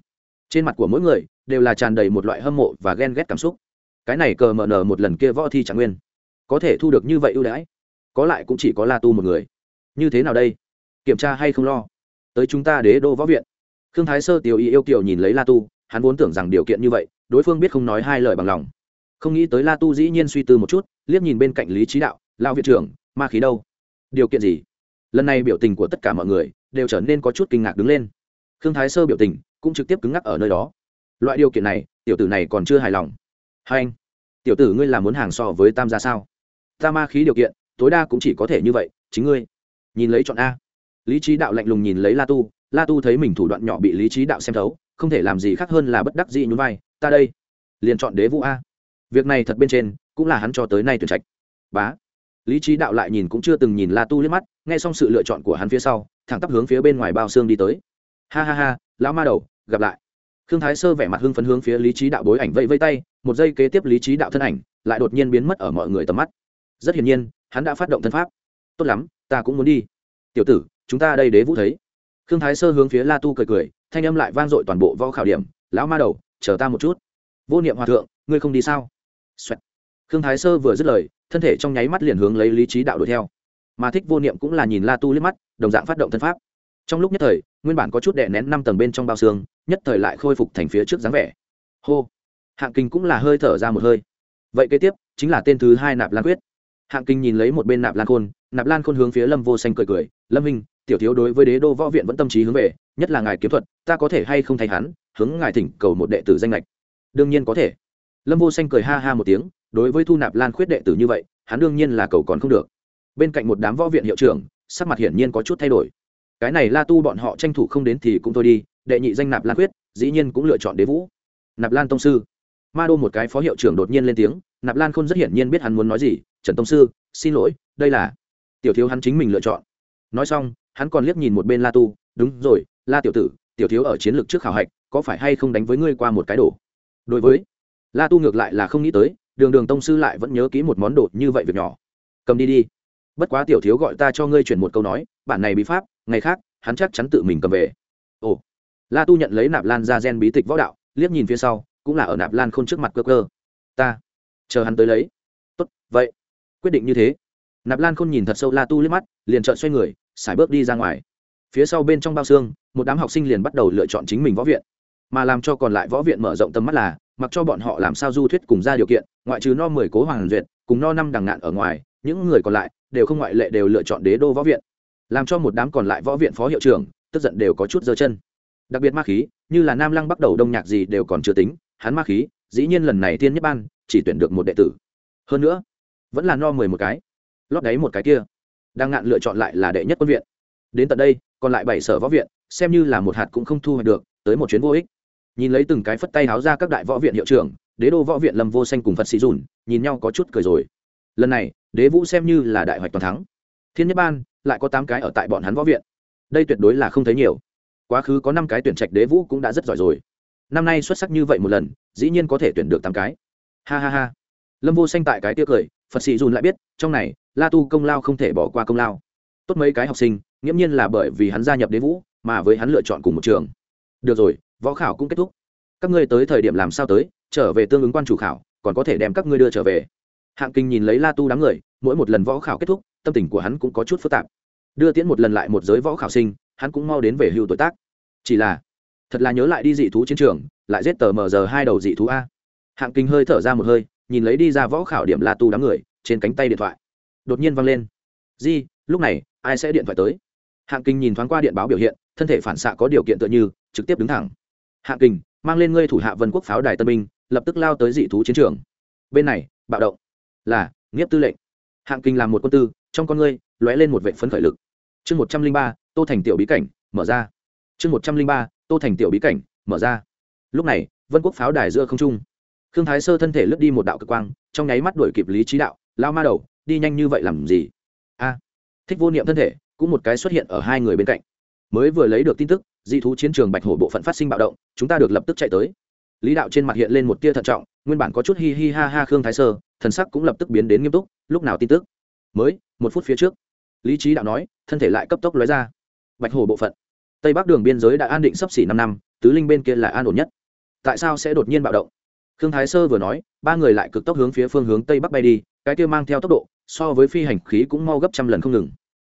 Trên mặt của mỗi người, đều là tràn đầy một loại hâm mộ và ghen ghét cảm xúc. Cái này cờ mờ nở một lần kia võ thi trạng nguyên. Có thể thu được như vậy ưu đãi, có lại cũng chỉ có la tu một người. Như thế nào đây? Kiểm tra hay không lo? Tới chúng ta đế đô võ viện khương thái sơ tiểu ý yêu kiều nhìn lấy la tu, hắn vốn tưởng rằng điều kiện như vậy, đối phương biết không nói hai lời bằng lòng. Không nghĩ tới la tu dĩ nhiên suy tư một chút, liếc nhìn bên cạnh lý trí đạo lao viện trưởng, ma khí đâu? Điều kiện gì? Lần này biểu tình của tất cả mọi người đều trở nên có chút kinh ngạc đứng lên. Khương thái sơ biểu tình cũng trực tiếp cứng ngắc ở nơi đó. Loại điều kiện này, tiểu tử này còn chưa hài lòng. Hai anh, tiểu tử ngươi làm muốn hàng so với tam gia sao? Ta ma khí điều kiện, tối đa cũng chỉ có thể như vậy, chính ngươi. Nhìn lấy chọn a. Lý trí đạo lạnh lùng nhìn lấy la tu la tu thấy mình thủ đoạn nhỏ bị lý trí đạo xem thấu, không thể làm gì khác hơn là bất đắc dĩ nhún vai, ta đây, liền chọn đế vũ a. Việc này thật bên trên, cũng là hắn cho tới nay tuyển trạch. Bá. Lý trí đạo lại nhìn cũng chưa từng nhìn la tu liếc mắt, nghe xong sự lựa chọn của hắn phía sau, thẳng tắp hướng phía bên ngoài bao xương đi tới. Ha ha ha, lão ma đầu, gặp lại. Khương thái sơ vẻ mặt hưng phấn hướng phía lý trí đạo bối ảnh vẫy vây tay, một giây kế tiếp lý trí đạo thân ảnh lại đột nhiên biến mất ở mọi người tầm mắt. Rất hiển nhiên, hắn đã phát động thân pháp. Tốt lắm, ta cũng muốn đi. Tiểu tử, chúng ta đây đế vũ thấy khương thái sơ hướng phía la tu cười cười, thanh âm lại vang dội toàn bộ võ khảo điểm. Lão ma đầu, chờ ta một chút. Vô niệm hòa thượng, ngươi không đi sao、Xoẹt. Khương thái sơ vừa dứt lời, thân thể trong nháy mắt liền hướng lấy lý trí đạo đuổi theo. Mà thích vô niệm cũng là nhìn la tu liếc mắt, đồng dạng phát động thân pháp. Trong lúc nhất thời, nguyên bản có chút đè nén năm tầng bên trong bao xương, nhất thời lại khôi phục thành phía trước dáng vẻ. Hô. Hạng kinh cũng là hơi thở ra một hơi. Vậy kế tiếp, chính là tên thứ hai nạp lan quyết. Hạng kinh nhìn lấy một bên nạp lan khôn, nạp lan khôn hướng phía lâm vô xanh cười cười, lâm minh tiểu thiếu đối với đế đô võ viện vẫn tâm trí hướng về, nhất là ngài kiếm thuật, ta có thể hay không thay hắn, hướng ngài thỉnh cầu một đệ tử danh lệch đương nhiên có thể. Lâm vô xanh cười ha ha một tiếng, đối với thu nạp lan khuyết đệ tử như vậy, hắn đương nhiên là cầu còn không được. Bên cạnh một đám võ viện hiệu trưởng, sắc mặt hiển nhiên có chút thay đổi. Cái này la tu bọn họ tranh thủ không đến thì cũng thôi đi, đệ nhị danh nạp lan khuyết, dĩ nhiên cũng lựa chọn đế vũ. Nạp lan tông sư. Ma đô một cái phó hiệu trưởng đột nhiên lên tiếng, nạp lan khôn rất hiển nhiên biết hắn muốn nói gì. Trần tông sư, xin lỗi, đây là. Tiểu thiếu hắn chính mình lựa chọn. Nói xong hắn còn liếc nhìn một bên la tu, đúng rồi, la tiểu tử, tiểu thiếu ở chiến lược trước khảo hạch, có phải hay không đánh với ngươi qua một cái đổ đối với la tu ngược lại là không nghĩ tới, đường đường tông sư lại vẫn nhớ kỹ một món đồ như vậy việc nhỏ. Cầm đi đi, bất quá tiểu thiếu gọi ta cho ngươi chuyển một câu nói, bản này bí pháp, ngày khác, hắn chắc chắn tự mình cầm về. Ồ, la tu nhận lấy nạp lan ra gen bí tịch võ đạo, liếc nhìn phía sau, cũng là ở nạp lan k h ô n trước mặt cơ cơ. Ta, chờ hắn tới lấy. Tốt, vậy, quyết định như thế. Nạp lan khôn nhìn thật sâu la tu liếc mắt, liền trợn xoay người xài bước đi ra ngoài. Phía sau bên trong bao xương, một đám học sinh liền bắt đầu lựa chọn chính mình võ viện. Mà làm cho còn lại võ viện mở rộng tầm mắt là, mặc cho bọn họ làm sao du thuyết cùng ra điều kiện, ngoại trừ no mười cố hoàng duyệt, cùng no năm đằng ngạn ở ngoài, những người còn lại đều không ngoại lệ đều lựa chọn đế đô võ viện. Làm cho một đám còn lại võ viện phó hiệu trưởng, tức giận đều có chút giơ chân. Đặc biệt ma khí, như là nam lăng bắt đầu đông nhạc gì đều còn chưa tính, hắn ma khí, dĩ nhiên lần này thiên nhất ban chỉ tuyển được một đệ tử. Hơn nữa, vẫn là no mười một cái. Lót đáy một cái kia đang ngạn lựa chọn lại là đệ nhất quân viện. Đến tận đây, còn lại bảy sở võ viện, xem như là một hạt cũng không thu hoạch được, tới một chuyến vô ích. Nhìn lấy từng cái phất tay háo ra các đại võ viện hiệu trưởng, đế đô võ viện lâm vô xanh cùng phật sĩ dùn, nhìn nhau có chút cười rồi. Lần này, đế vũ xem như là đại hoạch toàn thắng. Thiên nhất ban lại có tám cái ở tại bọn hắn võ viện. Đây tuyệt đối là không thấy nhiều. Quá khứ có năm cái tuyển trạch đế vũ cũng đã rất giỏi rồi. Năm nay xuất sắc như vậy một lần, dĩ nhiên có thể tuyển được tám cái. Ha ha ha. Lâm vô xanh tại cái tiêu cười, phật sĩ dùn lại biết, trong này la tu công lao không thể bỏ qua công lao. Tốt mấy cái học sinh, nghiễm nhiên là bởi vì hắn gia nhập đế vũ, mà với hắn lựa chọn cùng một trường. Được rồi, võ khảo cũng kết thúc. Các ngươi tới thời điểm làm sao tới, trở về tương ứng quan chủ khảo, còn có thể đem các ngươi đưa trở về. Hạng kinh nhìn lấy la tu đám người, mỗi một lần võ khảo kết thúc, tâm tình của hắn cũng có chút phức tạp. Đưa tiễn một lần lại một giới võ khảo sinh, hắn cũng mau đến về hưu tuổi tác. Chỉ là, thật là nhớ lại đi dị thú chiến trường, lại giết tờ mờ giờ hai đầu dị thú a. Hạng kinh hơi thở ra một hơi, nhìn lấy đi ra võ khảo điểm la tu đám người, trên cánh tay điện thoại đột nhiên vang lên. Di, lúc này, ai sẽ điện thoại tới? Hạng kinh nhìn thoáng qua điện báo biểu hiện, thân thể phản xạ có điều kiện tựa như, trực tiếp đứng thẳng. Hạng kinh mang lên ngươi thủ hạ vân quốc pháo đài tân binh, lập tức lao tới dị thú chiến trường. Bên này, bạo động. Là, nghiếp tư lệnh. Hạng kinh làm một quân tư, trong con ngươi, lóe lên một vệ phấn khởi lực. Chương một trăm linh ba, tô thành tiểu bí cảnh, mở ra. Chương một trăm linh ba, tô thành tiểu bí cảnh, mở ra. Lúc này, vân quốc pháo đài giữa không trung. Khương thái sơ thân thể lướt đi một đạo cực quang, trong nháy mắt đuổi kịp lý trí đạo, lao ma đầu đi nhanh như vậy làm gì? A, thích vô niệm thân thể, cũng một cái xuất hiện ở hai người bên cạnh. Mới vừa lấy được tin tức di thú chiến trường bạch hổ bộ phận phát sinh bạo động, chúng ta được lập tức chạy tới. Lý đạo trên mặt hiện lên một tia thận trọng, nguyên bản có chút hi hi ha ha khương thái sơ, thần sắc cũng lập tức biến đến nghiêm túc, lúc nào tin tức? Mới, một phút phía trước, lý trí đạo nói, thân thể lại cấp tốc lóe ra. Bạch hổ bộ phận, tây bắc đường biên giới đã an định sắp xỉ năm năm, tứ linh bên kia là an ổn nhất. Tại sao sẽ đột nhiên bạo động? Khương thái sơ vừa nói, ba người lại cực tốc hướng phía phương hướng tây bắc bay đi, cái kia mang theo tốc độ so với phi hành khí cũng mau gấp trăm lần không ngừng.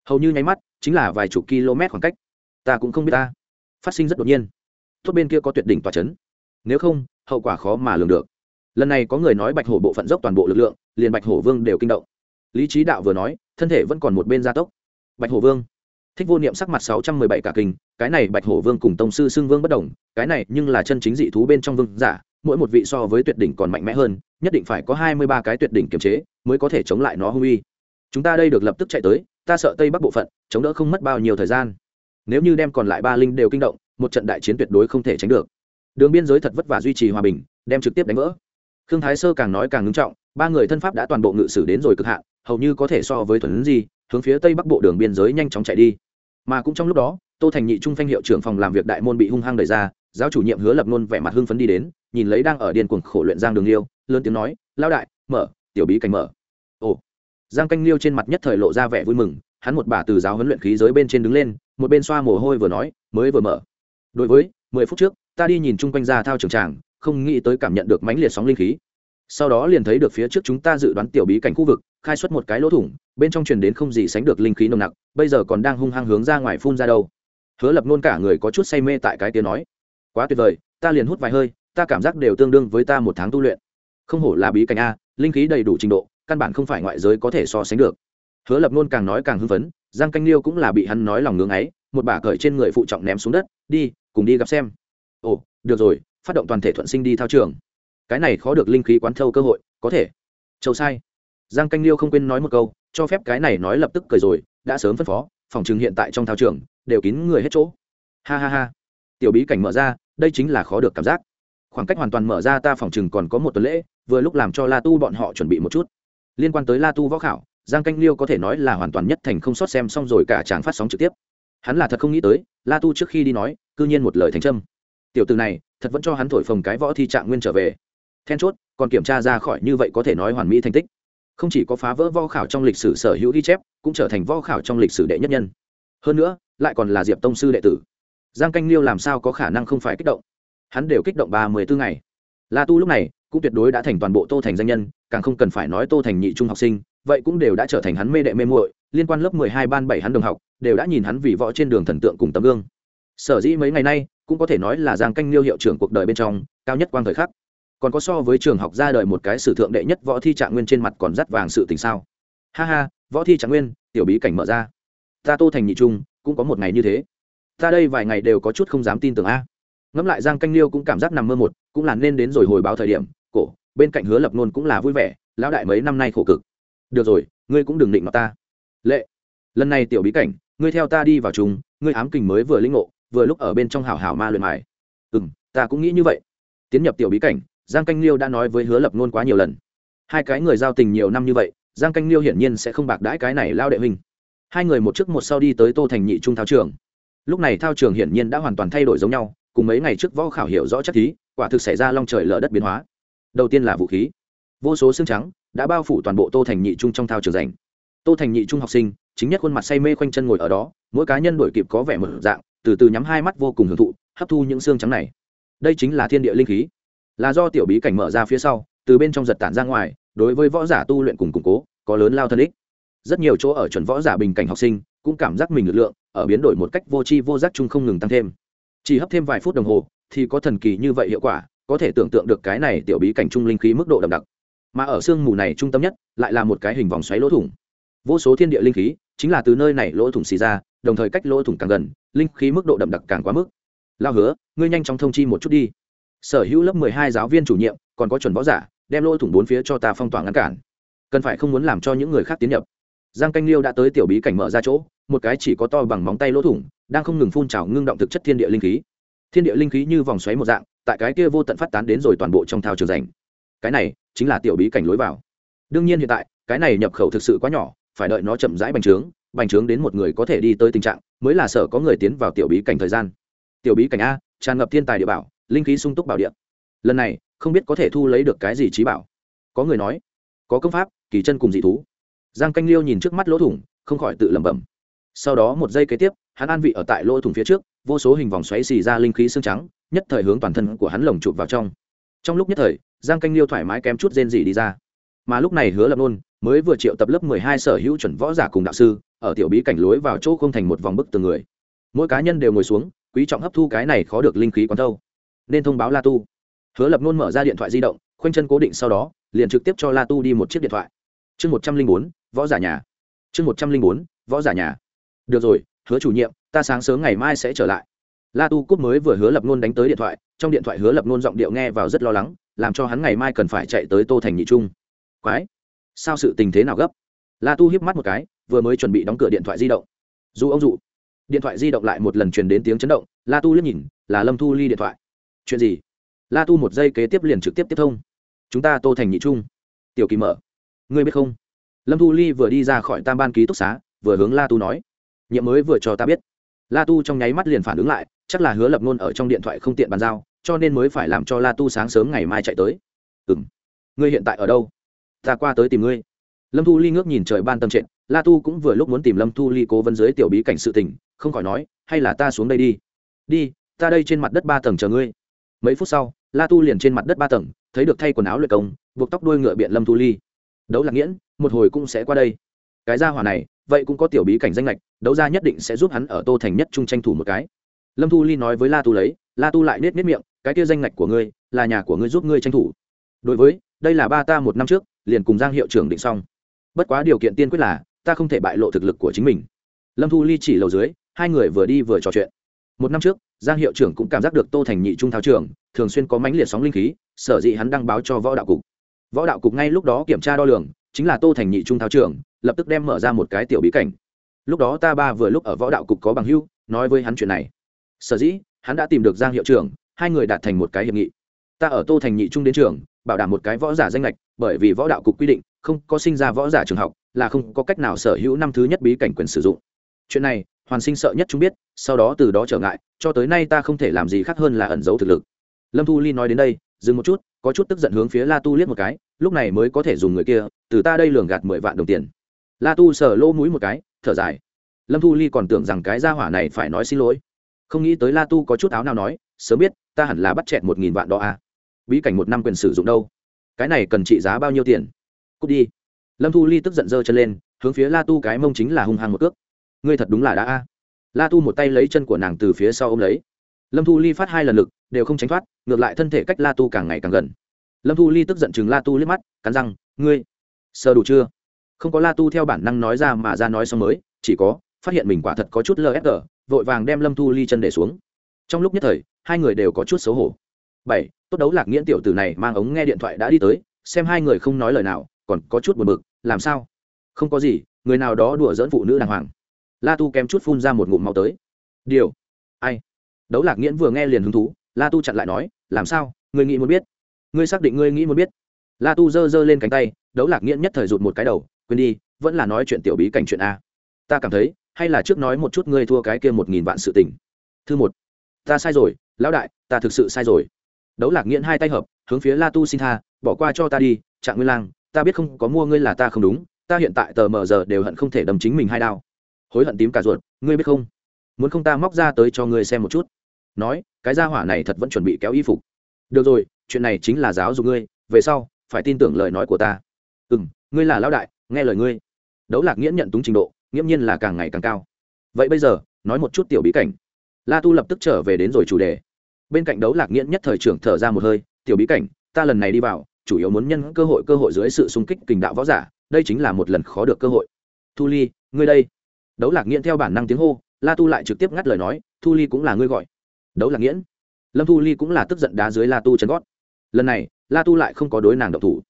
Hầu như nháy mắt, chính là vài chục km khoảng cách. Ta cũng không biết ta. Phát sinh rất đột nhiên. Tốt bên kia có tuyệt đỉnh tòa c h ấ n nếu không, hậu quả khó mà lường được. Lần này có người nói bạch hổ bộ phận dốc toàn bộ lực lượng, liền bạch hổ vương đều kinh động. Lý trí đạo vừa nói, thân thể vẫn còn một bên gia tốc. Bạch hổ vương. Thích vô niệm sắc mặt sáu trăm mười bảy cả kinh, cái này bạch hổ vương cùng tông sư xưng vương bất đồng, cái này nhưng là chân chính dị thú bên trong vương giả, mỗi một vị so với tuyệt đỉnh còn mạnh mẽ hơn nhất định phải có hai mươi ba cái tuyệt đỉnh kiềm chế mới có thể chống lại nó hung uy. Chúng ta đây được lập tức chạy tới, ta sợ tây bắc bộ phận, chống đỡ không mất bao nhiêu thời gian. Nếu như đem còn lại ba linh đều kinh động, một trận đại chiến tuyệt đối không thể tránh được. Đường biên giới thật vất vả duy trì hòa bình, đem trực tiếp đánh vỡ. Khương thái sơ càng nói càng ngưng trọng, ba người thân pháp đã toàn bộ ngự sử đến rồi cực hạn, hầu như có thể so với thuần gì hướng phía tây bắc bộ đường biên giới nhanh chóng chạy đi. Mà cũng trong lúc đó, tô thành nhị trung phanh hiệu trưởng phòng làm việc đại môn bị hung hăng đẩy ra, giáo chủ nhiệm hứa lập nôn vẻ mặt hưng phấn đi đến, nhìn lấy đang ở điên cuồng khổ luyện giang đường liêu lớn tiếng nói lao đại, mở, tiểu bí cảnh mở. Ồ. Giang canh liêu trên mặt nhất thời lộ ra vẻ vui mừng, hắn một bà từ giáo huấn luyện khí giới bên trên đứng lên, một bên xoa mồ hôi vừa nói, mới vừa mở. Đối với, mười phút trước, ta đi nhìn chung quanh ra thao trường tràng, không nghĩ tới cảm nhận được mãnh liệt sóng linh khí. Sau đó liền thấy được phía trước chúng ta dự đoán tiểu bí cảnh khu vực, khai xuất một cái lỗ thủng, bên trong truyền đến không gì sánh được linh khí nồng nặc, bây giờ còn đang hung hăng hướng ra ngoài phun ra đâu. Hứa lập nôn cả người có chút say mê tại cái tiếng nói, quá tuyệt vời, ta liền hút vài hơi, ta cảm giác đều tương đương với ta một tháng tu luyện không hổ là bí cảnh a, linh khí đầy đủ trình độ, căn bản không phải ngoại giới có thể so sánh được. Hứa lập nôn càng nói càng hưng phấn, giang canh liêu cũng là bị hắn nói lòng ngưng ấy, một bả cởi trên người phụ trọng ném xuống đất, đi, cùng đi gặp xem. Ồ, được rồi, phát động toàn thể thuận sinh đi thao trường. Cái này khó được linh khí quán thâu cơ hội, có thể. Châu sai. Giang canh liêu không quên nói một câu, cho phép cái này nói lập tức cười rồi, đã sớm phân phó, phòng trường hiện tại trong thao trường, đều kín người hết chỗ. Ha ha ha. Tiểu bí cảnh mở ra, đây chính là khó được cảm giác khoảng cách hoàn toàn mở ra ta phòng chừng còn có một tuần lễ, vừa lúc làm cho la tu bọn họ chuẩn bị một chút. Liên quan tới la tu võ khảo, giang canh liêu có thể nói là hoàn toàn nhất thành không sót xem xong rồi cả chàng phát sóng trực tiếp. Hắn là thật không nghĩ tới, la tu trước khi đi nói, cư nhiên một lời thành trâm tiểu từ này, thật vẫn cho hắn thổi phồng cái võ thi trạng nguyên trở về. Then chốt, còn kiểm tra ra khỏi như vậy có thể nói hoàn mỹ thành tích. Không chỉ có phá vỡ võ khảo trong lịch sử sở hữu ghi chép, cũng trở thành võ khảo trong lịch sử đệ nhất nhân. Hơn nữa, lại còn là diệp tông sư đệ tử. Giang canh liêu làm sao có khả năng không phải kích động? Hắn đều kích động ba mươi bốn ngày. La tu lúc này cũng tuyệt đối đã thành toàn bộ tô thành danh nhân, càng không cần phải nói tô thành nhị trung học sinh, vậy cũng đều đã trở thành hắn mê đệ mê muội, liên quan lớp mười hai ban bảy hắn đồng học, đều đã nhìn hắn vì võ trên đường thần tượng cùng tấm gương. Sở dĩ mấy ngày nay cũng có thể nói là giang canh liêu hiệu trưởng cuộc đời bên trong cao nhất quang thời khắc. Còn có so với trường học ra đời một cái sử thượng đệ nhất võ thi trạng nguyên trên mặt còn dắt vàng sự tình sao. Ha ha, võ thi trạng nguyên, tiểu bí cảnh mở ra. Ta tô thành nhị trung cũng có một ngày như thế. Ta đây vài ngày đều có chút không dám tin tưởng a ngẫm lại giang canh liêu cũng cảm giác nằm mơ một, cũng là nên đến rồi hồi báo thời điểm, cổ, bên cạnh hứa lập nôn cũng là vui vẻ, lão đại mấy năm nay khổ cực. Được rồi, ngươi cũng đừng định mặt ta. Lệ, lần này tiểu bí cảnh, ngươi theo ta đi vào chung, ngươi ám kình mới vừa linh ngộ, vừa lúc ở bên trong hảo hảo ma luyện mài. Ừ m ta cũng nghĩ như vậy. Tiến nhập tiểu bí cảnh, giang canh liêu đã nói với hứa lập nôn quá nhiều lần. Hai cái người giao tình nhiều năm như vậy, giang canh liêu hiển nhiên sẽ không bạc đãi cái này lao đệ huynh. Hai người một trước một sau đi tới tô thành nhị trung thao trường. Lúc này thao trường hiển nhiên đã hoàn toàn thay đổi giống nhau cùng mấy ngày trước võ khảo hiểu rõ chắc thí, quả thực xảy ra long trời lở đất biến hóa. Đầu tiên là vũ khí. Vô số xương trắng đã bao phủ toàn bộ tô thành nhị trung trong thao trường rảnh tô thành nhị trung học sinh, chính nhất khuôn mặt say mê khoanh chân ngồi ở đó, mỗi cá nhân đổi kịp có vẻ một dạng, từ từ nhắm hai mắt vô cùng hưởng thụ, hấp thu những xương trắng này. Đây chính là thiên địa linh khí. Là do tiểu bí cảnh mở ra phía sau, từ bên trong giật tản ra ngoài, đối với võ giả tu luyện cùng củng cố, có lớn lao thân ích. Rất nhiều chỗ ở chuẩn võ giả bình cảnh học sinh cũng cảm giác mình lực lượng ở biến đổi một cách vô tri vô giác chung không ngừng tăng thêm chỉ hấp thêm vài phút đồng hồ, thì có thần kỳ như vậy hiệu quả, có thể tưởng tượng được cái này tiểu bí cảnh trung linh khí mức độ đậm đặc. Mà ở sương mù này trung tâm nhất, lại là một cái hình vòng xoáy lỗ thủng. Vô số thiên địa linh khí, chính là từ nơi này lỗ thủng xì ra, đồng thời cách lỗ thủng càng gần, linh khí mức độ đậm đặc càng quá mức. Lao hứa, ngươi nhanh chóng thông chi một chút đi. Sở hữu lớp mười hai giáo viên chủ nhiệm, còn có chuẩn võ giả, đem lỗ thủng bốn phía cho ta phong tỏa ngăn cản. Cần phải không muốn làm cho những người khác tiến nhập. Giang canh liêu đã tới tiểu bí cảnh mở ra chỗ, một cái chỉ có to bằng móng tay lỗ thủng đang không ngừng phun trào ngưng động thực chất thiên địa linh khí. Thiên địa linh khí như vòng xoáy một dạng, tại cái kia vô tận phát tán đến rồi toàn bộ trong thao trường rành cái này chính là tiểu bí cảnh lối vào. Đương nhiên hiện tại, cái này nhập khẩu thực sự quá nhỏ, phải đợi nó chậm rãi bành trướng bành trướng đến một người có thể đi tới tình trạng mới là sợ có người tiến vào tiểu bí cảnh thời gian. Tiểu bí cảnh a, tràn ngập thiên tài địa bảo, linh khí sung túc bảo địa. Lần này, không biết có thể thu lấy được cái gì trí bảo. Có người nói, có công pháp, kỳ chân cùng dị thú. Giang canh liêu nhìn trước mắt lỗ thủng, không khỏi tự lẩm bẩm. Sau đó một giây kế tiếp hắn an vị ở tại lỗ thủng phía trước, vô số hình vòng xoáy xì ra linh khí xương trắng, nhất thời hướng toàn thân của hắn lồng chụp vào trong. Trong lúc nhất thời, giang canh liêu thoải mái kém chút rên dị đi ra. Mà lúc này hứa lập nôn mới vừa triệu tập lớp mười hai sở hữu chuẩn võ giả cùng đạo sư, ở tiểu bí cảnh lối vào chỗ không thành một vòng bức từng người. Mỗi cá nhân đều ngồi xuống, quý trọng hấp thu cái này khó được linh khí quán thâu. Nên thông báo la tu. Hứa lập nôn mở ra điện thoại di động, khoanh chân cố định sau đó, liền trực tiếp cho la tu đi một chiếc điện thoại. Chương một trăm linh bốn, võ giả nhà. Chương một trăm linh bốn, võ giả nhà. Được rồi hứa chủ nhiệm, ta sáng sớm ngày mai sẽ trở lại. La tu cúp mới vừa hứa lập nôn đánh tới điện thoại, trong điện thoại hứa lập nôn giọng điệu nghe vào rất lo lắng, làm cho hắn ngày mai cần phải chạy tới tô thành nhị trung. Quái! Sao sự tình thế nào gấp? La tu hiếp mắt một cái, vừa mới chuẩn bị đóng cửa điện thoại di động. Dù ông dụ. Điện thoại di động lại một lần truyền đến tiếng chấn động, la tu liếc nhìn, là lâm thu ly điện thoại. Chuyện gì? La tu một giây kế tiếp liền trực tiếp tiếp thông. Chúng ta tô thành nhị trung. Tiểu kỳ mở. Ngươi biết không? Lâm thu ly vừa đi ra khỏi tam ban ký túc xá, vừa hướng la tu nói nhiệm mới vừa cho ta biết. La tu trong nháy mắt liền phản ứng lại, chắc là hứa lập ngôn ở trong điện thoại không tiện bàn giao, cho nên mới phải làm cho la tu sáng sớm ngày mai chạy tới. Ừ m ngươi hiện tại ở đâu? Ta qua tới tìm ngươi. Lâm thu ly ngước nhìn trời ban tâm trện la tu cũng vừa lúc muốn tìm lâm thu ly cố vấn dưới tiểu bí cảnh sự tình, không khỏi nói, hay là ta xuống đây đi? Đi, ta đây trên mặt đất ba tầng chờ ngươi. Mấy phút sau, la tu liền trên mặt đất ba tầng, thấy được thay quần áo luyện công, buộc tóc đuôi ngựa biện lâm thu ly. Đấu lạc nghiễn, một hồi cũng sẽ qua đây cái gia hỏa này, vậy cũng có tiểu bí cảnh danh lệch đấu ra nhất định sẽ giúp hắn ở tô thành nhất trung tranh thủ một cái. Lâm thu ly nói với la tu lấy, la tu lại nết nết miệng, cái kia danh lệch của ngươi, là nhà của ngươi giúp ngươi tranh thủ. Đối với, đây là ba ta một năm trước, liền cùng giang hiệu trưởng định xong. Bất quá điều kiện tiên quyết là, ta không thể bại lộ thực lực của chính mình. Lâm thu ly chỉ lầu dưới, hai người vừa đi vừa trò chuyện. Một năm trước, giang hiệu trưởng cũng cảm giác được tô thành nhị trung thao trường, thường xuyên có mãnh liệt sóng linh khí, sở dĩ hắn đăng báo cho võ đạo cục. Võ đạo cục ngay lúc đó kiểm tra đo lường, chính là tô thành nhị trung thao trường lập tức đem mở ra một cái tiểu bí cảnh. Lúc đó ta ba vừa lúc ở võ đạo cục có bằng hưu nói với hắn chuyện này. Sở dĩ, hắn đã tìm được giang hiệu trưởng, hai người đạt thành một cái hiệp nghị. Ta ở tô thành nhị trung đến trường, bảo đảm một cái võ giả danh lệch, bởi vì võ đạo cục quy định, không có sinh ra võ giả trường học, là không có cách nào sở hữu năm thứ nhất bí cảnh quyền sử dụng. Chuyện này, hoàn sinh sợ nhất chúng biết, sau đó từ đó trở ngại, cho tới nay ta không thể làm gì khác hơn là ẩn giấu thực lực. Lâm thu ly nói đến đây, dừng một chút, có chút tức giận hướng phía la tu liếc một cái, lúc này mới có thể dùng người kia, từ ta đây lường gạt mười vạn đồng tiền la tu sờ lỗ mũi một cái, thở dài. Lâm thu ly còn tưởng rằng cái gia hỏa này phải nói xin lỗi. Không nghĩ tới la tu có chút áo nào nói, sớm biết, ta hẳn là bắt chẹt một nghìn vạn đó à. bí cảnh một năm quyền sử dụng đâu? Cái này cần trị giá bao nhiêu tiền? Cút đi. Lâm thu ly tức giận giơ chân lên, hướng phía la tu cái mông chính là hung hăng một cước. Ngươi thật đúng là đã a. La tu một tay lấy chân của nàng từ phía sau ô m lấy. Lâm thu ly phát hai lần lực, đều không tránh thoát, ngược lại thân thể cách la tu càng ngày càng gần. Lâm thu ly tức giận chừng la tu liếc mắt, cắn răng, ngươi sơ đủ chưa? Không có la tu theo bản năng nói ra mà ra nói xong mới, chỉ có, phát hiện mình quả thật có chút lfg vội vàng đem lâm thu ly chân để xuống. Trong lúc nhất thời, hai người đều có chút xấu hổ. Bảy, tốt đấu lạc nghiễn tiểu tử này mang ống nghe điện thoại đã đi tới, xem hai người không nói lời nào, còn có chút buồn bực, làm sao? Không có gì, người nào đó đùa dỡn phụ nữ đàng hoàng. La tu kém chút phun ra một ngụm máu tới. Điều. Ai? Đấu lạc nghiễn vừa nghe liền hứng thú, la tu chặn lại nói, làm sao? Người nghĩ muốn biết. Ngươi xác định ngươi nghĩ muốn biết. La tu giơ giơ lên cánh tay, đấu lạc nghiễn nhất thời rụt một cái đầu quên đi, vẫn là nói chuyện tiểu bí cảnh chuyện a. Ta cảm thấy, hay là trước nói một chút ngươi thua cái kia một nghìn vạn sự tình. Thứ một. Ta sai rồi, lão đại, ta thực sự sai rồi. Đấu lạc nghiện hai tay hợp, hướng phía la tu xin tha, bỏ qua cho ta đi, trạng nguyên lang, ta biết không, có mua ngươi là ta không đúng, ta hiện tại tờ mờ giờ đều hận không thể đâm chính mình hai đao. Hối hận tím cả ruột, ngươi biết không? Muốn không ta móc ra tới cho ngươi xem một chút. Nói, cái gia hỏa này thật vẫn chuẩn bị kéo y phục. Được rồi, chuyện này chính là giáo dục ngươi, về sau, phải tin tưởng lời nói của ta. Ừ m ngươi là lão đại nghe lời ngươi. Đấu lạc nghiễn nhận túng trình độ, nghiễm nhiên là càng ngày càng cao. Vậy bây giờ, nói một chút tiểu bí cảnh. La tu lập tức trở về đến rồi chủ đề. Bên cạnh đấu lạc nghiễn nhất thời trưởng thở ra một hơi, tiểu bí cảnh, ta lần này đi vào, chủ yếu muốn nhân cơ hội cơ hội dưới sự sung kích kình đạo võ giả, đây chính là một lần khó được cơ hội. Thu ly, ngươi đây. Đấu lạc nghiễn theo bản năng tiếng hô, la tu lại trực tiếp ngắt lời nói, thu ly cũng là ngươi gọi. Đấu lạc nghiễn? Lâm thu ly cũng là tức giận đá dưới la tu chân gót. Lần này, la tu lại không có đối nàng độc thủ.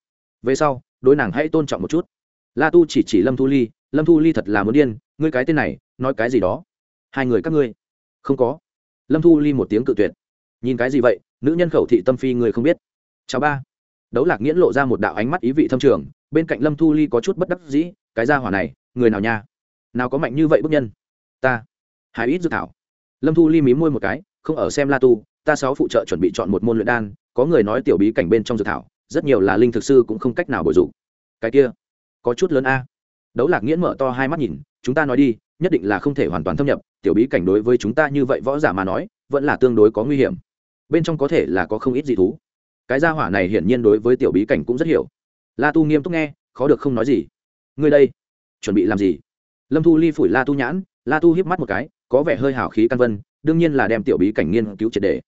Về sau, đối nàng hãy tôn trọng một chút la tu chỉ chỉ lâm thu ly, lâm thu ly thật là muốn điên, ngươi cái tên này, nói cái gì đó? Hai người các ngươi. Không có. Lâm thu ly một tiếng cự tuyệt. Nhìn cái gì vậy, nữ nhân khẩu thị tâm phi người không biết. Chào ba. Đấu lạc nghiễn lộ ra một đạo ánh mắt ý vị thâm trường, bên cạnh lâm thu ly có chút bất đắc dĩ, cái ra hỏa này, người nào nha? Nào có mạnh như vậy bức nhân? Ta. Hải ít dự thảo. Lâm thu ly mí môi một cái, không ở xem la tu, ta sáu phụ trợ chuẩn bị chọn một môn luyện đan, có người nói tiểu bí cảnh bên trong dự thảo, rất nhiều là linh thực sư cũng không cách nào bồi dụng. Cái kia có chút lớn a. Đấu lạc nghiễn mở to hai mắt nhìn, chúng ta nói đi, nhất định là không thể hoàn toàn thâm nhập, tiểu bí cảnh đối với chúng ta như vậy võ giả mà nói, vẫn là tương đối có nguy hiểm. Bên trong có thể là có không ít dị thú. Cái gia hỏa này hiển nhiên đối với tiểu bí cảnh cũng rất hiểu. La tu nghiêm túc nghe, khó được không nói gì. Ngươi đây, chuẩn bị làm gì? Lâm thu ly phủi la tu nhãn, la tu hiếp mắt một cái, có vẻ hơi hào khí căn vân, đương nhiên là đem tiểu bí cảnh nghiên cứu triệt đề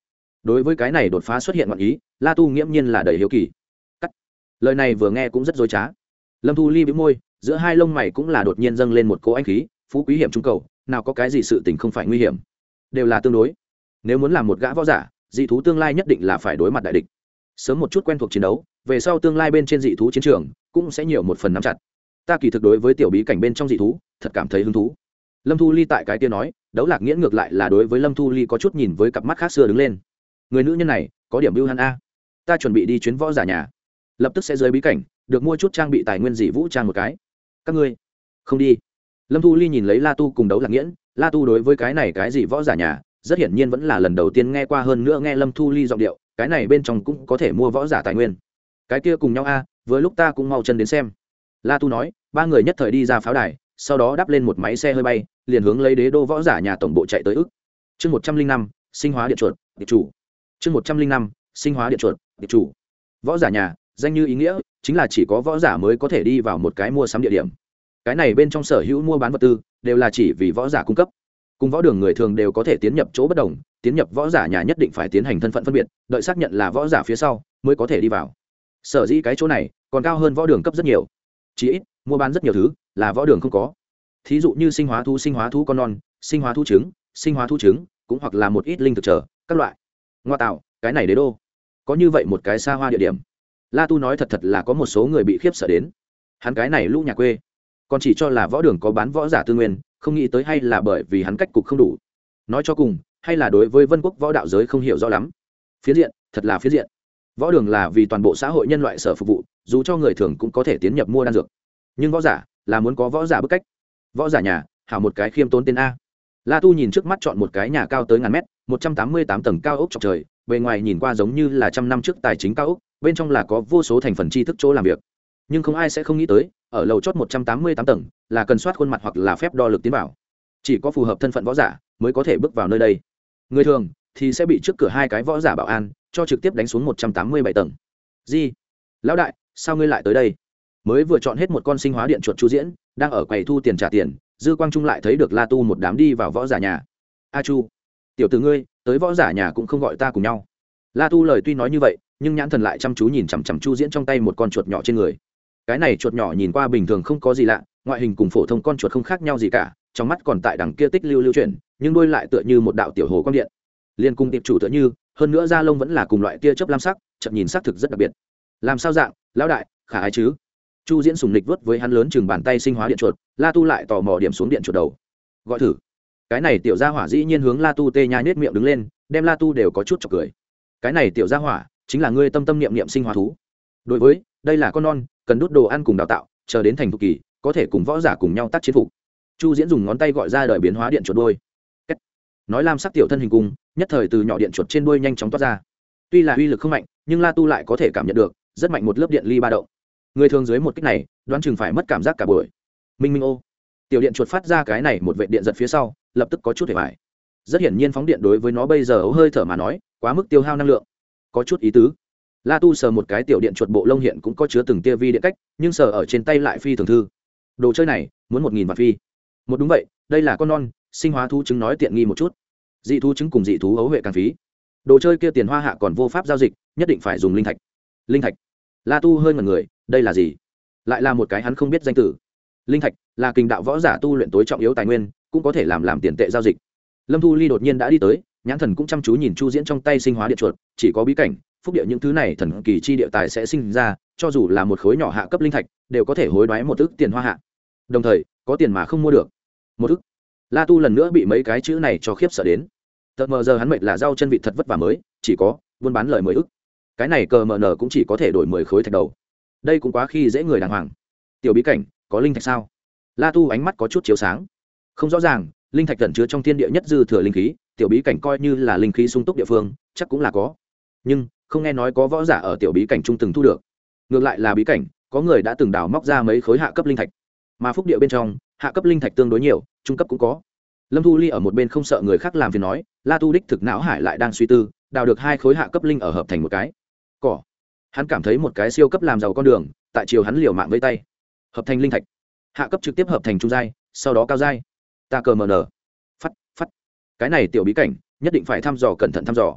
đối với cái này đột phá xuất hiện ngọn ý, la tu nghiễm nhiên là đầy hiếu kỳ. Cắt. Lời này vừa nghe cũng rất dối trá lâm thu ly bị môi, giữa hai lông mày cũng là đột nhiên dâng lên một cỗ anh khí, phú quý hiểm trung cầu, nào có cái gì sự tình không phải nguy hiểm. Đều là tương đối. Nếu muốn làm một gã võ giả, dị thú tương lai nhất định là phải đối mặt đại địch. Sớm một chút quen thuộc chiến đấu, về sau tương lai bên trên dị thú chiến trường, cũng sẽ nhiều một phần nắm chặt. Ta kỳ thực đối với tiểu bí cảnh bên trong dị thú, thật cảm thấy hứng thú. Lâm thu ly tại cái kia nói, đấu lạc nghĩa ngược lại là đối với lâm thu ly có chút nhìn với cặp mắt khác xưa đứng lên. Người nữ nhân này, có điểm mưu hắn a. Ta chuẩn bị đi chuyến võ giả nhà. Lập tức sẽ rơi bí cảnh được mua chút trang bị tài nguyên dị vũ trang một cái. Các ngươi, không đi. Lâm thu ly nhìn lấy la tu cùng đấu lạc nghiễn, la tu đối với cái này cái gì võ giả nhà, rất hiển nhiên vẫn là lần đầu tiên nghe qua hơn nữa nghe lâm thu ly giọng điệu, cái này bên trong cũng có thể mua võ giả tài nguyên. Cái kia cùng nhau a với lúc ta cũng mau chân đến xem. La tu nói, ba người nhất thời đi ra pháo đài, sau đó đắp lên một máy xe hơi bay, liền hướng lấy đế đô võ giả nhà tổng bộ chạy tới ức chương một trăm linh năm, sinh hóa điện chuột, điện chủ. Chương một trăm linh năm, sinh hóa điện chuột, điện chủ. Võ giả nhà danh như ý nghĩa, chính là chỉ có võ giả mới có thể đi vào một cái mua sắm địa điểm. Cái này bên trong sở hữu mua bán vật tư, đều là chỉ vì võ giả cung cấp. Cùng võ đường người thường đều có thể tiến nhập chỗ bất đồng, tiến nhập võ giả nhà nhất định phải tiến hành thân phận phân biệt, đợi xác nhận là võ giả phía sau, mới có thể đi vào. Sở dĩ cái chỗ này còn cao hơn võ đường cấp rất nhiều. Chỉ ít, mua bán rất nhiều thứ, là võ đường không có. Thí dụ như sinh hóa thu sinh hóa thu con non, sinh hóa thu trứng, sinh hóa thu trứng, cũng hoặc là một ít linh thực trở, các loại. Ngoa tạo, cái này đế đô. Có như vậy một cái xa hoa địa điểm la tu nói thật thật là có một số người bị khiếp sợ đến. Hắn cái này lũ nhà quê, còn chỉ cho là võ đường có bán võ giả tư nguyên, không nghĩ tới hay là bởi vì hắn cách cục không đủ. Nói cho cùng, hay là đối với vân quốc võ đạo giới không hiểu rõ lắm. Phiến diện, thật là phiến diện. Võ đường là vì toàn bộ xã hội nhân loại sở phục vụ, dù cho người thường cũng có thể tiến nhập mua đan dược. Nhưng võ giả là muốn có võ giả bức cách. Võ giả nhà, hảo một cái khiêm tốn tên a. La tu nhìn trước mắt chọn một cái nhà cao tới ngàn mét, một trăm tám mươi tám tầng cao ốc chọc trời, bề ngoài nhìn qua giống như là trăm năm trước tài chính cao ốc bên trong là có vô số thành phần tri thức chỗ làm việc. Nhưng không ai sẽ không nghĩ tới, ở lầu chót một trăm tám mươi tám tầng, là cần soát khuôn mặt hoặc là phép đo lực tiến bảo chỉ có phù hợp thân phận võ giả mới có thể bước vào nơi đây. Người thường thì sẽ bị trước cửa hai cái võ giả bảo an, cho trực tiếp đánh xuống một trăm tám mươi bảy tầng. Di, lão đại, sao ngươi lại tới đây? Mới vừa chọn hết một con sinh hóa điện chuột chu diễn, đang ở quầy thu tiền trả tiền, dư quang trung lại thấy được la tu một đám đi vào võ giả nhà. A chu, tiểu t ử ngươi, tới võ giả nhà cũng không gọi ta cùng nhau. La tu lời tuy nói như vậy nhưng nhãn thần lại chăm chú nhìn chằm chằm chu diễn trong tay một con chuột nhỏ trên người. Cái này chuột nhỏ nhìn qua bình thường không có gì lạ, ngoại hình cùng phổ thông con chuột không khác nhau gì cả, trong mắt còn tại đằng kia tích lưu lưu chuyển, nhưng đôi lại tựa như một đạo tiểu hồ quang điện. Liên cung tiệp chủ tựa như, hơn nữa da lông vẫn là cùng loại tia chớp lam sắc, chậm nhìn sắc thực rất đặc biệt. Làm sao dạng, lão đại, khả ai chứ? Chu diễn sùng lịch vớt với hắn lớn chừng bàn tay sinh hóa điện chuột, la tu lại tò mò điểm xuống điện chuột đầu. Gọi thử. Cái này tiểu gia hỏa dĩ nhiên hướng la tu tê nhai nết miệng đứng lên, đem la tu đều có chút chọc cười. Cái này tiểu gia hỏa chính là ngươi tâm tâm niệm niệm sinh hóa thú. Đối với, đây là con non, cần đút đồ ăn cùng đào tạo, chờ đến thành thục kỳ, có thể cùng võ giả cùng nhau tác chiến phục. Chu diễn dùng ngón tay gọi ra đời biến hóa điện chuột đôi nói lam sắc tiểu thân hình cung nhất thời từ nhỏ điện chuột trên đuôi nhanh chóng toát ra. Tuy là uy lực không mạnh, nhưng la tu lại có thể cảm nhận được, rất mạnh một lớp điện ly ba động. Người thường dưới một cách này, đoán chừng phải mất cảm giác cả buổi. Minh minh ô. Tiểu điện chuột phát ra cái này một vệ điện giật phía sau, lập tức có chút hề vải rất hiển nhiên phóng điện đối với nó bây giờ ấu hơi thở mà nói, quá mức tiêu hao năng lượng có chút ý tứ. La tu sờ một cái tiểu điện chuột bộ lông hiện cũng có chứa từng tia vi điện cách, nhưng sờ ở trên tay lại phi thường thư. Đồ chơi này, muốn một nghìn vạn phi. Một đúng vậy, đây là con non, sinh hóa thú chứng nói tiện nghi một chút. Dị thú chứng cùng dị thú ấu huệ càng phí. Đồ chơi kia tiền hoa hạ còn vô pháp giao dịch, nhất định phải dùng linh thạch. Linh thạch. La tu hơi ngần người, đây là gì? Lại là một cái hắn không biết danh tử. Linh thạch là kình đạo võ giả tu luyện tối trọng yếu tài nguyên, cũng có thể làm làm tiền tệ giao dịch. Lâm thu ly đột nhiên đã đi tới nhãn thần cũng chăm chú nhìn chu diễn trong tay sinh hóa điện chuột, chỉ có bí cảnh, phúc địa những thứ này thần kỳ chi địa tài sẽ sinh ra, cho dù là một khối nhỏ hạ cấp linh thạch, đều có thể hối đoái một ước tiền hoa hạ. Đồng thời, có tiền mà không mua được. Một ước la tu lần nữa bị mấy cái chữ này cho khiếp sợ đến. Tận mờ giờ hắn mệt là rau chân vị thật vất vả mới, chỉ có, buôn bán lời mười ức. Cái này cờ mờ nở cũng chỉ có thể đổi mười khối thạch đầu. Đây cũng quá khi dễ người đàng hoàng. Tiểu bí cảnh, có linh thạch sao? La tu ánh mắt có chút chiếu sáng. Không rõ ràng, linh thạch tẩn chứa trong thiên địa nhất dư thừa linh khí tiểu bí cảnh coi như là linh khí sung túc địa phương, chắc cũng là có. Nhưng, không nghe nói có võ giả ở tiểu bí cảnh trung từng thu được. Ngược lại là bí cảnh, có người đã từng đào móc ra mấy khối hạ cấp linh thạch. Mà phúc địa bên trong, hạ cấp linh thạch tương đối nhiều, trung cấp cũng có. Lâm thu ly ở một bên không sợ người khác làm phiền nói, la tu đích thực não hải lại đang suy tư, đào được hai khối hạ cấp linh ở hợp thành một cái. Cỏ. Hắn cảm thấy một cái siêu cấp làm giàu con đường, tại chiều hắn liều mạng với tay. Hợp thành linh thạch. Hạ cấp trực tiếp hợp thành trung giai, sau đó cao giai. Ta cờ mờ nở cái này tiểu bí cảnh, nhất định phải thăm dò cẩn thận thăm dò.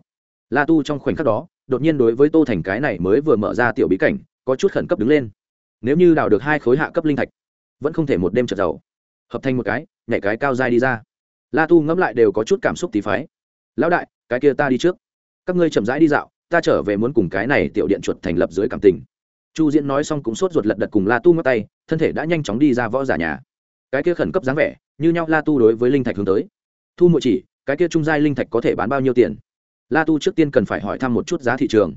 La tu trong khoảnh khắc đó, đột nhiên đối với tô thành cái này mới vừa mở ra tiểu bí cảnh, có chút khẩn cấp đứng lên. Nếu như đào được hai khối hạ cấp linh thạch, vẫn không thể một đêm trật giàu hợp thành một cái, nhảy cái cao dai đi ra. La tu ngẫm lại đều có chút cảm xúc tí phái. Lão đại, cái kia ta đi trước. Các ngươi chậm rãi đi dạo, ta trở về muốn cùng cái này tiểu điện chuột thành lập dưới cảm tình. Chu diễn nói xong cũng sốt ruột lật đật cùng la tu ngắt tay, thân thể đã nhanh chóng đi ra võ giả nhà. Cái kia khẩn cấp dáng vẻ, như nhau la tu đối với linh thạch hướng tới. Thu mụi chỉ cái kia trung giai linh thạch có thể bán bao nhiêu tiền? La tu trước tiên cần phải hỏi thăm một chút giá thị trường.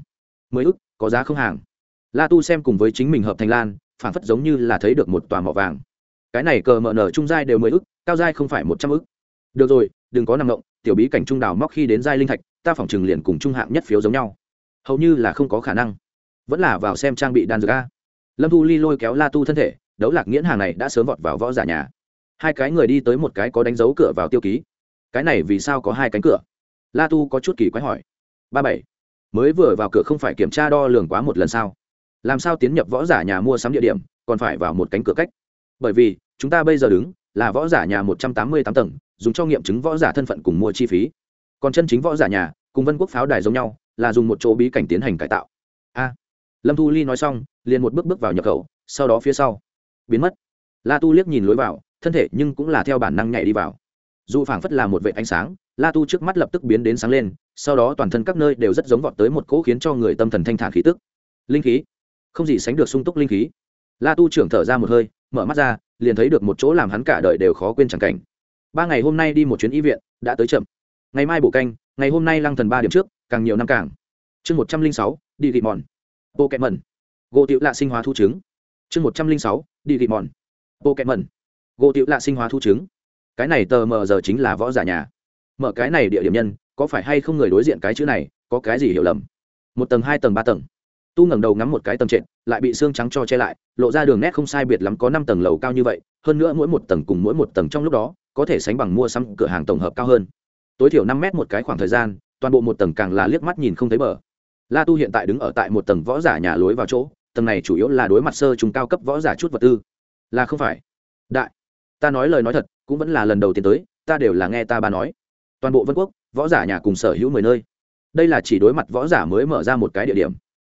Mới ức có giá không hàng? La tu xem cùng với chính mình hợp thành lan phản phất giống như là thấy được một tòa mỏ vàng. Cái này cờ mở nở trung giai đều mới ức cao giai không phải một trăm ức. Được rồi đừng có nằm động, tiểu bí cảnh trung đào móc khi đến giai linh thạch ta phỏng chừng liền cùng trung hạng nhất phiếu giống nhau. Hầu như là không có khả năng. Vẫn là vào xem trang bị đan dược a. Lâm thu ly lôi kéo la tu thân thể đấu lạc nghiễn hàng này đã sớm vọt vào võ giả nhà. Hai cái người đi tới một cái có đánh dấu cửa vào tiêu ký cái này vì sao có hai cánh cửa? La tu có chút kỳ quái hỏi. Ba bảy. Mới vừa vào cửa không phải kiểm tra đo lường quá một lần sao? Làm sao tiến nhập võ giả nhà mua sắm địa điểm, còn phải vào một cánh cửa cách? Bởi vì, chúng ta bây giờ đứng là võ giả nhà một trăm tám mươi tám tầng, dùng cho nghiệm chứng võ giả thân phận cùng mua chi phí. Còn chân chính võ giả nhà, cùng vân quốc pháo đài giống nhau, là dùng một chỗ bí cảnh tiến hành cải tạo. A. Lâm thu ly nói xong, liền một bước bước vào nhập khẩu, sau đó phía sau. Biến mất. La tu liếc nhìn lối vào, thân thể nhưng cũng là theo bản năng nhảy đi vào dù phảng phất là một vệ ánh sáng, la tu trước mắt lập tức biến đến sáng lên, sau đó toàn thân các nơi đều rất giống vọt tới một cỗ khiến cho người tâm thần thanh thản khí tức. Linh khí? Không gì sánh được sung túc linh khí. La tu trưởng thở ra một hơi, mở mắt ra, liền thấy được một chỗ làm hắn cả đời đều khó quên chẳng cảnh. Ba ngày hôm nay đi một chuyến y viện, đã tới chậm. Ngày mai bổ canh, ngày hôm nay lăng thần ba điểm trước, càng nhiều năm càng. Chương một trăm linh sáu, đi ghi mòn. Bộ kẹt mẩn gỗ tiểu lạ sinh hóa thu trứng. Chương một trăm linh sáu, đi ghi mòn. Bộ kẹt mẩn gỗ tiểu lạ sinh hóa thu trứng cái này tờ mờ giờ chính là võ giả nhà. Mở cái này địa điểm nhân, có phải hay không người đối diện cái chữ này, có cái gì hiểu lầm? Một tầng, hai tầng, ba tầng. Tu ngẩng đầu ngắm một cái tầng trệt, lại bị xương trắng cho che lại, lộ ra đường nét không sai biệt lắm có năm tầng lầu cao như vậy, hơn nữa mỗi một tầng cùng mỗi một tầng trong lúc đó, có thể sánh bằng mua sắm cửa hàng tổng hợp cao hơn. Tối thiểu năm mét một cái khoảng thời gian, toàn bộ một tầng càng là liếc mắt nhìn không thấy bờ. La tu hiện tại đứng ở tại một tầng võ giả nhà lối vào chỗ, tầng này chủ yếu là đối mặt sơ trùng cao cấp võ giả chút vật tư. Là không phải. Đại, ta nói lời nói thật cũng vẫn là lần đầu tiên tới, ta đều là nghe ta bà nói. Toàn bộ vân quốc, võ giả nhà cùng sở hữu mười nơi. Đây là chỉ đối mặt võ giả mới mở ra một cái địa điểm.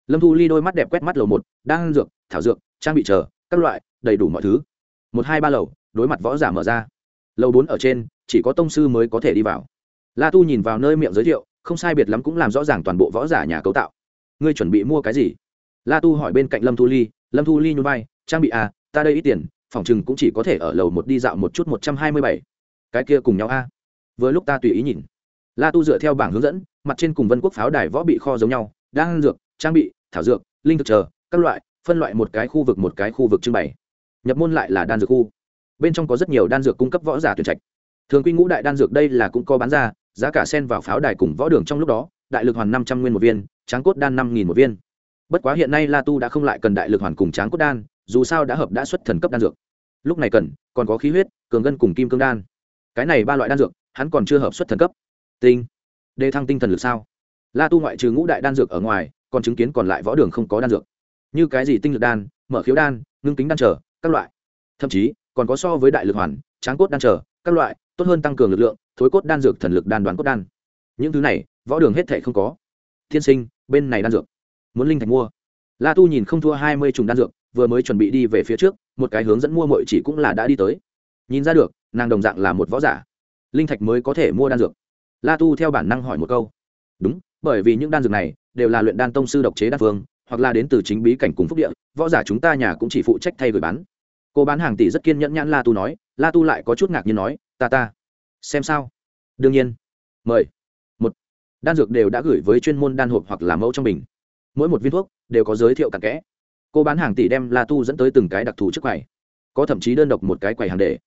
Lâm thu ly đôi mắt đẹp quét mắt lầu một, đang dược, thảo dược, trang bị chờ, các loại, đầy đủ mọi thứ. Một, hai, ba lầu, đối mặt võ giả mở ra. Lầu bốn ở trên, chỉ có tông sư mới có thể đi vào. La tu nhìn vào nơi miệng giới thiệu, không sai biệt lắm cũng làm rõ ràng toàn bộ võ giả nhà cấu tạo. Ngươi chuẩn bị mua cái gì? La tu hỏi bên cạnh lâm thu ly, lâm thu ly nhún vai, trang bị à ta đây ít tiền phòng chừng cũng chỉ có thể ở lầu một đi dạo một chút một trăm hai mươi bảy. Cái kia cùng nhau a. À. vừa lúc ta tùy ý nhìn. La tu dựa theo bảng hướng dẫn, mặt trên cùng vân quốc pháo đài võ bị kho giống nhau đang dược, trang bị, thảo dược, linh thực chờ, các loại, phân loại một cái khu vực một cái khu vực trưng bày. Nhập môn lại là đan dược khu. Bên trong có rất nhiều đan dược cung cấp võ giả tuyển trạch. Thường quy ngũ đại đan dược đây là cũng có bán ra, giá cả sen vào pháo đài cùng võ đường trong lúc đó, đại lực hoàn năm trăm nguyên một viên, tráng cốt đan năm nghìn một viên. Bất quá hiện nay la tu đã không lại cần đại lực hoàn cùng tráng cốt đan, dù sao đã hợp đã xuất thần cấp đan dược lúc này cần, còn có khí huyết, cường ngân cùng kim cương đan. Cái này ba loại đan dược, hắn còn chưa hợp xuất thần cấp. Tinh. Đề thăng tinh thần lực sao? La tu ngoại trừ ngũ đại đan dược ở ngoài, còn chứng kiến còn lại võ đường không có đan dược. Như cái gì tinh lực đan, mở khiếu đan, ngưng kính đan trở, các loại. Thậm chí, còn có so với đại lực hoàn, tráng cốt đan trở, các loại, tốt hơn tăng cường lực lượng, thối cốt đan dược thần lực đan đoán cốt đan. Những thứ này, võ đường hết thể không có. Thiên sinh, bên này đan dược. Muốn linh thạch mua. La tu nhìn không thua hai mươi chủng đan dược, vừa mới chuẩn bị đi về phía trước một cái hướng dẫn mua mọi chỉ cũng là đã đi tới. Nhìn ra được, nàng đồng dạng là một võ giả. Linh thạch mới có thể mua đan dược. La tu theo bản năng hỏi một câu. Đúng, bởi vì những đan dược này đều là luyện đan tông sư độc chế đan phương, hoặc là đến từ chính bí cảnh cùng phúc địa, võ giả chúng ta nhà cũng chỉ phụ trách thay gửi bán. Cô bán hàng tỷ rất kiên nhẫn nhãn la tu nói, la tu lại có chút ngạc nhiên nói, ta ta, xem sao? Đương nhiên. Mời. Một đan dược đều đã gửi với chuyên môn đan hộp hoặc là mẫu trong bình. Mỗi một viên thuốc đều có giới thiệu cặn kẽ cô bán hàng tỷ đem la tu dẫn tới từng cái đặc thù trước quầy. Có thậm chí đơn độc một cái quầy hàng để.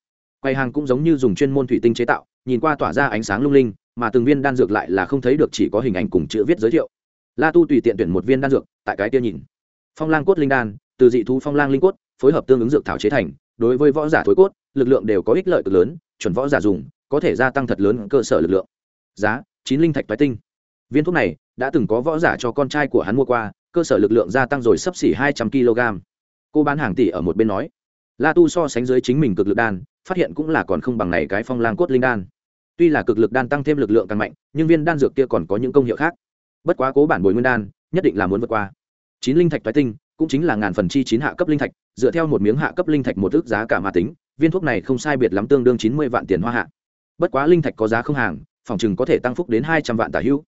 Quầy hàng cũng giống như dùng chuyên môn thủy tinh chế tạo, nhìn qua tỏa ra ánh sáng lung linh, mà từng viên đan dược lại là không thấy được chỉ có hình ảnh cùng chữ viết giới thiệu. La tu tùy tiện tuyển một viên đan dược, tại cái kia nhìn. Phong lang cốt linh đan, từ dị thú phong lang linh cốt, phối hợp tương ứng dược thảo chế thành, đối với võ giả thối cốt, lực lượng đều có ích lợi cực lớn, chuẩn võ giả dùng, có thể gia tăng thật lớn cơ sở lực lượng. Giá, chín linh thạch toái tinh. Viên thuốc này, đã từng có võ giả cho con trai của hắn mua qua cơ sở lực lượng gia tăng rồi sấp xỉ hai trăm kg. Cô bán hàng tỷ ở một bên nói. La tu so sánh dưới chính mình cực lực đan, phát hiện cũng là còn không bằng này cái phong lang cốt linh đan. Tuy là cực lực đan tăng thêm lực lượng càng mạnh, nhưng viên đan dược kia còn có những công hiệu khác. Bất quá cố bản bồi nguyên đan, nhất định là muốn vượt qua. Chín linh thạch toái tinh, cũng chính là ngàn phần chi chín hạ cấp linh thạch, dựa theo một miếng hạ cấp linh thạch một ước giá cả mà tính, viên thuốc này không sai biệt lắm tương đương chín mươi vạn tiền hoa hạ. Bất quá linh thạch có giá không hàng, phòng chừng có thể tăng phúc đến hai trăm vạn tả hữu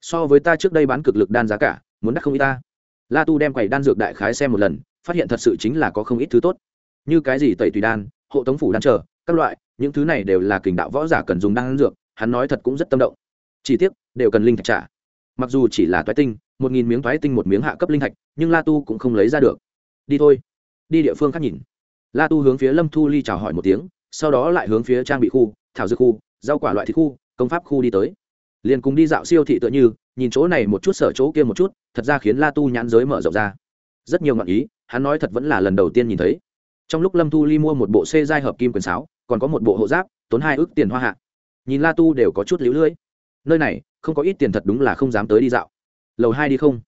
so với ta trước đây bán cực lực đan giá cả, muốn đắt không ít ta la tu đem quầy đan dược đại khái xem một lần, phát hiện thật sự chính là có không ít thứ tốt. Như cái gì tẩy tùy đan, hộ tống phủ đan trở, các loại, những thứ này đều là kình đạo võ giả cần dùng đan dược, hắn nói thật cũng rất tâm động. Chi tiết đều cần linh thạch trả. Mặc dù chỉ là toái tinh, một nghìn miếng toái tinh một miếng hạ cấp linh thạch, nhưng la tu cũng không lấy ra được. Đi thôi. Đi địa phương khác nhìn. La tu hướng phía lâm thu ly chào hỏi một tiếng, sau đó lại hướng phía trang bị khu, thảo dược khu, rau quả loại thịt khu, công pháp khu đi tới liền cùng đi dạo siêu thị tựa như, nhìn chỗ này một chút sở chỗ kia một chút, thật ra khiến la tu nhãn giới mở rộng ra. Rất nhiều ngọn ý, hắn nói thật vẫn là lần đầu tiên nhìn thấy. Trong lúc lâm thu ly mua một bộ xê giai hợp kim quyền sáo, còn có một bộ hộ giáp, tốn hai ước tiền hoa hạ. Nhìn la tu đều có chút lũ lưỡi. Nơi này, không có ít tiền thật đúng là không dám tới đi dạo. Lầu hai đi không?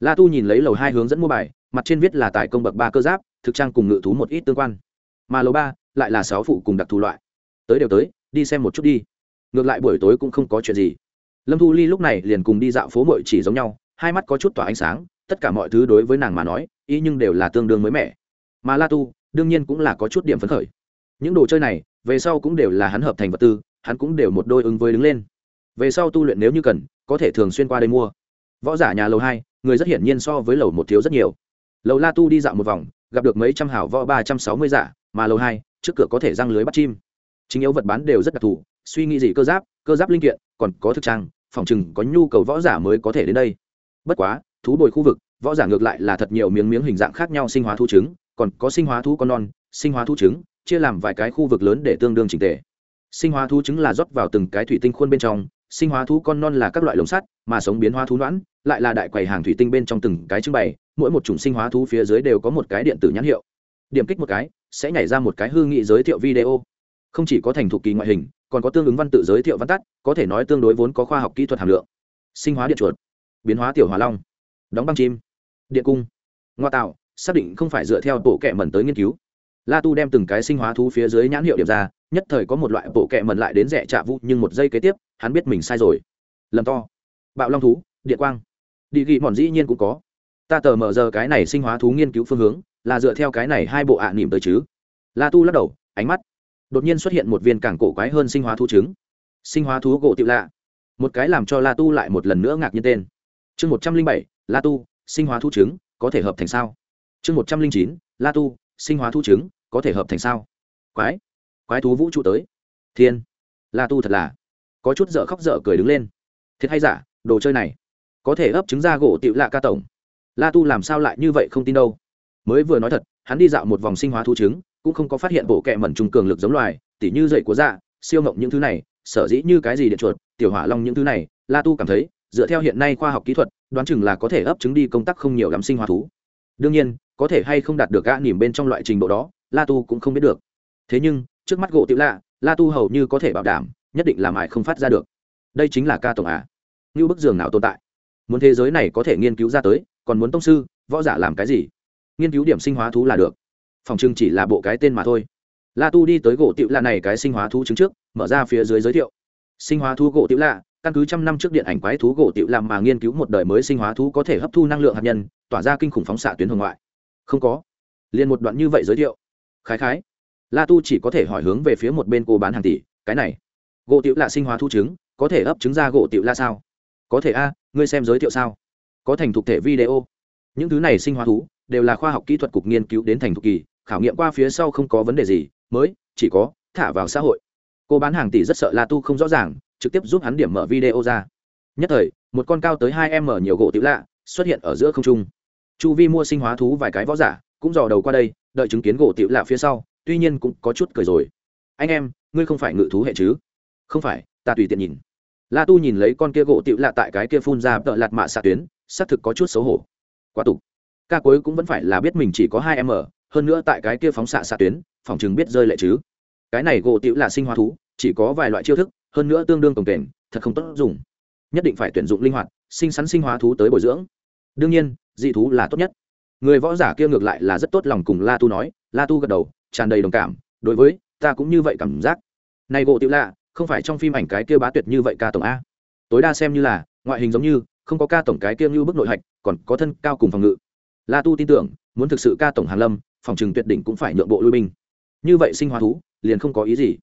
La tu nhìn lấy lầu hai hướng dẫn mua bài, mặt trên viết là tài công bậc ba cơ giáp, thực trang cùng ngự thú một ít tương quan. Mà lầu ba, lại là sáu phụ cùng đặc thù loại. Tới đều tới, đi xem một chút đi. Ngược lại buổi tối cũng không có chuyện gì lâm thu ly lúc này liền cùng đi dạo phố mội chỉ giống nhau, hai mắt có chút tỏa ánh sáng, tất cả mọi thứ đối với nàng mà nói, ý nhưng đều là tương đương mới mẻ. Mà la tu, đương nhiên cũng là có chút điểm phấn khởi. Những đồ chơi này, về sau cũng đều là hắn hợp thành vật tư, hắn cũng đều một đôi ứng với đứng lên. Về sau tu luyện nếu như cần, có thể thường xuyên qua đây mua. Võ giả nhà lầu hai, người rất hiển nhiên so với lầu một thiếu rất nhiều. Lầu la tu đi dạo một vòng, gặp được mấy trăm hảo võ ba trăm sáu mươi giả, mà lầu hai, trước cửa có thể răng lưới bắt chim. Chính yếu vật bán đều rất đặc thù suy nghĩ gì cơ giáp cơ giáp linh kiện, còn có thực trang, phòng chừng có nhu cầu võ giả mới có thể đến đây. Bất quá, thú bồi khu vực, võ giả ngược lại là thật nhiều miếng miếng hình dạng khác nhau sinh hóa thu trứng, còn có sinh hóa thú con non, sinh hóa thu trứng, chia làm vài cái khu vực lớn để tương đương trình tề. Sinh hóa thú trứng là rót vào từng cái thủy tinh khuôn bên trong, sinh hóa thú con non là các loại lồng sắt, mà sống biến hóa thú noãn, lại là đại quầy hàng thủy tinh bên trong từng cái trưng bày, mỗi một chủng sinh hóa thú phía dưới đều có một cái điện tử nhãn hiệu. Điểm kích một cái, sẽ nhảy ra một cái hư nghị giới thiệu video không chỉ có thành thục kỳ ngoại hình, còn có tương ứng văn tự giới thiệu văn tắt, có thể nói tương đối vốn có khoa học kỹ thuật hàm lượng. Sinh hóa điện chuột, biến hóa tiểu hỏa long, đóng băng chim, điện cung, ngoa tạo, xác định không phải dựa theo bộ kệ mẩn tới nghiên cứu. La tu đem từng cái sinh hóa thú phía dưới nhãn hiệu điểm ra, nhất thời có một loại bộ kệ mẩn lại đến rẻ trạ vụ, nhưng một giây kế tiếp, hắn biết mình sai rồi. Lầm to. Bạo long thú, điện quang. Địa ghi mòn dĩ nhiên cũng có. Ta tờ mờ giờ cái này sinh hóa thú nghiên cứu phương hướng, là dựa theo cái này hai bộ ạ à nỉm tới chứ. La tu lắc đầu, ánh mắt đột nhiên xuất hiện một viên cảng cổ quái hơn sinh hóa thú trứng. Sinh hóa thú gỗ tiểu lạ. Một cái làm cho la tu lại một lần nữa ngạc nhiên tên. Chương một trăm linh bảy, la tu, sinh hóa thú trứng, có thể hợp thành sao? Chương một trăm linh chín, la tu, sinh hóa thú trứng, có thể hợp thành sao? Quái. Quái thú vũ trụ tới. Thiên. La tu thật là. Có chút dở khóc dở cười đứng lên. Thiệt hay giả, đồ chơi này. Có thể ấp trứng ra gỗ tiểu lạ ca tổng. La tu làm sao lại như vậy không tin đâu? Mới vừa nói thật, hắn đi dạo một vòng sinh hóa thú trứng cũng không có phát hiện bộ kệ mẩn trùng cường lực giống loài, tỉ như dậy của dạ siêu mộng những thứ này, sở dĩ như cái gì điện chuột, tiểu hỏa long những thứ này, la tu cảm thấy, dựa theo hiện nay khoa học kỹ thuật, đoán chừng là có thể ấp trứng đi công tác không nhiều lắm sinh hóa thú. Đương nhiên, có thể hay không đạt được gã nỉm bên trong loại trình độ đó, la tu cũng không biết được. Thế nhưng, trước mắt gỗ tiểu lạ, la tu hầu như có thể bảo đảm, nhất định làm ải không phát ra được. Đây chính là ca tổng à. Như bức giường nào tồn tại? Muốn thế giới này có thể nghiên cứu ra tới, còn muốn tông sư, võ giả làm cái gì? Nghiên cứu điểm sinh hóa thú là được phòng trưng chỉ là bộ cái tên mà thôi. La tu đi tới gỗ tiểu lạ này cái sinh hóa thú trứng trước, mở ra phía dưới giới thiệu. Sinh hóa thú gỗ tiểu lạ, căn cứ trăm năm trước điện ảnh quái thú gỗ tiểu làm mà nghiên cứu một đời mới sinh hóa thú có thể hấp thu năng lượng hạt nhân, tỏa ra kinh khủng phóng xạ tuyến hồng ngoại. Không có. Liền một đoạn như vậy giới thiệu. Khái khái. La tu chỉ có thể hỏi hướng về phía một bên cô bán hàng tỷ, cái này. Gỗ tiểu lạ sinh hóa thu trứng, có thể ấp trứng ra gỗ tiểu la sao? Có thể a, ngươi xem giới thiệu sao? Có thành thục thể video. Những thứ này sinh hóa thú, đều là khoa học kỹ thuật cục nghiên cứu đến thành thục kỳ khảo nghiệm qua phía sau không có vấn đề gì, mới chỉ có thả vào xã hội. Cô bán hàng tỷ rất sợ la tu không rõ ràng, trực tiếp giúp hắn điểm mở video ra. Nhất thời, một con cao tới hai m nhiều gỗ tiểu lạ xuất hiện ở giữa không trung. Chu vi mua sinh hóa thú vài cái võ giả, cũng dò đầu qua đây, đợi chứng kiến gỗ tiểu lạ phía sau, tuy nhiên cũng có chút cười rồi. Anh em, ngươi không phải ngự thú hệ chứ? Không phải, ta tùy tiện nhìn. La tu nhìn lấy con kia gỗ tiểu lạ tại cái kia phun ra tợ lạt mạ xạ tuyến, xác thực có chút xấu hổ. Quá tục. Ca cuối cũng vẫn phải là biết mình chỉ có hai m hơn nữa tại cái kia phóng xạ xạ tuyến, phòng chừng biết rơi lệ chứ. Cái này gỗ tiểu là sinh hóa thú, chỉ có vài loại chiêu thức, hơn nữa tương đương cồng kềnh thật không tốt dùng. Nhất định phải tuyển dụng linh hoạt sinh sắn sinh hóa thú tới bồi dưỡng. Đương nhiên, dị thú là tốt nhất. Người võ giả kia ngược lại là rất tốt lòng cùng la tu nói, la tu gật đầu, tràn đầy đồng cảm, đối với, ta cũng như vậy cảm giác. Này gỗ tiểu lạ, không phải trong phim ảnh cái kia bá tuyệt như vậy ca tổng a. Tối đa xem như là, ngoại hình giống như, không có ca tổng cái kia như bức nội hạch, còn có thân cao cùng phòng ngự. La tu tin tưởng, muốn thực sự ca tổng hàn lâm phòng trừng tuyệt đỉnh cũng phải nhượng bộ lui binh. Như vậy sinh hóa thú, liền không có ý gì.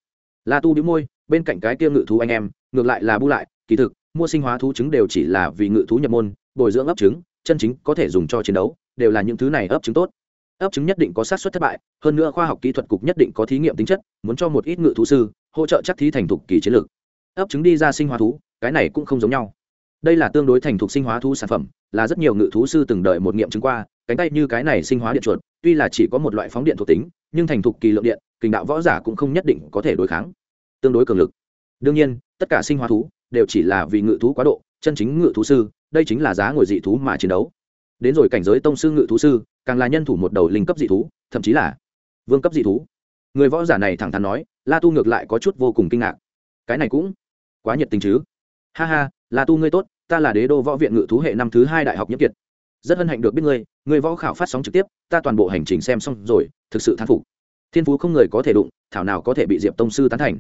La tu đĩu môi, bên cạnh cái kia ngự thú anh em, ngược lại là bu lại, kỳ thực, mua sinh hóa thú trứng đều chỉ là vì ngự thú nhập môn, bồi dưỡng ấp trứng, chân chính có thể dùng cho chiến đấu, đều là những thứ này ấp trứng tốt. Ấp trứng nhất định có sát xuất thất bại, hơn nữa khoa học kỹ thuật cục nhất định có thí nghiệm tính chất, muốn cho một ít ngự thú sư, hỗ trợ chắc thí thành thục kỳ chiến lược. Ấp trứng đi ra sinh hóa thú, cái này cũng không giống nhau. Đây là tương đối thành thục sinh hóa thú sản phẩm, là rất nhiều ngự thú sư từng đợi một nghiệm chứng qua, cánh tay như cái này sinh hóa điện chuột tuy là chỉ có một loại phóng điện thuộc tính, nhưng thành thục kỳ lượng điện kình đạo võ giả cũng không nhất định có thể đối kháng. Tương đối cường lực. Đương nhiên, tất cả sinh hóa thú đều chỉ là vì ngự thú quá độ, chân chính ngự thú sư, đây chính là giá ngồi dị thú mà chiến đấu. Đến rồi cảnh giới tông sư ngự thú sư, càng là nhân thủ một đầu linh cấp dị thú, thậm chí là vương cấp dị thú. Người võ giả này thẳng thắn nói, la tu ngược lại có chút vô cùng kinh ngạc. Cái này cũng quá nhiệt tình chứ. Ha ha, la tu ngươi tốt, ta là đế đô võ viện ngự thú hệ năm thứ hai đại học nhất kiệt rất hân hạnh được biết ngươi người võ khảo phát sóng trực tiếp, ta toàn bộ hành trình xem xong rồi, thực sự thán phục. Thiên phú không người có thể đụng, thảo nào có thể bị diệp tông sư tán thành.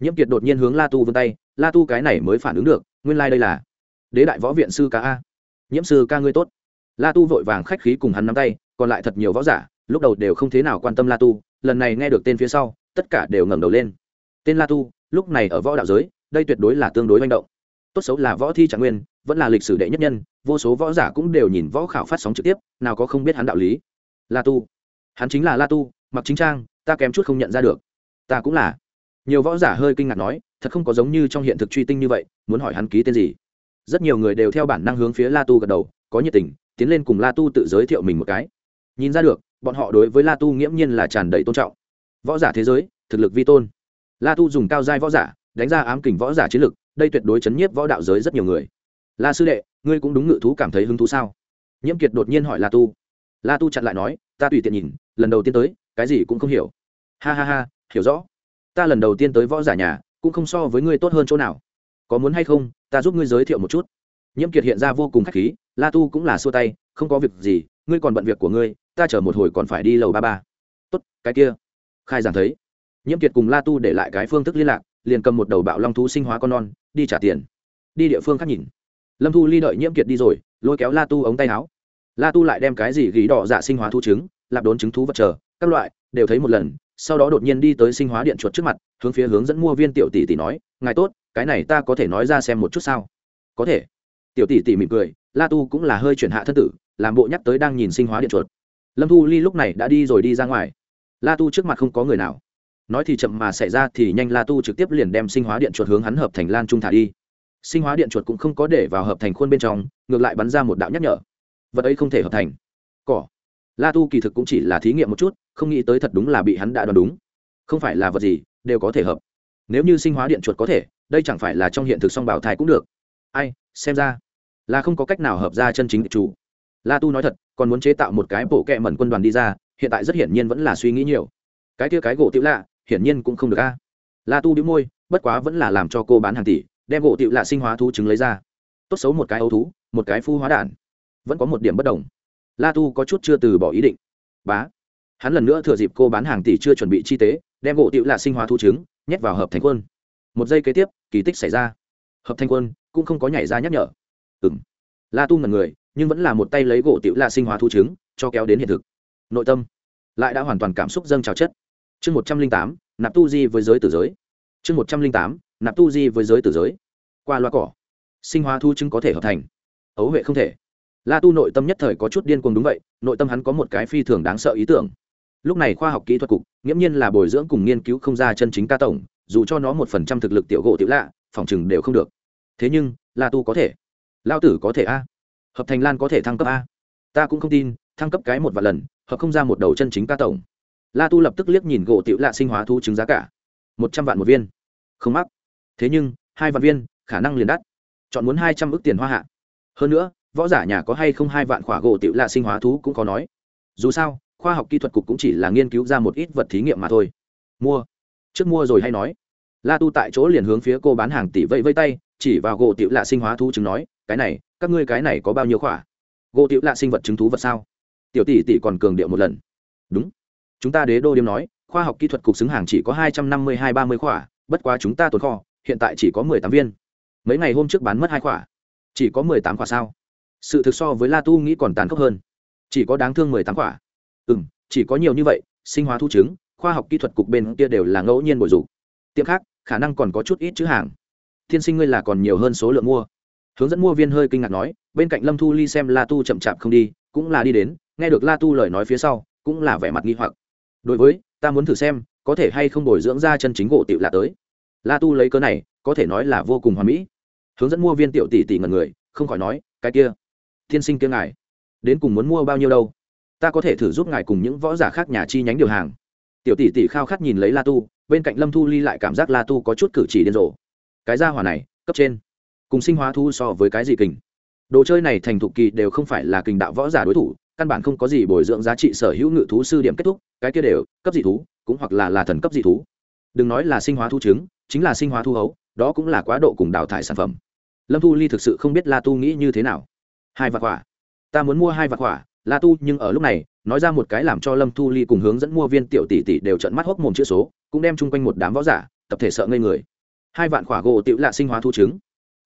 Nhiễm kiệt đột nhiên hướng la tu vươn tay, la tu cái này mới phản ứng được, nguyên lai、like、đây là đế đại võ viện sư ca a. Nhiễm sư ca ngươi tốt. La tu vội vàng khách khí cùng hắn nắm tay, còn lại thật nhiều võ giả, lúc đầu đều không thế nào quan tâm la tu, lần này nghe được tên phía sau, tất cả đều ngẩng đầu lên. Tên la tu, lúc này ở võ đạo giới, đây tuyệt đối là tương đối manh động. Tốt xấu là võ thi trạng nguyên vẫn là lịch sử đệ nhất nhân, vô số võ giả cũng đều nhìn võ khảo phát sóng trực tiếp, nào có không biết hắn đạo lý. La tu. Hắn chính là la tu, mặc chính trang, ta kém chút không nhận ra được. Ta cũng là. Nhiều võ giả hơi kinh ngạc nói, thật không có giống như trong hiện thực truy tinh như vậy, muốn hỏi hắn ký tên gì. Rất nhiều người đều theo bản năng hướng phía la tu gật đầu, có nhiệt tình, tiến lên cùng la tu tự giới thiệu mình một cái. Nhìn ra được, bọn họ đối với la tu nghiễm nhiên là tràn đầy tôn trọng. Võ giả thế giới, thực lực vi tôn. La tu dùng cao giai võ giả, đánh ra ám kình võ giả chiến lực, đây tuyệt đối chấn nhiếp võ đạo giới rất nhiều người la sư đệ, ngươi cũng đúng ngự thú cảm thấy hứng thú sao? Nhiễm kiệt đột nhiên hỏi la tu. La tu chặn lại nói, ta tùy tiện nhìn, lần đầu tiên tới, cái gì cũng không hiểu. Ha ha ha, hiểu rõ. Ta lần đầu tiên tới võ giả nhà, cũng không so với ngươi tốt hơn chỗ nào. Có muốn hay không, ta giúp ngươi giới thiệu một chút. Nhiễm kiệt hiện ra vô cùng khách khí, la tu cũng là xua tay, không có việc gì, ngươi còn bận việc của ngươi, ta chờ một hồi còn phải đi lầu ba ba. Tốt, cái kia. Khai giảng thấy. Nhiễm kiệt cùng la tu để lại cái phương thức liên lạc, liền cầm một đầu bạo long thú sinh hóa con non, đi trả tiền. Đi địa phương khác nhìn lâm thu ly đợi nhiễm kiệt đi rồi, lôi kéo la tu ống tay áo. La tu lại đem cái gì gỉ đỏ dạ sinh hóa thu trứng, lạp đốn trứng thú vật chờ, các loại, đều thấy một lần, sau đó đột nhiên đi tới sinh hóa điện chuột trước mặt, hướng phía hướng dẫn mua viên tiểu tỷ tỷ nói, ngài tốt, cái này ta có thể nói ra xem một chút sao? Có thể. Tiểu tỷ tỷ mỉm cười, la tu cũng là hơi chuyển hạ thân tử, làm bộ nhắc tới đang nhìn sinh hóa điện chuột. Lâm thu ly lúc này đã đi rồi đi ra ngoài. La tu trước mặt không có người nào. Nói thì chậm mà xảy ra thì nhanh la tu trực tiếp liền đem sinh hóa điện chuột hướng hắn hợp thành lan trung thả đi sinh hóa điện chuột cũng không có để vào hợp thành khuôn bên trong, ngược lại bắn ra một đạo nhắc nhở. Vật ấy không thể hợp thành. Cỏ. La tu kỳ thực cũng chỉ là thí nghiệm một chút, không nghĩ tới thật đúng là bị hắn đã đoán đúng. Không phải là vật gì, đều có thể hợp. Nếu như sinh hóa điện chuột có thể, đây chẳng phải là trong hiện thực song bảo thai cũng được. Ai, xem ra là không có cách nào hợp ra chân chính chủ. La tu nói thật, còn muốn chế tạo một cái bộ kẹ mẩn quân đoàn đi ra, hiện tại rất hiển nhiên vẫn là suy nghĩ nhiều. Cái kia cái gỗ tiểu lạ, hiển nhiên cũng không được a. La tu đĩu môi, bất quá vẫn là làm cho cô bán hàng tỷ đem gỗ tựu lạ sinh hóa thú trứng lấy ra. Tốt xấu một cái ấu thú, một cái phu hóa đản. Vẫn có một điểm bất đồng. La tu có chút chưa từ bỏ ý định. Bá. Hắn lần nữa thừa dịp cô bán hàng tỷ chưa chuẩn bị chi tế, đem gỗ tựu lạ sinh hóa thú trứng nhét vào hợp thành quân một giây kế tiếp, kỳ tích xảy ra. Hợp thành quân cũng không có nhảy ra nhắc nhở. Ừ m la tu ngần người, nhưng vẫn là một tay lấy gỗ tựu lạ sinh hóa thú trứng, cho kéo đến hiện thực. Nội tâm lại đã hoàn toàn cảm xúc dâng trào chất. Chương một trăm linh tám, nạp tu di với giới tử giới chương một trăm linh tám, nạp tu di với giới tử giới. Qua loa cỏ. Sinh hóa thu chứng có thể hợp thành. Ấu huệ không thể. La tu nội tâm nhất thời có chút điên cuồng đúng vậy, nội tâm hắn có một cái phi thường đáng sợ ý tưởng. Lúc này khoa học kỹ thuật cục, nghiễm nhiên là bồi dưỡng cùng nghiên cứu không ra chân chính ca tổng, dù cho nó một phần trăm thực lực tiểu gỗ tiểu lạ, phòng chừng đều không được. Thế nhưng, la tu có thể. Lao tử có thể a. Hợp thành lan có thể thăng cấp a. Ta cũng không tin, thăng cấp cái một vài lần, hợp không ra một đầu chân chính ca tổng. La tu lập tức liếc nhìn gỗ tiểu lạ sinh hóa thu chứng giá cả một trăm vạn một viên. Không mắc. Thế nhưng, hai vạn viên, khả năng liền đắt. Chọn muốn hai trăm ước tiền hoa hạ. Hơn nữa, võ giả nhà có hay không hai vạn khỏa gỗ tiểu lạ sinh hóa thú cũng có nói. Dù sao, khoa học kỹ thuật cục cũng chỉ là nghiên cứu ra một ít vật thí nghiệm mà thôi. Mua. Trước mua rồi hay nói. La tu tại chỗ liền hướng phía cô bán hàng tỷ vây vây tay, chỉ vào gỗ tiểu lạ sinh hóa thú chứng nói, cái này, các ngươi cái này có bao nhiêu khỏa? Gỗ tiểu lạ sinh vật chứng thú vật sao? Tiểu tỷ tỷ còn cường điệu một lần. Đúng. Chúng ta đế đô điếm nói khoa học kỹ thuật cục xứng hàng chỉ có hai trăm năm mươi hai ba mươi khỏa, bất quá chúng ta tồn kho, hiện tại chỉ có mười tám viên. Mấy ngày hôm trước bán mất hai khỏa. Chỉ có mười tám khỏa sao? Sự thực so với la tu nghĩ còn tàn khốc hơn. Chỉ có đáng thương mười tám khỏa. Ừ m chỉ có nhiều như vậy, sinh hóa thu chứng khoa học kỹ thuật cục bên kia đều là ngẫu nhiên bồi dục tiệm khác, khả năng còn có chút ít chữ hàng. Thiên sinh ngươi là còn nhiều hơn số lượng mua. Hướng dẫn mua viên hơi kinh ngạc nói, bên cạnh lâm thu ly xem la tu chậm chạp không đi, cũng là đi đến, nghe được la tu lời nói phía sau, cũng là vẻ mặt nghi hoặc. Đối với ta muốn thử xem, có thể hay không bồi dưỡng ra chân chính gỗ tiểu lạ tới. La tu lấy cớ này, có thể nói là vô cùng hoàn mỹ. Hướng dẫn mua viên tiểu tỷ tỷ ngần người, không khỏi nói, cái kia thiên sinh kia ngài, đến cùng muốn mua bao nhiêu đâu? Ta có thể thử giúp ngài cùng những võ giả khác nhà chi nhánh điều hàng. Tiểu tỷ tỷ khao khát nhìn lấy la tu, bên cạnh lâm thu ly lại cảm giác la tu có chút cử chỉ điên rồ. Cái gia hỏa này, cấp trên, cùng sinh hóa thu so với cái gì kình? Đồ chơi này thành thục kỳ đều không phải là kình đạo võ giả đối thủ căn bản không có gì bồi dưỡng giá trị sở hữu ngự thú sư điểm kết thúc, cái kia đều, cấp dị thú, cũng hoặc là là thần cấp dị thú. Đừng nói là sinh hóa thu trứng, chính là sinh hóa thu hấu, đó cũng là quá độ cùng đào thải sản phẩm. Lâm thu ly thực sự không biết la tu nghĩ như thế nào. Hai vạn quả. Ta muốn mua hai vạn quả. La tu nhưng ở lúc này, nói ra một cái làm cho lâm thu ly cùng hướng dẫn mua viên tiểu tỷ tỷ đều trận mắt hốc mồm chữ số, cũng đem chung quanh một đám võ giả, tập thể sợ ngây người. Hai vạn quả gỗ tiểu lạ sinh hóa thu trứng.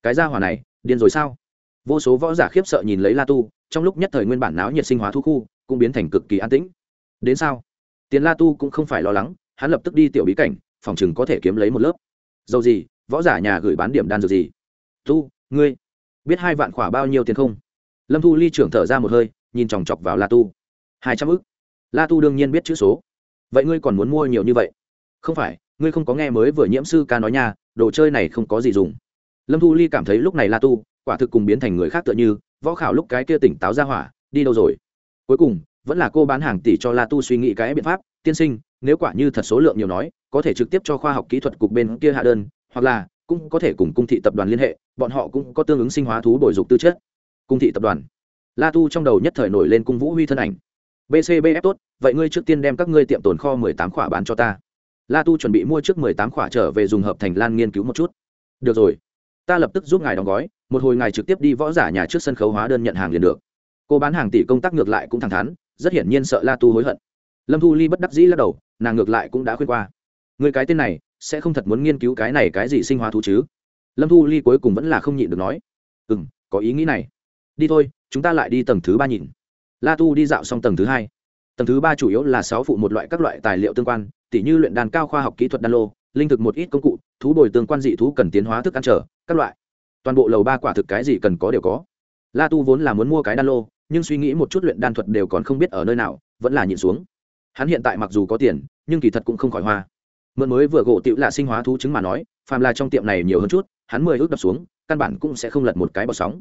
Cái gia hỏa này, điên rồi sao? Vô số võ giả khiếp sợ nhìn lấy la tu trong lúc nhất thời nguyên bản náo nhiệt sinh hóa thu khu, cũng biến thành cực kỳ an tĩnh. Đến sao? Tiền la tu cũng không phải lo lắng, hắn lập tức đi tiểu bí cảnh, phòng chừng có thể kiếm lấy một lớp. Dầu gì, võ giả nhà gửi bán điểm đan dược gì? Tu, ngươi, biết hai vạn khỏa bao nhiêu tiền không? Lâm thu ly trưởng thở ra một hơi, nhìn chòng chọc vào la tu. Hai trăm ức. La tu đương nhiên biết chữ số. Vậy ngươi còn muốn mua nhiều như vậy? Không phải, ngươi không có nghe mới vừa nhiễm sư ca nói nha, đồ chơi này không có gì dùng. Lâm thu ly cảm thấy lúc này la tu, quả thực cùng biến thành người khác tựa như võ khảo lúc cái kia tỉnh táo ra hỏa, đi đâu rồi? Cuối cùng, vẫn là cô bán hàng tỷ cho la tu suy nghĩ cái biện pháp, tiên sinh, nếu quả như thật số lượng nhiều nói, có thể trực tiếp cho khoa học kỹ thuật cục bên kia hạ đơn, hoặc là cũng có thể cùng cung thị tập đoàn liên hệ, bọn họ cũng có tương ứng sinh hóa thú bồi dục tư chất. Cung thị tập đoàn. La tu trong đầu nhất thời nổi lên cung vũ huy thân ảnh. Bcbf tốt, vậy ngươi trước tiên đem các ngươi tiệm tồn kho mười tám khỏa bán cho ta. La tu chuẩn bị mua trước mười tám khỏa trở về dùng hợp thành lan nghiên cứu một chút. Được rồi. Ta lập tức giúp ngài đóng gói một hồi ngài trực tiếp đi võ giả nhà trước sân khấu hóa đơn nhận hàng liền được. Cô bán hàng tỷ công tác ngược lại cũng thẳng thắn, rất hiển nhiên sợ la tu hối hận. Lâm thu ly bất đắc dĩ lắc đầu, nàng ngược lại cũng đã khuyên qua. Người cái tên này, sẽ không thật muốn nghiên cứu cái này cái gì sinh hóa thú chứ? Lâm thu ly cuối cùng vẫn là không nhịn được nói. Ừ m có ý nghĩ này. Đi thôi, chúng ta lại đi tầng thứ ba nhìn. La tu đi dạo xong tầng thứ hai. Tầng thứ ba chủ yếu là sáu phụ một loại các loại tài liệu tương quan, tỉ như luyện đàn cao khoa học kỹ thuật đan lô, linh thực một ít công cụ, thú bồi tương quan dị thú cần tiến hóa thức ăn trở, các loại toàn bộ lầu ba quả thực cái gì cần có đều có. La tu vốn là muốn mua cái đan lô, nhưng suy nghĩ một chút luyện đan thuật đều còn không biết ở nơi nào, vẫn là nhịn xuống. Hắn hiện tại mặc dù có tiền, nhưng kỳ thật cũng không khỏi hoa. Mượn mới vừa gỗ tựu là sinh hóa thú chứng mà nói, phàm là trong tiệm này nhiều hơn chút, hắn mười ước đập xuống, căn bản cũng sẽ không lật một cái bọt sóng.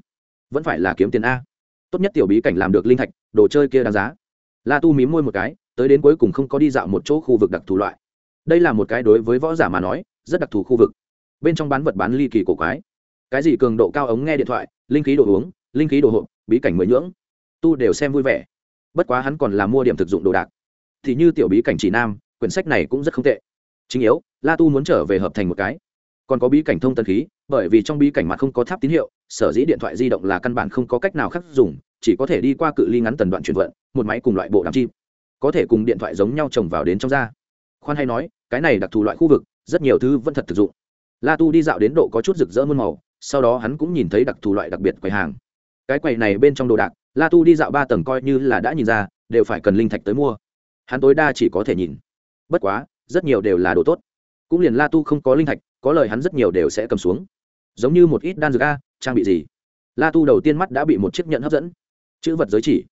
Vẫn phải là kiếm tiền a. Tốt nhất tiểu bí cảnh làm được linh thạch, đồ chơi kia đáng giá. La tu mím môi một cái, tới đến cuối cùng không có đi dạo một chỗ khu vực đặc thù loại. Đây là một cái đối với võ giả mà nói, rất đặc thù khu vực. Bên trong bán vật bán ly kỳ cổ quái cái gì cường độ cao ống nghe điện thoại, linh khí đồ uống, linh khí đồ hộp, bí cảnh mới nhưỡng. Tu đều xem vui vẻ. Bất quá hắn còn là mua điểm thực dụng đồ đạc. Thì như tiểu bí cảnh chỉ nam, quyển sách này cũng rất không tệ. Chính yếu, la tu muốn trở về hợp thành một cái. Còn có bí cảnh thông tân khí, bởi vì trong bí cảnh mặt không có tháp tín hiệu, sở dĩ điện thoại di động là căn bản không có cách nào khác dùng, chỉ có thể đi qua cự ly ngắn tần đoạn chuyển vận, một máy cùng loại bộ đàm chim. Có thể cùng điện thoại giống nhau trồng vào đến trong da. Khoan hay nói, cái này đặc thù loại khu vực, rất nhiều thứ vẫn thật thực dụng. La tu đi dạo đến độ có chút rực rỡ muôn màu sau đó hắn cũng nhìn thấy đặc thù loại đặc biệt quầy hàng. Cái quầy này bên trong đồ đạc, la tu đi dạo ba tầng coi như là đã nhìn ra, đều phải cần linh thạch tới mua. Hắn tối đa chỉ có thể nhìn. Bất quá, rất nhiều đều là đồ tốt. Cũng liền la tu không có linh thạch, có lời hắn rất nhiều đều sẽ cầm xuống. Giống như một ít đan dược a, trang bị gì? La tu đầu tiên mắt đã bị một chiếc nhận hấp dẫn. Chữ vật giới chỉ.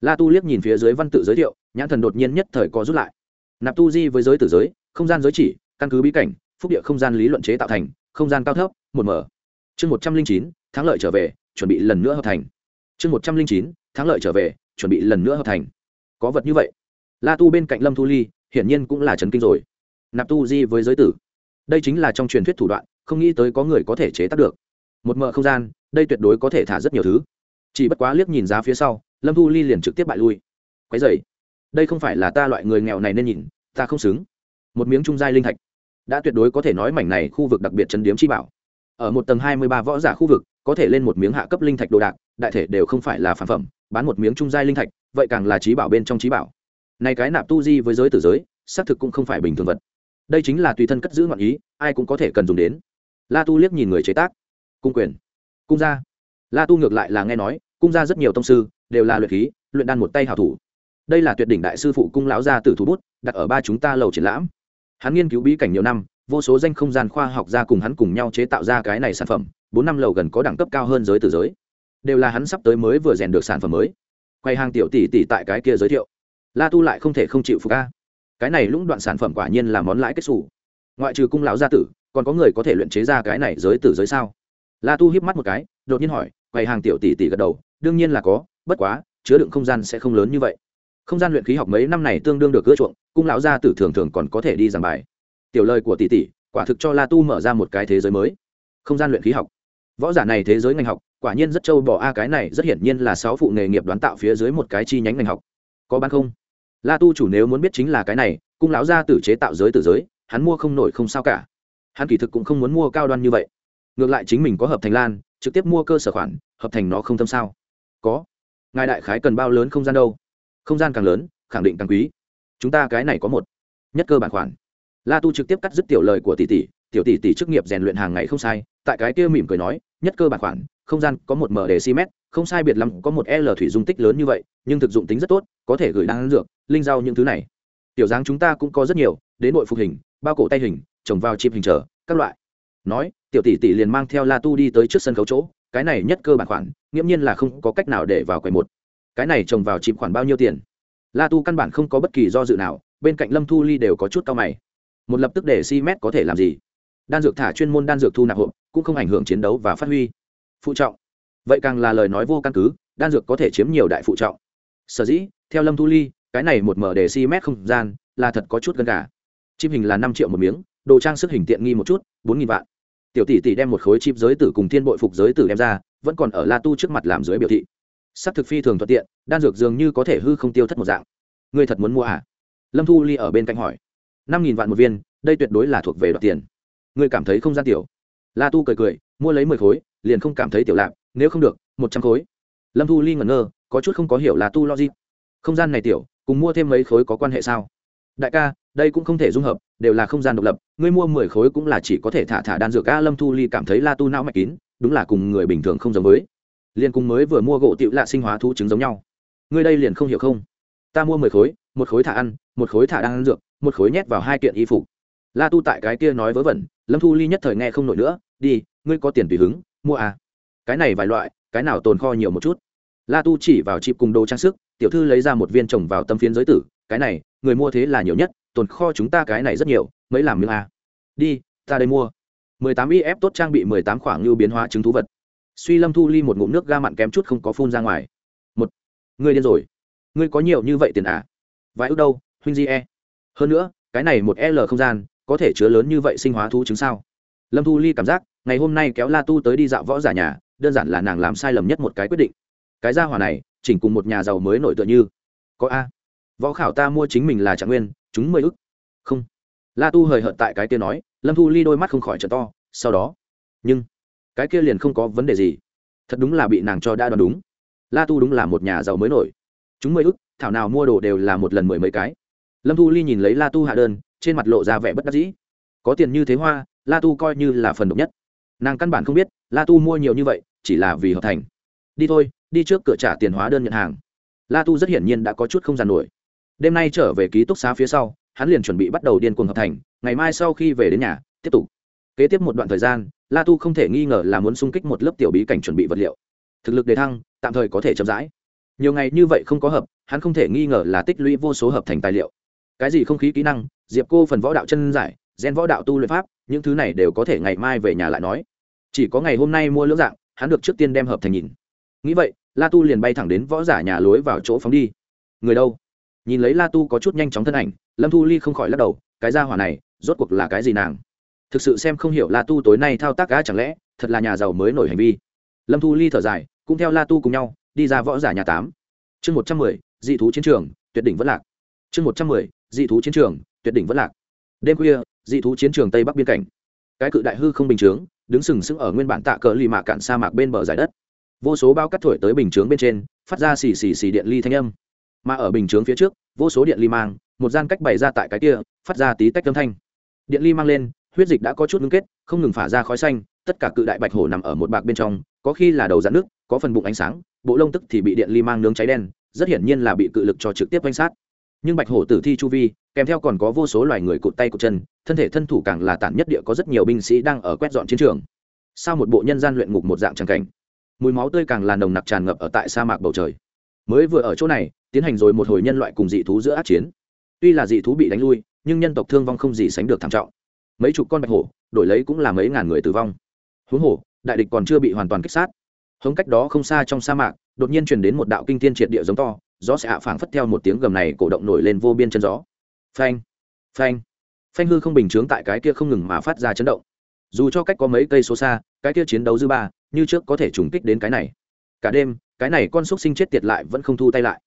La tu liếc nhìn phía dưới văn tự giới thiệu, nhãn thần đột nhiên nhất thời có rút lại. Nạp tu di với giới tử giới, không gian giới chỉ, căn cứ bí cảnh, phúc địa không gian lý luận chế tạo thành, không gian cao thấp, một mở chương một trăm linh chín, thắng lợi trở về, chuẩn bị lần nữa hợp thành. Chương một trăm linh chín, thắng lợi trở về, chuẩn bị lần nữa hợp thành. Có vật như vậy. La tu bên cạnh lâm thu ly, hiển nhiên cũng là trấn kinh rồi. Nạp tu di với giới tử. Đây chính là trong truyền thuyết thủ đoạn, không nghĩ tới có người có thể chế tác được. Một mờ không gian, đây tuyệt đối có thể thả rất nhiều thứ. Chỉ bất quá liếc nhìn giá phía sau, lâm thu ly liền trực tiếp bại lui. Quái dày đây không phải là ta loại người nghèo này nên nhìn, ta không xứng. Một miếng trung giai linh thạch. Đã tuyệt đối có thể nói mảnh này khu vực đặc biệt chấn điếm chi bảo ở một tầng hai mươi ba võ giả khu vực, có thể lên một miếng hạ cấp linh thạch đồ đạc, đại thể đều không phải là phản phẩm, bán một miếng trung giai linh thạch, vậy càng là trí bảo bên trong trí bảo. Này cái nạp tu di với giới tử giới, xác thực cũng không phải bình thường vật. Đây chính là tùy thân cất giữ ngọn ý, ai cũng có thể cần dùng đến. La tu liếc nhìn người chế tác. Cung quyền. Cung gia. La tu ngược lại là nghe nói, cung gia rất nhiều tông sư, đều là luyện khí, luyện đan một tay hảo thủ. Đây là tuyệt đỉnh đại sư phụ cung lão gia tử thủ bút, đặt ở ba chúng ta lầu triển lãm. Hắn nghiên cứu bí cảnh nhiều năm vô số danh không gian khoa học gia cùng hắn cùng nhau chế tạo ra cái này sản phẩm, bốn năm lầu gần có đẳng cấp cao hơn giới từ giới. Đều là hắn sắp tới mới vừa rèn được sản phẩm mới. Quay hàng tiểu tỷ tỷ tại cái kia giới thiệu. La tu lại không thể không chịu phục ca cái này lũng đoạn sản phẩm quả nhiên là món lãi kết xù. Ngoại trừ cung lão gia tử, còn có người có thể luyện chế ra cái này giới tử giới sao? La tu hiếp mắt một cái, đột nhiên hỏi quầy hàng tiểu tỷ tỷ gật đầu, đương nhiên là có, bất quá, chứa đựng không gian sẽ không lớn như vậy. Không gian luyện khí học mấy năm này tương đương được ưa chuộng, cung lão gia tử thường thường còn có thể đi giảng bài tiểu lời của tỷ tỷ, quả thực cho la tu mở ra một cái thế giới mới. Không gian luyện khí học. Võ giả này thế giới ngành học, quả nhiên rất trâu bỏ a, cái này rất hiển nhiên là sáu phụ nghề nghiệp đoán tạo phía dưới một cái chi nhánh ngành học. Có bán không? La tu chủ nếu muốn biết chính là cái này, cung lão gia tử chế tạo giới tử giới, hắn mua không nổi không sao cả. Hắn kỳ thực cũng không muốn mua cao đoan như vậy. Ngược lại chính mình có hợp thành lan, trực tiếp mua cơ sở khoản, hợp thành nó không thâm sao? Có. Ngài đại khái cần bao lớn không gian đâu? Không gian càng lớn, khẳng định càng quý. Chúng ta cái này có một nhất cơ bản khoản la tu trực tiếp cắt dứt tiểu lời của tỷ tỷ, tiểu tỷ tỷ chức nghiệp rèn luyện hàng ngày không sai, tại cái kia mỉm cười nói, nhất cơ bản khoản, không gian có một mở đề si mét không sai biệt lắm có một l thủy dung tích lớn như vậy, nhưng thực dụng tính rất tốt, có thể gửi đan dược, linh rau những thứ này. Tiểu dáng chúng ta cũng có rất nhiều, đến nội phục hình, bao cổ tay hình, trồng vào chip hình trở, các loại. Nói, tiểu tỷ tỷ liền mang theo la tu đi tới trước sân khấu chỗ, cái này nhất cơ bản khoản, nghiễm nhiên là không có cách nào để vào quầy một. Cái này trồng vào chip khoản bao nhiêu tiền? La tu căn bản không có bất kỳ do dự nào, bên cạnh lâm thu ly đều có chút cao mày một lập tức để si mét có thể làm gì? Đan dược thả chuyên môn đan dược thu nạp hộp, cũng không ảnh hưởng chiến đấu và phát huy. Phụ trọng. Vậy càng là lời nói vô căn cứ, đan dược có thể chiếm nhiều đại phụ trọng. Sở dĩ, theo lâm thu ly, cái này một mở để si mét không gian, là thật có chút gần cả. Chip hình là năm triệu một miếng, đồ trang sức hình tiện nghi một chút, bốn nghìn vạn. Tiểu tỷ tỷ đem một khối chip giới tử cùng thiên bội phục giới tử đem ra, vẫn còn ở la tu trước mặt làm dưới biểu thị. S ắ c thực phi thường thuận tiện, đan dược dường như có thể hư không tiêu thất một dạng. Ngươi thật muốn mua à? Lâm thu ly ở bên cạnh hỏi năm nghìn vạn một viên, đây tuyệt đối là thuộc về đoạt tiền. Ngươi cảm thấy không gian tiểu. La tu cười cười, mua lấy mười khối, liền không cảm thấy tiểu lạc, nếu không được, một trăm khối. Lâm thu ly ngẩn ngơ, có chút không có hiểu là tu logic. Không gian này tiểu, cùng mua thêm mấy khối có quan hệ sao? Đại ca, đây cũng không thể dung hợp, đều là không gian độc lập, ngươi mua mười khối cũng là chỉ có thể thả thả đan dược. A, lâm thu ly cảm thấy la tu não mạch kín, đúng là cùng người bình thường không giống với. Liền cùng mới vừa mua gỗ tiểu lạ sinh hóa thu trứng giống nhau. Ngươi đây liền không hiểu không? Ta mua mười khối, một khối thả ăn một khối thả đan dược, một khối nhét vào hai kiện y phục. La tu tại cái kia nói vớ vẩn, lâm thu ly nhất thời nghe không nổi nữa, đi, ngươi có tiền tùy hứng, mua à. Cái này vài loại, cái nào tồn kho nhiều một chút. La tu chỉ vào chịp cùng đồ trang sức, tiểu thư lấy ra một viên trồng vào tâm phiến giới tử, cái này, người mua thế là nhiều nhất, tồn kho chúng ta cái này rất nhiều, mấy làm miếng à. đi, ta đây mua. mười tám if tốt trang bị mười tám khoảng lưu biến hóa chứng thú vật. Suy lâm thu ly một ngụm nước ga mặn kém chút không có phun ra ngoài. Một, ngươi điên rồi. Ngươi có nhiều như vậy tiền à? Vài ước đâu? Huynh di e. Hơn nữa, cái này một l không gian, có thể chứa lớn như vậy sinh hóa thú chứng sao? Lâm thu ly cảm giác, ngày hôm nay kéo la tu tới đi dạo võ giả nhà, đơn giản là nàng làm sai lầm nhất một cái quyết định. Cái gia hỏa này, chỉnh cùng một nhà giàu mới nổi tựa như. Có a. Võ khảo ta mua chính mình là trạng nguyên, chúng mười ức. Không. La tu hời hợt tại cái kia nói, lâm thu ly đôi mắt không khỏi trở to, sau đó. Nhưng, cái kia liền không có vấn đề gì. Thật đúng là bị nàng cho đã đoán đúng. La tu đúng là một nhà giàu mới nổi. Chúng mười ức, thảo nào mua đồ đều là một lần mười mấy cái lâm thu ly nhìn lấy la tu hạ đơn, trên mặt lộ ra vẻ bất đắc dĩ. Có tiền như thế hoa, la tu coi như là phần độc nhất. Nàng căn bản không biết, la tu mua nhiều như vậy, chỉ là vì hợp thành. Đi thôi, đi trước cửa trả tiền hóa đơn nhận hàng. La tu rất hiển nhiên đã có chút không giàn nổi. Đêm nay trở về ký túc xá phía sau, hắn liền chuẩn bị bắt đầu điên cuồng hợp thành, ngày mai sau khi về đến nhà, tiếp tục. Kế tiếp một đoạn thời gian, la tu không thể nghi ngờ là muốn xung kích một lớp tiểu bí cảnh chuẩn bị vật liệu. Thực lực đề thăng, tạm thời có thể chậm rãi. Nhiều ngày như vậy không có hợp, hắn không thể nghi ngờ là tích lũy vô số hợp thành tài liệu cái gì không khí kỹ năng, diệp cô phần võ đạo chân giải, gen võ đạo tu luyện pháp, những thứ này đều có thể ngày mai về nhà lại nói. Chỉ có ngày hôm nay mua lưỡng dạng, hắn được trước tiên đem hợp thành nhìn. Nghĩ vậy, la tu liền bay thẳng đến võ giả nhà lối vào chỗ phóng đi. Người đâu? Nhìn lấy la tu có chút nhanh chóng thân ảnh, lâm thu ly không khỏi lắc đầu, cái gia hỏa này, rốt cuộc là cái gì nàng? Thực sự xem không hiểu la tu tối nay thao tác cá chẳng lẽ, thật là nhà giàu mới nổi hành vi. Lâm thu ly thở dài, cũng theo la tu cùng nhau, đi ra võ giả nhà tám. Chương một trăm mười, dị thú chiến trường, tuyệt đỉnh vất lạc. Chương một trăm mười dị thú chiến trường, tuyệt đỉnh vẫn lạc. Đêm khuya, dị thú chiến trường tây bắc biên cảnh. Cái cự đại hư không bình chướng, đứng sừng sững ở nguyên bản tạ cờ lì mạ cạn sa mạc bên bờ giải đất. Vô số bao cắt thổi tới bình chướng bên trên, phát ra xì xì xì điện ly thanh âm. Mà ở bình chướng phía trước, vô số điện ly mang, một gian cách bày ra tại cái kia, phát ra tí tách âm thanh. Điện ly mang lên, huyết dịch đã có chút ngưng kết, không ngừng phả ra khói xanh, tất cả cự đại bạch hổ nằm ở một bạc bên trong, có khi là đầu dạn nước, có phần bụng ánh sáng, bộ lông tức thì bị điện ly mang nướng cháy đen, rất hiển nhiên là bị cự lực cho trực tiếp quanh sát nhưng bạch hổ tử thi chu vi, kèm theo còn có vô số loài người cụt tay cụt chân, thân thể thân thủ càng là tản nhất địa có rất nhiều binh sĩ đang ở quét dọn chiến trường. Sau một bộ nhân gian luyện ngục một dạng tràng cảnh. Mùi máu tươi càng là nồng nặc tràn ngập ở tại sa mạc bầu trời. Mới vừa ở chỗ này, tiến hành rồi một hồi nhân loại cùng dị thú giữa át chiến. Tuy là dị thú bị đánh lui, nhưng nhân tộc thương vong không gì sánh được thảm trọng. Mấy chục con bạch hổ, đổi lấy cũng là mấy ngàn người tử vong. Huống hổ đại địch còn chưa bị hoàn toàn kích sát. Hống cách đó không xa trong sa mạc, đột nhiên truyền đến một đạo kinh thiên triệt địa giống to gió sẽ hạ phảng phất theo một tiếng gầm này cổ động nổi lên vô biên chân gió. Phanh phanh. Phanh hư không bình chướng tại cái kia không ngừng mà phát ra chấn động. Dù cho cách có mấy cây số xa, cái kia chiến đấu dư ba, như trước có thể trùng kích đến cái này. Cả đêm, cái này con xúc sinh chết tiệt lại vẫn không thu tay lại.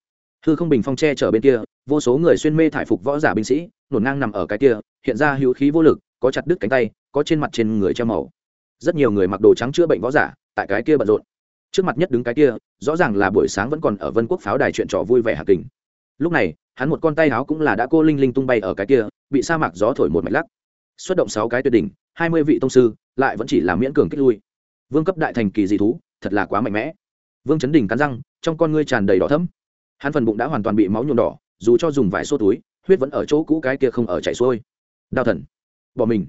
Hư không bình phong tre chở bên kia, vô số người xuyên mê thải phục võ giả binh sĩ, nổn ngang nằm ở cái kia, hiện ra hữu khí vô lực, có chặt đứt cánh tay, có trên mặt trên người treo màu. Rất nhiều người mặc đồ trắng chữa bệnh võ giả, tại cái kia bận rộn trước mặt nhất đứng cái kia, rõ ràng là buổi sáng vẫn còn ở vân quốc pháo đài chuyện trò vui vẻ hạ kình. Lúc này, hắn một con tay áo cũng là đã cô linh linh tung bay ở cái kia, bị sa mạc gió thổi một mạch lắc. Xuất động sáu cái tuyệt đỉnh, hai mươi vị tông sư, lại vẫn chỉ là miễn cường kích lui. Vương cấp đại thành kỳ dị thú, thật là quá mạnh mẽ. Vương chấn đình cắn răng, trong con ngươi tràn đầy đỏ thấm hắn phần bụng đã hoàn toàn bị máu nhuộm đỏ, dù cho dùng vải xô túi, huyết vẫn ở chỗ cũ cái kia không ở chảy xuôi. Đau thần, bỏ mình.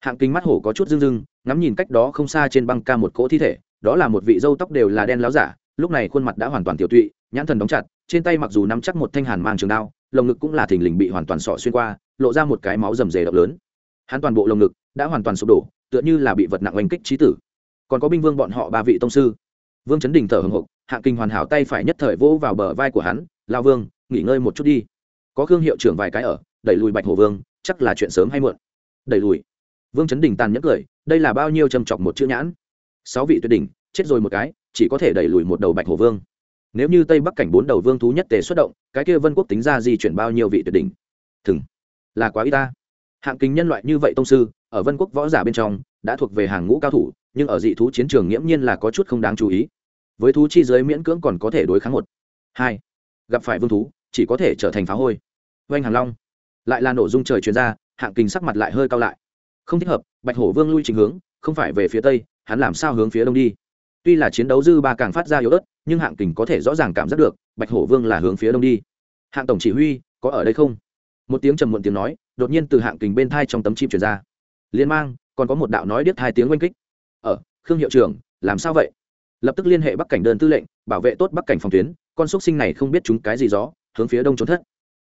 Hạng kính mắt hổ có chút rưng rưng, ngắm nhìn cách đó không xa trên băng ca một cỗ thi thể đó là một vị dâu tóc đều là đen láo giả, lúc này khuôn mặt đã hoàn toàn tiểu tụy, nhãn thần đóng chặt, trên tay mặc dù nắm chắc một thanh hàn mang trường đao, lồng ngực cũng là thình lình bị hoàn toàn sọ xuyên qua, lộ ra một cái máu rầm rề độc lớn. Hắn toàn bộ lồng ngực đã hoàn toàn sụp đổ, tựa như là bị vật nặng oanh kích trí tử. Còn có binh vương bọn họ ba vị tông sư. Vương chấn đình thở hồng hộc hạ kinh hoàn hảo tay phải nhất thời vỗ vào bờ vai của hắn lao vương, nghỉ ngơi một chút đi. Có khương hiệu trưởng vài cái ở, đẩy lùi bạch hổ vương, chắc là chuyện sớm hay muộn. Đẩy lùi. Vương chấn đình tàn nhẫn cười, đây là bao nhiêu châm chọc một chữ nhãn? Sáu vị tuyệt đỉnh, chết rồi một cái, chỉ có thể đẩy lùi một đầu bạch hổ vương. Nếu như tây bắc cảnh bốn đầu vương thú nhất tề xuất động, cái kia vân quốc tính ra di chuyển bao nhiêu vị tuyệt đỉnh? Thừng, là quá y ta. Hạng kính nhân loại như vậy tông sư, ở vân quốc võ giả bên trong, đã thuộc về hàng ngũ cao thủ, nhưng ở dị thú chiến trường nghiễm nhiên là có chút không đáng chú ý. Với thú chi giới miễn cưỡng còn có thể đối kháng một. Hai, gặp phải vương thú, chỉ có thể trở thành phá hôi. Oanh hàng long. Lại là nổ dung trời chuyên ra, hạng kính sắc mặt lại hơi cao lại. Không thích hợp, bạch hổ vương lui trình hướng, không phải về phía tây hắn làm sao hướng phía đông đi? Tuy là chiến đấu dư ba càng phát ra yếu ớt, nhưng hạng kình có thể rõ ràng cảm giác được, bạch hổ vương là hướng phía đông đi. Hạng tổng chỉ huy, có ở đây không? Một tiếng trầm muộn tiếng nói, đột nhiên từ hạng kình bên thai trong tấm chim chuyển ra. Liên mang, còn có một đạo nói điếc hai tiếng oanh kích. Ở, khương hiệu trưởng, làm sao vậy? Lập tức liên hệ bắc cảnh đơn tư lệnh, bảo vệ tốt bắc cảnh phòng tuyến, con xúc sinh này không biết chúng cái gì gió hướng phía đông trốn thất.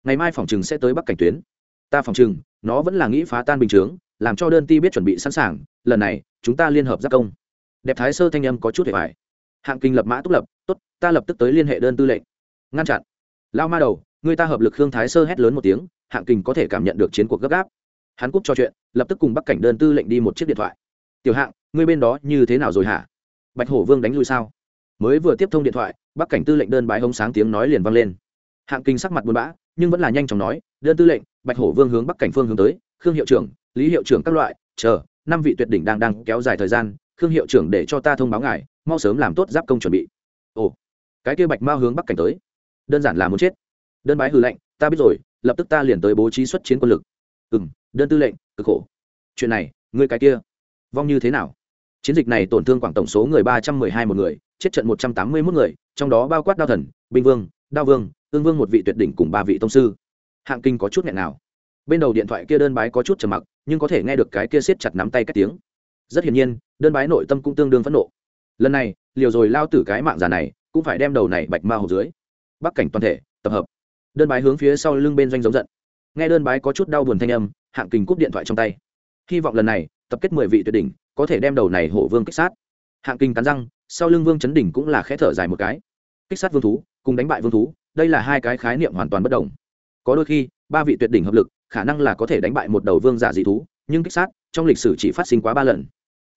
Ngày mai phòng chừng sẽ tới bắc cảnh tuyến. Ta phòng chừng nó vẫn là nghĩ phá tan bình chướng, làm cho đơn ti biết chuẩn bị sẵn sàng lần này, chúng ta liên hợp giáp công. Đẹp thái sơ thanh âm có chút hề phải hạng kinh lập mã túc lập, tốt, ta lập tức tới liên hệ đơn tư lệnh. Ngăn chặn. Lao ma đầu, người ta hợp lực khương thái sơ hét lớn một tiếng, hạng kinh có thể cảm nhận được chiến cuộc gấp gáp. Hắn cúp cho chuyện, lập tức cùng bắc cảnh đơn tư lệnh đi một chiếc điện thoại. Tiểu hạng ngươi bên đó như thế nào rồi hả? Bạch hổ vương đánh lui sao? Mới vừa tiếp thông điện thoại, bắc cảnh tư lệnh đơn bái hống sáng tiếng nói liền vang lên. Hạng kinh sắc mặt buồn bã, nhưng vẫn là nhanh chóng nói, đơn tư lệnh, bạch hổ vương hướng bắc cảnh phương hướng tới, khương hiệu trưởng, lý hiệu trưởng các loại, chờ năm vị tuyệt đỉnh đang đang kéo dài thời gian, khương hiệu trưởng để cho ta thông báo ngài, mau sớm làm tốt giáp công chuẩn bị. Ồ, cái kia bạch mao hướng bắc cảnh tới. Đơn giản là muốn chết. Đơn bái hư lệnh, ta biết rồi, lập tức ta liền tới bố trí xuất chiến quân lực. Ừ m đơn tư lệnh, cực khổ. Chuyện này, ngươi cái kia, vong như thế nào? Chiến dịch này tổn thương khoảng tổng số người ba trăm mười hai một người, chết trận một trăm tám mươi mốt người, trong đó bao quát đao thần, binh vương, đao vương ương vương một vị tuyệt đỉnh cùng ba vị tông sư. Hạng kinh có chút nghẹn nào. Bên đầu điện thoại kia đơn bái có chút trầm mặc nhưng có thể nghe được cái kia siết chặt nắm tay các tiếng. Rất hiển nhiên, đơn bái nội tâm cũng tương đương phẫn nộ. Lần này, liều rồi lao tử cái mạng già này, cũng phải đem đầu này bạch ma hồ dưới. Bắc cảnh toàn thể, tập hợp. Đơn bái hướng phía sau lưng bên doanh giống giận. Nghe đơn bái có chút đau buồn thanh âm, hạng kình cúp điện thoại trong tay. Hy vọng lần này, tập kết mười vị tuyệt đỉnh, có thể đem đầu này hổ vương kích sát. Hạng kinh cắn răng, sau lưng vương chấn đỉnh cũng là khẽ thở dài một cái. Kích sát vương thú, cùng đánh bại vương thú, đây là hai cái khái niệm hoàn toàn bất đồng. Có đôi khi, ba vị tuyệt đỉnh hợp lực khả năng là có thể đánh bại một đầu vương giả dị thú, nhưng kích sát, trong lịch sử chỉ phát sinh quá ba lần.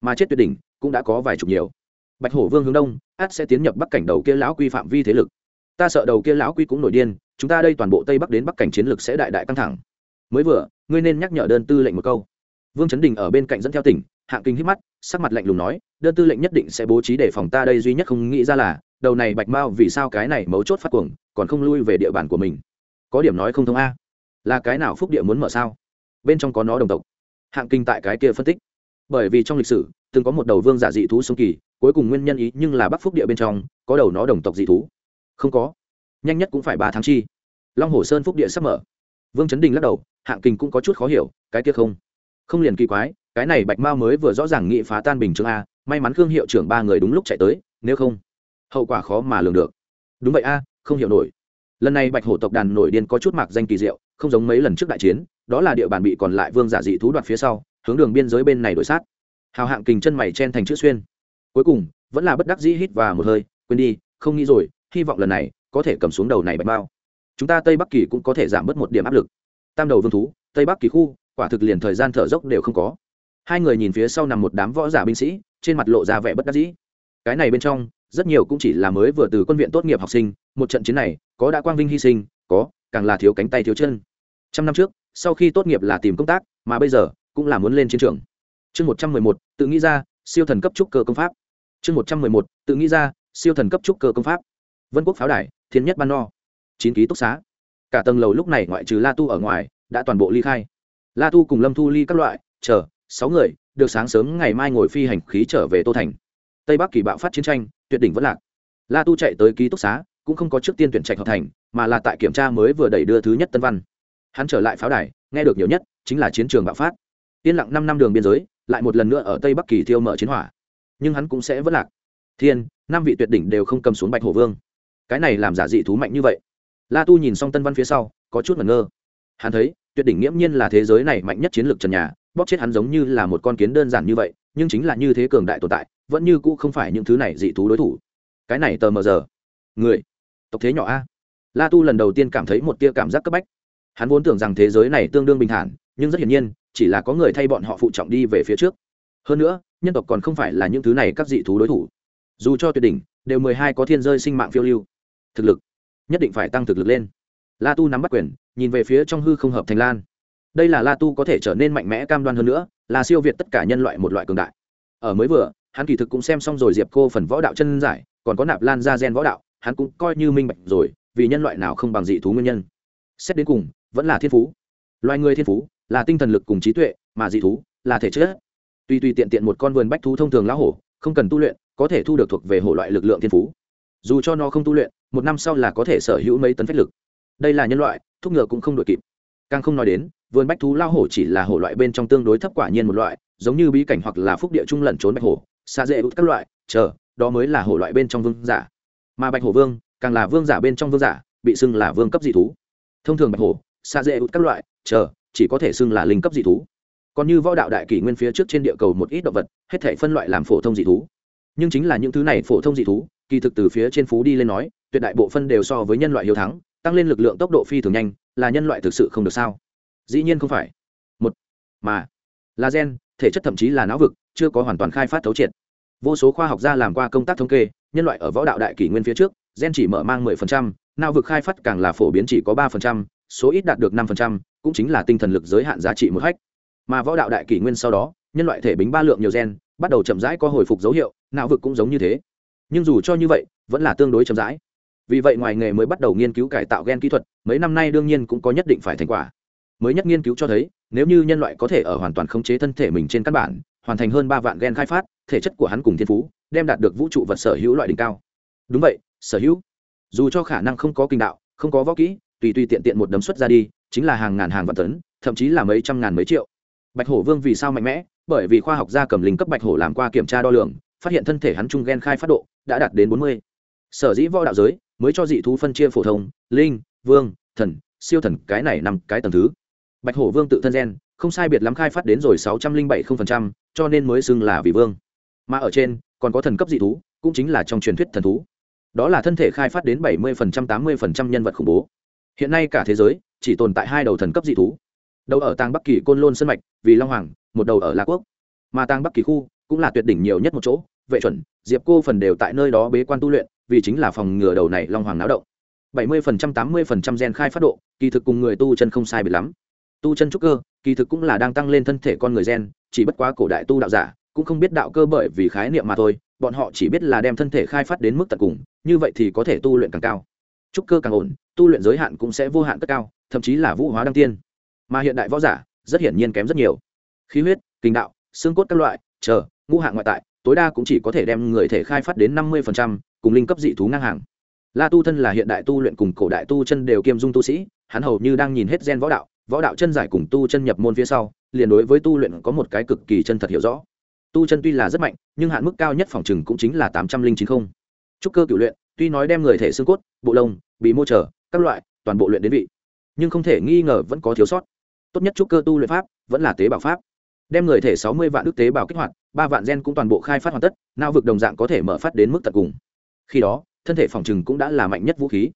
Mà chết tuyệt đỉnh cũng đã có vài chục nhiều. Bạch hổ vương hướng đông át sẽ tiến nhập bắc cảnh đầu kia lão quy phạm vi thế lực. Ta sợ đầu kia lão quy cũng nổi điên, chúng ta đây toàn bộ tây bắc đến bắc cảnh chiến lực sẽ đại đại căng thẳng. Mới vừa, ngươi nên nhắc nhở đơn tư lệnh một câu. Vương chấn đình ở bên cạnh dẫn theo tỉnh, hạng kinh hít mắt, sắc mặt lạnh lùng nói, đơn tư lệnh nhất định sẽ bố trí để phòng ta đây duy nhất không nghĩ ra là, đầu này bạch mao vì sao cái này mấu chốt phát cuồng, còn không lui về địa bàn của mình. Có điểm nói không thông a là cái nào phúc địa muốn mở sao? Bên trong có nó đồng tộc. Hạng kinh tại cái kia phân tích. Bởi vì trong lịch sử, từng có một đầu vương giả dị thú sông kỳ, cuối cùng nguyên nhân ý nhưng là bắc phúc địa bên trong, có đầu nó đồng tộc dị thú. Không có. Nhanh nhất cũng phải ba tháng chi. Long hồ sơn phúc địa sắp mở. Vương chấn đình lắc đầu, hạng kinh cũng có chút khó hiểu, cái kia không. Không liền kỳ quái, cái này bạch mao mới vừa rõ ràng nghị phá tan bình chương a, may mắn khương hiệu trưởng ba người đúng lúc chạy tới, nếu không, hậu quả khó mà lường được. Đúng vậy a, không hiểu nổi. Lần này bạch hổ tộc đàn nổi điên có chút mạc danh kỳ diệu không giống mấy lần trước đại chiến, đó là địa bàn bị còn lại vương giả dị thú đoạt phía sau, hướng đường biên giới bên này đổi sát. Hào hạng kình chân mày chen thành chữ xuyên. Cuối cùng, vẫn là bất đắc dĩ hít và một hơi, quên đi, không nghĩ rồi, hy vọng lần này có thể cầm xuống đầu này bạch bao chúng ta tây bắc kỳ cũng có thể giảm bớt một điểm áp lực. Tam đầu vương thú, tây bắc kỳ khu, quả thực liền thời gian thở dốc đều không có. Hai người nhìn phía sau nằm một đám võ giả binh sĩ, trên mặt lộ ra vẻ bất đắc dĩ. Cái này bên trong, rất nhiều cũng chỉ là mới vừa từ quân viện tốt nghiệp học sinh, một trận chiến này, có đã quang vinh hy sinh, có càng là thiếu cánh tay thiếu chân. Trăm năm trước, sau khi tốt nghiệp là tìm công tác, mà bây giờ, cũng là muốn lên chiến trường. Chương một trăm mười một, tự nghĩ ra, siêu thần cấp trúc cơ công pháp. Chương một trăm mười một, tự nghĩ ra, siêu thần cấp trúc cơ công pháp. Vân quốc pháo đài, thiên nhất ban no. Chín ký túc xá. Cả tầng lầu lúc này ngoại trừ la tu ở ngoài, đã toàn bộ ly khai. La tu cùng lâm thu ly các loại, chờ, sáu người, được sáng sớm ngày mai ngồi phi hành khí trở về tô thành. Tây bắc kỳ bạo phát chiến tranh, tuyệt đỉnh vẫn lạc. La tu chạy tới ký túc xá cũng không có trước tiên tuyển trạch hợp thành, mà là tại kiểm tra mới vừa đẩy đưa thứ nhất tân văn. Hắn trở lại pháo đài, nghe được nhiều nhất chính là chiến trường bạo phát. Yên lặng năm năm đường biên giới, lại một lần nữa ở tây bắc kỳ thiêu mở chiến hỏa. Nhưng hắn cũng sẽ vất lạc. Thiên, năm vị tuyệt đỉnh đều không cầm xuống bạch hổ vương. Cái này làm giả dị thú mạnh như vậy. La tu nhìn xong tân văn phía sau, có chút mẩn ngơ. Hắn thấy, tuyệt đỉnh nghiễm nhiên là thế giới này mạnh nhất chiến lược trần nhà, bóp chết hắn giống như là một con kiến đơn giản như vậy, nhưng chính là như thế cường đại tồn tại, vẫn như cũ không phải những thứ này dị thú đối thủ. Cái này tờ mờ giờ. Người tộc thế nhỏ a. La tu lần đầu tiên cảm thấy một tia cảm giác cấp bách. Hắn vốn tưởng rằng thế giới này tương đương bình thản, nhưng rất hiển nhiên, chỉ là có người thay bọn họ phụ trọng đi về phía trước. Hơn nữa, nhân tộc còn không phải là những thứ này các dị thú đối thủ. Dù cho tuyệt đỉnh, đều mười hai có thiên rơi sinh mạng phiêu lưu. Thực lực nhất định phải tăng thực lực lên. La tu nắm bắt quyền, nhìn về phía trong hư không hợp thành lan. Đây là la tu có thể trở nên mạnh mẽ cam đoan hơn nữa, là siêu việt tất cả nhân loại một loại cường đại. Ở mới vừa, hắn kỳ thực cũng xem xong rồi diệp cô phần võ đạo chân giải, còn có nạp lan ra gen võ đạo hắn cũng coi như minh bạch rồi, vì nhân loại nào không bằng dị thú nguyên nhân. Xét đến cùng, vẫn là thiên phú. Loài người thiên phú là tinh thần lực cùng trí tuệ, mà dị thú là thể chất. Tuy tuy tiện tiện một con vườn bách thú thông thường lão hổ, không cần tu luyện, có thể thu được thuộc về hổ loại lực lượng thiên phú. Dù cho nó không tu luyện, một năm sau là có thể sở hữu mấy tấn phách lực. Đây là nhân loại, thúc ngựa cũng không đội kịp. Càng không nói đến, vườn bách thú lao hổ chỉ là hổ loại bên trong tương đối thấp quả nhiên một loại, giống như bí cảnh hoặc là phúc địa trung lẩn trốn bạch hổ, xa dễ út các loại, chờ, đó mới là hổ loại bên trong vương giả mà bạch hổ vương càng là vương giả bên trong vương giả, bị xưng là vương cấp dị thú. Thông thường bạch hổ, xa dễ ụt các loại, chờ, chỉ có thể xưng là linh cấp dị thú. Còn như võ đạo đại kỷ nguyên phía trước trên địa cầu một ít động vật, hết thể phân loại làm phổ thông dị thú. Nhưng chính là những thứ này phổ thông dị thú, kỳ thực từ phía trên phú đi lên nói, tuyệt đại bộ phân đều so với nhân loại hiếu thắng, tăng lên lực lượng tốc độ phi thường nhanh, là nhân loại thực sự không được sao? Dĩ nhiên không phải. Một, mà, là gen, thể chất thậm chí là não vực, chưa có hoàn toàn khai phát thấu triệt. Vô số khoa học gia làm qua công tác thống kê nhân loại ở võ đạo đại kỷ nguyên phía trước gen chỉ mở mang 10%, não vực khai phát càng là phổ biến chỉ có 3%, số ít đạt được 5%, cũng chính là tinh thần lực giới hạn giá trị một hách. Mà võ đạo đại kỷ nguyên sau đó nhân loại thể bính ba lượng nhiều gen bắt đầu chậm rãi có hồi phục dấu hiệu não vực cũng giống như thế. Nhưng dù cho như vậy vẫn là tương đối chậm rãi. Vì vậy ngoài nghề mới bắt đầu nghiên cứu cải tạo gen kỹ thuật mấy năm nay đương nhiên cũng có nhất định phải thành quả. Mới nhất nghiên cứu cho thấy nếu như nhân loại có thể ở hoàn toàn khống chế thân thể mình trên căn bản hoàn thành hơn ba vạn gen khai phát thể chất của hắn cùng thiên phú đem đạt được vũ trụ vật sở hữu loại đỉnh cao. Đúng vậy, sở hữu. Dù cho khả năng không có kinh đạo, không có võ kỹ, tùy tùy tiện tiện một đấm xuất ra đi, chính là hàng ngàn hàng vạn tấn, thậm chí là mấy trăm ngàn mấy triệu. Bạch hổ vương vì sao mạnh mẽ? Bởi vì khoa học gia cầm linh cấp bạch hổ làm qua kiểm tra đo lường, phát hiện thân thể hắn trung gen khai phát độ đã đạt đến bốn mươi. Sở dĩ võ đạo giới mới cho dị thú phân chia phổ thông, linh, vương, thần, siêu thần, cái này nằm cái tầng thứ. Bạch hổ vương tự thân gen không sai biệt lắm khai phát đến rồi sáu trăm linh bảy cho nên mới xưng là vị vương. Mà ở trên còn có thần cấp dị thú, cũng chính là trong truyền thuyết thần thú. Đó là thân thể khai phát đến bảy mươi tám mươi nhân vật khủng bố. Hiện nay cả thế giới chỉ tồn tại hai đầu thần cấp dị thú. Đầu ở tàng bắc kỳ côn lôn sân mạch, vì long hoàng, một đầu ở la quốc. Mà tàng bắc kỳ khu cũng là tuyệt đỉnh nhiều nhất một chỗ, vệ chuẩn, diệp cô phần đều tại nơi đó bế quan tu luyện, vì chính là phòng ngừa đầu này long hoàng náo động. Bảy mươi phần trăm, tám mươi phần trăm gen khai phát độ, kỳ thực cùng người tu chân không sai biệt lắm. Tu chân trúc cơ, kỳ thực cũng là đang tăng lên thân thể con người gen, chỉ bất quá cổ đại tu đạo giả cũng không biết đạo cơ bởi vì khái niệm mà thôi, bọn họ chỉ biết là đem thân thể khai phát đến mức tận cùng, như vậy thì có thể tu luyện càng cao. Trúc cơ càng ổn, tu luyện giới hạn cũng sẽ vô hạn cất cao, thậm chí là vũ hóa đăng tiên. Mà hiện đại võ giả, rất hiển nhiên kém rất nhiều. Khí huyết, kinh đạo, xương cốt các loại, chờ, ngũ hạng ngoại tại, tối đa cũng chỉ có thể đem người thể khai phát đến năm mươi cùng linh cấp dị thú ngang hàng. La tu thân là hiện đại tu luyện cùng cổ đại tu chân đều kiêm dung tu sĩ, hắn hầu như đang nhìn hết gen võ đạo võ đạo chân giải cùng tu chân nhập môn phía sau, liền đối với tu luyện có một cái cực kỳ chân thật hiểu rõ tu chân tuy là rất mạnh, nhưng hạn mức cao nhất phòng chừng cũng chính là tám trăm linh chín không. Trúc cơ cựu luyện, tuy nói đem người thể xương cốt, bộ lông bị mô trở các loại, toàn bộ luyện đến vị. Nhưng không thể nghi ngờ vẫn có thiếu sót. Tốt nhất trúc cơ tu luyện pháp, vẫn là tế bào pháp. Đem người thể sáu mươi vạn ước tế bào kích hoạt, ba vạn gen cũng toàn bộ khai phát hoàn tất nao vực đồng dạng có thể mở phát đến mức tận cùng. Khi đó, thân thể phòng chừng cũng đã là mạnh nhất vũ khí.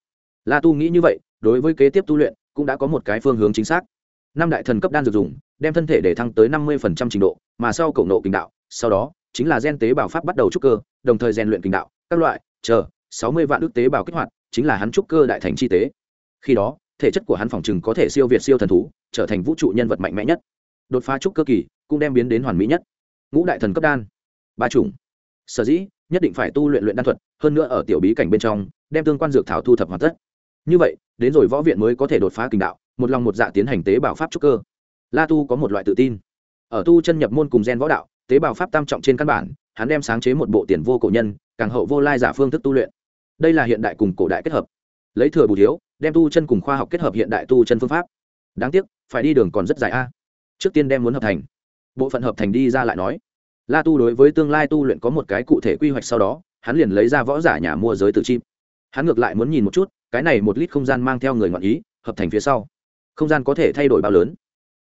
La tu nghĩ như vậy, đối với kế tiếp tu luyện cũng đã có một cái phương hướng chính xác. Năm đại thần cấp đan dược dùng, đem thân thể để thăng tới năm mươi trình độ, mà sau cổ nộ kinh đạo sau đó, chính là gen tế bào pháp bắt đầu trúc cơ, đồng thời rèn luyện kinh đạo, các loại, chờ, sáu mươi vạn ước tế bào kích hoạt, chính là hắn trúc cơ đại thành chi tế. Khi đó, thể chất của hắn phòng chừng có thể siêu việt siêu thần thú, trở thành vũ trụ nhân vật mạnh mẽ nhất. Đột phá trúc cơ kỳ, cũng đem biến đến hoàn mỹ nhất. Ngũ đại thần cấp đan. Ba chủng. Sở dĩ, nhất định phải tu luyện luyện đan thuật, hơn nữa ở tiểu bí cảnh bên trong, đem tương quan dược thảo thu thập hoàn tất. Như vậy, đến rồi võ viện mới có thể đột phá kinh đạo, một lòng một dạ tiến hành tế bào pháp trúc cơ. La tu có một loại tự tin. Ở tu chân nhập môn cùng gen võ đạo tế bào pháp tam trọng trên căn bản, hắn đem sáng chế một bộ tiền vô cổ nhân, càng hậu vô lai giả phương thức tu luyện. Đây là hiện đại cùng cổ đại kết hợp. Lấy thừa bù thiếu đem tu chân cùng khoa học kết hợp hiện đại tu chân phương pháp. Đáng tiếc, phải đi đường còn rất dài a. Trước tiên đem muốn hợp thành. Bộ phận hợp thành đi ra lại nói. La tu đối với tương lai tu luyện có một cái cụ thể quy hoạch sau đó, hắn liền lấy ra võ giả nhà mua giới tự chim hắn ngược lại muốn nhìn một chút, cái này một lít không gian mang theo người ngoạn ý, hợp thành phía sau. Không gian có thể thay đổi bao lớn.